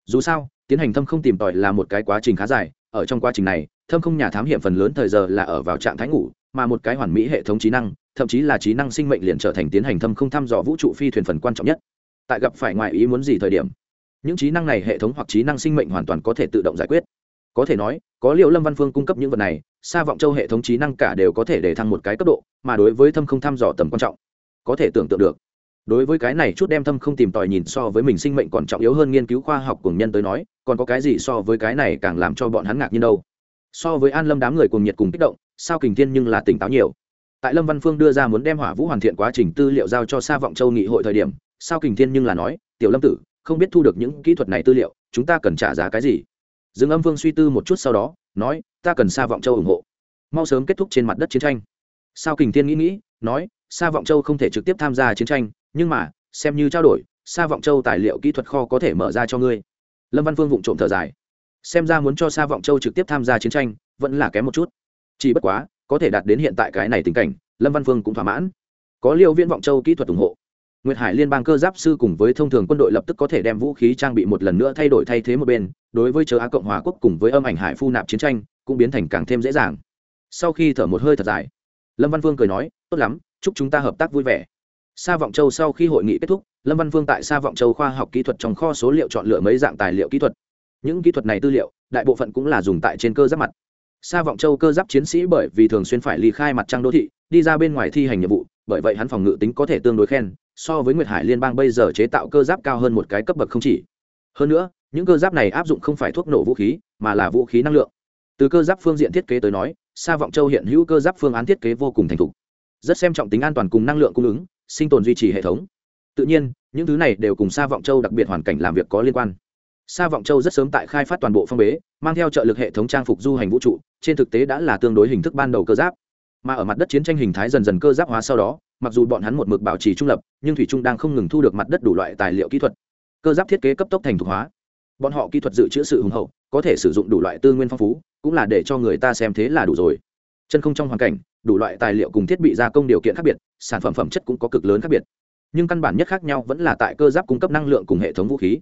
Dù sao, tiến hành thâm không tìm tòi là một cái quá trình khá dài, ở trong quá trình này, thâm không nhà thám hiểm phần lớn thời giờ là ở vào trạng thái ngủ, mà một cái hoàn mỹ hệ thống trí năng, thậm chí là trí năng sinh mệnh liền trở thành tiến hành thâm không thăm dò vũ trụ phi thuyền phần quan trọng nhất. Tại gặp phải ngoại ý muốn gì thời điểm, những trí năng này hệ thống hoặc trí năng sinh mệnh hoàn toàn có thể tự động giải quyết có thể nói, có liệu lâm văn phương cung cấp những vật này xa vọng châu hệ thống trí năng cả đều có thể để thăng một cái cấp độ, mà đối với thâm không thăm dò tầm quan trọng. Có thể tưởng tượng được. Đối với cái này chút đem thâm không tìm tòi nhìn so với mình sinh mệnh còn trọng yếu hơn nghiên cứu khoa học cùng nhân tới nói, còn có cái gì so với cái này càng làm cho bọn hắn ngạc nhiên đâu? So với an lâm đám người cùng nhiệt cùng kích động, sao kình thiên nhưng là tỉnh táo nhiều. Tại lâm văn phương đưa ra muốn đem hỏa vũ hoàn thiện quá trình tư liệu giao cho sa vọng châu nghị hội thời điểm, sao kình thiên nhưng là nói, tiểu lâm tử, không biết thu được những kỹ thuật này tư liệu, chúng ta cần trả giá cái gì? Dương âm vương suy tư một chút sau đó, nói, ta cần sa vọng châu ủng hộ. Mau sớm kết thúc trên mặt đất chiến tranh. Sao kình thiên nghĩ nghĩ, nói, sa vọng châu không thể trực tiếp tham gia chiến tranh, nhưng mà, xem như trao đổi, sa vọng châu tài liệu kỹ thuật kho có thể mở ra cho ngươi. Lâm văn Vương vụng trộm thở dài. Xem ra muốn cho sa vọng châu trực tiếp tham gia chiến tranh, vẫn là kém một chút. Chỉ bất quá, có thể đạt đến hiện tại cái này tình cảnh, lâm văn phương cũng thỏa mãn. Có liêu viễn vọng châu kỹ thuật ủng hộ. Nguyệt hải liên bang cơ giáp sư cùng với thông thường quân đội lập tức có thể đem vũ khí trang bị một lần nữa thay đổi thay thế một bên đối với chớ á cộng hòa quốc cùng với âm ảnh hải phu nạp chiến tranh, cũng biến thành càng thêm dễ dàng. Sau khi thở một hơi thật dài, lâm văn vương cười nói, tốt lắm, chúc chúng ta hợp tác vui vẻ. Sa vọng châu sau khi hội nghị kết thúc, lâm văn vương tại sa vọng châu khoa học kỹ thuật trong kho số liệu chọn lựa mấy dạng tài liệu kỹ thuật. Những kỹ thuật này tư liệu, đại bộ phận cũng là dùng tại trên cơ giáp mặt. Sa vọng châu cơ giáp chiến sĩ bởi vì thường xuyên phải ly khai mặt trăng đô thị, đi ra bên ngoài thi hành nhiệm vụ, bởi vậy hắn phòng ngự tính có thể tương đối khen, so với nguyệt hải liên bang bây giờ chế tạo cơ giáp cao hơn một cái cấp bậc không chỉ. Hơn nữa những cơ giáp này áp dụng không phải thuốc nổ vũ khí, mà là vũ khí năng lượng. Từ cơ giáp phương diện thiết kế tới nói, sa vọng châu hiện hữu cơ giáp phương án thiết kế vô cùng thành thục. Rất xem trọng tính an toàn cùng năng lượng cung ứng, sinh tồn duy trì hệ thống. Tự nhiên, những thứ này đều cùng sa vọng châu đặc biệt hoàn cảnh làm việc có liên quan. Sa vọng châu rất sớm tại khai phát toàn bộ phong bế, mang theo trợ lực hệ thống trang phục du hành vũ trụ, trên thực tế đã là tương đối hình thức ban đầu cơ giáp. Mà ở mặt đất chiến tranh hình thái dần dần cơ giáp hóa sau đó, mặc dù bọn hắn một mực bảo trì trung lập, nhưng thủy trung đang không ngừng thu được mặt đất đủ loại tài liệu kỹ thuật. Cơ giáp thiết kế cấp tốc thành thục hóa bọn họ kỹ thuật dự trữ sự hùng hậu có thể sử dụng đủ loại tư nguyên phong phú cũng là để cho người ta xem thế là đủ rồi. Chân không trong hoàn cảnh đủ loại tài liệu cùng thiết bị gia công điều kiện khác biệt sản phẩm phẩm chất cũng có cực lớn khác biệt. Nhưng căn bản nhất khác nhau vẫn là tại cơ giáp cung cấp năng lượng cùng hệ thống vũ khí.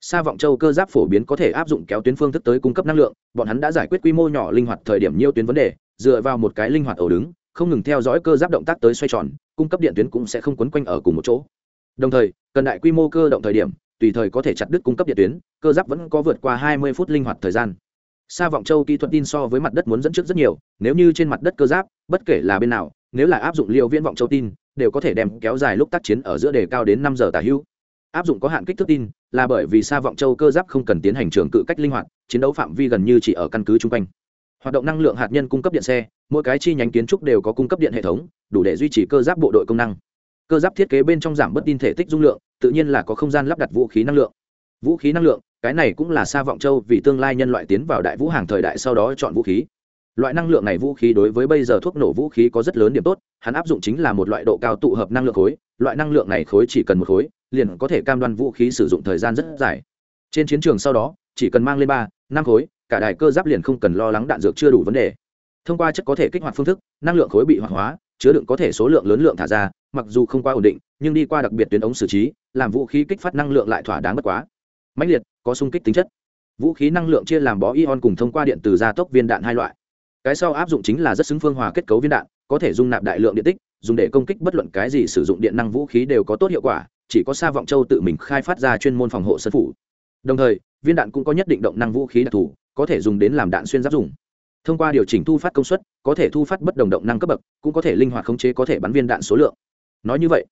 Sa vọng châu cơ giáp phổ biến có thể áp dụng kéo tuyến phương thức tới cung cấp năng lượng, bọn hắn đã giải quyết quy mô nhỏ linh hoạt thời điểm nhiều tuyến vấn đề, dựa vào một cái linh hoạt ổ đứng, không ngừng theo dõi cơ giáp động tác tới xoay tròn, cung cấp điện tuyến cũng sẽ không quấn quanh ở cùng một chỗ. Đồng thời, cần đại quy mô cơ động thời điểm, tùy thời có thể chặt đứt cung cấp điện tuyến, cơ giáp vẫn có vượt qua 20 phút linh hoạt thời gian. Sa vọng châu kỹ thuật tin so với mặt đất muốn dẫn trước rất nhiều, nếu như trên mặt đất cơ giáp, bất kể là bên nào, nếu là áp dụng liều viễn vọng châu tin, đều có thể đem kéo dài lúc tác chiến ở giữa đề cao đến 5 giờ tả hữu. Áp dụng có hạn kích thước tin là bởi vì xa vọng châu cơ giáp không cần tiến hành trường cự cách linh hoạt chiến đấu phạm vi gần như chỉ ở căn cứ chung quanh. Hoạt động năng lượng hạt nhân cung cấp điện xe mỗi cái chi nhánh kiến trúc đều có cung cấp điện hệ thống đủ để duy trì cơ giáp bộ đội công năng cơ giáp thiết kế bên trong giảm bớt tin thể tích dung lượng, tự nhiên là có không gian lắp đặt vũ khí năng lượng. Vũ khí năng lượng, cái này cũng là xa vọng châu vì tương lai nhân loại tiến vào đại vũ hàng thời đại sau đó chọn vũ khí. Loại năng lượng này vũ khí đối với bây giờ thuốc nổ vũ khí có rất lớn điểm tốt, hắn áp dụng chính là một loại độ cao tụ hợp năng lượng khối, loại năng lượng này khối chỉ cần một khối, liền có thể cam đoan vũ khí sử dụng thời gian rất dài. Trên chiến trường sau đó, chỉ cần mang lên ba, năm khối, cả đài cơ giáp liền không cần lo lắng đạn dược chưa đủ vấn đề. Thông qua chất có thể kích hoạt phương thức, năng lượng khối bị hoạt hóa chứa đựng có thể số lượng lớn lượng thả ra mặc dù không quá ổn định nhưng đi qua đặc biệt tuyến ống xử trí làm vũ khí kích phát năng lượng lại thỏa đáng bất quá mãnh liệt có sung kích tính chất vũ khí năng lượng chia làm bó ion cùng thông qua điện từ gia tốc viên đạn hai loại cái sau áp dụng chính là rất xứng phương hòa kết cấu viên đạn có thể dung nạp đại lượng điện tích dùng để công kích bất luận cái gì sử dụng điện năng vũ khí đều có tốt hiệu quả chỉ có Sa Vọng Châu tự mình khai phát ra chuyên môn phòng hộ sân phủ. Đồng thời, viên đạn cũng có nhất định động năng vũ khí đặc thù, có thể dùng đến làm đạn xuyên giáp dùng. Thông qua điều chỉnh thu phát công suất, có thể thu phát bất đồng động năng cấp bậc, cũng có thể linh hoạt khống chế có thể bắn viên đạn số lượng. Nói như vậy,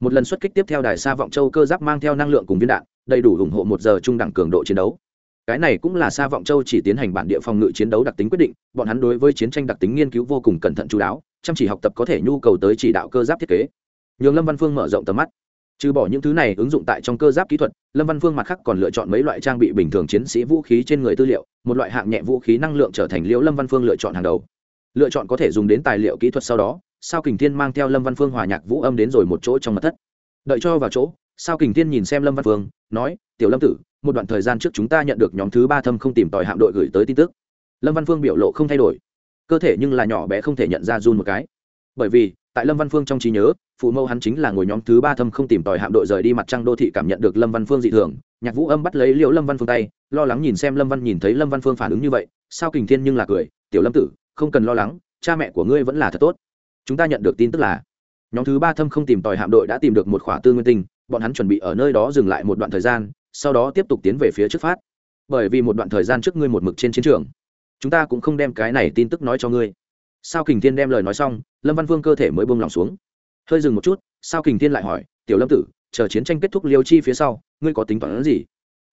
một lần xuất kích tiếp theo đài Sa Vọng Châu cơ giáp mang theo năng lượng cùng viên đạn, đầy đủ ủng hộ một giờ trung đẳng cường độ chiến đấu. Cái này cũng là Sa Vọng Châu chỉ tiến hành bản địa phòng ngự chiến đấu đặc tính quyết định, bọn hắn đối với chiến tranh đặc tính nghiên cứu vô cùng cẩn thận chú đáo, chăm chỉ học tập có thể nhu cầu tới chỉ đạo cơ giáp thiết kế. Nhường Lâm Văn Phương mở rộng tầm mắt trừ bỏ những thứ này ứng dụng tại trong cơ giáp kỹ thuật, lâm văn phương mặt khác còn lựa chọn mấy loại trang bị bình thường chiến sĩ vũ khí trên người tư liệu, một loại hạng nhẹ vũ khí năng lượng trở thành liễu lâm văn phương lựa chọn hàng đầu. Lựa chọn có thể dùng đến tài liệu kỹ thuật sau đó, sao kình thiên mang theo lâm văn phương hòa nhạc vũ âm đến rồi một chỗ trong mặt thất. Đợi cho vào chỗ, sao kình thiên nhìn xem lâm văn phương, nói, tiểu lâm tử, một đoạn thời gian trước chúng ta nhận được nhóm thứ ba thâm không tìm tòi hạm đội gửi tới tin tức. Lâm văn phương biểu lộ không thay đổi. Cơ thể nhưng là nhỏ bé không thể nhận ra run một cái. Bởi vì tại lâm văn phương trong trí nhớ, phụ mẫu hắn chính là ngồi nhóm thứ ba thâm không tìm tòi hạm đội rời đi mặt trăng đô thị cảm nhận được lâm văn phương dị thường. Nhạc vũ âm bắt lấy liễu lâm văn phương tay, lo lắng nhìn xem lâm văn nhìn thấy lâm văn phương phản ứng như vậy, sao kình thiên nhưng là cười, tiểu lâm tử, không cần lo lắng, cha mẹ của ngươi vẫn là thật tốt. Chúng ta nhận được tin tức là, nhóm thứ ba thâm không tìm tòi hạm đội đã tìm được một khỏa tư nguyên tinh, bọn hắn chuẩn bị ở nơi đó dừng lại một đoạn thời gian, sau đó tiếp tục tiến về phía trước phát. Bởi vì một đoạn thời gian trước ngươi một mực trên chiến trường, chúng ta cũng không đem cái này tin tức nói cho ngươi. Sao kình thiên đem lời nói xong lâm văn vương cơ thể mới bông lòng xuống hơi dừng một chút sao kình thiên lại hỏi tiểu lâm tử chờ chiến tranh kết thúc liêu chi phía sau ngươi có tính toán gì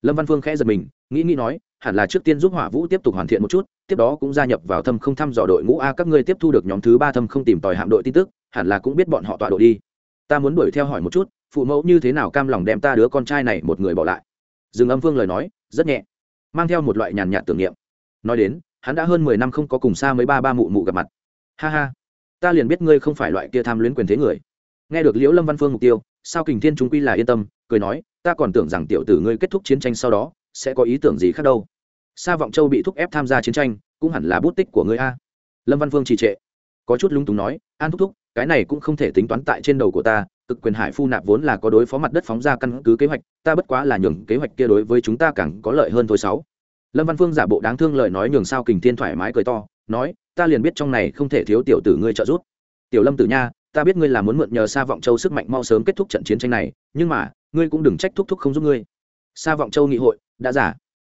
lâm văn phương khẽ giật mình nghĩ nghĩ nói hẳn là trước tiên giúp hỏa vũ tiếp tục hoàn thiện một chút tiếp đó cũng gia nhập vào thâm không thăm dò đội ngũ a các ngươi tiếp thu được nhóm thứ ba thâm không tìm tòi hạm đội tin tức hẳn là cũng biết bọn họ tọa độ đi ta muốn đuổi theo hỏi một chút phụ mẫu như thế nào cam lòng đem ta đứa con trai này một người bỏ lại dừng âm vương lời nói rất nhẹ mang theo một loại nhàn nhạt tưởng niệm nói đến hắn đã hơn mười năm không có cùng xa mấy ba ba mụ mụ gặp mặt ha ha ta liền biết ngươi không phải loại kia tham luyến quyền thế người. Nghe được liễu lâm văn phương mục tiêu, sao kình thiên chúng quy là yên tâm, cười nói, ta còn tưởng rằng tiểu tử ngươi kết thúc chiến tranh sau đó, sẽ có ý tưởng gì khác đâu. Sa vọng châu bị thúc ép tham gia chiến tranh, cũng hẳn là bút tích của ngươi a. Lâm văn phương trì trệ. Có chút lung túng nói, an thúc thúc, cái này cũng không thể tính toán tại trên đầu của ta, cực quyền hải phu nạp vốn là có đối phó mặt đất phóng ra căn cứ kế hoạch, ta bất quá là nhường kế hoạch kia đối với chúng ta càng có lợi hơn thôi sáu. Lâm văn phương giả bộ đáng thương lời nói nhường sao kình thiên thoải mái cười to, nói ta liền biết trong này không thể thiếu tiểu tử ngươi trợ giúp. Tiểu lâm tử nha, ta biết ngươi là muốn mượn nhờ sa vọng châu sức mạnh mau sớm kết thúc trận chiến tranh này, nhưng mà, ngươi cũng đừng trách thúc thúc không giúp ngươi. Sa vọng châu nghị hội, đã giả.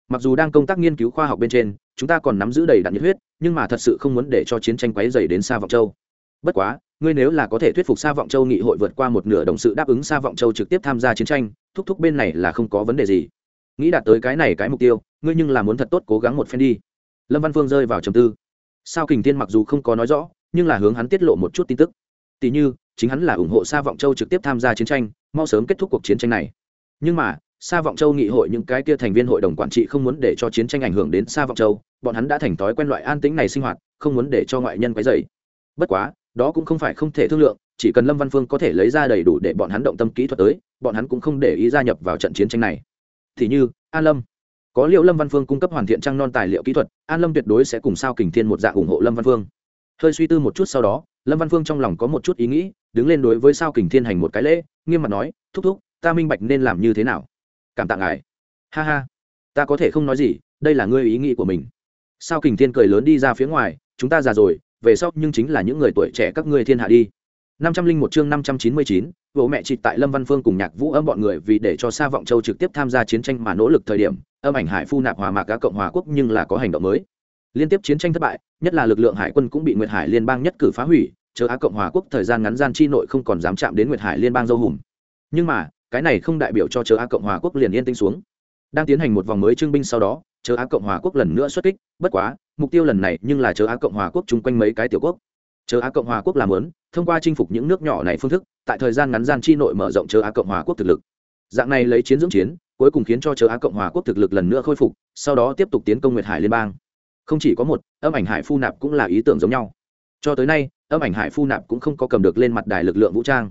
Mặc dù đang công tác nghiên cứu khoa học bên trên, chúng ta còn nắm giữ đầy đặn nhiệt huyết, nhưng mà thật sự không muốn để cho chiến tranh quấy rầy đến sa vọng châu. Bất quá, ngươi nếu là có thể thuyết phục sa vọng châu nghị hội vượt qua một nửa đồng sự đáp ứng sa vọng châu trực tiếp tham gia chiến tranh, thúc thúc bên này là không có vấn đề gì. Nghĩ đạt tới cái này cái mục tiêu, ngươi nhưng là muốn thật tốt cố gắng một phen đi. Lâm văn phương rơi vào trầm tư sao kình thiên mặc dù không có nói rõ, nhưng là hướng hắn tiết lộ một chút tin tức. Tỷ như, chính hắn là ủng hộ sa vọng châu trực tiếp tham gia chiến tranh, mau sớm kết thúc cuộc chiến tranh này. Nhưng mà, sa vọng châu nghị hội những cái kia thành viên hội đồng quản trị không muốn để cho chiến tranh ảnh hưởng đến sa vọng châu, bọn hắn đã thành thói quen loại an tĩnh này sinh hoạt, không muốn để cho ngoại nhân quấy dày bất quá, đó cũng không phải không thể thương lượng, chỉ cần lâm văn phương có thể lấy ra đầy đủ để bọn hắn động tâm kỹ thuật tới, bọn hắn cũng không để ý gia nhập vào trận chiến tranh này. Thì như an lâm có liệu lâm văn phương cung cấp hoàn thiện trang non tài liệu kỹ thuật, an lâm tuyệt đối sẽ cùng sao kình thiên một dạng ủng hộ lâm văn phương. Hơi suy tư một chút sau đó, lâm văn phương trong lòng có một chút ý nghĩ, đứng lên đối với sao kình thiên hành một cái lễ, nghiêm mặt nói, thúc thúc, ta minh bạch nên làm như thế nào. Cảm tạ ngài. Ha ha, ta có thể không nói gì, đây là ngươi ý nghĩ của mình. Sao kình thiên cười lớn đi ra phía ngoài, chúng ta già rồi, về sau nhưng chính là những người tuổi trẻ các ngươi thiên hạ đi. năm trăm linh một chương năm trăm chín mươi chín bố mẹ chị tại lâm văn phương cùng nhạc vũ âm bọn người vì để cho sa vọng châu trực tiếp tham gia chiến tranh mà nỗ lực thời điểm, âm ảnh hải phu nạp hòa mạc cá cộng hòa quốc nhưng là có hành động mới. Liên tiếp chiến tranh thất bại, nhất là lực lượng hải quân cũng bị nguyệt hải liên bang nhất cử phá hủy, chờ á cộng hòa quốc thời gian ngắn gian chi nội không còn dám chạm đến nguyệt hải liên bang dâu hùm. Nhưng mà, cái này không đại biểu cho chờ á cộng hòa quốc liền yên tĩnh xuống. Đang tiến hành một vòng mới trưng binh sau đó, chờ á cộng hòa quốc lần nữa xuất kích, bất quá, mục tiêu lần này nhưng là chờ á cộng hòa quốc chung quanh mấy cái tiểu quốc chờ á cộng hòa quốc làm lớn, thông qua chinh phục những nước nhỏ này phương thức, tại thời gian ngắn gian chi nội mở rộng chờ á cộng hòa quốc thực lực. Dạng này lấy chiến dưỡng chiến, cuối cùng khiến cho chờ á cộng hòa quốc thực lực lần nữa khôi phục, sau đó tiếp tục tiến công nguyệt hải liên bang. Không chỉ có một, âm ảnh hải phu nạp cũng là ý tưởng giống nhau. Cho tới nay, âm ảnh hải phu nạp cũng không có cầm được lên mặt đài lực lượng vũ trang.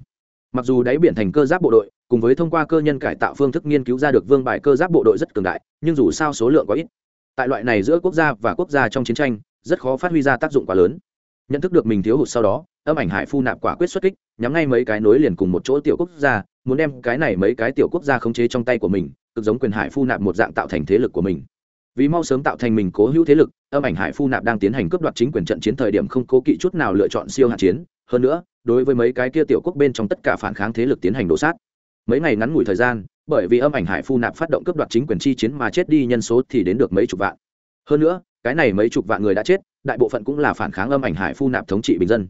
Mặc dù đáy biển thành cơ giáp bộ đội, cùng với thông qua cơ nhân cải tạo phương thức nghiên cứu ra được vương bài cơ giáp bộ đội rất cường đại, nhưng dù sao số lượng có ít. Tại loại này giữa quốc gia và quốc gia trong chiến tranh, rất khó phát huy ra tác dụng quá lớn nhận thức được mình thiếu hụt sau đó, âm ảnh hải phu nạp quả quyết xuất kích, nhắm ngay mấy cái nối liền cùng một chỗ tiểu quốc gia, muốn đem cái này mấy cái tiểu quốc gia khống chế trong tay của mình, cực giống quyền hải phu nạp một dạng tạo thành thế lực của mình. Vì mau sớm tạo thành mình cố hữu thế lực, âm ảnh hải phu nạp đang tiến hành cướp đoạt chính quyền trận chiến thời điểm không cố kỵ chút nào lựa chọn siêu hạn chiến. Hơn nữa, đối với mấy cái kia tiểu quốc bên trong tất cả phản kháng thế lực tiến hành đổ sát. Mấy ngày ngắn ngủi thời gian, bởi vì âm ảnh hải phu nạp phát động cướp đoạt chính quyền chi chiến mà chết đi nhân số thì đến được mấy chục vạn. Hơn nữa cái này mấy chục vạn người đã chết, đại bộ phận cũng là phản kháng âm ảnh hải phu nạp thống trị bình dân.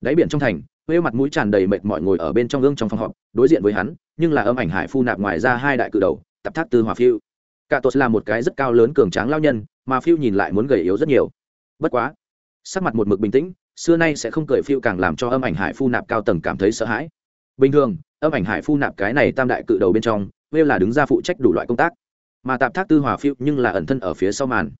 Đáy biển trong thành huê mặt mũi tràn đầy mệt mỏi ngồi ở bên trong gương trong phòng họp, đối diện với hắn, nhưng là âm ảnh hải phu nạp ngoài ra hai đại cự đầu, tập thác tư hòa phiêu. Cả tos là một cái rất cao lớn cường tráng lao nhân, mà phiêu nhìn lại muốn gầy yếu rất nhiều. Bất quá, sắc mặt một mực bình tĩnh, xưa nay sẽ không cười phiêu càng làm cho âm ảnh hải phu nạp cao tầng cảm thấy sợ hãi. Bình thường, âm ảnh hải phu nạp cái này tam đại cự đầu bên trong huê là đứng ra phụ trách đủ loại công tác. Mà tạp thác tư hòa phiêu nhưng là ẩn thân ở phía sau màn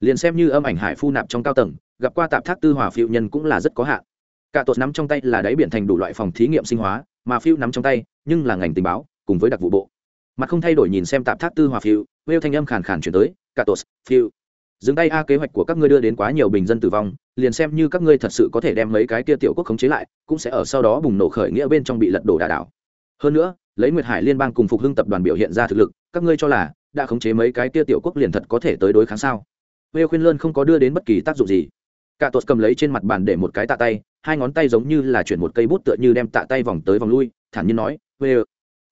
liền xem như âm ảnh hải phu nạp trong cao tầng, gặp qua tạp thác tư hòa phiêu nhân cũng là rất có hạn. Cả tột nắm trong tay là đáy biển thành đủ loại phòng thí nghiệm sinh hóa, mà phiêu nắm trong tay, nhưng là ngành tình báo, cùng với đặc vụ bộ. Mặt không thay đổi nhìn xem tạp thác tư hòa phiêu, vêu thanh âm khàn khàn chuyển tới, cả tột, phiêu, dừng tay a, kế hoạch của các ngươi đưa đến quá nhiều bình dân tử vong, liền xem như các ngươi thật sự có thể đem mấy cái kia tiểu quốc khống chế lại, cũng sẽ ở sau đó bùng nổ khởi nghĩa bên trong bị lật đổ đà đảo. Hơn nữa, lấy nguyệt hải liên bang cùng phục hưng tập đoàn biểu hiện ra thực lực, các ngươi cho là đã khống chế mấy cái kia tiểu quốc liền thật có thể tới đối kháng sao? Vêu khuyên lơn không có đưa đến bất kỳ tác dụng gì. Cả tuột cầm lấy trên mặt bàn để một cái tạ tay, hai ngón tay giống như là chuyển một cây bút tựa như đem tạ tay vòng tới vòng lui, thản nhiên nói vêu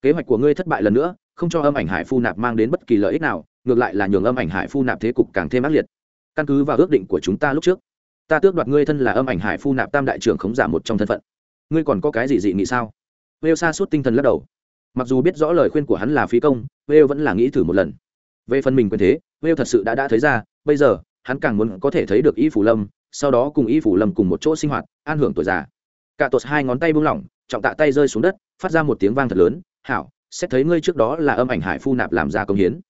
kế hoạch của ngươi thất bại lần nữa, không cho âm ảnh hải phu nạp mang đến bất kỳ lợi ích nào, ngược lại là nhường âm ảnh hải phu nạp thế cục càng thêm ác liệt. Căn cứ vào ước định của chúng ta lúc trước, ta tước đoạt ngươi thân là âm ảnh hải phu nạp tam đại trưởng khống giả một trong thân phận. Ngươi còn có cái gì dị nghị sao? Vêu xa suốt tinh thần lắc đầu. Mặc dù biết rõ lời khuyên của hắn là phí công vêu vẫn là nghĩ thử một lần về phần mình quyền thế vêu thật sự đã đã thấy ra, bây giờ, hắn càng muốn có thể thấy được y phủ lâm, sau đó cùng y phủ lâm cùng một chỗ sinh hoạt, an hưởng tuổi già. Cả tột hai ngón tay buông lỏng, trọng tạ tay rơi xuống đất, phát ra một tiếng vang thật lớn, hảo, xét thấy ngươi trước đó là âm ảnh hải phu nạp làm ra công hiến.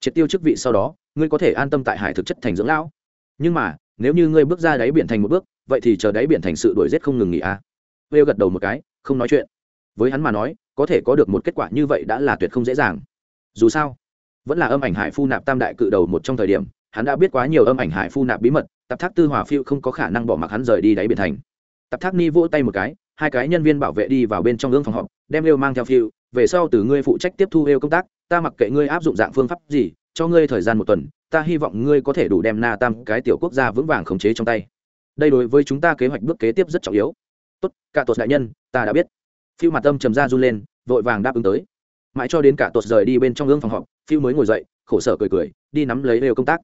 Triệt tiêu chức vị sau đó, ngươi có thể an tâm tại hải thực chất thành dưỡng lão. Nhưng mà, nếu như ngươi bước ra đáy biển thành một bước, vậy thì chờ đáy biển thành sự đuổi giết không ngừng nghỉ à. vêu gật đầu một cái, không nói chuyện. Với hắn mà nói, có thể có được một kết quả như vậy đã là tuyệt không dễ dàng. Dù sao vẫn là âm ảnh hải phu nạp tam đại cự đầu một trong thời điểm, hắn đã biết quá nhiều âm ảnh hải phu nạp bí mật tập thác tư hòa phiêu không có khả năng bỏ mặc hắn rời đi đáy biển thành. Tập thác ni vỗ tay một cái, hai cái nhân viên bảo vệ đi vào bên trong gương phòng họp, đem lêu mang theo phiêu, về sau từ ngươi phụ trách tiếp thu lêu công tác, ta mặc kệ ngươi áp dụng dạng phương pháp gì, cho ngươi thời gian một tuần, ta hy vọng ngươi có thể đủ đem na tam cái tiểu quốc gia vững vàng khống chế trong tay. Đây đối với chúng ta kế hoạch bước kế tiếp rất trọng yếu. Tốt cả tột đại nhân, ta đã biết. Phiêu mặt tâm trầm ra run lên, vội vàng đáp ứng tới mãi cho đến cả tột rời đi bên trong gương phòng họp phiêu mới ngồi dậy khổ sở cười cười đi nắm lấy lêu công tác.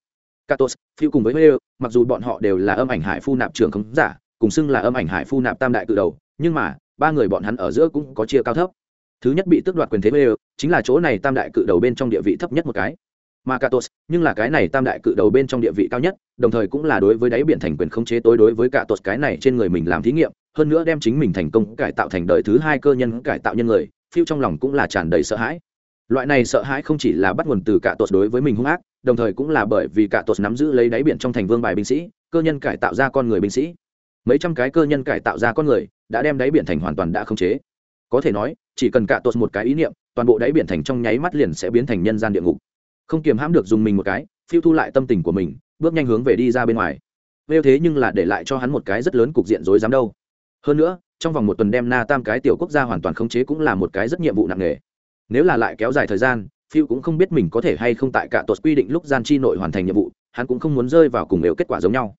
Cả tột phiêu cùng với lêu mặc dù bọn họ đều là âm ảnh hải phu nạp trưởng khống giả cùng xưng là âm ảnh hải phu nạp tam đại cự đầu nhưng mà ba người bọn hắn ở giữa cũng có chia cao thấp. Thứ nhất bị tước đoạt quyền thế lêu chính là chỗ này tam đại cự đầu bên trong địa vị thấp nhất một cái. Mà Katos, nhưng là cái này tam đại cự đầu bên trong địa vị cao nhất, đồng thời cũng là đối với đáy biển thành quyền khống chế tối đối với Katos cái này trên người mình làm thí nghiệm, hơn nữa đem chính mình thành công cải tạo thành đời thứ hai cơ nhân cải tạo nhân người, phiêu trong lòng cũng là tràn đầy sợ hãi. Loại này sợ hãi không chỉ là bắt nguồn từ Katos đối với mình hung ác, đồng thời cũng là bởi vì Katos nắm giữ lấy đáy biển trong thành vương bài binh sĩ, cơ nhân cải tạo ra con người binh sĩ. Mấy trăm cái cơ nhân cải tạo ra con người, đã đem đáy biển thành hoàn toàn đã khống chế. Có thể nói, chỉ cần Katos một cái ý niệm, toàn bộ đáy biển thành trong nháy mắt liền sẽ biến thành nhân gian địa ngục không kiềm hãm được dùng mình một cái phiêu thu lại tâm tình của mình bước nhanh hướng về đi ra bên ngoài vêu thế nhưng là để lại cho hắn một cái rất lớn cục diện rối dám đâu hơn nữa trong vòng một tuần đem na tam cái tiểu quốc gia hoàn toàn khống chế cũng là một cái rất nhiệm vụ nặng nề. Nếu là lại kéo dài thời gian phiêu cũng không biết mình có thể hay không tại cả tuột quy định lúc gian chi nội hoàn thành nhiệm vụ, hắn cũng không muốn rơi vào cùng nếu kết quả giống nhau.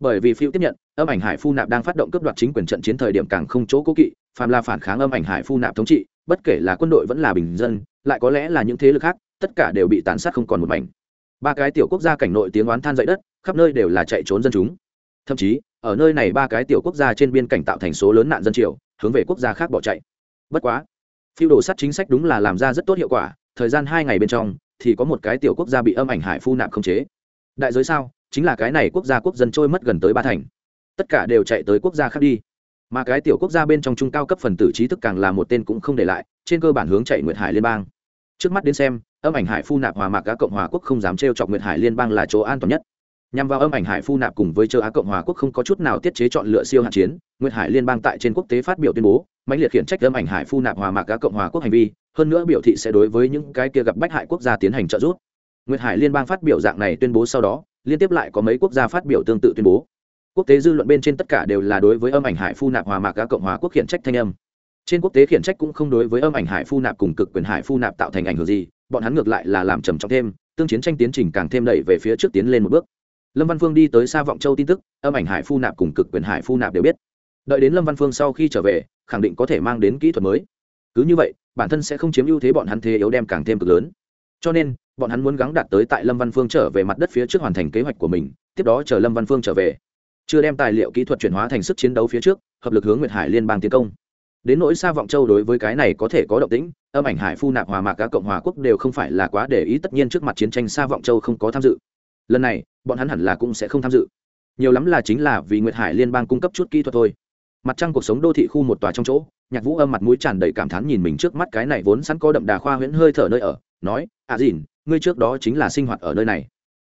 Bởi vì phiêu tiếp nhận, âm ảnh hải phu nạp đang phát động cướp đoạt chính quyền trận chiến thời điểm càng không chỗ cố kỵ, phàm là phản kháng âm ảnh hải phu nạp thống trị, bất kể là quân đội vẫn là bình dân, lại có lẽ là những thế lực khác, tất cả đều bị tàn sát không còn một mảnh. Ba cái tiểu quốc gia cảnh nội tiếng oán than dậy đất, khắp nơi đều là chạy trốn dân chúng. Thậm chí ở nơi này ba cái tiểu quốc gia trên biên cảnh tạo thành số lớn nạn dân triều, hướng về quốc gia khác bỏ chạy. Bất quá, phiêu đồ sắt chính sách đúng là làm ra rất tốt hiệu quả, thời gian hai ngày bên trong, thì có một cái tiểu quốc gia bị âm ảnh hải phu nạp không chế. Đại giới sao, chính là cái này quốc gia quốc dân trôi mất gần tới ba thành. Tất cả đều chạy tới quốc gia khác đi. Mà cái tiểu quốc gia bên trong trung cao cấp phần tử trí thức càng là một tên cũng không để lại, trên cơ bản hướng chạy nguyệt hải liên bang. Trước mắt đến xem, âm ảnh hải phu nạp hòa mạc cá cộng hòa quốc không dám trêu chọc nguyệt hải liên bang là chỗ an toàn nhất nhằm vào âm ảnh hải phu nạp cùng với châu á cộng hòa quốc không có chút nào tiết chế chọn lựa siêu hạn chiến, nguyệt hải liên bang tại trên quốc tế phát biểu tuyên bố, mãnh liệt khiển trách âm ảnh hải phu nạp hòa mạc cá cộng hòa quốc hành vi, hơn nữa biểu thị sẽ đối với những cái kia gặp bách hại quốc gia tiến hành trợ giúp. Nguyệt hải liên bang phát biểu dạng này tuyên bố sau đó, liên tiếp lại có mấy quốc gia phát biểu tương tự tuyên bố. Quốc tế dư luận bên trên tất cả đều là đối với âm ảnh hải phu nạp hòa mạc cá cộng hòa quốc khiển trách thanh âm. Trên quốc tế khiển trách cũng không đối với âm ảnh hải phu nạp cùng cực quyền hải phu nạp tạo thành ảnh hưởng gì, bọn hắn ngược lại là làm trầm trọng thêm, tương chiến tranh tiến trình càng thêm đẩy về phía trước tiến lên một bước lâm văn phương đi tới xa vọng châu tin tức, âm ảnh hải phu nạp cùng cực quyền hải phu nạp đều biết. Đợi đến lâm văn phương sau khi trở về, khẳng định có thể mang đến kỹ thuật mới. Cứ như vậy, bản thân sẽ không chiếm ưu thế bọn hắn thế yếu đem càng thêm cực lớn. Cho nên, bọn hắn muốn gắng đạt tới tại lâm văn phương trở về mặt đất phía trước hoàn thành kế hoạch của mình, tiếp đó chờ lâm văn phương trở về. Chưa đem tài liệu kỹ thuật chuyển hóa thành sức chiến đấu phía trước, hợp lực hướng nguyệt hải liên bang tiến công. Đến nỗi xa vọng châu đối với cái này có thể có động tĩnh, âm ảnh hải phu nạp, hòa mạc cả cộng hòa quốc đều không phải là quá để ý, tất nhiên trước mặt chiến tranh xa vọng châu không có tham dự lần này bọn hắn hẳn là cũng sẽ không tham dự nhiều lắm là chính là vì nguyệt hải liên bang cung cấp chút kỹ thuật thôi mặt trăng cuộc sống đô thị khu một tòa trong chỗ nhạc vũ âm mặt mũi tràn đầy cảm thán nhìn mình trước mắt cái này vốn sẵn có đậm đà khoa huyễn hơi thở nơi ở nói à dìn ngươi trước đó chính là sinh hoạt ở nơi này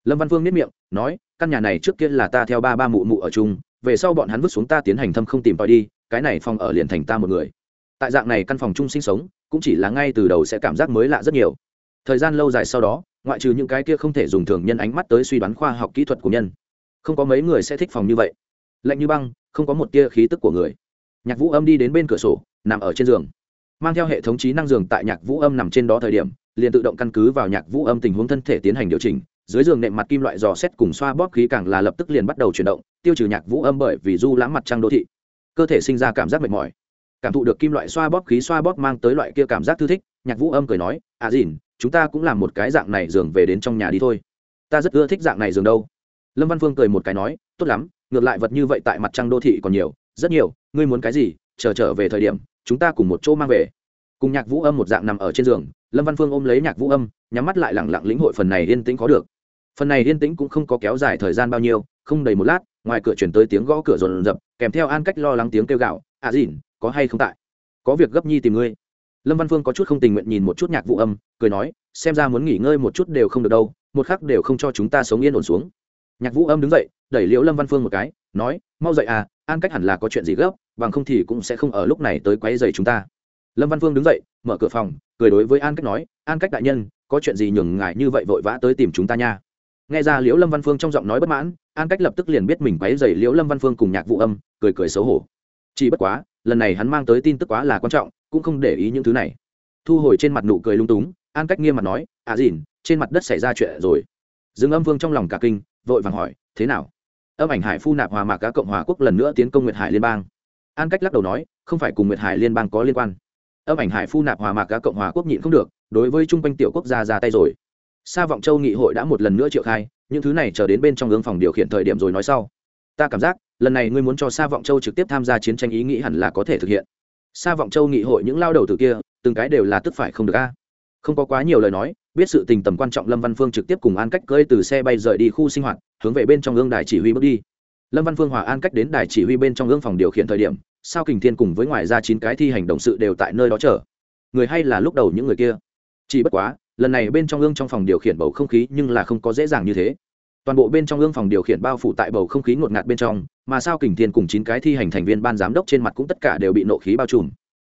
lâm văn Vương nếp miệng nói căn nhà này trước kia là ta theo ba ba mụ mụ ở chung về sau bọn hắn vứt xuống ta tiến hành thâm không tìm tòi đi cái này phòng ở liền thành ta một người tại dạng này căn phòng chung sinh sống cũng chỉ là ngay từ đầu sẽ cảm giác mới lạ rất nhiều thời gian lâu dài sau đó ngoại trừ những cái kia không thể dùng thường nhân ánh mắt tới suy đoán khoa học kỹ thuật của nhân. Không có mấy người sẽ thích phòng như vậy. Lạnh như băng, không có một tia khí tức của người. Nhạc vũ âm đi đến bên cửa sổ, nằm ở trên giường. Mang theo hệ thống trí năng giường tại nhạc vũ âm nằm trên đó thời điểm, liền tự động căn cứ vào nhạc vũ âm tình huống thân thể tiến hành điều chỉnh. Dưới giường nệm mặt kim loại dò xét cùng xoa bóp khí càng là lập tức liền bắt đầu chuyển động, tiêu trừ nhạc vũ âm bởi vì du lãm mặt trăng đô thị. Cơ thể sinh ra cảm giác mệt mỏi. Cảm thụ được kim loại xoa bóp khí xoa bóp mang tới loại kia cảm giác thư thích nhạc vũ âm cười nói à dìn, chúng ta cũng làm một cái dạng này giường về đến trong nhà đi thôi. Ta rất ưa thích dạng này giường đâu. Lâm văn phương cười một cái nói, tốt lắm, ngược lại vật như vậy tại mặt trăng đô thị còn nhiều, rất nhiều, ngươi muốn cái gì, chờ trở về thời điểm, chúng ta cùng một chỗ mang về. Cùng nhạc vũ âm một dạng nằm ở trên giường, lâm văn phương ôm lấy nhạc vũ âm, nhắm mắt lại lẳng lặng lĩnh hội phần này yên tĩnh có được. Phần này yên tĩnh cũng không có kéo dài thời gian bao nhiêu, không đầy một lát, ngoài cửa chuyển tới tiếng gõ cửa rồn rập, kèm theo an cách lo lắng tiếng kêu gạo à dìn, có hay không tại? Có việc gấp nhi tìm ngươi lâm văn phương có chút không tình nguyện nhìn một chút nhạc vũ âm, cười nói, xem ra muốn nghỉ ngơi một chút đều không được đâu, một khắc đều không cho chúng ta sống yên ổn xuống. Nhạc vũ âm đứng dậy, đẩy liễu lâm văn phương một cái, nói, mau dậy à an cách hẳn là có chuyện gì gấp, bằng không thì cũng sẽ không ở lúc này tới quấy dày chúng ta. Lâm văn phương đứng dậy, mở cửa phòng, cười đối với an cách nói, an cách đại nhân, có chuyện gì nhường ngại như vậy vội vã tới tìm chúng ta nha. Nghe ra liễu lâm văn phương trong giọng nói bất mãn, an cách lập tức liền biết mình quấy dày liễu lâm văn phương cùng nhạc vũ âm, cười cười xấu hổ. Chỉ bất quá, lần này hắn mang tới tin tức quá là quan trọng cũng không để ý những thứ này. Thu hồi trên mặt nụ cười lung túng, an cách nghiêm mặt nói à dìn, trên mặt đất xảy ra chuyện rồi. Dương âm vương trong lòng cả kinh, vội vàng hỏi, thế nào? Âm ảnh hải phu nạp hòa mạc cá cộng hòa quốc lần nữa tiến công nguyệt hải liên bang. An cách lắc đầu nói, không phải cùng nguyệt hải liên bang có liên quan. Âm ảnh hải phu nạp hòa mạc cá cộng hòa quốc nhịn không được, đối với chung quanh tiểu quốc gia ra tay rồi. Sa vọng châu nghị hội đã một lần nữa triệu khai, những thứ này chờ đến bên trong ương phòng điều khiển thời điểm rồi nói sau. Ta cảm giác, lần này ngươi muốn cho sa vọng châu trực tiếp tham gia chiến tranh ý nghĩ hẳn là có thể thực hiện sa vọng châu nghị hội những lao đầu từ kia, từng cái đều là tức phải không được a. Không có quá nhiều lời nói, biết sự tình tầm quan trọng lâm văn phương trực tiếp cùng an cách cơi từ xe bay rời đi khu sinh hoạt, hướng về bên trong ương đài chỉ huy bước đi. Lâm văn phương hòa an cách đến đài chỉ huy bên trong ương phòng điều khiển thời điểm, sao kình thiên cùng với ngoài ra chín cái thi hành động sự đều tại nơi đó chờ. Người hay là lúc đầu những người kia? Chỉ bất quá, lần này bên trong ương trong phòng điều khiển bầu không khí nhưng là không có dễ dàng như thế toàn bộ bên trong ương phòng điều khiển bao phủ tại bầu không khí ngột ngạt bên trong, mà sao kình thiên cùng chín cái thi hành thành viên ban giám đốc trên mặt cũng tất cả đều bị nộ khí bao trùm.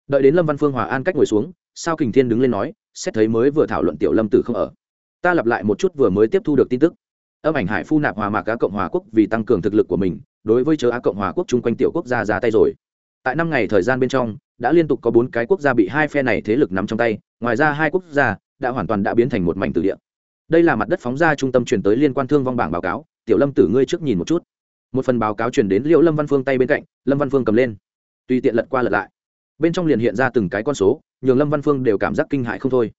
Đợi đến lâm văn phương hòa an cách ngồi xuống, sao kình thiên đứng lên nói, xét thấy mới vừa thảo luận tiểu lâm tử không ở, ta lặp lại một chút vừa mới tiếp thu được tin tức. Âm ảnh hải phu nạp hòa mạc á cộng hòa quốc vì tăng cường thực lực của mình, đối với chớ á cộng hòa quốc chung quanh tiểu quốc gia ra tay rồi. Tại năm ngày thời gian bên trong, đã liên tục có bốn cái quốc gia bị hai phe này thế lực nắm trong tay, ngoài ra hai quốc gia đã hoàn toàn đã biến thành một mảnh từ địa đây là mặt đất phóng ra trung tâm truyền tới liên quan thương vong bảng báo cáo, tiểu lâm tử ngươi trước nhìn một chút. Một phần báo cáo truyền đến liệu lâm văn phương tay bên cạnh, lâm văn phương cầm lên. Tùy tiện lật qua lật lại. Bên trong liền hiện ra từng cái con số, nhường lâm văn phương đều cảm giác kinh hại không thôi.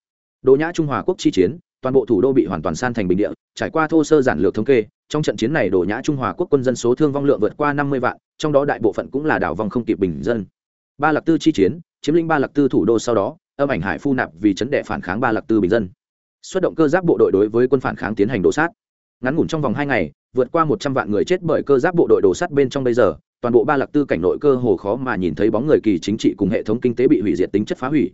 Đỗ nhã trung hòa quốc chi chiến, toàn bộ thủ đô bị hoàn toàn san thành bình địa, trải qua thô sơ giản lược thống kê, trong trận chiến này đổ nhã trung hòa quốc quân dân số thương vong lượng vượt qua năm mươi vạn, trong đó đại bộ phận cũng là đảo vong không kịp bình dân. Ba lạc tư chi chiến, chiếm lĩnh ba lạc tư thủ đô sau đó, âm ảnh hải phu nạp vì chấn đệ phản kháng ba lạc tư bình dân xuất động cơ giáp bộ đội đối với quân phản kháng tiến hành đổ sát. Ngắn ngủn trong vòng hai ngày, vượt qua một trăm vạn người chết bởi cơ giáp bộ đội đổ sát bên trong bây giờ, toàn bộ ba lạc tư cảnh nội cơ hồ khó mà nhìn thấy bóng người kỳ chính trị cùng hệ thống kinh tế bị hủy diệt tính chất phá hủy.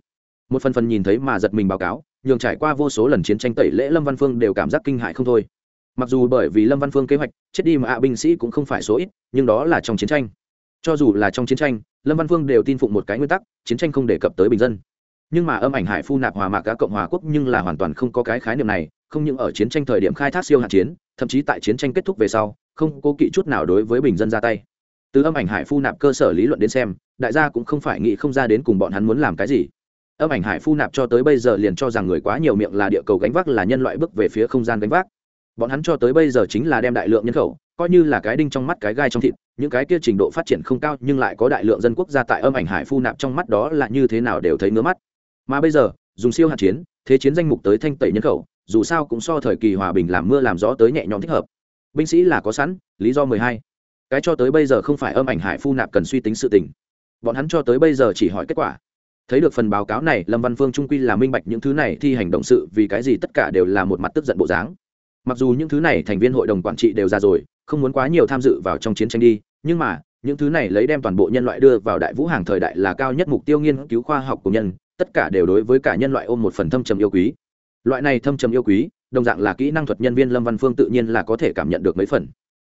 Một phần phần nhìn thấy mà giật mình báo cáo, nhường trải qua vô số lần chiến tranh tẩy lễ lâm văn phương đều cảm giác kinh hại không thôi. Mặc dù bởi vì lâm văn phương kế hoạch, chết đi mà ạ binh sĩ cũng không phải số ít, nhưng đó là trong chiến tranh. Cho dù là trong chiến tranh, lâm văn phương đều tin phụng một cái nguyên tắc, chiến tranh không đề cập tới bình dân nhưng mà âm ảnh hải phu nạp hòa mạc cả cộng hòa quốc nhưng là hoàn toàn không có cái khái niệm này, không những ở chiến tranh thời điểm khai thác siêu hạn chiến, thậm chí tại chiến tranh kết thúc về sau, không cố kỵ chút nào đối với bình dân ra tay. Từ âm ảnh hải phu nạp cơ sở lý luận đến xem, đại gia cũng không phải nghĩ không ra đến cùng bọn hắn muốn làm cái gì. Âm ảnh hải phu nạp cho tới bây giờ liền cho rằng người quá nhiều miệng là địa cầu gánh vác là nhân loại bước về phía không gian gánh vác. Bọn hắn cho tới bây giờ chính là đem đại lượng nhân khẩu, coi như là cái đinh trong mắt cái gai trong thịt, những cái kia trình độ phát triển không cao nhưng lại có đại lượng dân quốc gia tại âm ảnh hải phu nạp trong mắt đó là như thế nào đều thấy ngứa mắt mà bây giờ, dùng siêu hạt chiến, thế chiến danh mục tới thanh tẩy nhân khẩu, dù sao cũng so thời kỳ hòa bình làm mưa làm gió tới nhẹ nhõm thích hợp. Binh sĩ là có sẵn, lý do mười hai. Cái cho tới bây giờ không phải âm ảnh hải phu nạp cần suy tính sự tình. Bọn hắn cho tới bây giờ chỉ hỏi kết quả. Thấy được phần báo cáo này, lâm văn phương trung quy là minh bạch những thứ này thi hành động sự vì cái gì tất cả đều là một mặt tức giận bộ dáng. Mặc dù những thứ này thành viên hội đồng quản trị đều ra rồi, không muốn quá nhiều tham dự vào trong chiến tranh đi, nhưng mà, những thứ này lấy đem toàn bộ nhân loại đưa vào đại vũ hàng thời đại là cao nhất mục tiêu nghiên cứu khoa học của nhân tất cả đều đối với cả nhân loại ôm một phần thâm trầm yêu quý. Loại này thâm trầm yêu quý, đồng dạng là kỹ năng thuật nhân viên lâm văn phương tự nhiên là có thể cảm nhận được mấy phần.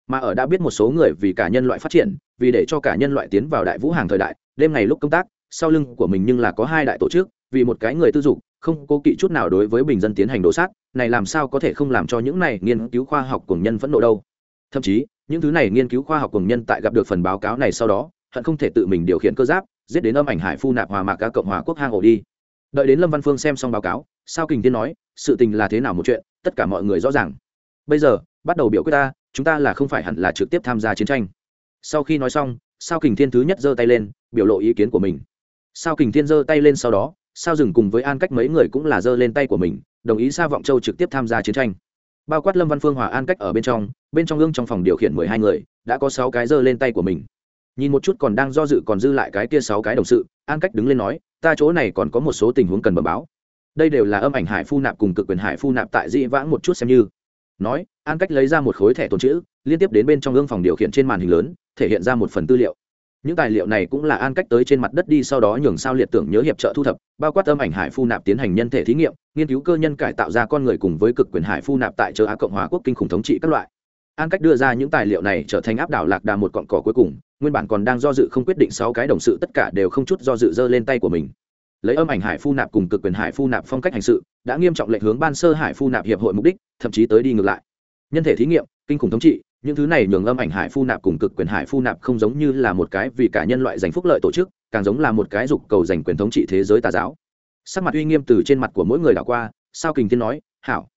Mà ở đã biết một số người vì cả nhân loại phát triển, vì để cho cả nhân loại tiến vào đại vũ hàng thời đại, đêm ngày lúc công tác, sau lưng của mình nhưng là có hai đại tổ chức, vì một cái người tư dục, không cố kỵ chút nào đối với bình dân tiến hành đổ sát, này làm sao có thể không làm cho những này nghiên cứu khoa học cường nhân phẫn nộ đâu. Thậm chí, những thứ này nghiên cứu khoa học cường nhân tại gặp được phần báo cáo này sau đó, hận không thể tự mình điều khiển cơ giáp giết đến âm ảnh hải phu nạp hòa mạc ca cộng hòa quốc hang ổ đi. Đợi đến lâm văn phương xem xong báo cáo, sao kình tiên nói, sự tình là thế nào một chuyện, tất cả mọi người rõ ràng. Bây giờ, bắt đầu biểu quyết ta, chúng ta là không phải hẳn là trực tiếp tham gia chiến tranh. Sau khi nói xong, sao kình thiên thứ nhất giơ tay lên, biểu lộ ý kiến của mình. Sao kình thiên giơ tay lên sau đó, sao dừng cùng với an cách mấy người cũng là giơ lên tay của mình, đồng ý sa vọng châu trực tiếp tham gia chiến tranh. Bao quát lâm văn phương hòa an cách ở bên trong bên trong gương trong phòng điều khiển mười hai người, đã có sáu cái giơ lên tay của mình nhìn một chút còn đang do dự còn dư lại cái kia sáu cái đồng sự, an cách đứng lên nói, ta chỗ này còn có một số tình huống cần bẩm báo. Đây đều là âm ảnh hải phu nạp cùng cực quyền hải phu nạp tại dĩ vãng một chút xem như. Nói, an cách lấy ra một khối thẻ tồn chữ, liên tiếp đến bên trong gương phòng điều khiển trên màn hình lớn, thể hiện ra một phần tư liệu. Những tài liệu này cũng là an cách tới trên mặt đất đi sau đó nhường sao liệt tưởng nhớ hiệp trợ thu thập, bao quát âm ảnh hải phu nạp tiến hành nhân thể thí nghiệm, nghiên cứu cơ nhân cải tạo ra con người cùng với cực quyền hải phu nạp tại châu á cộng hòa quốc kinh khủng thống trị các loại. An cách đưa ra những tài liệu này trở thành áp đảo lạc đà một cọn cỏ cuối cùng nguyên bản còn đang do dự không quyết định sáu cái đồng sự tất cả đều không chút do dự dơ lên tay của mình. Lấy âm ảnh hải phu nạp cùng cực quyền hải phu nạp phong cách hành sự, đã nghiêm trọng lệnh hướng ban sơ hải phu nạp hiệp hội mục đích, thậm chí tới đi ngược lại. Nhân thể thí nghiệm, kinh khủng thống trị, những thứ này nhường âm ảnh hải phu nạp cùng cực quyền hải phu nạp không giống như là một cái vì cả nhân loại giành phúc lợi tổ chức, càng giống là một cái dục cầu giành quyền thống trị thế giới tà giáo. Sắc mặt uy nghiêm từ trên mặt của mỗi người đảo qua, sao kình thiên nói, hảo.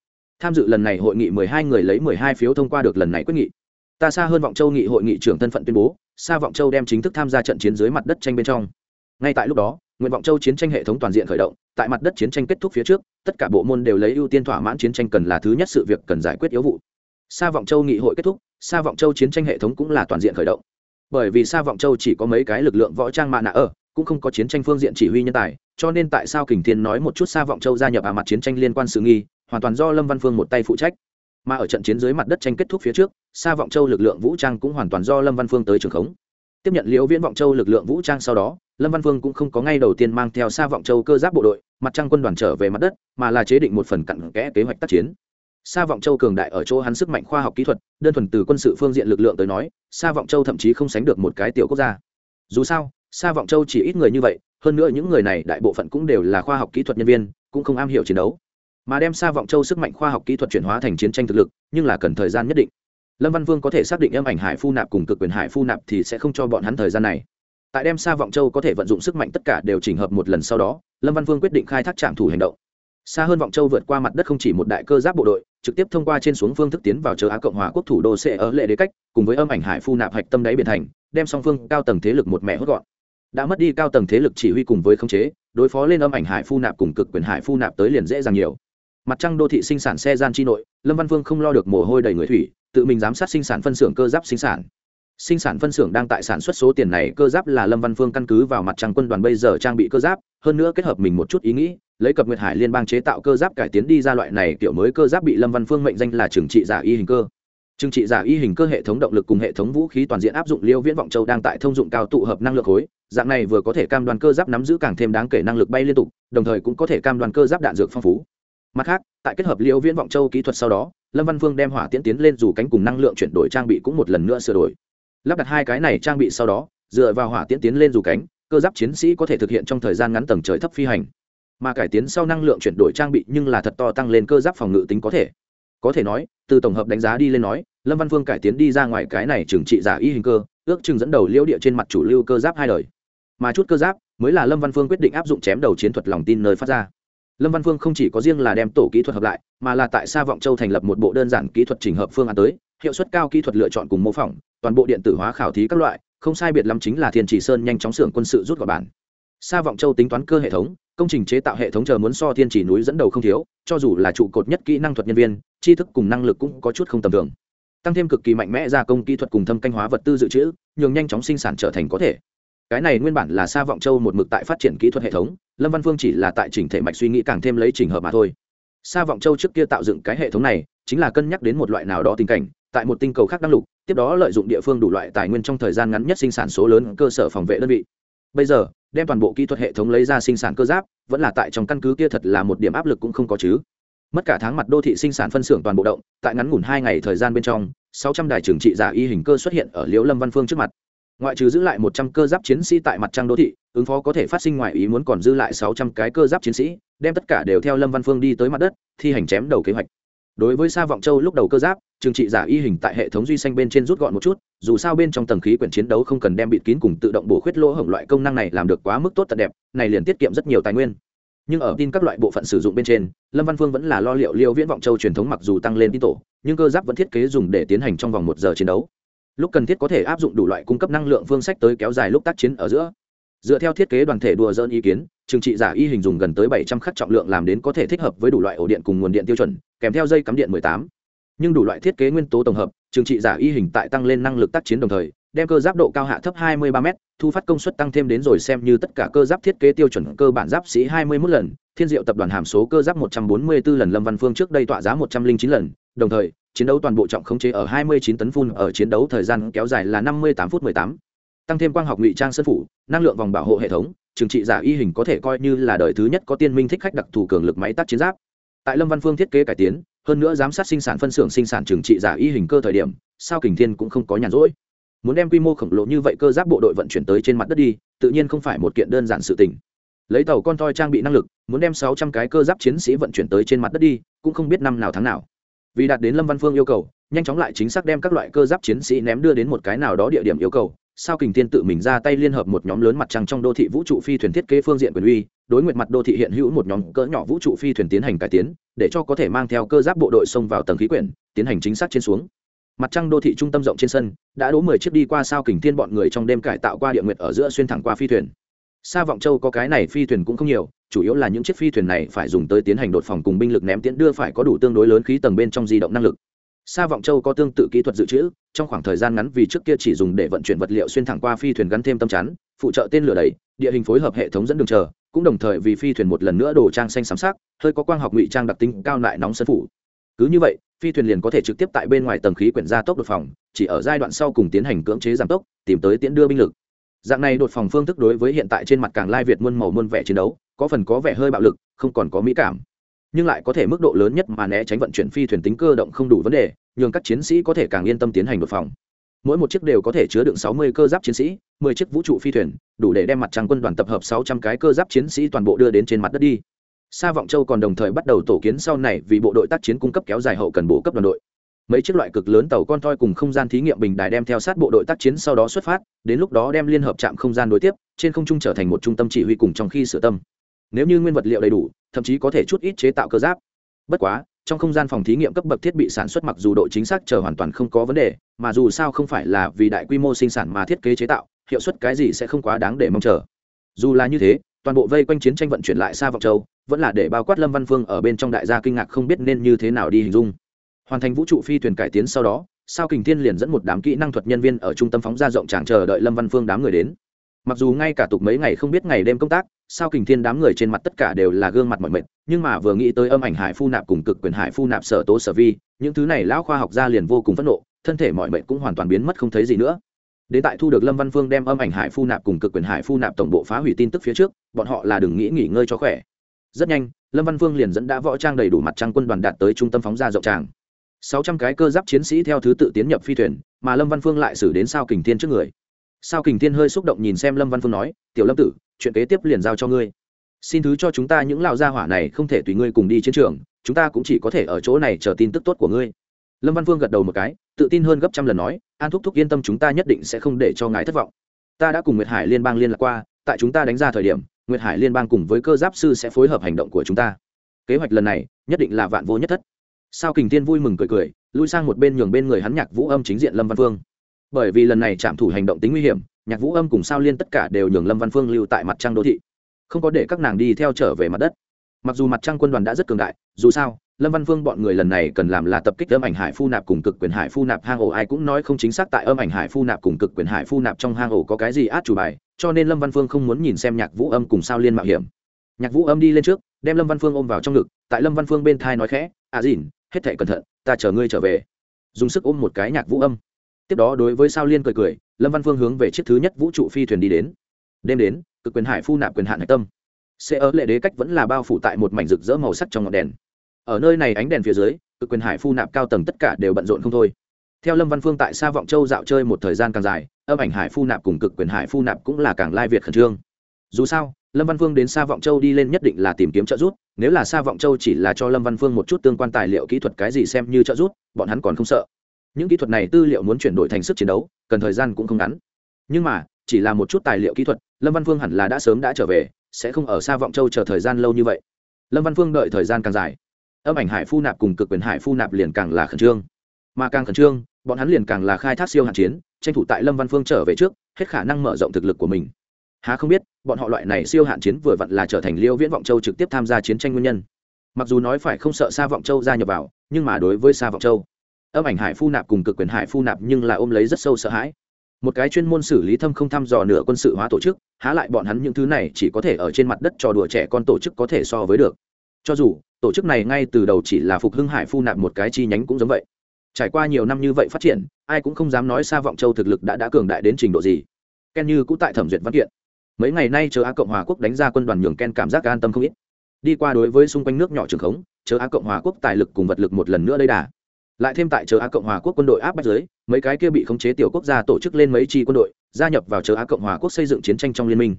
Tham dự lần này hội nghị mười hai người lấy mười hai phiếu thông qua được lần này quyết nghị. Ta xa hơn vọng châu nghị hội nghị trưởng thân phận tuyên bố Sa vọng châu đem chính thức tham gia trận chiến dưới mặt đất tranh bên trong. Ngay tại lúc đó, nguyện vọng châu chiến tranh hệ thống toàn diện khởi động, tại mặt đất chiến tranh kết thúc phía trước, tất cả bộ môn đều lấy ưu tiên thỏa mãn chiến tranh cần là thứ nhất sự việc cần giải quyết yếu vụ. Sa vọng châu nghị hội kết thúc, Sa vọng châu chiến tranh hệ thống cũng là toàn diện khởi động. Bởi vì Sa vọng châu chỉ có mấy cái lực lượng võ trang mạ nạ ở, cũng không có chiến tranh phương diện chỉ huy nhân tài, cho nên tại sao kình thiên nói một chút Sa vọng châu gia nhập à mặt chiến tranh liên quan sự nghi, hoàn toàn do lâm văn phương một tay phụ trách mà ở trận chiến dưới mặt đất tranh kết thúc phía trước xa vọng châu lực lượng vũ trang cũng hoàn toàn do lâm văn phương tới trường khống tiếp nhận liễu viễn vọng châu lực lượng vũ trang sau đó lâm văn phương cũng không có ngay đầu tiên mang theo xa vọng châu cơ giáp bộ đội mặt trăng quân đoàn trở về mặt đất mà là chế định một phần cặn kẽ kế hoạch tác chiến Sa vọng châu cường đại ở chỗ hắn sức mạnh khoa học kỹ thuật, đơn thuần từ quân sự phương diện lực lượng tới nói, Sa vọng châu thậm chí không sánh được một cái tiểu quốc gia. Dù sao, Sa vọng châu chỉ ít người như vậy, hơn nữa những người này đại bộ phận cũng đều là khoa học kỹ thuật nhân viên, cũng không am hiểu chiến đấu. Mà đem Sa vọng châu sức mạnh khoa học kỹ thuật chuyển hóa thành chiến tranh thực lực, nhưng là cần thời gian nhất định. Lâm Văn Vương có thể xác định âm ảnh Hải Phu Nạp cùng cực quyền Hải Phu Nạp thì sẽ không cho bọn hắn thời gian này. Tại đem Sa vọng châu có thể vận dụng sức mạnh tất cả đều chỉnh hợp một lần sau đó, Lâm Văn Vương quyết định khai thác trạm thủ hành động xa hơn vọng châu vượt qua mặt đất không chỉ một đại cơ giáp bộ đội trực tiếp thông qua trên xuống phương thức tiến vào châu á cộng hòa quốc thủ đô sẽ ở lệ đế cách cùng với âm ảnh hải phu nạp hạch tâm đáy biển thành đem song phương cao tầng thế lực một mẹ hốt gọn đã mất đi cao tầng thế lực chỉ huy cùng với khống chế đối phó lên âm ảnh hải phu nạp cùng cực quyền hải phu nạp tới liền dễ dàng nhiều mặt trăng đô thị sinh sản xe gian chi nội, lâm văn vương không lo được mồ hôi đầy người thủy, tự mình giám sát sinh sản phân xưởng cơ giáp sinh sản. Sinh sản phân xưởng đang tại sản xuất số tiền này, cơ giáp là lâm văn phương căn cứ vào mặt trăng quân đoàn bây giờ trang bị cơ giáp, hơn nữa kết hợp mình một chút ý nghĩ, lấy cập nguyệt hải liên bang chế tạo cơ giáp cải tiến đi ra loại này kiểu mới cơ giáp bị lâm văn phương mệnh danh là trừng trị giả y hình cơ. Trừng trị giả y hình cơ hệ thống động lực cùng hệ thống vũ khí toàn diện áp dụng liêu viễn vọng châu đang tại thông dụng cao tụ hợp năng lượng khối, dạng này vừa có thể cam đoan cơ giáp nắm giữ càng thêm đáng kể năng lực bay liên tục, đồng thời cũng có thể cam đoan cơ giáp đạn dược phong phú mặt khác, tại kết hợp liêu viễn vọng châu kỹ thuật sau đó, lâm văn phương đem hỏa tiễn tiến lên dù cánh cùng năng lượng chuyển đổi trang bị cũng một lần nữa sửa đổi. Lắp đặt hai cái này trang bị sau đó, dựa vào hỏa tiễn tiến lên dù cánh, cơ giáp chiến sĩ có thể thực hiện trong thời gian ngắn tầng trời thấp phi hành. Mà cải tiến sau năng lượng chuyển đổi trang bị nhưng là thật to tăng lên cơ giáp phòng ngự tính có thể. Có thể nói, từ tổng hợp đánh giá đi lên nói, lâm văn phương cải tiến đi ra ngoài cái này trừng trị giả y hình cơ, ước chừng dẫn đầu liễu địa trên mặt chủ lưu cơ giáp hai đời. Mà chút cơ giáp mới là lâm văn phương quyết định áp dụng chém đầu chiến thuật lòng tin nơi phát ra lâm văn phương không chỉ có riêng là đem tổ kỹ thuật hợp lại, mà là tại sa vọng châu thành lập một bộ đơn giản kỹ thuật trình hợp phương án tới, hiệu suất cao kỹ thuật lựa chọn cùng mô phỏng, toàn bộ điện tử hóa khảo thí các loại, không sai biệt lắm chính là thiên chỉ sơn nhanh chóng xưởng quân sự rút gọn bản. Sa vọng châu tính toán cơ hệ thống, công trình chế tạo hệ thống chờ muốn so thiên chỉ núi dẫn đầu không thiếu, cho dù là trụ cột nhất kỹ năng thuật nhân viên, tri thức cùng năng lực cũng có chút không tầm thường. Tăng thêm cực kỳ mạnh mẽ gia công kỹ thuật cùng thâm canh hóa vật tư dự trữ, nhường nhanh chóng sinh sản trở thành có thể cái này nguyên bản là sa vọng châu một mực tại phát triển kỹ thuật hệ thống, lâm văn phương chỉ là tại chỉnh thể mạch suy nghĩ càng thêm lấy trình hợp mà thôi. Sa vọng châu trước kia tạo dựng cái hệ thống này, chính là cân nhắc đến một loại nào đó tình cảnh, tại một tinh cầu khác đăng lục, tiếp đó lợi dụng địa phương đủ loại tài nguyên trong thời gian ngắn nhất sinh sản số lớn cơ sở phòng vệ đơn vị. Bây giờ, đem toàn bộ kỹ thuật hệ thống lấy ra sinh sản cơ giáp, vẫn là tại trong căn cứ kia thật là một điểm áp lực cũng không có chứ. Mất cả tháng mặt đô thị sinh sản phân xưởng toàn bộ động, tại ngắn ngủn hai ngày thời gian bên trong, sáu trăm đài trưởng trị giả y hình cơ xuất hiện ở liễu lâm văn phương trước mặt ngoại trừ giữ lại một trăm cơ giáp chiến sĩ tại mặt trăng đô thị, ứng phó có thể phát sinh ngoài ý muốn còn dư lại sáu trăm cái cơ giáp chiến sĩ, đem tất cả đều theo lâm văn phương đi tới mặt đất, thi hành chém đầu kế hoạch. Đối với sa vọng châu lúc đầu cơ giáp trừng trị giả y hình tại hệ thống duy xanh bên trên rút gọn một chút, dù sao bên trong tầng khí quyển chiến đấu không cần đem bịt kín cùng tự động bổ khuyết lỗ hổng loại công năng này làm được quá mức tốt tận đẹp, này liền tiết kiệm rất nhiều tài nguyên. Nhưng ở tin các loại bộ phận sử dụng bên trên, lâm văn phương vẫn là lo liệu liêu viễn vọng châu truyền thống mặc dù tăng lên tin tổ, nhưng cơ giáp vẫn thiết kế dùng để tiến hành trong vòng một giờ chiến đấu lúc cần thiết có thể áp dụng đủ loại cung cấp năng lượng phương sách tới kéo dài lúc tác chiến ở giữa. Dựa theo thiết kế đoàn thể đùa dỡn ý kiến, trừng trị giả y hình dùng gần tới bảy trăm khắc trọng lượng làm đến có thể thích hợp với đủ loại ổ điện cùng nguồn điện tiêu chuẩn, kèm theo dây cắm điện mười tám. Nhưng đủ loại thiết kế nguyên tố tổng hợp, trừng trị giả y hình tại tăng lên năng lực tác chiến đồng thời, đem cơ giáp độ cao hạ thấp 23 m thu phát công suất tăng thêm đến rồi xem như tất cả cơ giáp thiết kế tiêu chuẩn cơ bản giáp sĩ 21 lần, thiên diệu tập đoàn hàm số cơ giáp 144 lần lâm văn phương trước đây tọa giá 109 lần, đồng thời chiến đấu toàn bộ trọng khống chế ở 29 tấn phun, ở chiến đấu thời gian kéo dài là 58 phút 18. tăng thêm quang học ngụy trang sân phủ, năng lượng vòng bảo hộ hệ thống trừng trị giả y hình có thể coi như là đời thứ nhất có tiên minh thích khách đặc thù cường lực máy tác chiến giáp. Tại lâm văn phương thiết kế cải tiến, hơn nữa giám sát sinh sản phân xưởng sinh sản trừng trị giả y hình cơ thời điểm, sao kình thiên cũng không có nhàn rỗi. Muốn đem quy mô khổng lồ như vậy cơ giáp bộ đội vận chuyển tới trên mặt đất đi, tự nhiên không phải một kiện đơn giản sự tình. Lấy tàu con toy trang bị năng lực, muốn đem sáu trăm cái cơ giáp chiến sĩ vận chuyển tới trên mặt đất đi, cũng không biết năm nào tháng nào vì đạt đến lâm văn phương yêu cầu, nhanh chóng lại chính xác đem các loại cơ giáp chiến sĩ ném đưa đến một cái nào đó địa điểm yêu cầu. Sao kình thiên tự mình ra tay liên hợp một nhóm lớn mặt trăng trong đô thị vũ trụ phi thuyền thiết kế phương diện quyền uy, đối nguyện mặt đô thị hiện hữu một nhóm cỡ nhỏ vũ trụ phi thuyền tiến hành cải tiến, để cho có thể mang theo cơ giáp bộ đội xông vào tầng khí quyển, tiến hành chính xác trên xuống. Mặt trăng đô thị trung tâm rộng trên sân, đã đỗ mười chiếc đi qua sao kình thiên bọn người trong đêm cải tạo qua địa nguyệt ở giữa xuyên thẳng qua phi thuyền. Sa vọng châu có cái này phi thuyền cũng không nhiều, chủ yếu là những chiếc phi thuyền này phải dùng tới tiến hành đột phòng cùng binh lực ném tiễn đưa phải có đủ tương đối lớn khí tầng bên trong di động năng lực. Sa vọng châu có tương tự kỹ thuật dự trữ, trong khoảng thời gian ngắn vì trước kia chỉ dùng để vận chuyển vật liệu xuyên thẳng qua phi thuyền gắn thêm tâm chắn, phụ trợ tên lửa đẩy, địa hình phối hợp hệ thống dẫn đường chờ, cũng đồng thời vì phi thuyền một lần nữa đồ trang xanh sám sắc, hơi có quang học ngụy trang đặc tính cao lại nóng sân phủ. Cứ như vậy, phi thuyền liền có thể trực tiếp tại bên ngoài tầng khí quyển ra tốc đột phòng, chỉ ở giai đoạn sau cùng tiến hành cưỡng chế giảm tốc, tìm tới tiễn đưa binh lực dạng này đột phòng phương thức đối với hiện tại trên mặt càng lai việt muôn màu muôn vẻ chiến đấu, có phần có vẻ hơi bạo lực, không còn có mỹ cảm. Nhưng lại có thể mức độ lớn nhất mà né tránh vận chuyển phi thuyền tính cơ động không đủ vấn đề, nhường các chiến sĩ có thể càng yên tâm tiến hành đột phòng. Mỗi một chiếc đều có thể chứa đựng sáu mươi cơ giáp chiến sĩ, mười chiếc vũ trụ phi thuyền, đủ để đem mặt trăng quân đoàn tập hợp sáu trăm cái cơ giáp chiến sĩ toàn bộ đưa đến trên mặt đất đi. Sa Vọng Châu còn đồng thời bắt đầu tổ kiến sau này vì bộ đội tác chiến cung cấp kéo dài hậu cần bổ cấp đoàn đội. Mấy chiếc loại cực lớn tàu con thoi cùng không gian thí nghiệm bình đài đem theo sát bộ đội tác chiến sau đó xuất phát, đến lúc đó đem liên hợp trạm không gian đối tiếp, trên không trung trở thành một trung tâm chỉ huy cùng trong khi sửa tâm. Nếu như nguyên vật liệu đầy đủ, thậm chí có thể chút ít chế tạo cơ giáp. Bất quá, trong không gian phòng thí nghiệm cấp bậc thiết bị sản xuất mặc dù độ chính xác chờ hoàn toàn không có vấn đề, mà dù sao không phải là vì đại quy mô sinh sản mà thiết kế chế tạo, hiệu suất cái gì sẽ không quá đáng để mong chờ. Dù là như thế, toàn bộ vây quanh chiến tranh vận chuyển lại xa vọng châu vẫn là để bao quát lâm văn phương ở bên trong đại gia kinh ngạc không biết nên như thế nào đi hình dung hoàn thành vũ trụ phi thuyền cải tiến sau đó, sao kình thiên liền dẫn một đám kỹ năng thuật nhân viên ở trung tâm phóng ra rộng tràng chờ đợi lâm văn phương đám người đến. Mặc dù ngay cả tục mấy ngày không biết ngày đêm công tác, sao kình thiên đám người trên mặt tất cả đều là gương mặt mọi mệt, nhưng mà vừa nghĩ tới âm ảnh hải phu nạp cùng cực quyền hải phu nạp sở tố sở vi, những thứ này lão khoa học gia liền vô cùng phẫn nộ, thân thể mọi mệt cũng hoàn toàn biến mất không thấy gì nữa. Đến tại thu được lâm văn phương đem âm ảnh hải phu nạp cùng cực quyền hải phu nạp tổng bộ phá hủy tin tức phía trước, bọn họ là đừng nghĩ nghỉ ngơi cho khỏe. Rất nhanh, lâm văn phương liền dẫn đã võ trang đầy đủ mặt trăng quân đoàn đạt tới trung tâm phóng ra rộng tràng sáu trăm cái cơ giáp chiến sĩ theo thứ tự tiến nhập phi thuyền, mà lâm văn phương lại xử đến sao kình thiên trước người. Sao kình thiên hơi xúc động nhìn xem lâm văn phương nói, tiểu lâm tử, chuyện kế tiếp liền giao cho ngươi. Xin thứ cho chúng ta những lão gia hỏa này không thể tùy ngươi cùng đi chiến trường, chúng ta cũng chỉ có thể ở chỗ này chờ tin tức tốt của ngươi. Lâm văn phương gật đầu một cái, tự tin hơn gấp trăm lần nói, an thúc thúc yên tâm chúng ta nhất định sẽ không để cho ngài thất vọng. Ta đã cùng nguyệt hải liên bang liên lạc qua, tại chúng ta đánh ra thời điểm, nguyệt hải liên bang cùng với cơ giáp sư sẽ phối hợp hành động của chúng ta. Kế hoạch lần này, nhất định là vạn vô nhất thất sao kình tiên vui mừng cười cười, lui sang một bên nhường bên người hắn nhạc vũ âm chính diện lâm văn phương. Bởi vì lần này trạm thủ hành động tính nguy hiểm, nhạc vũ âm cùng sao liên tất cả đều nhường lâm văn phương lưu tại mặt trăng đô thị, không có để các nàng đi theo trở về mặt đất. Mặc dù mặt trăng quân đoàn đã rất cường đại, dù sao, lâm văn vương bọn người lần này cần làm là tập kích âm ảnh hải phu nạp cùng cực quyền hải phu nạp hang ổ, ai cũng nói không chính xác tại âm ảnh hải phu nạp cùng cực quyền hải phu nạp trong hang ổ có cái gì át chủ bài, cho nên lâm văn phương không muốn nhìn xem nhạc vũ âm cùng sao liên mạo hiểm. Nhạc vũ âm đi lên trước, đem lâm văn phương ôm vào trong ngực, tại lâm văn phương bên thai nói khẽ à dìn hết thệ cẩn thận, ta chờ ngươi trở về. Dùng sức ôm một cái nhạc vũ âm. Tiếp đó đối với sao liên cười cười, lâm văn phương hướng về chiếc thứ nhất vũ trụ phi thuyền đi đến. Đêm đến, cực quyền hải phu nạp quyền hạn hạch tâm. Xe ở lệ đế cách vẫn là bao phủ tại một mảnh rực rỡ màu sắc trong ngọn đèn. Ở nơi này ánh đèn phía dưới, cực quyền hải phu nạp cao tầng tất cả đều bận rộn không thôi. Theo lâm văn phương tại xa vọng châu dạo chơi một thời gian càng dài, âm ảnh hải phu nạp cùng cực quyền hải phu nạp cũng là càng lai việt khẩn trương. Dù sao lâm văn phương đến xa vọng châu đi lên nhất định là tìm kiếm trợ giúp, nếu là xa vọng châu chỉ là cho lâm văn phương một chút tương quan tài liệu kỹ thuật cái gì xem như trợ giúp, bọn hắn còn không sợ. Những kỹ thuật này tư liệu muốn chuyển đổi thành sức chiến đấu, cần thời gian cũng không ngắn. Nhưng mà, chỉ là một chút tài liệu kỹ thuật, lâm văn phương hẳn là đã sớm đã trở về, sẽ không ở xa vọng châu chờ thời gian lâu như vậy. Lâm văn phương đợi thời gian càng dài, âm ảnh hải phu nạp cùng cực quyền hải phu nạp liền càng là khẩn trương. Mà càng khẩn trương, bọn hắn liền càng là khai thác siêu hạn chiến, tranh thủ tại lâm văn phương trở về trước, hết khả năng mở rộng thực lực của mình. Há không biết bọn họ loại này siêu hạn chiến vừa vặn là trở thành liêu viễn vọng châu trực tiếp tham gia chiến tranh nguyên nhân. Mặc dù nói phải không sợ xa vọng châu gia nhập vào, nhưng mà đối với xa vọng châu, âm ảnh hải phu nạp cùng cực quyền hải phu nạp nhưng là ôm lấy rất sâu sợ hãi. Một cái chuyên môn xử lý thâm không thăm dò nửa quân sự hóa tổ chức, há lại bọn hắn những thứ này chỉ có thể ở trên mặt đất trò đùa trẻ con tổ chức có thể so với được. Cho dù, tổ chức này ngay từ đầu chỉ là phục hưng hải phu nạp một cái chi nhánh cũng giống vậy. Trải qua nhiều năm như vậy phát triển, ai cũng không dám nói xa vọng châu thực lực đã đã cường đại đến trình độ gì. Ken như cũng tại thẩm duyệt văn kiện mấy ngày nay chờ á cộng hòa quốc đánh ra quân đoàn nhường ken cảm giác an tâm không ít. Đi qua đối với xung quanh nước nhỏ trường khống, chờ á cộng hòa quốc tài lực cùng vật lực một lần nữa đây đà. Lại thêm tại chờ á cộng hòa quốc quân đội áp bách giới mấy cái kia bị khống chế tiểu quốc gia tổ chức lên mấy chi quân đội, gia nhập vào chờ á cộng hòa quốc xây dựng chiến tranh trong liên minh.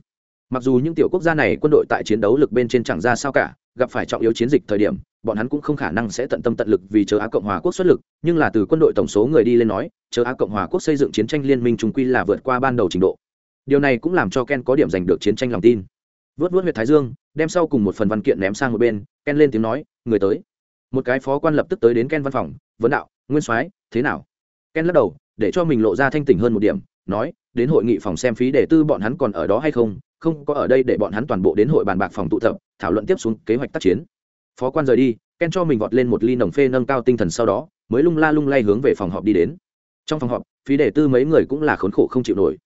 Mặc dù những tiểu quốc gia này quân đội tại chiến đấu lực bên trên chẳng ra sao cả, gặp phải trọng yếu chiến dịch thời điểm, bọn hắn cũng không khả năng sẽ tận tâm tận lực vì chờ á cộng hòa quốc xuất lực, nhưng là từ quân đội tổng số người đi lên nói, chờ á cộng hòa quốc xây dựng chiến tranh liên minh trung quy là vượt qua ban đầu trình độ điều này cũng làm cho ken có điểm giành được chiến tranh lòng tin. Vớt vớt huyệt thái dương, đem sau cùng một phần văn kiện ném sang một bên, ken lên tiếng nói, người tới. Một cái phó quan lập tức tới đến ken văn phòng, vấn đạo, nguyên soái, thế nào? Ken lắc đầu, để cho mình lộ ra thanh tỉnh hơn một điểm, nói, đến hội nghị phòng xem phí để tư bọn hắn còn ở đó hay không? Không có ở đây để bọn hắn toàn bộ đến hội bàn bạc phòng tụ tập, thảo luận tiếp xuống kế hoạch tác chiến. Phó quan rời đi, ken cho mình vọt lên một ly nồng phê nâng cao tinh thần sau đó, mới lung la lung lay hướng về phòng họp đi đến. Trong phòng họp, phí để tư mấy người cũng là khốn khổ không chịu nổi.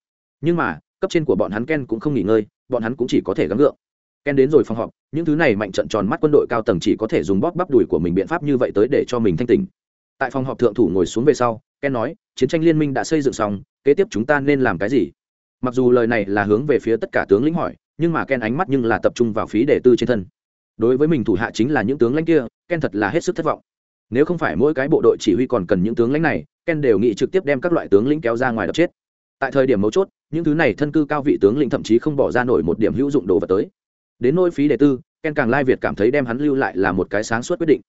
Nhưng mà cấp trên của bọn hắn ken cũng không nghỉ ngơi, bọn hắn cũng chỉ có thể gắng gượng. Ken đến rồi phòng họp, những thứ này mạnh trận tròn mắt quân đội cao tầng chỉ có thể dùng bóp bắp đùi của mình biện pháp như vậy tới để cho mình thanh tỉnh. Tại phòng họp thượng thủ ngồi xuống về sau, ken nói, chiến tranh liên minh đã xây dựng xong, kế tiếp chúng ta nên làm cái gì? Mặc dù lời này là hướng về phía tất cả tướng lĩnh hỏi, nhưng mà ken ánh mắt nhưng là tập trung vào phí đề tư trên thân. Đối với mình thủ hạ chính là những tướng lãnh kia, ken thật là hết sức thất vọng. Nếu không phải mỗi cái bộ đội chỉ huy còn cần những tướng lãnh này, ken đều nghĩ trực tiếp đem các loại tướng lĩnh kéo ra ngoài đập chết. Tại thời điểm mấu chốt những thứ này thân cư cao vị tướng lĩnh thậm chí không bỏ ra nổi một điểm hữu dụng đồ vật tới. Đến nỗi phí đề tư, ken càng lai việt cảm thấy đem hắn lưu lại là một cái sáng suốt quyết định.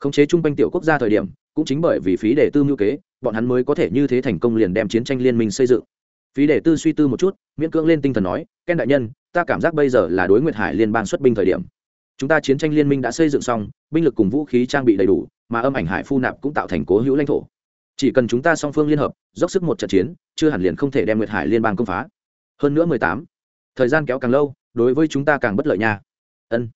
Khống chế chung quanh tiểu quốc gia thời điểm, cũng chính bởi vì phí đề tư mưu kế, bọn hắn mới có thể như thế thành công liền đem chiến tranh liên minh xây dựng. Phí đề tư suy tư một chút, miễn cưỡng lên tinh thần nói, ken đại nhân, ta cảm giác bây giờ là đối nguyệt hải liên bang xuất binh thời điểm. Chúng ta chiến tranh liên minh đã xây dựng xong, binh lực cùng vũ khí trang bị đầy đủ, mà âm ảnh hải phu nạp cũng tạo thành cố hữu lãnh thổ chỉ cần chúng ta song phương liên hợp, dốc sức một trận chiến, chưa hẳn liền không thể đem nguyệt hải liên bang công phá. Hơn nữa mười tám, thời gian kéo càng lâu, đối với chúng ta càng bất lợi nha. Ân.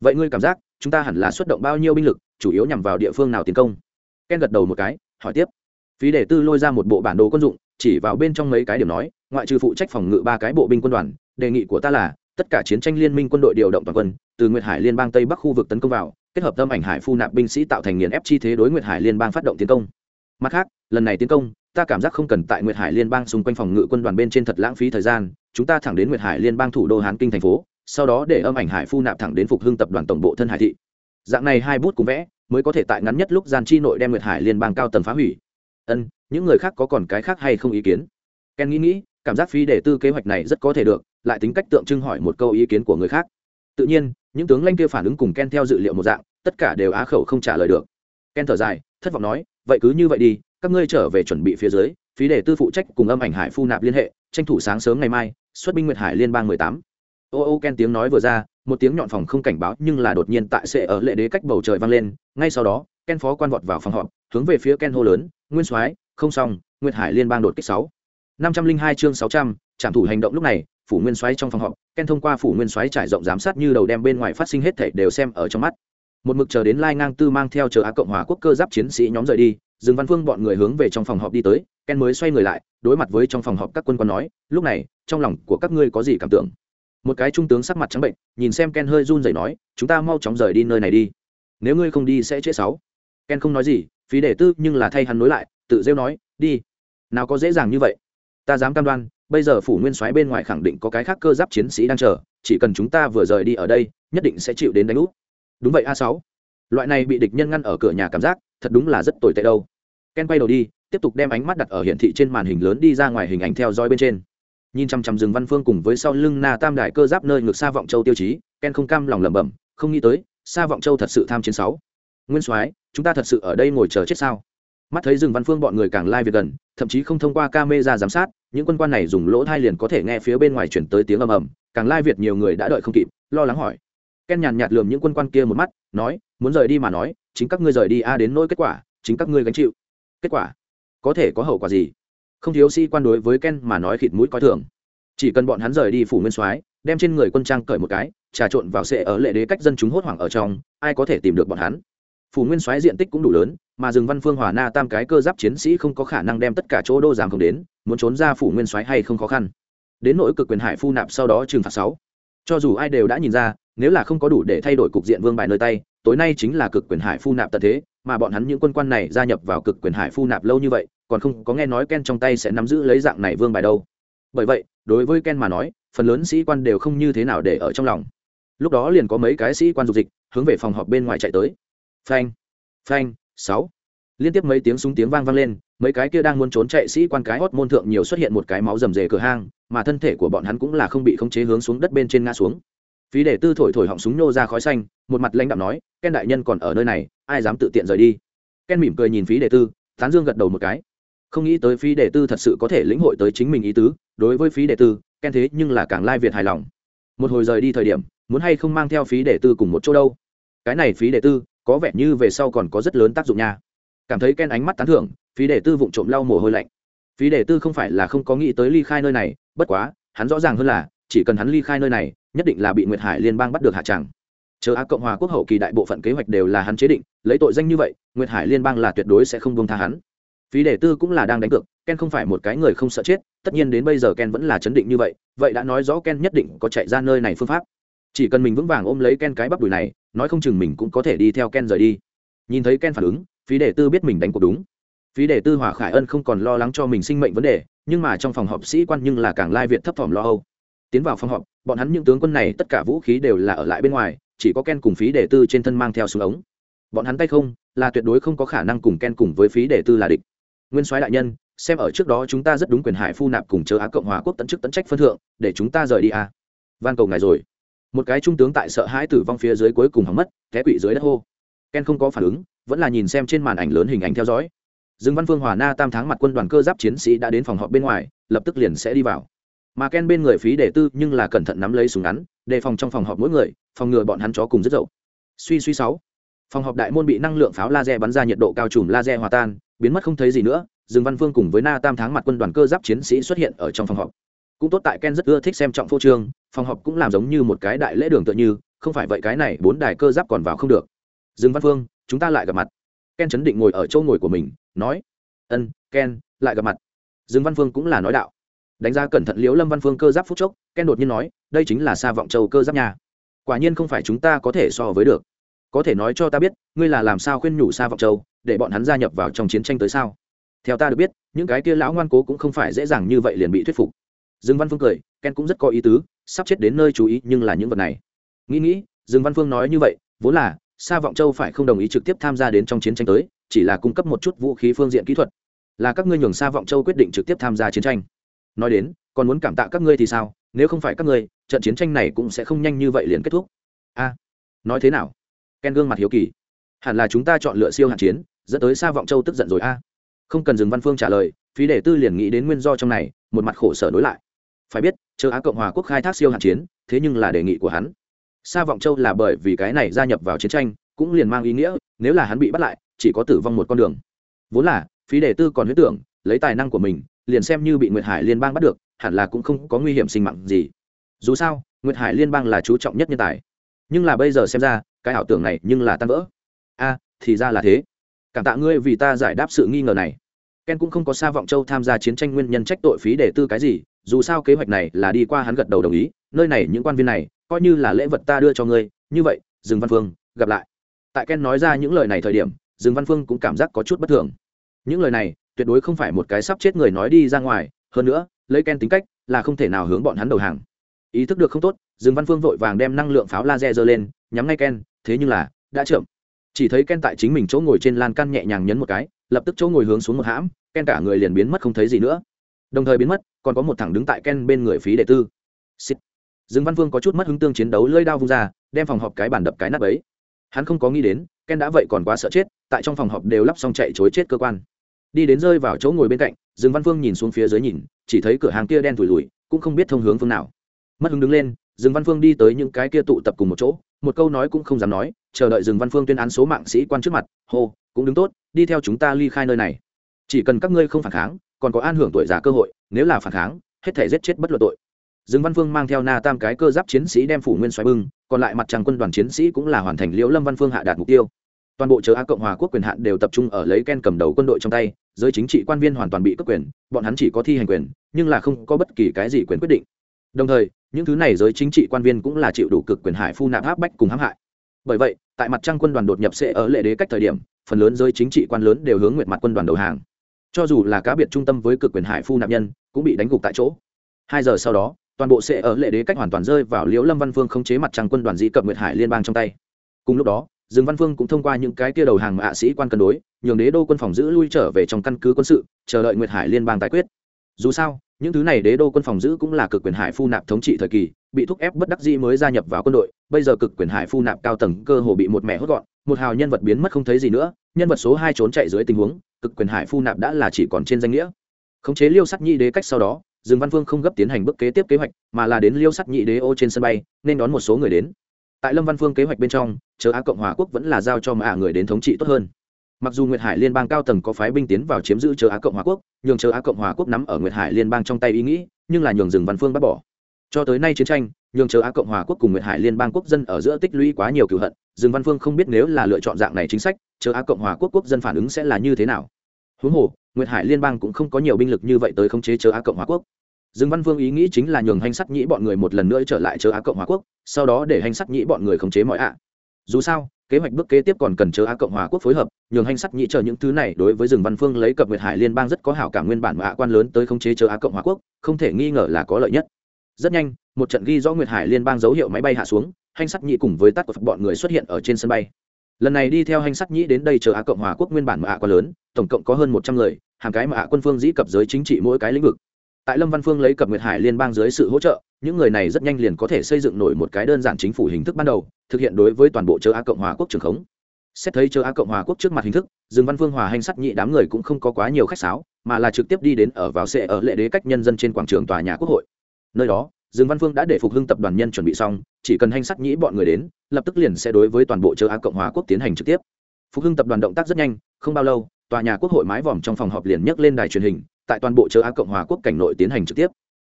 Vậy ngươi cảm giác, chúng ta hẳn là xuất động bao nhiêu binh lực, chủ yếu nhằm vào địa phương nào tiến công? Ken gật đầu một cái, hỏi tiếp. Phí để tư lôi ra một bộ bản đồ quân dụng, chỉ vào bên trong mấy cái điểm nói, ngoại trừ phụ trách phòng ngự ba cái bộ binh quân đoàn, đề nghị của ta là, tất cả chiến tranh liên minh quân đội điều động toàn quân, từ nguyệt hải liên bang tây bắc khu vực tấn công vào, kết hợp tâm ảnh hải phu nạp binh sĩ tạo thành nghiền ép chi thế đối nguyệt hải liên bang phát động tiến công mặt khác, lần này tiến công, ta cảm giác không cần tại nguyệt hải liên bang xung quanh phòng ngự quân đoàn bên trên thật lãng phí thời gian, chúng ta thẳng đến nguyệt hải liên bang thủ đô hán kinh thành phố, sau đó để âm ảnh hải phu nạp thẳng đến phục hưng tập đoàn tổng bộ thân hải thị. Dạng này hai bút cùng vẽ, mới có thể tại ngắn nhất lúc gian chi nội đem nguyệt hải liên bang cao tầng phá hủy. Ân, những người khác có còn cái khác hay không ý kiến? Ken nghĩ nghĩ, cảm giác phí để tư kế hoạch này rất có thể được, lại tính cách tượng trưng hỏi một câu ý kiến của người khác. Tự nhiên, những tướng lanh kia phản ứng cùng ken theo dự liệu một dạng, tất cả đều á khẩu không trả lời được. Ken thở dài, thất vọng nói vậy cứ như vậy đi, các ngươi trở về chuẩn bị phía dưới, phí để tư phụ trách cùng âm ảnh hải phu nạp liên hệ, tranh thủ sáng sớm ngày mai, xuất binh nguyệt hải liên bang mười tám. Ô ô ken tiếng nói vừa ra, một tiếng nhọn phòng không cảnh báo nhưng là đột nhiên tại sệ ở lệ đế cách bầu trời vang lên, ngay sau đó, ken phó quan vọt vào phòng họp, hướng về phía ken hô lớn, nguyên soái, không xong, nguyệt hải liên bang đột kích sáu. Năm trăm linh hai chương sáu trăm, trảm thủ hành động lúc này, phủ nguyên soái trong phòng họp, ken thông qua phủ nguyên soái trải rộng giám sát như đầu đem bên ngoài phát sinh hết thảy đều xem ở trong mắt một mực chờ đến lai ngang tư mang theo chờ á cộng hòa quốc cơ giáp chiến sĩ nhóm rời đi, dương văn phương bọn người hướng về trong phòng họp đi tới, ken mới xoay người lại, đối mặt với trong phòng họp các quân quân nói, lúc này, trong lòng của các ngươi có gì cảm tưởng? Một cái trung tướng sắc mặt trắng bệnh, nhìn xem ken hơi run rẩy nói, chúng ta mau chóng rời đi nơi này đi. Nếu ngươi không đi sẽ chết sáu. Ken không nói gì, phí để tư nhưng là thay hắn nối lại, tự rêu nói, đi. Nào có dễ dàng như vậy. Ta dám cam đoan, bây giờ phủ nguyên soái bên ngoài khẳng định có cái khác cơ giáp chiến sĩ đang chờ, chỉ cần chúng ta vừa rời đi ở đây, nhất định sẽ chịu đến đánh úp đúng vậy, a sáu. Loại này bị địch nhân ngăn ở cửa nhà cảm giác, thật đúng là rất tồi tệ đâu. Ken quay đầu đi, tiếp tục đem ánh mắt đặt ở hiển thị trên màn hình lớn đi ra ngoài hình ảnh theo dõi bên trên. Nhìn chăm chăm rừng văn phương cùng với sau lưng na tam đài cơ giáp nơi ngược xa vọng châu tiêu chí, ken không cam lòng lẩm bẩm, không nghĩ tới xa vọng châu thật sự tham chiến sáu. Nguyên soái, chúng ta thật sự ở đây ngồi chờ chết sao? Mắt thấy rừng văn phương bọn người càng lai việc gần, thậm chí không thông qua camera giám sát, những quân quan này dùng lỗ thai liền có thể nghe phía bên ngoài chuyển tới tiếng ầm ầm, càng lai việt nhiều người đã đợi không kịp, lo lắng hỏi ken nhàn nhạt lườm những quân quan kia một mắt, nói, muốn rời đi mà nói, chính các ngươi rời đi a à đến nỗi kết quả, chính các ngươi gánh chịu. Kết quả? Có thể có hậu quả gì? Không thiếu sĩ quan đối với ken mà nói khịt mũi coi thường. Chỉ cần bọn hắn rời đi phủ nguyên soái, đem trên người quân trang cởi một cái, trà trộn vào sệ ở lệ đế cách dân chúng hốt hoảng ở trong, ai có thể tìm được bọn hắn? Phủ nguyên soái diện tích cũng đủ lớn, mà rừng văn phương hòa na tam cái cơ giáp chiến sĩ không có khả năng đem tất cả chỗ đô giảm không đến, muốn trốn ra phủ nguyên soái hay không khó khăn. Đến nỗi cực quyền hải phu nạp sau đó trừng phạt sáu. Cho dù ai đều đã nhìn ra nếu là không có đủ để thay đổi cục diện vương bài nơi tay, tối nay chính là cực quyền hải phu nạp tận thế, mà bọn hắn những quân quan này gia nhập vào cực quyền hải phu nạp lâu như vậy, còn không có nghe nói ken trong tay sẽ nắm giữ lấy dạng này vương bài đâu. Bởi vậy, đối với ken mà nói, phần lớn sĩ quan đều không như thế nào để ở trong lòng. Lúc đó liền có mấy cái sĩ quan dục dịch, hướng về phòng họp bên ngoài chạy tới. Phanh phanh, sáu. Liên tiếp mấy tiếng súng tiếng vang vang lên, mấy cái kia đang muốn trốn chạy sĩ quan cái hót môn thượng nhiều xuất hiện một cái máu rầm rề cửa hang, mà thân thể của bọn hắn cũng là không bị khống chế hướng xuống đất bên trên ngã xuống phí để tư thổi thổi họng súng nhô ra khói xanh, một mặt lãnh đạo nói, ken đại nhân còn ở nơi này, ai dám tự tiện rời đi? Ken mỉm cười nhìn phí đề tư, tán dương gật đầu một cái. Không nghĩ tới phí đề tư thật sự có thể lĩnh hội tới chính mình ý tứ, đối với phí đề tư, ken thế nhưng là càng lai việt hài lòng. Một hồi rời đi thời điểm, muốn hay không mang theo phí đề tư cùng một chỗ đâu? Cái này phí đề tư, có vẻ như về sau còn có rất lớn tác dụng nha. Cảm thấy ken ánh mắt tán thưởng, phí đề tư vụng trộm lau mồ hôi lạnh. Phí đề tư không phải là không có nghĩ tới ly khai nơi này, bất quá, hắn rõ ràng hơn là, chỉ cần hắn ly khai nơi này nhất định là bị nguyệt hải liên bang bắt được hạ tràng. Chờ á cộng hòa quốc hậu kỳ đại bộ phận kế hoạch đều là hắn chế định, lấy tội danh như vậy, nguyệt hải liên bang là tuyệt đối sẽ không buông tha hắn. Phí đề tư cũng là đang đánh cược, ken không phải một cái người không sợ chết, tất nhiên đến bây giờ ken vẫn là chấn định như vậy vậy đã nói rõ ken nhất định có chạy ra nơi này phương pháp. Chỉ cần mình vững vàng ôm lấy ken cái bắp đùi này, nói không chừng mình cũng có thể đi theo ken rời đi. Nhìn thấy ken phản ứng, phí đề tư biết mình đánh cuộc đúng. Phí đề tư hỏa khải ân không còn lo lắng cho mình sinh mệnh vấn đề, nhưng mà trong phòng họp sĩ quan nhưng là càng lai việt thấp thỏm lo âu. Tiến vào phòng họp bọn hắn những tướng quân này tất cả vũ khí đều là ở lại bên ngoài, chỉ có ken cùng phí đề tư trên thân mang theo súng ống. Bọn hắn tay không, là tuyệt đối không có khả năng cùng ken cùng với phí đề tư là địch. Nguyên soái đại nhân, xem ở trước đó chúng ta rất đúng quyền hải phu nạp cùng chờ á cộng hòa quốc tận chức tận trách phân thượng, để chúng ta rời đi à. van cầu ngài rồi. Một cái trung tướng tại sợ hãi tử vong phía dưới cuối cùng hỏng mất, té quỵ dưới đất hô. Ken không có phản ứng, vẫn là nhìn xem trên màn ảnh lớn hình ảnh theo dõi. Dương văn phương, hòa na tam tháng mặt quân đoàn cơ giáp chiến sĩ đã đến phòng họp bên ngoài, lập tức liền sẽ đi vào mà ken bên người phí đề tư nhưng là cẩn thận nắm lấy súng ngắn, đề phòng trong phòng họp mỗi người, phòng ngừa bọn hắn chó cùng rất dậu. Suy suy sáu. Phòng họp đại môn bị năng lượng pháo laser bắn ra nhiệt độ cao trùm laser hòa tan, biến mất không thấy gì nữa, dương văn phương cùng với na tam tháng mặt quân đoàn cơ giáp chiến sĩ xuất hiện ở trong phòng họp. Cũng tốt tại ken rất ưa thích xem trọng phô trương, phòng họp cũng làm giống như một cái đại lễ đường tựa như, không phải vậy cái này bốn đài cơ giáp còn vào không được. Dương văn phương, chúng ta lại gặp mặt. Ken chấn định ngồi ở chỗ ngồi của mình, nói, ân, ken, lại gặp mặt. Dương văn phương cũng là nói đạo đánh giá cẩn thận liễu lâm văn phương cơ giáp phúc chốc ken đột nhiên nói đây chính là xa vọng châu cơ giáp nhà quả nhiên không phải chúng ta có thể so với được. Có thể nói cho ta biết ngươi là làm sao khuyên nhủ xa vọng châu để bọn hắn gia nhập vào trong chiến tranh tới sao? Theo ta được biết những cái kia lão ngoan cố cũng không phải dễ dàng như vậy liền bị thuyết phục. Dương văn phương cười ken cũng rất có ý tứ sắp chết đến nơi chú ý nhưng là những vật này. Nghĩ nghĩ dương văn phương nói như vậy vốn là xa Vọng Châu phải không đồng ý trực tiếp tham gia đến trong chiến tranh tới, chỉ là cung cấp một chút vũ khí phương diện kỹ thuật. Là các ngươi nhường xa Vọng Châu quyết định trực tiếp tham gia chiến tranh. Nói đến, còn muốn cảm tạ các ngươi thì sao? Nếu không phải các ngươi, trận chiến tranh này cũng sẽ không nhanh như vậy liền kết thúc. A, nói thế nào? Ken gương mặt hiếu kỳ. Hẳn là chúng ta chọn lựa siêu hạn chiến, dẫn tới Sa Vọng Châu tức giận rồi a. Không cần dừng Văn Phương trả lời, phí Đề tư liền nghĩ đến nguyên do trong này, một mặt khổ sở đối lại. Phải biết, chờ Á Cộng hòa quốc khai thác siêu hạn chiến, thế nhưng là đề nghị của hắn Sa Vọng Châu là bởi vì cái này gia nhập vào chiến tranh, cũng liền mang ý nghĩa, nếu là hắn bị bắt lại, chỉ có tử vong một con đường. Vốn là, phí đề tư còn huyết tưởng, lấy tài năng của mình, liền xem như bị Nguyệt Hải Liên bang bắt được, hẳn là cũng không có nguy hiểm sinh mạng gì. Dù sao, Nguyệt Hải Liên bang là chú trọng nhất nhân tài. Nhưng là bây giờ xem ra, cái ảo tưởng này nhưng là tan vỡ. A, thì ra là thế. Cảm tạ ngươi vì ta giải đáp sự nghi ngờ này. Ken cũng không có xa Vọng Châu tham gia chiến tranh nguyên nhân trách tội phí để tư cái gì, dù sao kế hoạch này là đi qua hắn gật đầu đồng ý, nơi này những quan viên này coi như là lễ vật ta đưa cho ngươi như vậy dương văn phương gặp lại tại ken nói ra những lời này thời điểm dương văn phương cũng cảm giác có chút bất thường những lời này, tuyệt đối không phải một cái sắp chết người nói đi ra ngoài, hơn nữa, lấy ken tính cách là không thể nào hướng bọn hắn đầu hàng. Ý thức được không tốt, dương văn phương vội vàng đem năng lượng pháo laser giơ lên, nhắm ngay ken, thế nhưng là, đã chậm. Chỉ thấy ken tại chính mình chỗ ngồi trên lan can nhẹ nhàng nhấn một cái, lập tức chỗ ngồi hướng xuống một hãm, ken cả người liền biến mất không thấy gì nữa. Đồng thời biến mất, còn có một thằng đứng tại ken bên người phí đệ tư. Xịt. Dương văn vương có chút mất hứng tương chiến đấu lơi đao vung ra, đem phòng họp cái bàn đập cái nắp ấy. Hắn không có nghĩ đến ken đã vậy còn quá sợ chết, tại trong phòng họp đều lắp xong chạy chối chết cơ quan. Đi đến rơi vào chỗ ngồi bên cạnh, dương văn vương nhìn xuống phía dưới nhìn, chỉ thấy cửa hàng kia đen thủi lùi cũng không biết thông hướng phương nào. Mất hứng đứng lên, dương văn phương đi tới những cái kia tụ tập cùng một chỗ, một câu nói cũng không dám nói, chờ đợi dương văn phương tuyên án số mạng sĩ quan trước mặt, hô, cũng đứng tốt, đi theo chúng ta ly khai nơi này. Chỉ cần các ngươi không phản kháng, còn có an hưởng tuổi già cơ hội, nếu là phản kháng, hết thể giết chết bất luận tội dương văn phương mang theo na tam cái cơ giáp chiến sĩ đem phủ nguyên xoáy bưng, còn lại mặt trăng quân đoàn chiến sĩ cũng là hoàn thành liễu lâm văn phương hạ đạt mục tiêu. Toàn bộ chớ á cộng hòa quốc quyền hạn đều tập trung ở lấy ken cầm đầu quân đội trong tay, giới chính trị quan viên hoàn toàn bị cấp quyền, bọn hắn chỉ có thi hành quyền, nhưng là không có bất kỳ cái gì quyền quyết định. Đồng thời, những thứ này giới chính trị quan viên cũng là chịu đủ cực quyền hải phu nạp áp bách cùng hãm hại. Bởi vậy, tại mặt trăng quân đoàn đột nhập sẽ ở lệ đế cách thời điểm, phần lớn giới chính trị quan lớn đều hướng nguyệt mặt quân đoàn đầu hàng. Cho dù là cá biệt trung tâm với cực quyền hải phu nạp nhân, cũng bị đánh gục tại chỗ. Hai giờ sau đó toàn bộ sẽ ở lệ đế cách hoàn toàn rơi vào liễu lâm văn phương không chế mặt trăng quân đoàn dĩ cập nguyệt hải liên bang trong tay. Cùng lúc đó, dương văn phương cũng thông qua những cái kia đầu hàng mà hạ sĩ quan cân đối, nhường đế đô quân phòng giữ lui trở về trong căn cứ quân sự, chờ đợi nguyệt hải liên bang tài quyết. Dù sao, những thứ này đế đô quân phòng giữ cũng là cực quyền hải phu nạp thống trị thời kỳ, bị thúc ép bất đắc dĩ mới gia nhập vào quân đội, bây giờ cực quyền hải phu nạp cao tầng cơ hồ bị một mẹ hốt gọn, một hào nhân vật biến mất không thấy gì nữa, nhân vật số hai trốn chạy dưới tình huống, cực quyền hải phu nạp đã là chỉ còn trên danh nghĩa. Khống chế liêu sắc nhị đế cách sau đó dương văn phương không gấp tiến hành bước kế tiếp kế hoạch, mà là đến liêu Sắt nhị đế ô trên sân bay, nên đón một số người đến. Tại lâm văn phương kế hoạch bên trong chớ á cộng hòa quốc vẫn là giao cho mã người đến thống trị tốt hơn. Mặc dù nguyệt hải liên bang cao tầng có phái binh tiến vào chiếm giữ chớ á cộng hòa quốc, nhường chớ á cộng hòa quốc nắm ở nguyệt hải liên bang trong tay ý nghĩ, nhưng là nhường Dương văn phương bắt bỏ. Cho tới nay chiến tranh, nhường chớ á cộng hòa quốc cùng nguyệt hải liên bang quốc dân ở giữa tích lũy quá nhiều cừu hận, Dương văn phương không biết nếu là lựa chọn dạng này chính sách chớ á cộng hòa quốc quốc dân phản ứng sẽ là như thế nào huống hồ, nguyệt hải liên bang cũng không có nhiều binh lực như vậy tới khống chế chớ á cộng hòa quốc. Dương văn vương ý nghĩ chính là nhường hành sắt nhĩ bọn người một lần nữa trở lại chớ á cộng hòa quốc, sau đó để hành sắt nhĩ bọn người khống chế mọi ạ. Dù sao, kế hoạch bước kế tiếp còn cần chờ á cộng hòa quốc phối hợp, nhường hành sắt nhĩ chờ những thứ này đối với rừng văn phương lấy cập nguyệt hải liên bang rất có hảo cảm nguyên bản mà ạ quan lớn tới khống chế chờ á cộng hòa quốc, không thể nghi ngờ là có lợi nhất. Rất nhanh, một trận ghi rõ nguyệt hải liên bang dấu hiệu máy bay hạ xuống, hành sắt nhĩ cùng với tắt của bọn người xuất hiện ở trên sân bay lần này đi theo hành sắt nhĩ đến đây chờ á cộng hòa quốc nguyên bản mà ạ quá lớn, tổng cộng có hơn một trăm người, hàng cái mà ạ quân phương dĩ cập giới chính trị mỗi cái lĩnh vực. Tại lâm văn phương lấy cập nguyệt hải liên bang dưới sự hỗ trợ, những người này rất nhanh liền có thể xây dựng nổi một cái đơn giản chính phủ hình thức ban đầu, thực hiện đối với toàn bộ chờ á cộng hòa quốc trường khống. Xét thấy chờ á cộng hòa quốc trước mặt hình thức, dương văn phương hòa hành sắt nhị đám người cũng không có quá nhiều khách sáo, mà là trực tiếp đi đến ở vào xe ở lệ đế cách nhân dân trên quảng trường tòa nhà quốc hội. Nơi đó dương văn phương đã để phục hưng tập đoàn nhân chuẩn bị xong, chỉ cần hành sắt nhĩ bọn người đến, lập tức liền sẽ đối với toàn bộ châu á cộng hòa quốc tiến hành trực tiếp. Phục hưng tập đoàn động tác rất nhanh, không bao lâu, tòa nhà quốc hội mái vòm trong phòng họp liền nhấc lên đài truyền hình, tại toàn bộ châu á cộng hòa quốc cảnh nội tiến hành trực tiếp.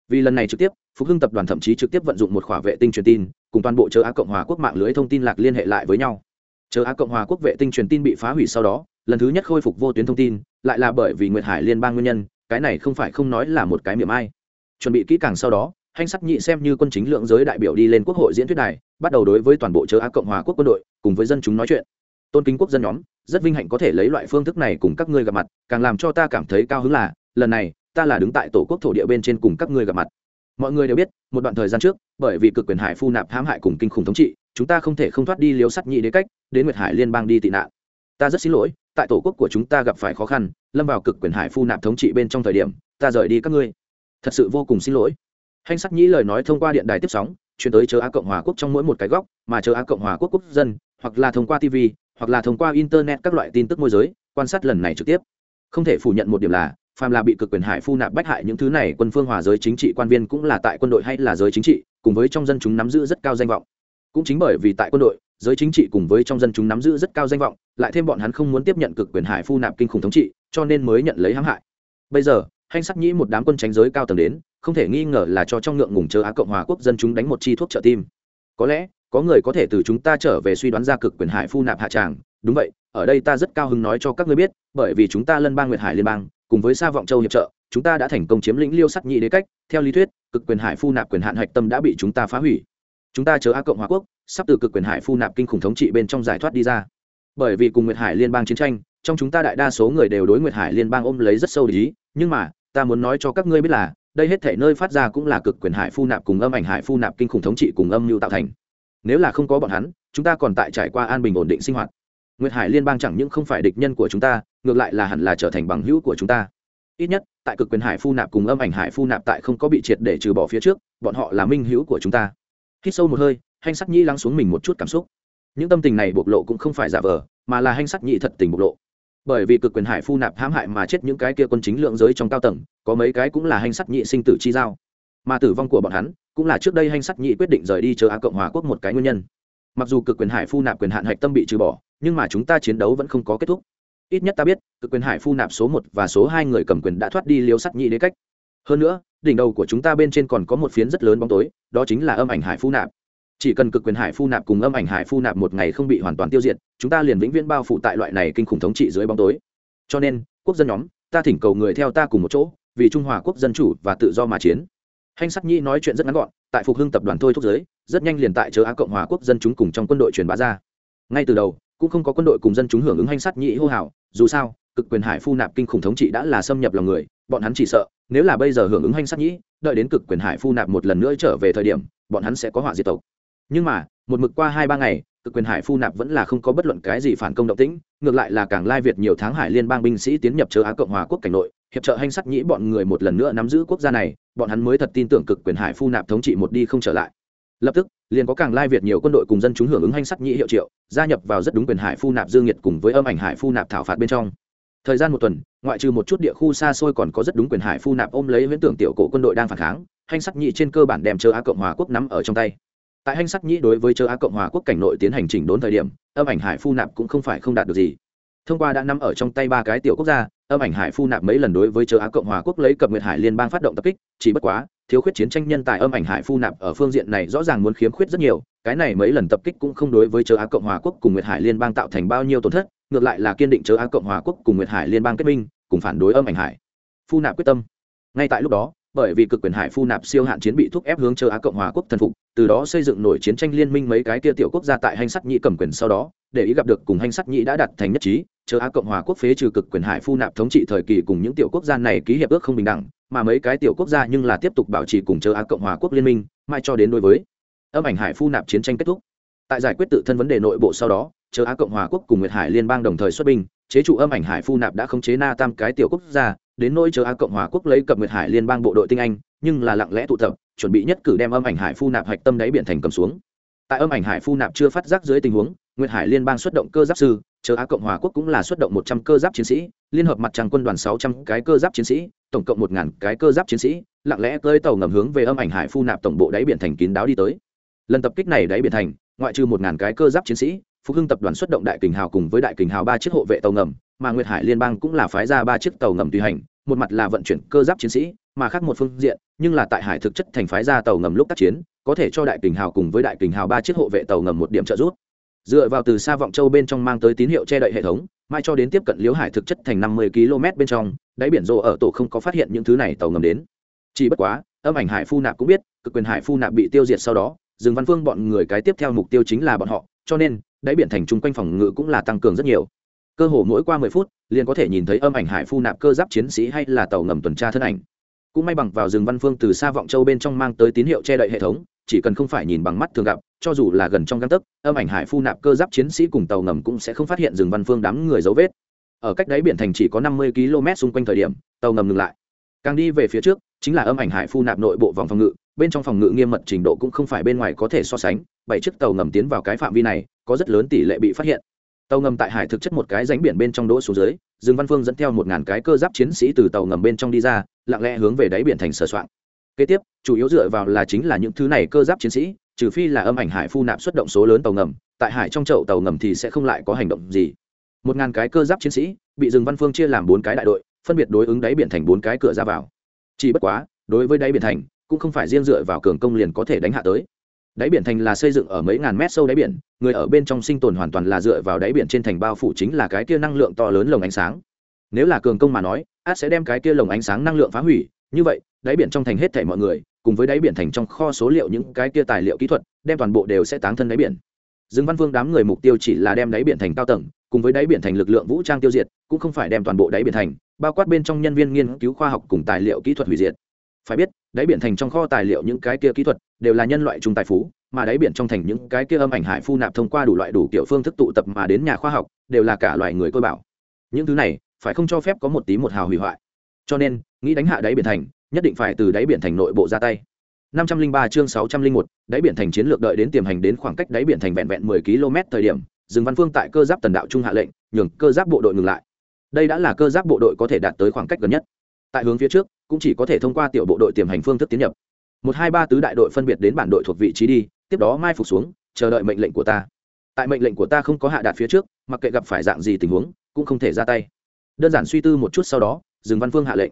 Vì lần này trực tiếp, phục hưng tập đoàn thậm chí trực tiếp vận dụng một khỏa vệ tinh truyền tin, cùng toàn bộ châu á cộng hòa quốc mạng lưới thông tin lạc liên hệ lại với nhau. Châu á cộng hòa quốc vệ tinh truyền tin bị phá hủy sau đó, lần thứ nhất khôi phục vô tuyến thông tin, lại là bởi vì nguyệt hải liên bang nguyên nhân, cái này không phải không nói là một cái miệng ai. Chuẩn bị kỹ càng sau đó hành sắc nhị xem như quân chính lượng giới đại biểu đi lên quốc hội diễn thuyết này bắt đầu đối với toàn bộ chớ á cộng hòa quốc quân đội, cùng với dân chúng nói chuyện. Tôn kính quốc dân nhóm, rất vinh hạnh có thể lấy loại phương thức này cùng các ngươi gặp mặt, càng làm cho ta cảm thấy cao hứng là, lần này, ta là đứng tại tổ quốc thổ địa bên trên cùng các ngươi gặp mặt. Mọi người đều biết, một đoạn thời gian trước, bởi vì cực quyền hải phu nạp hãm hại cùng kinh khủng thống trị, chúng ta không thể không thoát đi liếu sắt nhị đế cách, đến nguyệt hải liên bang đi tị nạn. Ta rất xin lỗi, tại tổ quốc của chúng ta gặp phải khó khăn, lâm vào cực quyền hải phu nạp thống trị bên trong thời điểm, ta rời đi các ngươi. Thật sự vô cùng xin lỗi hành sắc nhĩ lời nói thông qua điện đài tiếp sóng, chuyển tới chờ á cộng hòa quốc trong mỗi một cái góc, mà chờ á cộng hòa quốc quốc dân, hoặc là thông qua tv hoặc là thông qua internet các loại tin tức môi giới, quan sát lần này trực tiếp. Không thể phủ nhận một điểm là, phàm là bị cực quyền hải phu nạp bách hại những thứ này, quân phương hòa giới chính trị quan viên cũng là tại quân đội hay là giới chính trị, cùng với trong dân chúng nắm giữ rất cao danh vọng. Cũng chính bởi vì tại quân đội, giới chính trị cùng với trong dân chúng nắm giữ rất cao danh vọng, lại thêm bọn hắn không muốn tiếp nhận cực quyền hải phu nạp kinh khủng thống trị, cho nên mới nhận lấy hãm hại. Bây giờ Hanh sắc nhĩ một đám quân tránh giới cao tầng đến, không thể nghi ngờ là cho trong ngượng ngùng chờ á cộng hòa quốc dân chúng đánh một chi thuốc trợ tim. Có lẽ, có người có thể từ chúng ta trở về suy đoán ra cực quyền hải phu nạp hạ tràng. Đúng vậy, ở đây ta rất cao hứng nói cho các ngươi biết, bởi vì chúng ta lân bang nguyệt hải liên bang, cùng với sa vọng châu hiệp trợ, chúng ta đã thành công chiếm lĩnh liêu sắt nhị đế cách. Theo lý thuyết, cực quyền hải phu nạp quyền hạn hạch tâm đã bị chúng ta phá hủy. Chúng ta chờ a cộng hòa quốc, sắp từ cực quyền hải phu nạp kinh khủng thống trị bên trong giải thoát đi ra. Bởi vì cùng nguyệt hải liên bang chiến tranh, trong chúng ta đại đa số người đều đối nguyệt hải liên bang ôm lấy rất sâu lý nhưng mà ta muốn nói cho các ngươi biết là, đây hết thể nơi phát ra cũng là cực quyền hải phu nạp cùng âm ảnh hải phu nạp kinh khủng thống trị cùng âm mưu tạo thành. Nếu là không có bọn hắn, chúng ta còn tại trải qua an bình ổn định sinh hoạt. Nguyệt hải liên bang chẳng những không phải địch nhân của chúng ta, ngược lại là hẳn là trở thành bằng hữu của chúng ta. Ít nhất, tại cực quyền hải phu nạp cùng âm ảnh hải phu nạp tại không có bị triệt để trừ bỏ phía trước, bọn họ là minh hữu của chúng ta. Hít sâu một hơi, hanh sắc nhi lắng xuống mình một chút cảm xúc. Những tâm tình này bộc lộ cũng không phải giả vờ, mà là hanh sắc nhị thật tình bộc lộ bởi vì cực quyền hải phu nạp hãm hại mà chết những cái kia quân chính lượng giới trong cao tầng, có mấy cái cũng là hành sắc nhị sinh tử chi giao. Mà tử vong của bọn hắn cũng là trước đây hành sắc nhị quyết định rời đi chờ á cộng hòa quốc một cái nguyên nhân. Mặc dù cực quyền hải phu nạp quyền hạn hạch tâm bị trừ bỏ, nhưng mà chúng ta chiến đấu vẫn không có kết thúc. Ít nhất ta biết, cực quyền hải phu nạp số một và số hai người cầm quyền đã thoát đi liêu sắt nhị đế cách. Hơn nữa, đỉnh đầu của chúng ta bên trên còn có một phiến rất lớn bóng tối, đó chính là âm ảnh hải phu nạp chỉ cần cực quyền hải phu nạp cùng âm ảnh hải phu nạp một ngày không bị hoàn toàn tiêu diệt, chúng ta liền vĩnh viễn bao phủ tại loại này kinh khủng thống trị dưới bóng tối. Cho nên, quốc dân nhóm, ta thỉnh cầu người theo ta cùng một chỗ, vì trung hòa quốc dân chủ và tự do mà chiến. Hanh sắc nhi nói chuyện rất ngắn gọn, tại phục hưng tập đoàn thôi thúc giới, rất nhanh liền tại chớ á cộng hòa quốc dân chúng cùng trong quân đội truyền bá ra. Ngay từ đầu, cũng không có quân đội cùng dân chúng hưởng ứng hanh sắc nhị hô hào, dù sao, cực quyền hải phu nạp kinh khủng thống trị đã là xâm nhập lòng người, bọn hắn chỉ sợ, nếu là bây giờ hưởng ứng hanh sắc nhĩ đợi đến cực quyền hải phu nạp một lần nữa trở về thời điểm, bọn hắn sẽ có họa diệt tộc nhưng mà, một mực qua hai ba ngày, cực quyền hải phu nạp vẫn là không có bất luận cái gì phản công động tĩnh, ngược lại là càng lai việt nhiều tháng hải liên bang binh sĩ tiến nhập chớ á cộng hòa quốc cảnh nội, hiệp trợ hành sắc nhĩ bọn người một lần nữa nắm giữ quốc gia này, bọn hắn mới thật tin tưởng cực quyền hải phu nạp thống trị một đi không trở lại. Lập tức, liền có càng lai việt nhiều quân đội cùng dân chúng hưởng ứng hành sắc nhĩ hiệu triệu, gia nhập vào rất đúng quyền hải phu nạp dương nhiệt cùng với âm ảnh hải phu nạp thảo phạt bên trong. Thời gian một tuần, ngoại trừ một chút địa khu xa xôi còn có rất đúng quyền hải phu nạp ôm lấy viễn tưởng tiểu cổ quân đội đang phản kháng hành sắc nhĩ trên cơ bản đem chờ á cộng hòa quốc nắm ở trong tay tại hành sắc nhĩ đối với châu á cộng hòa quốc cảnh nội tiến hành chỉnh đốn thời điểm, âm ảnh hải phu nạp cũng không phải không đạt được gì. Thông qua đã nắm ở trong tay ba cái tiểu quốc gia, âm ảnh hải phu nạp mấy lần đối với châu á cộng hòa quốc lấy cập nguyệt hải liên bang phát động tập kích, chỉ bất quá, thiếu khuyết chiến tranh nhân tài âm ảnh hải phu nạp ở phương diện này rõ ràng muốn khiếm khuyết rất nhiều, cái này mấy lần tập kích cũng không đối với châu á cộng hòa quốc cùng nguyệt hải liên bang tạo thành bao nhiêu tổn thất, ngược lại là kiên định châu á cộng hòa quốc cùng nguyệt hải liên bang kết minh, cùng phản đối âm ảnh hải. Phu nạp quyết tâm. Ngay tại lúc đó bởi vì cực quyền hải phu nạp siêu hạn chiến bị thúc ép hướng châu á cộng hòa quốc thần phục, từ đó xây dựng nổi chiến tranh liên minh mấy cái kia tiểu quốc gia tại hành sắt nhị cầm quyền sau đó, để ý gặp được cùng hành sắt nhị đã đặt thành nhất trí chờ á cộng hòa quốc phế trừ cực quyền hải phu nạp thống trị thời kỳ cùng những tiểu quốc gia này ký hiệp ước không bình đẳng, mà mấy cái tiểu quốc gia nhưng là tiếp tục bảo trì cùng chờ á cộng hòa quốc liên minh mai cho đến đối với âm ảnh hải phu nạp chiến tranh kết thúc. Tại giải quyết tự thân vấn đề nội bộ sau đó chờ á cộng hòa quốc cùng nguyệt hải liên bang đồng thời xuất binh, chế trụ âm ảnh hải phu nạp đã khống chế na tam cái tiểu quốc gia đến nỗi chờ á cộng hòa quốc lấy cập nguyệt hải liên bang bộ đội tinh anh, nhưng là lặng lẽ tụ tập, chuẩn bị nhất cử đem âm ảnh hải phu nạp hạch tâm đáy biển thành cầm xuống. Tại âm ảnh hải phu nạp chưa phát giác dưới tình huống, nguyệt hải liên bang xuất động cơ giáp sư, chờ á cộng hòa quốc cũng là xuất động một trăm cơ giáp chiến sĩ, liên hợp mặt trăng quân đoàn sáu trăm cái cơ giáp chiến sĩ, tổng cộng một ngàn cái cơ giáp chiến sĩ, lặng lẽ cơi tàu ngầm hướng về âm ảnh hải phu nạp tổng bộ đáy biển thành kín đáo đi tới. Lần tập kích này đáy biển thành, ngoại trừ một ngàn cái cơ giáp chiến sĩ, phục hưng tập đoàn xuất động đại kình hào cùng với đại kình hào ba chiếc hộ vệ tàu ngầm mà nguyệt hải liên bang cũng là phái ra ba chiếc tàu ngầm tùy hành, một mặt là vận chuyển cơ giáp chiến sĩ, mà khác một phương diện, nhưng là tại hải thực chất thành phái ra tàu ngầm lúc tác chiến, có thể cho đại kình hào cùng với đại kình hào ba chiếc hộ vệ tàu ngầm một điểm trợ giúp. Dựa vào từ xa vọng châu bên trong mang tới tín hiệu che đậy hệ thống mai cho đến tiếp cận liễu hải thực chất thành năm mươi km bên trong, đáy biển rồ ở tổ không có phát hiện những thứ này tàu ngầm đến. Chỉ bất quá, âm ảnh hải phu nạp cũng biết, cực quyền hải phu nạp bị tiêu diệt sau đó, Dương văn phương bọn người cái tiếp theo mục tiêu chính là bọn họ, cho nên, đáy biển thành trung quanh phòng ngự cũng là tăng cường rất nhiều cơ hồ mỗi qua mười phút, liền có thể nhìn thấy âm ảnh hải phu nạp cơ giáp chiến sĩ hay là tàu ngầm tuần tra thân ảnh. Cũng may bằng vào rừng văn phương từ xa vọng châu bên trong mang tới tín hiệu che đậy hệ thống, chỉ cần không phải nhìn bằng mắt thường gặp, cho dù là gần trong găng tấc, âm ảnh hải phu nạp cơ giáp chiến sĩ cùng tàu ngầm cũng sẽ không phát hiện rừng văn phương đám người dấu vết. Ở cách đáy biển thành chỉ có năm mươi km xung quanh thời điểm, tàu ngầm ngừng lại. Càng đi về phía trước, chính là âm ảnh hải phu nạp nội bộ vòng phòng ngự, bên trong phòng ngự nghiêm mật trình độ cũng không phải bên ngoài có thể so sánh, bảy chiếc tàu ngầm tiến vào cái phạm vi này, có rất lớn tỷ lệ bị phát hiện tàu ngầm tại hải thực chất một cái ránh biển bên trong đỗ xuống dưới, dương văn phương dẫn theo một ngàn cái cơ giáp chiến sĩ từ tàu ngầm bên trong đi ra, lặng lẽ hướng về đáy biển thành sửa soạn. Kế tiếp, chủ yếu dựa vào là chính là những thứ này cơ giáp chiến sĩ, trừ phi là âm ảnh hải phu nạp xuất động số lớn tàu ngầm, tại hải trong chậu tàu ngầm thì sẽ không lại có hành động gì. Một ngàn cái cơ giáp chiến sĩ bị rừng văn phương chia làm bốn cái đại đội, phân biệt đối ứng đáy biển thành bốn cái cửa ra vào. Chỉ bất quá, đối với đáy biển thành, cũng không phải riêng dựa vào cường công liền có thể đánh hạ tới đáy biển thành là xây dựng ở mấy ngàn mét sâu đáy biển, người ở bên trong sinh tồn hoàn toàn là dựa vào đáy biển trên thành bao phủ chính là cái kia năng lượng to lớn lồng ánh sáng. Nếu là cường công mà nói, át sẽ đem cái kia lồng ánh sáng năng lượng phá hủy. Như vậy, đáy biển trong thành hết thảy mọi người, cùng với đáy biển thành trong kho số liệu những cái kia tài liệu kỹ thuật, đem toàn bộ đều sẽ táng thân đáy biển. Dương văn vương đám người mục tiêu chỉ là đem đáy biển thành cao tầng, cùng với đáy biển thành lực lượng vũ trang tiêu diệt, cũng không phải đem toàn bộ đáy biển thành, bao quát bên trong nhân viên nghiên cứu khoa học cùng tài liệu kỹ thuật hủy diệt phải biết đáy biển thành trong kho tài liệu những cái kia kỹ thuật đều là nhân loại trung tài phú mà đáy biển trong thành những cái kia âm ảnh hải phu nạp thông qua đủ loại đủ kiểu phương thức tụ tập mà đến nhà khoa học đều là cả loài người tôi bảo những thứ này phải không cho phép có một tí một hào hủy hoại cho nên nghĩ đánh hạ đáy biển thành nhất định phải từ đáy biển thành nội bộ ra tay 503 chương 601, đáy biển thành chiến lược đợi đến tiềm hành đến khoảng cách đáy biển thành vẹn vẹn 10 km thời điểm, Dương Văn Phương tại cơ giáp tần đạo trung hạ lệnh, nhường cơ giáp bộ đội ngừng lại. Đây đã là cơ giáp bộ đội có thể đạt tới khoảng cách gần nhất. Tại hướng phía trước, cũng chỉ có thể thông qua tiểu bộ đội tiềm hành phương thức tiến nhập. 123 tứ đại đội phân biệt đến bản đội thuộc vị trí đi, tiếp đó mai phục xuống, chờ đợi mệnh lệnh của ta. Tại mệnh lệnh của ta không có hạ đạt phía trước, mặc kệ gặp phải dạng gì tình huống, cũng không thể ra tay. Đơn giản suy tư một chút sau đó, Dương Văn Phương hạ lệnh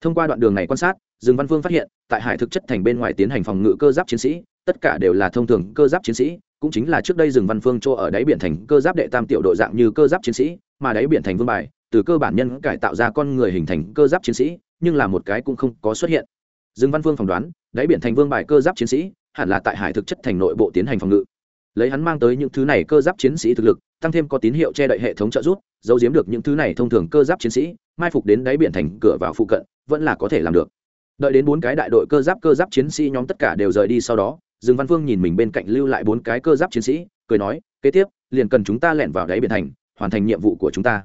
thông qua đoạn đường này quan sát dương văn phương phát hiện tại hải thực chất thành bên ngoài tiến hành phòng ngự cơ giáp chiến sĩ tất cả đều là thông thường cơ giáp chiến sĩ cũng chính là trước đây rừng văn phương cho ở đáy biển thành cơ giáp đệ tam tiểu đội dạng như cơ giáp chiến sĩ mà đáy biển thành vương bài từ cơ bản nhân cải tạo ra con người hình thành cơ giáp chiến sĩ nhưng là một cái cũng không có xuất hiện. Dương văn phương phỏng đoán, đáy biển thành vương bài cơ giáp chiến sĩ, hẳn là tại hải thực chất thành nội bộ tiến hành phòng ngự. Lấy hắn mang tới những thứ này cơ giáp chiến sĩ thực lực, tăng thêm có tín hiệu che đậy hệ thống trợ giúp, giấu giếm được những thứ này thông thường cơ giáp chiến sĩ, mai phục đến đáy biển thành cửa vào phụ cận, vẫn là có thể làm được. Đợi đến bốn cái đại đội cơ giáp cơ giáp chiến sĩ nhóm tất cả đều rời đi sau đó, dương văn phương nhìn mình bên cạnh lưu lại bốn cái cơ giáp chiến sĩ, cười nói, kế tiếp, liền cần chúng ta lẻn vào đáy biển thành, hoàn thành nhiệm vụ của chúng ta.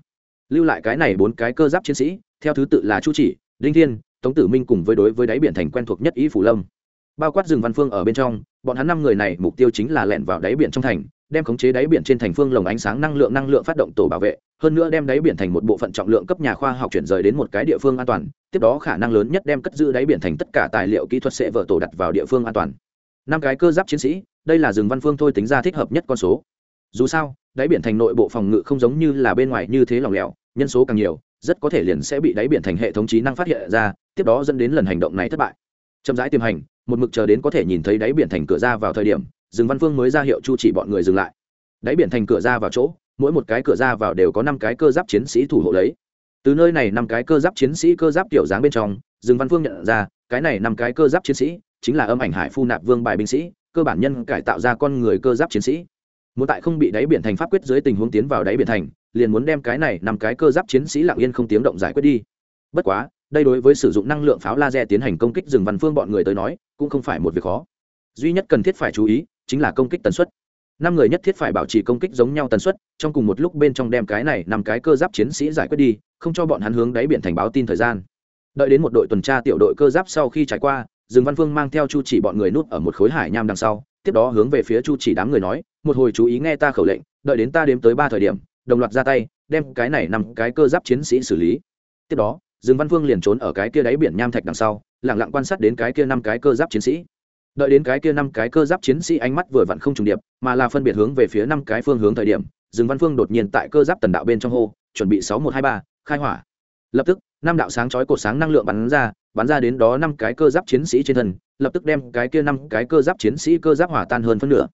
Lưu lại cái này bốn cái cơ giáp chiến sĩ, theo thứ tự là chu chỉ đinh thiên, tống tử minh cùng với đối với đáy biển thành quen thuộc nhất ý phủ lâm. Bao quát rừng văn phương ở bên trong, bọn hắn năm người này mục tiêu chính là lẻn vào đáy biển trong thành, đem khống chế đáy biển trên thành phương lồng ánh sáng năng lượng năng lượng phát động tổ bảo vệ, hơn nữa đem đáy biển thành một bộ phận trọng lượng cấp nhà khoa học chuyển rời đến một cái địa phương an toàn, tiếp đó khả năng lớn nhất đem cất giữ đáy biển thành tất cả tài liệu kỹ thuật sẽ vợ tổ đặt vào địa phương an toàn. Năm cái cơ giáp chiến sĩ, đây là rừng văn phương thôi tính ra thích hợp nhất con số. Dù sao, đáy biển thành nội bộ phòng ngự không giống như là bên ngoài như thế lòng lẻo, nhân số càng nhiều rất có thể liền sẽ bị đáy biển thành hệ thống trí năng phát hiện ra, tiếp đó dẫn đến lần hành động này thất bại. Chậm rãi tiềm hành, một mực chờ đến có thể nhìn thấy đáy biển thành cửa ra vào thời điểm rừng văn phương mới ra hiệu chu chỉ bọn người dừng lại. Đáy biển thành cửa ra vào chỗ, mỗi một cái cửa ra vào đều có năm cái cơ giáp chiến sĩ thủ hộ lấy. Từ nơi này năm cái cơ giáp chiến sĩ cơ giáp kiểu dáng bên trong rừng văn phương nhận ra, cái này năm cái cơ giáp chiến sĩ chính là âm ảnh hải phu nạp vương bài binh sĩ, cơ bản nhân cải tạo ra con người cơ giáp chiến sĩ. Muốn tại không bị đáy biển thành pháp quyết dưới tình huống tiến vào đáy biển thành liền muốn đem cái này nằm cái cơ giáp chiến sĩ lặng yên không tiếng động giải quyết đi. Bất quá, đây đối với sử dụng năng lượng pháo laser tiến hành công kích rừng văn phương bọn người tới nói, cũng không phải một việc khó. Duy nhất cần thiết phải chú ý, chính là công kích tần suất. Năm người nhất thiết phải bảo trì công kích giống nhau tần suất, trong cùng một lúc bên trong đem cái này nằm cái cơ giáp chiến sĩ giải quyết đi, không cho bọn hắn hướng đáy biển thành báo tin thời gian. Đợi đến một đội tuần tra tiểu đội cơ giáp sau khi trải qua, rừng văn phương mang theo chu chỉ bọn người núp ở một khối hải nham đằng sau, tiếp đó hướng về phía chu chỉ đám người nói, một hồi chú ý nghe ta khẩu lệnh, đợi đến ta đếm tới ba thời điểm đồng loạt ra tay, đem cái này nằm cái cơ giáp chiến sĩ xử lý. Tiếp đó, dương văn phương liền trốn ở cái kia đáy biển nham thạch đằng sau lẳng lặng quan sát đến cái kia năm cái cơ giáp chiến sĩ. Đợi đến cái kia năm cái cơ giáp chiến sĩ ánh mắt vừa vặn không trùng điệp, mà là phân biệt hướng về phía năm cái phương hướng thời điểm, dương văn phương đột nhiên tại cơ giáp tần đạo bên trong hô, chuẩn bị sáu một hai ba, khai hỏa. Lập tức, năm đạo sáng chói cột sáng năng lượng bắn ra bắn ra đến đó năm cái cơ giáp chiến sĩ trên thân, lập tức đem cái kia năm cái cơ giáp chiến sĩ cơ giáp hỏa tan hơn phân nửa.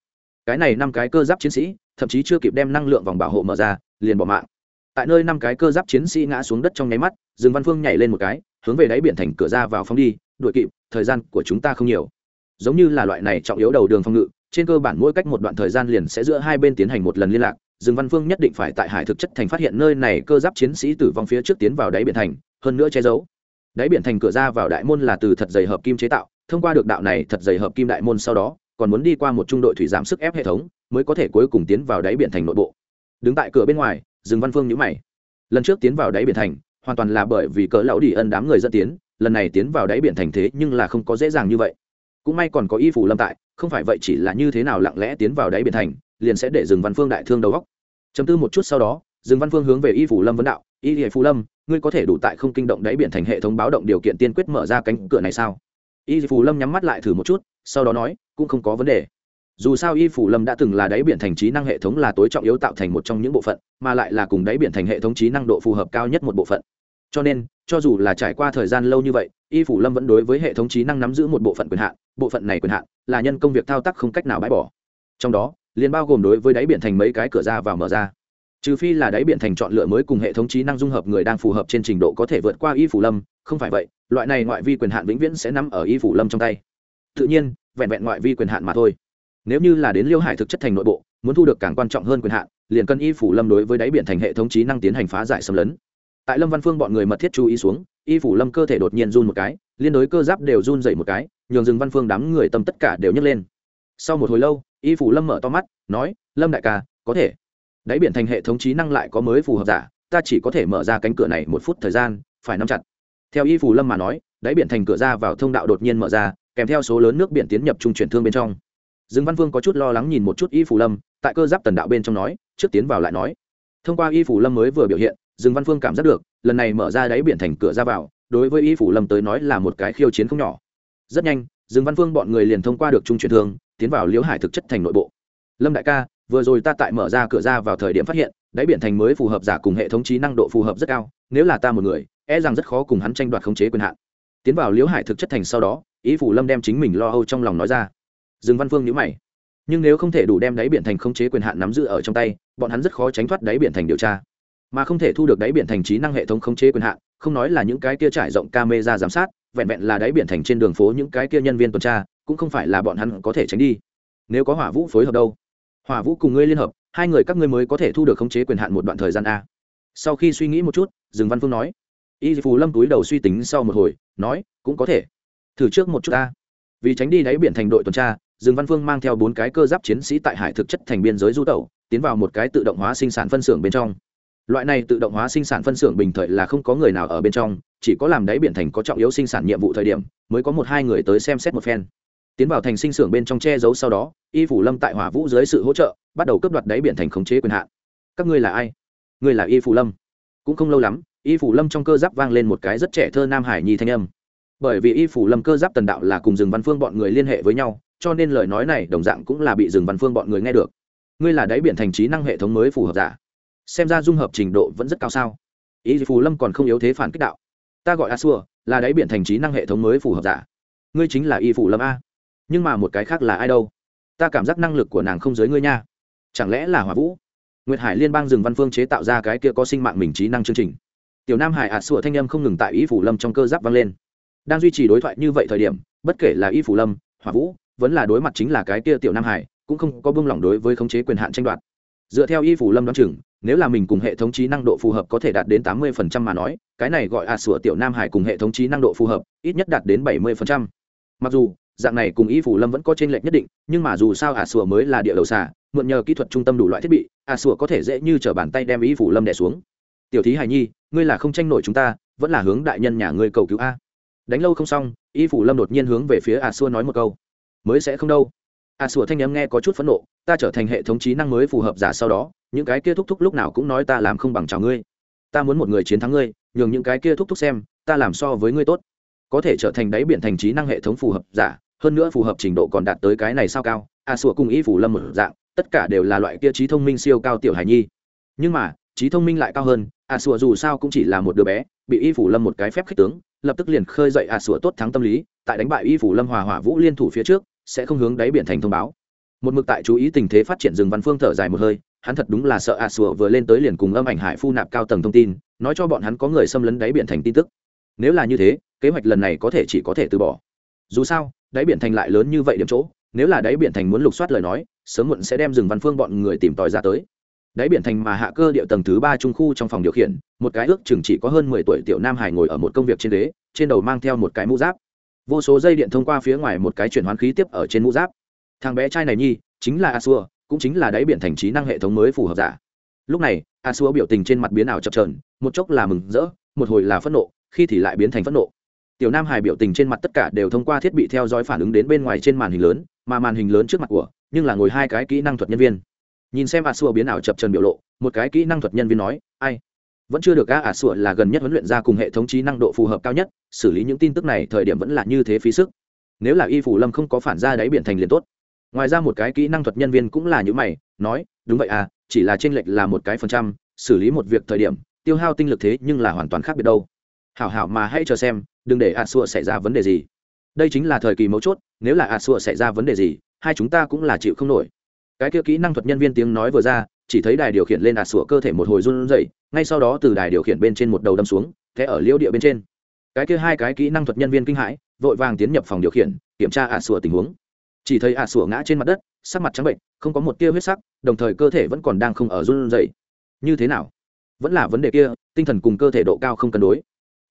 Cái này năm cái cơ giáp chiến sĩ thậm chí chưa kịp đem năng lượng vòng bảo hộ mở ra, liền bỏ mạng. Tại nơi năm cái cơ giáp chiến sĩ ngã xuống đất trong nháy mắt, dương văn phương nhảy lên một cái, hướng về đáy biển thành cửa ra vào phóng đi đuổi kịp, thời gian của chúng ta không nhiều. Giống như là loại này trọng yếu đầu đường phòng ngự, trên cơ bản mỗi cách một đoạn thời gian liền sẽ giữa hai bên tiến hành một lần liên lạc. Dương văn phương nhất định phải tại hải thực chất thành phát hiện nơi này cơ giáp chiến sĩ tử vong phía trước tiến vào đáy biển thành, hơn nữa che giấu. Đáy biển thành cửa ra vào đại môn là từ thật dày hợp kim chế tạo, thông qua được đạo này thật dày hợp kim đại môn sau đó, còn muốn đi qua một trung đội thủy giảm sức ép hệ thống mới có thể cuối cùng tiến vào đáy biển thành nội bộ. Đứng tại cửa bên ngoài, dương văn phương nhữ mày. Lần trước tiến vào đáy biển thành, hoàn toàn là bởi vì cỡ lão đi ân đám người dẫn tiến, lần này tiến vào đáy biển thành thế nhưng là không có dễ dàng như vậy. Cũng may còn có y phủ lâm tại, không phải vậy chỉ là như thế nào lặng lẽ tiến vào đáy biển thành, liền sẽ để Dương văn phương đại thương đầu góc chấm tư một chút sau đó, Dương văn phương hướng về y phủ lâm vấn đạo, y phủ lâm, ngươi có thể đủ tại không kinh động đáy biển thành hệ thống báo động điều kiện tiên quyết mở ra cánh cửa này sao? Y phủ lâm nhắm mắt lại thử một chút, sau đó nói, cũng không có vấn đề dù sao y phủ lâm đã từng là đáy biển thành trí năng hệ thống là tối trọng yếu tạo thành một trong những bộ phận, mà lại là cùng đáy biển thành hệ thống trí năng độ phù hợp cao nhất một bộ phận. Cho nên, cho dù là trải qua thời gian lâu như vậy, y phủ lâm vẫn đối với hệ thống trí năng nắm giữ một bộ phận quyền hạn, bộ phận này quyền hạn là nhân công việc thao tác không cách nào bãi bỏ. Trong đó, liền bao gồm đối với đáy biển thành mấy cái cửa ra vào mở ra. Trừ phi là đáy biển thành chọn lựa mới cùng hệ thống trí năng dung hợp người đang phù hợp trên trình độ có thể vượt qua y phủ lâm, không phải vậy, loại này ngoại vi quyền hạn vĩnh viễn sẽ nằm ở y phủ lâm trong tay. Tự nhiên, vẹn vẹn ngoại vi quyền hạn mà thôi nếu như là đến liêu hải thực chất thành nội bộ, muốn thu được càng quan trọng hơn quyền hạn, liền cần y phủ lâm đối với đáy biển thành hệ thống trí năng tiến hành phá giải xâm lấn. Tại lâm văn phương bọn người mật thiết chú ý xuống, y phủ lâm cơ thể đột nhiên run một cái, liên đối cơ giáp đều run dậy một cái, nhường rừng văn phương đám người tâm tất cả đều nhấc lên. Sau một hồi lâu, y phủ lâm mở to mắt, nói, lâm đại ca, có thể. Đáy biển thành hệ thống trí năng lại có mới phù hợp giả, ta chỉ có thể mở ra cánh cửa này một phút thời gian, phải nắm chặt. Theo y phủ lâm mà nói, đáy biển thành cửa ra vào thông đạo đột nhiên mở ra, kèm theo số lớn nước biển tiến nhập trung chuyển thương bên trong dương văn vương có chút lo lắng nhìn một chút y phủ lâm, tại cơ giáp tần đạo bên trong nói, trước tiến vào lại nói. Thông qua y phủ lâm mới vừa biểu hiện, dương văn phương cảm giác được, lần này mở ra đáy biển thành cửa ra vào, đối với y phủ lâm tới nói là một cái khiêu chiến không nhỏ. Rất nhanh, dương văn phương bọn người liền thông qua được trung truyền thương, tiến vào liễu hải thực chất thành nội bộ. Lâm đại ca, vừa rồi ta tại mở ra cửa ra vào thời điểm phát hiện, đáy biển thành mới phù hợp giả cùng hệ thống trí năng độ phù hợp rất cao, nếu là ta một người e rằng rất khó cùng hắn tranh đoạt khống chế quyền hạn. Tiến vào liễu hải thực chất thành sau đó ý phủ lâm đem chính mình lo âu trong lòng nói ra dương văn phương nhữ mày. Nhưng nếu không thể đủ đem đáy biển thành khống chế quyền hạn nắm giữ ở trong tay, bọn hắn rất khó tránh thoát đáy biển thành điều tra. Mà không thể thu được đáy biển thành trí năng hệ thống khống chế quyền hạn, không nói là những cái kia trải rộng camera giám sát, vẹn vẹn là đáy biển thành trên đường phố những cái kia nhân viên tuần tra, cũng không phải là bọn hắn có thể tránh đi. Nếu có hỏa vũ phối hợp đâu? Hỏa vũ cùng ngươi liên hợp, hai người các ngươi mới có thể thu được khống chế quyền hạn một đoạn thời gian a. Sau khi suy nghĩ một chút, dương văn phương nói. Y phù lâm túi đầu suy tính sau một hồi, nói, cũng có thể. Thử trước một chút a vì tránh đi đáy biển thành đội tuần tra dương văn phương mang theo bốn cái cơ giáp chiến sĩ tại hải thực chất thành biên giới du tẩu, tiến vào một cái tự động hóa sinh sản phân xưởng bên trong. Loại này tự động hóa sinh sản phân xưởng bình thời là không có người nào ở bên trong, chỉ có làm đáy biển thành có trọng yếu sinh sản nhiệm vụ thời điểm, mới có một hai người tới xem xét một phen. Tiến vào thành sinh xưởng bên trong che giấu sau đó, y phủ lâm tại hỏa vũ dưới sự hỗ trợ, bắt đầu cướp đoạt đáy biển thành khống chế quyền hạn. Các ngươi là ai? Ngươi là y phủ lâm. Cũng không lâu lắm, y phủ lâm trong cơ giáp vang lên một cái rất trẻ thơ nam hải nhi thanh âm. Bởi vì y phủ lâm cơ giáp tần đạo là cùng rừng văn phương bọn người liên hệ với nhau cho nên lời nói này đồng dạng cũng là bị rừng văn phương bọn người nghe được. Ngươi là đáy biển thành trí năng hệ thống mới phù hợp giả. Xem ra dung hợp trình độ vẫn rất cao sao? Y phủ lâm còn không yếu thế phản kích đạo. Ta gọi a xua, là đáy biển thành trí năng hệ thống mới phù hợp giả. Ngươi chính là y phủ lâm a. Nhưng mà một cái khác là ai đâu? Ta cảm giác năng lực của nàng không giới ngươi nha. Chẳng lẽ là hòa vũ? Nguyệt hải liên bang rừng văn phương chế tạo ra cái kia có sinh mạng mình trí năng chương trình. Tiểu nam hải ạt sủa thanh â m không ngừng tại y phủ lâm trong cơ giáp vang lên. Đang duy trì đối thoại như vậy thời điểm, bất kể là y phủ lâm hòa vũ vẫn là đối mặt chính là cái kia tiểu nam hải, cũng không có buông lỏng đối với khống chế quyền hạn tranh đoạt. Dựa theo y phủ lâm đoán chừng, nếu là mình cùng hệ thống trí năng độ phù hợp có thể đạt đến tám mươi phần trăm mà nói, cái này gọi à sủa tiểu nam hải cùng hệ thống trí năng độ phù hợp, ít nhất đạt đến bảy mươi phần trăm. Mặc dù, dạng này cùng y phủ lâm vẫn có t r ê n lệch nhất định, nhưng mà dù sao à sủa mới là địa đầu xả mượn nhờ kỹ thuật trung tâm đủ loại thiết bị à sủa có thể dễ như t bàn tay đem y phủ lâm đẻ xuống. Tiểu thí hài nhi, ngươi là không tranh nổi chúng ta, vẫn là hướng đại nhân nhà ngươi cầu cứu a. Đánh lâu không xong, y phủ lâm đột nhiên hướng về phía à sủa nói một câu mới sẽ không đâu. A sủa thanh em nghe có chút phẫn nộ, ta trở thành hệ thống trí năng mới phù hợp giả sau đó, những cái kia thúc thúc lúc nào cũng nói ta làm không bằng chào ngươi. Ta muốn một người chiến thắng ngươi, nhường những cái kia thúc thúc xem, ta làm so với ngươi tốt. Có thể trở thành đáy biển thành trí năng hệ thống phù hợp giả, hơn nữa phù hợp trình độ còn đạt tới cái này sao cao. A sủa cùng y phủ lâm một dạng, tất cả đều là loại kia trí thông minh siêu cao tiểu hải nhi. Nhưng mà, trí thông minh lại cao hơn a sủa dù sao cũng chỉ là một đứa bé, bị y phủ lâm một cái phép khích tướng, lập tức liền khơi dậy a sủa tốt thắng tâm lý tại đánh bại y phủ lâm hòa hỏa vũ liên thủ phía trước, sẽ không hướng đáy biển thành thông báo. Một mực tại chú ý tình thế phát triển rừng văn phương thở dài một hơi, hắn thật đúng là sợ a sủa vừa lên tới liền cùng âm ảnh hải phu nạp cao tầng thông tin, nói cho bọn hắn có người xâm lấn đáy biển thành tin tức. Nếu là như thế, kế hoạch lần này có thể chỉ có thể từ bỏ. Dù sao, đáy biển thành lại lớn như vậy điểm chỗ, nếu là đáy biển thành muốn lục soát lời nói, sớm muộn sẽ đem rừng văn phương bọn người tìm tòi ra tới. Đáy biển thành mà hạ cơ địa tầng thứ ba trung khu trong phòng điều khiển, một cái ước chừng chỉ có hơn mười tuổi tiểu nam hải ngồi ở một công việc trên đế, trên đầu mang theo một cái mũ giáp vô số dây điện thông qua phía ngoài một cái chuyển hoán khí tiếp ở trên mũ giáp. Thằng bé trai này nhi, chính là a xua cũng chính là đáy biển thành trí năng hệ thống mới phù hợp giả. Lúc này a xua biểu tình trên mặt biến ảo chập trờn một chốc là mừng rỡ, một hồi là phẫn nộ, khi thì lại biến thành phẫn nộ. Tiểu nam hải biểu tình trên mặt tất cả đều thông qua thiết bị theo dõi phản ứng đến bên ngoài trên màn hình lớn, mà màn hình lớn trước mặt của, nhưng là ngồi hai cái kỹ năng thuật nhân viên. Nhìn xem a xua biến ảo chập trần biểu lộ, một cái kỹ năng thuật nhân viên nói, ai vẫn chưa được a ả sủa là gần nhất huấn luyện ra cùng hệ thống trí năng độ phù hợp cao nhất, xử lý những tin tức này thời điểm vẫn là như thế phí sức. Nếu là y phủ lâm không có phản ra đáy biển thành liền tốt. Ngoài ra một cái kỹ năng thuật nhân viên cũng là những mày, nói, đúng vậy à chỉ là tranh lệch là một cái phần trăm, xử lý một việc thời điểm, tiêu hao tinh lực thế nhưng là hoàn toàn khác biệt đâu. Hảo hảo mà hãy chờ xem, đừng để a sủa xảy ra vấn đề gì. Đây chính là thời kỳ mấu chốt, nếu là a sủa xảy ra vấn đề gì, hai chúng ta cũng là chịu không nổi. Cái kia kỹ năng thuật nhân viên tiếng nói vừa ra chỉ thấy đài điều khiển lên đạt sủa cơ thể một hồi run rẩy, ngay sau đó từ đài điều khiển bên trên một đầu đâm xuống thế ở liễu địa bên trên. Cái kia hai cái kỹ năng thuật nhân viên kinh hãi, vội vàng tiến nhập phòng điều khiển, kiểm tra ả sủa tình huống. Chỉ thấy ả sủa ngã trên mặt đất, sắc mặt trắng bệnh, không có một tia huyết sắc, đồng thời cơ thể vẫn còn đang không ở run rẩy. Như thế nào? Vẫn là vấn đề kia, tinh thần cùng cơ thể độ cao không cân đối.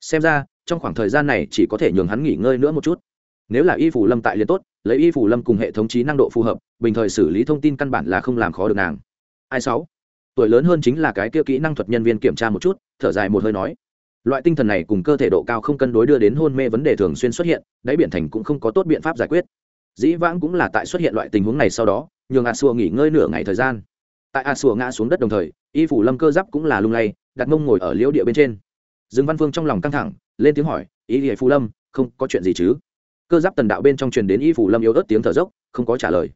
Xem ra, trong khoảng thời gian này chỉ có thể nhường hắn nghỉ ngơi nữa một chút. Nếu là y phủ lâm tại liền tốt, lấy y phủ lâm cùng hệ thống trí năng độ phù hợp, bình thời xử lý thông tin căn bản là không làm khó được nàng ai sáu? Tuổi lớn hơn chính là cái kia kỹ năng thuật nhân viên kiểm tra một chút, thở dài một hơi nói. Loại tinh thần này cùng cơ thể độ cao không cân đối đưa đến hôn mê vấn đề thường xuyên xuất hiện, đáy biển thành cũng không có tốt biện pháp giải quyết. Dĩ vãng cũng là tại xuất hiện loại tình huống này sau đó, nhường a xua nghỉ ngơi nửa ngày thời gian. Tại a xua ngã xuống đất đồng thời, y phủ lâm cơ giáp cũng là lung lay, đặt mông ngồi ở liễu địa bên trên. Dương văn phương trong lòng căng thẳng, lên tiếng hỏi y thì phù lâm, không có chuyện gì chứ? Cơ giáp tần đạo bên trong truyền đến y phủ lâm yếu ớt tiếng thở dốc, không có trả lời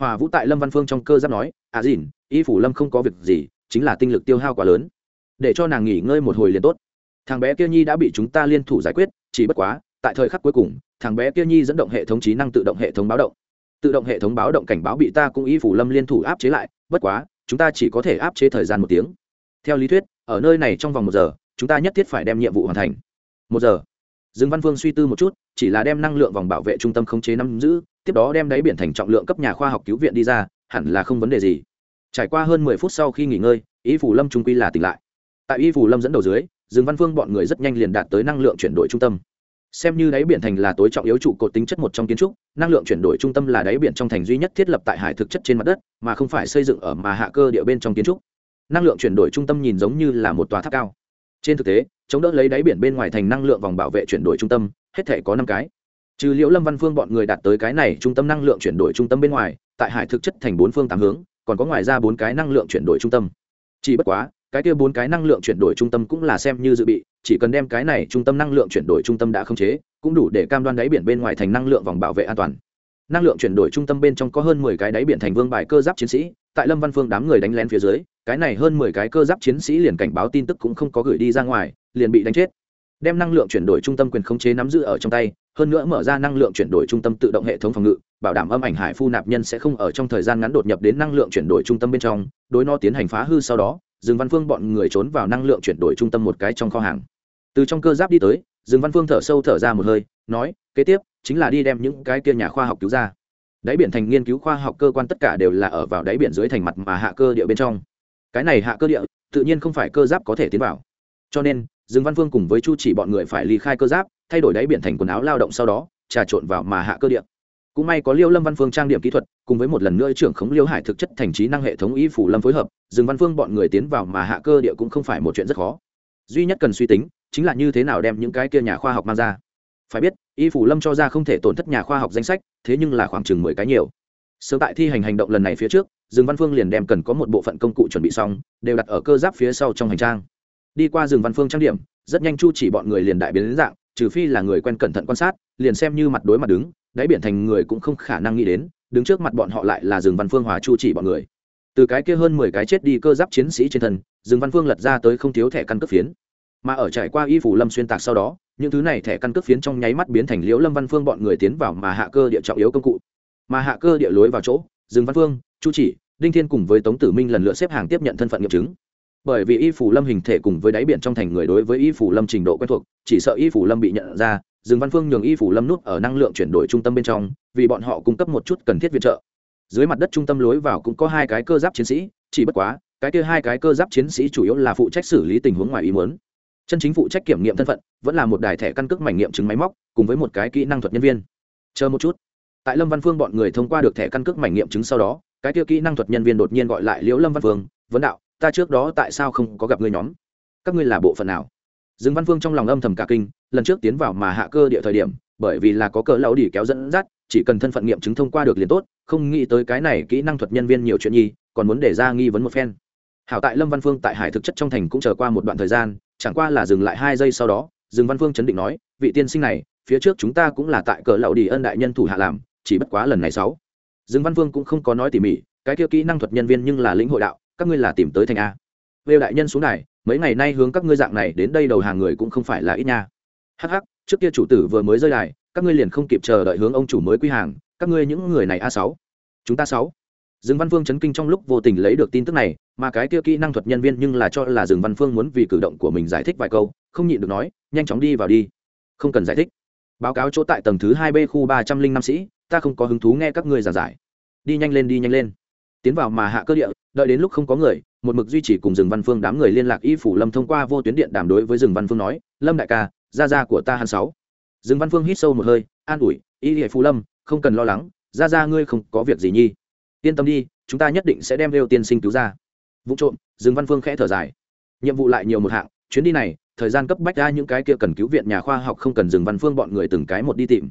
hòa vũ tại lâm văn phương trong cơ giáp nói à dìn, y phủ lâm không có việc gì, chính là tinh lực tiêu hao quá lớn. Để cho nàng nghỉ ngơi một hồi liền tốt. Thằng bé kia nhi đã bị chúng ta liên thủ giải quyết, chỉ bất quá, tại thời khắc cuối cùng, thằng bé kia nhi dẫn động hệ thống trí năng tự động hệ thống báo động. Tự động hệ thống báo động cảnh báo bị ta cũng y phủ lâm liên thủ áp chế lại, bất quá, chúng ta chỉ có thể áp chế thời gian một tiếng. Theo lý thuyết, ở nơi này trong vòng một giờ, chúng ta nhất thiết phải đem nhiệm vụ hoàn thành. Một giờ. Dương văn vương suy tư một chút, chỉ là đem năng lượng vòng bảo vệ trung tâm khống chế nắm giữ tiếp đó đem đáy biển thành trọng lượng cấp nhà khoa học cứu viện đi ra, hẳn là không vấn đề gì. Trải qua hơn mười phút sau khi nghỉ ngơi, y phủ lâm trung quy là tỉnh lại. Tại y phủ lâm dẫn đầu dưới, dương văn phương bọn người rất nhanh liền đạt tới năng lượng chuyển đổi trung tâm. Xem như đáy biển thành là tối trọng yếu trụ cột tính chất một trong kiến trúc, năng lượng chuyển đổi trung tâm là đáy biển trong thành duy nhất thiết lập tại hải thực chất trên mặt đất, mà không phải xây dựng ở mà hạ cơ địa bên trong kiến trúc. Năng lượng chuyển đổi trung tâm nhìn giống như là một tòa tháp cao. Trên thực tế, chống đỡ lấy đáy biển bên ngoài thành năng lượng vòng bảo vệ chuyển đổi trung tâm, hết thể có năm cái trừ liễu lâm văn phương bọn người đạt tới cái này trung tâm năng lượng chuyển đổi trung tâm bên ngoài, tại hải thực chất thành bốn phương tám hướng, còn có ngoài ra bốn cái năng lượng chuyển đổi trung tâm. Chỉ bất quá, cái kia bốn cái năng lượng chuyển đổi trung tâm cũng là xem như dự bị, chỉ cần đem cái này trung tâm năng lượng chuyển đổi trung tâm đã khống chế, cũng đủ để cam đoan đáy biển bên ngoài thành năng lượng vòng bảo vệ an toàn. Năng lượng chuyển đổi trung tâm bên trong có hơn mười cái đáy biển thành vương bài cơ giáp chiến sĩ, tại lâm văn phương đám người đánh lén phía dưới, cái này hơn mười cái cơ giáp chiến sĩ liền cảnh báo tin tức cũng không có gửi đi ra ngoài, liền bị đánh chết. Đem năng lượng chuyển đổi trung tâm quyền khống chế nắm giữ ở trong tay hơn nữa mở ra năng lượng chuyển đổi trung tâm tự động hệ thống phòng ngự, bảo đảm âm ảnh hải phu nạp nhân sẽ không ở trong thời gian ngắn đột nhập đến năng lượng chuyển đổi trung tâm bên trong, đối nó tiến hành phá hư sau đó, dương văn phương bọn người trốn vào năng lượng chuyển đổi trung tâm một cái trong kho hàng. Từ trong cơ giáp đi tới, dương văn phương thở sâu thở ra một hơi, nói, kế tiếp, chính là đi đem những cái kia nhà khoa học cứu ra. Đáy biển thành nghiên cứu khoa học cơ quan tất cả đều là ở vào đáy biển dưới thành mặt mà hạ cơ địa bên trong. Cái này hạ cơ địa, tự nhiên không phải cơ giáp có thể tiến vào. Cho nên, dương văn phương cùng với chu chỉ bọn người phải ly khai cơ giáp thay đổi đáy biển thành quần áo lao động sau đó, trà trộn vào mà hạ cơ điện cũng may có liêu lâm văn phương trang điểm kỹ thuật, cùng với một lần nữa trưởng khống liêu hải thực chất thành trí năng hệ thống y phủ lâm phối hợp, dương văn phương bọn người tiến vào mà hạ cơ địa cũng không phải một chuyện rất khó. Duy nhất cần suy tính, chính là như thế nào đem những cái kia nhà khoa học mang ra. Phải biết, y phủ lâm cho ra không thể tổn thất nhà khoa học danh sách, thế nhưng là khoảng chừng mười cái nhiều. Sớm tại thi hành hành động lần này phía trước, dương văn phương liền đem cần có một bộ phận công cụ chuẩn bị xong, đều đặt ở cơ giáp phía sau trong hành trang. Đi qua rừng văn phương trang điểm, rất nhanh chu chỉ bọn người liền đại biến dạng trừ phi là người quen cẩn thận quan sát, liền xem như mặt đối mặt đứng, đáy biển thành người cũng không khả năng nghĩ đến, đứng trước mặt bọn họ lại là rừng văn phương hòa chu chỉ bọn người. Từ cái kia hơn mười cái chết đi cơ giáp chiến sĩ trên thân rừng văn phương lật ra tới không thiếu thẻ căn cước phiến. Mà ở trải qua y phủ lâm xuyên tạc sau đó, những thứ này thẻ căn cước phiến trong nháy mắt biến thành liễu lâm văn phương bọn người tiến vào mà hạ cơ địa trọng yếu công cụ. Mà hạ cơ địa lối vào chỗ rừng văn phương, chu chỉ, đinh thiên cùng với tống tử minh lần lượt xếp hàng tiếp nhận thân phận nghiệm chứng bởi vì y phủ lâm hình thể cùng với đáy biển trong thành người đối với y phủ lâm trình độ quen thuộc, chỉ sợ y phủ lâm bị nhận ra, dương văn phương nhường y phủ lâm nút ở năng lượng chuyển đổi trung tâm bên trong, vì bọn họ cung cấp một chút cần thiết viện trợ. Dưới mặt đất trung tâm lối vào cũng có hai cái cơ giáp chiến sĩ, chỉ bất quá, cái kia hai cái cơ giáp chiến sĩ chủ yếu là phụ trách xử lý tình huống ngoài ý muốn. Chân chính phụ trách kiểm nghiệm thân phận, vẫn là một đài thẻ căn cước mảnh nghiệm chứng máy móc, cùng với một cái kỹ năng thuật nhân viên. Chờ một chút. Tại lâm văn phương bọn người thông qua được thẻ căn cước mảnh nghiệm chứng sau đó, cái kia kỹ năng thuật nhân viên đột nhiên gọi lại liễu lâm văn phương, vấn đạo ta trước đó tại sao không có gặp ngươi nhóm? Các ngươi là bộ phận nào? Dương văn phương trong lòng âm thầm cả kinh, lần trước tiến vào mà hạ cơ địa thời điểm, bởi vì là có cỡ lão đỉ kéo dẫn dắt, chỉ cần thân phận nghiệm chứng thông qua được liền tốt, không nghĩ tới cái này kỹ năng thuật nhân viên nhiều chuyện nhi, còn muốn để ra nghi vấn một phen. Hảo tại lâm văn phương tại hải thực chất trong thành cũng chờ qua một đoạn thời gian, chẳng qua là dừng lại hai giây sau đó, dương văn phương chấn định nói, vị tiên sinh này, phía trước chúng ta cũng là tại cỡ lão đỉ ân đại nhân thủ hạ làm, chỉ bất quá lần này sáu. Dương văn phương cũng không có nói tỉ mỉ, cái kia kỹ năng thuật nhân viên nhưng là lĩnh hội đạo các ngươi là tìm tới thành a vêu đại nhân xuống này mấy ngày nay hướng các ngươi dạng này đến đây đầu hàng người cũng không phải là ít nha hh trước kia chủ tử vừa mới rơi đài các ngươi liền không kịp chờ đợi hướng ông chủ mới quy hàng các ngươi những người này a sáu chúng ta sáu Dương Văn Phương chấn kinh trong lúc vô tình lấy được tin tức này, mà cái kia kỹ năng thuật nhân viên nhưng là cho là Dương Văn Phương muốn vì cử động của mình giải thích vài câu, không nhịn được nói, nhanh chóng đi vào đi. Không cần giải thích. Báo cáo chỗ tại tầng thứ hai b khu ba trăm linh năm sĩ, ta không có hứng thú nghe các ngươi giảng giải. Đi nhanh lên đi nhanh lên. Tiến vào mà hạ cơ địa, đợi đến lúc không có người, một mực duy trì cùng rừng Văn Phương đám người liên lạc y phủ Lâm thông qua vô tuyến điện đàm đối với rừng Văn Phương nói, "Lâm đại ca, gia gia của ta hắn sáu." rừng Văn Phương hít sâu một hơi, an ủi, "Y hệ Phù Lâm, không cần lo lắng, gia gia ngươi không có việc gì nhi. Yên tâm đi, chúng ta nhất định sẽ đem Lêu tiên sinh cứu ra." Vụ trộm, rừng Văn Phương khẽ thở dài. Nhiệm vụ lại nhiều một hạng, chuyến đi này, thời gian cấp bách ra những cái kia cần cứu viện nhà khoa học không cần Dừng Văn Phương bọn người từng cái một đi tìm.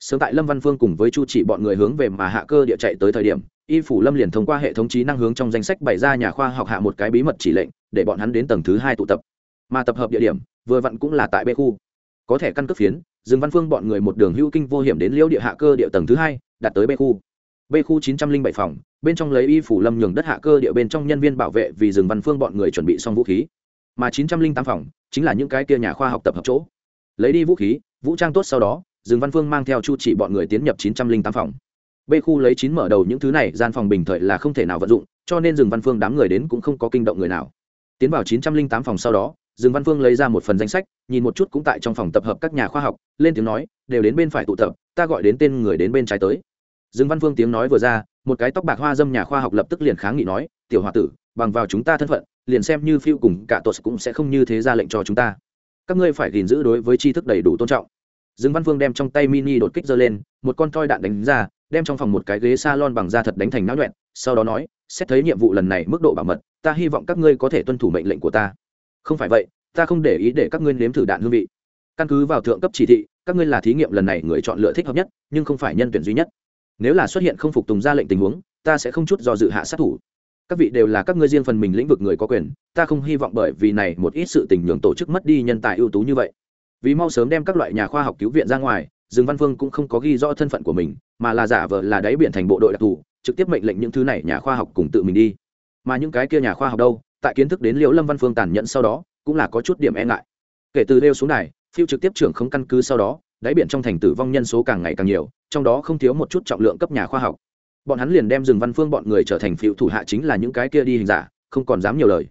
Sớm tại Lâm Văn Phương cùng với Chu Chỉ bọn người hướng về mà hạ cơ địa chạy tới thời điểm, y phủ lâm liền thông qua hệ thống trí năng hướng trong danh sách bày ra nhà khoa học hạ một cái bí mật chỉ lệnh để bọn hắn đến tầng thứ hai tụ tập. Mà tập hợp địa điểm vừa vặn cũng là tại b khu. Có thể căn cước phiến dương văn phương bọn người một đường hữu kinh vô hiểm đến liễu địa hạ cơ địa tầng thứ hai đạt tới b khu. B khu chín trăm linh bảy phòng bên trong lấy y phủ lâm nhường đất hạ cơ địa bên trong nhân viên bảo vệ vì dương văn phương bọn người chuẩn bị xong vũ khí. Mà chín trăm linh tám phòng chính là những cái kia nhà khoa học tập hợp chỗ. Lấy đi vũ khí vũ trang tốt sau đó dương văn phương mang theo chu chỉ bọn người tiến nhập chín trăm linh tám phòng. B khu lấy chín mở đầu những thứ này, gian phòng bình thời là không thể nào vận dụng, cho nên Dương văn phương đám người đến cũng không có kinh động người nào. Tiến vào chín trăm linh tám phòng sau đó Dương văn phương lấy ra một phần danh sách, nhìn một chút cũng tại trong phòng tập hợp các nhà khoa học, lên tiếng nói, đều đến bên phải tụ tập, ta gọi đến tên người đến bên trái tới. Dương văn phương tiếng nói vừa ra, một cái tóc bạc hoa dâm nhà khoa học lập tức liền kháng nghị nói, tiểu hòa tử, bằng vào chúng ta thân phận, liền xem như phiêu cùng cả tuột cũng sẽ không như thế ra lệnh cho chúng ta. Các ngươi phải gìn giữ đối với tri thức đầy đủ tôn trọng dương văn vương đem trong tay mini đột kích giơ lên, một con toi đạn đánh ra, đem trong phòng một cái ghế salon bằng da thật đánh thành náo nhuẹn, sau đó nói, xét thấy nhiệm vụ lần này mức độ bảo mật, ta hy vọng các ngươi có thể tuân thủ mệnh lệnh của ta. Không phải vậy, ta không để ý để các ngươi nếm thử đạn hương vị. Căn cứ vào thượng cấp chỉ thị, các ngươi là thí nghiệm lần này người chọn lựa thích hợp nhất, nhưng không phải nhân tuyển duy nhất. Nếu là xuất hiện không phục tùng ra lệnh tình huống, ta sẽ không chút do dự hạ sát thủ. Các vị đều là các ngươi riêng phần mình lĩnh vực người có quyền, ta không hy vọng bởi vì này một ít sự tình nhường tổ chức mất đi nhân tài ưu tú như vậy vì mau sớm đem các loại nhà khoa học cứu viện ra ngoài, dương văn phương cũng không có ghi rõ thân phận của mình, mà là giả vờ là đáy biển thành bộ đội đặc thù, trực tiếp mệnh lệnh những thứ này nhà khoa học cùng tự mình đi. Mà những cái kia nhà khoa học đâu, tại kiến thức đến liễu lâm văn phương tàn nhẫn sau đó, cũng là có chút điểm e ngại. Kể từ đeo xuống này phiêu trực tiếp trưởng không căn cứ sau đó, đáy biển trong thành tử vong nhân số càng ngày càng nhiều, trong đó không thiếu một chút trọng lượng cấp nhà khoa học. Bọn hắn liền đem rừng văn phương bọn người trở thành phiêu thủ hạ chính là những cái kia đi hình giả, không còn dám nhiều lời.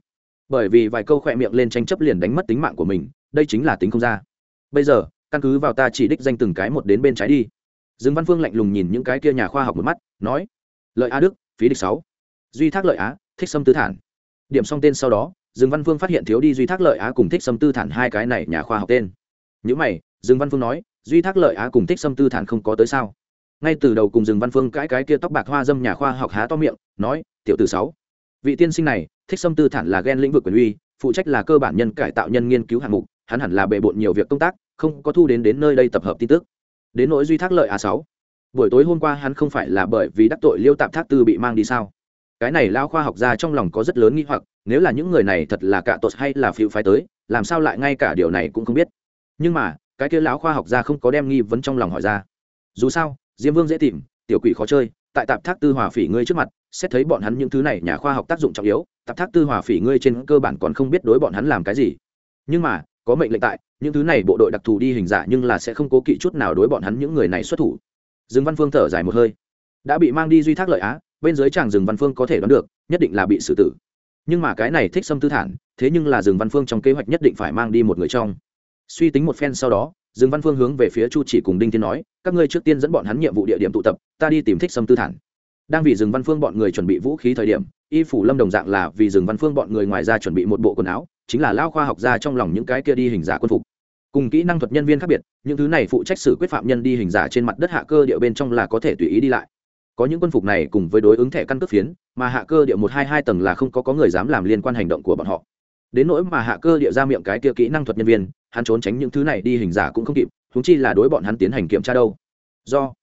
Bởi vì vài câu khỏe miệng lên tranh chấp liền đánh mất tính mạng của mình, đây chính là tính không ra bây giờ, căn cứ vào ta chỉ đích danh từng cái một đến bên trái đi. Dương văn phương lạnh lùng nhìn những cái kia nhà khoa học một mắt, nói, lợi á đức, phí địch sáu. Duy thác lợi á thích xâm tư thản. Điểm xong tên sau đó, dương văn phương phát hiện thiếu đi duy thác lợi á cùng thích xâm tư thản hai cái này nhà khoa học tên. Những mày, dương văn phương nói, duy thác lợi á cùng thích xâm tư thản không có tới sao? Ngay từ đầu cùng Dương văn phương cái cái kia tóc bạc hoa dâm nhà khoa học há to miệng, nói, tiểu tử sáu, vị tiên sinh này, thích xâm tư thản là ghen lĩnh vực quyền uy, phụ trách là cơ bản nhân cải tạo nhân nghiên cứu hạng mục hắn hẳn là bề bộn nhiều việc công tác, không có thu đến đến nơi đây tập hợp tin tức. Đến nỗi duy thác lợi a sáu, buổi tối hôm qua hắn không phải là bởi vì đắc tội liêu tạp thác tư bị mang đi sao? Cái này lao khoa học ra trong lòng có rất lớn nghi hoặc, nếu là những người này thật là cả tột hay là phiêu phái tới, làm sao lại ngay cả điều này cũng không biết. Nhưng mà, cái kia lão khoa học ra không có đem nghi vấn trong lòng hỏi ra. Dù sao, diêm vương dễ tìm, tiểu quỷ khó chơi, tại tạp thác tư hòa phỉ ngươi trước mặt, xét thấy bọn hắn những thứ này nhà khoa học tác dụng trọng yếu, tạp thác tư hòa phỉ ngươi trên cơ bản còn không biết đối bọn hắn làm cái gì. Nhưng mà có mệnh lệnh tại, những thứ này bộ đội đặc thù đi hình giả nhưng là sẽ không cố kỵ chút nào đối bọn hắn những người này xuất thủ. Dương văn phương thở dài một hơi. Đã bị mang đi duy thác lợi á, bên dưới chàng rừng văn phương có thể đoán được, nhất định là bị xử tử. Nhưng mà cái này thích xâm tư thản, thế nhưng là rừng văn phương trong kế hoạch nhất định phải mang đi một người trong. Suy tính một phen sau đó rừng văn phương hướng về phía chu chỉ cùng đinh thiên nói, các ngươi trước tiên dẫn bọn hắn nhiệm vụ địa điểm tụ tập, ta đi tìm thích xâm tư thản. Đang vì rừng văn phương bọn người chuẩn bị vũ khí thời điểm, y phủ lâm đồng dạng là vì rừng văn phương bọn người ngoài ra chuẩn bị một bộ quần áo chính là lao khoa học ra trong lòng những cái kia đi hình giả quân phục. Cùng kỹ năng thuật nhân viên khác biệt, những thứ này phụ trách xử quyết phạm nhân đi hình giả trên mặt đất hạ cơ địa bên trong là có thể tùy ý đi lại. Có những quân phục này cùng với đối ứng thẻ căn cước phiến, mà hạ cơ địa một hai hai tầng là không có có người dám làm liên quan hành động của bọn họ. Đến nỗi mà hạ cơ địa ra miệng cái kia kỹ năng thuật nhân viên, hắn trốn tránh những thứ này đi hình giả cũng không kịp thúng chi là đối bọn hắn tiến hành kiểm tra đâu. Do